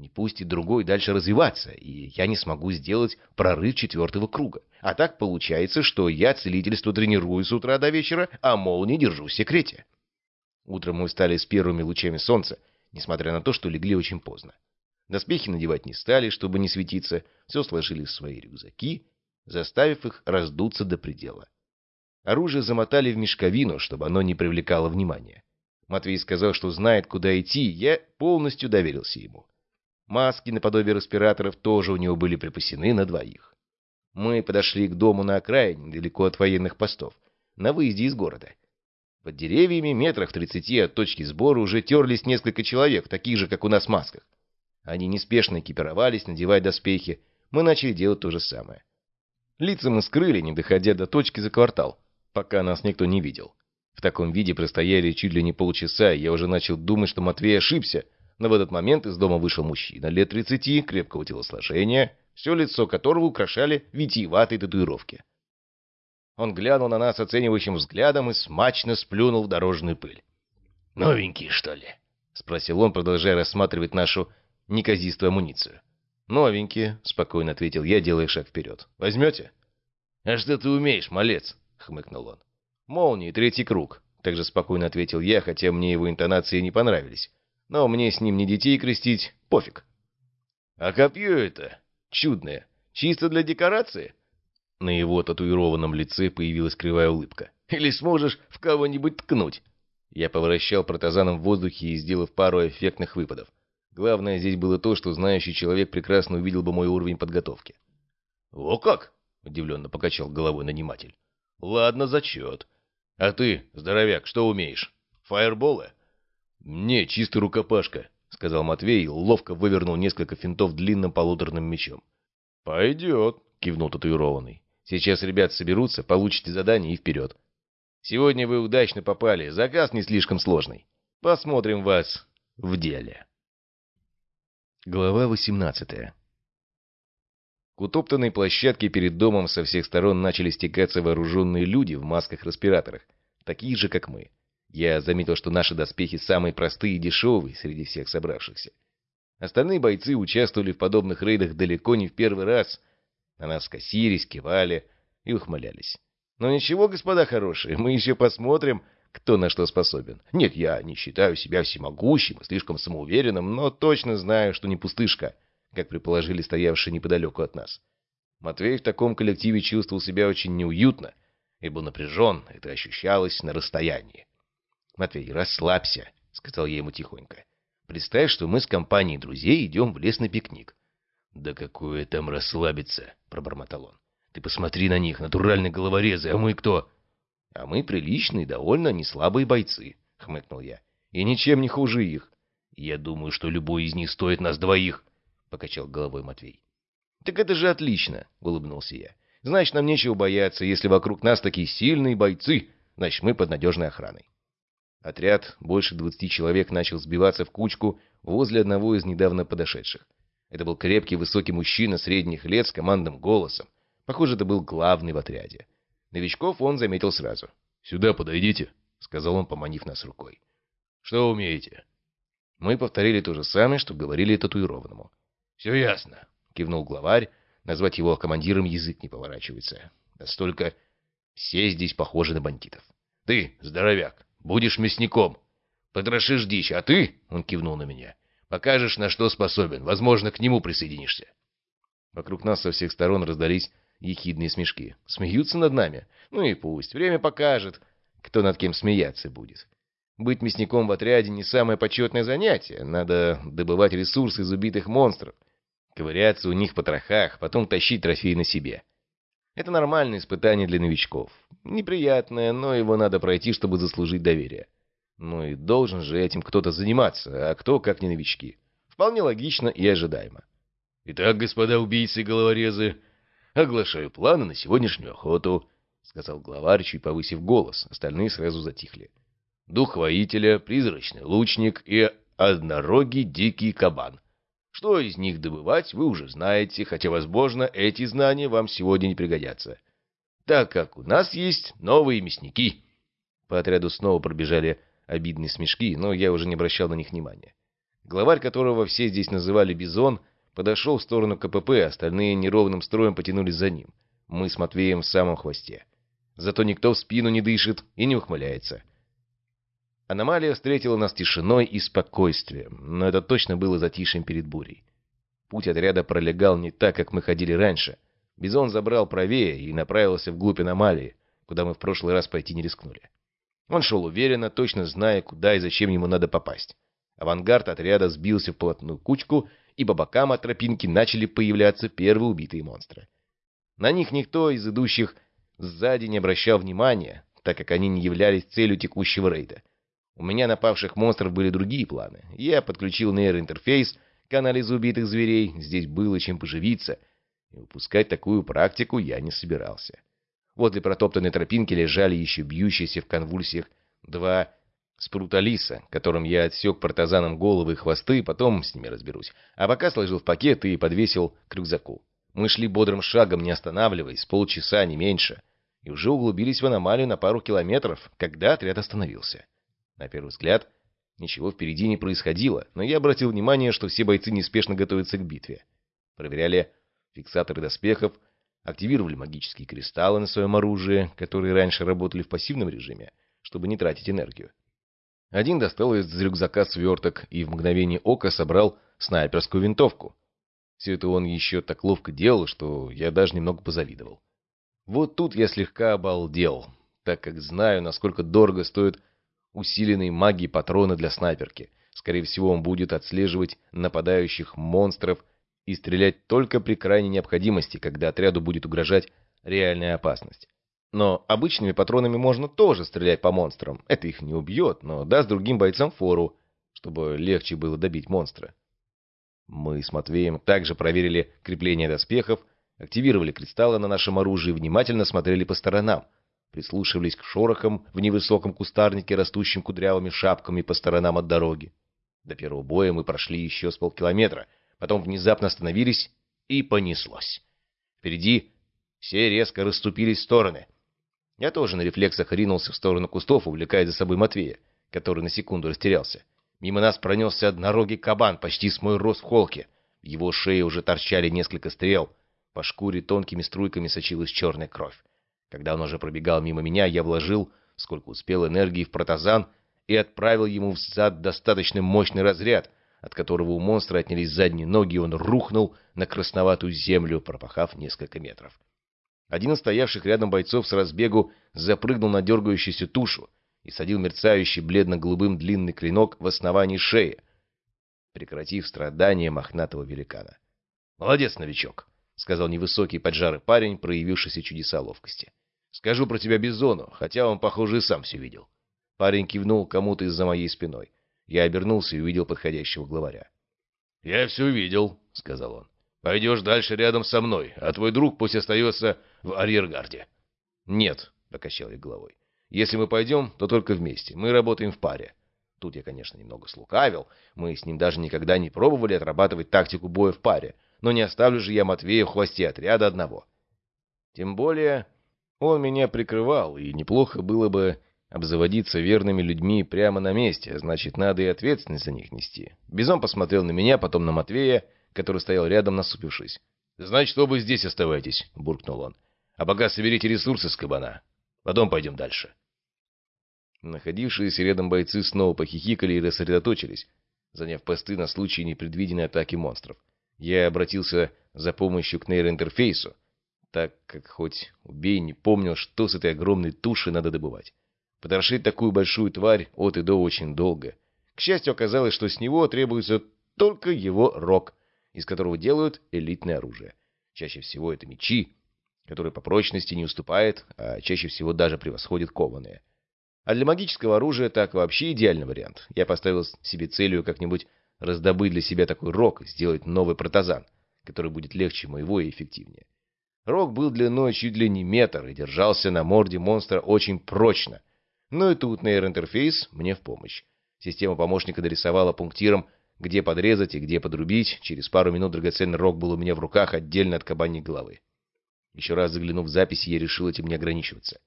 не пустит другой дальше развиваться, и я не смогу сделать прорыв четвертого круга. А так получается, что я целительство тренирую с утра до вечера, а молнии держу в секрете. Утром мы встали с первыми лучами солнца, несмотря на то, что легли очень поздно. Доспехи надевать не стали, чтобы не светиться, все сложили в свои рюкзаки, заставив их раздуться до предела. Оружие замотали в мешковину, чтобы оно не привлекало внимания. Матвей сказал, что знает, куда идти, я полностью доверился ему. Маски наподобие респираторов тоже у него были припасены на двоих. Мы подошли к дому на окраине, недалеко от военных постов, на выезде из города. Под деревьями, метрах тридцати от точки сбора, уже терлись несколько человек, таких же, как у нас в масках. Они неспешно экипировались, надевая доспехи. Мы начали делать то же самое. Лица мы скрыли, не доходя до точки за квартал, пока нас никто не видел. В таком виде простояли чуть ли не полчаса, и я уже начал думать, что Матвей ошибся — но в этот момент из дома вышел мужчина лет тридцати, крепкого телосложения, все лицо которого украшали витиеватые татуировки. Он глянул на нас оценивающим взглядом и смачно сплюнул в дорожную пыль. «Новенький, что ли?» — спросил он, продолжая рассматривать нашу неказистую амуницию. «Новенькие», — спокойно ответил я, делая шаг вперед. «Возьмете?» «А что ты умеешь, малец?» — хмыкнул он. «Молнии, третий круг», — также спокойно ответил я, хотя мне его интонации не понравились. Но мне с ним не детей крестить, пофиг. А копье это чудное, чисто для декорации? На его татуированном лице появилась кривая улыбка. Или сможешь в кого-нибудь ткнуть? Я поворачивал протазаном в воздухе и сделав пару эффектных выпадов. Главное здесь было то, что знающий человек прекрасно увидел бы мой уровень подготовки. «О как!» — удивленно покачал головой наниматель. «Ладно, зачет. А ты, здоровяк, что умеешь? Фаерболы?» «Не, чистый рукопашка», — сказал Матвей ловко вывернул несколько финтов длинным полуторным мечом. «Пойдет», — кивнул татуированный. «Сейчас ребят соберутся, получите задание и вперед. Сегодня вы удачно попали, заказ не слишком сложный. Посмотрим вас в деле». Глава восемнадцатая К утоптанной площадке перед домом со всех сторон начали стекаться вооруженные люди в масках-респираторах, такие же, как мы. Я заметил, что наши доспехи самые простые и дешевые среди всех собравшихся. Остальные бойцы участвовали в подобных рейдах далеко не в первый раз. На нас косились, кивали и ухмылялись. Но ничего, господа хорошие, мы еще посмотрим, кто на что способен. Нет, я не считаю себя всемогущим и слишком самоуверенным, но точно знаю, что не пустышка, как предположили стоявшие неподалеку от нас. Матвей в таком коллективе чувствовал себя очень неуютно и был напряжен, это ощущалось на расстоянии. «Матвей, расслабься», — сказал я ему тихонько. «Представь, что мы с компанией друзей идем в лес на пикник». «Да какое там расслабиться», — пробормотал он. «Ты посмотри на них, натуральные головорезы, а мы кто?» «А мы приличные, довольно неслабые бойцы», — хмыкнул я. «И ничем не хуже их». «Я думаю, что любой из них стоит нас двоих», — покачал головой Матвей. «Так это же отлично», — улыбнулся я. «Значит, нам нечего бояться, если вокруг нас такие сильные бойцы, значит, мы под надежной охраной». Отряд, больше двадцати человек, начал сбиваться в кучку возле одного из недавно подошедших. Это был крепкий высокий мужчина средних лет с командным голосом. Похоже, это был главный в отряде. Новичков он заметил сразу. «Сюда подойдите», — сказал он, поманив нас рукой. «Что умеете?» Мы повторили то же самое, что говорили татуированному. «Все ясно», — кивнул главарь. Назвать его командиром язык не поворачивается. Настолько все здесь похожи на бандитов. Ты, здоровяк, будешь мясником. Потрошишь дичь, а ты, — он кивнул на меня, — покажешь, на что способен. Возможно, к нему присоединишься. Вокруг нас со всех сторон раздались ехидные смешки. Смеются над нами? Ну и пусть. Время покажет, кто над кем смеяться будет. Быть мясником в отряде не самое почетное занятие. Надо добывать ресурсы из убитых монстров. Ковыряться у них по трохах, потом тащить трофеи на себе. Это нормальное испытание для новичков. Неприятное, но его надо пройти, чтобы заслужить доверие. Ну и должен же этим кто-то заниматься, а кто, как не новички. Вполне логично и ожидаемо. «Итак, господа убийцы и головорезы, оглашаю планы на сегодняшнюю охоту», — сказал главарь, чуть повысив голос. Остальные сразу затихли. «Дух воителя, призрачный лучник и однорогий дикий кабан. Что из них добывать, вы уже знаете, хотя, возможно, эти знания вам сегодня не пригодятся. Так как у нас есть новые мясники». По отряду снова пробежали обидные смешки, но я уже не обращал на них внимания. Главарь, которого все здесь называли Бизон, подошел в сторону КПП, остальные неровным строем потянулись за ним. Мы с Матвеем в самом хвосте. Зато никто в спину не дышит и не ухмыляется. Аномалия встретила нас тишиной и спокойствием, но это точно было затишьем перед бурей. Путь отряда пролегал не так, как мы ходили раньше. Бизон забрал правее и направился вглубь аномалии, куда мы в прошлый раз пойти не рискнули. Он шел уверенно, точно зная, куда и зачем ему надо попасть. Авангард отряда сбился в плотную кучку, и по бокам от тропинки начали появляться первые убитые монстры. На них никто из идущих сзади не обращал внимания, так как они не являлись целью текущего рейда. У меня напавших монстров были другие планы. Я подключил нейроинтерфейс к анализу убитых зверей, здесь было чем поживиться, и выпускать такую практику я не собирался. Возле протоптанной тропинки лежали еще бьющиеся в конвульсиях два спруталиса, которым я отсек партазанам головы и хвосты, потом с ними разберусь. А пока сложил в пакет и подвесил к рюкзаку. Мы шли бодрым шагом, не останавливаясь, полчаса, не меньше, и уже углубились в аномалию на пару километров, когда отряд остановился. На первый взгляд, ничего впереди не происходило, но я обратил внимание, что все бойцы неспешно готовятся к битве. Проверяли фиксаторы доспехов, активировали магические кристаллы на своем оружии, которые раньше работали в пассивном режиме, чтобы не тратить энергию. Один достал из рюкзака сверток и в мгновение ока собрал снайперскую винтовку. Все это он еще так ловко делал, что я даже немного позавидовал. Вот тут я слегка обалдел, так как знаю, насколько дорого стоит усиленные магией патроны для снайперки. Скорее всего, он будет отслеживать нападающих монстров и стрелять только при крайней необходимости, когда отряду будет угрожать реальная опасность. Но обычными патронами можно тоже стрелять по монстрам. Это их не убьет, но даст другим бойцам фору, чтобы легче было добить монстра. Мы с Матвеем также проверили крепление доспехов, активировали кристаллы на нашем оружии и внимательно смотрели по сторонам, прислушивались к шорохам в невысоком кустарнике, растущим кудрявыми шапками по сторонам от дороги. До первого боя мы прошли еще с полкилометра, потом внезапно остановились, и понеслось. Впереди все резко расступились в стороны. Я тоже на рефлексах ринулся в сторону кустов, увлекая за собой Матвея, который на секунду растерялся. Мимо нас пронесся однорогий кабан, почти с мой рост в холке. В его шее уже торчали несколько стрел. По шкуре тонкими струйками сочилась черная кровь. Когда он уже пробегал мимо меня, я вложил, сколько успел, энергии в протазан и отправил ему в зад достаточно мощный разряд, от которого у монстра отнялись задние ноги, и он рухнул на красноватую землю, пропахав несколько метров. Один из стоявших рядом бойцов с разбегу запрыгнул на дергающуюся тушу и садил мерцающий бледно-голубым длинный клинок в основании шеи, прекратив страдания мохнатого великана. «Молодец, новичок!» — сказал невысокий поджарый парень, проявившийся чудеса ловкости. Скажу про тебя Бизону, хотя он, похоже, и сам все видел. Парень кивнул кому-то из-за моей спиной. Я обернулся и увидел подходящего главаря. — Я все видел, — сказал он. — Пойдешь дальше рядом со мной, а твой друг пусть остается в арьергарде. — Нет, — покачал я головой. — Если мы пойдем, то только вместе. Мы работаем в паре. Тут я, конечно, немного слукавил. Мы с ним даже никогда не пробовали отрабатывать тактику боя в паре. Но не оставлю же я Матвея в хвосте отряда одного. Тем более, он меня прикрывал, и неплохо было бы обзаводиться верными людьми прямо на месте, значит, надо и ответственность за них нести. Бизон посмотрел на меня, потом на Матвея, который стоял рядом, насупившись. «Значит, оба здесь оставайтесь», — буркнул он. «А пока соберите ресурсы с кабана. Потом пойдем дальше». Находившиеся рядом бойцы снова похихикали и рассредоточились, заняв посты на случай непредвиденной атаки монстров. Я обратился за помощью к нейроинтерфейсу, так как хоть убей не помнил, что с этой огромной тушей надо добывать. Потрошить такую большую тварь от и до очень долго. К счастью, оказалось, что с него требуется только его рог, из которого делают элитное оружие. Чаще всего это мечи, которые по прочности не уступают, а чаще всего даже превосходят кованые. А для магического оружия так вообще идеальный вариант. Я поставил себе целью как-нибудь раздобыть для себя такой рог, сделать новый протазан, который будет легче моего и эффективнее. Рог был длиной чуть ли не метр и держался на морде монстра очень прочно. Ну и тут нейроинтерфейс мне в помощь. Система помощника дорисовала пунктиром, где подрезать и где подрубить. Через пару минут драгоценный рог был у меня в руках отдельно от кабаней головы. Еще раз заглянув в записи, я решил этим не ограничиваться.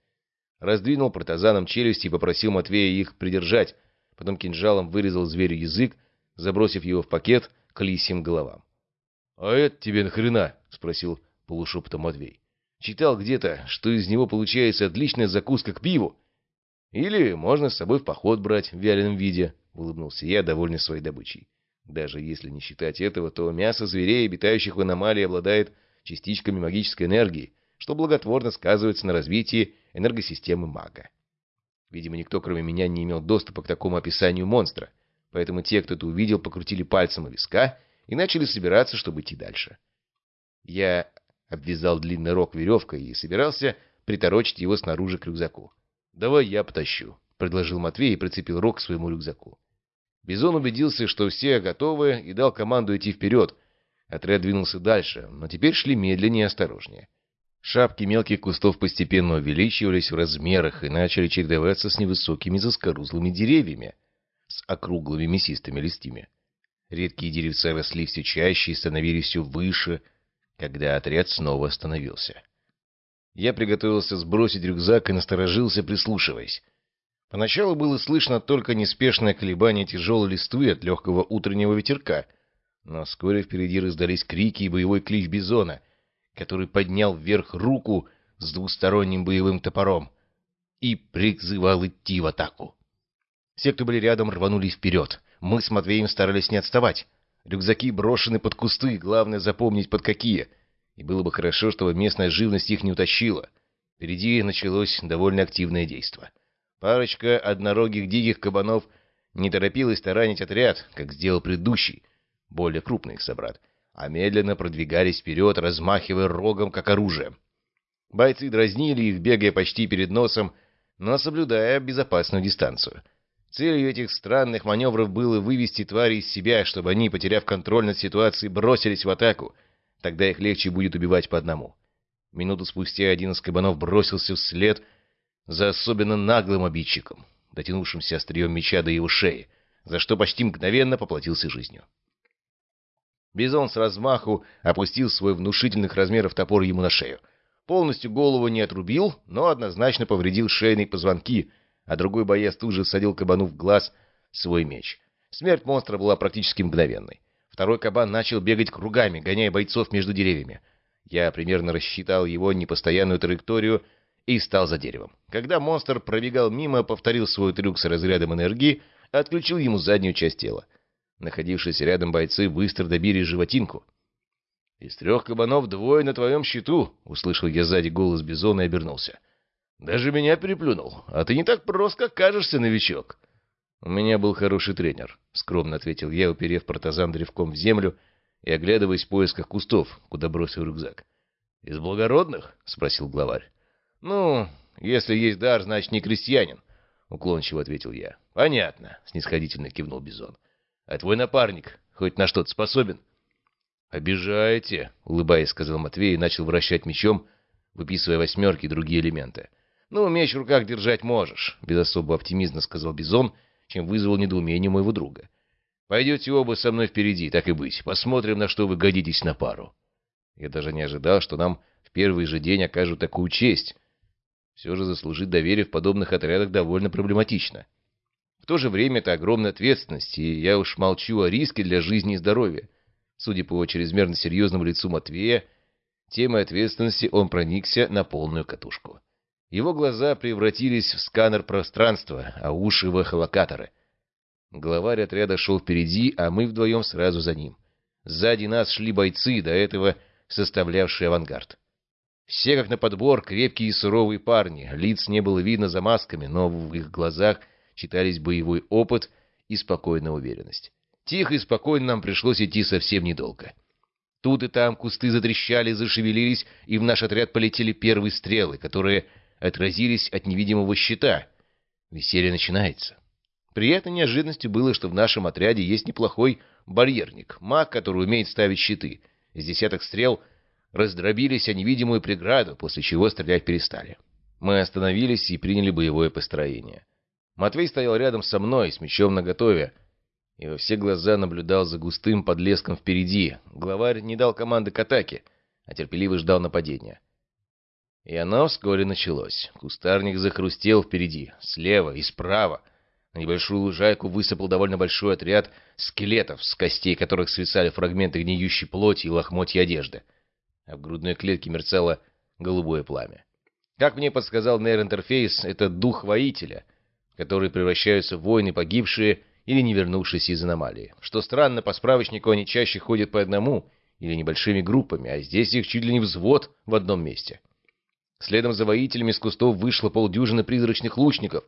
Раздвинул протазаном челюсти и попросил Матвея их придержать, потом кинжалом вырезал зверю язык, забросив его в пакет к лисьим головам. — А это тебе нахрена? — спросил полушепотом Матвей. — Читал где-то, что из него получается отличная закуска к пиву. Или можно с собой в поход брать в вяленом виде, — улыбнулся я, довольный своей добычей. Даже если не считать этого, то мясо зверей, обитающих в аномалии, обладает частичками магической энергии, что благотворно сказывается на развитии энергосистемы мага. Видимо, никто, кроме меня, не имел доступа к такому описанию монстра, поэтому те, кто это увидел, покрутили пальцем у виска и начали собираться, чтобы идти дальше. Я обвязал длинный рог веревкой и собирался приторочить его снаружи к рюкзаку. «Давай я потащу», — предложил Матвей и прицепил рог к своему рюкзаку. Бизон убедился, что все готовы, и дал команду идти вперед. Отряд двинулся дальше, но теперь шли медленнее и осторожнее. Шапки мелких кустов постепенно увеличивались в размерах и начали чередоваться с невысокими заскорузлыми деревьями с округлыми мясистыми листьями. Редкие деревца росли все чаще и становились все выше, когда отряд снова остановился. Я приготовился сбросить рюкзак и насторожился, прислушиваясь. Поначалу было слышно только неспешное колебание тяжелой листвы от легкого утреннего ветерка, но вскоре впереди раздались крики и боевой клич бизона — который поднял вверх руку с двусторонним боевым топором и призывал идти в атаку. Все, кто были рядом, рванулись вперед. Мы с Матвеем старались не отставать. Рюкзаки брошены под кусты, главное запомнить под какие. И было бы хорошо, чтобы местная живность их не утащила. Впереди началось довольно активное действо. Парочка однорогих диких кабанов не торопилась таранить отряд, как сделал предыдущий, более крупный их собрат — а медленно продвигались вперед, размахивая рогом, как оружие. Бойцы дразнили их, бегая почти перед носом, но соблюдая безопасную дистанцию. Целью этих странных маневров было вывести твари из себя, чтобы они, потеряв контроль над ситуацией, бросились в атаку. Тогда их легче будет убивать по одному. Минуту спустя один из кабанов бросился вслед за особенно наглым обидчиком, дотянувшимся острием меча до его шеи, за что почти мгновенно поплатился жизнью. Бизон с размаху опустил свой внушительных размеров топор ему на шею. Полностью голову не отрубил, но однозначно повредил шейные позвонки, а другой боец тут же всадил кабану в глаз свой меч. Смерть монстра была практически мгновенной. Второй кабан начал бегать кругами, гоняя бойцов между деревьями. Я примерно рассчитал его непостоянную траекторию и стал за деревом. Когда монстр пробегал мимо, повторил свой трюк с разрядом энергии, отключил ему заднюю часть тела. Находившиеся рядом бойцы быстро добили животинку. «Из трех кабанов двое на твоем счету!» — услышал я сзади голос Бизона и обернулся. «Даже меня переплюнул. А ты не так прост, как кажешься, новичок!» «У меня был хороший тренер», — скромно ответил я, уперев протазан древком в землю и оглядываясь в поисках кустов, куда бросил рюкзак. «Из благородных?» — спросил главарь. «Ну, если есть дар, значит, не крестьянин», — уклончиво ответил я. «Понятно», — снисходительно кивнул Бизон. А твой напарник хоть на что-то способен? «Обижаете», — улыбаясь, сказал Матвей и начал вращать мечом, выписывая восьмерки и другие элементы. «Ну, меч в руках держать можешь», — без особого оптимизма сказал Бизон, чем вызвал недоумение моего друга. «Пойдете оба со мной впереди, так и быть. Посмотрим, на что вы годитесь на пару». Я даже не ожидал, что нам в первый же день окажут такую честь. Все же заслужить доверие в подобных отрядах довольно проблематично. В то же время это огромная ответственность, и я уж молчу о риске для жизни и здоровья. Судя по чрезмерно серьезному лицу Матвея, темой ответственности он проникся на полную катушку. Его глаза превратились в сканер пространства, а уши в эхолокаторы. Главарь отряда шел впереди, а мы вдвоем сразу за ним. Сзади нас шли бойцы, до этого составлявшие авангард. Все, как на подбор, крепкие и суровые парни. Лиц не было видно за масками, но в их глазах читались боевой опыт и спокойная уверенность. Тихо и спокойно нам пришлось идти совсем недолго. Тут и там кусты затрещали, зашевелились, и в наш отряд полетели первые стрелы, которые отразились от невидимого щита. Веселье начинается. Приятной неожиданностью было, что в нашем отряде есть неплохой барьерник, маг, который умеет ставить щиты. Из десяток стрел раздробились о невидимую преграду, после чего стрелять перестали. Мы остановились и приняли боевое построение. Матвей стоял рядом со мной, с мечом наготове, и во все глаза наблюдал за густым подлеском впереди. Главарь не дал команды к атаке, а терпеливо ждал нападения. И оно вскоре началось. Кустарник захрустел впереди, слева и справа. На небольшую лужайку высыпал довольно большой отряд скелетов, с костей которых свисали фрагменты гниющей плоти и лохмотья одежды. А в грудной клетке мерцало голубое пламя. Как мне подсказал нейроинтерфейс, это дух воителя, в который превращаются воины погибшие или не вернувшись из аномалии. Что странно, по справочнику они чаще ходят по одному или небольшими группами, а здесь их чуть ли не взвод в одном месте. Следом за воителями с кустов вышло полдюжины призрачных лучников,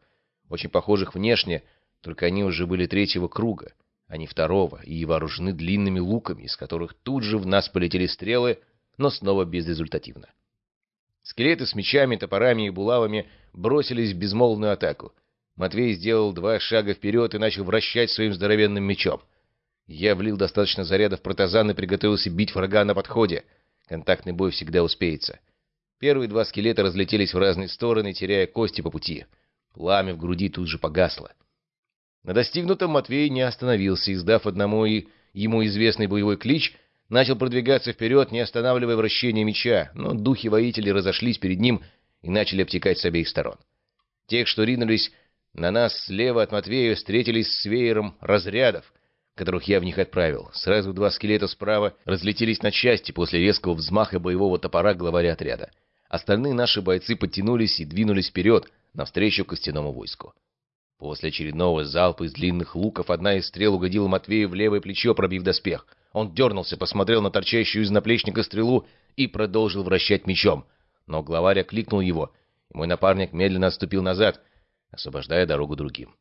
очень похожих внешне, только они уже были третьего круга, а не второго, и вооружены длинными луками, из которых тут же в нас полетели стрелы, но снова безрезультативно. Скелеты с мечами, топорами и булавами бросились в безмолвную атаку — Матвей сделал два шага вперед и начал вращать своим здоровенным мечом. Я влил достаточно зарядов протазан и приготовился бить врага на подходе. Контактный бой всегда успеется. Первые два скелета разлетелись в разные стороны, теряя кости по пути. Пламя в груди тут же погасло. На достигнутом Матвей не остановился, издав одному и ему известный боевой клич, начал продвигаться вперед, не останавливая вращение меча, но духи-воители разошлись перед ним и начали обтекать с обеих сторон. Тех, что ринулись на нас слева от Матвея встретились с веером разрядов, которых я в них отправил. Сразу два скелета справа разлетелись на части после резкого взмаха боевого топора главаря отряда. Остальные наши бойцы подтянулись и двинулись вперед, навстречу костяному войску. После очередного залпа из длинных луков одна из стрел угодила Матвею в левое плечо, пробив доспех. Он дернулся, посмотрел на торчащую из наплечника стрелу и продолжил вращать мечом. Но главарь окликнул его, и мой напарник медленно отступил назад — освобождая дорогу другим.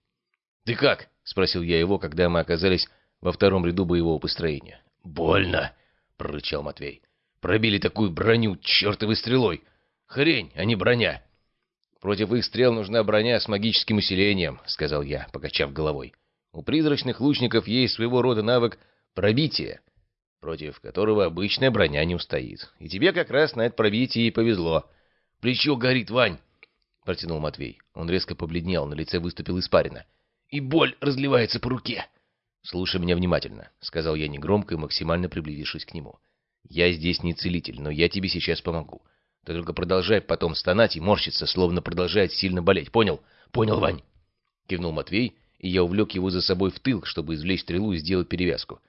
«Ты как?» — спросил я его, когда мы оказались во втором ряду боевого построения. «Больно!» — прорычал Матвей. «Пробили такую броню чертовой стрелой! Хрень, а не броня!» «Против их стрел нужна броня с магическим усилением», — сказал я, покачав головой. «У призрачных лучников есть своего рода навык пробития, против которого обычная броня не устоит. И тебе как раз на это пробитие и повезло. Плечо горит, Вань!» — протянул Матвей. Он резко побледнел, на лице выступил испарина. «И боль разливается по руке!» «Слушай меня внимательно», — сказал я негромко и максимально приблизившись к нему. «Я здесь не целитель, но я тебе сейчас помогу. Ты только продолжай потом стонать и морщиться, словно продолжает сильно болеть. Понял? Понял, Вань?» Кивнул Матвей, и я увлек его за собой в тыл, чтобы извлечь стрелу и сделать перевязку.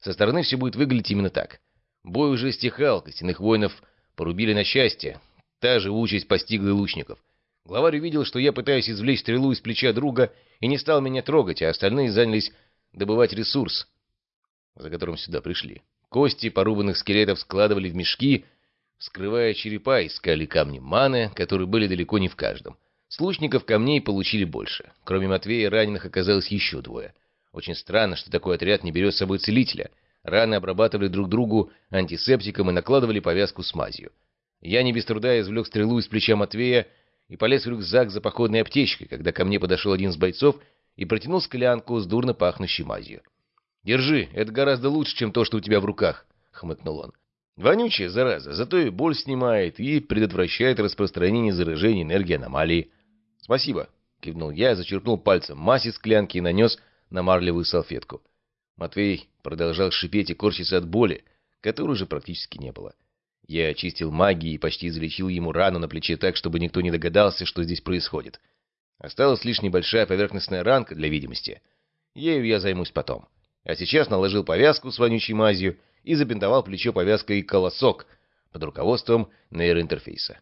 Со стороны все будет выглядеть именно так. Бой уже стихал, костяных воинов порубили на счастье. Та же участь постигла и лучников. Главарь увидел, что я пытаюсь извлечь стрелу из плеча друга, и не стал меня трогать, а остальные занялись добывать ресурс, за которым сюда пришли. Кости порубанных скелетов складывали в мешки, вскрывая черепа, искали камни маны, которые были далеко не в каждом. Случников камней получили больше. Кроме Матвея, раненых оказалось еще двое. Очень странно, что такой отряд не берет с собой целителя. Раны обрабатывали друг другу антисептиком и накладывали повязку с мазью. Я не без труда извлек стрелу из плеча Матвея и полез в рюкзак за походной аптечкой, когда ко мне подошел один из бойцов и протянул склянку с дурно пахнущей мазью. «Держи, это гораздо лучше, чем то, что у тебя в руках», — хмыкнул он. «Вонючая, зараза, зато и боль снимает и предотвращает распространение заражений энергии аномалии». «Спасибо», — кивнул я, зачерпнул пальцем мазь из склянки и нанес на марлевую салфетку. Матвей продолжал шипеть и корчиться от боли, которой уже практически не было. Я очистил магией и почти залечил ему рану на плече так, чтобы никто не догадался, что здесь происходит. Осталась лишь небольшая поверхностная ранка для видимости. Ею я займусь потом. А сейчас наложил повязку с вонючей мазью и забинтовал плечо повязкой колосок под руководством нейроинтерфейса.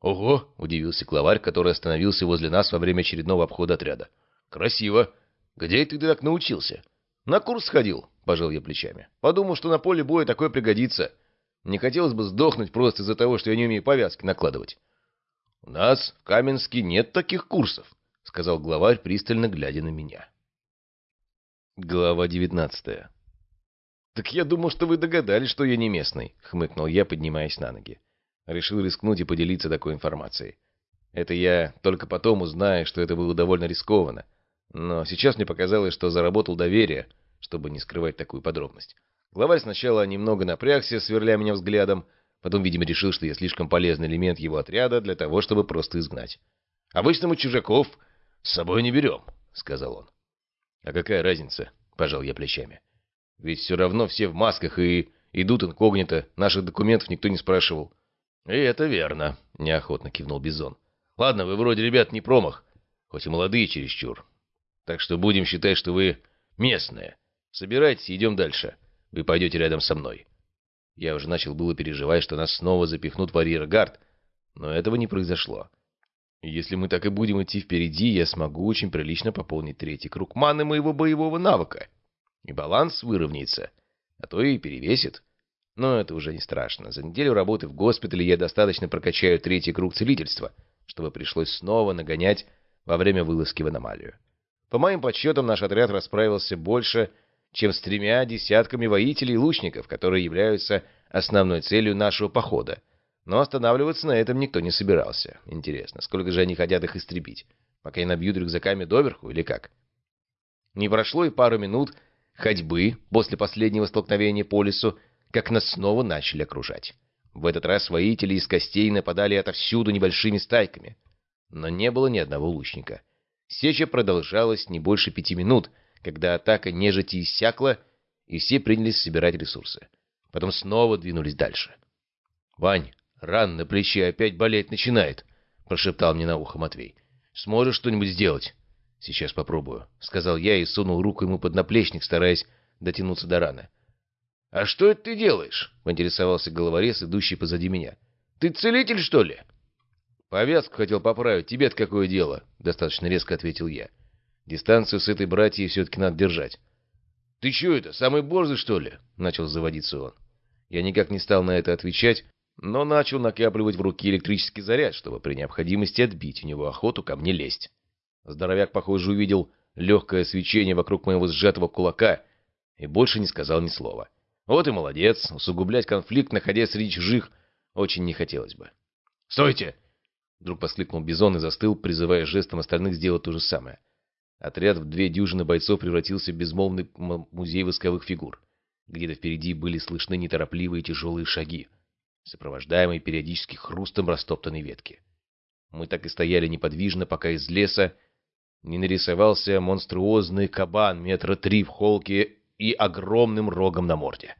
«Ого!» — удивился главарь, который остановился возле нас во время очередного обхода отряда. «Красиво! Где ты так научился?» «На курс сходил», — пожал я плечами. «Подумал, что на поле боя такое пригодится. Не хотелось бы сдохнуть просто из-за того, что я не умею повязки накладывать». «У нас в Каменске нет таких курсов», — сказал главарь, пристально глядя на меня. Глава девятнадцатая. «Так я думал, что вы догадались, что я не местный», — хмыкнул я, поднимаясь на ноги. Решил рискнуть и поделиться такой информацией. Это я только потом узнаю, что это было довольно рискованно. Но сейчас мне показалось, что заработал доверие, чтобы не скрывать такую подробность. Главарь сначала немного напрягся, сверля меня взглядом, потом, видимо, решил, что я слишком полезный элемент его отряда для того, чтобы просто изгнать. «Обычно мы чужаков с собой не берем», — сказал он. «А какая разница?» — пожал я плечами. «Ведь все равно все в масках и идут инкогнито, наших документов никто не спрашивал. «И это верно», — неохотно кивнул Бизон. «Ладно, вы вроде ребят не промах, хоть и молодые чересчур. Так что будем считать, что вы местные. Собирайтесь идем дальше. Вы пойдете рядом со мной». Я уже начал было переживать, что нас снова запихнут в арьергард, но этого не произошло. Если мы так и будем идти впереди, я смогу очень прилично пополнить третий круг маны моего боевого навыка. И баланс выровняется, а то и перевесит. Но это уже не страшно. За неделю работы в госпитале я достаточно прокачаю третий круг целительства, чтобы пришлось снова нагонять во время вылазки в аномалию. По моим подсчетам, наш отряд расправился больше, чем с тремя десятками воителей и лучников, которые являются основной целью нашего похода. Но останавливаться на этом никто не собирался. Интересно, сколько же они хотят их истребить? Пока я набьют рюкзаками доверху или как? Не прошло и пару минут ходьбы после последнего столкновения по лесу, как нас снова начали окружать. В этот раз воители из костей нападали отовсюду небольшими стайками. Но не было ни одного лучника. Сеча продолжалась не больше пяти минут, когда атака нежити иссякла, и все принялись собирать ресурсы. Потом снова двинулись дальше. «Вань, ран на плече опять болеть начинает», — прошептал мне на ухо Матвей. «Сможешь что-нибудь сделать?» «Сейчас попробую», — сказал я и сунул руку ему под наплечник, стараясь дотянуться до раны. «А что это ты делаешь?» — поинтересовался головорез, идущий позади меня. «Ты целитель, что ли?» «Повязку хотел поправить. Тебе-то какое дело?» — достаточно резко ответил я. «Дистанцию с этой братьей все-таки надо держать». «Ты что это, самый борзый, что ли?» — начал заводиться он. Я никак не стал на это отвечать, но начал накапливать в руки электрический заряд, чтобы при необходимости отбить у него охоту ко мне лезть. Здоровяк, похоже, увидел легкое свечение вокруг моего сжатого кулака и больше не сказал ни слова. — вот и молодец. Усугублять конфликт, находясь среди чужих, очень не хотелось бы. «Стойте!» Вдруг воскликнул Бизон и застыл, призывая жестом остальных сделать то же самое. Отряд в две дюжины бойцов превратился в безмолвный музей восковых фигур. Где-то впереди были слышны неторопливые тяжелые шаги, сопровождаемые периодически хрустом растоптанной ветки. Мы так и стояли неподвижно, пока из леса не нарисовался монструозный кабан метра три в холке и огромным рогом на морде.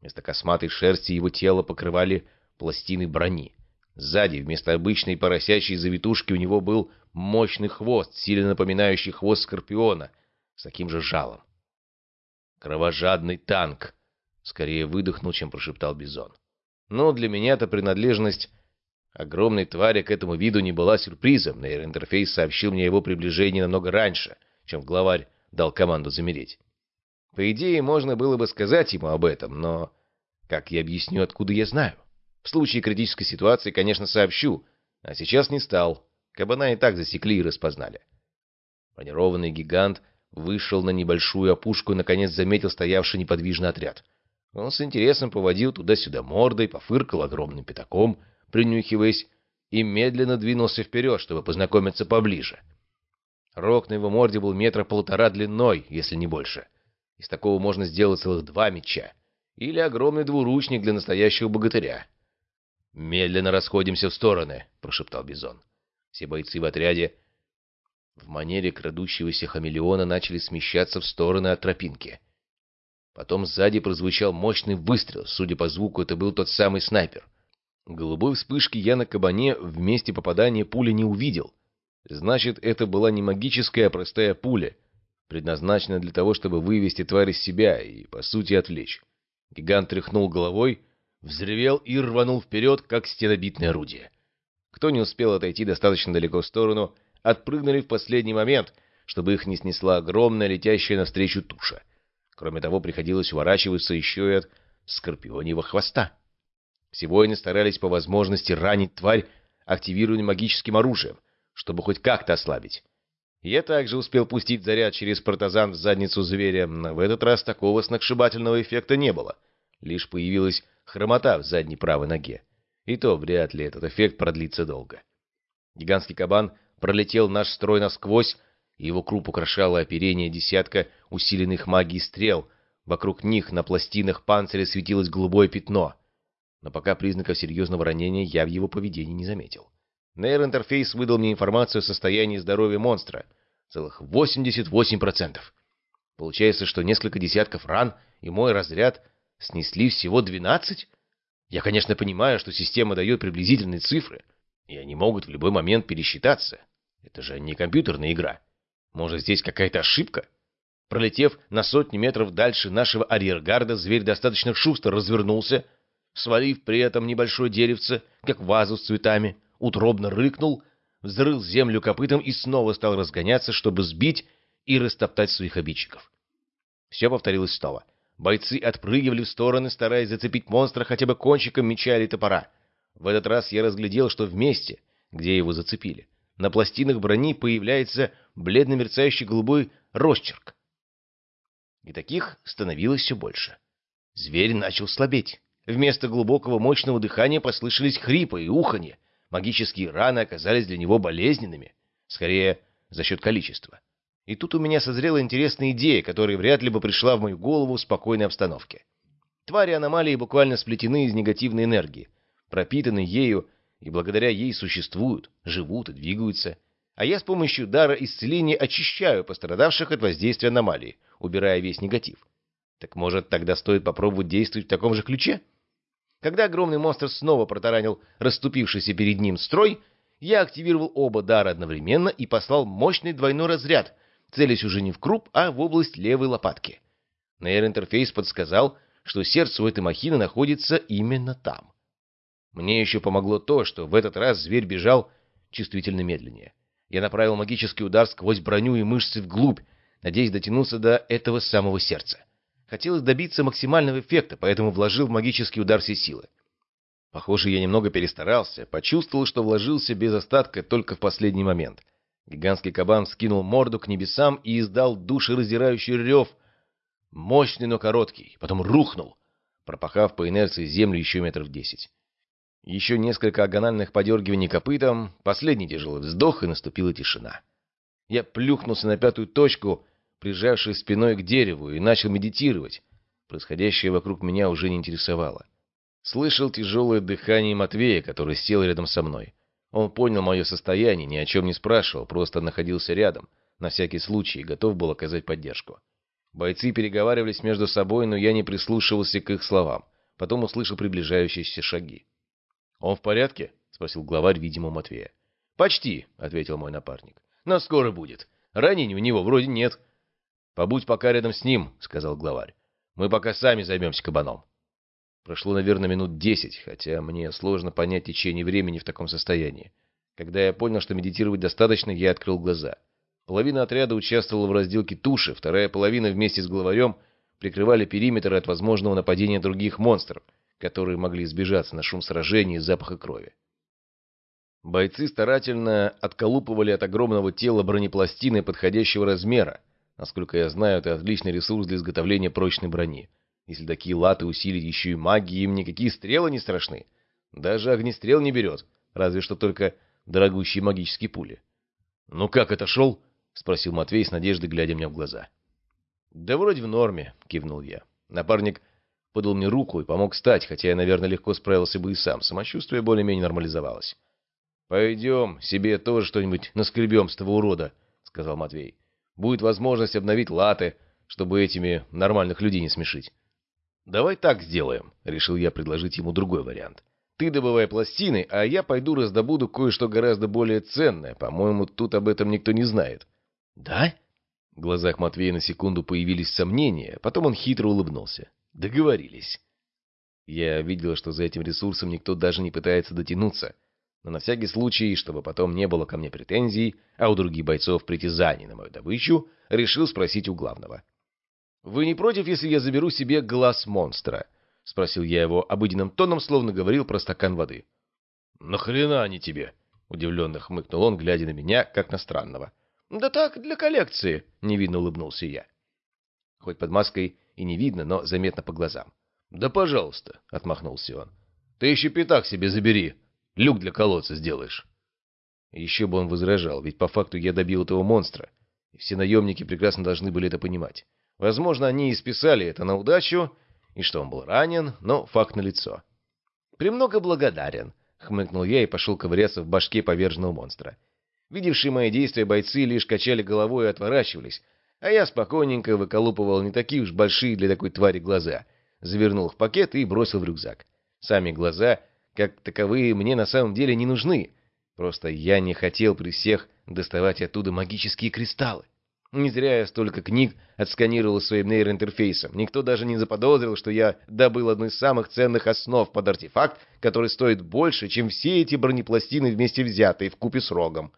Вместо косматой шерсти его тело покрывали пластины брони. Сзади, вместо обычной поросячьей завитушки, у него был мощный хвост, сильно напоминающий хвост скорпиона, с таким же жалом. «Кровожадный танк!» — скорее выдохнул, чем прошептал Бизон. Но для меня эта принадлежность огромной твари к этому виду не была сюрпризом. Нейроинтерфейс сообщил мне его приближение намного раньше, чем главарь дал команду замереть. По идее, можно было бы сказать ему об этом, но... Как я объясню, откуда я знаю? В случае критической ситуации, конечно, сообщу, а сейчас не стал. Кабана и так засекли и распознали. Бронированный гигант вышел на небольшую опушку и, наконец, заметил стоявший неподвижный отряд. Он с интересом поводил туда-сюда мордой, пофыркал огромным пятаком, принюхиваясь, и медленно двинулся вперед, чтобы познакомиться поближе. Рог на его морде был метра полтора длиной, если не больше. Из такого можно сделать целых два меча. Или огромный двуручник для настоящего богатыря. «Медленно расходимся в стороны», — прошептал Бизон. Все бойцы в отряде в манере крадущегося хамелеона начали смещаться в стороны от тропинки. Потом сзади прозвучал мощный выстрел. Судя по звуку, это был тот самый снайпер. Голубой вспышки я на кабане в месте попадания пули не увидел. Значит, это была не магическая, а простая пуля — предназначена для того, чтобы вывести тварь из себя и, по сути, отвлечь. Гигант тряхнул головой, взревел и рванул вперед, как стенобитное орудие. Кто не успел отойти достаточно далеко в сторону, отпрыгнули в последний момент, чтобы их не снесла огромная летящая навстречу туша. Кроме того, приходилось уворачиваться еще и от скорпионьего хвоста. Все воины старались по возможности ранить тварь активированным магическим оружием, чтобы хоть как-то ослабить. Я также успел пустить заряд через партазан в задницу зверя, но в этот раз такого сногсшибательного эффекта не было. Лишь появилась хромота в задней правой ноге. И то вряд ли этот эффект продлится долго. Гигантский кабан пролетел наш строй насквозь, и его круп украшало оперение десятка усиленных магией стрел. Вокруг них на пластинах панциря светилось голубое пятно. Но пока признаков серьезного ранения я в его поведении не заметил. Нейроинтерфейс выдал мне информацию о состоянии здоровья монстра. Целых 88%. Получается, что несколько десятков ран и мой разряд снесли всего 12? Я, конечно, понимаю, что система дает приблизительные цифры, и они могут в любой момент пересчитаться. Это же не компьютерная игра. Может, здесь какая-то ошибка? Пролетев на сотни метров дальше нашего арьергарда, зверь достаточно шустро развернулся, свалив при этом небольшое деревце, как вазу с цветами, утробно рыкнул, взрыл землю копытом и снова стал разгоняться, чтобы сбить и растоптать своих обидчиков. Все повторилось снова. Бойцы отпрыгивали в стороны, стараясь зацепить монстра хотя бы кончиком меча или топора. В этот раз я разглядел, что в месте, где его зацепили, на пластинах брони появляется бледно мерцающий голубой росчерк. И таких становилось все больше. Зверь начал слабеть. Вместо глубокого мощного дыхания послышались хрипы и уханье. Магические раны оказались для него болезненными, скорее за счет количества. И тут у меня созрела интересная идея, которая вряд ли бы пришла в мою голову в спокойной обстановке. Твари аномалии буквально сплетены из негативной энергии, пропитаны ею и благодаря ей существуют, живут и двигаются. А я с помощью дара исцеления очищаю пострадавших от воздействия аномалии, убирая весь негатив. Так может, тогда стоит попробовать действовать в таком же ключе? Когда огромный монстр снова протаранил расступившийся перед ним строй, я активировал оба дара одновременно и послал мощный двойной разряд, целясь уже не в круп, а в область левой лопатки. Нейроинтерфейс подсказал, что сердце у этой махины находится именно там. Мне еще помогло то, что в этот раз зверь бежал чувствительно медленнее. Я направил магический удар сквозь броню и мышцы вглубь, надеясь дотянуться до этого самого сердца. Хотелось добиться максимального эффекта, поэтому вложил в магический удар все силы. Похоже, я немного перестарался, почувствовал, что вложился без остатка только в последний момент. Гигантский кабан скинул морду к небесам и издал душераздирающий рев, мощный, но короткий, потом рухнул, пропахав по инерции землю еще метров десять. Еще несколько агональных подергиваний копытом, последний тяжелый вздох, и наступила тишина. Я плюхнулся на пятую точку, прижавшись спиной к дереву, и начал медитировать. Происходящее вокруг меня уже не интересовало. Слышал тяжелое дыхание Матвея, который сел рядом со мной. Он понял мое состояние, ни о чем не спрашивал, просто находился рядом, на всякий случай, и готов был оказать поддержку. Бойцы переговаривались между собой, но я не прислушивался к их словам. Потом услышал приближающиеся шаги. «Он в порядке?» — спросил главарь, видимо, Матвея. «Почти», — ответил мой напарник. «Но скоро будет. Ранений у него вроде нет». «Побудь пока рядом с ним», — сказал главарь. «Мы пока сами займемся кабаном». Прошло, наверное, минут десять, хотя мне сложно понять течение времени в таком состоянии. Когда я понял, что медитировать достаточно, я открыл глаза. Половина отряда участвовала в разделке туши, вторая половина вместе с главарем прикрывали периметр от возможного нападения других монстров, которые могли сбежаться на шум сражений и запаха крови. Бойцы старательно отколупывали от огромного тела бронепластины подходящего размера. Насколько я знаю, это отличный ресурс для изготовления прочной брони. Если такие латы усилить еще и магией, им никакие стрелы не страшны. Даже огнестрел не берет, разве что только дорогущие магические пули. «Ну как это шел?» — спросил Матвей с надеждой, глядя мне в глаза. «Да вроде в норме», — кивнул я. Напарник подал мне руку и помог встать, хотя я, наверное, легко справился бы и сам. Самочувствие более-менее нормализовалось. «Пойдем, себе тоже что-нибудь наскребем с того урода», — сказал Матвей. «Будет возможность обновить латы, чтобы этими нормальных людей не смешить». «Давай так сделаем», — решил я предложить ему другой вариант. «Ты добывай пластины, а я пойду раздобуду кое-что гораздо более ценное. По-моему, тут об этом никто не знает». «Да?» В глазах Матвея на секунду появились сомнения, потом он хитро улыбнулся. Договорились. Я видел, что за этим ресурсом никто даже не пытается дотянуться. Но на всякий случай, чтобы потом не было ко мне претензий, а у других бойцов притязаний на мою добычу, решил спросить у главного. «Вы не против, если я заберу себе глаз монстра?» — спросил я его обыденным тоном, словно говорил про стакан воды. «Нахрена они тебе?» — удивленно хмыкнул он, глядя на меня, как на странного. «Да так, для коллекции», — невидно улыбнулся я. Хоть под маской и не видно, но заметно по глазам. «Да пожалуйста», — отмахнулся он. «Ты еще пятак себе забери. Люк для колодца сделаешь». Еще бы он возражал, ведь по факту я добил этого монстра, и все наемники прекрасно должны были это понимать. Возможно, они и списали это на удачу, и что он был ранен, но факт налицо. «Премного благодарен», — хмыкнул я и пошел ковыряться в башке поверженного монстра. Видевшие мои действия бойцы лишь качали головой и отворачивались, а я спокойненько выколупывал не такие уж большие для такой твари глаза, завернул в пакет и бросил в рюкзак. Сами глаза, как таковые, мне на самом деле не нужны. Просто я не хотел при всех доставать оттуда магические кристаллы. Не зря я столько книг отсканировал своим нейроинтерфейсом. Никто даже не заподозрил, что я добыл одну из самых ценных основ под артефакт, который стоит больше, чем все эти бронепластины вместе взятые в купе с рогом.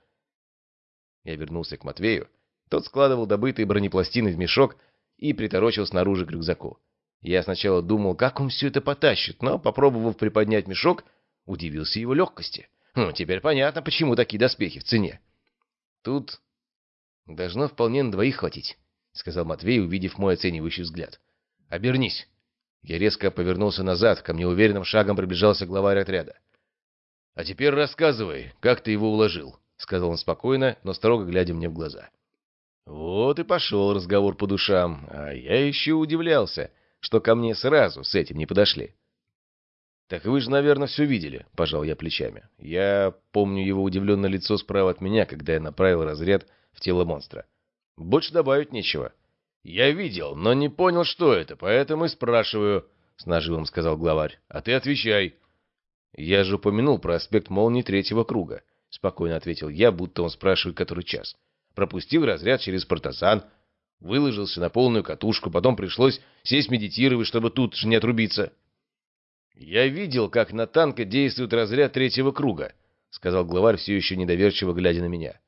Я вернулся к Матвею. Тот складывал добытые бронепластины в мешок и приторочил снаружи к рюкзаку. Я сначала думал, как он все это потащит, но, попробовав приподнять мешок, удивился его легкости. Ну, теперь понятно, почему такие доспехи в цене. Тут должно вполне на двоих хватить, — сказал Матвей, увидев мой оценивающий взгляд. — Обернись. Я резко повернулся назад, ко мне уверенным шагом приближался главарь отряда. — А теперь рассказывай, как ты его уложил, — сказал он спокойно, но строго глядя мне в глаза. Вот и пошел разговор по душам, а я еще удивлялся, что ко мне сразу с этим не подошли. «Так вы же, наверное, все видели», — пожал я плечами. Я помню его удивленное лицо справа от меня, когда я направил разряд в тело монстра. Больше добавить нечего. «Я видел, но не понял, что это, поэтому и спрашиваю», — с наживом сказал главарь. «А ты отвечай». «Я же упомянул про аспект молнии третьего круга», — спокойно ответил я, будто он спрашивает, который час. Пропустил разряд через партизан, выложился на полную катушку, потом пришлось сесть медитировать, чтобы тут же не отрубиться. «Я видел, как на танка действует разряд третьего круга», — сказал главарь, все еще недоверчиво глядя на меня.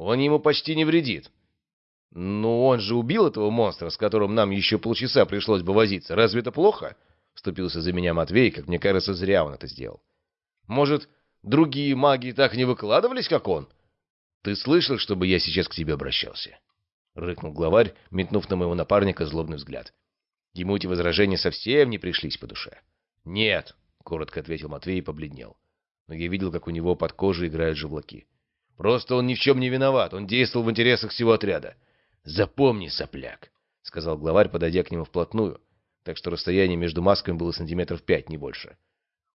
«Он ему почти не вредит». «Ну, он же убил этого монстра, с которым нам еще полчаса пришлось бы возиться. Разве это плохо?» — вступился за меня Матвей, как мне кажется, зря он это сделал. «Может, другие маги так не выкладывались, как он?» «Ты слышал, чтобы я сейчас к тебе обращался?» — рыкнул главарь, метнув на моего напарника злобный взгляд. Ему эти возражения совсем не пришлись по душе. «Нет», — коротко ответил Матвей и побледнел. Но я видел, как у него под кожей играют живлаки. «Просто он ни в чем не виноват, он действовал в интересах всего отряда». «Запомни, сопляк», — сказал главарь, подойдя к нему вплотную, так что расстояние между масками было сантиметров пять, не больше.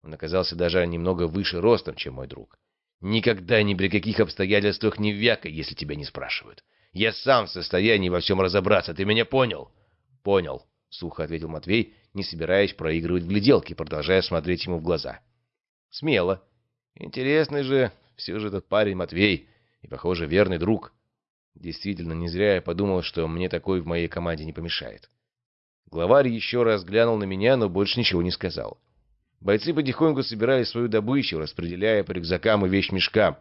Он оказался даже немного выше ростом, чем мой друг. «Никогда ни при каких обстоятельствах не вякай, если тебя не спрашивают. Я сам в состоянии во всем разобраться, ты меня понял?» «Понял», — сухо ответил Матвей, не собираясь проигрывать в гляделки, продолжая смотреть ему в глаза. «Смело. Интересный же все же этот парень Матвей, и, похоже, верный друг. Действительно, не зря я подумал, что мне такой в моей команде не помешает». Главарь еще раз глянул на меня, но больше ничего не сказал. Бойцы потихоньку собирали свою добычу, распределяя по рюкзакам и вещмешкам,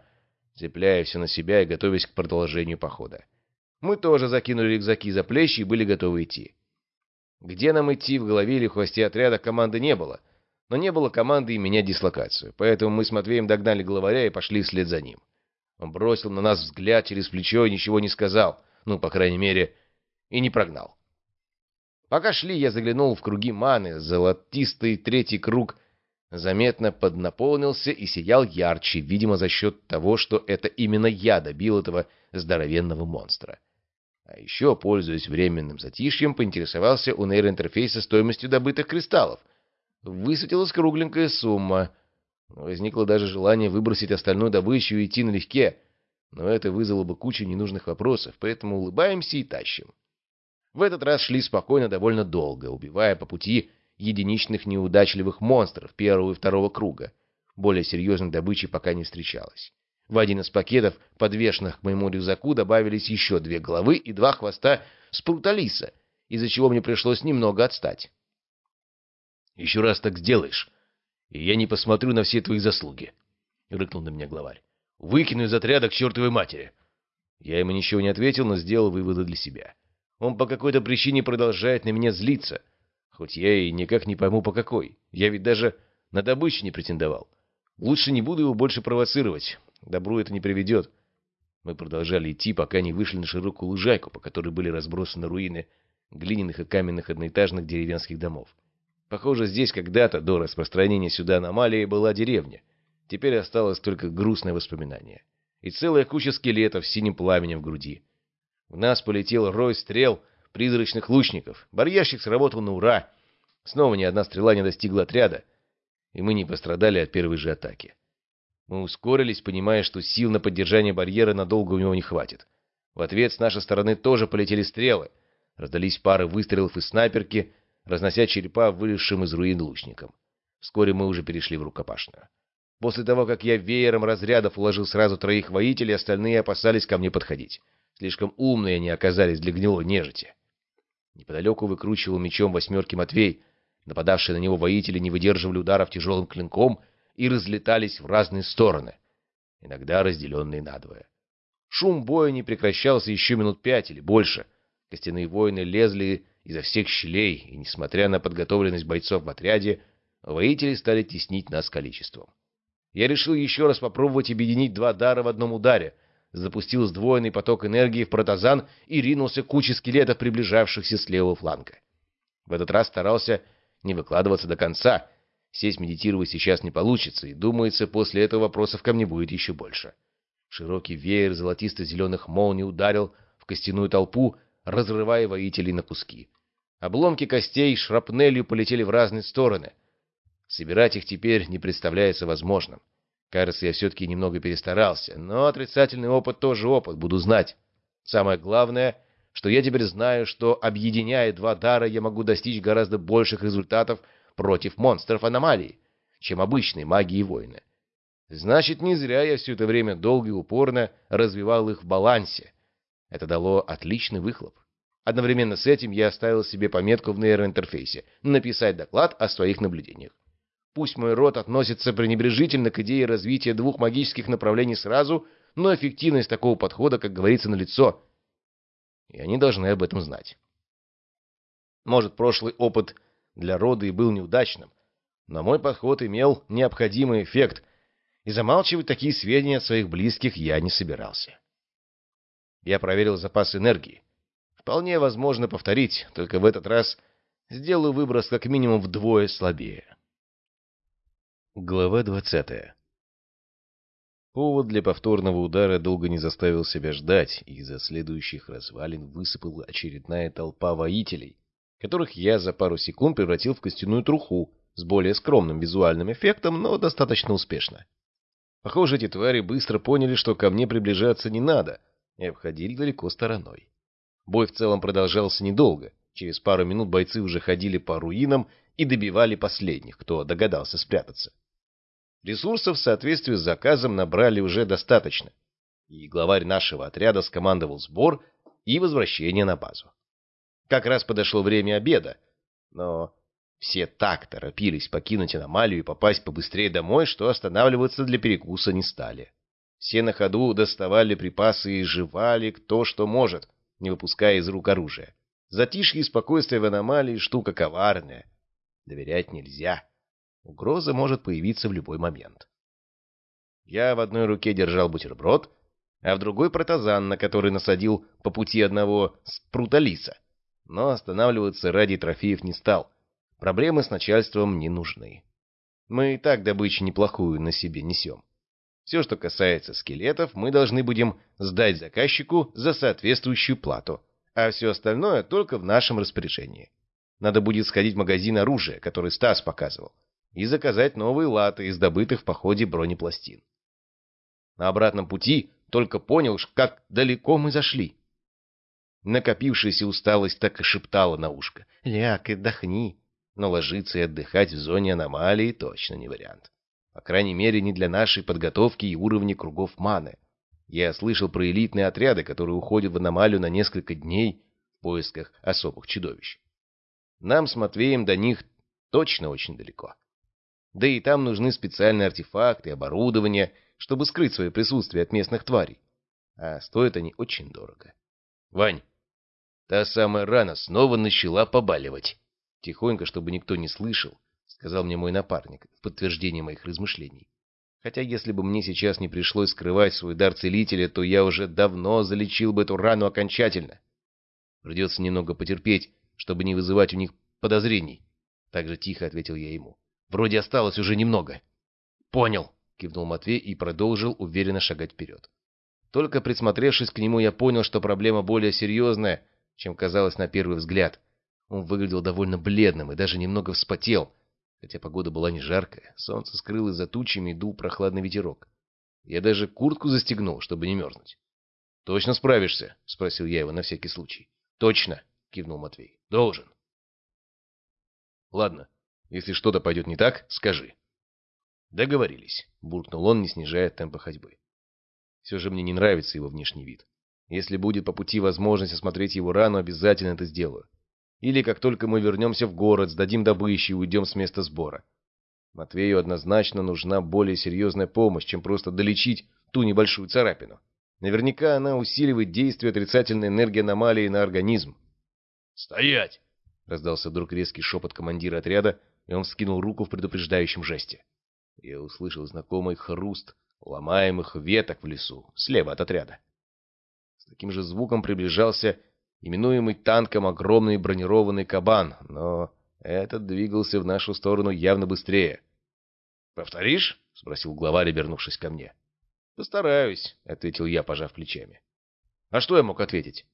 цепляя все на себя и готовясь к продолжению похода. Мы тоже закинули рюкзаки за плечи и были готовы идти. Где нам идти, в голове или хвосте отряда команды не было, но не было команды менять дислокацию, поэтому мы с Матвеем догнали главаря и пошли вслед за ним. Он бросил на нас взгляд через плечо и ничего не сказал, ну, по крайней мере, и не прогнал. Пока шли, я заглянул в круги маны, золотистый третий круг заметно поднаполнился и сиял ярче, видимо, за счет того, что это именно я добил этого здоровенного монстра. А еще, пользуясь временным затишьем, поинтересовался у нейроинтерфейса стоимостью добытых кристаллов. Высветилась кругленькая сумма. Возникло даже желание выбросить остальную добычу и идти налегке, но это вызвало бы кучу ненужных вопросов, поэтому улыбаемся и тащим. В этот раз шли спокойно довольно долго, убивая по пути единичных неудачливых монстров первого и второго круга. Более серьезной добычи пока не встречалось. В один из пакетов, подвешенных к моему рюкзаку, добавились еще две головы и два хвоста спруталиса, из-за чего мне пришлось немного отстать. «Еще раз так сделаешь, и я не посмотрю на все твои заслуги», — рыкнул на меня главарь. «Выкину из отряда к чертовой матери!» Я ему ничего не ответил, но сделал выводы для себя. Он по какой-то причине продолжает на меня злиться, хоть я и никак не пойму, по какой. Я ведь даже на добычу не претендовал. Лучше не буду его больше провоцировать. Добру это не приведет. Мы продолжали идти, пока не вышли на широкую лужайку, по которой были разбросаны руины глиняных и каменных одноэтажных деревенских домов. Похоже, здесь когда-то, до распространения сюда аномалии, была деревня. Теперь осталось только грустное воспоминание. И целая куча скелетов с синим пламенем в груди. В нас полетел рой стрел призрачных лучников. Барьерщик сработал на ура. Снова ни одна стрела не достигла отряда, и мы не пострадали от первой же атаки. Мы ускорились, понимая, что сил на поддержание барьера надолго у него не хватит. В ответ с нашей стороны тоже полетели стрелы. Раздались пары выстрелов из снайперки, разнося черепа вылезшим из руин лучникам. Вскоре мы уже перешли в рукопашную. После того, как я веером разрядов уложил сразу троих воителей, остальные опасались ко мне подходить. Слишком умные они оказались для гнилой нежити. Неподалеку выкручивал мечом восьмерки Матвей. Нападавшие на него воители не выдерживали ударов тяжелым клинком и разлетались в разные стороны, иногда разделенные надвое. Шум боя не прекращался еще минут пять или больше. Костяные воины лезли изо всех щелей, и, несмотря на подготовленность бойцов в отряде, воители стали теснить нас количеством. Я решил еще раз попробовать объединить два дара в одном ударе, запустил сдвоенный поток энергии в протазан и ринулся к куче скелетов, приближавшихся с левого фланга. В этот раз старался не выкладываться до конца. Сесть медитировать сейчас не получится, и, думается, после этого вопросов ко мне будет еще больше. Широкий веер золотисто-зеленых молний ударил в костяную толпу, разрывая воителей на куски. Обломки костей шрапнелью полетели в разные стороны. Собирать их теперь не представляется возможным. Кажется, я все-таки немного перестарался, но отрицательный опыт тоже опыт, буду знать. Самое главное, что я теперь знаю, что, объединяя два дара, я могу достичь гораздо больших результатов против монстров аномалии, чем обычные маги и воины. Значит, не зря я все это время долго и упорно развивал их в балансе. Это дало отличный выхлоп. Одновременно с этим я оставил себе пометку в нейроинтерфейсе написать доклад о своих наблюдениях. Пусть мой род относится пренебрежительно к идее развития двух магических направлений сразу, но эффективность такого подхода, как говорится, налицо и они должны об этом знать. Может, прошлый опыт для рода и был неудачным, но мой подход имел необходимый эффект, и замалчивать такие сведения от своих близких я не собирался. Я проверил запас энергии. Вполне возможно повторить, только в этот раз сделаю выброс как минимум вдвое слабее. Глава двадцатая Повод для повторного удара долго не заставил себя ждать, и из-за следующих развалин высыпала очередная толпа воителей, которых я за пару секунд превратил в костяную труху с более скромным визуальным эффектом, но достаточно успешно. Похоже, эти твари быстро поняли, что ко мне приближаться не надо, и обходили далеко стороной. Бой в целом продолжался недолго. Через пару минут бойцы уже ходили по руинам и добивали последних, кто догадался спрятаться. Ресурсов в соответствии с заказом набрали уже достаточно, и главарь нашего отряда скомандовал сбор и возвращение на базу. Как раз подошло время обеда, но все так торопились покинуть аномалию и попасть побыстрее домой, что останавливаться для перекуса не стали. Все на ходу доставали припасы и жевали кто что может, не выпуская из рук оружия. Затишье и спокойствие в аномалии — штука коварная. Доверять нельзя. Угроза может появиться в любой момент. Я в одной руке держал бутерброд, а в другой протазан, на который насадил по пути одного спруталиса. Но останавливаться ради трофеев не стал. Проблемы с начальством не нужны. Мы и так добычу неплохую на себе несем. Все, что касается скелетов, мы должны будем сдать заказчику за соответствующую плату, а все остальное только в нашем распоряжении. Надо будет сходить в магазин оружия, который Стас показывал и заказать новые латы из добытых в походе бронепластин. На обратном пути только понял, как далеко мы зашли. Накопившаяся усталость так и шептала на ушко. «Ляг, отдохни». Но ложиться и отдыхать в зоне аномалии точно не вариант. По крайней мере, не для нашей подготовки и уровня кругов маны. Я слышал про элитные отряды, которые уходят в аномалию на несколько дней в поисках особых чудовищ. Нам с Матвеем до них точно очень далеко. Да и там нужны специальные артефакты, оборудование, чтобы скрыть свое присутствие от местных тварей. А стоят они очень дорого. Вань, та самая рана снова начала побаливать. Тихонько, чтобы никто не слышал, сказал мне мой напарник в подтверждение моих размышлений. Хотя если бы мне сейчас не пришлось скрывать свой дар целителя, то я уже давно залечил бы эту рану окончательно. Придется немного потерпеть, чтобы не вызывать у них подозрений. Так же тихо ответил я ему. Вроде осталось уже немного. Понял, кивнул Матвей и продолжил уверенно шагать вперед. Только присмотревшись к нему, я понял, что проблема более серьезная, чем казалось на первый взгляд. Он выглядел довольно бледным и даже немного вспотел, хотя погода была не жаркая, солнце скрылось за тучами и дул прохладный ветерок. Я даже куртку застегнул, чтобы не мерзнуть. «Точно справишься?» — спросил я его на всякий случай. «Точно!» — кивнул Матвей. «Должен». «Ладно, если что-то пойдет не так, скажи». «Договорились», — буркнул он, не снижая темпа ходьбы. «Все же мне не нравится его внешний вид. Если будет по пути возможность осмотреть его рану, обязательно это сделаю. Или как только мы вернемся в город, сдадим добычу и уйдем с места сбора. Матвею однозначно нужна более серьезная помощь, чем просто долечить ту небольшую царапину. Наверняка она усиливает действие отрицательной энергии аномалии на организм. «Стоять!» — раздался вдруг резкий шепот командира отряда, и он вскинул руку в предупреждающем жесте. Я услышал знакомый хруст ломаемых веток в лесу, слева от отряда. С таким же звуком приближался именуемый танком огромный бронированный кабан, но этот двигался в нашу сторону явно быстрее. «Повторишь?» — спросил главарь, обернувшись ко мне. «Постараюсь», — ответил я, пожав плечами. А что я мог ответить?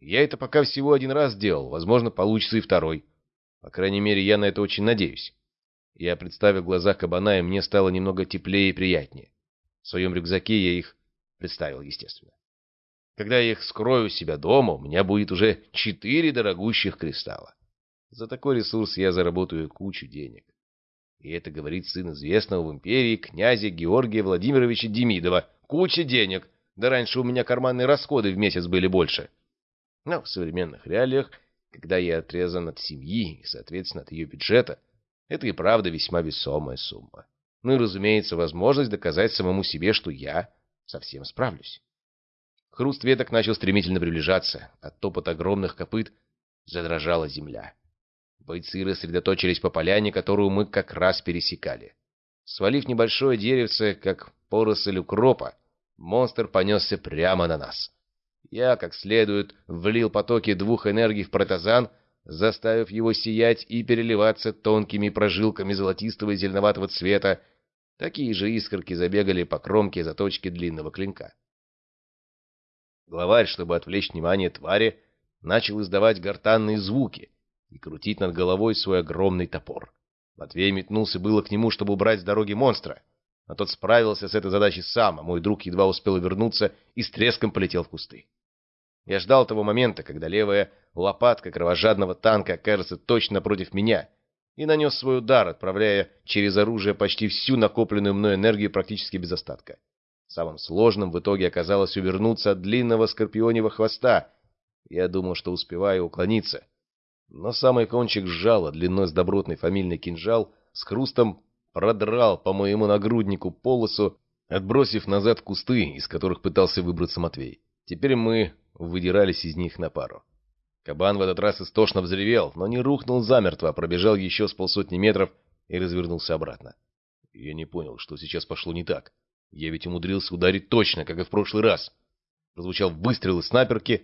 Я это пока всего один раз делал, возможно, получится и второй. По крайней мере, я на это очень надеюсь. Я представил глаза кабана, и мне стало немного теплее и приятнее. В своем рюкзаке я их представил, естественно. Когда я их скрою у себя дома, у меня будет уже четыре дорогущих кристалла. За такой ресурс я заработаю кучу денег. И это говорит сын известного в империи князя Георгия Владимировича Демидова. Куча денег. Да раньше у меня карманные расходы в месяц были больше. Но в современных реалиях, когда я отрезан от семьи и, соответственно, от ее бюджета, это и правда весьма весомая сумма. Ну и, разумеется, возможность доказать самому себе, что я совсем справлюсь. Хруст веток начал стремительно приближаться. От топота огромных копыт задрожала земля. Бойцы рассредоточились по поляне, которую мы как раз пересекали. Свалив небольшое деревце, как поросль укропа, монстр понесся прямо на нас. Я, как следует, влил потоки двух энергий в протазан, заставив его сиять и переливаться тонкими прожилками золотистого и зеленоватого цвета. Такие же искорки забегали по кромке заточки длинного клинка. Главарь, чтобы отвлечь внимание твари, начал издавать гортанные звуки и крутить над головой свой огромный топор. Матвей метнулся было к нему, чтобы убрать с дороги монстра, но тот справился с этой задачей сам, а мой друг едва успел вернуться и с треском полетел в кусты. Я ждал того момента, когда левая лопатка кровожадного танка окажется точно против меня, и нанес свой удар, отправляя через оружие почти всю накопленную мной энергию практически без остатка. Самым сложным в итоге оказалось увернуться от длинного скорпионего хвоста. Я думал, что успеваю уклониться. Но самый кончик сжала длиной с добротный фамильный кинжал с хрустом продрал по моему нагруднику полосу, отбросив назад кусты, из которых пытался выбраться Матвей. Теперь мы выдирались из них на пару. Кабан в этот раз истошно взревел, но не рухнул замертво, а пробежал еще с полсотни метров и развернулся обратно. Я не понял, что сейчас пошло не так. Я ведь умудрился ударить точно, как и в прошлый раз. Прозвучал выстрел из снайперки.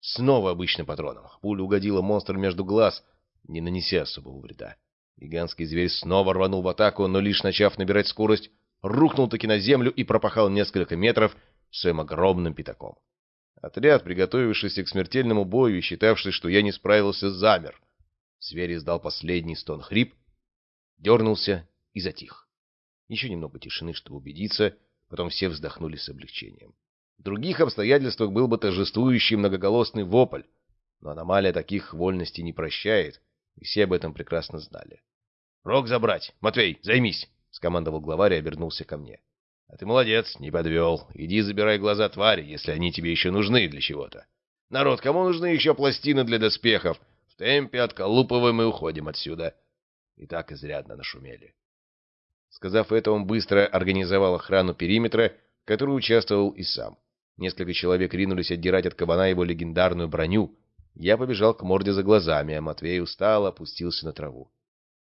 Снова обычным патроном. Пуля угодила монстру между глаз, не нанеся особого вреда. Гигантский зверь снова рванул в атаку, но лишь начав набирать скорость, рухнул таки на землю и пропахал несколько метров своим огромным пятаком. Отряд, приготовившийся к смертельному бою и считавший, что я не справился, замер. Зверь издал последний стон-хрип, дернулся и затих. Еще немного тишины, чтобы убедиться, потом все вздохнули с облегчением. В других обстоятельствах был бы торжествующий многоголосный вопль, но аномалия таких вольностей не прощает, и все об этом прекрасно знали. — Рог забрать! Матвей, займись! — скомандовал главарь и обернулся ко мне. — А ты молодец, не подвел. Иди забирай глаза твари, если они тебе еще нужны для чего-то. Народ, кому нужны еще пластины для доспехов? В темпе отколупываем и уходим отсюда. И так изрядно нашумели. Сказав это, он быстро организовал охрану периметра, в которой участвовал и сам. Несколько человек ринулись отдирать от кабана его легендарную броню. Я побежал к морде за глазами, а Матвей устало опустился на траву.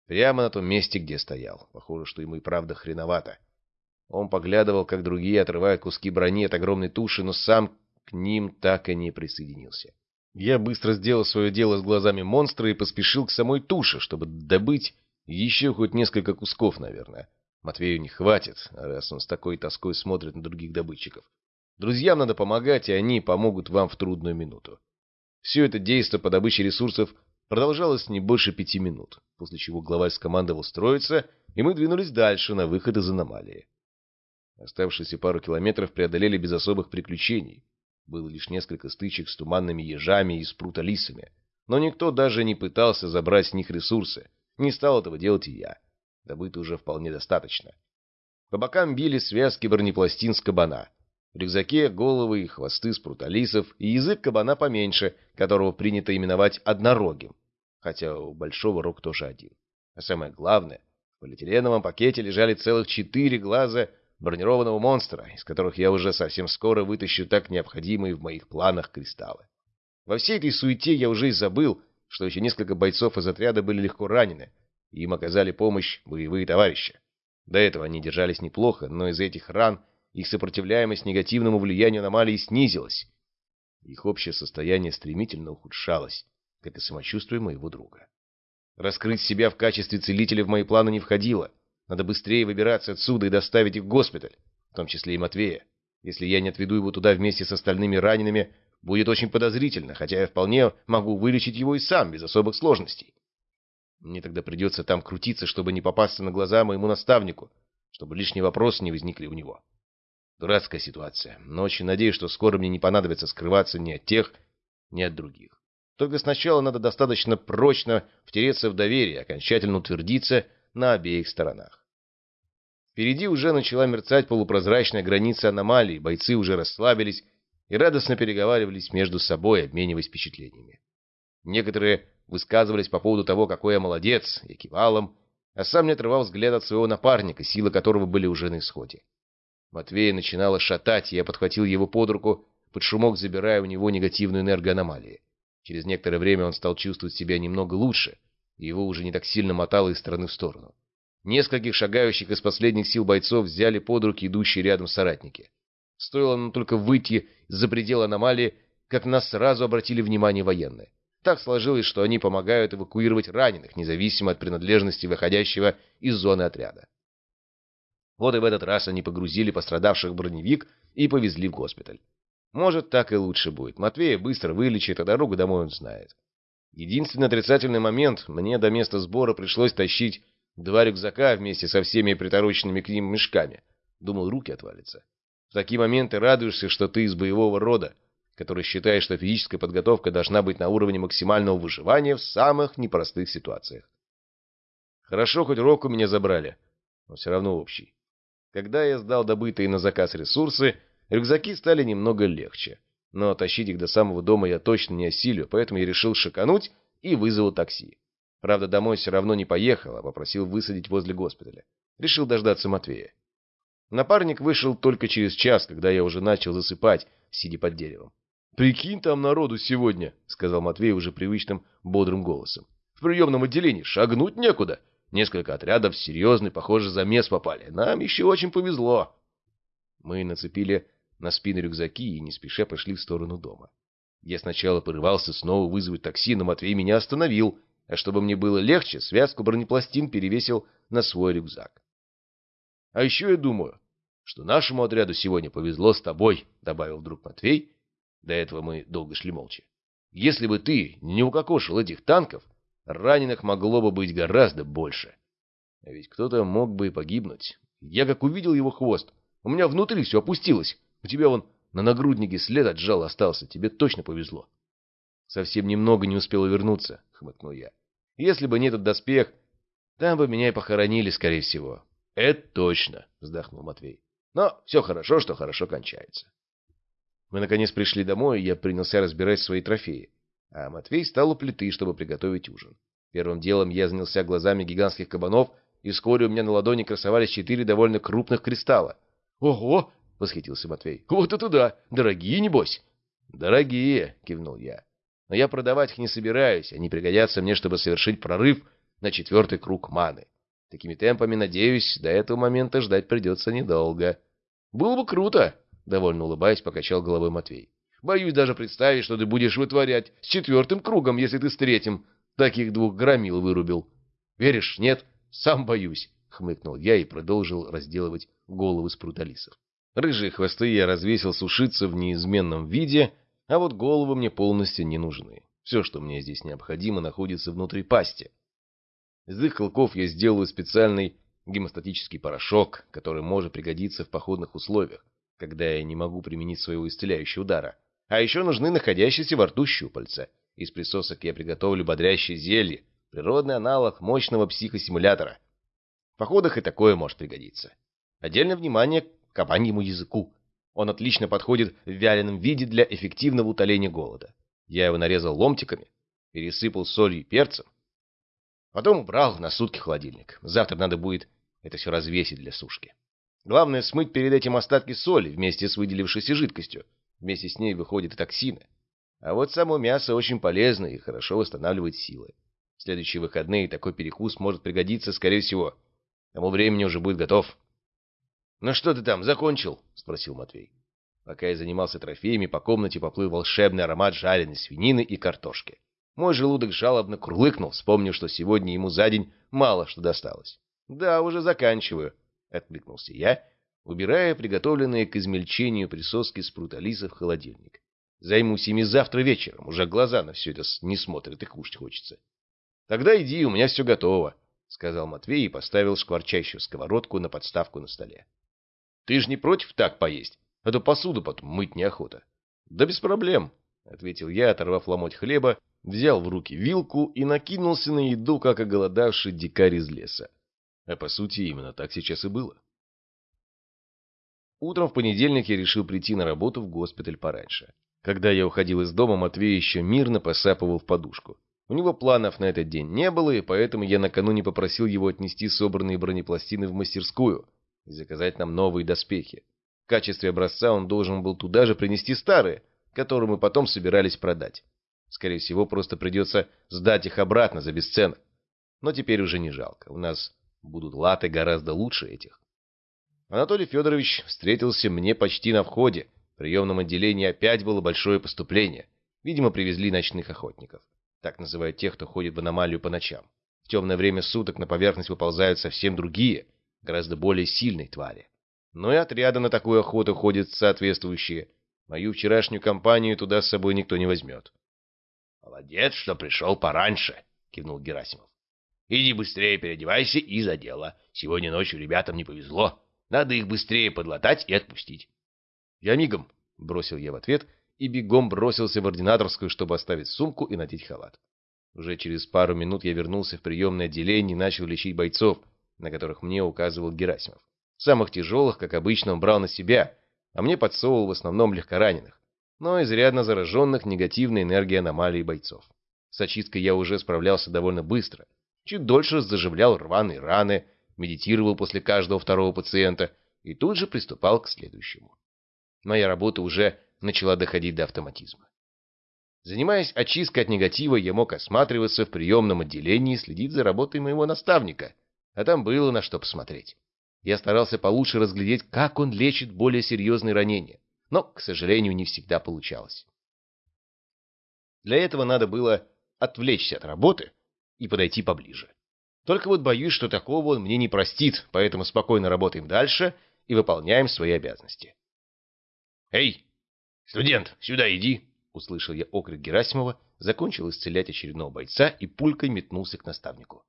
Прямо на том месте, где стоял. Похоже, что ему и правда хреновато. Он поглядывал, как другие отрывают куски брони от огромной туши, но сам к ним так и не присоединился. Я быстро сделал свое дело с глазами монстра и поспешил к самой туше, чтобы добыть еще хоть несколько кусков, наверное. Матвею не хватит, раз он с такой тоской смотрит на других добытчиков. Друзьям надо помогать, и они помогут вам в трудную минуту. Все это действо по добыче ресурсов продолжалось не больше пяти минут, после чего главарь скомандовал строиться, и мы двинулись дальше, на выход из аномалии. Оставшиеся пару километров преодолели без особых приключений. Было лишь несколько стычек с туманными ежами и спрута-лисами. Но никто даже не пытался забрать с них ресурсы. Не стал этого делать и я. Добыто уже вполне достаточно. По бокам били связки бронепластин с кабана. В рюкзаке головы и хвосты спруталисов и язык кабана поменьше, которого принято именовать однорогим. Хотя у большого рог тоже один. А самое главное, в полиэтиленовом пакете лежали целых четыре глаза бронированного монстра, из которых я уже совсем скоро вытащу так необходимые в моих планах кристаллы. Во всей этой суете я уже и забыл, что еще несколько бойцов из отряда были легко ранены, и им оказали помощь боевые товарищи. До этого они держались неплохо, но из-за этих ран их сопротивляемость негативному влиянию аномалии снизилась. Их общее состояние стремительно ухудшалось, как и самочувствие моего друга. Раскрыть себя в качестве целителя в мои планы не входило — надо быстрее выбираться отсюда и доставить их в госпиталь, в том числе и Матвея. Если я не отведу его туда вместе с остальными ранеными, будет очень подозрительно, хотя я вполне могу вылечить его и сам, без особых сложностей. Мне тогда придется там крутиться, чтобы не попасться на глаза моему наставнику, чтобы лишние вопросы не возникли у него. Дурацкая ситуация, но очень надеюсь, что скоро мне не понадобится скрываться ни от тех, ни от других. Только сначала надо достаточно прочно втереться в доверие, окончательно утвердиться на обеих сторонах. Впереди уже начала мерцать полупрозрачная граница аномалии, бойцы уже расслабились и радостно переговаривались между собой, обмениваясь впечатлениями. Некоторые высказывались по поводу того, какой я молодец, и кивалом, а сам не отрывал взгляд от своего напарника, силы которого были уже на исходе. Матвея начинало шатать, и я подхватил его под руку, под шумок забирая у него негативную энергоаномалию. Через некоторое время он стал чувствовать себя немного лучше, его уже не так сильно мотало из стороны в сторону. Нескольких шагающих из последних сил бойцов взяли под руки идущие рядом соратники. Стоило нам только выйти за пределы аномалии, как нас сразу обратили внимание военные. Так сложилось, что они помогают эвакуировать раненых, независимо от принадлежности выходящего из зоны отряда. Вот и в этот раз они погрузили пострадавших в броневик и повезли в госпиталь. Может, так и лучше будет. Матвея быстро вылечит, а дорогу домой он знает. Единственный отрицательный момент, мне до места сбора пришлось тащить два рюкзака вместе со всеми притороченными к ним мешками. Думал, руки отвалятся. Такие моменты радуешься, что ты из боевого рода, который считает, что физическая подготовка должна быть на уровне максимального выживания в самых непростых ситуациях. Хорошо, хоть Року меня забрали, но все равно общий. Когда я сдал добытые на заказ ресурсы, рюкзаки стали немного легче но тащить их до самого дома я точно не осилю, поэтому я решил шикануть и вызвал такси. Правда, домой все равно не поехал, а попросил высадить возле госпиталя. Решил дождаться Матвея. Напарник вышел только через час, когда я уже начал засыпать, сидя под деревом. «Прикинь, там народу сегодня», — сказал Матвей уже привычным бодрым голосом. «В приемном отделении шагнуть некуда. Несколько отрядов серьезный, похоже, замес попали. Нам еще очень повезло». Мы нацепили на спины рюкзаки и не спеша пошли в сторону дома. Я сначала порывался снова вызвать такси, но Матвей меня остановил, а чтобы мне было легче, связку бронепластин перевесил на свой рюкзак. — А еще я думаю, что нашему отряду сегодня повезло с тобой, — добавил вдруг Матвей. До этого мы долго шли молча. Если бы ты не укокошил этих танков, раненых могло бы быть гораздо больше. А ведь кто-то мог бы и погибнуть. Я как увидел его хвост, у меня внутри все опустилось. У тебя вон на нагруднике след от жала остался. Тебе точно повезло. Совсем немного не успел вернуться, хмыкнул я. Если бы не этот доспех, там бы меня и похоронили, скорее всего. Это точно, вздохнул Матвей. Но все хорошо, что хорошо кончается. Мы наконец пришли домой, и я принялся разбирать свои трофеи. А Матвей стал у плиты, чтобы приготовить ужин. Первым делом я занялся глазами гигантских кабанов и вскоре у меня на ладони красовались четыре довольно крупных кристалла. «Ого!» — восхитился Матвей. «Вот это да! Дорогие, небось!» «Дорогие!» — кивнул я. «Но я продавать их не собираюсь, они пригодятся мне, чтобы совершить прорыв на четвертый круг маны. Такими темпами, надеюсь, до этого момента ждать придется недолго». «Было бы круто!» — довольно улыбаясь, покачал головой Матвей. «Боюсь даже представить, что ты будешь вытворять с четвертым кругом, если ты с третьим таких двух громил вырубил. Веришь, нет?» Сам боюсь, — хмыкнул я и продолжил разделывать головы спруталисов. Рыжие хвосты я развесил сушиться в неизменном виде, а вот головы мне полностью не нужны. Все, что мне здесь необходимо, находится внутри пасти. Из их клыков я сделаю специальный гемостатический порошок, который может пригодиться в походных условиях, когда я не могу применить своего исцеляющего удара. А еще нужны находящиеся во рту щупальца. Из присосок я приготовлю бодрящее зелье, Природный аналог мощного психосимулятора. В походах и такое может пригодиться. Отдельное внимание к кабаньему языку. Он отлично подходит в вяленом виде для эффективного утоления голода. Я его нарезал ломтиками, пересыпал солью и перцем. Потом убрал на сутки холодильник. Завтра надо будет это все развесить для сушки. Главное смыть перед этим остатки соли вместе с выделившейся жидкостью. Вместе с ней выходят и токсины. А вот само мясо очень полезно и хорошо восстанавливает силы. В следующие выходные такой перекус может пригодиться, скорее всего. К тому времени уже будет готов. — Ну что ты там, закончил? — спросил Матвей. Пока я занимался трофеями, по комнате поплыл волшебный аромат жареной свинины и картошки. Мой желудок жалобно курлыкнул, вспомнив, что сегодня ему за день мало что досталось. — Да, уже заканчиваю, — откликнулся я, убирая приготовленные к измельчению присоски с пруталиса в холодильник. Займусь ими завтра вечером, уже глаза на все это не смотрят и кушать хочется. Тогда иди, у меня все готово, — сказал Матвей и поставил шкварчащую сковородку на подставку на столе. — Ты же не против так поесть? А то посуду потом мыть неохота. — Да без проблем, — ответил я, оторвав ломоть хлеба, взял в руки вилку и накинулся на еду, как оголодавший дикарь из леса. А по сути, именно так сейчас и было. Утром в понедельник я решил прийти на работу в госпиталь пораньше. Когда я уходил из дома, Матвей еще мирно посапывал в подушку. У него планов на этот день не было, и поэтому я накануне попросил его отнести собранные бронепластины в мастерскую и заказать нам новые доспехи. В качестве образца он должен был туда же принести старые, которые мы потом собирались продать. Скорее всего, просто придется сдать их обратно за бесценок. Но теперь уже не жалко. У нас будут латы гораздо лучше этих. Анатолий Федорович встретился мне почти на входе. В приемном отделении опять было большое поступление. Видимо, привезли ночных охотников. Так называют тех, кто ходит в аномалию по ночам. В темное время суток на поверхность выползают совсем другие, гораздо более сильные твари. Но и отряды на такую охоту ходят соответствующие. Мою вчерашнюю компанию туда с собой никто не возьмет. — Молодец, что пришел пораньше, — кивнул Герасимов. — Иди быстрее переодевайся и за дело. Сегодня ночью ребятам не повезло. Надо их быстрее подлатать и отпустить. — Я мигом, — бросил я в ответ и бегом бросился в ординаторскую, чтобы оставить сумку и надеть халат. Уже через пару минут я вернулся в приемное отделение и начал лечить бойцов, на которых мне указывал Герасимов. Самых тяжелых, как обычно, он брал на себя, а мне подсовывал в основном легкораненых, но изрядно зараженных негативной энергией аномалии бойцов. С очисткой я уже справлялся довольно быстро. Чуть дольше заживлял рваные раны, медитировал после каждого второго пациента и тут же приступал к следующему. Моя работа уже начала доходить до автоматизма. Занимаясь очисткой от негатива, я мог осматриваться в приемном отделении и следить за работой моего наставника, а там было на что посмотреть. Я старался получше разглядеть, как он лечит более серьезные ранения, но, к сожалению, не всегда получалось. Для этого надо было отвлечься от работы и подойти поближе. Только вот боюсь, что такого он мне не простит, поэтому спокойно работаем дальше и выполняем свои обязанности. «Эй, «Студент, сюда иди!» — услышал я окрик Герасимова, закончил исцелять очередного бойца и пулькой метнулся к наставнику.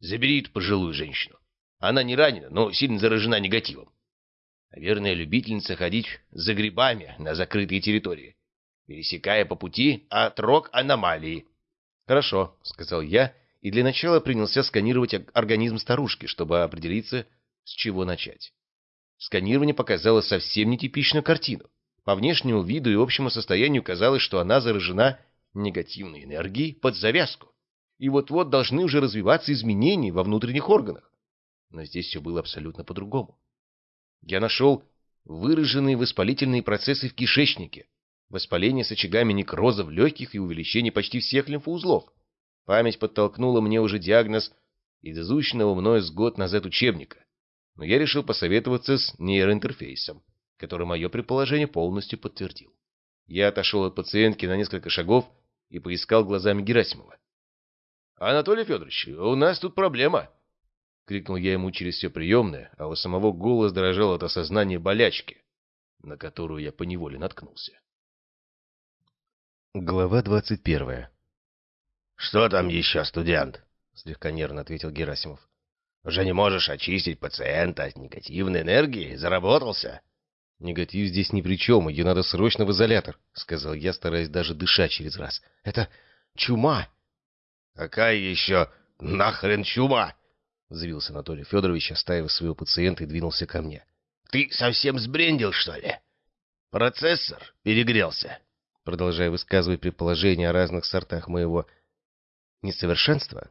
«Забери эту пожилую женщину. Она не ранена, но сильно заражена негативом. Наверное, любительница ходить за грибами на закрытые территории, пересекая по пути отрок аномалии». «Хорошо», — сказал я, и для начала принялся сканировать организм старушки, чтобы определиться, с чего начать. Сканирование показало совсем нетипичную картину. По внешнему виду и общему состоянию казалось, что она заражена негативной энергией под завязку. И вот-вот должны уже развиваться изменения во внутренних органах. Но здесь все было абсолютно по-другому. Я нашел выраженные воспалительные процессы в кишечнике, воспаление с очагами некроза в легких и увеличение почти всех лимфоузлов. Память подтолкнула мне уже диагноз из изученного мною с год назад учебника, но я решил посоветоваться с нейроинтерфейсом, который мое предположение полностью подтвердил. Я отошел от пациентки на несколько шагов и поискал глазами Герасимова. — Анатолий Федорович, у нас тут проблема! — крикнул я ему через все приемное, а у самого голос дрожал от осознания болячки, на которую я поневоле наткнулся. Глава двадцать первая «Что там еще, студент?» — слегка нервно ответил Герасимов. «Уже не можешь очистить пациента от негативной энергии? Заработался?» «Негатив здесь ни при чем, ее надо срочно в изолятор», — сказал я, стараясь даже дышать через раз. «Это чума!» «Какая еще нахрен чума?» — взвился Анатолий Федорович, оставив своего пациента и двинулся ко мне. «Ты совсем сбрендил, что ли? Процессор перегрелся?» Продолжая высказывать предположения о разных сортах моего несовершенства,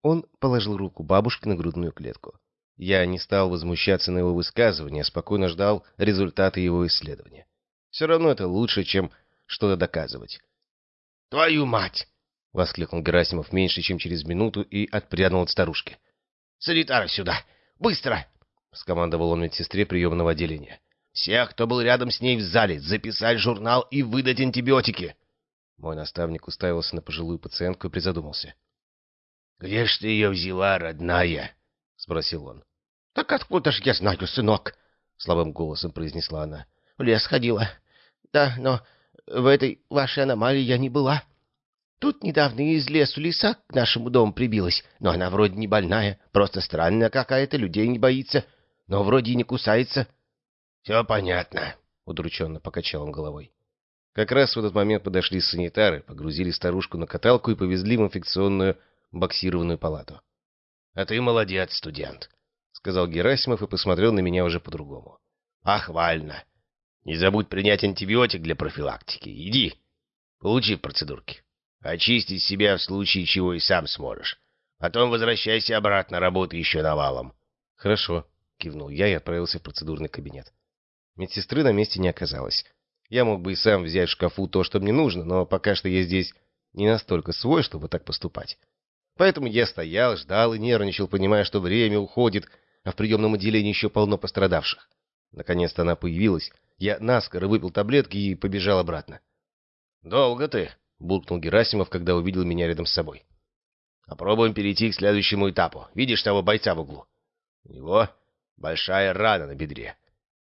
он положил руку бабушке на грудную клетку. Я не стал возмущаться на его высказывание, а спокойно ждал результаты его исследования. Все равно это лучше, чем что-то доказывать. «Твою мать!» — воскликнул Герасимов меньше, чем через минуту, и отпрянул от старушки. «Санитара сюда! Быстро!» — скомандовал он медсестре приемного отделения. «Всех, кто был рядом с ней в зале, записать журнал и выдать антибиотики!» Мой наставник уставился на пожилую пациентку и призадумался. «Где ж ты ее взяла, родная?» — спросил он. — Так откуда ж я знаю, сынок? — слабым голосом произнесла она. — В лес ходила. Да, но в этой вашей аномалии я не была. Тут недавно из лесу лиса к нашему дому прибилась, но она вроде не больная, просто странная какая-то, людей не боится, но вроде и не кусается. — Все понятно, — удрученно покачал он головой. Как раз в этот момент подошли санитары, погрузили старушку на каталку и повезли в инфекционную боксированную палату. — А ты молодец, студент, — сказал Герасимов и посмотрел на меня уже по-другому. — Похвально. Не забудь принять антибиотик для профилактики. Иди, получи процедурки. Очистить себя в случае чего и сам сможешь. Потом возвращайся обратно, работай еще навалом. — Хорошо, — кивнул я и отправился в процедурный кабинет. Медсестры на месте не оказалось. Я мог бы и сам взять в шкафу то, что мне нужно, но пока что я здесь не настолько свой, чтобы так поступать. Поэтому я стоял, ждал и нервничал, понимая, что время уходит, а в приемном отделении еще полно пострадавших. Наконец-то она появилась. Я наскоро выпил таблетки и побежал обратно. «Долго ты?» — буркнул Герасимов, когда увидел меня рядом с собой. «Попробуем перейти к следующему этапу. Видишь того бойца в углу? У него большая рана на бедре.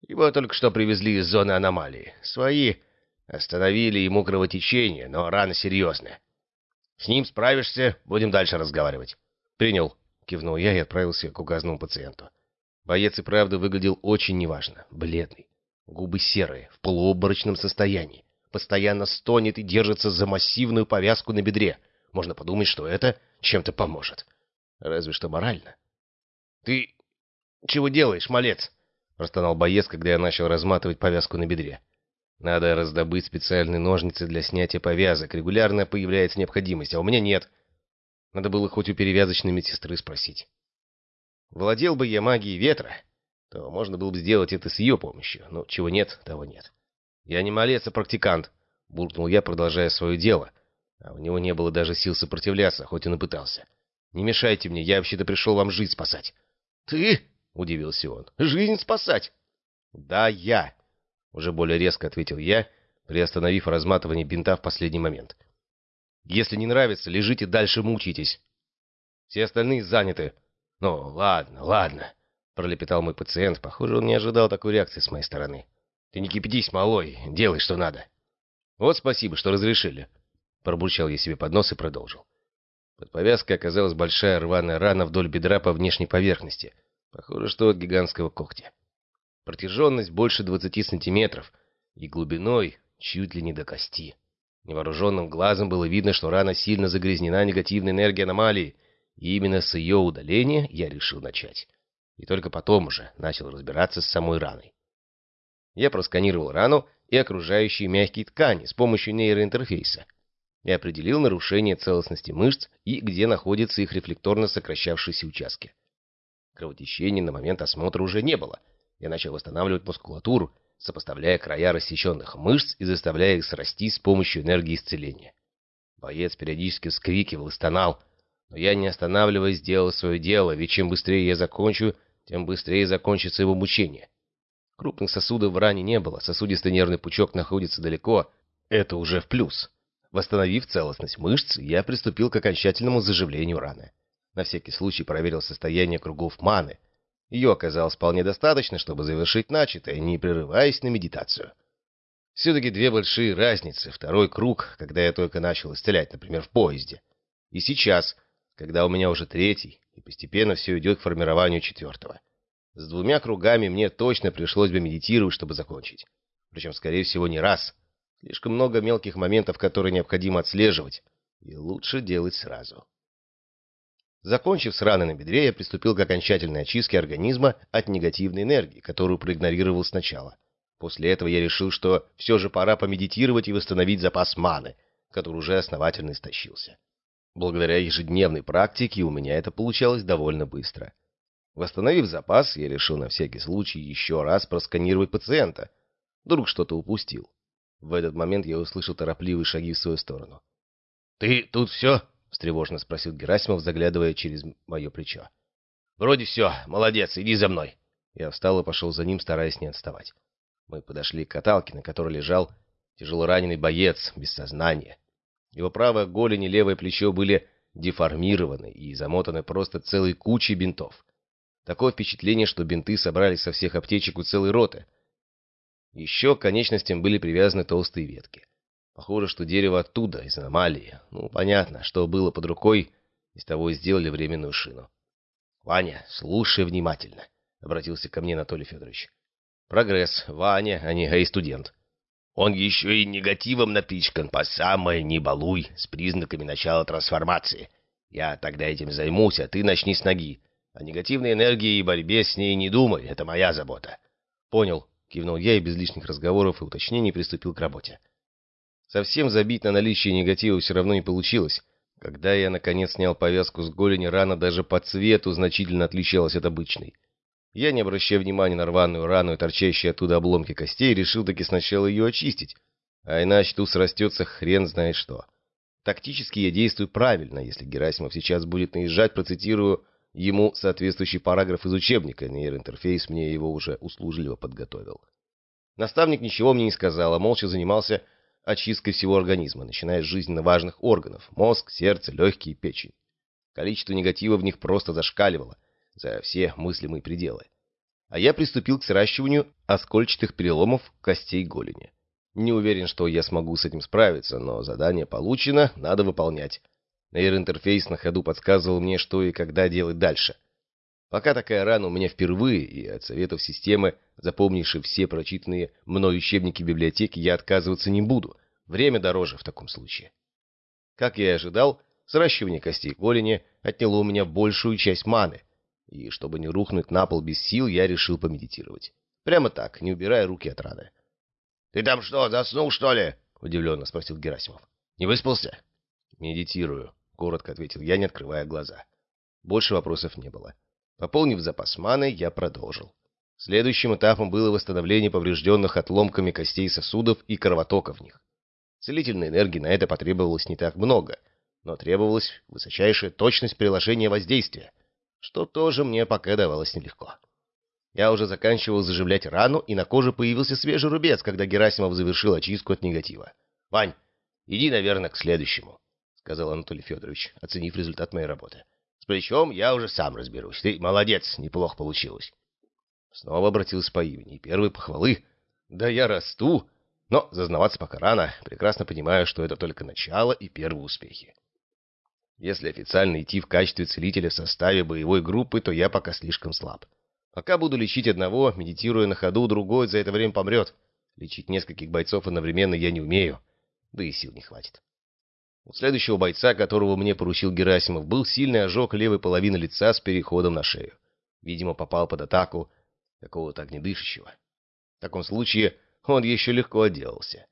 Его только что привезли из зоны аномалии. Свои остановили ему кровотечение, но рана серьезная. С ним справишься, будем дальше разговаривать. Принял, кивнул я и отправился к указанному пациенту. Боец и правда выглядел очень неважно, бледный. Губы серые, в полуобморочном состоянии. Постоянно стонет и держится за массивную повязку на бедре. Можно подумать, что это чем-то поможет. Разве что морально. — Ты чего делаешь, малец? — простонал боец, когда я начал разматывать повязку на бедре. Надо раздобыть специальные ножницы для снятия повязок. Регулярно появляется необходимость, а у меня нет. Надо было хоть у перевязочной медсестры спросить. Владел бы я магией ветра, то можно было бы сделать это с ее помощью. Но чего нет, того нет. Я не малец, а практикант, — буркнул я, продолжая свое дело. А у него не было даже сил сопротивляться, хоть он и пытался. Не мешайте мне, я вообще-то пришел вам жизнь спасать. — Ты? — удивился он. — Жизнь спасать? — Да, я. Уже более резко ответил я, приостановив разматывание бинта в последний момент. «Если не нравится, лежите дальше, мучитесь. Все остальные заняты». «Ну, ладно, ладно», — пролепетал мой пациент. Похоже, он не ожидал такой реакции с моей стороны. «Ты не кипятись, малой, делай, что надо». «Вот спасибо, что разрешили», — пробурчал я себе под нос и продолжил. Под повязкой оказалась большая рваная рана вдоль бедра по внешней поверхности. Похоже, что от гигантского когтя. Протяженность больше 20 сантиметров и глубиной чуть ли не до кости. Невооруженным глазом было видно, что рана сильно загрязнена негативной энергией аномалии, и именно с ее удаления я решил начать. И только потом уже начал разбираться с самой раной. Я просканировал рану и окружающие мягкие ткани с помощью нейроинтерфейса и определил нарушение целостности мышц и где находятся их рефлекторно сокращавшиеся участки. Кровотечения на момент осмотра уже не было. Я начал восстанавливать мускулатуру, сопоставляя края рассеченных мышц и заставляя их срасти с помощью энергии исцеления. Боец периодически вскрикивал и стонал, но я, не останавливаясь, делал свое дело, ведь чем быстрее я закончу, тем быстрее закончится его мучение. Крупных сосудов в ране не было, сосудистый нервный пучок находится далеко, это уже в плюс. Восстановив целостность мышц, я приступил к окончательному заживлению раны. На всякий случай проверил состояние кругов маны. Ее оказалось вполне достаточно, чтобы завершить начатое, не прерываясь на медитацию. Все-таки две большие разницы. Второй круг, когда я только начал исцелять, например, в поезде. И сейчас, когда у меня уже третий, и постепенно все идет к формированию четвертого. С двумя кругами мне точно пришлось бы медитировать, чтобы закончить. Причем, скорее всего, не раз. Слишком много мелких моментов, которые необходимо отслеживать. И лучше делать сразу. Закончив с раной на бедре, я приступил к окончательной очистке организма от негативной энергии, которую проигнорировал сначала. После этого я решил, что все же пора помедитировать и восстановить запас маны, который уже основательно истощился. Благодаря ежедневной практике у меня это получалось довольно быстро. Восстановив запас, я решил на всякий случай еще раз просканировать пациента. Вдруг что-то упустил. В этот момент я услышал торопливые шаги в свою сторону. «Ты тут все?» встревоженно спросил Герасимов, заглядывая через мое плечо. «Вроде все. Молодец. Иди за мной». Я встал и пошел за ним, стараясь не отставать. Мы подошли к каталке, на которой лежал тяжело раненый боец, без сознания. Его правая голень и левое плечо были деформированы и замотаны просто целой кучей бинтов. Такое впечатление, что бинты собрались со всех аптечек у целой роты. Еще к конечностям были привязаны толстые ветки. Похоже, что дерево оттуда, из аномалии. Ну, понятно, что было под рукой, из того и сделали временную шину. — Ваня, слушай внимательно, — обратился ко мне Анатолий Федорович. — Прогресс. Ваня, а не гей-студент. Он еще и негативом напичкан по самое не балуй, с признаками начала трансформации. Я тогда этим займусь, а ты начни с ноги. О негативной энергии и борьбе с ней не думай, это моя забота. — Понял, — кивнул я и без лишних разговоров и уточнений приступил к работе. — Совсем забить на наличие негатива все равно не получилось. Когда я, наконец, снял повязку с голени, рана даже по цвету значительно отличалась от обычной. Я, не обращая внимания на рваную рану и торчащие оттуда обломки костей, решил таки сначала ее очистить, а иначе тут срастется хрен знает что. Тактически я действую правильно, если Герасимов сейчас будет наезжать, процитирую ему соответствующий параграф из учебника, нейроинтерфейс мне его уже услужливо подготовил. Наставник ничего мне не сказал, а молча занимался очисткой всего организма, начиная с жизненно важных органов – мозг, сердце, легкие печень. Количество негатива в них просто зашкаливало за все мыслимые пределы. А я приступил к сращиванию оскольчатых переломов костей голени. Не уверен, что я смогу с этим справиться, но задание получено, надо выполнять. Нейроинтерфейс на ходу подсказывал мне, что и когда делать дальше. Пока такая рана у меня впервые, и от советов системы, запомнившей все прочитанные мной учебники библиотеки, я отказываться не буду. Время дороже в таком случае. Как я и ожидал, сращивание костей голени отняло у меня большую часть маны, и чтобы не рухнуть на пол без сил, я решил помедитировать. Прямо так, не убирая руки от раны. — Ты там что, заснул, что ли? — удивленно спросил Герасимов. — Не выспался? — Медитирую, — коротко ответил я, не открывая глаза. Больше вопросов не было. Пополнив запас маны, я продолжил. Следующим этапом было восстановление поврежденных отломками костей сосудов и кровотока в них. Целительной энергии на это потребовалось не так много, но требовалась высочайшая точность приложения воздействия, что тоже мне пока давалось нелегко. Я уже заканчивал заживлять рану, и на коже появился свежий рубец, когда Герасимов завершил очистку от негатива. — Вань, иди, наверное, к следующему, — сказал Анатолий Федорович, оценив результат моей работы. С плечом я уже сам разберусь. Ты молодец, неплохо получилось. Снова обратился по имени. Первые похвалы. Да я расту. Но зазнаваться пока рано. Прекрасно понимаю, что это только начало и первые успехи. Если официально идти в качестве целителя в составе боевой группы, то я пока слишком слаб. Пока буду лечить одного, медитируя на ходу, другой за это время помрет. Лечить нескольких бойцов одновременно я не умею. Да и сил не хватит. У следующего бойца, которого мне поручил Герасимов, был сильный ожог левой половины лица с переходом на шею. Видимо, попал под атаку какого-то огнедышащего. В таком случае он еще легко отделался.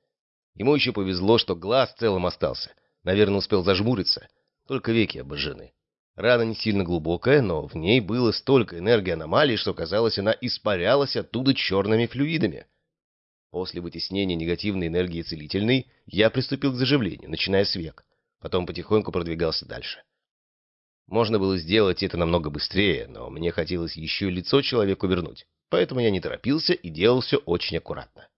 Ему еще повезло, что глаз целым остался. Наверное, успел зажмуриться, только веки обожжены. Рана не сильно глубокая, но в ней было столько энергии аномалии, что, казалось, она испарялась оттуда черными флюидами. После вытеснения негативной энергии целительной я приступил к заживлению, начиная с век. Потом потихоньку продвигался дальше. Можно было сделать это намного быстрее, но мне хотелось еще лицо человеку вернуть. Поэтому я не торопился и делал все очень аккуратно.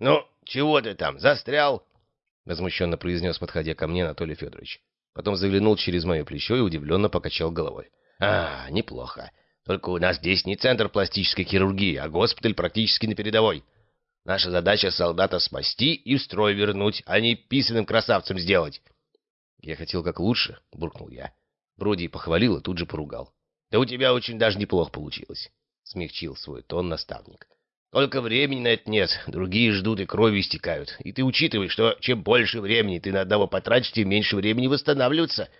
«Ну, чего ты там, застрял?» — возмущенно произнес, подходя ко мне Анатолий Федорович. Потом заглянул через мое плечо и удивленно покачал головой. «А, неплохо. Только у нас здесь не центр пластической хирургии, а госпиталь практически на передовой. Наша задача солдата спасти и в строй вернуть, а не писаным красавцем сделать». «Я хотел как лучше», — буркнул я. Вроде и похвалил, и тут же поругал. «Да у тебя очень даже неплохо получилось», — смягчил свой тон наставник. Только времени на это нет, другие ждут и кровью истекают. И ты учитывай, что чем больше времени ты на одного потратишь, тем меньше времени восстанавливаться.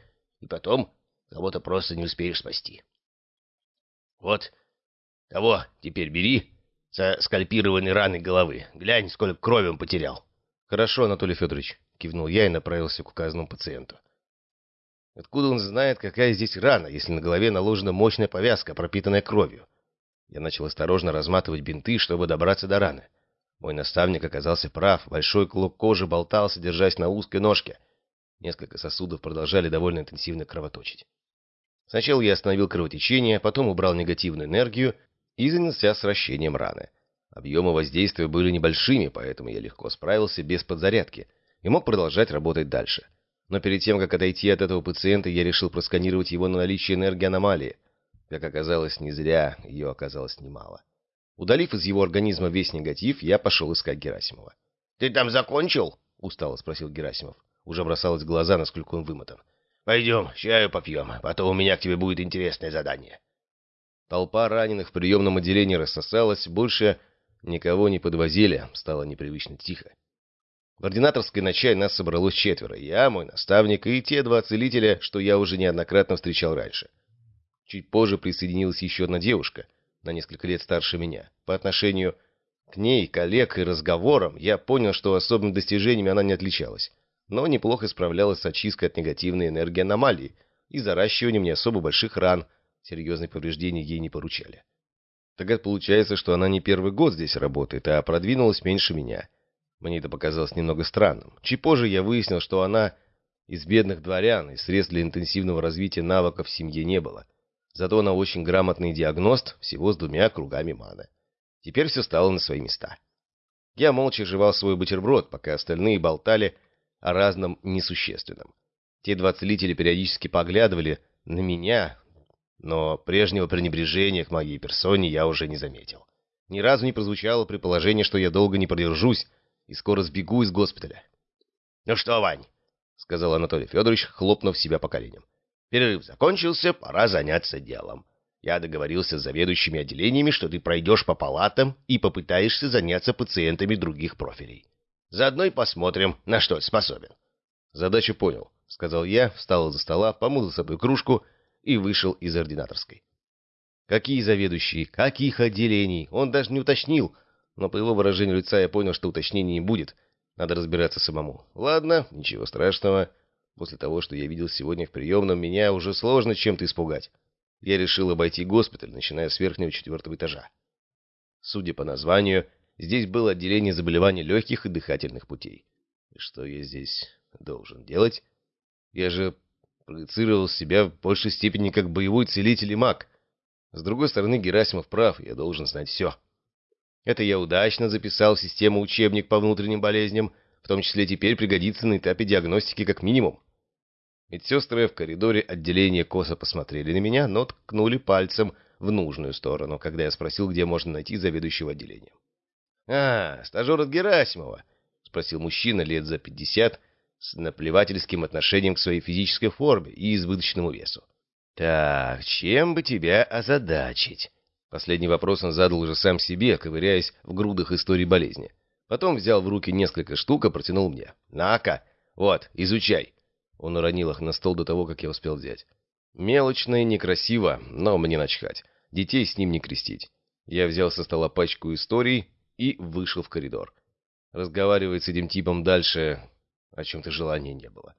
И потом кого-то просто не успеешь спасти. Вот того теперь бери со скальпированной раной головы. Глянь, сколько крови он потерял. Хорошо, Анатолий Федорович, кивнул я и направился к указанному пациенту. Откуда он знает, какая здесь рана, если на голове наложена мощная повязка, пропитанная кровью? Я начал осторожно разматывать бинты, чтобы добраться до раны. Мой наставник оказался прав. Большой клок кожи болтался, держась на узкой ножке. Несколько сосудов продолжали довольно интенсивно кровоточить. Сначала я остановил кровотечение, потом убрал негативную энергию и занялся сращением раны. Объемы воздействия были небольшими, поэтому я легко справился без подзарядки и мог продолжать работать дальше. Но перед тем, как отойти от этого пациента, я решил просканировать его на наличие энергии аномалии — как оказалось, не зря ее оказалось немало. Удалив из его организма весь негатив, я пошел искать Герасимова. — Ты там закончил? — устало спросил Герасимов. Уже бросалось в глаза, насколько он вымотан. — Пойдем, чаю попьем, потом у меня к тебе будет интересное задание. Толпа раненых в приемном отделении рассосалась, больше никого не подвозили, стало непривычно тихо. В ординаторской на чай нас собралось четверо. Я, мой наставник и те два целителя, что я уже неоднократно встречал раньше. Чуть позже присоединилась еще одна девушка, на несколько лет старше меня. По отношению к ней, коллег и разговорам, я понял, что особыми достижениями она не отличалась, но неплохо справлялась с очисткой от негативной энергии аномалии и заращиванием не особо больших ран, серьезные повреждения ей не поручали. Тогда получается, что она не первый год здесь работает, а продвинулась меньше меня. Мне это показалось немного странным. Чуть позже я выяснил, что она из бедных дворян, и средств для интенсивного развития навыков в семье не было — Зато она очень грамотный диагност, всего с двумя кругами маны. Теперь все стало на свои места. Я молча жевал свой бутерброд, пока остальные болтали о разном несущественном. Те два целителя периодически поглядывали на меня, но прежнего пренебрежения к моей персоне я уже не заметил. Ни разу не прозвучало предположение, что я долго не продержусь и скоро сбегу из госпиталя. — Ну что, Вань? — сказал Анатолий Федорович, хлопнув себя по коленям. Перерыв закончился, пора заняться делом. Я договорился с заведующими отделениями, что ты пройдешь по палатам и попытаешься заняться пациентами других профилей. Заодно и посмотрим, на что способен. Задачу понял, — сказал я, встал из-за стола, помыл за собой кружку и вышел из ординаторской. Какие заведующие, каких отделений, он даже не уточнил, но по его выражению лица я понял, что уточнений не будет. Надо разбираться самому. Ладно, ничего страшного. После того, что я видел сегодня в приемном, меня уже сложно чем-то испугать. Я решил обойти госпиталь, начиная с верхнего четвертого этажа. Судя по названию, здесь было отделение заболеваний легких и дыхательных путей. И что я здесь должен делать? Я же проецировал себя в большей степени как боевой целитель и маг. С другой стороны, Герасимов прав, я должен знать все. Это я удачно записал в систему учебник по внутренним болезням, в том числе теперь пригодится на этапе диагностики как минимум. Медсестры в коридоре отделения косо посмотрели на меня, но ткнули пальцем в нужную сторону, когда я спросил, где можно найти заведующего отделением. «А, стажер от Герасимова», — спросил мужчина лет за пятьдесят с наплевательским отношением к своей физической форме и избыточному весу. «Так, чем бы тебя озадачить?» Последний вопрос он задал уже сам себе, ковыряясь в грудах истории болезни. Потом взял в руки несколько штук и протянул мне. «На-ка, вот, изучай». Он уронил их на стол до того, как я успел взять. Мелочно и некрасиво, но мне начхать. Детей с ним не крестить. Я взял со стола пачку историй и вышел в коридор. Разговаривать с этим типом дальше о чем-то желания не было.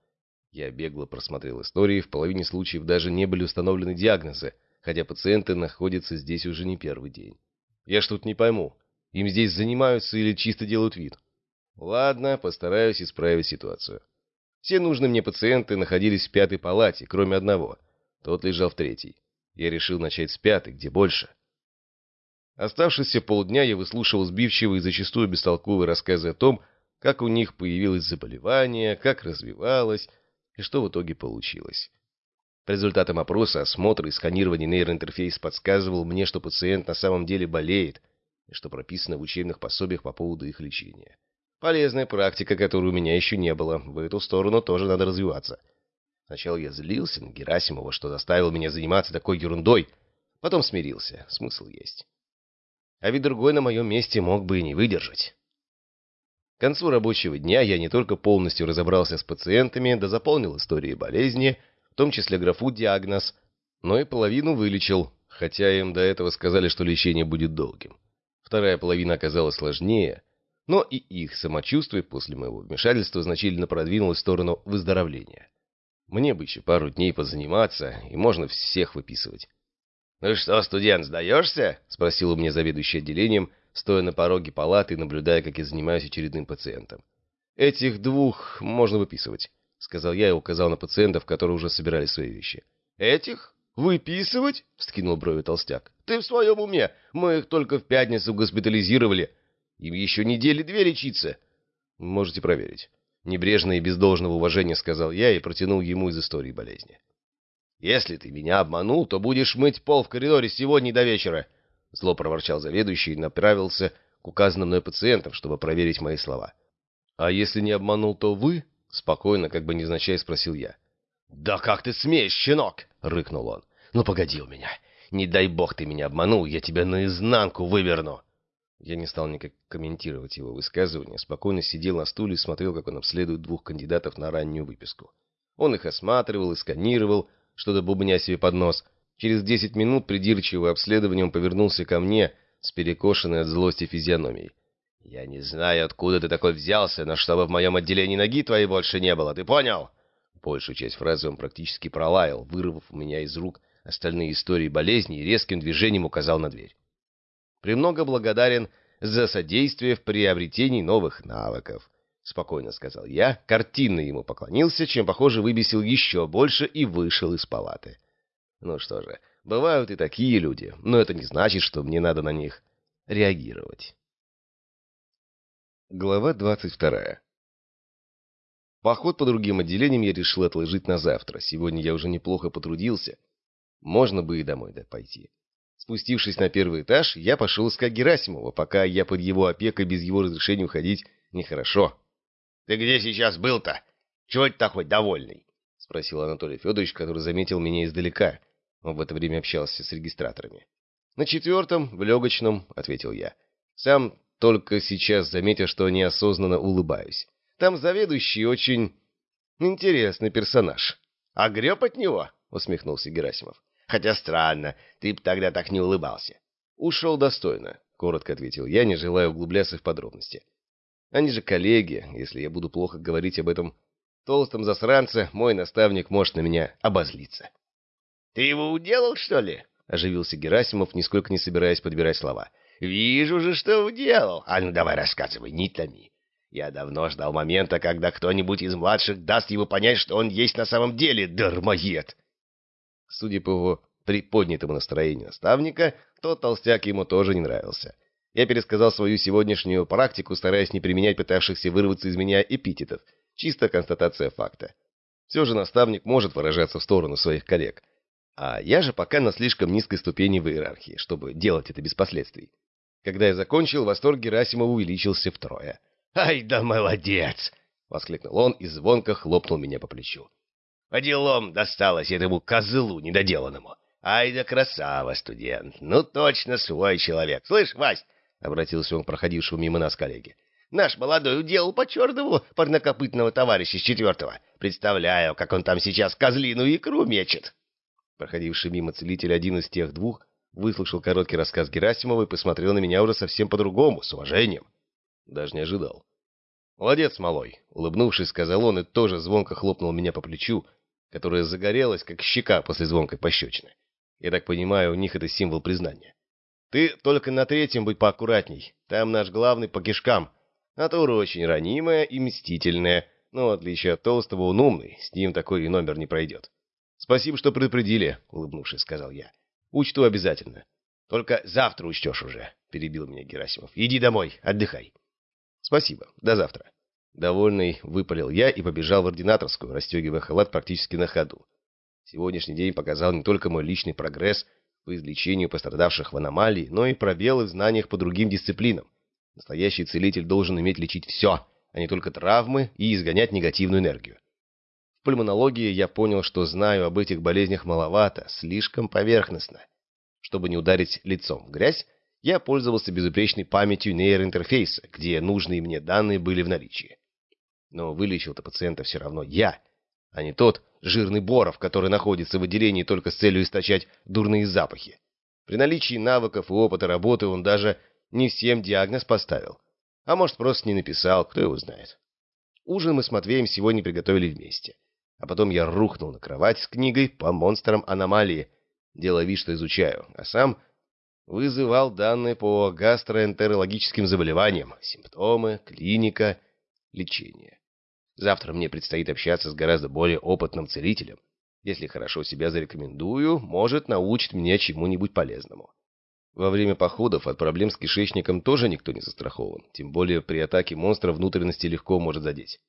Я бегло просмотрел истории, в половине случаев даже не были установлены диагнозы, хотя пациенты находятся здесь уже не первый день. Я ж тут не пойму, им здесь занимаются или чисто делают вид? Ладно, постараюсь исправить ситуацию. Все нужные мне пациенты находились в пятой палате, кроме одного. Тот лежал в третьей. Я решил начать с пятой, где больше. Оставшиеся полдня я выслушивал сбивчивые и зачастую бестолковые рассказы о том, как у них появилось заболевание, как развивалось и что в итоге получилось. По результатам опроса, осмотра и сканирования нейроинтерфейс подсказывал мне, что пациент на самом деле болеет и что прописано в учебных пособиях по поводу их лечения. Полезная практика, которой у меня еще не было. В эту сторону тоже надо развиваться. Сначала я злился на Герасимова, что заставил меня заниматься такой ерундой. Потом смирился. Смысл есть. А ведь другой на моем месте мог бы и не выдержать. К концу рабочего дня я не только полностью разобрался с пациентами, да заполнил истории болезни, в том числе графу «диагноз», но и половину вылечил, хотя им до этого сказали, что лечение будет долгим. Вторая половина оказалась сложнее, но и их самочувствие после моего вмешательства значительно продвинулось в сторону выздоровления. Мне бы еще пару дней позаниматься, и можно всех выписывать. «Ну что, студент, сдаешься?» — спросил у меня заведующий отделением, стоя на пороге палаты и наблюдая, как я занимаюсь очередным пациентом. «Этих двух можно выписывать», — сказал я и указал на пациентов, которые уже собирали свои вещи. «Этих? Выписывать?» — вскинул брови толстяк. «Ты в своем уме? Мы их только в пятницу госпитализировали. Им еще недели две лечиться». «Можете проверить». Небрежно и без должного уважения сказал я и протянул ему из истории болезни. «Если ты меня обманул, то будешь мыть пол в коридоре сегодня до вечера», Зло проворчал заведующий и направился к указанным мной пациентам, чтобы проверить мои слова. «А если не обманул, то вы?» — спокойно, как бы невзначай спросил я. «Да как ты смеешь, щенок!» — рыкнул он. «Ну, погоди у меня. Не дай бог ты меня обманул, я тебя наизнанку выверну!» Я не стал никак комментировать его высказывание, спокойно сидел на стуле и смотрел, как он обследует двух кандидатов на раннюю выписку. Он их осматривал и сканировал, что-то бубня себе под нос — Через десять минут придирчивого обследования он повернулся ко мне с перекошенной от злости физиономией. «Я не знаю, откуда ты такой взялся, но чтобы в моем отделении ноги твоей больше не было, ты понял?» Большую часть фразы он практически пролаял, вырвав у меня из рук остальные истории болезни и резким движением указал на дверь. «Премного благодарен за содействие в приобретении новых навыков», — спокойно сказал я, картинно ему поклонился, чем, похоже, выбесил еще больше и вышел из палаты. Ну что же, бывают и такие люди, но это не значит, что мне надо на них реагировать. Глава двадцать вторая. Поход по другим отделениям я решил отложить на завтра. Сегодня я уже неплохо потрудился. Можно бы и домой да пойти. Спустившись на первый этаж, я пошел искать Герасимова, пока я под его опекой без его разрешения уходить нехорошо. — Ты где сейчас был-то? Чего ты такой довольный? — спросил Анатолий Федорович, который заметил меня издалека. Он в это время общался с регистраторами. «На четвертом, в легочном», — ответил я. «Сам только сейчас заметил, что неосознанно улыбаюсь. Там заведующий очень интересный персонаж». «А греб от него?» — усмехнулся Герасимов. «Хотя странно, ты б тогда так не улыбался». «Ушел достойно», — коротко ответил я, не желая углубляться в подробности. «Они же коллеги, если я буду плохо говорить об этом толстом засранце, мой наставник может на меня обозлиться». «Ты его уделал, что ли?» — оживился Герасимов, нисколько не собираясь подбирать слова. «Вижу же, что уделал. А ну давай рассказывай, не томи. Я давно ждал момента, когда кто-нибудь из младших даст ему понять, что он есть на самом деле дармоед». Судя по его приподнятому настроению наставника, тот толстяк ему тоже не нравился. Я пересказал свою сегодняшнюю практику, стараясь не применять пытавшихся вырваться из меня эпитетов. Чисто констатация факта. Все же наставник может выражаться в сторону своих коллег. А я же пока на слишком низкой ступени в иерархии, чтобы делать это без последствий. Когда я закончил, восторг Герасимова увеличился втрое. «Ай да молодец!» — воскликнул он и звонко хлопнул меня по плечу. «По делам досталось этому козлу недоделанному. Ай да красава, студент! Ну точно свой человек! Слышь, Вась!» — обратился он к проходившему мимо нас коллеге. «Наш молодой уделал по-черному парнокопытного товарища с четвертого. Представляю, как он там сейчас козлиную икру мечет!» Проходивший мимо целитель один из тех двух выслушал короткий рассказ Герасимова и посмотрел на меня уже совсем по-другому, с уважением. Даже не ожидал. «Молодец, малой!» — улыбнувшись, сказал он и тоже звонко хлопнул меня по плечу, которое загорелось, как щека после звонкой пощечины. Я так понимаю, у них это символ признания. «Ты только на третьем будь поаккуратней. Там наш главный по кишкам. Натура очень ранимая и мстительная, но в отличие от Толстого он умный, с ним такой и номер не пройдет». «Спасибо, что предупредили», — улыбнувшись, сказал я. «Учту обязательно». «Только завтра учтешь уже», — перебил меня Герасимов. «Иди домой, отдыхай». «Спасибо. До завтра». Довольный выпалил я и побежал в ординаторскую, расстегивая халат практически на ходу. Сегодняшний день показал не только мой личный прогресс по излечению пострадавших в аномалии, но и пробелы в знаниях по другим дисциплинам. Настоящий целитель должен уметь лечить все, а не только травмы и изгонять негативную энергию. В пульмонологии я понял, что знаю об этих болезнях маловато, слишком поверхностно. Чтобы не ударить лицом в грязь, я пользовался безупречной памятью нейроинтерфейса, где нужные мне данные были в наличии. Но вылечил-то пациента все равно я, а не тот жирный Боров, который находится в отделении только с целью источать дурные запахи. При наличии навыков и опыта работы он даже не всем диагноз поставил. А может, просто не написал, кто его знает. Ужин мы с Матвеем сегодня приготовили вместе. А потом я рухнул на кровать с книгой по монстрам аномалии, делая вид, что изучаю, а сам вызывал данные по гастроэнтерологическим заболеваниям, симптомы, клиника, лечение. Завтра мне предстоит общаться с гораздо более опытным целителем. Если хорошо себя зарекомендую, может, научит меня чему-нибудь полезному. Во время походов от проблем с кишечником тоже никто не застрахован, тем более при атаке монстра внутренности легко может задеть.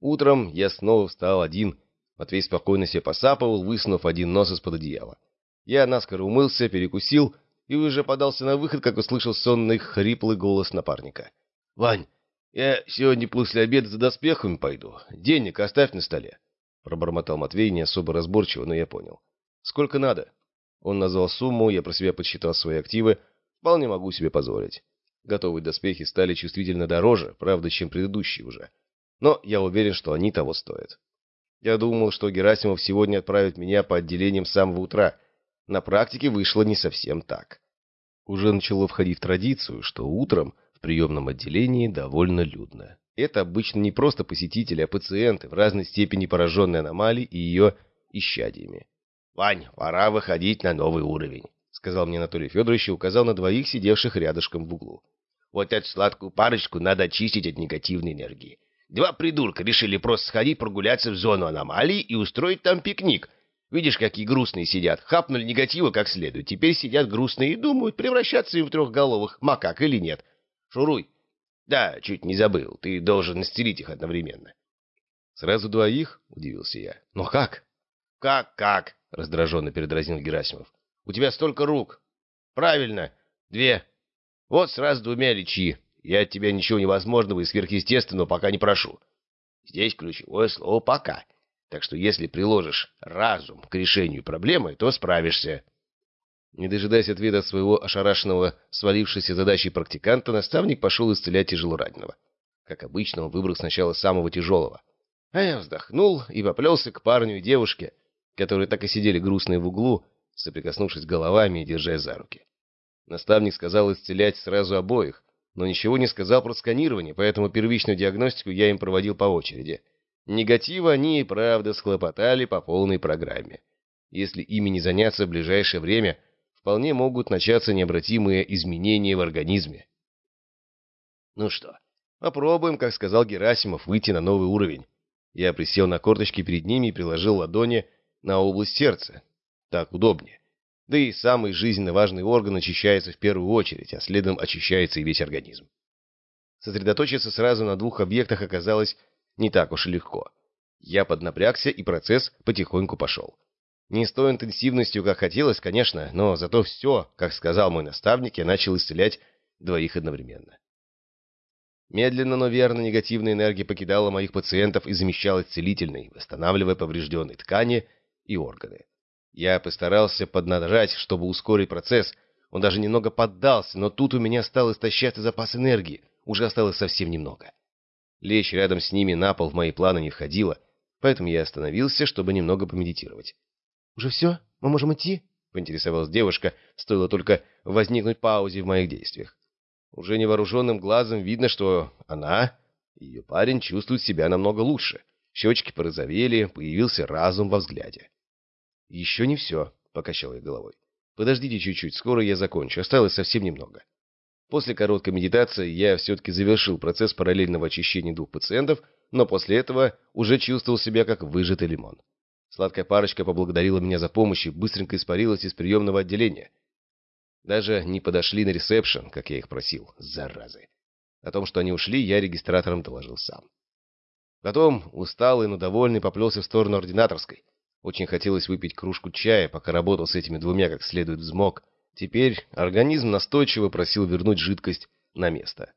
Утром я снова встал один, Матвей спокойно себе посапывал, высунув один нос из-под одеяла. Я наскоро умылся, перекусил и уже подался на выход, как услышал сонный хриплый голос напарника. — Вань, я сегодня после обеда за доспехами пойду. Денег оставь на столе. Пробормотал Матвей не особо разборчиво, но я понял. — Сколько надо? Он назвал сумму, я про себя подсчитал свои активы. Вполне могу себе позволить. Готовые доспехи стали чувствительно дороже, правда, чем предыдущие уже. Но я уверен, что они того стоят. Я думал, что Герасимов сегодня отправит меня по отделениям с самого утра, на практике вышло не совсем так. Уже начало входить в традицию, что утром приемном отделении довольно людно. Это обычно не просто посетители, а пациенты, в разной степени пораженные аномалией и ее исчадиями. «Вань, пора выходить на новый уровень», — сказал мне Анатолий Федорович и указал на двоих, сидевших рядышком в углу. «Вот эту сладкую парочку надо очистить от негативной энергии. Два придурка решили просто сходить прогуляться в зону аномалии и устроить там пикник, Видишь, какие грустные сидят. Хапнули негатива как следует. Теперь сидят грустные и думают, превращаться им в трехголовых макак или нет. Шуруй. Да, чуть не забыл. Ты должен исцелить их одновременно. Сразу двоих? Удивился я. Но как? Как, как? Раздраженно передразнил Герасимов. У тебя столько рук. Правильно. Две. Вот сразу двумя лечи. Я от тебя ничего невозможного и сверхъестественного пока не прошу. Здесь ключевое слово «пока». Так что если приложишь разум к решению проблемы, то справишься. Не дожидаясь ответа от своего ошарашенного, свалившейся задачей практиканта, наставник пошел исцелять тяжелораненого. Как обычно, он выбрал сначала самого тяжелого. А я вздохнул и поплелся к парню и девушке, которые так и сидели грустные в углу, соприкоснувшись головами и держась за руки. Наставник сказал исцелять сразу обоих, но ничего не сказал про сканирование, поэтому первичную диагностику я им проводил по очереди — Негатива они и правда схлопотали по полной программе. Если ими не заняться в ближайшее время, вполне могут начаться необратимые изменения в организме. Ну что, попробуем, как сказал Герасимов, выйти на новый уровень. Я присел на корточки перед ними и приложил ладони на область сердца. Так удобнее. Да и самый жизненно важный орган очищается в первую очередь, а следом очищается и весь организм. Сосредоточиться сразу на двух объектах оказалось не так уж и легко. Я поднапрягся, и процесс потихоньку пошел. Не с той интенсивностью, как хотелось, конечно, но зато все, как сказал мой наставник, я начал исцелять двоих одновременно. Медленно, но верно негативная энергия покидала моих пациентов и замещалась целительной, восстанавливая поврежденные ткани и органы. Я постарался поднажать, чтобы ускорить процесс. Он даже немного поддался, но тут у меня стал истощаться запас энергии. Уже осталось совсем немного. Лечь рядом с ними на пол в мои планы не входило, поэтому я остановился, чтобы немного помедитировать. «Уже все? Мы можем идти?» — поинтересовалась девушка, стоило только возникнуть паузе в моих действиях. Уже невооруженным глазом видно, что она Ее парень чувствует себя намного лучше. Щечки порозовели, появился разум во взгляде. «Еще не все», — покачал я головой. «Подождите чуть-чуть, скоро я закончу, осталось совсем немного». После короткой медитации я все-таки завершил процесс параллельного очищения двух пациентов, но после этого уже чувствовал себя как выжатый лимон. Сладкая парочка поблагодарила меня за помощь и быстренько испарилась из приемного отделения. Даже не подошли на ресепшн, как я их просил, заразы. О том, что они ушли, я регистратором доложил сам. Потом, усталый, но довольный, поплелся в сторону ординаторской. Очень хотелось выпить кружку чая, пока работал с этими двумя как следует взмок. Теперь организм настойчиво просил вернуть жидкость на место.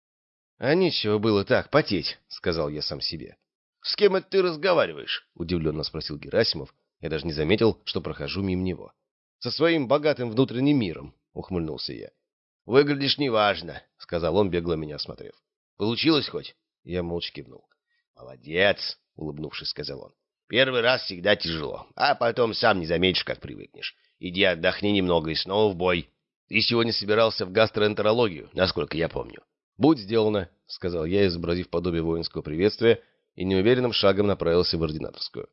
— А нечего было так потеть, — сказал я сам себе. — С кем это ты разговариваешь? — удивленно спросил Герасимов. Я даже не заметил, что прохожу мимо него. — Со своим богатым внутренним миром, — ухмыльнулся я. — Выглядишь неважно, — сказал он, бегло меня осмотрев. — Получилось хоть? Я молча кивнул. — Молодец, — улыбнувшись, сказал он. — Первый раз всегда тяжело, а потом сам не заметишь, как привыкнешь. Иди отдохни немного и снова в бой. Ты сегодня собирался в гастроэнтерологию, насколько я помню. — Будь сделано, — сказал я, изобразив подобие воинского приветствия, и неуверенным шагом направился в ординаторскую.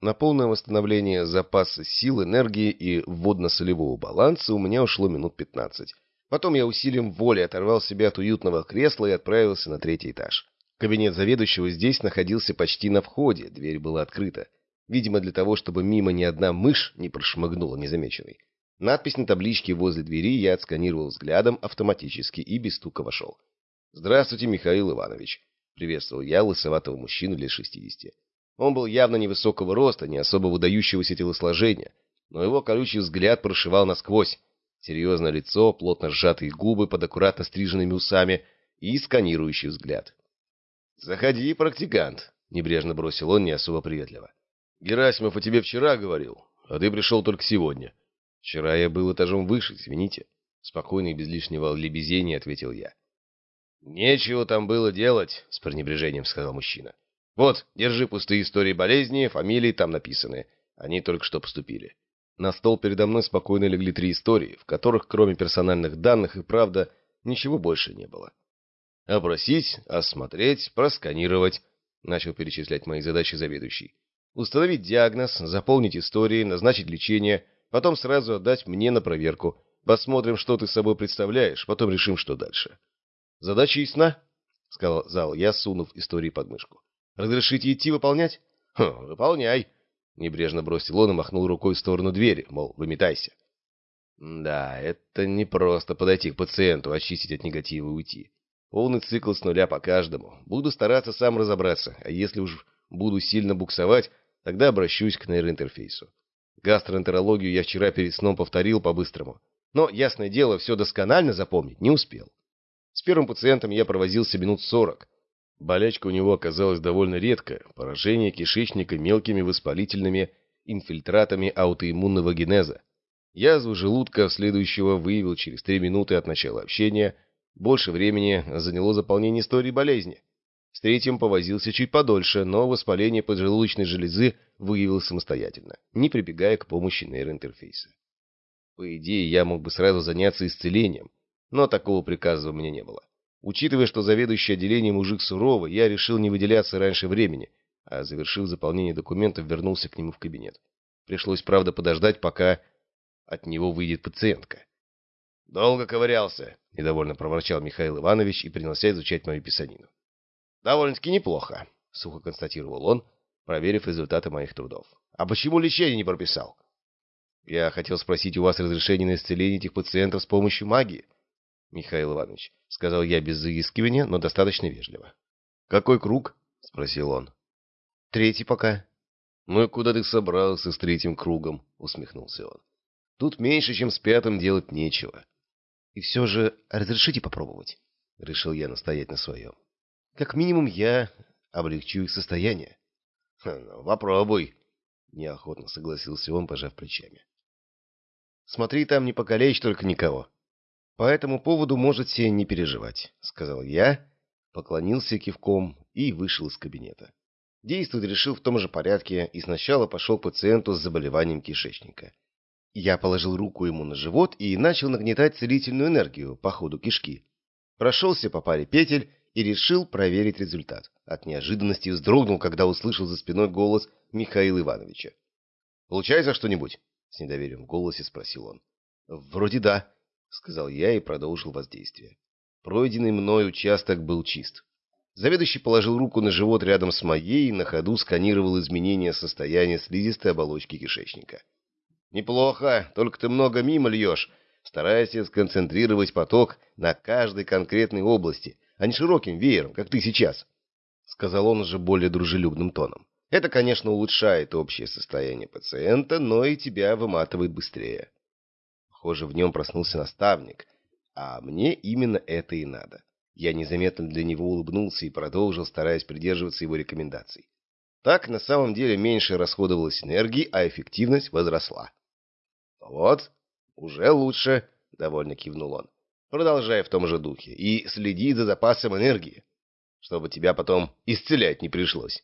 На полное восстановление запаса сил, энергии и водно-солевого баланса у меня ушло минут пятнадцать. Потом я усилием воли оторвал себя от уютного кресла и отправился на третий этаж. Кабинет заведующего здесь находился почти на входе, дверь была открыта. Видимо, для того, чтобы мимо ни одна мышь не прошмыгнула незамеченной. Надпись на табличке возле двери я отсканировал взглядом автоматически и без стука вошел. «Здравствуйте, Михаил Иванович», — приветствовал я лысоватого мужчину лет шестидесяти. Он был явно невысокого роста, не особо выдающегося телосложения, но его колючий взгляд прошивал насквозь. Серьезное лицо, плотно сжатые губы под аккуратно стриженными усами и сканирующий взгляд. «Заходи, практикант», — небрежно бросил он не особо приветливо. «Герасимов о тебе вчера говорил, а ты пришел только сегодня. Вчера я был этажом выше, извините». Спокойно и без лишнего лебезения ответил я. «Нечего там было делать», — с пренебрежением сказал мужчина. «Вот, держи пустые истории болезни, фамилии там написаны. Они только что поступили». На стол передо мной спокойно легли три истории, в которых, кроме персональных данных и правда, ничего больше не было. «Опросить, осмотреть, просканировать», — начал перечислять мои задачи заведующий. «Установить диагноз, заполнить истории, назначить лечение, потом сразу отдать мне на проверку. Посмотрим, что ты собой представляешь, потом решим, что дальше». «Задача ясна?» — сказал я, сунув истории под мышку. «Разрешите идти выполнять?» «Хм, выполняй!» — небрежно бросил он и махнул рукой в сторону двери, мол, выметайся. «Да, это не просто подойти к пациенту, очистить от негатива и уйти. Полный цикл с нуля по каждому. Буду стараться сам разобраться, а если уж буду сильно буксовать, тогда обращусь к нейроинтерфейсу. Гастроэнтерологию я вчера перед сном повторил по-быстрому, но, ясное дело, все досконально запомнить не успел. С первым пациентом я провозился минут сорок. Болячка у него оказалась довольно редкая – поражение кишечника мелкими воспалительными инфильтратами аутоиммунного генеза. Язву желудка следующего выявил через три минуты от начала общения. Больше времени заняло заполнение истории болезни. С третьим повозился чуть подольше, но воспаление поджелудочной железы выявил самостоятельно, не прибегая к помощи нейроинтерфейса. По идее, я мог бы сразу заняться исцелением, но такого приказа у меня не было. Учитывая, что заведующий отделением мужик суровый, я решил не выделяться раньше времени, а, завершив заполнение документов, вернулся к нему в кабинет. Пришлось, правда, подождать, пока от него выйдет пациентка. «Долго ковырялся», — недовольно проворчал Михаил Иванович и принялся изучать мою писанину. «Довольно-таки неплохо», — сухо констатировал он, проверив результаты моих трудов. «А почему лечение не прописал?» «Я хотел спросить у вас разрешение на исцеление этих пациентов с помощью магии», Михаил Иванович, — сказал я без заискивания, но достаточно вежливо. — Какой круг? — спросил он. — Третий пока. — Ну и куда ты собрался с третьим кругом? — усмехнулся он. — Тут меньше, чем с пятым делать нечего. — И все же разрешите попробовать? — решил я настоять на своем. — Как минимум я облегчу их состояние. — Ну, попробуй, — неохотно согласился он, пожав плечами. — Смотри, там не покалечь только никого, по этому поводу можете не переживать, сказал я, поклонился кивком и вышел из кабинета. Действовать решил в том же порядке и сначала пошел к пациенту с заболеванием кишечника. Я положил руку ему на живот и начал нагнетать целительную энергию по ходу кишки. Прошелся по паре петель и решил проверить результат. От неожиданности вздрогнул, когда услышал за спиной голос Михаила Ивановича. «Получается что-нибудь?» — с недоверием в голосе спросил он. «Вроде да», — сказал я и продолжил воздействие. Пройденный мной участок был чист. Заведующий положил руку на живот рядом с моей и на ходу сканировал изменения состояния слизистой оболочки кишечника. «Неплохо, только ты много мимо льешь. Старайся сконцентрировать поток на каждой конкретной области, а не широким веером, как ты сейчас», — сказал он уже более дружелюбным тоном. Это, конечно, улучшает общее состояние пациента, но и тебя выматывает быстрее. Похоже, в нем проснулся наставник, а мне именно это и надо. Я незаметно для него улыбнулся и продолжил, стараясь придерживаться его рекомендаций. Так, на самом деле, меньше расходовалось энергии, а эффективность возросла. «Вот, уже лучше», — довольно кивнул он. «Продолжай в том же духе и следи за запасом энергии, чтобы тебя потом исцелять не пришлось».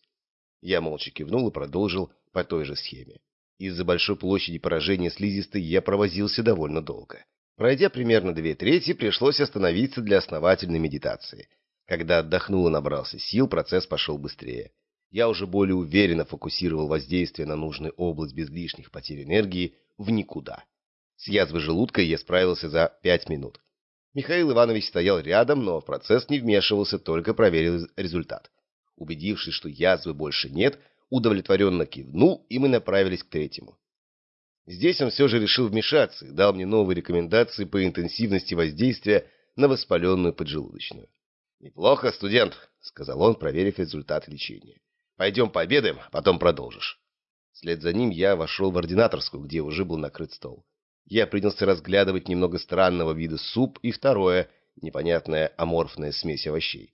Я молча кивнул и продолжил по той же схеме. Из-за большой площади поражения слизистой я провозился довольно долго. Пройдя примерно две трети, пришлось остановиться для основательной медитации. Когда отдохнул и набрался сил, процесс пошел быстрее. Я уже более уверенно фокусировал воздействие на нужную область без лишних потерь энергии в никуда. С язвой желудка я справился за пять минут. Михаил Иванович стоял рядом, но в процесс не вмешивался, только проверил результат. Убедившись, что язвы больше нет, удовлетворенно кивнул, и мы направились к третьему. Здесь он все же решил вмешаться и дал мне новые рекомендации по интенсивности воздействия на воспаленную поджелудочную. «Неплохо, студент», — сказал он, проверив результат лечения. «Пойдем пообедаем, а потом продолжишь». Вслед за ним я вошел в ординаторскую, где уже был накрыт стол. Я принялся разглядывать немного странного вида суп и второе, непонятная аморфная смесь овощей.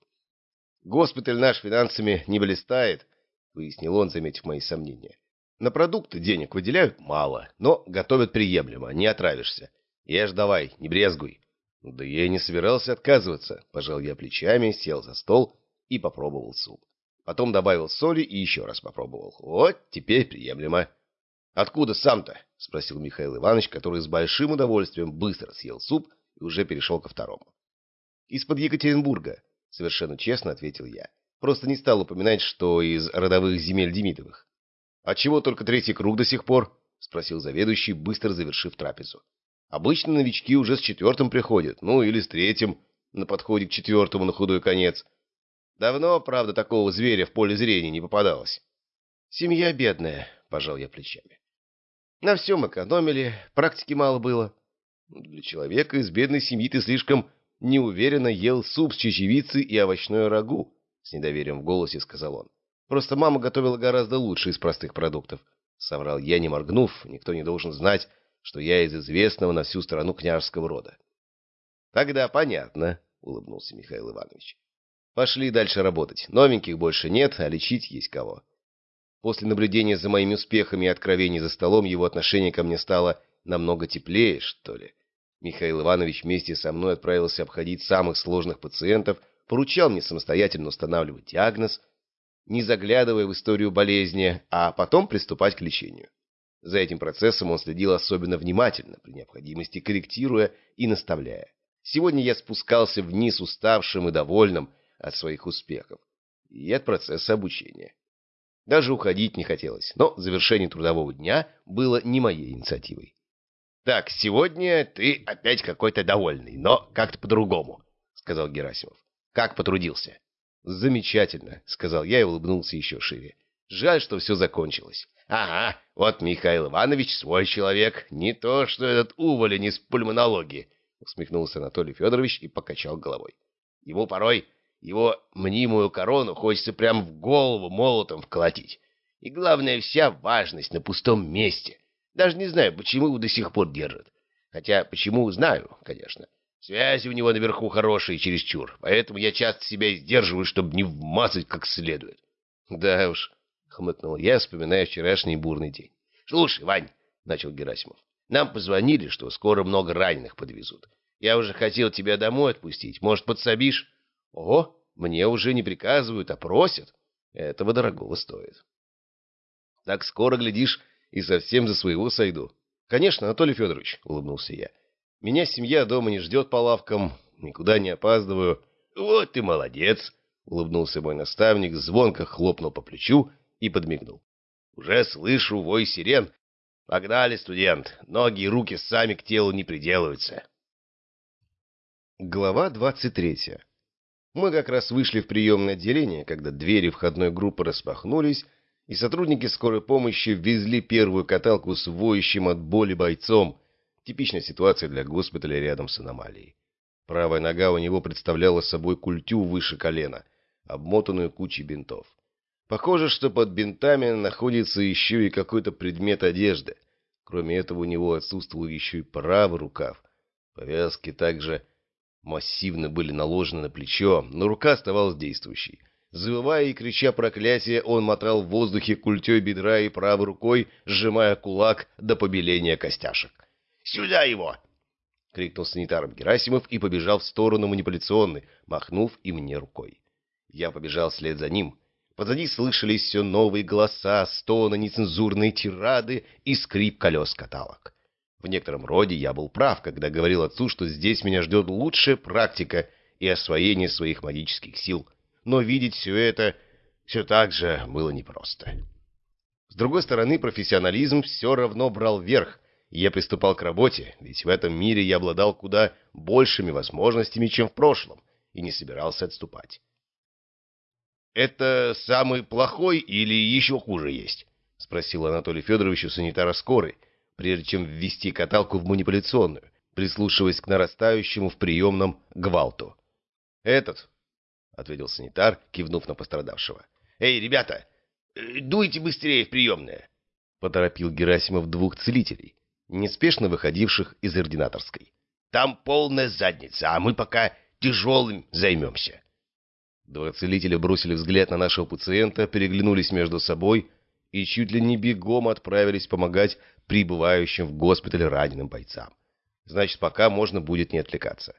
Госпиталь наш финансами не блистает, — пояснил он, заметив мои сомнения. На продукты денег выделяют мало, но готовят приемлемо, не отравишься. Ешь давай, не брезгуй. Да я не собирался отказываться. Пожал я плечами, сел за стол и попробовал суп. Потом добавил соли и еще раз попробовал. Вот, теперь приемлемо. «Откуда сам-то?» — спросил Михаил Иванович, который с большим удовольствием быстро съел суп и уже перешел ко второму. «Из-под Екатеринбурга», Совершенно честно ответил я. Просто не стал упоминать, что из родовых земель Демидовых. «А чего только третий круг до сих пор?» — спросил заведующий, быстро завершив трапезу. «Обычно новички уже с четвертым приходят, ну или с третьим, на подходе к четвертому на худой конец. Давно, правда, такого зверя в поле зрения не попадалось». «Семья бедная», — пожал я плечами. «На всем экономили, практики мало было. Для человека из бедной семьи ты слишком неуверенно ел суп с чечевицей и овощной рагу, — с недоверием в голосе сказал он. Просто мама готовила гораздо лучше из простых продуктов. Соврал я, не моргнув, никто не должен знать, что я из известного на всю страну княжеского рода. — Тогда понятно, — улыбнулся Михаил Иванович. — Пошли дальше работать. Новеньких больше нет, а лечить есть кого. После наблюдения за моими успехами и откровений за столом его отношение ко мне стало намного теплее, что ли. Михаил Иванович вместе со мной отправился обходить самых сложных пациентов, поручал мне самостоятельно устанавливать диагноз, не заглядывая в историю болезни, а потом приступать к лечению. За этим процессом он следил особенно внимательно, при необходимости корректируя и наставляя. Сегодня я спускался вниз уставшим и довольным от своих успехов и от процесса обучения. Даже уходить не хотелось, но завершение трудового дня было не моей инициативой. «Так, сегодня ты опять какой-то довольный, но как-то по-другому», — сказал Герасимов. «Как потрудился?» «Замечательно», — сказал я и улыбнулся еще шире. «Жаль, что все закончилось». «Ага, вот Михаил Иванович свой человек, не то что этот уволень из пульмонологии», — усмехнулся Анатолий Федорович и покачал головой. «Ему порой его мнимую корону хочется прям в голову молотом вколотить. И главное, вся важность на пустом месте. Даже не знаю, почему его до сих пор держат. Хотя почему, знаю, конечно. Связи у него наверху хорошие чересчур, поэтому я часто себя сдерживаю, чтобы не вмазать как следует. — Да уж, — хмыкнул я, вспоминая вчерашний бурный день. — Слушай, Вань, — начал Герасимов, — нам позвонили, что скоро много раненых подвезут. Я уже хотел тебя домой отпустить. Может, подсобишь? — Ого, мне уже не приказывают, а просят. Этого дорогого стоит. Так скоро, глядишь, и совсем за своего сойду. — Конечно, Анатолий Федорович, — улыбнулся я. — Меня семья дома не ждет по лавкам, никуда не опаздываю. Вот ты молодец!» — улыбнулся мой наставник, звонко хлопнул по плечу и подмигнул. «Уже слышу вой сирен. Погнали, студент, ноги и руки сами к телу не приделываются». Глава двадцать третья. Мы как раз вышли в приемное отделение, когда двери входной группы распахнулись, и сотрудники скорой помощи ввезли первую каталку с воющим от боли бойцом. Типичная ситуация для госпиталя рядом с аномалией. Правая нога у него представляла собой культю выше колена, обмотанную кучей бинтов. Похоже, что под бинтами находится еще и какой-то предмет одежды. Кроме этого, у него отсутствовал еще и правый рукав. Повязки также массивно были наложены на плечо, но рука оставалась действующей. Завывая и крича проклятие, он мотал в воздухе культей бедра и правой рукой, сжимая кулак до побеления костяшек. «Сюда его!» — крикнул санитаром Герасимов и побежал в сторону манипуляционной, махнув и мне рукой. Я побежал вслед за ним. Позади слышались все новые голоса, стоны, нецензурные тирады и скрип колес каталог. В некотором роде я был прав, когда говорил отцу, что здесь меня ждет лучшая практика и освоение своих магических сил. Но видеть все это все так же было непросто. С другой стороны, профессионализм все равно брал верх, я приступал к работе, ведь в этом мире я обладал куда большими возможностями, чем в прошлом, и не собирался отступать. «Это самый плохой или еще хуже есть?» — спросил Анатолий Федорович у санитара скорой, прежде чем ввести каталку в манипуляционную, прислушиваясь к нарастающему в приемном гвалту. «Этот», — ответил санитар, кивнув на пострадавшего. «Эй, ребята, дуйте быстрее в приемное!» — поторопил Герасимов двух целителей, неспешно выходивших из ординаторской. «Там полная задница, а мы пока тяжелым займемся». Два целителя бросили взгляд на нашего пациента, переглянулись между собой и чуть ли не бегом отправились помогать прибывающим в госпиталь раненым бойцам. Значит, пока можно будет не отвлекаться.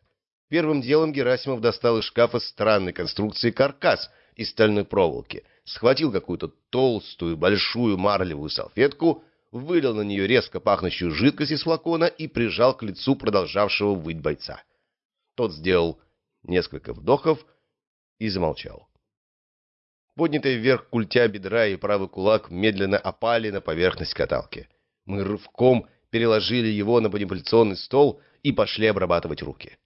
Первым делом Герасимов достал из шкафа странной конструкции каркас из стальной проволоки, схватил какую-то толстую большую марлевую салфетку, вылил на нее резко пахнущую жидкость из флакона и прижал к лицу продолжавшего выть бойца. Тот сделал несколько вдохов и замолчал. Поднятая вверх культя бедра и правый кулак медленно опали на поверхность каталки. Мы рывком переложили его на манипуляционный стол и пошли обрабатывать руки.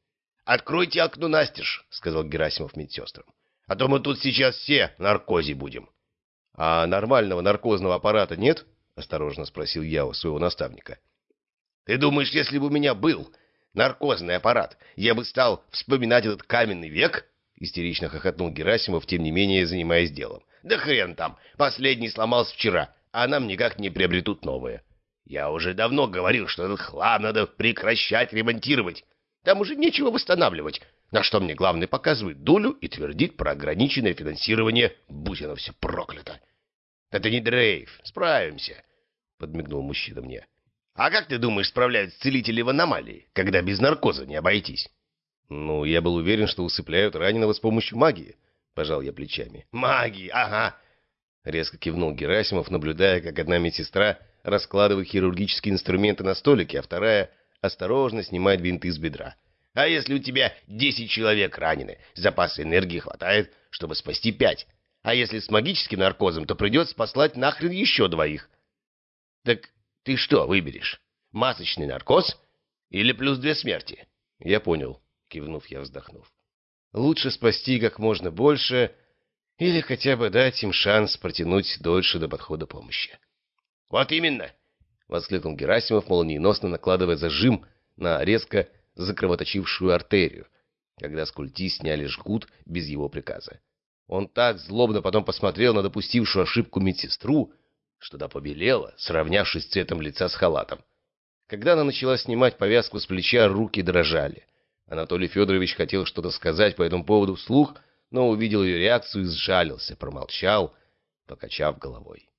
«Откройте окно настежь», — сказал Герасимов медсестрам. «А то мы тут сейчас все наркозе будем». «А нормального наркозного аппарата нет?» — осторожно спросил я у своего наставника. «Ты думаешь, если бы у меня был наркозный аппарат, я бы стал вспоминать этот каменный век?» — истерично хохотнул Герасимов, тем не менее занимаясь делом. «Да хрен там! Последний сломался вчера, а нам никак не приобретут новые. Я уже давно говорил, что этот хлам надо прекращать ремонтировать. Там уже нечего восстанавливать. На что мне главный показывает дулю и твердит про ограниченное финансирование. Будь оно все проклято. Это не дрейф. Справимся. Подмигнул мужчина мне. А как ты думаешь, справляются целители в аномалии, когда без наркоза не обойтись? Ну, я был уверен, что усыпляют раненого с помощью магии. Пожал я плечами. Магии, ага. Резко кивнул Герасимов, наблюдая, как одна медсестра раскладывает хирургические инструменты на столике, а вторая осторожно снимает винты с бедра. А если у тебя десять человек ранены, запаса энергии хватает, чтобы спасти пять. А если с магическим наркозом, то придется послать нахрен еще двоих. Так ты что выберешь? Масочный наркоз или плюс две смерти? Я понял, кивнув, я вздохнув. Лучше спасти как можно больше или хотя бы дать им шанс протянуть дольше до подхода помощи. Вот именно, — воскликнул Герасимов, молниеносно накладывая зажим на резко закровоточившую артерию, когда с культи сняли жгут без его приказа. Он так злобно потом посмотрел на допустившую ошибку медсестру, что та побелела, сравнявшись цветом лица с халатом. Когда она начала снимать повязку с плеча, руки дрожали. Анатолий Федорович хотел что-то сказать по этому поводу вслух, но увидел ее реакцию и сжалился, промолчал, покачав головой.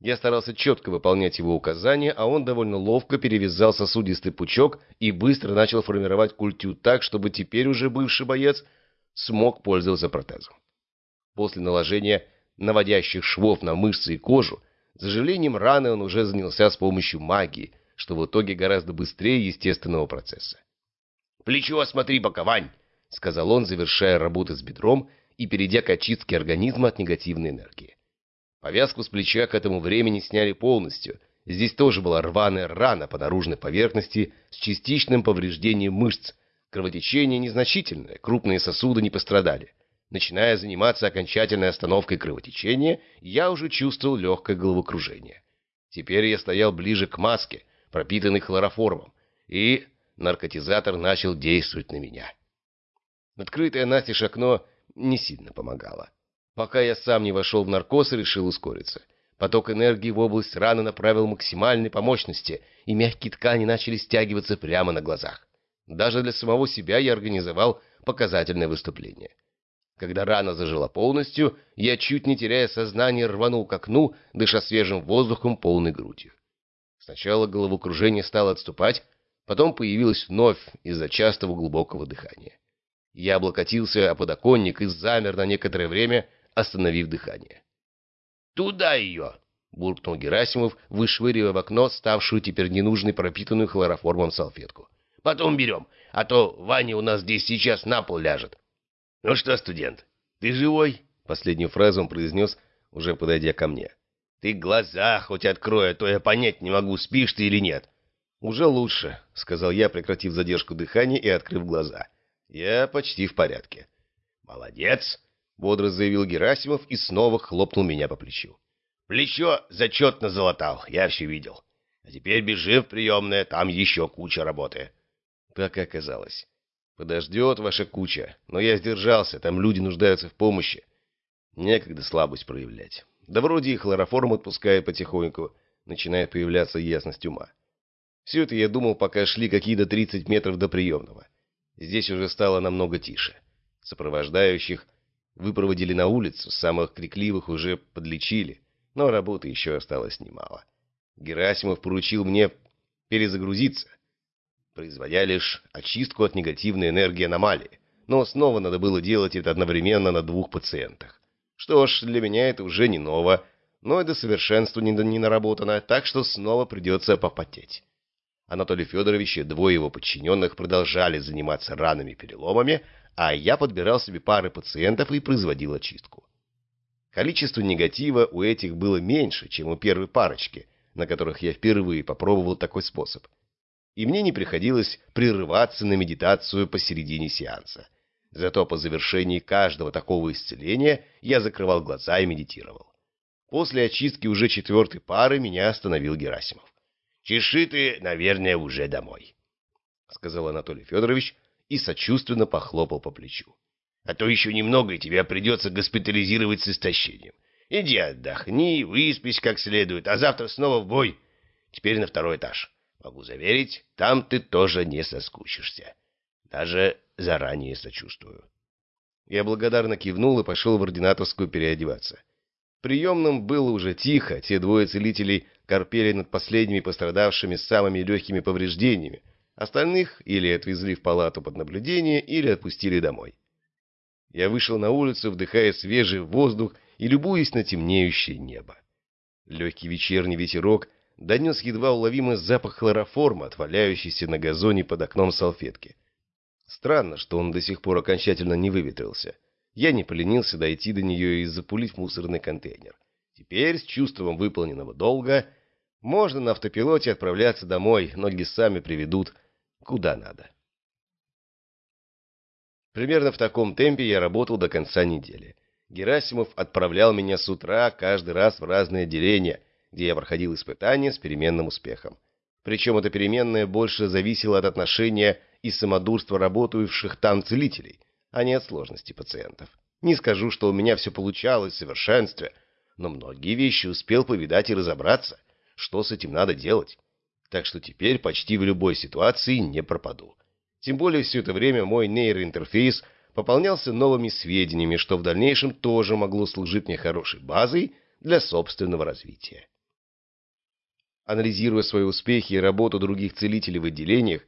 Я старался четко выполнять его указания, а он довольно ловко перевязал сосудистый пучок и быстро начал формировать культю так, чтобы теперь уже бывший боец смог пользоваться протезом. После наложения наводящих швов на мышцы и кожу, заживлением раны он уже занялся с помощью магии, что в итоге гораздо быстрее естественного процесса. «Плечо осмотри пока, Вань!» — сказал он, завершая работу с бедром и перейдя к очистке организма от негативной энергии. Повязку с плеча к этому времени сняли полностью. Здесь тоже была рваная рана по наружной поверхности с частичным повреждением мышц. Кровотечение незначительное, крупные сосуды не пострадали. Начиная заниматься окончательной остановкой кровотечения, я уже чувствовал легкое головокружение. Теперь я стоял ближе к маске, пропитанной хлороформом, и наркотизатор начал действовать на меня. Открытое настежь окно не сильно помогало. Пока я сам не вошел в наркоз и решил ускориться. Поток энергии в область раны направил максимальной по мощности, и мягкие ткани начали стягиваться прямо на глазах. Даже для самого себя я организовал показательное выступление. Когда рана зажила полностью, я, чуть не теряя сознание, рванул к окну, дыша свежим воздухом полной грудью. Сначала головокружение стало отступать, потом появилось вновь из-за частого глубокого дыхания. Я облокотился о подоконник и замер на некоторое время, остановив дыхание. «Туда ее!» — буркнул Герасимов, вышвыривая в окно ставшую теперь ненужной пропитанную хлороформом салфетку. «Потом берем, а то Ваня у нас здесь сейчас на пол ляжет». «Ну что, студент, ты живой?» — последнюю фразу он произнес, уже подойдя ко мне. «Ты глаза хоть открой, а то я понять не могу, спишь ты или нет». «Уже лучше», — сказал я, прекратив задержку дыхания и открыв глаза. «Я почти в порядке». «Молодец», — бодро заявил Герасимов и снова хлопнул меня по плечу. «Плечо зачетно залатал, я все видел. А теперь бежи в приемное, там еще куча работы». Так и оказалось. Подождет ваша куча, но я сдержался, там люди нуждаются в помощи. Некогда слабость проявлять. Да вроде и хлороформ отпускаю потихоньку, начинает появляться ясность ума. Все это я думал, пока шли какие-то 30 метров до приемного. Здесь уже стало намного тише. Сопровождающих выпроводили на улицу, самых крикливых уже подлечили, но работы еще осталось немало. Герасимов поручил мне перезагрузиться, производя лишь очистку от негативной энергии аномалии, но снова надо было делать это одновременно на двух пациентах. Что ж, для меня это уже не ново, но и до совершенства не, не наработано, так что снова придется попотеть. Анатолий Федорович и двое его подчиненных продолжали заниматься ранами и переломами, а я подбирал себе пары пациентов и производил очистку. Количество негатива у этих было меньше, чем у первой парочки, на которых я впервые попробовал такой способ. И мне не приходилось прерываться на медитацию посередине сеанса. Зато по завершении каждого такого исцеления я закрывал глаза и медитировал. После очистки уже четвертой пары меня остановил Герасимов. Чеши ты, наверное, уже домой, — сказал Анатолий Федорович и сочувственно похлопал по плечу. А то еще немного, и тебя придется госпитализировать с истощением. Иди отдохни, выспись как следует, а завтра снова в бой. Теперь на второй этаж. Могу заверить, там ты тоже не соскучишься. Даже заранее сочувствую. Я благодарно кивнул и пошел в ординаторскую переодеваться. В приемном было уже тихо, те двое целителей корпели над последними пострадавшими с самыми легкими повреждениями. Остальных или отвезли в палату под наблюдение, или отпустили домой. Я вышел на улицу, вдыхая свежий воздух и любуясь на темнеющее небо. Легкий вечерний ветерок донес едва уловимый запах хлороформа, отваляющийся на газоне под окном салфетки. Странно, что он до сих пор окончательно не выветрился. Я не поленился дойти до нее и запулить мусорный контейнер. Теперь, с чувством выполненного долга, можно на автопилоте отправляться домой, ноги сами приведут куда надо. Примерно в таком темпе я работал до конца недели. Герасимов отправлял меня с утра каждый раз в разные отделения, где я проходил испытания с переменным успехом. Причем эта переменная больше зависела от отношения и самодурства работающих там целителей, а не от сложности пациентов. Не скажу, что у меня все получалось в совершенстве, но многие вещи успел повидать и разобраться – что с этим надо делать. Так что теперь почти в любой ситуации не пропаду. Тем более все это время мой нейроинтерфейс пополнялся новыми сведениями, что в дальнейшем тоже могло служить мне хорошей базой для собственного развития. Анализируя свои успехи и работу других целителей в отделениях,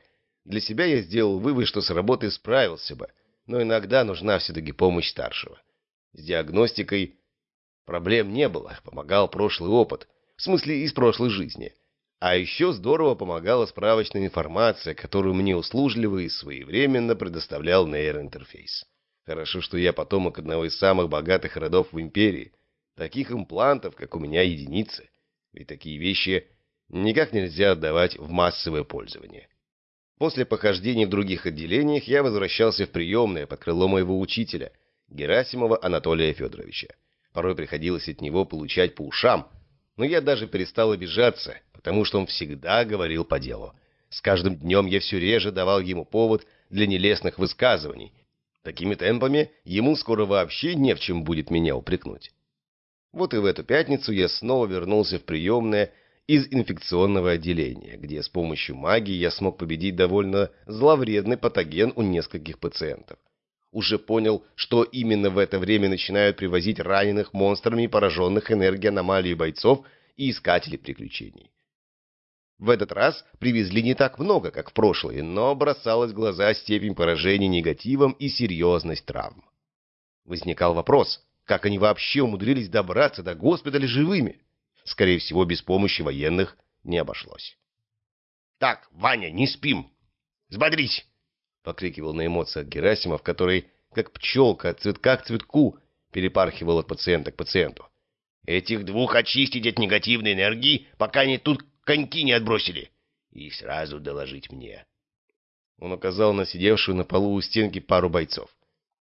для себя я сделал вывод, что с работой справился бы, но иногда нужна все-таки помощь старшего. С диагностикой проблем не было, помогал прошлый опыт, в смысле из прошлой жизни. А еще здорово помогала справочная информация, которую мне услужливо и своевременно предоставлял нейроинтерфейс. Хорошо, что я потомок одного из самых богатых родов в империи. Таких имплантов, как у меня, единицы. Ведь такие вещи никак нельзя отдавать в массовое пользование. После похождений в других отделениях я возвращался в приемное под крыло моего учителя, Герасимова Анатолия Федоровича. Порой приходилось от него получать по ушам, но я даже перестал обижаться, потому что он всегда говорил по делу. С каждым днем я все реже давал ему повод для нелестных высказываний. Такими темпами ему скоро вообще не в чем будет меня упрекнуть. Вот и в эту пятницу я снова вернулся в приемное из инфекционного отделения, где с помощью магии я смог победить довольно зловредный патоген у нескольких пациентов. Уже понял, что именно в это время начинают привозить раненых монстрами пораженных энергией аномалии бойцов и искателей приключений. В этот раз привезли не так много, как в прошлые, но бросалась в глаза степень поражения негативом и серьезность травм. Возникал вопрос, как они вообще умудрились добраться до госпиталя живыми? Скорее всего, без помощи военных не обошлось. «Так, Ваня, не спим! Сбодрись!» — покрикивал на эмоциях Герасимов, который, как пчелка от цветка к цветку, перепархивал от пациента к пациенту. «Этих двух очистить от негативной энергии, пока они тут коньки не отбросили, и сразу доложить мне». Он указал на сидевшую на полу у стенки пару бойцов.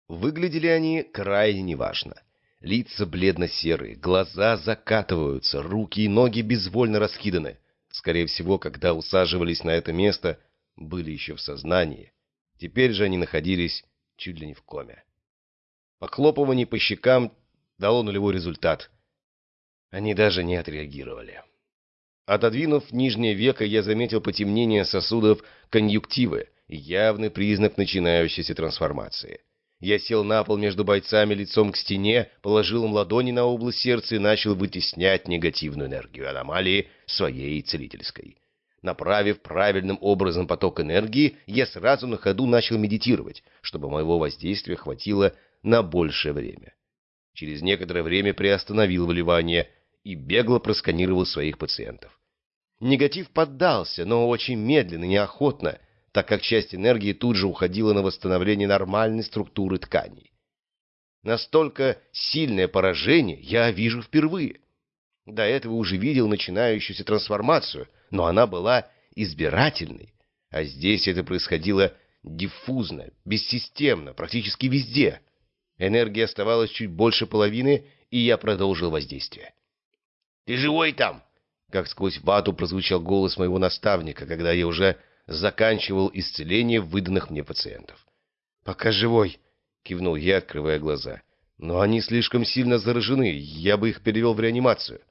Выглядели они крайне неважно. Лица бледно-серые, глаза закатываются, руки и ноги безвольно раскиданы. Скорее всего, когда усаживались на это место, были еще в сознании. Теперь же они находились чуть ли не в коме. Похлопывание по щекам дало нулевой результат. Они даже не отреагировали. Отодвинув нижнее веко, я заметил потемнение сосудов конъюнктивы, явный признак начинающейся трансформации. Я сел на пол между бойцами лицом к стене, положил им ладони на область сердца и начал вытеснять негативную энергию аномалии своей целительской. Направив правильным образом поток энергии, я сразу на ходу начал медитировать, чтобы моего воздействия хватило на большее время. Через некоторое время приостановил выливание и бегло просканировал своих пациентов. Негатив поддался, но очень медленно, неохотно, так как часть энергии тут же уходила на восстановление нормальной структуры тканей. Настолько сильное поражение я вижу впервые. До этого уже видел начинающуюся трансформацию, но она была избирательной, а здесь это происходило диффузно, бессистемно, практически везде. Энергии оставалось чуть больше половины, и я продолжил воздействие. «Ты живой там?» как сквозь вату прозвучал голос моего наставника, когда я уже заканчивал исцеление выданных мне пациентов. «Пока живой», — кивнул я, открывая глаза. «Но они слишком сильно заражены, я бы их перевел в реанимацию».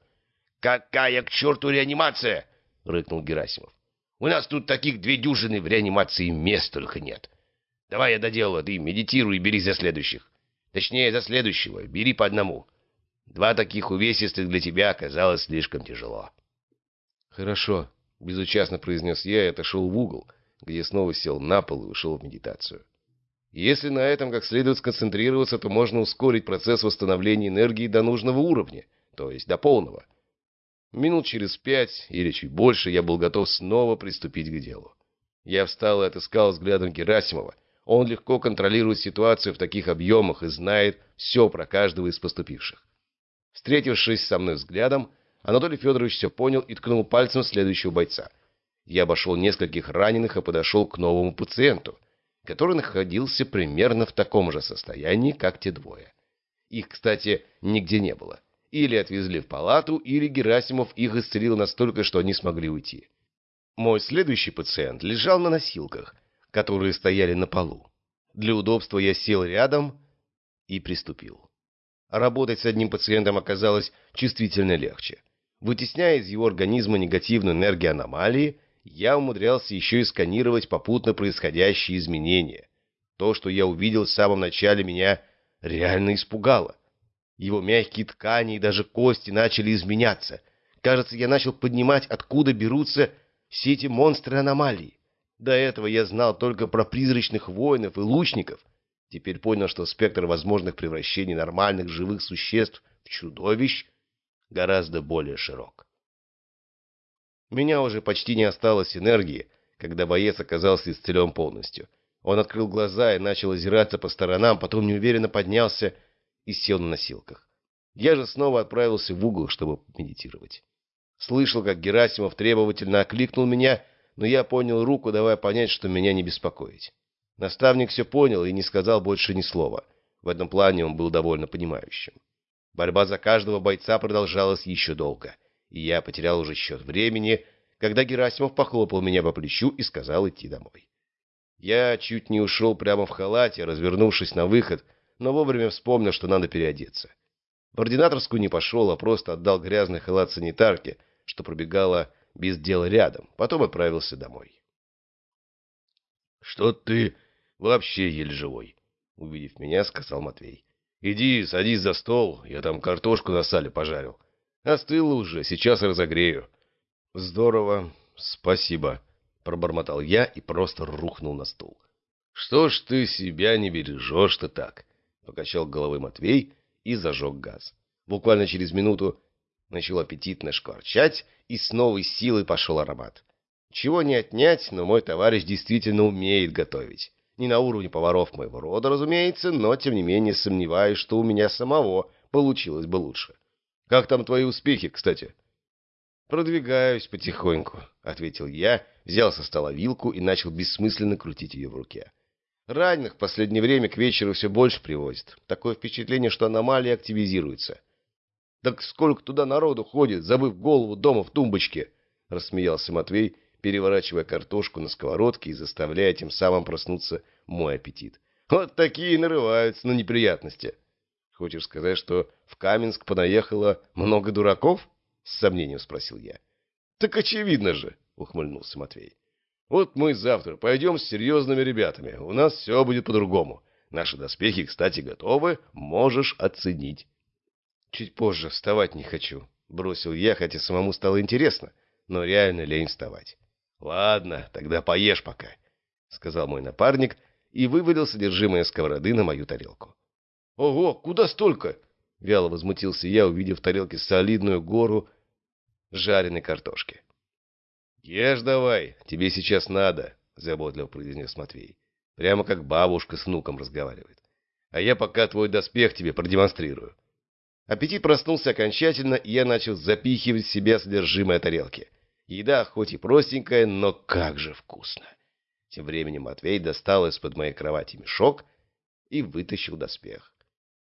«Какая к черту реанимация?» — рыкнул Герасимов. «У нас тут таких две дюжины в реанимации мест только нет. Давай я доделаю, ты медитируй и бери за следующих. Точнее, за следующего, бери по одному. Два таких увесистых для тебя оказалось слишком тяжело». «Хорошо», — безучастно произнес я и отошел в угол, где снова сел на пол и ушел в медитацию. Если на этом как следует сконцентрироваться, то можно ускорить процесс восстановления энергии до нужного уровня, то есть до полного. Минут через пять или чуть больше я был готов снова приступить к делу. Я встал и отыскал взглядом Герасимова. Он легко контролирует ситуацию в таких объемах и знает все про каждого из поступивших. Встретившись со мной взглядом, Анатолий Федорович все понял и ткнул пальцем следующего бойца. Я обошел нескольких раненых и подошел к новому пациенту, который находился примерно в таком же состоянии, как те двое. Их, кстати, нигде не было. Или отвезли в палату, или Герасимов их исцелил настолько, что они смогли уйти. Мой следующий пациент лежал на носилках, которые стояли на полу. Для удобства я сел рядом и приступил. Работать с одним пациентом оказалось чувствительно легче. Вытесняя из его организма негативную энергию аномалии, я умудрялся еще и сканировать попутно происходящие изменения. То, что я увидел в самом начале, меня реально испугало. Его мягкие ткани и даже кости начали изменяться. Кажется, я начал поднимать, откуда берутся все эти монстры аномалии. До этого я знал только про призрачных воинов и лучников. Теперь понял, что спектр возможных превращений нормальных живых существ в чудовищ – гораздо более широк. У меня уже почти не осталось энергии, когда боец оказался исцелен полностью. Он открыл глаза и начал озираться по сторонам, потом неуверенно поднялся и сел на носилках. Я же снова отправился в угол, чтобы медитировать. Слышал, как Герасимов требовательно окликнул меня, но я понял руку, давая понять, что меня не беспокоить. Наставник все понял и не сказал больше ни слова. В этом плане он был довольно понимающим. Борьба за каждого бойца продолжалась еще долго, и я потерял уже счет времени, когда Герасимов похлопал меня по плечу и сказал идти домой. Я чуть не ушел прямо в халате, развернувшись на выход, но вовремя вспомнил, что надо переодеться. В ординаторскую не пошел, а просто отдал грязный халат санитарке, что пробегала без дела рядом, потом отправился домой. — Что ты вообще еле живой? — увидев меня, сказал Матвей. — Иди, садись за стол, я там картошку на сале пожарил. Остыло уже, сейчас разогрею. — Здорово, спасибо, — пробормотал я и просто рухнул на стул. — Что ж ты себя не бережешь-то так? — покачал головой Матвей и зажег газ. Буквально через минуту начал аппетитно шкварчать, и с новой силой пошел аромат. Чего не отнять, но мой товарищ действительно умеет готовить. Не на уровне поваров моего рода, разумеется, но тем не менее сомневаюсь, что у меня самого получилось бы лучше. Как там твои успехи, кстати? Продвигаюсь потихоньку, ответил я, взял со стола вилку и начал бессмысленно крутить ее в руке. Раненых в последнее время к вечеру все больше привозят. Такое впечатление, что аномалия активизируется. Так сколько туда народу ходит, забыв голову дома в тумбочке, рассмеялся Матвей, переворачивая картошку на сковородке и заставляя тем самым проснуться мой аппетит. Вот такие нарываются на неприятности. Хочешь сказать, что в Каменск понаехало много дураков? С сомнением спросил я. Так очевидно же, ухмыльнулся Матвей. Вот мы завтра пойдем с серьезными ребятами. У нас все будет по-другому. Наши доспехи, кстати, готовы. Можешь оценить. Чуть позже, вставать не хочу. Бросил я, хотя самому стало интересно, но реально лень вставать. Ладно, тогда поешь пока, сказал мой напарник и вывалил содержимое сковороды на мою тарелку. Ого, куда столько? Вяло возмутился я, увидев в тарелке солидную гору жареной картошки. Ешь давай, тебе сейчас надо, заботливо произнес Матвей. Прямо как бабушка с внуком разговаривает. А я пока твой доспех тебе продемонстрирую. Аппетит проснулся окончательно, и я начал запихивать в себя содержимое тарелки. Еда хоть и простенькая, но как же вкусно. Тем временем Матвей достал из-под моей кровати мешок и вытащил доспех.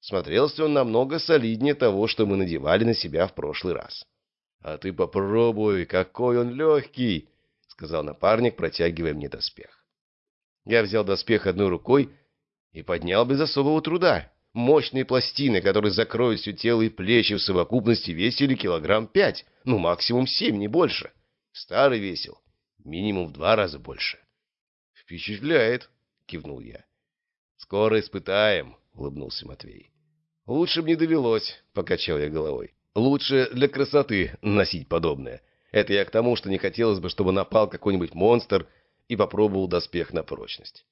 Смотрелся он намного солиднее того, что мы надевали на себя в прошлый раз. — А ты попробуй, какой он легкий! — сказал напарник, протягивая мне доспех. Я взял доспех одной рукой и поднял без особого труда. Мощные пластины, которые закроют все тело и плечи в совокупности, весили килограмм пять, ну максимум семь, не больше. Старый весил минимум в два раза больше. «Впечатляет», — кивнул я. «Скоро испытаем», — улыбнулся Матвей. «Лучше бы не довелось», — покачал я головой. «Лучше для красоты носить подобное. Это я к тому, что не хотелось бы, чтобы напал какой-нибудь монстр и попробовал доспех на прочность».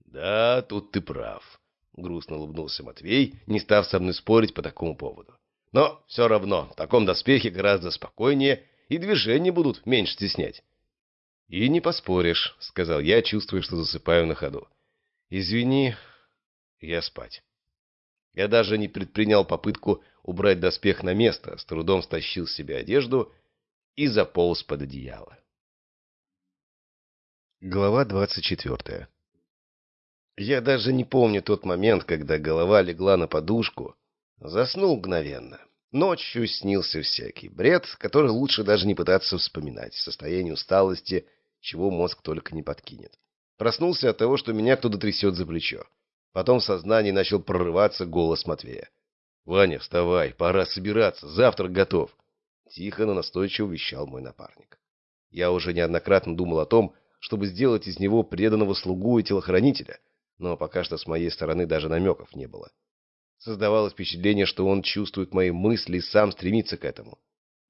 «Да, тут ты прав», — грустно улыбнулся Матвей, не став со мной спорить по такому поводу. «Но все равно, в таком доспехе гораздо спокойнее, и движения будут меньше стеснять». «И не поспоришь», — сказал я, чувствуя, что засыпаю на ходу. «Извини, я спать». Я даже не предпринял попытку убрать доспех на место, с трудом стащил с себя одежду и заполз под одеяло. Глава двадцать четвертая я даже не помню тот момент, когда голова легла на подушку. Заснул мгновенно. Ночью снился всякий бред, который лучше даже не пытаться вспоминать. Состояние усталости, чего мозг только не подкинет. Проснулся от того, что меня кто-то трясет за плечо. Потом в сознании начал прорываться голос Матвея. «Ваня, вставай, пора собираться, завтрак готов!» Тихо, но настойчиво вещал мой напарник. Я уже неоднократно думал о том, чтобы сделать из него преданного слугу и телохранителя — но пока что с моей стороны даже намеков не было. Создавалось впечатление, что он чувствует мои мысли и сам стремится к этому.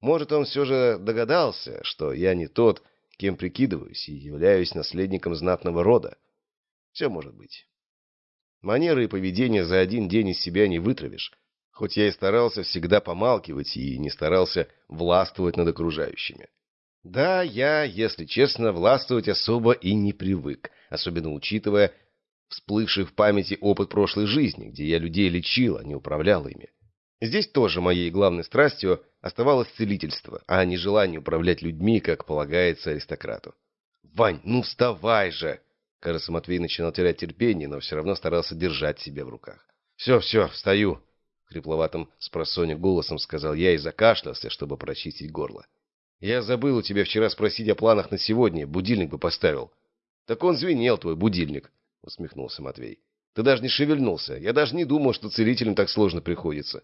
Может, он все же догадался, что я не тот, кем прикидываюсь, и являюсь наследником знатного рода. Все может быть. Манеры и поведение за один день из себя не вытравишь, хоть я и старался всегда помалкивать и не старался властвовать над окружающими. Да, я, если честно, властвовать особо и не привык, особенно учитывая всплывший в памяти опыт прошлой жизни, где я людей лечил, а не управлял ими. Здесь тоже моей главной страстью оставалось целительство, а не желание управлять людьми, как полагается аристократу. «Вань, ну вставай же!» Кажется, Матвей начинал терять терпение, но все равно старался держать себя в руках. «Все, все, встаю!» Хрипловатым спросонья голосом сказал я и закашлялся, чтобы прочистить горло. «Я забыл у тебя вчера спросить о планах на сегодня, будильник бы поставил». «Так он звенел, твой будильник», — усмехнулся Матвей. «Ты даже не шевельнулся. Я даже не думал, что целителям так сложно приходится».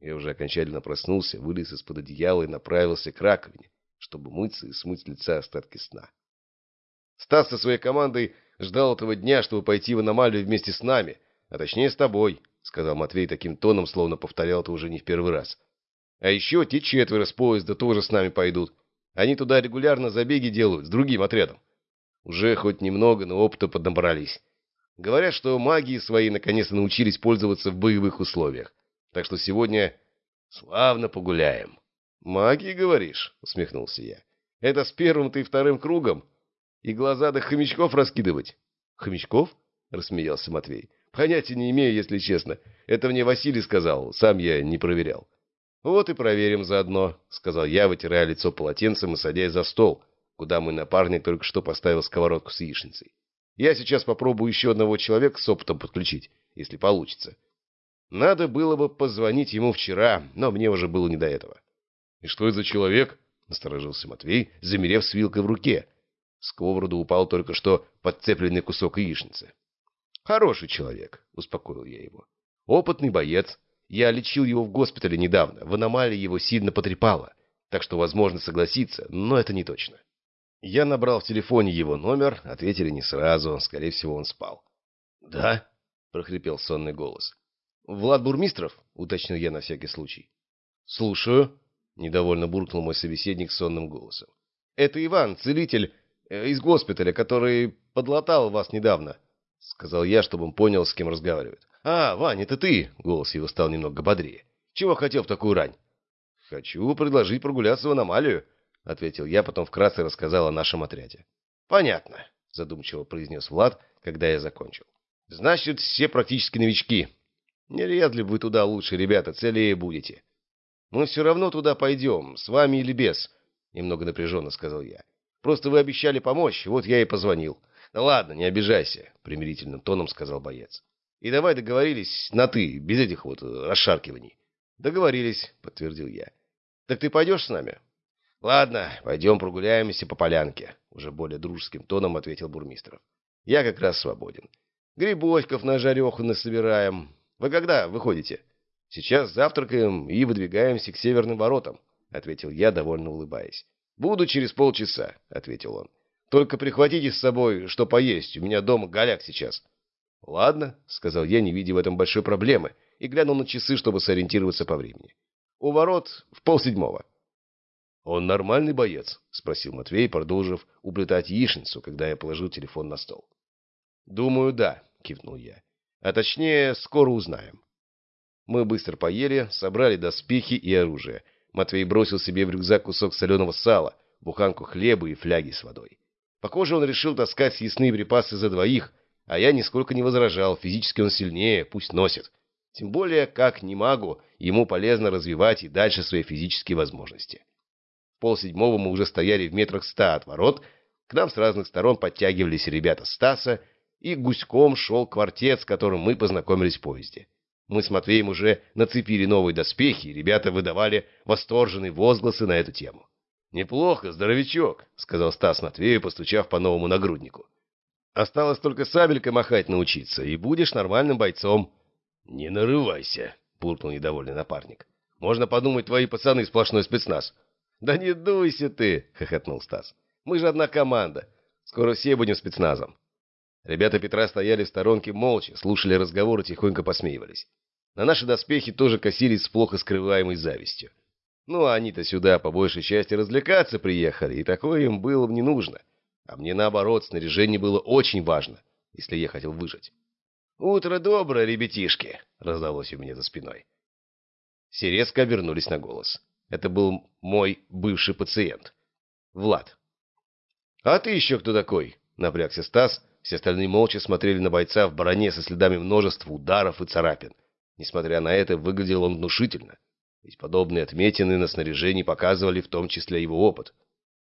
Я уже окончательно проснулся, вылез из-под одеяла и направился к раковине, чтобы мыться и смыть с лица остатки сна. Стас со своей командой ждал этого дня, чтобы пойти в аномалию вместе с нами, а точнее с тобой, — сказал Матвей таким тоном, словно повторял это уже не в первый раз. А еще те четверо с поезда тоже с нами пойдут. Они туда регулярно забеги делают, с другим отрядом. Уже хоть немного, но опыта поднабрались. Говорят, что магии свои наконец-то научились пользоваться в боевых условиях. Так что сегодня славно погуляем. «Магии, говоришь?» — усмехнулся я. «Это с первым ты и вторым кругом? И глаза до хомячков раскидывать?» «Хомячков?» — рассмеялся Матвей. «Понятия не имею, если честно. Это мне Василий сказал, сам я не проверял». «Вот и проверим заодно», — сказал я, вытирая лицо полотенцем и садясь за стол, куда мой напарник только что поставил сковородку с яичницей. Я сейчас попробую еще одного человека с опытом подключить, если получится. Надо было бы позвонить ему вчера, но мне уже было не до этого. — И что это за человек? — насторожился Матвей, замерев с вилкой в руке. Сковороду упал только что подцепленный кусок яичницы. — Хороший человек, — успокоил я его. — Опытный боец. Я лечил его в госпитале недавно. В аномалии его сильно потрепало. Так что, возможно, согласиться, но это не точно. — я набрал в телефоне его номер, ответили не сразу, скорее всего, он спал. «Да?» — прохрипел сонный голос. «Влад Бурмистров?» — уточнил я на всякий случай. «Слушаю», — недовольно буркнул мой собеседник сонным голосом. «Это Иван, целитель э, из госпиталя, который подлатал вас недавно», — сказал я, чтобы он понял, с кем разговаривает. «А, Вань, это ты!» — голос его стал немного бодрее. «Чего хотел в такую рань?» «Хочу предложить прогуляться в аномалию», — ответил я, потом вкратце рассказал о нашем отряде. «Понятно», — задумчиво произнес Влад, когда я закончил. «Значит, все практически новички. Не лезли бы вы туда лучше, ребята, целее будете. Мы все равно туда пойдем, с вами или без», — немного напряженно сказал я. «Просто вы обещали помочь, вот я и позвонил». «Да ладно, не обижайся», — примирительным тоном сказал боец. «И давай договорились на «ты», без этих вот расшаркиваний». «Договорились», — подтвердил я. «Так ты пойдешь с нами?» «Ладно, пойдем прогуляемся по полянке», — уже более дружеским тоном ответил Бурмистров. «Я как раз свободен. Грибочков на жареху насобираем. Вы когда выходите?» «Сейчас завтракаем и выдвигаемся к северным воротам», — ответил я, довольно улыбаясь. «Буду через полчаса», — ответил он. «Только прихватите с собой, что поесть. У меня дома голяк сейчас». «Ладно», — сказал я, не видя в этом большой проблемы, и глянул на часы, чтобы сориентироваться по времени. «У ворот в полседьмого». «Он нормальный боец?» — спросил Матвей, продолжив уплетать яичницу, когда я положил телефон на стол. «Думаю, да», — кивнул я. «А точнее, скоро узнаем». Мы быстро поели, собрали доспехи и оружие. Матвей бросил себе в рюкзак кусок соленого сала, буханку хлеба и фляги с водой. Похоже, он решил таскать съестные припасы за двоих, а я нисколько не возражал, физически он сильнее, пусть носит. Тем более, как не магу, ему полезно развивать и дальше свои физические возможности полседьмого мы уже стояли в метрах ста от ворот, к нам с разных сторон подтягивались ребята Стаса, и гуськом шел квартет, с которым мы познакомились в поезде. Мы с Матвеем уже нацепили новые доспехи, и ребята выдавали восторженные возгласы на эту тему. «Неплохо, здоровячок», — сказал Стас Матвею, постучав по новому нагруднику. «Осталось только сабелькой махать научиться, и будешь нормальным бойцом». «Не нарывайся», — буркнул недовольный напарник. «Можно подумать, твои пацаны сплошной спецназ». «Да не дуйся ты!» — хохотнул Стас. «Мы же одна команда. Скоро все будем спецназом». Ребята Петра стояли в сторонке молча, слушали разговор и тихонько посмеивались. На наши доспехи тоже косились с плохо скрываемой завистью. Ну, они-то сюда по большей части развлекаться приехали, и такое им было не нужно. А мне, наоборот, снаряжение было очень важно, если я хотел выжить. «Утро доброе, ребятишки!» — раздалось у меня за спиной. Все резко обернулись на голос. Это был мой бывший пациент. Влад. «А ты еще кто такой?» — напрягся Стас. Все остальные молча смотрели на бойца в броне со следами множества ударов и царапин. Несмотря на это, выглядел он внушительно. Ведь подобные отметины на снаряжении показывали в том числе его опыт.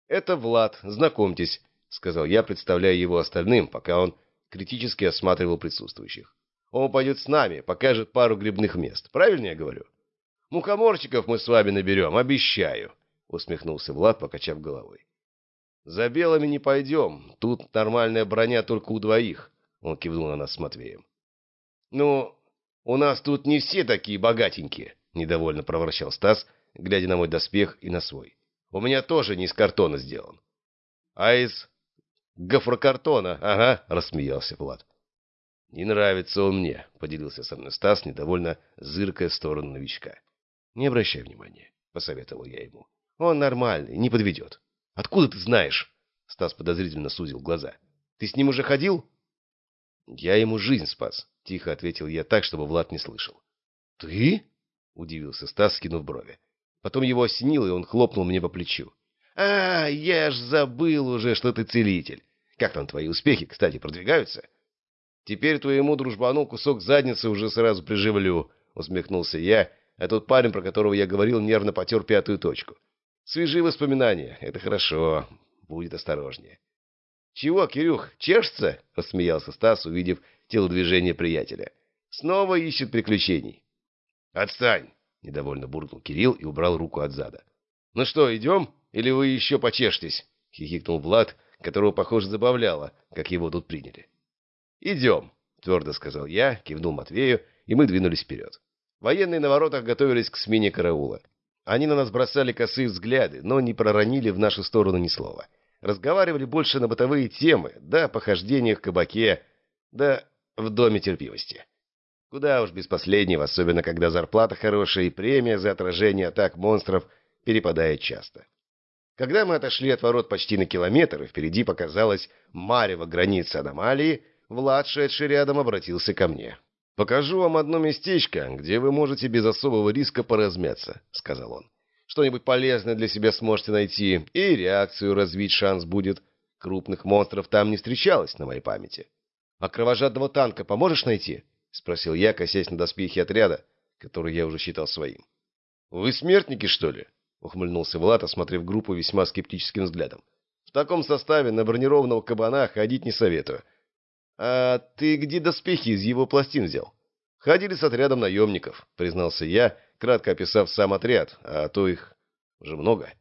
«Это Влад, знакомьтесь», — сказал я, представляя его остальным, пока он критически осматривал присутствующих. «Он пойдет с нами, покажет пару грибных мест. Правильно я говорю?» «Мухоморчиков мы с вами наберем, обещаю», — усмехнулся Влад, покачав головой. «За белыми не пойдем. Тут нормальная броня только у двоих», — он кивнул на нас с Матвеем. «Ну, у нас тут не все такие богатенькие», — недовольно проворчал Стас, глядя на мой доспех и на свой. «У меня тоже не из картона сделан». «А из гофрокартона, ага», — рассмеялся Влад. «Не нравится он мне», — поделился со мной Стас, недовольно зыркая в сторону новичка. «Не обращай внимания», — посоветовал я ему. «Он нормальный, не подведет». «Откуда ты знаешь?» Стас подозрительно сузил глаза. «Ты с ним уже ходил?» «Я ему жизнь спас», — тихо ответил я так, чтобы Влад не слышал. «Ты?» — удивился Стас, скинув брови. Потом его осенило, и он хлопнул мне по плечу. «А, я ж забыл уже, что ты целитель. Как там твои успехи, кстати, продвигаются?» «Теперь твоему дружбану кусок задницы уже сразу приживлю», — усмехнулся я, а тот парень, про которого я говорил, нервно потер пятую точку. Свежие воспоминания. Это хорошо. Будет осторожнее. «Чего, Кирюх, чешется?» — рассмеялся Стас, увидев телодвижение приятеля. «Снова ищет приключений». «Отстань!» — недовольно буркнул Кирилл и убрал руку от зада. «Ну что, идем? Или вы еще почешетесь?» — хихикнул Влад, которого, похоже, забавляло, как его тут приняли. «Идем!» — твердо сказал я, кивнул Матвею, и мы двинулись вперед. Военные на воротах готовились к смене караула. Они на нас бросали косые взгляды, но не проронили в нашу сторону ни слова. Разговаривали больше на бытовые темы, да о похождениях в кабаке, да в доме терпимости. Куда уж без последнего, особенно когда зарплата хорошая и премия за отражение атак монстров перепадает часто. Когда мы отошли от ворот почти на километр, и впереди показалась марево граница аномалии, Влад, шедший рядом, обратился ко мне. «Покажу вам одно местечко, где вы можете без особого риска поразмяться», — сказал он. «Что-нибудь полезное для себя сможете найти, и реакцию развить шанс будет. Крупных монстров там не встречалось на моей памяти». «А кровожадного танка поможешь найти?» — спросил я, косясь на доспехи отряда, который я уже считал своим. «Вы смертники, что ли?» — ухмыльнулся Влад, осмотрев группу весьма скептическим взглядом. «В таком составе на бронированного кабана ходить не советую. «А ты где доспехи из его пластин взял?» «Ходили с отрядом наемников», — признался я, кратко описав сам отряд, а то их уже много.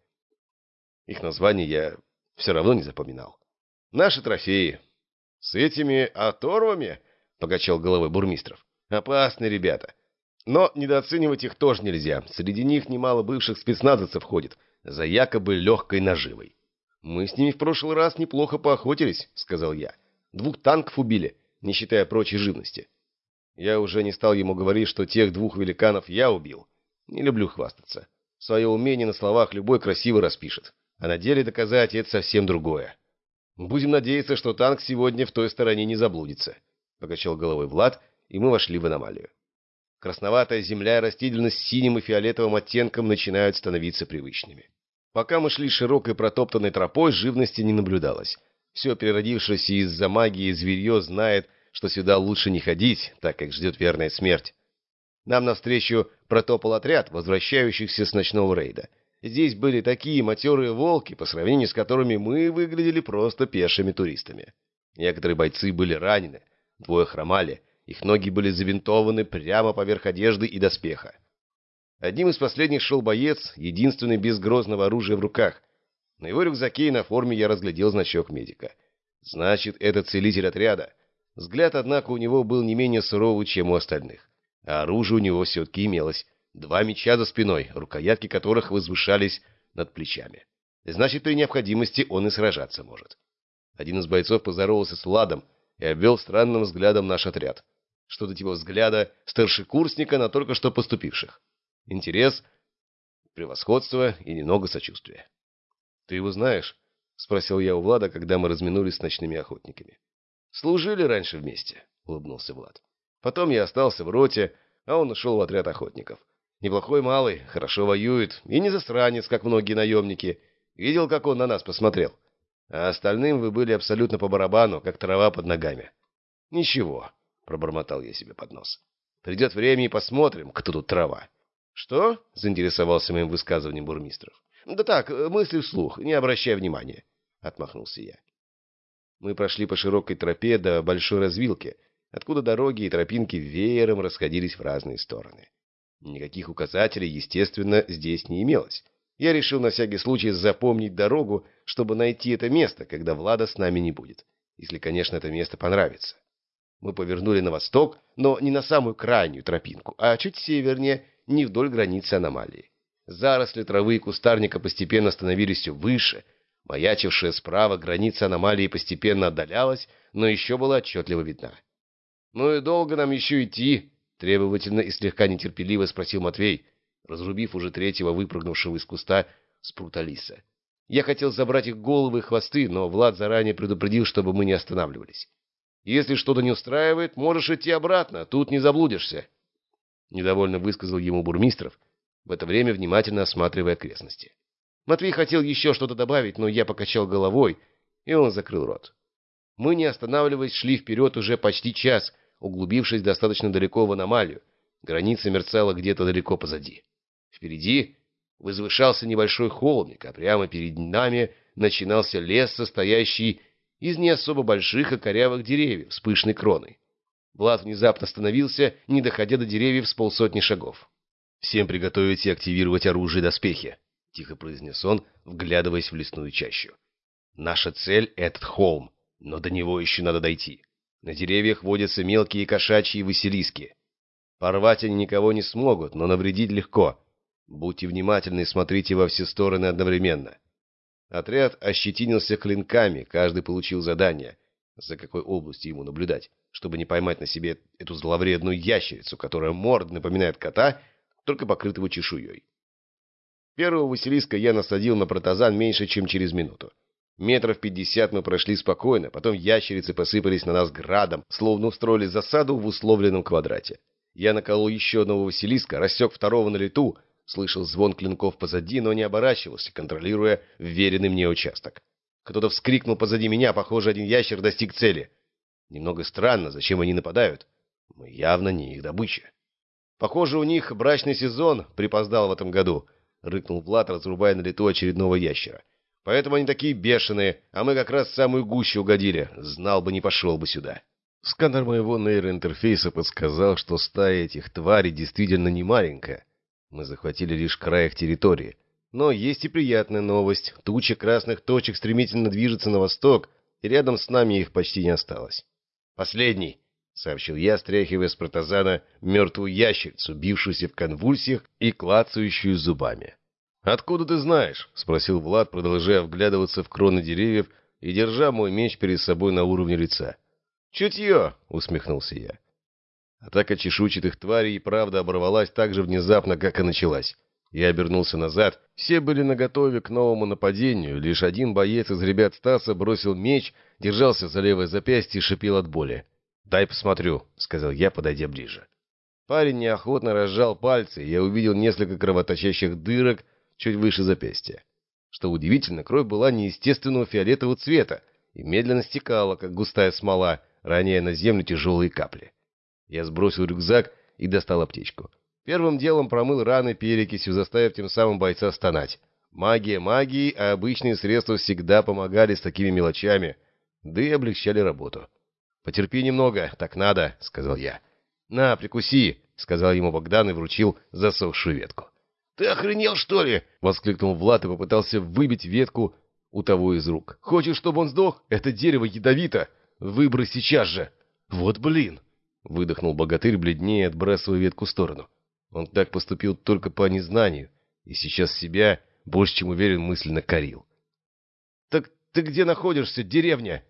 Их название я все равно не запоминал. «Наши трофеи». «С этими оторвами?» — покачал головой Бурмистров. «Опасные ребята. Но недооценивать их тоже нельзя. Среди них немало бывших спецназовцев ходит, за якобы легкой наживой». «Мы с ними в прошлый раз неплохо поохотились», — сказал я. Двух танков убили, не считая прочей живности. Я уже не стал ему говорить, что тех двух великанов я убил. Не люблю хвастаться. Свое умение на словах любой красиво распишет. А на деле доказать это совсем другое. Будем надеяться, что танк сегодня в той стороне не заблудится. Покачал головой Влад, и мы вошли в аномалию. Красноватая земля и растительность с синим и фиолетовым оттенком начинают становиться привычными. Пока мы шли широкой протоптанной тропой, живности не наблюдалось. Все переродившееся из-за магии зверье знает, что сюда лучше не ходить, так как ждет верная смерть. Нам навстречу протопал отряд, возвращающихся с ночного рейда. Здесь были такие матерые волки, по сравнению с которыми мы выглядели просто пешими туристами. Некоторые бойцы были ранены, двое хромали, их ноги были завинтованы прямо поверх одежды и доспеха. Одним из последних шел боец, единственный без грозного оружия в руках, на его рюкзаке и на форме я разглядел значок медика. Значит, это целитель отряда. Взгляд, однако, у него был не менее суровый, чем у остальных. А оружие у него все-таки имелось. Два меча за спиной, рукоятки которых возвышались над плечами. Значит, при необходимости он и сражаться может. Один из бойцов поздоровался с Владом и обвел странным взглядом наш отряд. Что-то типа взгляда старшекурсника на только что поступивших. Интерес, превосходство и немного сочувствия. «Ты его знаешь?» — спросил я у Влада, когда мы разминулись с ночными охотниками. «Служили раньше вместе», — улыбнулся Влад. «Потом я остался в роте, а он ушел в отряд охотников. Неплохой малый, хорошо воюет, и не засранец, как многие наемники. Видел, как он на нас посмотрел? А остальным вы были абсолютно по барабану, как трава под ногами. Ничего, пробормотал я себе под нос. Придет время и посмотрим, кто тут трава. Что? заинтересовался моим высказыванием бурмистров. Да так, мысли вслух, не обращай внимания, отмахнулся я. Мы прошли по широкой тропе до большой развилки, откуда дороги и тропинки веером расходились в разные стороны. Никаких указателей, естественно, здесь не имелось. Я решил на всякий случай запомнить дорогу, чтобы найти это место, когда Влада с нами не будет. Если, конечно, это место понравится. Мы повернули на восток, но не на самую крайнюю тропинку, а чуть севернее, не вдоль границы аномалии. Заросли травы и кустарника постепенно становились все выше. Маячившая справа граница аномалии постепенно отдалялась, но еще была отчетливо видна. «Ну и долго нам еще идти?» — требовательно и слегка нетерпеливо спросил Матвей, разрубив уже третьего выпрыгнувшего из куста спрута лиса. Я хотел забрать их головы и хвосты, но Влад заранее предупредил, чтобы мы не останавливались. «Если что-то не устраивает, можешь идти обратно, тут не заблудишься». Недовольно высказал ему Бурмистров, в это время внимательно осматривая окрестности. Матвей хотел еще что-то добавить, но я покачал головой, и он закрыл рот. Мы, не останавливаясь, шли вперед уже почти час, углубившись достаточно далеко в аномалию. Граница мерцала где-то далеко позади. Впереди возвышался небольшой холмик, а прямо перед нами начинался лес, состоящий из не особо больших и корявых деревьев с пышной кроной. Влад внезапно остановился, не доходя до деревьев с полсотни шагов. «Всем приготовить и активировать оружие и доспехи», — тихо произнес он, вглядываясь в лесную чащу. «Наша цель — этот холм, но до него еще надо дойти. На деревьях водятся мелкие кошачьи василиски. Порвать они никого не смогут, но навредить легко. Будьте внимательны и смотрите во все стороны одновременно. Отряд ощетинился клинками, каждый получил задание, за какой области ему наблюдать, чтобы не поймать на себе эту зловредную ящерицу, которая морд напоминает кота, только покрытого чешуей. Первого Василиска я насадил на протазан меньше, чем через минуту. Метров пятьдесят мы прошли спокойно, потом ящерицы посыпались на нас градом, словно устроили засаду в условленном квадрате. Я наколол еще одного Василиска, рассек второго на лету, Слышал звон клинков позади, но не оборачивался, контролируя вверенный мне участок. Кто-то вскрикнул позади меня, похоже, один ящер достиг цели. Немного странно, зачем они нападают. Мы явно не их добыча. Похоже, у них брачный сезон припоздал в этом году, рыкнул Влад, разрубая на лету очередного ящера. Поэтому они такие бешеные, а мы как раз в самую гущу угодили. Знал бы, не пошел бы сюда. Сканер моего нейроинтерфейса подсказал, что стая этих тварей действительно не маленькая. Мы захватили лишь край их территории. Но есть и приятная новость. Туча красных точек стремительно движется на восток, и рядом с нами их почти не осталось. «Последний!» — сообщил я, стряхивая с протазана мертвую ящерицу, бившуюся в конвульсиях и клацающую зубами. «Откуда ты знаешь?» — спросил Влад, продолжая вглядываться в кроны деревьев и держа мой меч перед собой на уровне лица. «Чутье!» — усмехнулся я. Атака чешуйчатых тварей и правда оборвалась так же внезапно, как и началась. Я обернулся назад. Все были наготове к новому нападению. Лишь один боец из ребят Стаса бросил меч, держался за левое запястье и шипел от боли. «Дай посмотрю», — сказал я, подойдя ближе. Парень неохотно разжал пальцы, и я увидел несколько кровоточащих дырок чуть выше запястья. Что удивительно, кровь была неестественного фиолетового цвета и медленно стекала, как густая смола, роняя на землю тяжелые капли. Я сбросил рюкзак и достал аптечку. Первым делом промыл раны перекисью, заставив тем самым бойца стонать. Магия магии, а обычные средства всегда помогали с такими мелочами, да и облегчали работу. «Потерпи немного, так надо», — сказал я. «На, прикуси», — сказал ему Богдан и вручил засохшую ветку. «Ты охренел, что ли?» — воскликнул Влад и попытался выбить ветку у того из рук. «Хочешь, чтобы он сдох? Это дерево ядовито! Выбрось сейчас же!» «Вот блин!» Выдохнул богатырь, бледнее, отбрасывая ветку в сторону. Он так поступил только по незнанию, и сейчас себя, больше чем уверен, мысленно корил. «Так ты где находишься, деревня?» —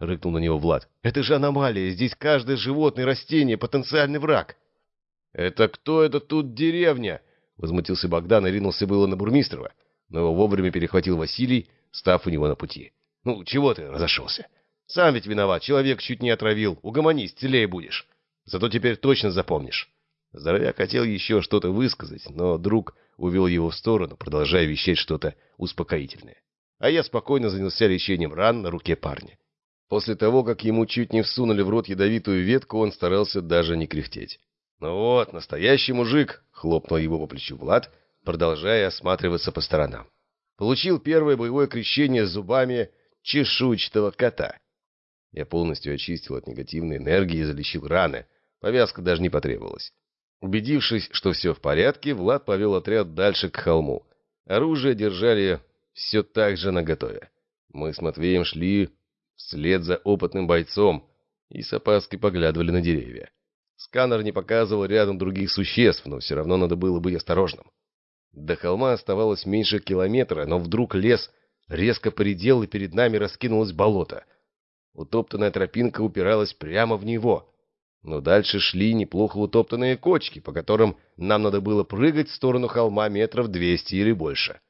рыкнул на него Влад. «Это же аномалия, здесь каждое животное растение — потенциальный враг». «Это кто это тут деревня?» — возмутился Богдан и ринулся было на Бурмистрова, но его вовремя перехватил Василий, став у него на пути. «Ну, чего ты разошелся?» Сам ведь виноват, человек чуть не отравил. Угомонись, целее будешь. Зато теперь точно запомнишь. Здоровяк хотел еще что-то высказать, но друг увел его в сторону, продолжая вещать что-то успокоительное. А я спокойно занялся лечением ран на руке парня. После того, как ему чуть не всунули в рот ядовитую ветку, он старался даже не кряхтеть. «Ну вот, настоящий мужик!» — хлопнул его по плечу Влад, продолжая осматриваться по сторонам. Получил первое боевое крещение зубами чешуйчатого кота. Я полностью очистил от негативной энергии и залечил раны. Повязка даже не потребовалась. Убедившись, что все в порядке, Влад повел отряд дальше к холму. Оружие держали все так же наготове. Мы с Матвеем шли вслед за опытным бойцом и с опаской поглядывали на деревья. Сканер не показывал рядом других существ, но все равно надо было быть осторожным. До холма оставалось меньше километра, но вдруг лес резко поредел, и перед нами раскинулось болото. Утоптанная тропинка упиралась прямо в него. Но дальше шли неплохо утоптанные кочки, по которым нам надо было прыгать в сторону холма метров двести или больше.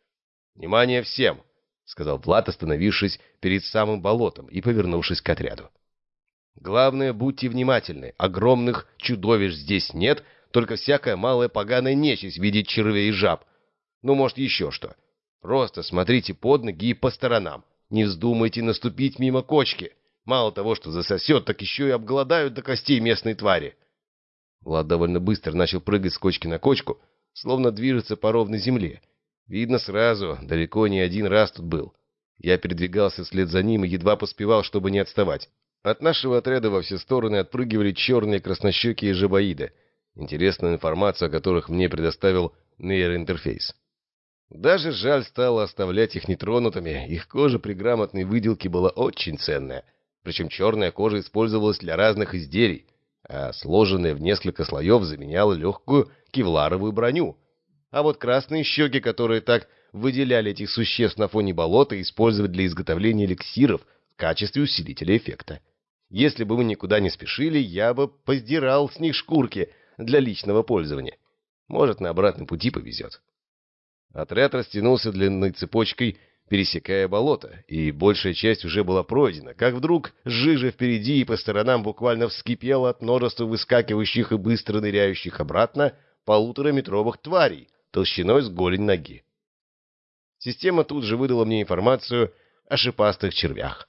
«Внимание всем!» — сказал Влад, остановившись перед самым болотом и повернувшись к отряду. «Главное, будьте внимательны. Огромных чудовищ здесь нет, только всякая малая поганая нечисть в виде червей и жаб. Ну, может, еще что. Просто смотрите под ноги и по сторонам. Не вздумайте наступить мимо кочки. Мало того, что засосет, так еще и обголодают до костей местные твари. Влад довольно быстро начал прыгать с кочки на кочку, словно движется по ровной земле. Видно сразу, далеко не один раз тут был. Я передвигался вслед за ним и едва поспевал, чтобы не отставать. От нашего отряда во все стороны отпрыгивали черные краснощекие жабоиды, интересную информацию о которых мне предоставил нейроинтерфейс. Даже жаль стало оставлять их нетронутыми, их кожа при грамотной выделке была очень ценная — причем черная кожа использовалась для разных изделий, а сложенная в несколько слоев заменяла легкую кевларовую броню. А вот красные щеки, которые так выделяли этих существ на фоне болота, использовать для изготовления эликсиров в качестве усилителя эффекта. Если бы мы никуда не спешили, я бы поздирал с них шкурки для личного пользования. Может, на обратном пути повезет. Отряд растянулся длинной цепочкой пересекая болото, и большая часть уже была пройдена, как вдруг жижа впереди и по сторонам буквально вскипела от множества выскакивающих и быстро ныряющих обратно полутораметровых тварей толщиной с голень ноги. Система тут же выдала мне информацию о шипастых червях.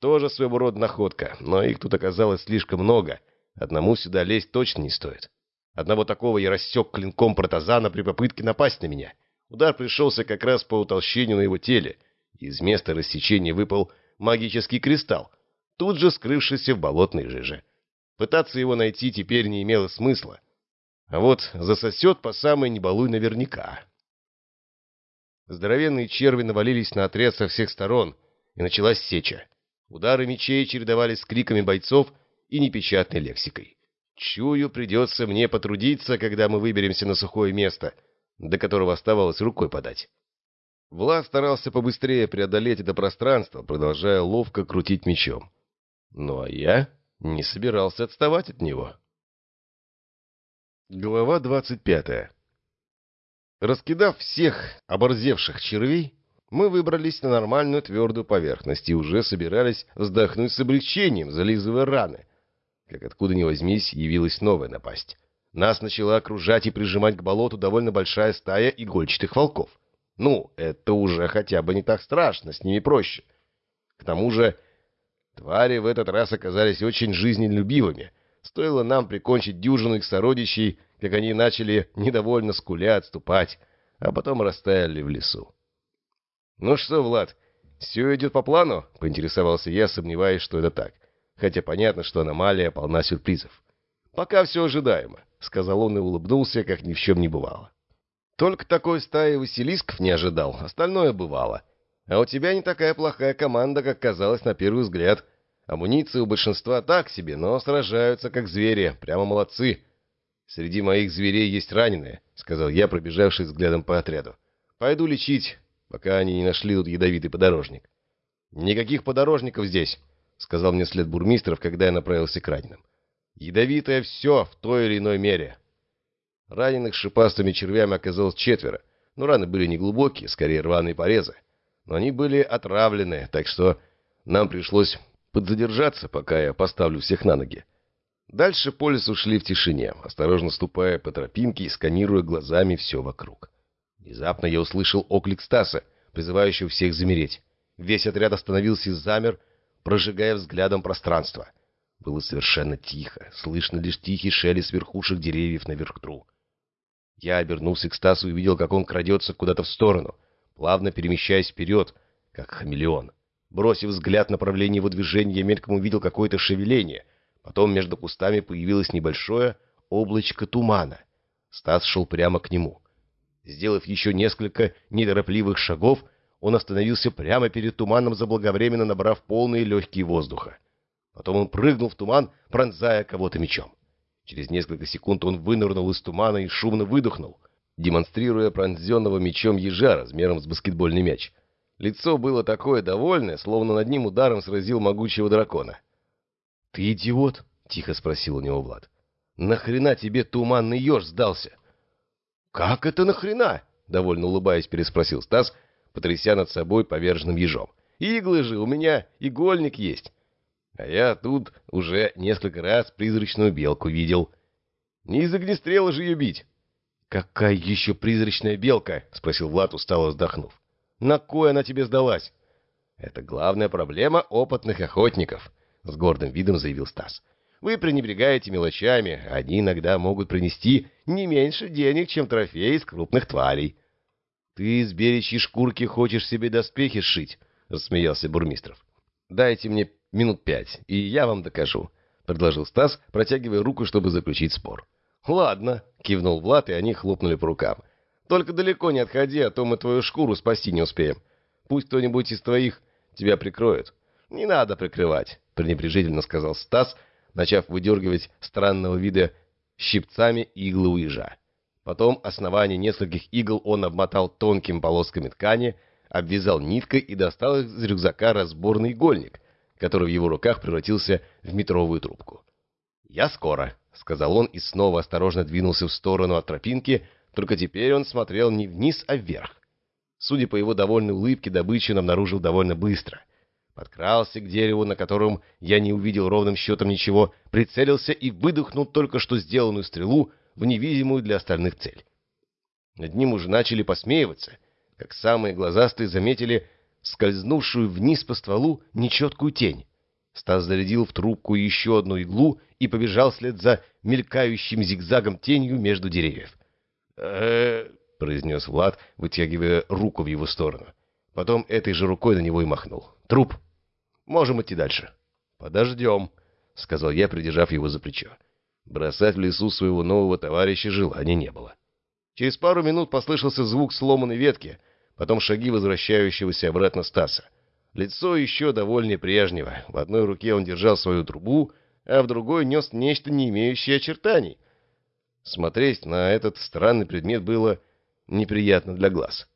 Тоже своего рода находка, но их тут оказалось слишком много, одному сюда лезть точно не стоит. Одного такого я рассек клинком протазана при попытке напасть на меня — Удар пришелся как раз по утолщению на его теле. Из места рассечения выпал магический кристалл, тут же скрывшийся в болотной жиже. Пытаться его найти теперь не имело смысла. А вот засосет по самой небалуй наверняка. Здоровенные черви навалились на отряд со всех сторон, и началась сеча. Удары мечей чередовались с криками бойцов и непечатной лексикой. Чую, придется мне потрудиться, когда мы выберемся на сухое место — до которого оставалось рукой подать. Влад старался побыстрее преодолеть это пространство, продолжая ловко крутить мечом. Ну а я не собирался отставать от него. Глава двадцать пятая. Раскидав всех оборзевших червей, мы выбрались на нормальную твердую поверхность и уже собирались вздохнуть с облегчением, зализывая раны. Как откуда ни возьмись, явилась новая напасть. Нас начала окружать и прижимать к болоту довольно большая стая игольчатых волков. Ну, это уже хотя бы не так страшно, с ними проще. К тому же, твари в этот раз оказались очень жизнелюбивыми. Стоило нам прикончить дюжину их сородичей, как они начали недовольно скуля отступать, а потом растаяли в лесу. «Ну что, Влад, все идет по плану?» — поинтересовался я, сомневаясь, что это так. Хотя понятно, что аномалия полна сюрпризов. «Пока все ожидаемо», — сказал он и улыбнулся, как ни в чем не бывало. «Только такой стаи Василисков не ожидал, остальное бывало. А у тебя не такая плохая команда, как казалось на первый взгляд. Амуниция у большинства так себе, но сражаются как звери, прямо молодцы». «Среди моих зверей есть раненые», — сказал я, пробежавшись взглядом по отряду. «Пойду лечить, пока они не нашли тут ядовитый подорожник». «Никаких подорожников здесь», — сказал мне след бурмистров, когда я направился к раненым. Ядовитое все в той или иной мере. Раненых шипастыми червями оказалось четверо, но раны были не глубокие, скорее рваные порезы. Но они были отравлены, так что нам пришлось подзадержаться, пока я поставлю всех на ноги. Дальше по лесу шли в тишине, осторожно ступая по тропинке и сканируя глазами все вокруг. Внезапно я услышал оклик Стаса, призывающего всех замереть. Весь отряд остановился и замер, прожигая взглядом пространство. Было совершенно тихо, слышно лишь тихий шелест верхушек деревьев на верхтру. Я обернулся к Стасу и увидел, как он крадется куда-то в сторону, плавно перемещаясь вперед, как хамелеон. Бросив взгляд в направлении его движения, я мельком увидел какое-то шевеление. Потом между кустами появилось небольшое облачко тумана. Стас шел прямо к нему. Сделав еще несколько неторопливых шагов, он остановился прямо перед туманом, заблаговременно набрав полные легкие воздуха. Потом он прыгнул в туман, пронзая кого-то мечом. Через несколько секунд он вынырнул из тумана и шумно выдохнул, демонстрируя пронзенного мечом ежа размером с баскетбольный мяч. Лицо было такое довольное, словно над ним ударом сразил могучего дракона. «Ты идиот?» — тихо спросил у него Влад. «Нахрена тебе туманный еж сдался?» «Как это нахрена?» — довольно улыбаясь, переспросил Стас, потряся над собой поверженным ежом. «Иглы же, у меня игольник есть. А я тут уже несколько раз призрачную белку видел. Не из огнестрела же ее бить. «Какая еще призрачная белка?» — спросил Влад, устало вздохнув. «На кой она тебе сдалась?» «Это главная проблема опытных охотников», — с гордым видом заявил Стас. «Вы пренебрегаете мелочами, они иногда могут принести не меньше денег, чем трофеи из крупных тварей». «Ты из беречьей шкурки хочешь себе доспехи сшить?» — рассмеялся Бурмистров. «Дайте мне минут пять, и я вам докажу», — предложил Стас, протягивая руку, чтобы заключить спор. «Ладно», — кивнул Влад, и они хлопнули по рукам. «Только далеко не отходи, а то мы твою шкуру спасти не успеем. Пусть кто-нибудь из твоих тебя прикроет». «Не надо прикрывать», — пренебрежительно сказал Стас, начав выдергивать странного вида щипцами иглы у ежа. Потом основание нескольких игл он обмотал тонкими полосками ткани, обвязал ниткой и достал из рюкзака разборный игольник, который в его руках превратился в метровую трубку. «Я скоро», — сказал он и снова осторожно двинулся в сторону от тропинки, только теперь он смотрел не вниз, а вверх. Судя по его довольной улыбке, добычу он обнаружил довольно быстро. Подкрался к дереву, на котором я не увидел ровным счетом ничего, прицелился и выдохнул только что сделанную стрелу в невидимую для остальных цель. Над ним уже начали посмеиваться, как самые глазастые заметили скользнувшую вниз по стволу нечеткую тень. Стас зарядил в трубку еще одну иглу и побежал вслед за мелькающим зигзагом тенью между деревьев. Произнес Влад, вытягивая руку в его сторону. Потом этой же рукой на него и махнул. «Труп! Можем идти дальше». «Подождем», — сказал я, придержав его за плечо. Бросать в лесу своего нового товарища желания не было. Через пару минут послышался звук сломанной ветки — потом шаги возвращающегося обратно Стаса. Лицо еще довольнее прежнего. В одной руке он держал свою трубу, а в другой нес нечто, не имеющее очертаний. Смотреть на этот странный предмет было неприятно для глаз.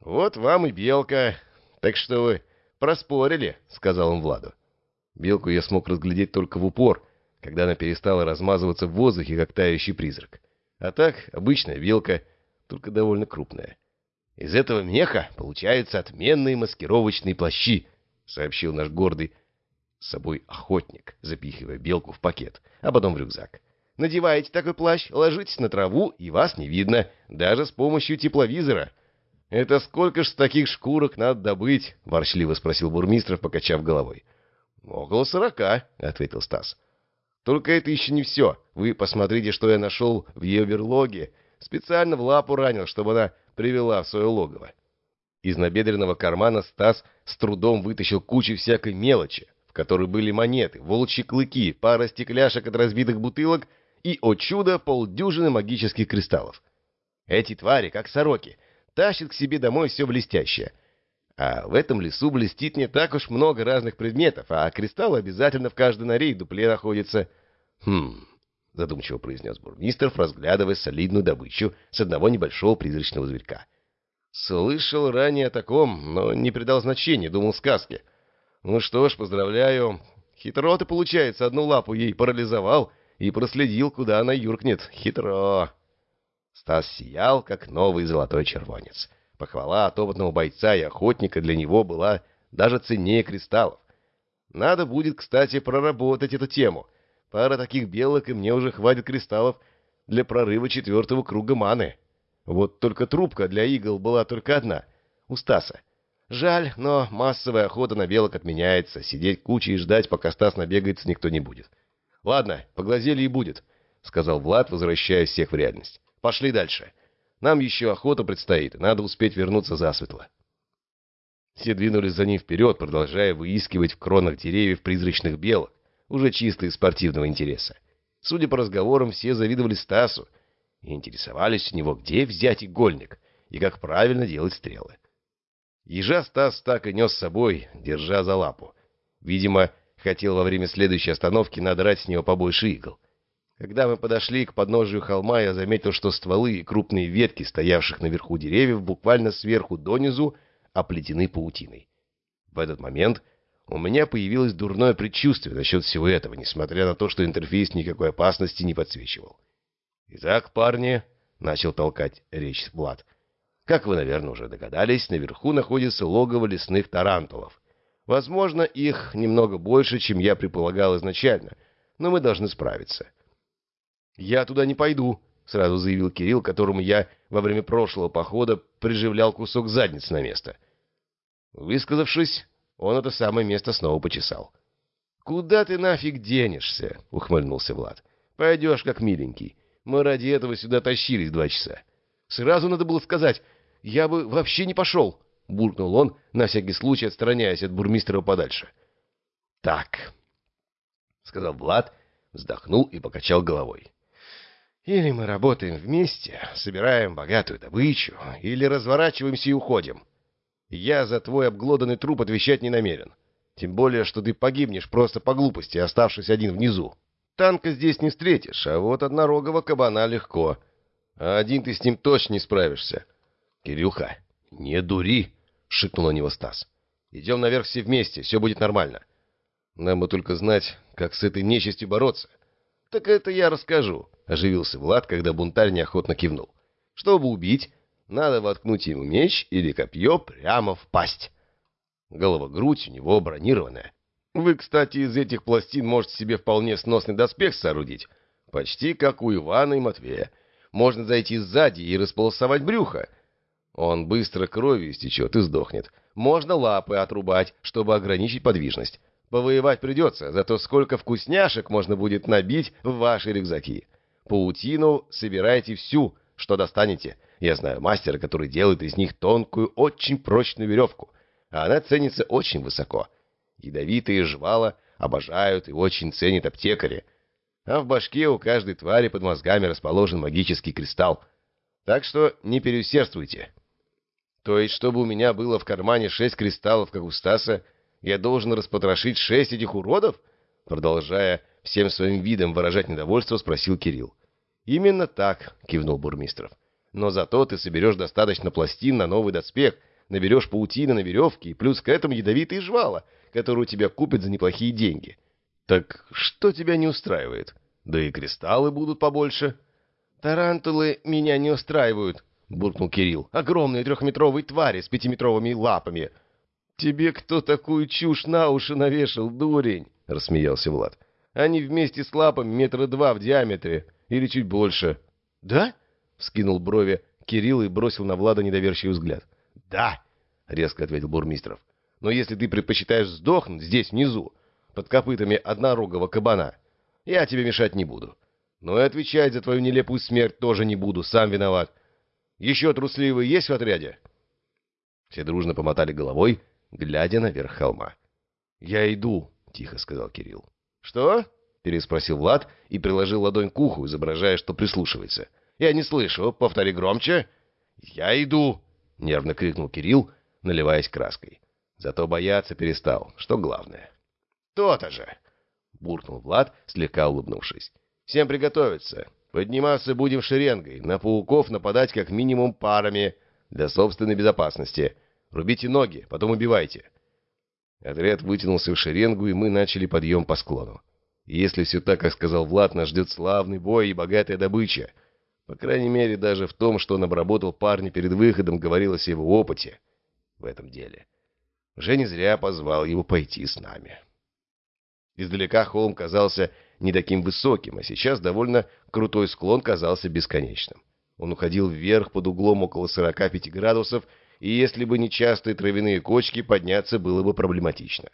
«Вот вам и белка. Так что вы проспорили», — сказал он Владу. Белку я смог разглядеть только в упор, когда она перестала размазываться в воздухе, как тающий призрак. А так, обычная белка, только довольно крупная. Из этого меха получаются отменные маскировочные плащи, сообщил наш гордый с собой охотник, запихивая белку в пакет, а потом в рюкзак. Надеваете такой плащ, ложитесь на траву, и вас не видно, даже с помощью тепловизора. Это сколько ж таких шкурок надо добыть? ворчливо спросил Бурмистров, покачав головой. Около сорока, ответил Стас. Только это еще не все. Вы посмотрите, что я нашел в ее берлоге. Специально в лапу ранил, чтобы она привела в свое логово. Из набедренного кармана Стас с трудом вытащил кучу всякой мелочи, в которой были монеты, волчьи клыки, пара стекляшек от разбитых бутылок и, о чудо, полдюжины магических кристаллов. Эти твари, как сороки, тащат к себе домой все блестящее. А в этом лесу блестит не так уж много разных предметов, а кристаллы обязательно в каждой норе и дупле находятся. Хм, — задумчиво произнес бурмистров, разглядывая солидную добычу с одного небольшого призрачного зверька. «Слышал ранее о таком, но не придал значения, думал сказки. Ну что ж, поздравляю. Хитро ты, получается, одну лапу ей парализовал и проследил, куда она юркнет. Хитро!» Стас сиял, как новый золотой червонец. Похвала опытного бойца и охотника для него была даже ценнее кристаллов. Надо будет, кстати, проработать эту тему — Пара таких белок, и мне уже хватит кристаллов для прорыва четвертого круга маны. Вот только трубка для игл была только одна, у Стаса. Жаль, но массовая охота на белок отменяется. Сидеть кучей и ждать, пока Стас набегается, никто не будет. «Ладно, поглазели и будет», — сказал Влад, возвращая всех в реальность. «Пошли дальше. Нам еще охота предстоит, надо успеть вернуться засветло». Все двинулись за ним вперед, продолжая выискивать в кронах деревьев призрачных белок, уже чисто из спортивного интереса. Судя по разговорам, все завидовали Стасу и интересовались у него, где взять игольник и как правильно делать стрелы. Ежа Стас так и нес с собой, держа за лапу. Видимо, хотел во время следующей остановки надрать с него побольше игл. Когда мы подошли к подножию холма, я заметил, что стволы и крупные ветки, стоявших наверху деревьев, буквально сверху донизу, оплетены паутиной. В этот момент у меня появилось дурное предчувствие насчет всего этого, несмотря на то, что интерфейс никакой опасности не подсвечивал. «Итак, парни», — начал толкать речь Влад, — «как вы, наверное, уже догадались, наверху находится логово лесных тарантулов. Возможно, их немного больше, чем я предполагал изначально, но мы должны справиться». «Я туда не пойду», — сразу заявил Кирилл, которому я во время прошлого похода приживлял кусок задницы на место. Высказавшись, он это самое место снова почесал. «Куда ты нафиг денешься?» — ухмыльнулся Влад. «Пойдешь как миленький. Мы ради этого сюда тащились два часа. Сразу надо было сказать, я бы вообще не пошел!» — буркнул он, на всякий случай отстраняясь от бурмистра подальше. «Так», — сказал Влад, вздохнул и покачал головой. «Или мы работаем вместе, собираем богатую добычу, или разворачиваемся и уходим. Я за твой обглоданный труп отвечать не намерен. Тем более, что ты погибнешь просто по глупости, оставшись один внизу. Танка здесь не встретишь, а вот однорогого кабана легко. А один ты с ним точно не справишься. Кирюха, не дури, шикнул на него Стас. Идем наверх все вместе, все будет нормально. Нам бы только знать, как с этой нечистью бороться. Так это я расскажу, оживился Влад, когда бунтарь неохотно кивнул. Чтобы убить, надо воткнуть ему меч или копье прямо в пасть. Голова-грудь у него бронированная. Вы, кстати, из этих пластин можете себе вполне сносный доспех соорудить. Почти как у Ивана и Матвея. Можно зайти сзади и располосовать брюхо. Он быстро кровью истечет и сдохнет. Можно лапы отрубать, чтобы ограничить подвижность. Повоевать придется, зато сколько вкусняшек можно будет набить в ваши рюкзаки. Паутину собирайте всю, что достанете. Я знаю мастера, который делает из них тонкую, очень прочную веревку, а она ценится очень высоко. Ядовитые жвала обожают и очень ценят аптекари. А в башке у каждой твари под мозгами расположен магический кристалл. Так что не переусердствуйте. То есть, чтобы у меня было в кармане шесть кристаллов, как у Стаса, я должен распотрошить шесть этих уродов? Продолжая всем своим видом выражать недовольство, спросил Кирилл. «Именно так», — кивнул Бурмистров. Но зато ты соберешь достаточно пластин на новый доспех, наберешь паутины на веревке и плюс к этому ядовитые жвала, которые у тебя купят за неплохие деньги. Так что тебя не устраивает? Да и кристаллы будут побольше. Тарантулы меня не устраивают, буркнул Кирилл. Огромные трехметровые твари с пятиметровыми лапами. Тебе кто такую чушь на уши навешал, дурень? рассмеялся Влад. Они вместе с лапами метра два в диаметре или чуть больше. Да? Скинул брови Кирилл и бросил на Влада недоверчивый взгляд. «Да!» — резко ответил Бурмистров. «Но если ты предпочитаешь сдохнуть здесь внизу, под копытами однорогого кабана, я тебе мешать не буду. Но и отвечать за твою нелепую смерть тоже не буду, сам виноват. Еще трусливые есть в отряде?» Все дружно помотали головой, глядя наверх холма. «Я иду», — тихо сказал Кирилл. «Что?» — переспросил Влад и приложил ладонь к уху, изображая, что прислушивается. — я не слышу. Повтори громче. Я иду, нервно крикнул Кирилл, наливаясь краской. Зато бояться перестал, что главное. То-то же, буркнул Влад, слегка улыбнувшись. Всем приготовиться. Подниматься будем шеренгой, на пауков нападать как минимум парами для собственной безопасности. Рубите ноги, потом убивайте. Отряд вытянулся в шеренгу, и мы начали подъем по склону. Если все так, как сказал Влад, нас ждет славный бой и богатая добыча. По крайней мере, даже в том, что он обработал парня перед выходом, говорилось о его опыте в этом деле. Уже не зря позвал его пойти с нами. Издалека холм казался не таким высоким, а сейчас довольно крутой склон казался бесконечным. Он уходил вверх под углом около 45 градусов, и если бы не частые травяные кочки, подняться было бы проблематично.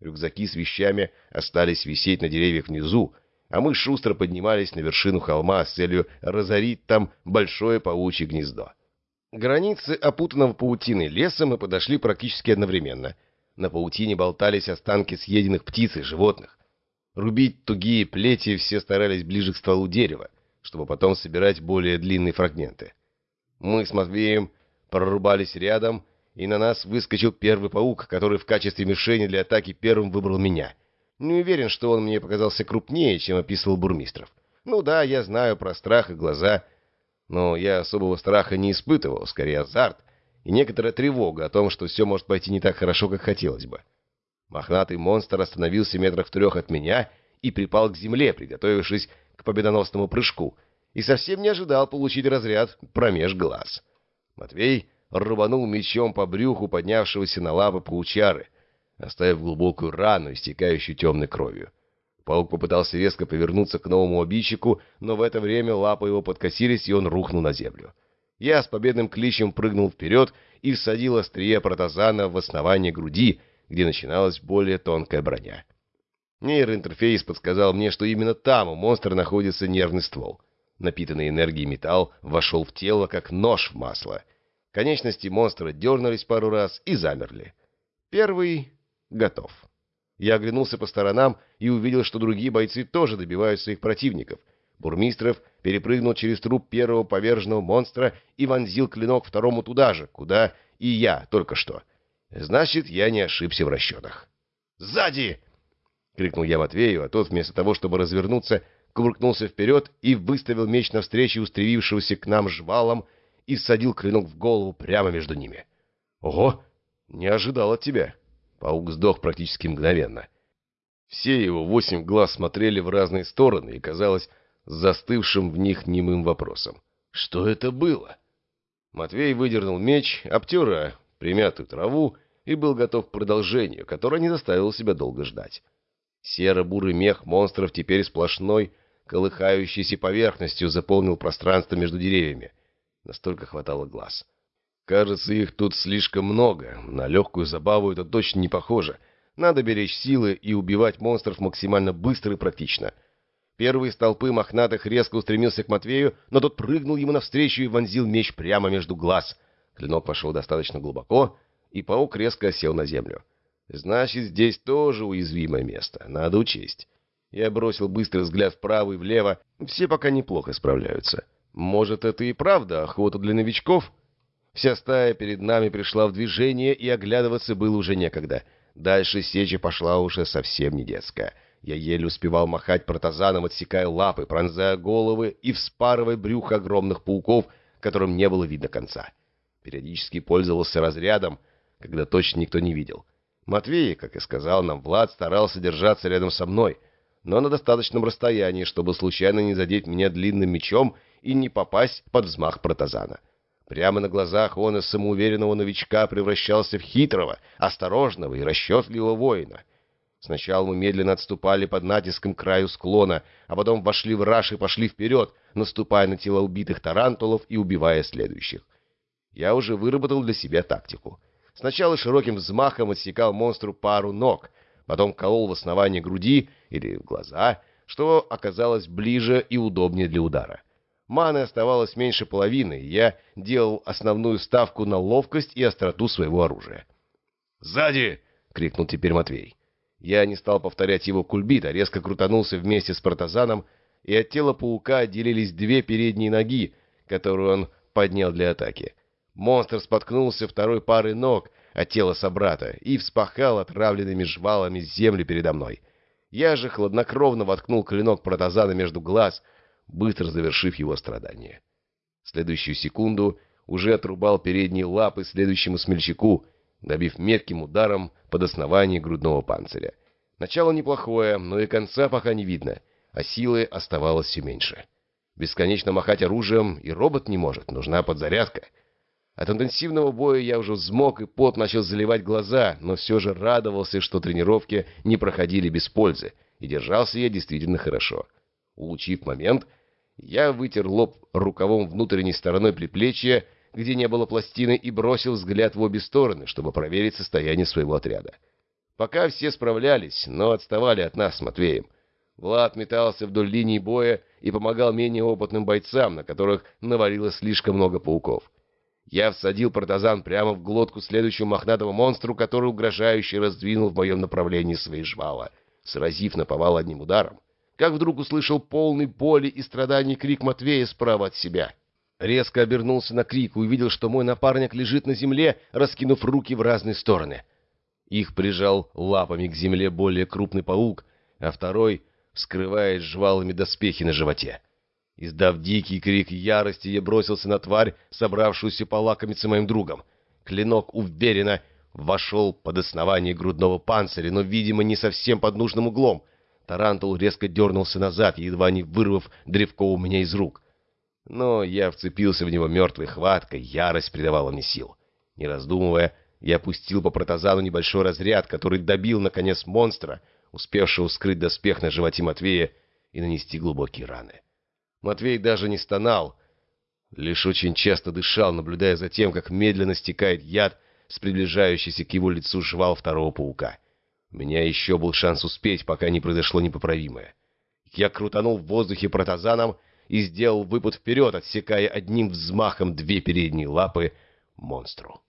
Рюкзаки с вещами остались висеть на деревьях внизу, а мы шустро поднимались на вершину холма с целью разорить там большое паучье гнездо. Границы опутанного паутиной леса мы подошли практически одновременно. На паутине болтались останки съеденных птиц и животных. Рубить тугие плети все старались ближе к стволу дерева, чтобы потом собирать более длинные фрагменты. Мы с Матвеем прорубались рядом, и на нас выскочил первый паук, который в качестве мишени для атаки первым выбрал меня. Не уверен, что он мне показался крупнее, чем описывал Бурмистров. Ну да, я знаю про страх и глаза, но я особого страха не испытывал, скорее азарт и некоторая тревога о том, что все может пойти не так хорошо, как хотелось бы. Мохнатый монстр остановился метрах в трех от меня и припал к земле, приготовившись к победоносному прыжку, и совсем не ожидал получить разряд промеж глаз. Матвей рубанул мечом по брюху поднявшегося на лапы паучары, оставив глубокую рану, истекающую темной кровью. Паук попытался резко повернуться к новому обидчику, но в это время лапы его подкосились, и он рухнул на землю. Я с победным кличем прыгнул вперед и всадил острие протазана в основание груди, где начиналась более тонкая броня. Нейроинтерфейс подсказал мне, что именно там у монстра находится нервный ствол. Напитанный энергией металл вошел в тело, как нож в масло. Конечности монстра дернулись пару раз и замерли. Первый готов. Я оглянулся по сторонам и увидел, что другие бойцы тоже добивают своих противников. Бурмистров перепрыгнул через труп первого поверженного монстра и вонзил клинок второму туда же, куда и я только что. Значит, я не ошибся в расчетах. «Сзади!» — крикнул я Матвею, а тот, вместо того, чтобы развернуться, кувыркнулся вперед и выставил меч навстречу устремившегося к нам жвалом и садил клинок в голову прямо между ними. «Ого! Не ожидал от тебя!» Паук сдох практически мгновенно. Все его восемь глаз смотрели в разные стороны и, казалось, застывшим в них немым вопросом. «Что это было?» Матвей выдернул меч, обтер примятую траву и был готов к продолжению, которое не заставило себя долго ждать. Серо-бурый мех монстров теперь сплошной, колыхающейся поверхностью заполнил пространство между деревьями. Настолько хватало глаз. Кажется, их тут слишком много. На легкую забаву это точно не похоже. Надо беречь силы и убивать монстров максимально быстро и практично. Первый из толпы мохнатых резко устремился к Матвею, но тот прыгнул ему навстречу и вонзил меч прямо между глаз — Клинок пошел достаточно глубоко, и паук резко сел на землю. Значит, здесь тоже уязвимое место, надо учесть. Я бросил быстрый взгляд вправо и влево, все пока неплохо справляются. Может, это и правда охота для новичков? Вся стая перед нами пришла в движение, и оглядываться было уже некогда. Дальше сеча пошла уже совсем не детская. Я еле успевал махать протазаном, отсекая лапы, пронзая головы и вспарывая брюхо огромных пауков, которым не было видно конца. Периодически пользовался разрядом, когда точно никто не видел. Матвей, как и сказал нам Влад, старался держаться рядом со мной, но на достаточном расстоянии, чтобы случайно не задеть меня длинным мечом и не попасть под взмах протазана. Прямо на глазах он из самоуверенного новичка превращался в хитрого, осторожного и расчетливого воина. Сначала мы медленно отступали под натиском краю склона, а потом вошли в раш и пошли вперед, наступая на тела убитых тарантулов и убивая следующих. Я уже выработал для себя тактику. Сначала широким взмахом отсекал монстру пару ног, потом колол в основании груди или в глаза, что оказалось ближе и удобнее для удара. Маны оставалось меньше половины, и я делал основную ставку на ловкость и остроту своего оружия. «Сзади!» — крикнул теперь Матвей. Я не стал повторять его кульбит, а резко крутанулся вместе с протазаном, и от тела паука отделились две передние ноги, которые он поднял для атаки. Монстр споткнулся второй парой ног от тела собрата и вспахал отравленными жвалами землю передо мной. Я же хладнокровно воткнул клинок протазана между глаз, быстро завершив его страдания. В следующую секунду уже отрубал передние лапы следующему смельчаку, добив метким ударом под основание грудного панциря. Начало неплохое, но и конца пока не видно, а силы оставалось все меньше. Бесконечно махать оружием и робот не может, нужна подзарядка — От интенсивного боя я уже взмок, и пот начал заливать глаза, но все же радовался, что тренировки не проходили без пользы, и держался я действительно хорошо. Улучив момент, я вытер лоб рукавом внутренней стороной предплечья, где не было пластины, и бросил взгляд в обе стороны, чтобы проверить состояние своего отряда. Пока все справлялись, но отставали от нас с Матвеем. Влад метался вдоль линии боя и помогал менее опытным бойцам, на которых навалилось слишком много пауков. Я всадил партазан прямо в глотку следующему мохнатому монстру, который угрожающе раздвинул в моем направлении свои жвала, сразив наповал одним ударом, как вдруг услышал полный боли и страданий крик Матвея справа от себя. Резко обернулся на крик и увидел, что мой напарник лежит на земле, раскинув руки в разные стороны. Их прижал лапами к земле более крупный паук, а второй вскрывает жвалами доспехи на животе. Издав дикий крик ярости, я бросился на тварь, собравшуюся полакомиться моим другом. Клинок уверенно вошел под основание грудного панциря, но, видимо, не совсем под нужным углом. Тарантул резко дернулся назад, едва не вырвав древко у меня из рук. Но я вцепился в него мертвой хваткой, ярость придавала мне сил. Не раздумывая, я опустил по протазану небольшой разряд, который добил, наконец, монстра, успевшего скрыть доспех на животе Матвея и нанести глубокие раны. Матвей даже не стонал, лишь очень часто дышал, наблюдая за тем, как медленно стекает яд с приближающейся к его лицу жвал второго паука. У меня еще был шанс успеть, пока не произошло непоправимое. Я крутанул в воздухе протазаном и сделал выпад вперед, отсекая одним взмахом две передние лапы монстру.